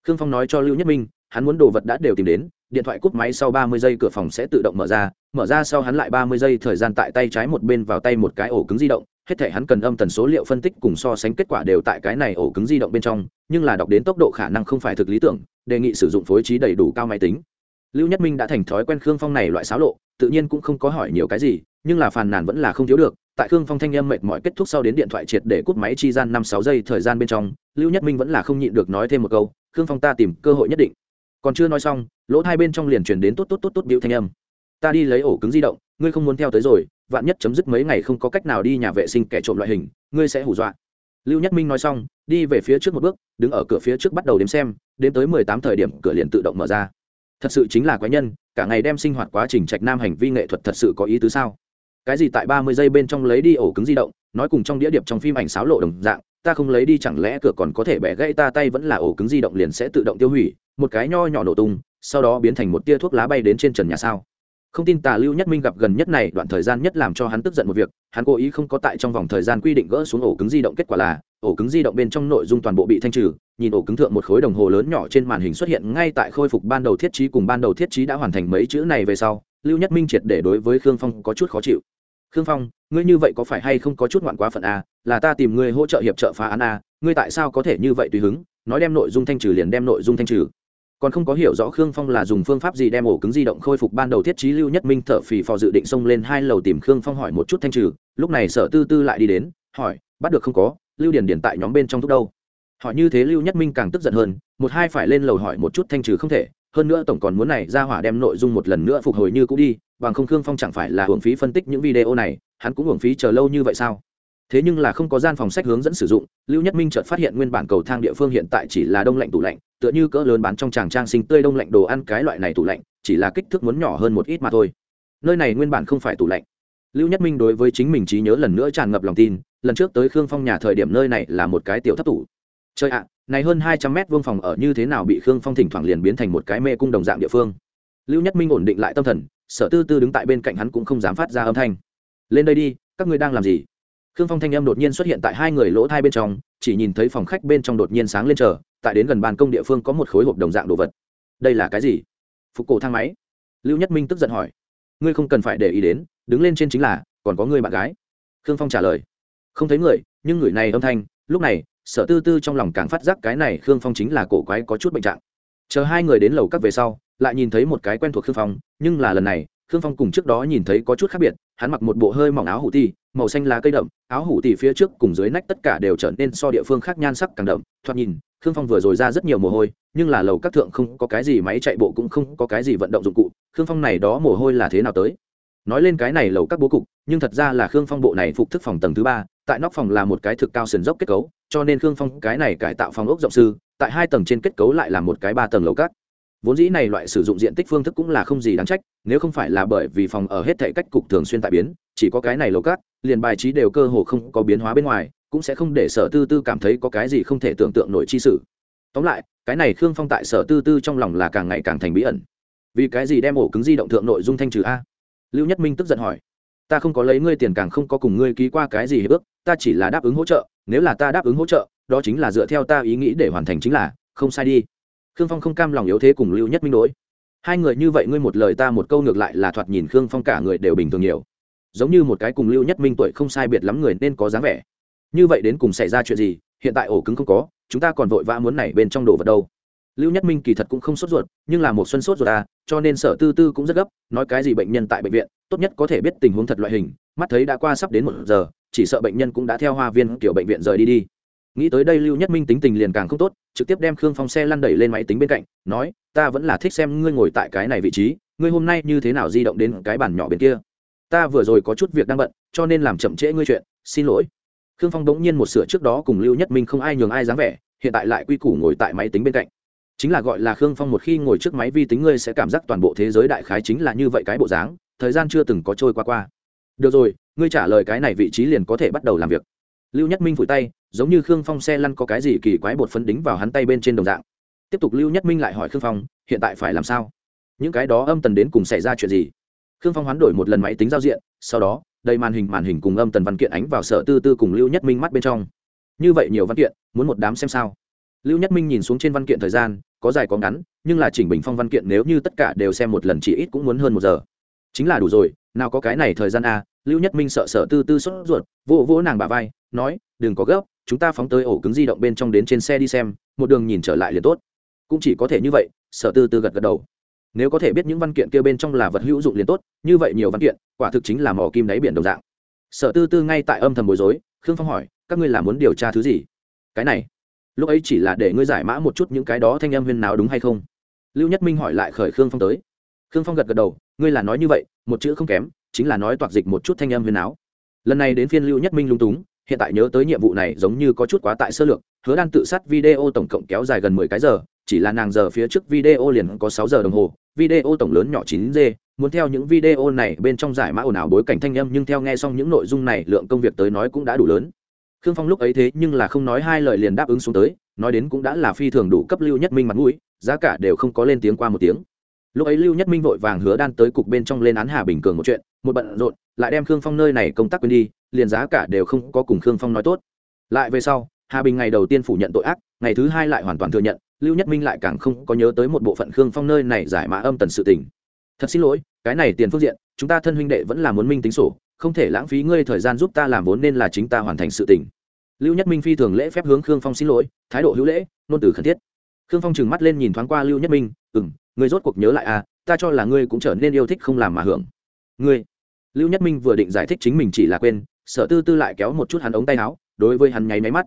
Khương phong nói cho lưu nhất minh, hắn muốn đồ vật đã đều tìm đến, điện thoại cúp máy sau ba mươi giây cửa phòng sẽ tự động mở ra mở ra sau hắn lại ba mươi giây thời gian tại tay trái một bên vào tay một cái ổ cứng di động, hết thể hắn cần âm tần số liệu phân tích cùng so sánh kết quả đều tại cái này ổ cứng di động bên trong, nhưng là đọc đến tốc độ khả năng không phải thực lý tưởng, đề nghị sử dụng phối trí đầy đủ cao máy tính. Lưu nhất minh đã thành thói quen khương phong này loại xáo lộ, tự nhiên cũng không có hỏi nhiều cái gì, nhưng là phàn nàn vẫn là không thiếu được tại khương phong thanh âm mệt mỏi kết thúc sau đến điện thoại triệt để cút máy chi gian năm sáu giây thời gian bên trong, lưu nhất minh vẫn là không nhịn được nói thêm một câu, khương phong ta tìm cơ hội nhất định. Còn chưa nói xong, lỗ hai bên trong liền chuyển đến tốt tốt tốt tốt biểu thanh âm. Ta đi lấy ổ cứng di động, ngươi không muốn theo tới rồi, vạn nhất chấm dứt mấy ngày không có cách nào đi nhà vệ sinh kẻ trộm loại hình, ngươi sẽ hù dọa. Lưu nhất minh nói xong, đi về phía trước một bước, đứng ở cửa phía trước bắt đầu đếm xem, đến tới mười tám thời điểm, cửa liền tự động mở ra. Thật sự chính là quái nhân, cả ngày đem sinh hoạt quá trình trạch nam hành vi nghệ thuật thật sự có ý tứ sao? Cái gì tại ba mươi giây bên trong lấy đi ổ cứng di động, nói cùng trong đĩa điệp trong phim ảnh sáo lộ đồng dạng, ta không lấy đi chẳng lẽ cửa còn có thể bẻ gãy ta tay vẫn là ổ cứng di động liền sẽ tự động tiêu hủy, một cái nho nhỏ nổ tung, sau đó biến thành một tia thuốc lá bay đến trên trần nhà sao. Không tin tà lưu nhất minh gặp gần nhất này, đoạn thời gian nhất làm cho hắn tức giận một việc, hắn cố ý không có tại trong vòng thời gian quy định gỡ xuống ổ cứng di động kết quả là, ổ cứng di động bên trong nội dung toàn bộ bị thanh trừ, nhìn ổ cứng thượng một khối đồng hồ lớn nhỏ trên màn hình xuất hiện ngay tại khôi phục ban đầu thiết trí cùng ban đầu thiết trí đã hoàn thành mấy chữ này về sau, lưu nhất minh triệt để đối với khương phong có chút khó chịu khương phong, ngươi như vậy có phải hay không có chút ngoạn quá phận a là ta tìm ngươi hỗ trợ hiệp trợ phá án a ngươi tại sao có thể như vậy tùy hứng? Nói đem nội dung thanh trừ liền đem nội dung thanh trừ. Còn không có hiểu rõ khương phong là dùng phương pháp gì đem ổ cứng di động khôi phục ban đầu thiết trí lưu nhất minh thở phì phò dự định xông lên hai lầu tìm khương phong hỏi một chút thanh trừ. Lúc này sở tư tư lại đi đến, hỏi, bắt được không có? Lưu điển điển tại nhóm bên trong thúc đâu? Hỏi như thế lưu nhất minh càng tức giận hơn, một hai phải lên lầu hỏi một chút thanh trừ không thể hơn nữa tổng còn muốn này ra hỏa đem nội dung một lần nữa phục hồi như cũ đi, bằng không khương phong chẳng phải là hưởng phí phân tích những video này, hắn cũng hưởng phí chờ lâu như vậy sao? Thế nhưng là không có gian phòng sách hướng dẫn sử dụng, lưu nhất minh chợt phát hiện nguyên bản cầu thang địa phương hiện tại chỉ là đông lạnh tủ lạnh, tựa như cỡ lớn bán trong tràng trang sinh tươi đông lạnh đồ ăn cái loại này tủ lạnh, chỉ là kích thước muốn nhỏ hơn một ít mà thôi. Nơi này nguyên bản không phải tủ lạnh. Lưu nhất minh đối với chính mình trí nhớ lần nữa tràn ngập lòng tin, lần trước tới khương phong nhà thời điểm nơi này là một cái tiểu thấp tủ. Chơi ạ này hơn hai trăm mét vuông phòng ở như thế nào bị khương phong thỉnh thoảng liền biến thành một cái mê cung đồng dạng địa phương. Lưu nhất minh ổn định lại tâm thần, sở tư tư đứng tại bên cạnh hắn cũng không dám phát ra âm thanh. Lên đây đi, các ngươi đang làm gì? Khương phong thanh âm đột nhiên xuất hiện tại hai người lỗ thai bên trong, chỉ nhìn thấy phòng khách bên trong đột nhiên sáng lên chờ, tại đến gần ban công địa phương có một khối hộp đồng dạng đồ vật. Đây là cái gì? Phục cổ thang máy. Lưu nhất minh tức giận hỏi. Ngươi không cần phải để ý đến, đứng lên trên chính là, còn có người bạn gái. Khương phong trả lời. Không thấy người, nhưng người này âm thanh, lúc này sở tư tư trong lòng càng phát giác cái này khương phong chính là cổ quái có chút bệnh trạng. Chờ hai người đến lầu các về sau, lại nhìn thấy một cái quen thuộc khương phong, nhưng là lần này, khương phong cùng trước đó nhìn thấy có chút khác biệt, hắn mặc một bộ hơi mỏng áo hủ ti màu xanh lá cây đậm, áo hủ ti phía trước cùng dưới nách tất cả đều trở nên so địa phương khác nhan sắc càng đậm, thoạt nhìn, khương phong vừa rồi ra rất nhiều mồ hôi, nhưng là lầu các thượng không có cái gì máy chạy bộ cũng không có cái gì vận động dụng cụ, khương phong này đó mồ hôi là thế nào tới? Nói lên cái này lầu các bố cục, nhưng thật ra là khương phong bộ này phục thức phòng tầng thứ ba tại nóc phòng là một cái thực cao sườn dốc kết cấu, cho nên khương phong cái này cải tạo phòng ốc rộng sư, tại hai tầng trên kết cấu lại là một cái ba tầng lầu cát. Vốn dĩ này loại sử dụng diện tích phương thức cũng là không gì đáng trách, nếu không phải là bởi vì phòng ở hết thể cách cục thường xuyên tại biến, chỉ có cái này lầu cát, liền bài trí đều cơ hồ không có biến hóa bên ngoài, cũng sẽ không để sở tư tư cảm thấy có cái gì không thể tưởng tượng nổi chi sử tóm lại, cái này khương phong tại sở tư tư trong lòng là càng ngày càng thành bí ẩn. Vì cái gì đem ổ cứng di động thượng nội dung thanh trừ a? Lưu nhất minh tức giận hỏi ta không có lấy ngươi tiền càng không có cùng ngươi ký qua cái gì hiệp ước, ta chỉ là đáp ứng hỗ trợ, nếu là ta đáp ứng hỗ trợ, đó chính là dựa theo ta ý nghĩ để hoàn thành chính là, không sai đi. Khương phong không cam lòng yếu thế cùng lưu nhất minh đối. Hai người như vậy ngươi một lời ta một câu ngược lại là thoạt nhìn khương phong cả người đều bình thường nhiều. Giống như một cái cùng lưu nhất minh tuổi không sai biệt lắm người nên có dáng vẻ. Như vậy đến cùng xảy ra chuyện gì, hiện tại ổ cứng không có, chúng ta còn vội vã muốn này bên trong đồ vật đâu lưu nhất minh kỳ thật cũng không sốt ruột, nhưng là một xuân sốt ruột à cho nên sở tư tư cũng rất gấp, nói cái gì bệnh nhân tại bệnh viện, tốt nhất có thể biết tình huống thật loại hình, mắt thấy đã qua sắp đến một giờ, chỉ sợ bệnh nhân cũng đã theo hoa viên tiểu bệnh viện rời đi đi. Nghĩ tới đây lưu nhất minh tính tình liền càng không tốt, trực tiếp đem khương phong xe lăn đẩy lên máy tính bên cạnh, nói, ta vẫn là thích xem ngươi ngồi tại cái này vị trí, ngươi hôm nay như thế nào di động đến cái bàn nhỏ bên kia? Ta vừa rồi có chút việc đang bận, cho nên làm chậm trễ ngươi chuyện, xin lỗi. Khương phong bỗng nhiên một sửa trước đó cùng lưu nhất minh không ai nhường ai dáng vẻ, hiện tại lại quy củ ngồi tại máy tính bên cạnh chính là gọi là khương phong một khi ngồi trước máy vi tính ngươi sẽ cảm giác toàn bộ thế giới đại khái chính là như vậy cái bộ dáng, thời gian chưa từng có trôi qua qua. Được rồi, ngươi trả lời cái này vị trí liền có thể bắt đầu làm việc. Lưu nhất minh phủi tay, giống như khương phong xe lăn có cái gì kỳ quái bột phấn đính vào hắn tay bên trên đồng dạng. Tiếp tục lưu nhất minh lại hỏi khương phong, hiện tại phải làm sao? Những cái đó âm tần đến cùng xảy ra chuyện gì? Khương phong hoán đổi một lần máy tính giao diện, sau đó, đầy màn hình màn hình cùng âm tần văn kiện ánh vào sở tư tư cùng lưu nhất minh mắt bên trong. Như vậy nhiều văn kiện, muốn một đám xem sao? Lưu nhất minh nhìn xuống trên văn kiện thời gian, có dài có ngắn, nhưng là chỉnh bình phong văn kiện nếu như tất cả đều xem một lần chỉ ít cũng muốn hơn một giờ. Chính là đủ rồi, nào có cái này thời gian a lưu nhất minh sợ sợ tư tư sốt ruột, vỗ vỗ nàng bà vai, nói, đừng có gấp, chúng ta phóng tới ổ cứng di động bên trong đến trên xe đi xem, một đường nhìn trở lại liền tốt. Cũng chỉ có thể như vậy, sợ tư tư gật gật đầu. Nếu có thể biết những văn kiện kia bên trong là vật hữu dụng liền tốt, như vậy nhiều văn kiện, quả thực chính là mỏ kim đáy biển đồng dạng. Sợ tư tư ngay tại âm thầm bối rối, khương phong hỏi, các ngươi là muốn điều tra thứ gì? Cái này lúc ấy chỉ là để ngươi giải mã một chút những cái đó thanh âm huyên nào đúng hay không? Lưu nhất minh hỏi lại khởi khương phong tới. Khương phong gật gật đầu, ngươi là nói như vậy, một chữ không kém, chính là nói toạc dịch một chút thanh âm huyên áo lần này đến phiên lưu nhất minh lung túng, hiện tại nhớ tới nhiệm vụ này giống như có chút quá tại sơ lược, hứa đan tự sát video tổng cộng kéo dài gần mười cái giờ, chỉ là nàng giờ phía trước video liền có sáu giờ đồng hồ, video tổng lớn nhỏ chín g muốn theo những video này bên trong giải mã ồn ào bối cảnh thanh âm nhưng theo nghe xong những nội dung này lượng công việc tới nói cũng đã đủ lớn khương phong lúc ấy thế nhưng là không nói hai lời liền đáp ứng xuống tới, nói đến cũng đã là phi thường đủ cấp lưu nhất minh mặt mũi, giá cả đều không có lên tiếng qua một tiếng. Lúc ấy lưu nhất minh vội vàng hứa đan tới cục bên trong lên án hà bình cường một chuyện, một bận rộn, lại đem khương phong nơi này công tác quên đi, liền giá cả đều không có cùng khương phong nói tốt. Lại về sau, hà bình ngày đầu tiên phủ nhận tội ác, ngày thứ hai lại hoàn toàn thừa nhận, lưu nhất minh lại càng không có nhớ tới một bộ phận khương phong nơi này giải mã âm tần sự tình. Thật xin lỗi, cái này tiền phương diện, chúng ta thân huynh đệ vẫn là muốn minh tính sổ không thể lãng phí ngươi thời gian giúp ta làm vốn nên là chính ta hoàn thành sự tình. Lưu nhất minh phi thường lễ phép hướng khương phong xin lỗi, thái độ hữu lễ nôn từ khẩn thiết. Khương phong trừng mắt lên nhìn thoáng qua lưu nhất minh ừ m ngươi rốt cuộc nhớ lại à ta cho là ngươi cũng trở nên yêu thích không làm mà hưởng. Ngươi? Lưu nhất minh vừa định giải thích chính mình chỉ là quên, sở tư tư lại kéo một chút hắn ống tay áo, đối với hắn nháy máy mắt.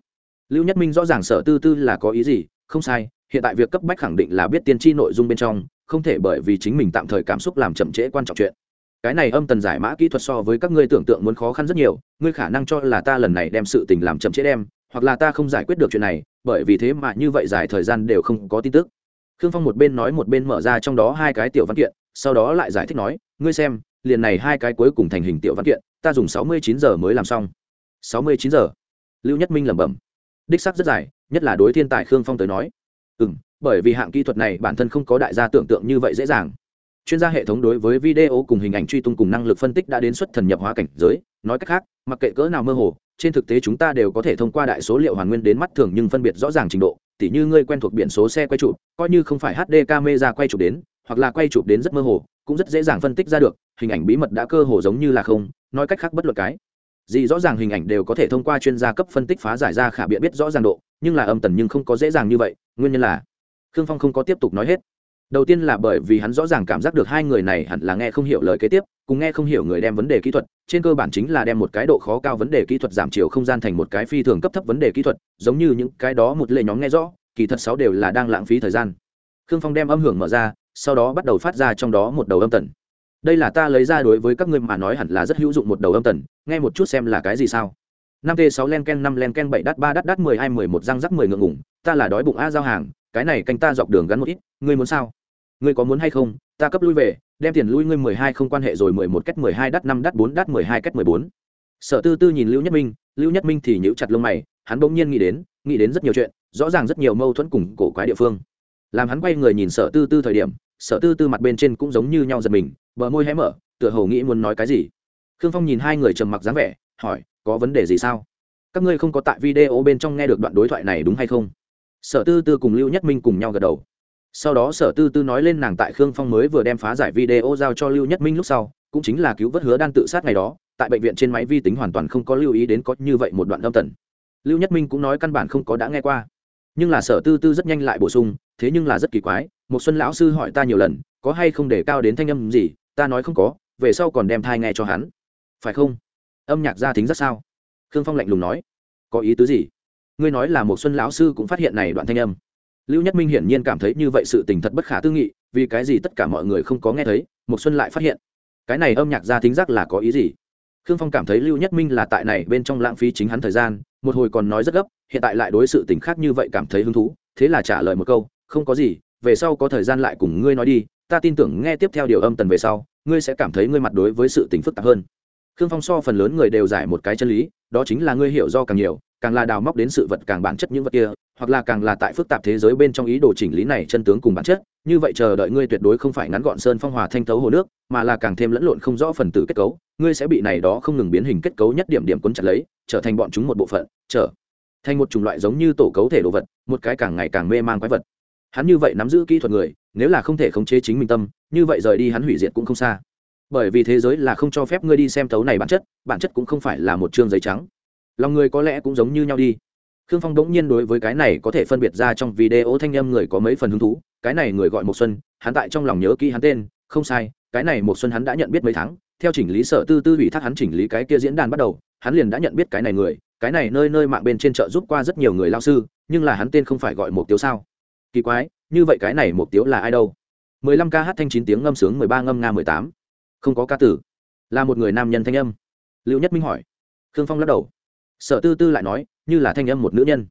Lưu nhất minh rõ ràng sở tư tư là có ý gì, không sai, hiện tại việc cấp bách khẳng định là biết tiên tri nội dung bên trong, không thể bởi vì chính mình tạm thời cảm xúc làm chậm trễ quan trọng chuyện cái này âm tần giải mã kỹ thuật so với các ngươi tưởng tượng muốn khó khăn rất nhiều, ngươi khả năng cho là ta lần này đem sự tình làm chậm trễ đem, hoặc là ta không giải quyết được chuyện này, bởi vì thế mà như vậy dài thời gian đều không có tin tức. Khương phong một bên nói một bên mở ra trong đó hai cái tiểu văn kiện, sau đó lại giải thích nói, ngươi xem, liền này hai cái cuối cùng thành hình tiểu văn kiện, ta dùng sáu mươi chín giờ mới làm xong. sáu mươi chín giờ. Lưu nhất minh lẩm bẩm. Đích sắc rất dài, nhất là đối thiên tài khương phong tới nói. Ừ m bởi vì hạng kỹ thuật này bản thân không có đại gia tưởng tượng như vậy dễ dàng chuyên gia hệ thống đối với video cùng hình ảnh truy tung cùng năng lực phân tích đã đến xuất thần nhập hóa cảnh giới, nói cách khác, mặc kệ cỡ nào mơ hồ, trên thực tế chúng ta đều có thể thông qua đại số liệu hoàn nguyên đến mắt thường nhưng phân biệt rõ ràng trình độ, tỉ như ngươi quen thuộc biển số xe quay chụp, coi như không phải hd camera quay chụp đến, hoặc là quay chụp đến rất mơ hồ, cũng rất dễ dàng phân tích ra được, hình ảnh bí mật đã cơ hồ giống như là không, nói cách khác bất luận cái gì rõ ràng hình ảnh đều có thể thông qua chuyên gia cấp phân tích phá giải ra khả biện biết rõ ràng độ, nhưng là âm tần nhưng không có dễ dàng như vậy, nguyên nhân là khương phong không có tiếp tục nói hết đầu tiên là bởi vì hắn rõ ràng cảm giác được hai người này hẳn là nghe không hiểu lời kế tiếp, cùng nghe không hiểu người đem vấn đề kỹ thuật, trên cơ bản chính là đem một cái độ khó cao vấn đề kỹ thuật giảm chiều không gian thành một cái phi thường cấp thấp vấn đề kỹ thuật, giống như những cái đó một lệ nhóm nghe rõ, kỳ thật sáu đều là đang lãng phí thời gian. Khương phong đem âm hưởng mở ra, sau đó bắt đầu phát ra trong đó một đầu âm tần. Đây là ta lấy ra đối với các ngươi mà nói hẳn là rất hữu dụng một đầu âm tần, nghe một chút xem là cái gì sao. Năm t sáu len ken, năm len ken, bảy đắt, ba đắt đắt mười, hai mười, một răng rắc mười ngượng ngủng ta là đói bụng a giao hàng cái này canh ta dọc đường gắn một ít, ngươi muốn sao? Ngươi có muốn hay không? Ta cấp lui về, đem tiền lui ngươi mười hai không quan hệ rồi mười một cách mười hai đắt năm đắt bốn đắt mười hai cách mười bốn. Sở tư tư nhìn lưu nhất minh, lưu nhất minh thì nhíu chặt lông mày, hắn bỗng nhiên nghĩ đến nghĩ đến rất nhiều chuyện, rõ ràng rất nhiều mâu thuẫn cùng cổ quái địa phương. Làm hắn quay người nhìn sở tư tư thời điểm, sở tư tư mặt bên trên cũng giống như nhau giật mình, bờ môi hé mở, tựa hồ nghĩ muốn nói cái gì. Khương phong nhìn hai người trầm mặc dáng vẻ, hỏi, có vấn đề gì sao? Các ngươi không có tại video bên trong nghe được đoạn đối thoại này đúng hay không? Sở tư tư cùng lưu nhất minh cùng nhau gật đầu. Sau đó sở tư tư nói lên nàng tại khương phong mới vừa đem phá giải video giao cho lưu nhất minh lúc sau, cũng chính là cứu vớt hứa đang tự sát ngày đó, tại bệnh viện trên máy vi tính hoàn toàn không có lưu ý đến có như vậy một đoạn âm tần. Lưu nhất minh cũng nói căn bản không có đã nghe qua. Nhưng là sở tư tư rất nhanh lại bổ sung, thế nhưng là rất kỳ quái một xuân lão sư hỏi ta nhiều lần, có hay không để cao đến thanh âm gì, ta nói không có, về sau còn đem thai nghe cho hắn. Phải không? Âm nhạc gia thính rất sao? Khương phong lạnh lùng nói. Có ý tứ gì? Ngươi nói là một xuân lão sư cũng phát hiện này đoạn thanh âm. Lưu nhất minh hiển nhiên cảm thấy như vậy sự tình thật bất khả tư nghị, vì cái gì tất cả mọi người không có nghe thấy, một xuân lại phát hiện. Cái này âm nhạc gia thính giác là có ý gì? Khương phong cảm thấy lưu nhất minh là tại này bên trong lãng phí chính hắn thời gian, một hồi còn nói rất gấp, hiện tại lại đối sự tình khác như vậy cảm thấy hứng thú, thế là trả lời một câu, không có gì, về sau có thời gian lại cùng ngươi nói đi, ta tin tưởng nghe tiếp theo điều âm tần về sau, ngươi sẽ cảm thấy ngươi mặt đối với sự tình phức tạp hơn khương phong so phần lớn người đều giải một cái chân lý, đó chính là ngươi hiểu do càng nhiều, càng là đào móc đến sự vật càng bản chất những vật kia, hoặc là càng là tại phức tạp thế giới bên trong ý đồ chỉnh lý này chân tướng cùng bản chất. Như vậy chờ đợi ngươi tuyệt đối không phải ngắn gọn sơn phong hòa thanh thấu hồ nước, mà là càng thêm lẫn lộn không rõ phần tử kết cấu, ngươi sẽ bị này đó không ngừng biến hình kết cấu nhất điểm điểm cuốn chặt lấy, trở thành bọn chúng một bộ phận, trở thành một chủng loại giống như tổ cấu thể đồ vật, một cái càng ngày càng mê mang quái vật. Hắn như vậy nắm giữ kỹ thuật người, nếu là không thể khống chế chính mình tâm, như vậy rời đi hắn hủy diệt cũng không xa bởi vì thế giới là không cho phép ngươi đi xem tấu này bản chất bản chất cũng không phải là một chương giấy trắng. Lòng người có lẽ cũng giống như nhau đi. Khương phong bỗng nhiên đối với cái này có thể phân biệt ra trong video thanh âm người có mấy phần hứng thú, cái này người gọi một xuân, hắn tại trong lòng nhớ kỹ hắn tên, không sai, cái này một xuân hắn đã nhận biết mấy tháng, theo chỉnh lý sở tư tư ủy thác hắn chỉnh lý cái kia diễn đàn bắt đầu, hắn liền đã nhận biết cái này người, cái này nơi nơi mạng bên trên chợ giúp qua rất nhiều người lao sư, nhưng là hắn tên không phải gọi một tiêu sao? Kỳ quái, như vậy cái này một tiêu là ai đâu? mười lăm ca hát thanh chín tiếng ngâm sướng mười ba ngâm nga mười tám không có ca tử. Là một người nam nhân thanh âm. Liệu nhất minh hỏi. Khương phong lắc đầu. Sở tư tư lại nói, như là thanh âm một nữ nhân.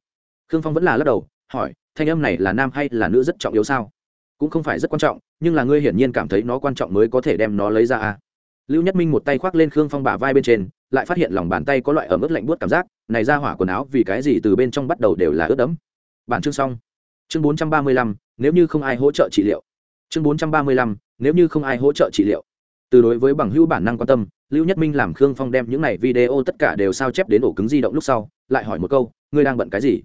Khương phong vẫn là lắc đầu, hỏi, thanh âm này là nam hay là nữ rất trọng yếu sao? Cũng không phải rất quan trọng, nhưng là ngươi hiển nhiên cảm thấy nó quan trọng mới có thể đem nó lấy ra à. lưu nhất minh một tay khoác lên khương phong bả vai bên trên, lại phát hiện lòng bàn tay có loại ẩm ướt lạnh buốt cảm giác, này ra hỏa quần áo vì cái gì từ bên trong bắt đầu đều là ướt đẫm. Bản chương xong. Chương bốn trăm ba mươi lăm, nếu như không ai hỗ trợ trị liệu. Chương bốn trăm ba mươi lăm, nếu như không ai hỗ trợ trị liệu từ đối với bằng hữu bản năng quan tâm, lưu nhất minh làm khương phong đem những này video tất cả đều sao chép đến ổ cứng di động lúc sau, lại hỏi một câu, ngươi đang bận cái gì?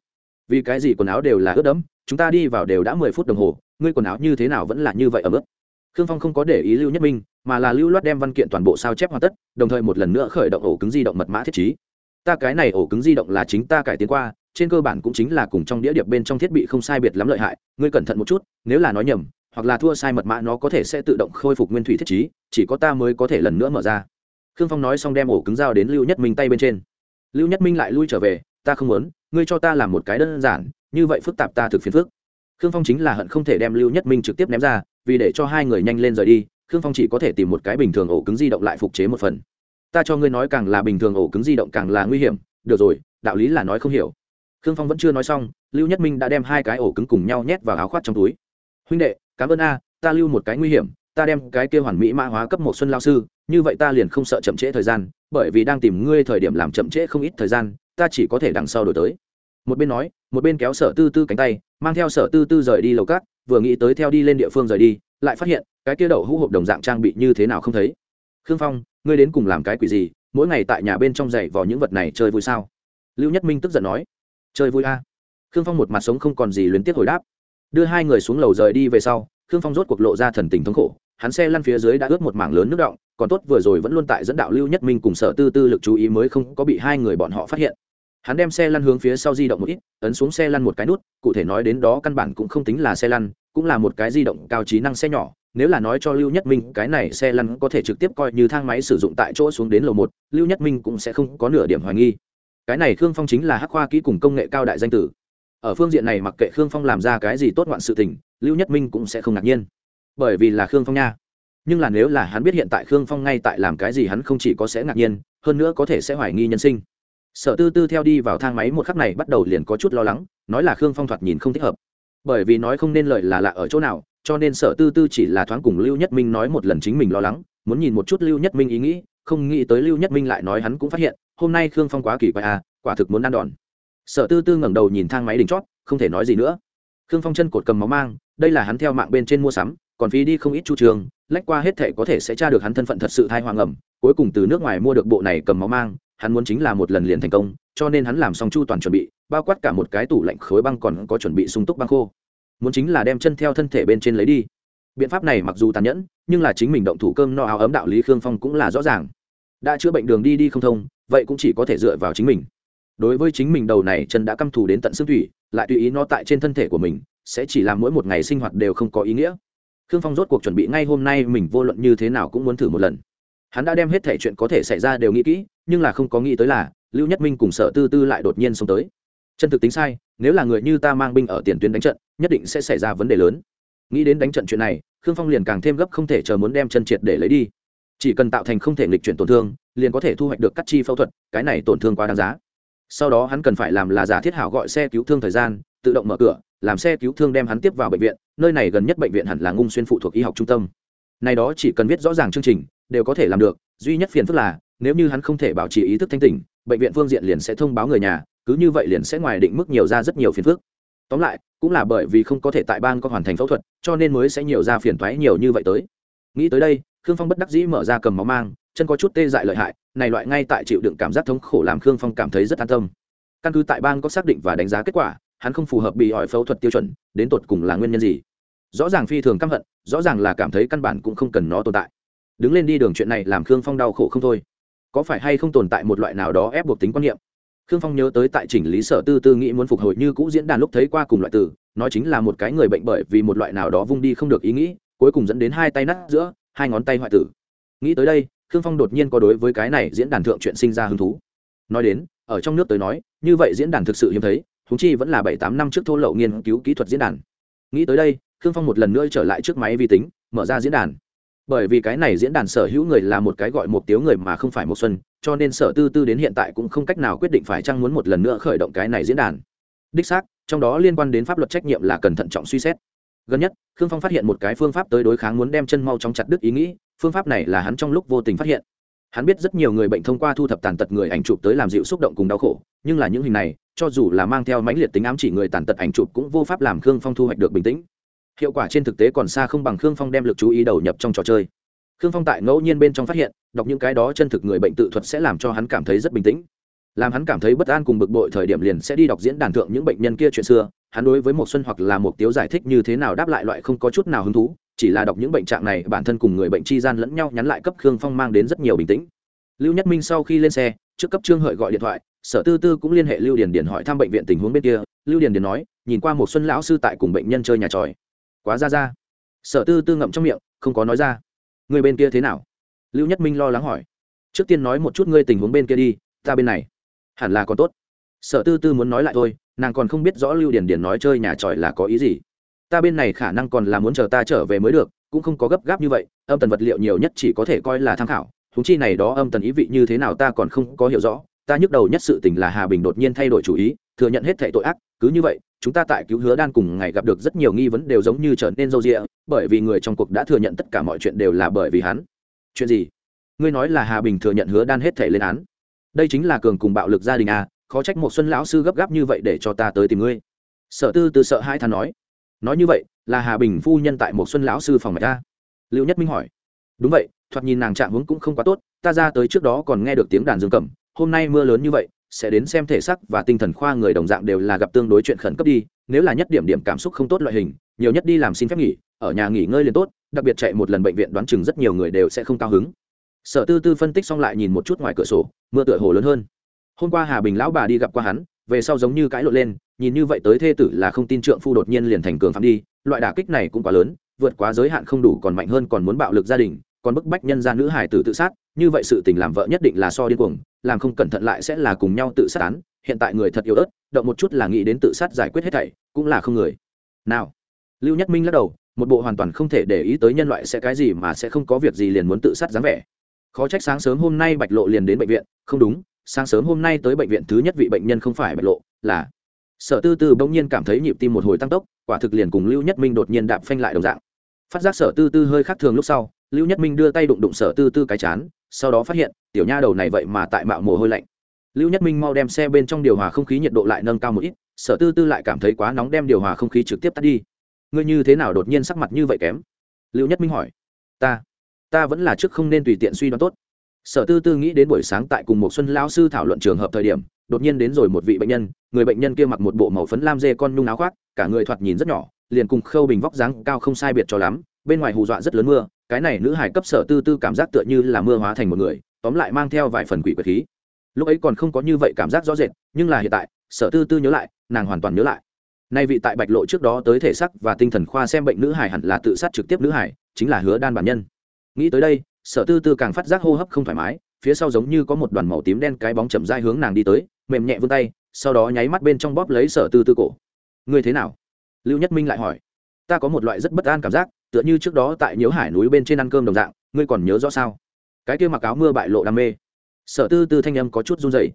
Vì cái gì quần áo đều là ướt đẫm, chúng ta đi vào đều đã mười phút đồng hồ, ngươi quần áo như thế nào vẫn là như vậy ở mức khương phong không có để ý lưu nhất minh, mà là lưu loát đem văn kiện toàn bộ sao chép hoàn tất, đồng thời một lần nữa khởi động ổ cứng di động mật mã thiết trí. Ta cái này ổ cứng di động là chính ta cải tiến qua, trên cơ bản cũng chính là cùng trong đĩa điệp bên trong thiết bị không sai biệt lắm lợi hại, ngươi cẩn thận một chút, nếu là nói nhầm hoặc là thua sai mật mã nó có thể sẽ tự động khôi phục nguyên thủy thiết trí, chỉ có ta mới có thể lần nữa mở ra. Khương phong nói xong đem ổ cứng dao đến lưu nhất minh tay bên trên. Lưu nhất minh lại lui trở về, ta không muốn, ngươi cho ta làm một cái đơn giản, như vậy phức tạp ta thực phiền phức. Khương phong chính là hận không thể đem lưu nhất minh trực tiếp ném ra, vì để cho hai người nhanh lên rời đi, khương phong chỉ có thể tìm một cái bình thường ổ cứng di động lại phục chế một phần. Ta cho ngươi nói càng là bình thường ổ cứng di động càng là nguy hiểm, được rồi, đạo lý là nói không hiểu. Khương phong vẫn chưa nói xong, lưu nhất minh đã đem hai cái ổ cứng cùng nhau nhét vào áo khoác trong túi. Huynh đệ cảm ơn a, ta lưu một cái nguy hiểm, ta đem cái kia hoàn mỹ mã hóa cấp một xuân lao sư, như vậy ta liền không sợ chậm trễ thời gian, bởi vì đang tìm ngươi thời điểm làm chậm trễ không ít thời gian, ta chỉ có thể đằng sau đổi tới. Một bên nói, một bên kéo sở tư tư cánh tay, mang theo sở tư tư rời đi lầu cát, vừa nghĩ tới theo đi lên địa phương rời đi, lại phát hiện, cái kia đậu hũ hộp đồng dạng trang bị như thế nào không thấy. Khương phong, ngươi đến cùng làm cái quỷ gì, mỗi ngày tại nhà bên trong giày vò những vật này chơi vui sao? Lưu nhất minh tức giận nói. Chơi vui a. À. khương phong một mặt sống không còn gì luyến tiếc hồi đáp đưa hai người xuống lầu rời đi về sau, khương phong rốt cuộc lộ ra thần tình thống khổ. Hắn xe lăn phía dưới đã ướt một mảng lớn nước động còn tốt vừa rồi vẫn luôn tại dẫn đạo lưu nhất minh cùng sở tư tư lực chú ý mới không có bị hai người bọn họ phát hiện. Hắn đem xe lăn hướng phía sau di động một ít, ấn xuống xe lăn một cái nút, cụ thể nói đến đó căn bản cũng không tính là xe lăn, cũng là một cái di động cao trí năng xe nhỏ. Nếu là nói cho lưu nhất minh, cái này xe lăn có thể trực tiếp coi như thang máy sử dụng tại chỗ xuống đến lầu một, lưu nhất minh cũng sẽ không có nửa điểm hoài nghi. Cái này khương phong chính là hắc khoa kỹ cùng công nghệ cao đại danh tử ở phương diện này mặc kệ khương phong làm ra cái gì tốt ngoạn sự tình, lưu nhất minh cũng sẽ không ngạc nhiên. Bởi vì là khương phong nha. Nhưng là nếu là hắn biết hiện tại khương phong ngay tại làm cái gì hắn không chỉ có sẽ ngạc nhiên, hơn nữa có thể sẽ hoài nghi nhân sinh. Sở tư tư theo đi vào thang máy một khắc này bắt đầu liền có chút lo lắng, nói là khương phong thoạt nhìn không thích hợp. Bởi vì nói không nên lợi là lạ ở chỗ nào, cho nên sở tư tư chỉ là thoáng cùng lưu nhất minh nói một lần chính mình lo lắng, muốn nhìn một chút lưu nhất minh ý nghĩ, không nghĩ tới lưu nhất minh lại nói hắn cũng phát hiện, hôm nay khương phong quá kỳ quái à quả thực muốn ăn đòn sở tư tư ngẩng đầu nhìn thang máy đỉnh chót, không thể nói gì nữa. Khương phong chân cột cầm máu mang, đây là hắn theo mạng bên trên mua sắm, còn phí đi không ít chu trường, lách qua hết thệ có thể sẽ tra được hắn thân phận thật sự thai hoàng ẩm, cuối cùng từ nước ngoài mua được bộ này cầm máu mang, hắn muốn chính là một lần liền thành công, cho nên hắn làm xong chu toàn chuẩn bị, bao quát cả một cái tủ lạnh khối băng còn có chuẩn bị sung túc băng khô. Muốn chính là đem chân theo thân thể bên trên lấy đi. Biện pháp này mặc dù tàn nhẫn, nhưng là chính mình động thủ cơm no áo ấm đạo lý khương phong cũng là rõ ràng. Đã chữa bệnh đường đi đi không thông, vậy cũng chỉ có thể dựa vào chính mình đối với chính mình đầu này chân đã căm thù đến tận xương thủy, lại tùy ý nó tại trên thân thể của mình, sẽ chỉ làm mỗi một ngày sinh hoạt đều không có ý nghĩa. Khương phong rốt cuộc chuẩn bị ngay hôm nay mình vô luận như thế nào cũng muốn thử một lần. Hắn đã đem hết thể chuyện có thể xảy ra đều nghĩ kỹ, nhưng là không có nghĩ tới là, lưu nhất minh cùng sở tư tư lại đột nhiên xông tới. Chân thực tính sai, nếu là người như ta mang binh ở tiền tuyến đánh trận, nhất định sẽ xảy ra vấn đề lớn. Nghĩ đến đánh trận chuyện này, khương phong liền càng thêm gấp không thể chờ muốn đem chân triệt để lấy đi. Chỉ cần tạo thành không thể nghịch chuyển tổn thương, liền có thể thu hoạch được cắt chi phẫu thuật, cái này tổn thương quá đáng giá sau đó hắn cần phải làm là giả thiết hảo gọi xe cứu thương thời gian, tự động mở cửa, làm xe cứu thương đem hắn tiếp vào bệnh viện, nơi này gần nhất bệnh viện hẳn là ngung xuyên phụ thuộc y học trung tâm. Này đó chỉ cần viết rõ ràng chương trình, đều có thể làm được, duy nhất phiền phức là, nếu như hắn không thể bảo trì ý thức thanh tỉnh, bệnh viện phương diện liền sẽ thông báo người nhà, cứ như vậy liền sẽ ngoài định mức nhiều ra rất nhiều phiền phức. Tóm lại, cũng là bởi vì không có thể tại bang có hoàn thành phẫu thuật, cho nên mới sẽ nhiều ra phiền toái nhiều như vậy tới. Nghĩ tới đây, khương phong bất đắc dĩ mở ra cầm máu mang chân có chút tê dại lợi hại, này loại ngay tại chịu đựng cảm giác thống khổ làm khương phong cảm thấy rất an tâm. Căn cứ tại bang có xác định và đánh giá kết quả, hắn không phù hợp bị hỏi phẫu thuật tiêu chuẩn, đến tột cùng là nguyên nhân gì. Rõ ràng phi thường căm hận, rõ ràng là cảm thấy căn bản cũng không cần nó tồn tại. Đứng lên đi đường chuyện này làm khương phong đau khổ không thôi. Có phải hay không tồn tại một loại nào đó ép buộc tính quan niệm? Khương phong nhớ tới tại chỉnh lý sở tư tư nghĩ muốn phục hồi như cũ diễn đàn lúc thấy qua cùng loại từ nó chính là một cái người bệnh bởi vì một loại nào đó vung đi không được ý nghĩ, cuối cùng dẫn đến hai tay nát giữa, hai ngón tay hoại tử. Nghĩ tới đây khương phong đột nhiên có đối với cái này diễn đàn thượng chuyện sinh ra hứng thú. Nói đến, ở trong nước tới nói, như vậy diễn đàn thực sự hiếm thấy thúng chi vẫn là bảy tám năm trước thô lậu nghiên cứu kỹ thuật diễn đàn. Nghĩ tới đây, khương phong một lần nữa trở lại trước máy vi tính, mở ra diễn đàn. Bởi vì cái này diễn đàn sở hữu người là một cái gọi một tiếu người mà không phải một xuân, cho nên sở tư tư đến hiện tại cũng không cách nào quyết định phải chăng muốn một lần nữa khởi động cái này diễn đàn. Đích xác, trong đó liên quan đến pháp luật trách nhiệm là cần thận trọng suy xét gần nhất, khương phong phát hiện một cái phương pháp tới đối kháng muốn đem chân mau chóng chặt đứt ý nghĩ, phương pháp này là hắn trong lúc vô tình phát hiện. Hắn biết rất nhiều người bệnh thông qua thu thập tàn tật người ảnh chụp tới làm dịu xúc động cùng đau khổ, nhưng là những hình này, cho dù là mang theo mãnh liệt tính ám chỉ người tàn tật ảnh chụp cũng vô pháp làm khương phong thu hoạch được bình tĩnh. Hiệu quả trên thực tế còn xa không bằng khương phong đem lực chú ý đầu nhập trong trò chơi. Khương phong tại ngẫu nhiên bên trong phát hiện, đọc những cái đó chân thực người bệnh tự thuật sẽ làm cho hắn cảm thấy rất bình tĩnh làm hắn cảm thấy bất an cùng bực bội thời điểm liền sẽ đi đọc diễn đàn thượng những bệnh nhân kia chuyện xưa, hắn đối với một xuân hoặc là một tiếu giải thích như thế nào đáp lại loại không có chút nào hứng thú, chỉ là đọc những bệnh trạng này, bản thân cùng người bệnh chi gian lẫn nhau nhắn lại cấp khương phong mang đến rất nhiều bình tĩnh. Lưu nhất minh sau khi lên xe, trước cấp trương hợi gọi điện thoại, sở tư tư cũng liên hệ lưu điền điền hỏi thăm bệnh viện tình huống bên kia. Lưu điền điền nói, nhìn qua một xuân lão sư tại cùng bệnh nhân chơi nhà tròi. Quá ra ra. Sở tư tư ngậm trong miệng, không có nói ra. Người bên kia thế nào? Lưu nhất minh lo lắng hỏi. Trước tiên nói một chút ngươi tình huống bên kia đi, ta bên này hẳn là còn tốt. Sở tư tư muốn nói lại thôi, nàng còn không biết rõ lưu điền điền nói chơi nhà tròi là có ý gì. Ta bên này khả năng còn là muốn chờ ta trở về mới được, cũng không có gấp gáp như vậy, âm tần vật liệu nhiều nhất chỉ có thể coi là tham khảo thúng chi này đó âm tần ý vị như thế nào ta còn không có hiểu rõ, ta nhức đầu nhất sự tình là hà bình đột nhiên thay đổi chủ ý, thừa nhận hết thệ tội ác, cứ như vậy, chúng ta tại cứu hứa đan cùng ngày gặp được rất nhiều nghi vấn đều giống như trở nên râu rịa, bởi vì người trong cuộc đã thừa nhận tất cả mọi chuyện đều là bởi vì hắn. Chuyện gì? Ngươi nói là hà bình thừa nhận hứa đan hết thể lên án đây chính là cường cùng bạo lực gia đình à khó trách một xuân lão sư gấp gáp như vậy để cho ta tới tìm ngươi. Sở tư từ sợ hai than nói. Nói như vậy, là hà bình phu nhân tại một xuân lão sư phòng mạch ta liệu nhất minh hỏi. Đúng vậy, thoạt nhìn nàng trạng hướng cũng không quá tốt, ta ra tới trước đó còn nghe được tiếng đàn dương cầm, hôm nay mưa lớn như vậy, sẽ đến xem thể sắc và tinh thần khoa người đồng dạng đều là gặp tương đối chuyện khẩn cấp đi, nếu là nhất điểm điểm cảm xúc không tốt loại hình, nhiều nhất đi làm xin phép nghỉ, ở nhà nghỉ ngơi liền tốt, đặc biệt chạy một lần bệnh viện đoán chừng rất nhiều người đều sẽ không cao hứng sở tư tư phân tích xong lại nhìn một chút ngoài cửa sổ, mưa tựa hồ lớn hơn. Hôm qua hà bình lão bà đi gặp qua hắn, về sau giống như cãi lộn lên, nhìn như vậy tới thê tử là không tin trượng phu đột nhiên liền thành cường phạm đi, loại đả kích này cũng quá lớn, vượt quá giới hạn không đủ còn mạnh hơn còn muốn bạo lực gia đình, còn bức bách nhân gia nữ hải tử tự sát, như vậy sự tình làm vợ nhất định là so điên cuồng, làm không cẩn thận lại sẽ là cùng nhau tự sát án, hiện tại người thật yếu ớt, động một chút là nghĩ đến tự sát giải quyết hết thảy, cũng là không người. Nào, lưu nhất minh lắc đầu, một bộ hoàn toàn không thể để ý tới nhân loại sẽ cái gì mà sẽ không có việc gì liền muốn tự sát dáng vẻ khó trách sáng sớm hôm nay bạch lộ liền đến bệnh viện. Không đúng, sáng sớm hôm nay tới bệnh viện thứ nhất vị bệnh nhân không phải bạch lộ, là. Sở tư tư bỗng nhiên cảm thấy nhịp tim một hồi tăng tốc, quả thực liền cùng lưu nhất minh đột nhiên đạp phanh lại đồng dạng. Phát giác sở tư tư hơi khác thường lúc sau, lưu nhất minh đưa tay đụng đụng sở tư tư cái chán, sau đó phát hiện, tiểu nha đầu này vậy mà tại mạo mồ hôi lạnh. Lưu nhất minh mau đem xe bên trong điều hòa không khí nhiệt độ lại nâng cao một ít, sở tư tư lại cảm thấy quá nóng đem điều hòa không khí trực tiếp tắt đi. Ngươi như thế nào đột nhiên sắc mặt như vậy kém? Lưu nhất minh hỏi. Ta ta vẫn là trước không nên tùy tiện suy đoán tốt. Sở tư tư nghĩ đến buổi sáng tại cùng một xuân lão sư thảo luận trường hợp thời điểm, đột nhiên đến rồi một vị bệnh nhân, người bệnh nhân kia mặc một bộ màu phấn lam dê con nhung áo khoác, cả người thoạt nhìn rất nhỏ, liền cùng khâu bình vóc dáng cao không sai biệt cho lắm, bên ngoài hù dọa rất lớn mưa, cái này nữ hải cấp sở tư tư cảm giác tựa như là mưa hóa thành một người, tóm lại mang theo vài phần quỷ quật khí. Lúc ấy còn không có như vậy cảm giác rõ rệt, nhưng là hiện tại, sở tư tư nhớ lại, nàng hoàn toàn nhớ lại. Nay vị tại bạch lộ trước đó tới thể sắc và tinh thần khoa xem bệnh nữ hải hẳn là tự sát trực tiếp nữ hải chính là hứa đan bản nhân nghĩ tới đây, sở tư tư càng phát giác hô hấp không thoải mái, phía sau giống như có một đoàn màu tím đen cái bóng chậm dai hướng nàng đi tới, mềm nhẹ vươn tay, sau đó nháy mắt bên trong bóp lấy sở tư tư cổ. Ngươi thế nào? Lưu nhất minh lại hỏi. Ta có một loại rất bất an cảm giác, tựa như trước đó tại nhiễu hải núi bên trên ăn cơm đồng dạng, ngươi còn nhớ rõ sao? Cái kia mặc áo mưa bại lộ đam mê. Sở tư tư thanh âm có chút run dày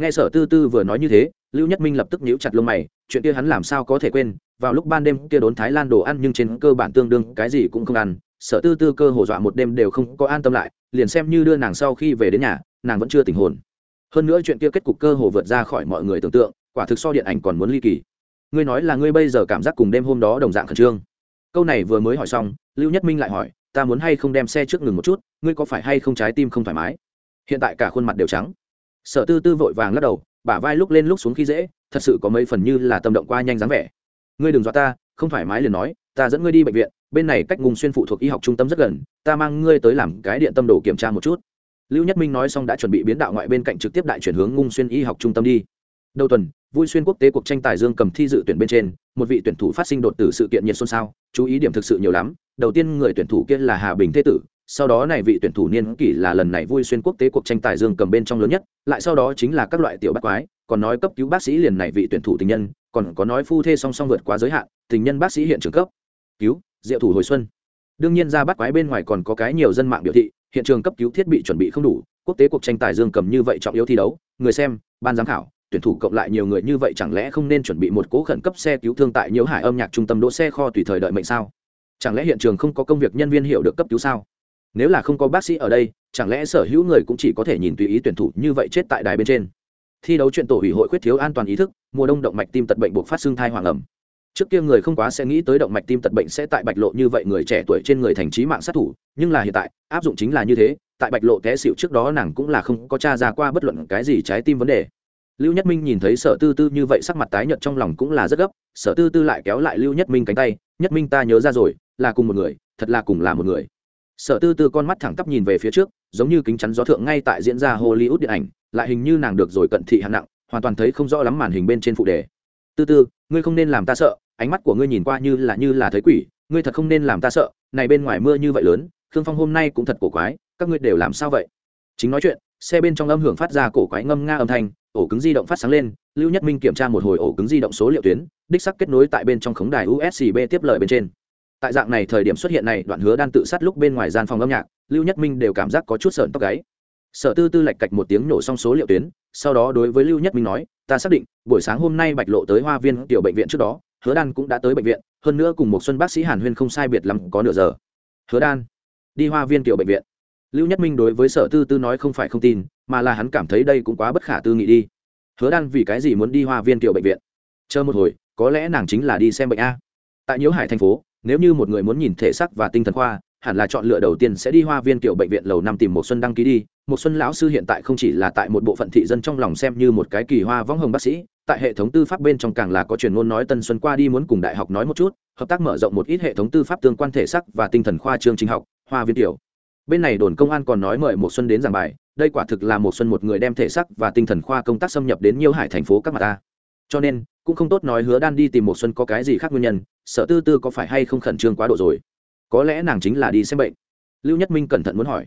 nghe sở tư tư vừa nói như thế, lưu nhất minh lập tức nhíu chặt lông mày, chuyện kia hắn làm sao có thể quên, vào lúc ban đêm kia đốn thái lan đồ ăn nhưng trên cơ bản tương đương, cái gì cũng không ăn sở tư tư cơ hồ dọa một đêm đều không có an tâm lại, liền xem như đưa nàng sau khi về đến nhà, nàng vẫn chưa tình hồn. Hơn nữa chuyện kia kết cục cơ hồ vượt ra khỏi mọi người tưởng tượng, quả thực so điện ảnh còn muốn ly kỳ. Ngươi nói là ngươi bây giờ cảm giác cùng đêm hôm đó đồng dạng khẩn trương. Câu này vừa mới hỏi xong, lưu nhất minh lại hỏi, ta muốn hay không đem xe trước ngừng một chút, ngươi có phải hay không trái tim không thoải mái? Hiện tại cả khuôn mặt đều trắng. Sở tư tư vội vàng lắc đầu, bả vai lúc lên lúc xuống khi dễ, thật sự có mấy phần như là tâm động qua nhanh dáng vẻ. Ngươi đừng dọa ta, không thoải mái liền nói, ta dẫn ngươi đi bệnh viện bên này cách ngùng xuyên phụ thuộc y học trung tâm rất gần, ta mang ngươi tới làm cái điện tâm đồ kiểm tra một chút. Lưu nhất minh nói xong đã chuẩn bị biến đạo ngoại bên cạnh trực tiếp đại chuyển hướng ngung xuyên y học trung tâm đi. Đầu tuần, vui xuyên quốc tế cuộc tranh tài dương cầm thi dự tuyển bên trên, một vị tuyển thủ phát sinh đột tử sự kiện nhiệt xôn xao, chú ý điểm thực sự nhiều lắm. Đầu tiên người tuyển thủ kia là hà bình thế tử, sau đó này vị tuyển thủ niên kỷ là lần này vui xuyên quốc tế cuộc tranh tài dương cầm bên trong lớn nhất, lại sau đó chính là các loại tiểu bác quái, còn nói cấp cứu bác sĩ liền này vị tuyển thủ tình nhân, còn có nói phu thê song song vượt quá giới hạn, tình nhân bác sĩ hiện trường cấp. Cứu diệu thủ hồi xuân. Đương nhiên ra bắt quái bên ngoài còn có cái nhiều dân mạng biểu thị, hiện trường cấp cứu thiết bị chuẩn bị không đủ, quốc tế cuộc tranh tài dương cầm như vậy trọng yếu thi đấu, người xem, ban giám khảo, tuyển thủ cộng lại nhiều người như vậy chẳng lẽ không nên chuẩn bị một cố khẩn cấp xe cứu thương tại nhiễu hải âm nhạc trung tâm đỗ xe kho tùy thời đợi mệnh sao? Chẳng lẽ hiện trường không có công việc nhân viên hiểu được cấp cứu sao? Nếu là không có bác sĩ ở đây, chẳng lẽ sở hữu người cũng chỉ có thể nhìn tùy ý tuyển thủ như vậy chết tại đài bên trên? Thi đấu chuyện tổ ủy hội khuyết thiếu an toàn ý thức, mùa đông động mạch tim tật bệnh buộc phát xương thai hoàng ẩm trước kia người không quá sẽ nghĩ tới động mạch tim tật bệnh sẽ tại bạch lộ như vậy người trẻ tuổi trên người thành trí mạng sát thủ, nhưng là hiện tại, áp dụng chính là như thế, tại bạch lộ té xịu trước đó nàng cũng là không có t r a ra qua bất luận cái gì trái tim vấn đề. Lưu nhất minh nhìn thấy sở tư tư như vậy sắc mặt tái nhợt trong lòng cũng là rất gấp, sở tư tư lại kéo lại lưu nhất minh cánh tay, nhất minh ta nhớ ra rồi, là cùng một người, thật là cùng là một người. Sở tư tư con mắt thẳng tắp nhìn về phía trước, giống như kính chắn gió thượng ngay tại diễn ra hollywood điện ảnh, lại hình như nàng được rồi cận thị hạng nặng, hoàn toàn thấy không rõ lắm màn hình bên trên phụ đề. Tư tư, ngươi không nên làm ta sợ ánh mắt của ngươi nhìn qua như là như là thấy quỷ, ngươi thật không nên làm ta sợ, này bên ngoài mưa như vậy lớn, khương phong hôm nay cũng thật cổ quái, các ngươi đều làm sao vậy? Chính nói chuyện, xe bên trong âm hưởng phát ra cổ quái ngâm nga âm thanh, ổ cứng di động phát sáng lên, lưu nhất minh kiểm tra một hồi ổ cứng di động số liệu tuyến, đích sắc kết nối tại bên trong khống đài usb tiếp lời bên trên. Tại dạng này thời điểm xuất hiện này, đoạn hứa đan tự sát lúc bên ngoài gian phòng âm nhạc, lưu nhất minh đều cảm giác có chút sợn tóc gáy. Sở tư tư lạch cạch một tiếng nổ xong số liệu tuyến, sau đó đối với lưu nhất minh nói, ta xác định, buổi sáng hôm nay bạch lộ tới hoa viên tiểu bệnh viện trước đó hứa đan cũng đã tới bệnh viện, hơn nữa cùng một xuân bác sĩ hàn huyên không sai biệt lắm có nửa giờ. Hứa đan, đi hoa viên tiểu bệnh viện. Lưu nhất minh đối với sở tư tư nói không phải không tin, mà là hắn cảm thấy đây cũng quá bất khả tư nghị đi. Hứa đan vì cái gì muốn đi hoa viên tiểu bệnh viện? Chờ một hồi, có lẽ nàng chính là đi xem bệnh a. Tại nhiễu hải thành phố, nếu như một người muốn nhìn thể sắc và tinh thần khoa, hẳn là chọn lựa đầu tiên sẽ đi hoa viên kiểu bệnh viện lầu năm tìm một xuân đăng ký đi. Một xuân lão sư hiện tại không chỉ là tại một bộ phận thị dân trong lòng xem như một cái kỳ hoa võng hồng bác sĩ tại hệ thống tư pháp bên trong càng là có truyền ngôn nói tân xuân qua đi muốn cùng đại học nói một chút, hợp tác mở rộng một ít hệ thống tư pháp tương quan thể sắc và tinh thần khoa chương trình học, hoa viên tiểu. Bên này đồn công an còn nói mời một xuân đến giảng bài, đây quả thực là một xuân một người đem thể sắc và tinh thần khoa công tác xâm nhập đến nhiều hải thành phố các mặt ta. Cho nên, cũng không tốt nói hứa đan đi tìm một xuân có cái gì khác nguyên nhân, sợ tư tư có phải hay không khẩn trương quá độ rồi. Có lẽ nàng chính là đi xem bệnh. Lưu nhất minh cẩn thận muốn hỏi.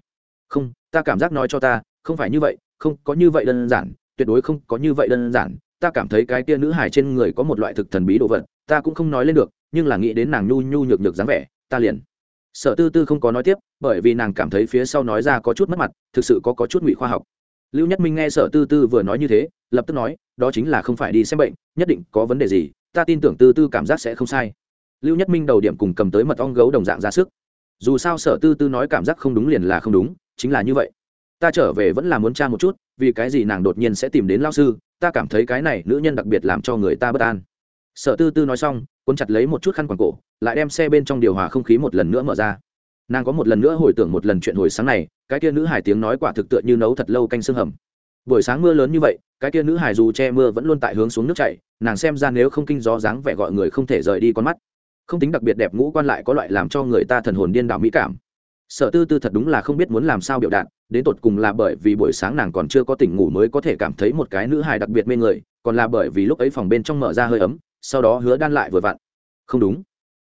Không, ta cảm giác nói cho ta, không phải như vậy, không có như vậy đơn giản, tuyệt đối không có như vậy đơn giản ta cảm thấy cái tia nữ hải trên người có một loại thực thần bí đồ vật ta cũng không nói lên được nhưng là nghĩ đến nàng nhu nhu nhược nhược dáng vẻ ta liền. Sợ tư tư không có nói tiếp bởi vì nàng cảm thấy phía sau nói ra có chút mất mặt thực sự có, có chút ngụy khoa học. Lưu nhất minh nghe sở tư tư vừa nói như thế lập tức nói đó chính là không phải đi xem bệnh nhất định có vấn đề gì ta tin tưởng tư tư cảm giác sẽ không sai. Lưu nhất minh đầu điểm cùng cầm tới mật ong gấu đồng dạng ra sức. Dù sao sở tư tư nói cảm giác không đúng liền là không đúng chính là như vậy. Ta trở về vẫn là muốn tra một chút vì cái gì nàng đột nhiên sẽ tìm đến lao sư, ta cảm thấy cái này nữ nhân đặc biệt làm cho người ta bất an. Sở tư tư nói xong, cuốn chặt lấy một chút khăn quàng cổ, lại đem xe bên trong điều hòa không khí một lần nữa mở ra. Nàng có một lần nữa hồi tưởng một lần chuyện hồi sáng này, cái kia nữ hải tiếng nói quả thực tựa như nấu thật lâu canh xương hầm. Buổi sáng mưa lớn như vậy, cái kia nữ hải dù che mưa vẫn luôn tại hướng xuống nước chảy, nàng xem ra nếu không kinh gió dáng vẻ gọi người không thể rời đi con mắt. Không tính đặc biệt đẹp ngũ quan lại có loại làm cho người ta thần hồn điên đảo mỹ cảm sở tư tư thật đúng là không biết muốn làm sao biểu đạt, đến tột cùng là bởi vì buổi sáng nàng còn chưa có tỉnh ngủ mới có thể cảm thấy một cái nữ hài đặc biệt mê người, còn là bởi vì lúc ấy phòng bên trong mở ra hơi ấm, sau đó hứa đan lại vừa vặn. Không đúng.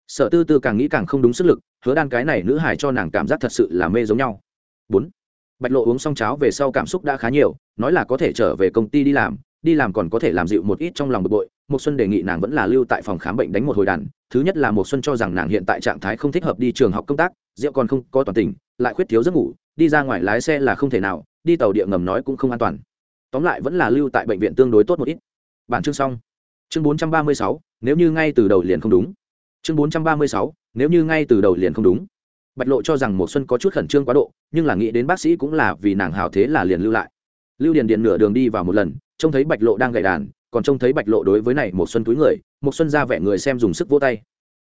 Sở tư tư càng nghĩ càng không đúng sức lực, hứa đan cái này nữ hài cho nàng cảm giác thật sự là mê giống nhau. Bốn. Bạch lộ uống xong cháo về sau cảm xúc đã khá nhiều, nói là có thể trở về công ty đi làm đi làm còn có thể làm dịu một ít trong lòng bực bội. Một xuân đề nghị nàng vẫn là lưu tại phòng khám bệnh đánh một hồi đàn. Thứ nhất là một xuân cho rằng nàng hiện tại trạng thái không thích hợp đi trường học công tác rượu còn không có toàn tình lại khuyết thiếu giấc ngủ đi ra ngoài lái xe là không thể nào đi tàu địa ngầm nói cũng không an toàn. Tóm lại vẫn là lưu tại bệnh viện tương đối tốt một ít. Bản chương xong. Chương 436, nếu như ngay từ đầu liền không đúng. Chương 436, nếu như ngay từ đầu liền không đúng. Bạch lộ cho rằng một xuân có chút khẩn trương quá độ nhưng là nghĩ đến bác sĩ cũng là vì nàng hào thế là liền lưu lại. Lưu điền điện nửa đường đi vào một lần trông thấy bạch lộ đang gậy đàn, còn trông thấy bạch lộ đối với này một xuân túi người, một xuân ra vẻ người xem dùng sức vỗ tay.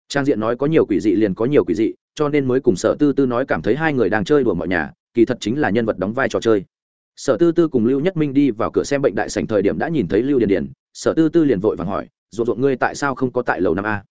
Trang diện nói có nhiều quỷ dị liền có nhiều quỷ dị, cho nên mới cùng sở tư tư nói cảm thấy hai người đang chơi đùa mọi nhà, kỳ thật chính là nhân vật đóng vai trò chơi. Sở tư tư cùng lưu nhất minh đi vào cửa xem bệnh đại sảnh thời điểm đã nhìn thấy lưu điền điền, sở tư tư liền vội vàng hỏi, ruột ruột ngươi tại sao không có tại lầu năm a?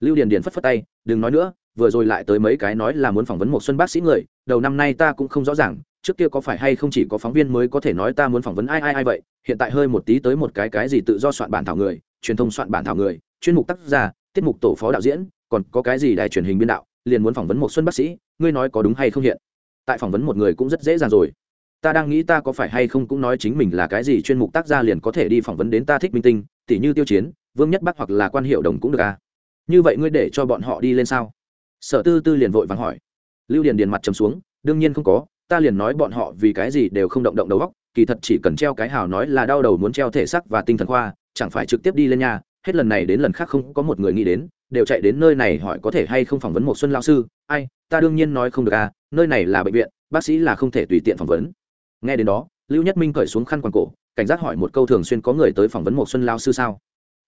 Lưu điền điền phất phất tay, đừng nói nữa, vừa rồi lại tới mấy cái nói là muốn phỏng vấn một xuân bác sĩ người, đầu năm nay ta cũng không rõ ràng trước kia có phải hay không chỉ có phóng viên mới có thể nói ta muốn phỏng vấn ai ai ai vậy, hiện tại hơi một tí tới một cái cái gì tự do soạn bản thảo người, truyền thông soạn bản thảo người, chuyên mục tác giả, tiết mục tổ phó đạo diễn, còn có cái gì đài truyền hình biên đạo, liền muốn phỏng vấn một xuân bác sĩ, ngươi nói có đúng hay không hiện? Tại phỏng vấn một người cũng rất dễ dàng rồi. Ta đang nghĩ ta có phải hay không cũng nói chính mình là cái gì chuyên mục tác gia liền có thể đi phỏng vấn đến ta thích minh tinh tỷ như tiêu chiến, vương nhất bắc hoặc là quan hiệu đồng cũng được à? Như vậy ngươi để cho bọn họ đi lên sao? Sở tư tư liền vội vàng hỏi. Lưu điền điền mặt trầm xuống, đương nhiên không có ta liền nói bọn họ vì cái gì đều không động động đầu góc kỳ thật chỉ cần treo cái hào nói là đau đầu muốn treo thể sắc và tinh thần khoa, chẳng phải trực tiếp đi lên nhà, hết lần này đến lần khác không có một người nghĩ đến, đều chạy đến nơi này hỏi có thể hay không phỏng vấn một xuân lao sư, ai, ta đương nhiên nói không được à nơi này là bệnh viện, bác sĩ là không thể tùy tiện phỏng vấn. Nghe đến đó, lưu nhất minh cởi xuống khăn quàng cổ, cảnh giác hỏi một câu thường xuyên có người tới phỏng vấn một xuân lao sư sao?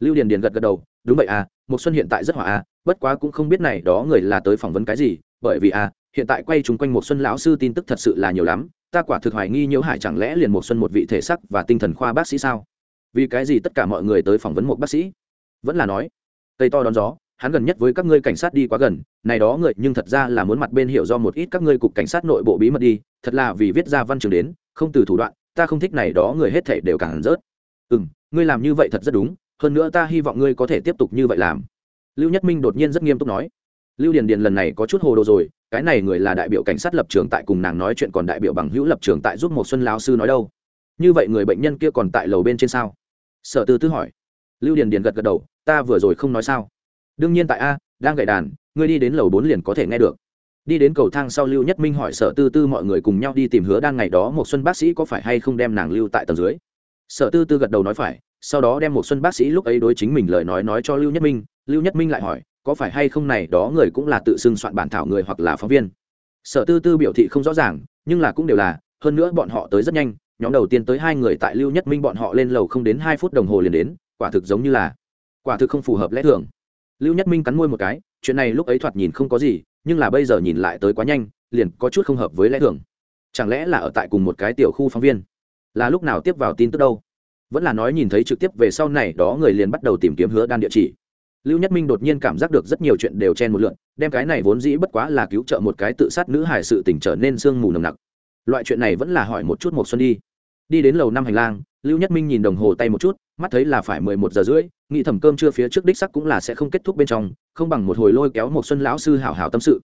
Lưu điền điền gật gật đầu, đúng vậy à một xuân hiện tại rất hỏa à bất quá cũng không biết này đó người là tới phỏng vấn cái gì, bởi vì à hiện tại quay chúng quanh một xuân lão sư tin tức thật sự là nhiều lắm, ta quả thực hoài nghi nhiễu hải chẳng lẽ liền một xuân một vị thể sắc và tinh thần khoa bác sĩ sao? Vì cái gì tất cả mọi người tới phỏng vấn một bác sĩ? Vẫn là nói tây to đón gió, hắn gần nhất với các ngươi cảnh sát đi quá gần, này đó người nhưng thật ra là muốn mặt bên hiểu do một ít các ngươi cục cảnh sát nội bộ bí mật đi, thật là vì viết ra văn trường đến, không từ thủ đoạn, ta không thích này đó người hết thể đều càng rớt. Ừ ngươi làm như vậy thật rất đúng, hơn nữa ta hy vọng ngươi có thể tiếp tục như vậy làm. Lưu nhất minh đột nhiên rất nghiêm túc nói lưu điền điền lần này có chút hồ đồ rồi, cái này người là đại biểu cảnh sát lập trường tại cùng nàng nói chuyện còn đại biểu bằng hữu lập trường tại giúp một xuân Lão sư nói đâu. Như vậy người bệnh nhân kia còn tại lầu bên trên sao? Sở tư tư hỏi. Lưu điền điền gật gật đầu, ta vừa rồi không nói sao. Đương nhiên tại a, đang gậy đàn, ngươi đi đến lầu bốn liền có thể nghe được. Đi đến cầu thang sau lưu nhất minh hỏi sở tư tư mọi người cùng nhau đi tìm hứa đang ngày đó một xuân bác sĩ có phải hay không đem nàng lưu tại tầng dưới. Sở tư tư gật đầu nói phải, sau đó đem một xuân bác sĩ lúc ấy đối chính mình lời nói nói cho lưu nhất minh, lưu nhất minh lại hỏi có phải hay không này đó người cũng là tự xưng soạn bản thảo người hoặc là phóng viên? Sở tư tư biểu thị không rõ ràng, nhưng là cũng đều là, hơn nữa bọn họ tới rất nhanh, nhóm đầu tiên tới hai người tại lưu nhất minh bọn họ lên lầu không đến hai phút đồng hồ liền đến, quả thực giống như là, quả thực không phù hợp lẽ thường. Lưu nhất minh cắn môi một cái, chuyện này lúc ấy thoạt nhìn không có gì, nhưng là bây giờ nhìn lại tới quá nhanh, liền có chút không hợp với lẽ thường. Chẳng lẽ là ở tại cùng một cái tiểu khu phóng viên? Là lúc nào tiếp vào tin tức đâu? Vẫn là nói nhìn thấy trực tiếp về sau này đó người liền bắt đầu tìm kiếm hứa đan địa chỉ lưu nhất minh đột nhiên cảm giác được rất nhiều chuyện đều chen một lượn, đem cái này vốn dĩ bất quá là cứu trợ một cái tự sát nữ hải sự tỉnh trở nên sương mù nồng nặc. Loại chuyện này vẫn là hỏi một chút một xuân đi. Đi đến lầu năm hành lang, lưu nhất minh nhìn đồng hồ tay một chút, mắt thấy là phải mười một giờ rưỡi, nghĩ thẩm cơm chưa phía trước đích sắc cũng là sẽ không kết thúc bên trong, không bằng một hồi lôi kéo một xuân lão sư hảo hảo tâm sự.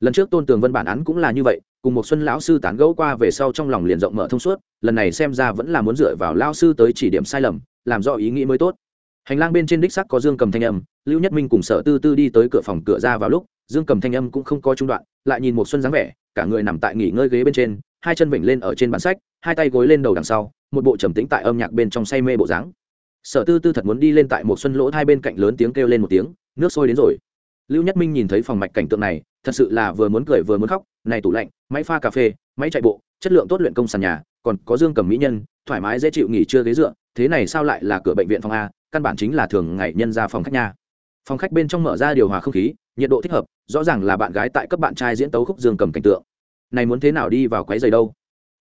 Lần trước tôn tường vân bản án cũng là như vậy, cùng một xuân lão sư tán gẫu qua về sau trong lòng liền rộng mở thông suốt, lần này xem ra vẫn là muốn dựa vào lão sư tới chỉ điểm sai lầm, làm rõ ý nghĩ mới tốt. Hành lang bên trên đích sắc có dương cầm thanh âm lưu nhất minh cùng sở tư tư đi tới cửa phòng cửa ra vào lúc, dương cầm thanh âm cũng không có trung đoạn, lại nhìn một xuân dáng vẻ, cả người nằm tại nghỉ ngơi ghế bên trên, hai chân vểnh lên ở trên bản sách, hai tay gối lên đầu đằng sau, một bộ trầm tĩnh tại âm nhạc bên trong say mê bộ dáng. Sở tư tư thật muốn đi lên tại một xuân lỗ hai bên cạnh lớn tiếng kêu lên một tiếng, nước sôi đến rồi. Lưu nhất minh nhìn thấy phòng mạch cảnh tượng này, thật sự là vừa muốn cười vừa muốn khóc, này tủ lạnh, máy pha cà phê, máy chạy bộ, chất lượng tốt luyện công sàn nhà, còn có dương cầm mỹ nhân, thoải mái dễ chịu nghỉ trưa ghế dựa, thế này sao lại là cửa bệnh viện phòng a, căn bản chính là thường ngày nhân ra phòng khách nha phòng khách bên trong mở ra điều hòa không khí, nhiệt độ thích hợp, rõ ràng là bạn gái tại cấp bạn trai diễn tấu khúc dương cầm cảnh tượng. Này muốn thế nào đi vào quấy giày đâu?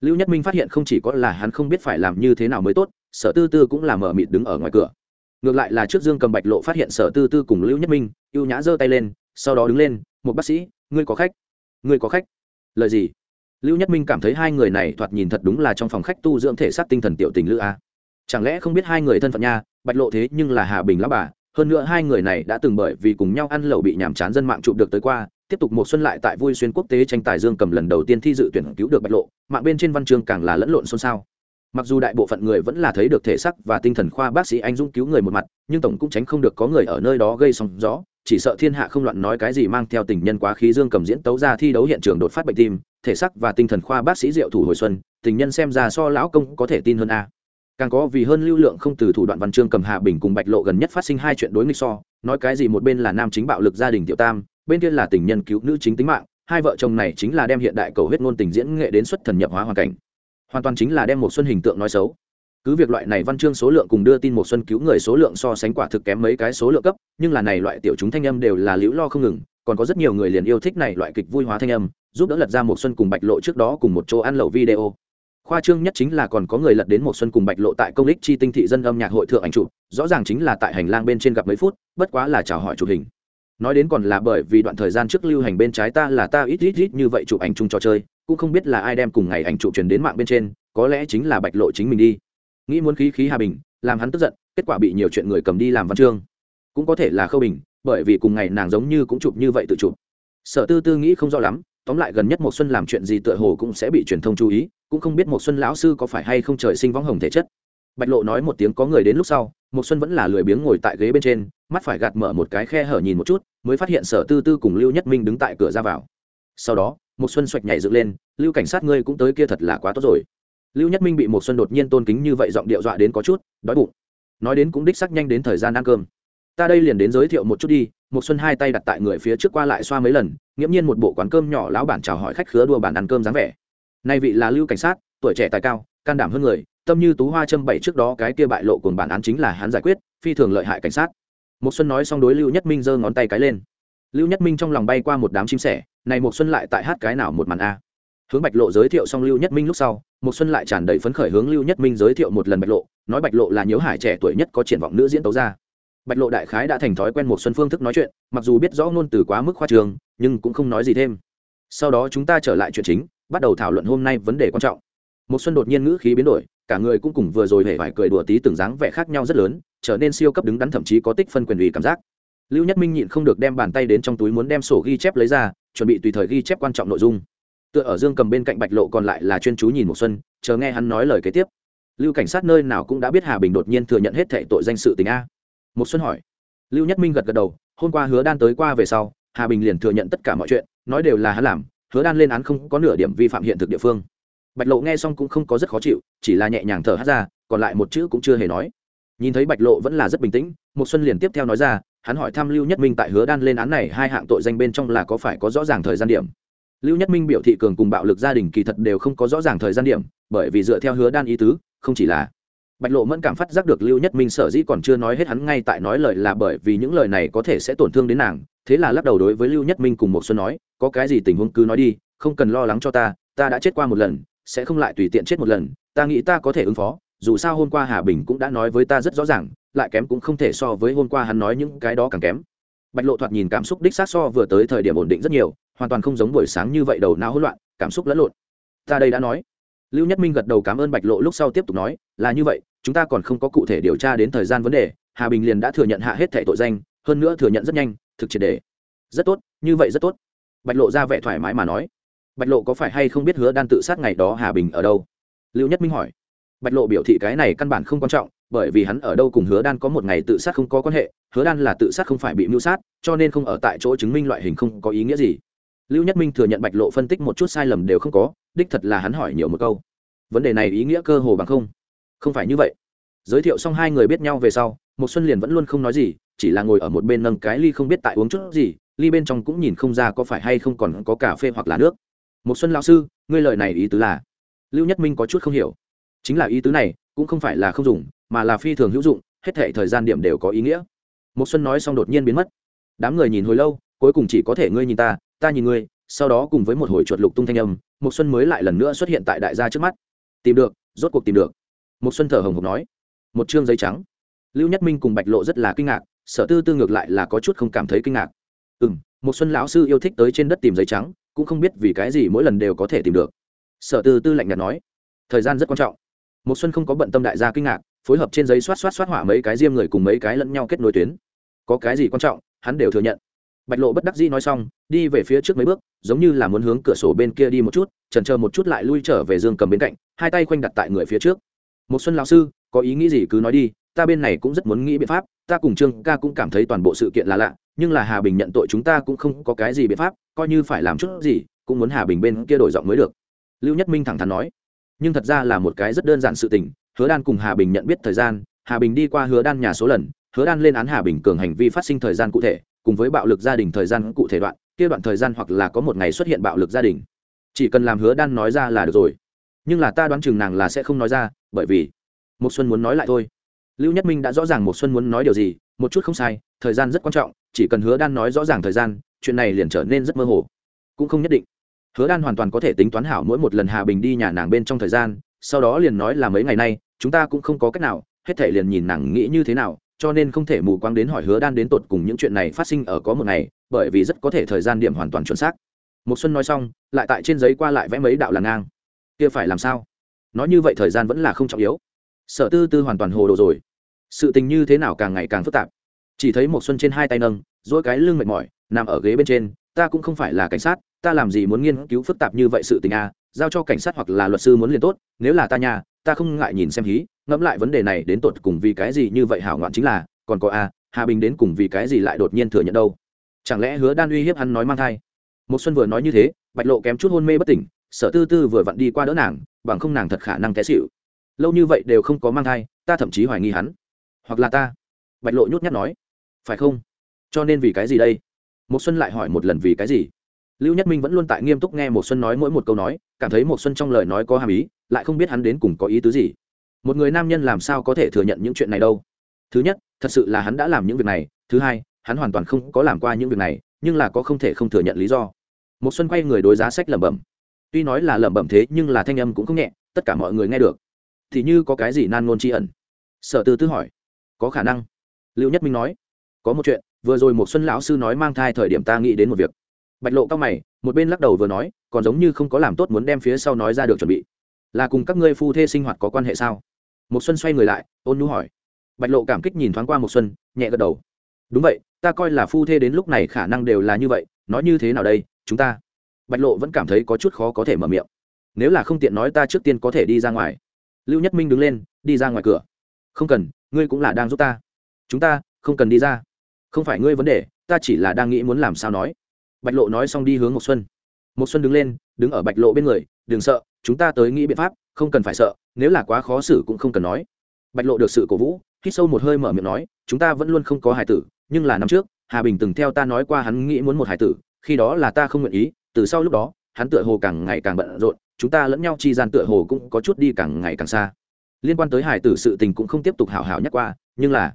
Lưu nhất minh phát hiện không chỉ có là hắn không biết phải làm như thế nào mới tốt, sở tư tư cũng là mở mịt đứng ở ngoài cửa. Ngược lại là trước dương cầm bạch lộ phát hiện sở tư tư cùng lưu nhất minh, ưu nhã giơ tay lên, sau đó đứng lên, một bác sĩ, ngươi có khách? Ngươi có khách? Lời gì? Lưu nhất minh cảm thấy hai người này thoạt nhìn thật đúng là trong phòng khách tu dưỡng thể xác tinh thần tiểu tình lữ a. Chẳng lẽ không biết hai người thân phận nha, bạch lộ thế nhưng là hà bình lão bà hơn nữa hai người này đã từng bởi vì cùng nhau ăn lẩu bị nhàm chán dân mạng chụp được tới qua, tiếp tục một xuân lại tại vui xuyên quốc tế tranh tài dương cầm lần đầu tiên thi dự tuyển cứu được bạch lộ, mạng bên trên văn chương càng là lẫn lộn xôn xao. Mặc dù đại bộ phận người vẫn là thấy được thể sắc và tinh thần khoa bác sĩ anh dũng cứu người một mặt, nhưng tổng cũng tránh không được có người ở nơi đó gây sóng gió, chỉ sợ thiên hạ không loạn nói cái gì mang theo tình nhân quá khí dương cầm diễn tấu ra thi đấu hiện trường đột phát bệnh tim, thể sắc và tinh thần khoa bác sĩ diệu thủ hồi xuân, tình nhân xem ra so lão công có thể tin hơn a càng có vì hơn lưu lượng không từ thủ đoạn văn chương cầm hạ bình cùng bạch lộ gần nhất phát sinh hai chuyện đối nghịch so, nói cái gì một bên là nam chính bạo lực gia đình tiểu tam, bên kia là tình nhân cứu nữ chính tính mạng, hai vợ chồng này chính là đem hiện đại cầu huyết ngôn tình diễn nghệ đến xuất thần nhập hóa hoàn cảnh. Hoàn toàn chính là đem một xuân hình tượng nói xấu. Cứ việc loại này văn chương số lượng cùng đưa tin một xuân cứu người số lượng so sánh quả thực kém mấy cái số lượng cấp, nhưng là này loại tiểu chúng thanh âm đều là liễu lo không ngừng, còn có rất nhiều người liền yêu thích này loại kịch vui hóa thanh âm, giúp đỡ lật ra một xuân cùng bạch lộ trước đó cùng một chỗ ăn lẩu video khoa trương nhất chính là còn có người lật đến một xuân cùng bạch lộ tại công lích chi tinh thị dân âm nhạc hội thượng ảnh chụp, rõ ràng chính là tại hành lang bên trên gặp mấy phút, bất quá là chào hỏi chụp hình. Nói đến còn là bởi vì đoạn thời gian trước lưu hành bên trái ta là ta ít ít ít như vậy chụp ảnh chung trò chơi, cũng không biết là ai đem cùng ngày ảnh chụp truyền đến mạng bên trên, có lẽ chính là bạch lộ chính mình đi. Nghĩ muốn khí khí hà bình, làm hắn tức giận, kết quả bị nhiều chuyện người cầm đi làm văn chương. Cũng có thể là khâu bình, bởi vì cùng ngày nàng giống như cũng chụp như vậy tự chụp. Sở tư tư nghĩ không rõ lắm, tóm lại gần nhất một xuân làm chuyện gì tựa hồ cũng sẽ bị truyền thông chú ý cũng không biết một xuân lão sư có phải hay không trời sinh võng hồng thể chất. Bạch lộ nói một tiếng có người đến lúc sau một xuân vẫn là lười biếng ngồi tại ghế bên trên, mắt phải gạt mở một cái khe hở nhìn một chút, mới phát hiện sở tư tư cùng lưu nhất minh đứng tại cửa ra vào. Sau đó một xuân xoạch nhảy dựng lên, lưu cảnh sát ngươi cũng tới kia thật là quá tốt rồi. Lưu nhất minh bị một xuân đột nhiên tôn kính như vậy giọng điệu dọa đến có chút, đói bụng. Nói đến cũng đích xác nhanh đến thời gian ăn cơm. Ta đây liền đến giới thiệu một chút đi. Một xuân hai tay đặt tại người phía trước qua lại xoa mấy lần, nghiễm nhiên một bộ quán cơm nhỏ lão bản chào hỏi khách khứa đua bàn ăn cơm dáng vẻ nay vị là lưu cảnh sát, tuổi trẻ tài cao, can đảm hơn người, tâm như tú hoa châm bảy trước đó cái kia bại lộ cùng bản án chính là hắn giải quyết, phi thường lợi hại cảnh sát. Một xuân nói xong đối lưu nhất minh giơ ngón tay cái lên. Lưu nhất minh trong lòng bay qua một đám chim sẻ, này một xuân lại tại hát cái nào một màn a. Hướng bạch lộ giới thiệu xong lưu nhất minh lúc sau một xuân lại tràn đầy phấn khởi hướng lưu nhất minh giới thiệu một lần bạch lộ, nói bạch lộ là nhớ hải trẻ tuổi nhất có triển vọng nữ diễn tấu ra. Bạch lộ đại khái đã thành thói quen một xuân phương thức nói chuyện, mặc dù biết rõ ngôn từ quá mức khoa trường nhưng cũng không nói gì thêm. Sau đó chúng ta trở lại chuyện chính bắt đầu thảo luận hôm nay vấn đề quan trọng. Một xuân đột nhiên ngữ khí biến đổi, cả người cũng cùng vừa rồi hề phải cười đùa tí từng dáng vẻ khác nhau rất lớn, trở nên siêu cấp đứng đắn thậm chí có tích phân quyền ủy cảm giác. Lưu nhất minh nhịn không được đem bàn tay đến trong túi muốn đem sổ ghi chép lấy ra, chuẩn bị tùy thời ghi chép quan trọng nội dung. Tựa ở dương cầm bên cạnh bạch lộ còn lại là chuyên chú nhìn một xuân, chờ nghe hắn nói lời kế tiếp. Lưu cảnh sát nơi nào cũng đã biết hà bình đột nhiên thừa nhận hết thệ tội danh sự tình a. Một xuân hỏi. Lưu nhất minh gật gật đầu, hôm qua hứa đan tới qua về sau, hà bình liền thừa nhận tất cả mọi chuyện, nói đều là hắn làm hứa đan lên án không có nửa điểm vi phạm hiện thực địa phương. Bạch lộ nghe xong cũng không có rất khó chịu, chỉ là nhẹ nhàng thở hát ra, còn lại một chữ cũng chưa hề nói. Nhìn thấy bạch lộ vẫn là rất bình tĩnh một xuân liền tiếp theo nói ra, hắn hỏi thăm lưu nhất minh tại hứa đan lên án này hai hạng tội danh bên trong là có phải có rõ ràng thời gian điểm? Lưu nhất minh biểu thị cường cùng bạo lực gia đình kỳ thật đều không có rõ ràng thời gian điểm, bởi vì dựa theo hứa đan ý tứ, không chỉ là bạch lộ mẫn cảm phát giác được lưu nhất minh sở dĩ còn chưa nói hết hắn ngay tại nói lời là bởi vì những lời này có thể sẽ tổn thương đến nàng, thế là lắc đầu đối với lưu nhất minh cùng một xuân nói có cái gì tình huống cứ nói đi, không cần lo lắng cho ta ta đã chết qua một lần, sẽ không lại tùy tiện chết một lần, ta nghĩ ta có thể ứng phó, dù sao hôm qua hà bình cũng đã nói với ta rất rõ ràng, lại kém cũng không thể so với hôm qua hắn nói những cái đó càng kém. Bạch lộ thoạt nhìn cảm xúc đích xác so vừa tới thời điểm ổn định rất nhiều, hoàn toàn không giống buổi sáng như vậy đầu não hỗn loạn, cảm xúc lẫn lộn. Ta đây đã nói. Lưu nhất minh gật đầu cảm ơn bạch lộ lúc sau tiếp tục nói, là như vậy, chúng ta còn không có cụ thể điều tra đến thời gian vấn đề, hà bình liền đã thừa nhận hạ hết thẻ tội danh, hơn nữa thừa nhận rất nhanh, thực triệt đề rất tốt, như vậy rất tốt bạch lộ ra vẻ thoải mái mà nói. Bạch lộ có phải hay không biết hứa đan tự sát ngày đó hà bình ở đâu? Lưu nhất minh hỏi. Bạch lộ biểu thị cái này căn bản không quan trọng, bởi vì hắn ở đâu cùng hứa đan có một ngày tự sát không có quan hệ, hứa đan là tự sát không phải bị mưu sát, cho nên không ở tại chỗ chứng minh loại hình không có ý nghĩa gì. Lưu nhất minh thừa nhận bạch lộ phân tích một chút sai lầm đều không có, đích thật là hắn hỏi nhiều một câu. Vấn đề này ý nghĩa cơ hồ bằng không. Không phải như vậy. Giới thiệu xong hai người biết nhau về sau một xuân liền vẫn luôn không nói gì, chỉ là ngồi ở một bên nâng cái ly không biết tại uống chút gì ly bên trong cũng nhìn không ra có phải hay không còn có cà phê hoặc là nước. Một xuân lão sư, ngươi lời này ý tứ là? Lưu nhất minh có chút không hiểu. Chính là ý tứ này, cũng không phải là không dùng, mà là phi thường hữu dụng, hết thảy thời gian điểm đều có ý nghĩa. Một xuân nói xong đột nhiên biến mất. Đám người nhìn hồi lâu, cuối cùng chỉ có thể ngươi nhìn ta ta nhìn ngươi, sau đó cùng với một hồi chuột lục tung thanh âm, một xuân mới lại lần nữa xuất hiện tại đại gia trước mắt. Tìm được, rốt cuộc tìm được. Một xuân thở hồng hộc nói. Một chương giấy trắng. Lưu nhất minh cùng bạch lộ rất là kinh ngạc, sở tư tư ngược lại là có chút không cảm thấy kinh ngạc ừ m một xuân lão sư yêu thích tới trên đất tìm giấy trắng, cũng không biết vì cái gì mỗi lần đều có thể tìm được. Sở tư tư lạnh nhạt nói, thời gian rất quan trọng. Một xuân không có bận tâm đại gia kinh ngạc, phối hợp trên giấy xoát xoát xoát hỏa mấy cái diêm người cùng mấy cái lẫn nhau kết nối tuyến. Có cái gì quan trọng, hắn đều thừa nhận. Bạch lộ bất đắc dĩ nói xong, đi về phía trước mấy bước, giống như là muốn hướng cửa sổ bên kia đi một chút trần chờ một chút lại lui trở về dương cầm bên cạnh, hai tay khoanh đặt tại người phía trước. Một xuân lão sư, có ý nghĩ gì cứ nói đi ta bên này cũng rất muốn nghĩ biện pháp, ta cùng trương ca cũng cảm thấy toàn bộ sự kiện là lạ, nhưng là hà bình nhận tội chúng ta cũng không có cái gì biện pháp, coi như phải làm chút gì, cũng muốn hà bình bên kia đổi giọng mới được. Lưu nhất minh thẳng thắn nói. Nhưng thật ra là một cái rất đơn giản sự tình, hứa đan cùng hà bình nhận biết thời gian, hà bình đi qua hứa đan nhà số lần, hứa đan lên án hà bình cường hành vi phát sinh thời gian cụ thể, cùng với bạo lực gia đình thời gian cụ thể đoạn, kia đoạn thời gian hoặc là có một ngày xuất hiện bạo lực gia đình. Chỉ cần làm hứa đan nói ra là được rồi. Nhưng là ta đoán chừng nàng là sẽ không nói ra, bởi vì một xuân muốn nói lại thôi lưu nhất minh đã rõ ràng một xuân muốn nói điều gì, một chút không sai, thời gian rất quan trọng, chỉ cần hứa đan nói rõ ràng thời gian, chuyện này liền trở nên rất mơ hồ. Cũng không nhất định. Hứa đan hoàn toàn có thể tính toán hảo mỗi một lần hà bình đi nhà nàng bên trong thời gian, sau đó liền nói là mấy ngày nay, chúng ta cũng không có cách nào, hết thể liền nhìn nàng nghĩ như thế nào, cho nên không thể mù quáng đến hỏi hứa đan đến tột cùng những chuyện này phát sinh ở có một ngày, bởi vì rất có thể thời gian điểm hoàn toàn chuẩn xác. Một xuân nói xong, lại tại trên giấy qua lại vẽ mấy đạo là ngang. Kia phải làm sao? Nói như vậy thời gian vẫn là không trọng yếu. Sở tư tư hoàn toàn hồ đồ rồi sự tình như thế nào càng ngày càng phức tạp. Chỉ thấy một xuân trên hai tay nâng dỗi cái lưng mệt mỏi nằm ở ghế bên trên ta cũng không phải là cảnh sát ta làm gì muốn nghiên cứu phức tạp như vậy sự tình a à, giao cho cảnh sát hoặc là luật sư muốn liền tốt nếu là ta nhà ta không ngại nhìn xem hí ngẫm lại vấn đề này đến tột cùng vì cái gì như vậy hảo ngoạn chính là còn có a hà bình đến cùng vì cái gì lại đột nhiên thừa nhận đâu? Chẳng lẽ hứa đan uy hiếp hắn nói mang thai? Một xuân vừa nói như thế bạch lộ kém chút hôn mê bất tỉnh sở tư tư vừa vặn đi qua đỡ nàng bằng không nàng thật khả năng té xỉu. Lâu như vậy đều không có mang thai ta thậm chí hoài nghi hắn hoặc là ta? Bạch lộ nhút nhát nói. Phải không? Cho nên vì cái gì đây? Một xuân lại hỏi một lần vì cái gì? Lưu nhất minh vẫn luôn tại nghiêm túc nghe một xuân nói mỗi một câu nói, cảm thấy một xuân trong lời nói có hàm ý, lại không biết hắn đến cùng có ý tứ gì. Một người nam nhân làm sao có thể thừa nhận những chuyện này đâu? Thứ nhất, thật sự là hắn đã làm những việc này. Thứ hai, hắn hoàn toàn không có làm qua những việc này, nhưng là có không thể không thừa nhận lý do. Một xuân quay người đối giá sách lẩm bẩm. Tuy nói là lẩm bẩm thế, nhưng là thanh âm cũng không nhẹ, tất cả mọi người nghe được. Thì như có cái gì nan ngôn tri ẩn? Sở tư tư hỏi có khả năng. Lưu nhất minh nói, có một chuyện, vừa rồi một xuân lão sư nói mang thai thời điểm ta nghĩ đến một việc. Bạch lộ cao mày, một bên lắc đầu vừa nói, còn giống như không có làm tốt muốn đem phía sau nói ra được chuẩn bị. Là cùng các ngươi phu thê sinh hoạt có quan hệ sao? Một xuân xoay người lại, ôn nhu hỏi. Bạch lộ cảm kích nhìn thoáng qua một xuân, nhẹ gật đầu. Đúng vậy, ta coi là phu thê đến lúc này khả năng đều là như vậy, nói như thế nào đây, chúng ta? Bạch lộ vẫn cảm thấy có chút khó có thể mở miệng. Nếu là không tiện nói ta trước tiên có thể đi ra ngoài. Lưu nhất minh đứng lên, đi ra ngoài cửa không cần, ngươi cũng là đang giúp ta. Chúng ta, không cần đi ra. Không phải ngươi vấn đề, ta chỉ là đang nghĩ muốn làm sao nói. Bạch lộ nói xong đi hướng một xuân. Một xuân đứng lên, đứng ở bạch lộ bên người, đừng sợ, chúng ta tới nghĩ biện pháp, không cần phải sợ, nếu là quá khó xử cũng không cần nói. Bạch lộ được sự cổ vũ, hít sâu một hơi mở miệng nói, chúng ta vẫn luôn không có hài tử, nhưng là năm trước, hà bình từng theo ta nói qua hắn nghĩ muốn một hài tử, khi đó là ta không nguyện ý, từ sau lúc đó, hắn tựa hồ càng ngày càng bận rộn, chúng ta lẫn nhau chi gian tựa hồ cũng có chút đi càng ngày càng xa liên quan tới hải tử sự tình cũng không tiếp tục hảo hảo nhắc qua, nhưng là,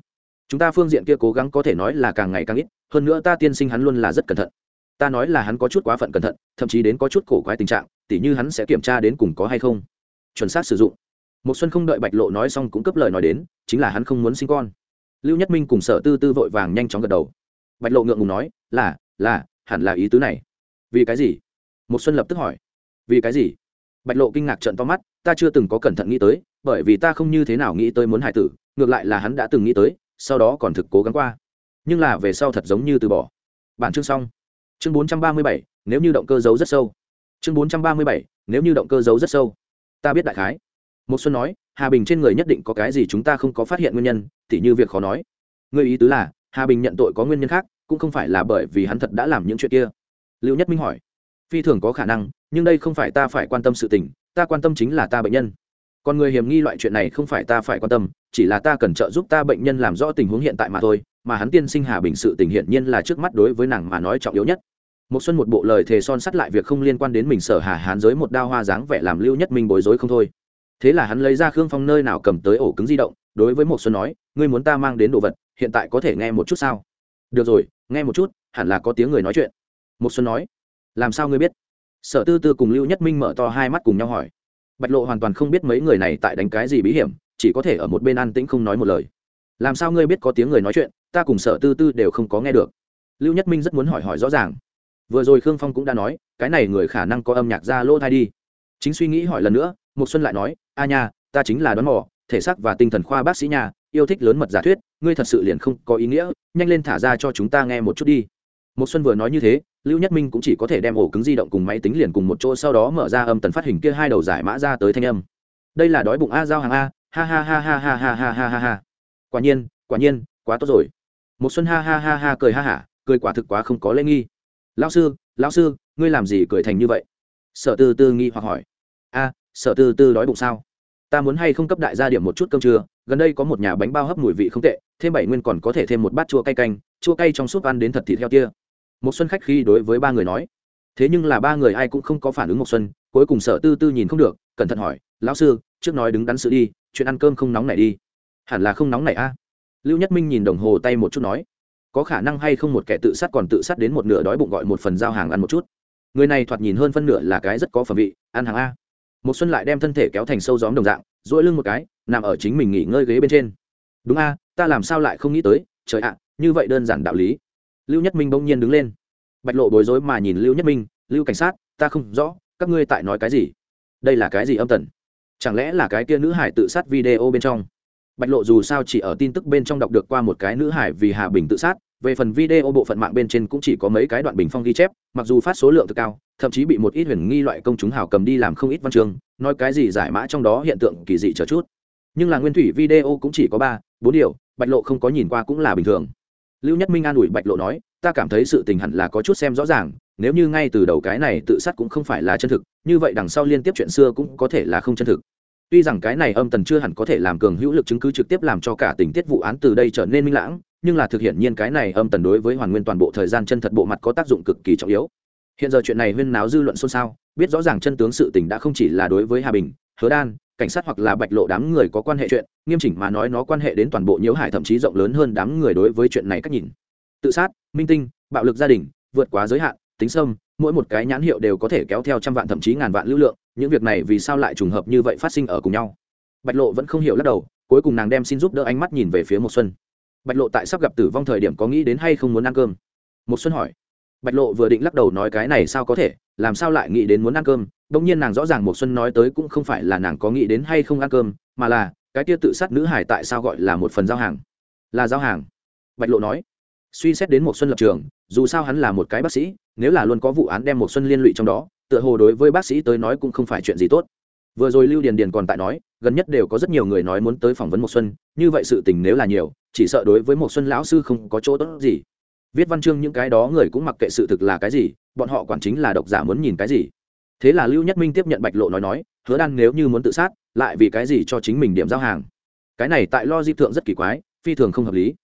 chúng ta phương diện kia cố gắng có thể nói là càng ngày càng ít, hơn nữa ta tiên sinh hắn luôn là rất cẩn thận. Ta nói là hắn có chút quá phận cẩn thận, thậm chí đến có chút cổ quái tình trạng, tỉ như hắn sẽ kiểm tra đến cùng có hay không. Chuẩn xác sử dụng. Một xuân không đợi bạch lộ nói xong cũng cấp lời nói đến, chính là hắn không muốn sinh con. Lưu nhất minh cùng sở tư tư vội vàng nhanh chóng gật đầu. Bạch lộ ngượng ngùng nói, là là, hẳn là ý tứ này. Vì cái gì? Một xuân lập tức hỏi. Vì cái gì? Bạch lộ kinh ngạc trợn to mắt ta chưa từng có cẩn thận nghĩ tới, bởi vì ta không như thế nào nghĩ tới muốn hải tử, ngược lại là hắn đã từng nghĩ tới, sau đó còn thực cố gắng qua. Nhưng là về sau thật giống như từ bỏ. Bản chương xong. Chương bốn trăm ba mươi bảy, nếu như động cơ giấu rất sâu. Chương bốn trăm ba mươi bảy, nếu như động cơ giấu rất sâu. Ta biết đại khái. Một xuân nói, hà bình trên người nhất định có cái gì chúng ta không có phát hiện nguyên nhân, tỉ như việc khó nói. Người ý tứ là, hà bình nhận tội có nguyên nhân khác, cũng không phải là bởi vì hắn thật đã làm những chuyện kia. Liệu nhất minh hỏi, phi thường có khả năng, nhưng đây không phải ta phải quan tâm sự tình ta quan tâm chính là ta bệnh nhân. Còn người hiểm nghi loại chuyện này không phải ta phải quan tâm, chỉ là ta cần trợ giúp ta bệnh nhân làm rõ tình huống hiện tại mà thôi, mà hắn tiên sinh hà bình sự tình hiển nhiên là trước mắt đối với nàng mà nói trọng yếu nhất. Một xuân một bộ lời thề son sắt lại việc không liên quan đến mình sở hà hán giới một đao hoa dáng vẻ làm lưu nhất mình bối rối không thôi. Thế là hắn lấy ra khương phong nơi nào cầm tới ổ cứng di động, đối với một xuân nói, ngươi muốn ta mang đến đồ vật, hiện tại có thể nghe một chút sao? Được rồi, nghe một chút, hẳn là có tiếng người nói chuyện. Một xuân nói, làm sao ngươi biết? Sở tư tư cùng lưu nhất minh mở to hai mắt cùng nhau hỏi. Bạch lộ hoàn toàn không biết mấy người này tại đánh cái gì bí hiểm, chỉ có thể ở một bên an tĩnh không nói một lời. Làm sao ngươi biết có tiếng người nói chuyện, ta cùng sở tư tư đều không có nghe được. Lưu nhất minh rất muốn hỏi hỏi rõ ràng. Vừa rồi khương phong cũng đã nói, cái này người khả năng có âm nhạc ra lỗ thai đi. Chính suy nghĩ hỏi lần nữa một xuân lại nói, a nha, ta chính là đoán mò, thể xác và tinh thần khoa bác sĩ nhà yêu thích lớn mật giả thuyết, ngươi thật sự liền không có ý nghĩa, nhanh lên thả ra cho chúng ta nghe một chút đi một xuân vừa nói như thế lưu nhất minh cũng chỉ có thể đem ổ cứng di động cùng máy tính liền cùng một chỗ sau đó mở ra âm tần phát hình kia hai đầu giải mã ra tới thanh âm đây là đói bụng a giao hàng a ha ha ha ha ha ha ha ha ha ha quả nhiên quả nhiên quá tốt rồi một xuân ha ha ha ha cười ha hả cười quả thực quá không có lễ nghi lão sư lão sư ngươi làm gì cười thành như vậy sở tư tư nghi hoặc hỏi a sở tư tư đói bụng sao ta muốn hay không cấp đại gia điểm một chút cơm trưa gần đây có một nhà bánh bao hấp mùi vị không tệ thêm bảy nguyên còn có thể thêm một bát chua cay canh chua cay trong suốt ăn đến thật thịt heo tia một xuân khách khi đối với ba người nói. Thế nhưng là ba người ai cũng không có phản ứng một xuân, cuối cùng sở tư tư nhìn không được, cẩn thận hỏi, lão sư, trước nói đứng đắn sự đi, chuyện ăn cơm không nóng này đi. Hẳn là không nóng này a. Lưu nhất minh nhìn đồng hồ tay một chút nói, có khả năng hay không một kẻ tự sát còn tự sát đến một nửa đói bụng gọi một phần giao hàng ăn một chút. Người này thoạt nhìn hơn phân nửa là cái rất có phẩm vị, ăn hàng a. Một xuân lại đem thân thể kéo thành sâu gióm đồng dạng, duỗi lưng một cái, nằm ở chính mình nghỉ ngơi ghế bên trên. Đúng a, ta làm sao lại không nghĩ tới, trời ạ, như vậy đơn giản đạo lý lưu nhất minh bỗng nhiên đứng lên. Bạch lộ bối rối mà nhìn lưu nhất minh, lưu cảnh sát, ta không rõ, các ngươi tại nói cái gì? Đây là cái gì âm tần? Chẳng lẽ là cái kia nữ hải tự sát video bên trong? Bạch lộ dù sao chỉ ở tin tức bên trong đọc được qua một cái nữ hải vì hà bình tự sát, về phần video bộ phận mạng bên trên cũng chỉ có mấy cái đoạn bình phong ghi chép, mặc dù phát số lượng thực cao, thậm chí bị một ít huyền nghi loại công chúng hào cầm đi làm không ít văn chương, nói cái gì giải mã trong đó hiện tượng kỳ dị chờ chút. Nhưng là nguyên thủy video cũng chỉ có ba, bốn điều, bạch lộ không có nhìn qua cũng là bình thường lưu nhất minh an ủi bạch lộ nói, ta cảm thấy sự tình hẳn là có chút xem rõ ràng, nếu như ngay từ đầu cái này tự sát cũng không phải là chân thực, như vậy đằng sau liên tiếp chuyện xưa cũng có thể là không chân thực. Tuy rằng cái này âm tần chưa hẳn có thể làm cường hữu lực chứng cứ trực tiếp làm cho cả tình tiết vụ án từ đây trở nên minh lãng, nhưng là thực hiện nhiên cái này âm tần đối với hoàn nguyên toàn bộ thời gian chân thật bộ mặt có tác dụng cực kỳ trọng yếu. Hiện giờ chuyện này huyên náo dư luận xôn xao, biết rõ ràng chân tướng sự tình đã không chỉ là đối với hà bình, hứa đan cảnh sát hoặc là bạch lộ đám người có quan hệ chuyện, nghiêm chỉnh mà nói nó quan hệ đến toàn bộ nhiễu hải thậm chí rộng lớn hơn đám người đối với chuyện này cách nhìn. Tự sát, minh tinh, bạo lực gia đình, vượt quá giới hạn, tính sâm, mỗi một cái nhãn hiệu đều có thể kéo theo trăm vạn thậm chí ngàn vạn lưu lượng, những việc này vì sao lại trùng hợp như vậy phát sinh ở cùng nhau? Bạch lộ vẫn không hiểu lắc đầu, cuối cùng nàng đem xin giúp đỡ ánh mắt nhìn về phía một xuân. Bạch lộ tại sắp gặp tử vong thời điểm có nghĩ đến hay không muốn ăn cơm? Một xuân hỏi. Bạch lộ vừa định lắc đầu nói cái này sao có thể, làm sao lại nghĩ đến muốn ăn cơm? Đông nhiên nàng rõ ràng một xuân nói tới cũng không phải là nàng có nghĩ đến hay không ăn cơm, mà là, cái kia tự sát nữ hải tại sao gọi là một phần giao hàng? Là giao hàng. Bạch lộ nói. Suy xét đến một xuân lập trường, dù sao hắn là một cái bác sĩ, nếu là luôn có vụ án đem một xuân liên lụy trong đó, tựa hồ đối với bác sĩ tới nói cũng không phải chuyện gì tốt. Vừa rồi lưu điền điền còn tại nói, gần nhất đều có rất nhiều người nói muốn tới phỏng vấn một xuân, như vậy sự tình nếu là nhiều, chỉ sợ đối với một xuân lão sư không có chỗ tốt gì. Viết văn chương những cái đó người cũng mặc kệ sự thực là cái gì, bọn họ quản chính là độc giả muốn nhìn cái gì thế là lưu nhất minh tiếp nhận bạch lộ nói nói, hứa đan nếu như muốn tự sát, lại vì cái gì cho chính mình điểm giao hàng? Cái này tại lo di thượng rất kỳ quái, phi thường không hợp lý.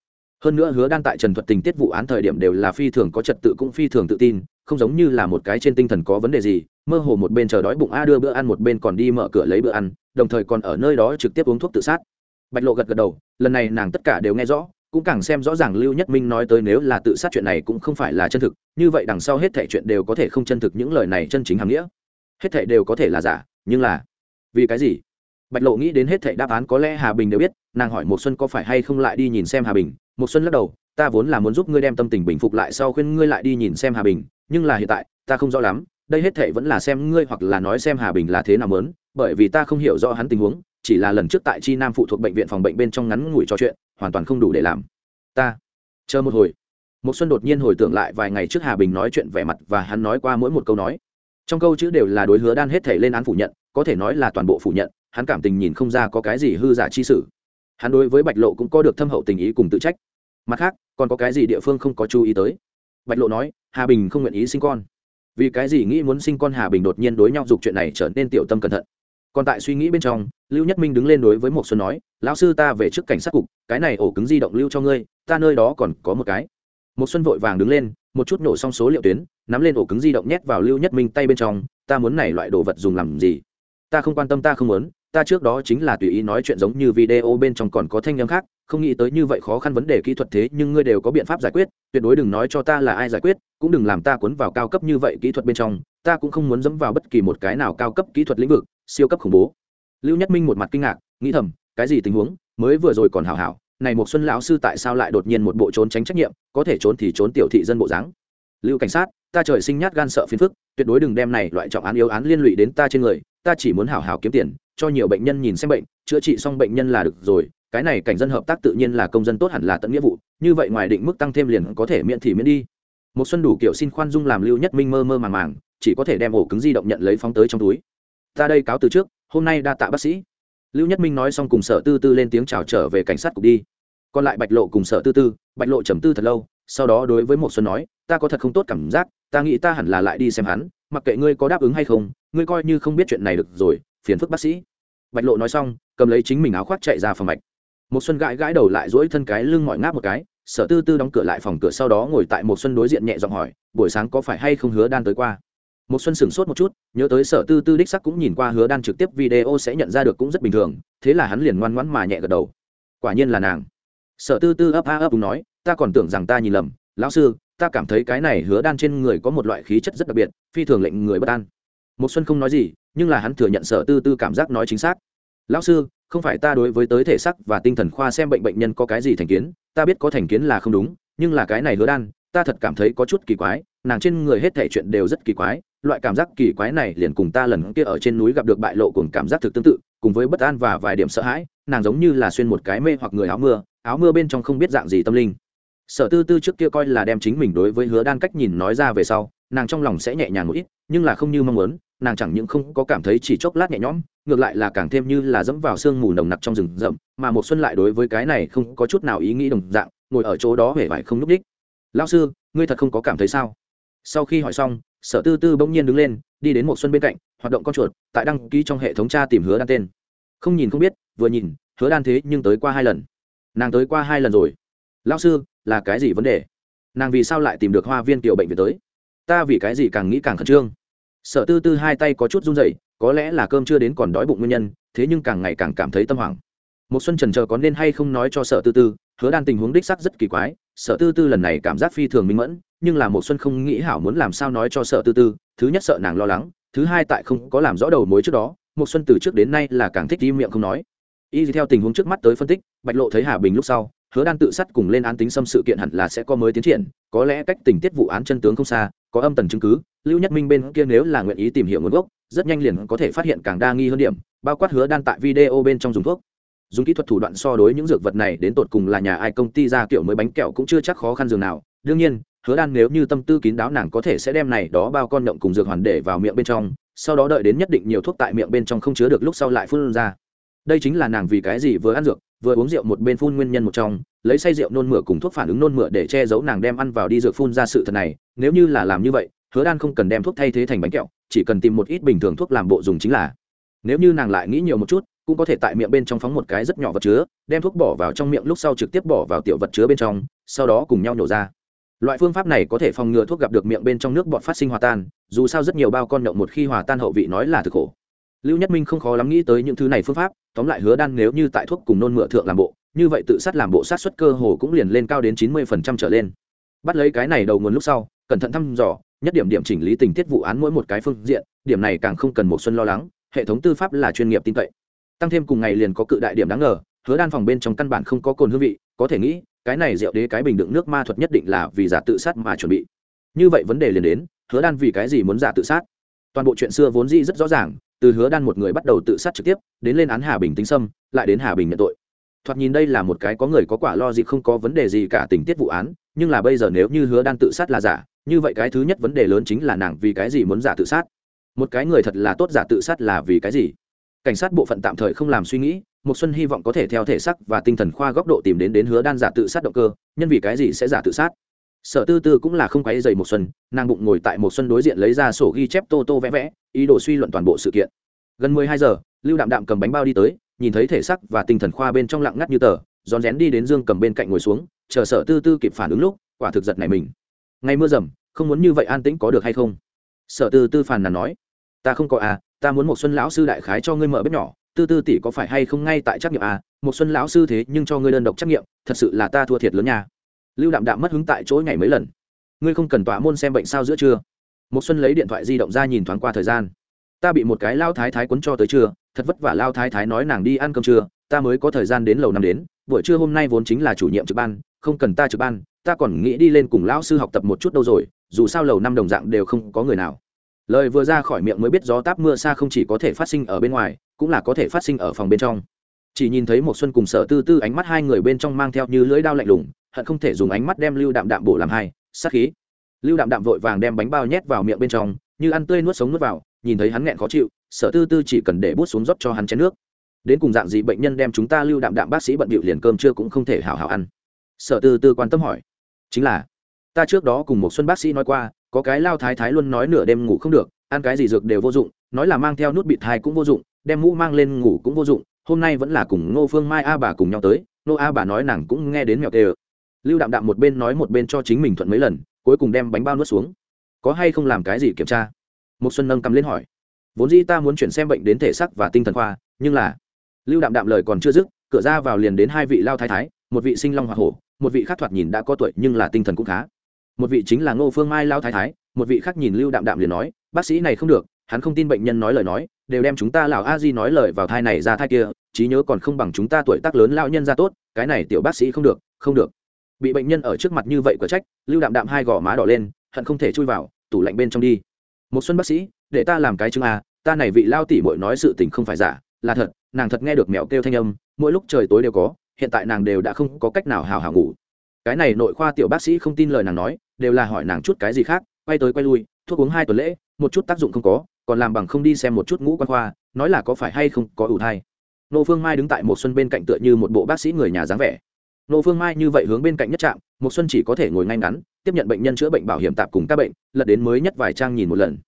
Hơn nữa hứa đan tại trần thuật tình tiết vụ án thời điểm đều là phi thường có trật tự cũng phi thường tự tin, không giống như là một cái trên tinh thần có vấn đề gì, mơ hồ một bên chờ đói bụng a đưa bữa ăn, một bên còn đi mở cửa lấy bữa ăn, đồng thời còn ở nơi đó trực tiếp uống thuốc tự sát. Bạch lộ gật gật đầu, lần này nàng tất cả đều nghe rõ, cũng càng xem rõ ràng lưu nhất minh nói tới nếu là tự sát chuyện này cũng không phải là chân thực, như vậy đằng sau hết thảy chuyện đều có thể không chân thực những lời này chân chính hàm nghĩa hết thảy đều có thể là giả, nhưng là, vì cái gì? Bạch lộ nghĩ đến hết thảy đáp án có lẽ hà bình đều biết, nàng hỏi một xuân có phải hay không lại đi nhìn xem hà bình. Một xuân lắc đầu, ta vốn là muốn giúp ngươi đem tâm tình bình phục lại sau khuyên ngươi lại đi nhìn xem hà bình, nhưng là hiện tại, ta không rõ lắm, đây hết thảy vẫn là xem ngươi hoặc là nói xem hà bình là thế nào mớn bởi vì ta không hiểu rõ hắn tình huống, chỉ là lần trước tại chi nam phụ thuộc bệnh viện phòng bệnh bên trong ngắn ngủi trò chuyện, hoàn toàn không đủ để làm. Ta, chờ một hồi. Một xuân đột nhiên hồi tưởng lại vài ngày trước hà bình nói chuyện vẻ mặt và hắn nói qua mỗi một câu nói trong câu chữ đều là đối hứa đan hết thể lên án phủ nhận, có thể nói là toàn bộ phủ nhận, hắn cảm tình nhìn không ra có cái gì hư giả chi sử hắn đối với bạch lộ cũng có được thâm hậu tình ý cùng tự trách. Mặt khác, còn có cái gì địa phương không có chú ý tới? Bạch lộ nói, hà bình không nguyện ý sinh con. Vì cái gì nghĩ muốn sinh con hà bình đột nhiên đối nhau dục chuyện này trở nên tiểu tâm cẩn thận. Còn tại suy nghĩ bên trong, lưu nhất minh đứng lên đối với một xuân nói, lão sư ta về trước cảnh sát cục, cái này ổ cứng di động lưu cho ngươi, ta nơi đó còn có một cái. Một xuân vội vàng đứng lên một chút nổ xong số liệu tuyến, nắm lên ổ cứng di động nhét vào lưu nhất minh tay bên trong, ta muốn này loại đồ vật dùng làm gì? Ta không quan tâm, ta không muốn. Ta trước đó chính là tùy ý nói chuyện giống như video bên trong còn có thanh âm khác, không nghĩ tới như vậy khó khăn vấn đề kỹ thuật thế, nhưng ngươi đều có biện pháp giải quyết, tuyệt đối đừng nói cho ta là ai giải quyết, cũng đừng làm ta cuốn vào cao cấp như vậy kỹ thuật bên trong. Ta cũng không muốn dẫm vào bất kỳ một cái nào cao cấp kỹ thuật lĩnh vực, siêu cấp khủng bố. Lưu nhất minh một mặt kinh ngạc, nghĩ thầm, cái gì tình huống? Mới vừa rồi còn hảo hảo này một xuân lão sư tại sao lại đột nhiên một bộ trốn tránh trách nhiệm, có thể trốn thì trốn tiểu thị dân bộ dáng. Lưu cảnh sát, ta trời sinh nhát gan sợ phiền phức, tuyệt đối đừng đem này loại trọng án yếu án liên lụy đến ta trên người, ta chỉ muốn hảo hảo kiếm tiền, cho nhiều bệnh nhân nhìn xem bệnh, chữa trị xong bệnh nhân là được rồi, cái này cảnh dân hợp tác tự nhiên là công dân tốt hẳn là tận nghĩa vụ, như vậy ngoài định mức tăng thêm liền có thể miễn thì miễn đi. Một xuân đủ kiểu xin khoan dung làm lưu nhất minh mơ mơ màng màng, chỉ có thể đem ổ cứng di động nhận lấy phóng tới trong túi. Ta đây cáo từ trước, hôm nay đa tạ bác sĩ lưu nhất minh nói xong cùng sở tư tư lên tiếng chào trở về cảnh sát cục đi. Còn lại bạch lộ cùng sở tư tư, bạch lộ trầm tư thật lâu, sau đó đối với một xuân nói, ta có thật không tốt cảm giác, ta nghĩ ta hẳn là lại đi xem hắn, mặc kệ ngươi có đáp ứng hay không, ngươi coi như không biết chuyện này được rồi, phiền phức bác sĩ. Bạch lộ nói xong, cầm lấy chính mình áo khoác chạy ra phòng mạch. Một xuân gãi gãi đầu lại duỗi thân cái lưng mỏi ngáp một cái, sở tư tư đóng cửa lại phòng cửa sau đó ngồi tại một xuân đối diện nhẹ giọng hỏi, buổi sáng có phải hay không hứa đan tới qua? Một xuân sửng sốt một chút, nhớ tới sở tư tư đích sắc cũng nhìn qua hứa đan trực tiếp video sẽ nhận ra được cũng rất bình thường, thế là hắn liền ngoan ngoãn mà nhẹ gật đầu. Quả nhiên là nàng. Sở tư tư ấp a ấp đúng nói, ta còn tưởng rằng ta nhìn lầm, lão sư, ta cảm thấy cái này hứa đan trên người có một loại khí chất rất đặc biệt, phi thường lệnh người bất an. Một xuân không nói gì, nhưng là hắn thừa nhận sở tư tư cảm giác nói chính xác. Lão sư, không phải ta đối với tới thể sắc và tinh thần khoa xem bệnh bệnh nhân có cái gì thành kiến, ta biết có thành kiến là không đúng, nhưng là cái này hứa đan, ta thật cảm thấy có chút kỳ quái, nàng trên người hết thể chuyện đều rất kỳ quái loại cảm giác kỳ quái này liền cùng ta lần kia ở trên núi gặp được bại lộ cùng cảm giác thực tương tự, cùng với bất an và vài điểm sợ hãi, nàng giống như là xuyên một cái mê hoặc người áo mưa áo mưa bên trong không biết dạng gì tâm linh. Sở tư tư trước kia coi là đem chính mình đối với hứa đan cách nhìn nói ra về sau, nàng trong lòng sẽ nhẹ nhàng một ít, nhưng là không như mong muốn, nàng chẳng những không có cảm thấy chỉ chốc lát nhẹ nhõm, ngược lại là càng thêm như là dẫm vào sương mù nồng nặc trong rừng rậm, mà một xuân lại đối với cái này không có chút nào ý nghĩ đồng dạng, ngồi ở chỗ đó vẻ vải không núp đích lao sư, ngươi thật không có cảm thấy sao? Sau khi hỏi xong sở tư tư bỗng nhiên đứng lên, đi đến một xuân bên cạnh, hoạt động con chuột, tại đăng ký trong hệ thống tra tìm hứa đan tên. Không nhìn không biết, vừa nhìn, hứa đan thế nhưng tới qua hai lần. Nàng tới qua hai lần rồi. Lão sư, là cái gì vấn đề? Nàng vì sao lại tìm được hoa viên tiểu bệnh viện tới? Ta vì cái gì càng nghĩ càng khẩn trương? Sở tư tư hai tay có chút run rẩy, có lẽ là cơm chưa đến còn đói bụng nguyên nhân, thế nhưng càng ngày càng cảm thấy tâm hoảng. Một xuân trần chờ có nên hay không nói cho sở tư tư, hứa đan tình huống đích xác rất kỳ quái, sở tư tư lần này cảm giác phi thường minh mẫn nhưng là một xuân không nghĩ hảo muốn làm sao nói cho sợ tư tư, thứ nhất sợ nàng lo lắng, thứ hai tại không có làm rõ đầu mối trước đó một xuân từ trước đến nay là càng thích im miệng không nói. Y theo tình huống trước mắt tới phân tích, bạch lộ thấy hà bình lúc sau, hứa đan tự sát cùng lên án tính xâm sự kiện hẳn là sẽ có mới tiến triển, có lẽ cách tình tiết vụ án chân tướng không xa, có âm tần chứng cứ, lưu nhất minh bên kia nếu là nguyện ý tìm hiểu nguồn gốc, rất nhanh liền có thể phát hiện càng đa nghi hơn điểm, bao quát hứa đan tại video bên trong dùng thuốc. Dùng kỹ thuật thủ đoạn so đối những dược vật này đến tột cùng là nhà ai, công ty ra kiểu mới bánh kẹo cũng chưa chắc khó khăn dường nào. Đương nhiên hứa đan nếu như tâm tư kín đáo nàng có thể sẽ đem này đó bao con động cùng dược hoàn để vào miệng bên trong, sau đó đợi đến nhất định nhiều thuốc tại miệng bên trong không chứa được lúc sau lại phun ra. Đây chính là nàng vì cái gì vừa ăn dược, vừa uống rượu một bên phun nguyên nhân một trong, lấy say rượu nôn mửa cùng thuốc phản ứng nôn mửa để che giấu nàng đem ăn vào đi dược phun ra sự thật này, nếu như là làm như vậy, hứa đan không cần đem thuốc thay thế thành bánh kẹo, chỉ cần tìm một ít bình thường thuốc làm bộ dùng chính là. Nếu như nàng lại nghĩ nhiều một chút, cũng có thể tại miệng bên trong phóng một cái rất nhỏ vật chứa, đem thuốc bỏ vào trong miệng lúc sau trực tiếp bỏ vào tiểu vật chứa bên trong, sau đó cùng nhau nhổ ra loại phương pháp này có thể phòng ngừa thuốc gặp được miệng bên trong nước bọt phát sinh hòa tan, dù sao rất nhiều bao con nhậu một khi hòa tan hậu vị nói là thực khổ. Lưu nhất minh không khó lắm nghĩ tới những thứ này phương pháp, tóm lại hứa đan nếu như tại thuốc cùng nôn mửa thượng làm bộ, như vậy tự sát làm bộ sát xuất cơ hồ cũng liền lên cao đến chín mươi phần trăm trở lên. Bắt lấy cái này đầu nguồn lúc sau, cẩn thận thăm dò, nhất điểm điểm chỉnh lý tình tiết vụ án mỗi một cái phương diện, điểm này càng không cần một xuân lo lắng, hệ thống tư pháp là chuyên nghiệp tin cậy. Tăng thêm cùng ngày liền có cự đại điểm đáng ngờ, hứa đan phòng bên trong căn bản không có cồn hương vị, có thể nghĩ cái này rượu đế cái bình đựng nước ma thuật nhất định là vì giả tự sát mà chuẩn bị. Như vậy vấn đề liền đến, hứa đan vì cái gì muốn giả tự sát? Toàn bộ chuyện xưa vốn dĩ rất rõ ràng, từ hứa đan một người bắt đầu tự sát trực tiếp, đến lên án hà bình tính xâm, lại đến hà bình nhận tội. Thoạt nhìn đây là một cái có người có quả lo gì không có vấn đề gì cả tình tiết vụ án, nhưng là bây giờ nếu như hứa đan tự sát là giả, như vậy cái thứ nhất vấn đề lớn chính là nàng vì cái gì muốn giả tự sát? Một cái người thật là tốt giả tự sát là vì cái gì? Cảnh sát bộ phận tạm thời không làm suy nghĩ một xuân hy vọng có thể theo thể sắc và tinh thần khoa góc độ tìm đến đến hứa đan giả tự sát động cơ, nhân vì cái gì sẽ giả tự sát? Sở tư tư cũng là không quấy dày một xuân, nàng bụng ngồi tại một xuân đối diện lấy ra sổ ghi chép tô tô vẽ vẽ, ý đồ suy luận toàn bộ sự kiện. Gần mười hai giờ, lưu đạm đạm cầm bánh bao đi tới, nhìn thấy thể sắc và tinh thần khoa bên trong lặng ngắt như tờ, rón rén đi đến dương cầm bên cạnh ngồi xuống, chờ sở tư tư kịp phản ứng lúc, quả thực giật này mình. Ngày mưa rầm, không muốn như vậy an tĩnh có được hay không? Sở tư tư phàn nàn nói. Ta không có à ta muốn một xuân lão sư đại khái cho ngươi mở bếp nhỏ tư tư tỷ có phải hay không ngay tại trắc nghiệm à? Một xuân lão sư thế nhưng cho ngươi đơn độc trắc nghiệm, thật sự là ta thua thiệt lớn nha. Lưu đạm đạm mất hứng tại chỗ ngày mấy lần. Ngươi không cần tỏa môn xem bệnh sao giữa trưa. Một xuân lấy điện thoại di động ra nhìn thoáng qua thời gian. Ta bị một cái lao thái thái quấn cho tới trưa, thật vất vả lao thái thái nói nàng đi ăn cơm trưa, ta mới có thời gian đến lầu năm đến, buổi trưa hôm nay vốn chính là chủ nhiệm trực ban, không cần ta trực ban, ta còn nghĩ đi lên cùng lão sư học tập một chút đâu rồi, dù sao lầu năm đồng dạng đều không có người nào. Lời vừa ra khỏi miệng mới biết gió táp mưa xa không chỉ có thể phát sinh ở bên ngoài cũng là có thể phát sinh ở phòng bên trong. Chỉ nhìn thấy một xuân cùng sở tư tư ánh mắt hai người bên trong mang theo như lưỡi đao lạnh lùng, hận không thể dùng ánh mắt đem lưu đạm đạm bổ làm hai, sát khí. Lưu đạm đạm vội vàng đem bánh bao nhét vào miệng bên trong, như ăn tươi nuốt sống nuốt vào, nhìn thấy hắn nghẹn khó chịu, sở tư tư chỉ cần để bút xuống rót cho hắn chén nước. Đến cùng dạng gì bệnh nhân đem chúng ta lưu đạm đạm bác sĩ bận bịu liền cơm chưa cũng không thể hào hào ăn. Sở tư tư quan tâm hỏi. Chính là, ta trước đó cùng một xuân bác sĩ nói qua, có cái lao thái thái luôn nói nửa đêm ngủ không được, ăn cái gì dược đều vô dụng, nói là mang theo nút bị thai cũng vô dụng đem mũ mang lên ngủ cũng vô dụng, hôm nay vẫn là cùng ngô phương mai a bà cùng nhau tới, Ngô a bà nói nàng cũng nghe đến mèo tê ơ. Lưu đạm đạm một bên nói một bên cho chính mình thuận mấy lần, cuối cùng đem bánh bao nuốt xuống. Có hay không làm cái gì kiểm tra? Một xuân nâng cầm lên hỏi. Vốn dĩ ta muốn chuyển xem bệnh đến thể sắc và tinh thần khoa, nhưng là lưu đạm đạm lời còn chưa dứt, cửa ra vào liền đến hai vị lao thái thái, một vị sinh long hoa hổ, một vị khác thoạt nhìn đã có tuổi nhưng là tinh thần cũng khá. Một vị chính là ngô phương mai lao thái thái, một vị khác nhìn lưu đạm đạm liền nói, bác sĩ này không được hắn không tin bệnh nhân nói lời nói, đều đem chúng ta lào a di nói lời vào thai này ra thai kia, trí nhớ còn không bằng chúng ta tuổi tác lớn lao nhân ra tốt, cái này tiểu bác sĩ không được không được. Bị bệnh nhân ở trước mặt như vậy có trách, lưu đạm đạm hai gò má đỏ lên, hận không thể chui vào, tủ lạnh bên trong đi. Một xuân bác sĩ, để ta làm cái chứng a, ta này vị lao tỷ muội nói sự tình không phải giả, là thật, nàng thật nghe được mèo kêu thanh âm, mỗi lúc trời tối đều có, hiện tại nàng đều đã không có cách nào hào hào ngủ. Cái này nội khoa tiểu bác sĩ không tin lời nàng nói, đều là hỏi nàng chút cái gì khác, quay tới quay lui, thuốc uống hai tuần lễ một chút tác dụng không có, còn làm bằng không đi xem một chút ngũ quan khoa, nói là có phải hay không có ủ thai. Nô phương mai đứng tại một xuân bên cạnh tựa như một bộ bác sĩ người nhà dáng vẻ. Nô phương mai như vậy hướng bên cạnh nhất trạm, một xuân chỉ có thể ngồi ngay ngắn, tiếp nhận bệnh nhân chữa bệnh bảo hiểm tạp cùng các bệnh, lật đến mới nhất vài trang nhìn một lần.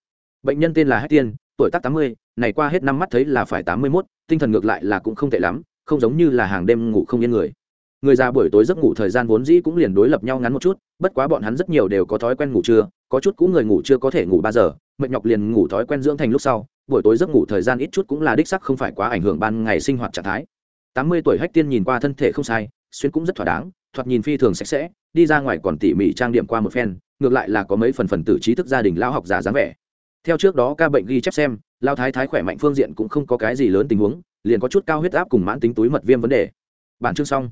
Bệnh nhân tên là Hách tiên, tuổi tác tám mươi, này qua hết năm mắt thấy là phải tám mươi mốt, tinh thần ngược lại là cũng không tệ lắm, không giống như là hàng đêm ngủ không yên người. Người già buổi tối giấc ngủ thời gian vốn dĩ cũng liền đối lập nhau ngắn một chút, bất quá bọn hắn rất nhiều đều có thói quen ngủ trưa có chút cũ người ngủ chưa có thể ngủ ba giờ, mệt nhọc liền ngủ thói quen dưỡng thành lúc sau, buổi tối giấc ngủ thời gian ít chút cũng là đích sắc không phải quá ảnh hưởng ban ngày sinh hoạt trạng thái. Tám mươi tuổi hách tiên nhìn qua thân thể không sai, xuyên cũng rất thỏa đáng, thoạt nhìn phi thường sạch sẽ, đi ra ngoài còn tỉ mỉ trang điểm qua một phen, ngược lại là có mấy phần phần tử trí thức gia đình lao học giả dáng vẻ. Theo trước đó ca bệnh ghi chép xem lao thái thái khỏe mạnh phương diện cũng không có cái gì lớn tình huống, liền có chút cao huyết áp cùng mãn tính túi mật viêm vấn đề. Bản chương xong.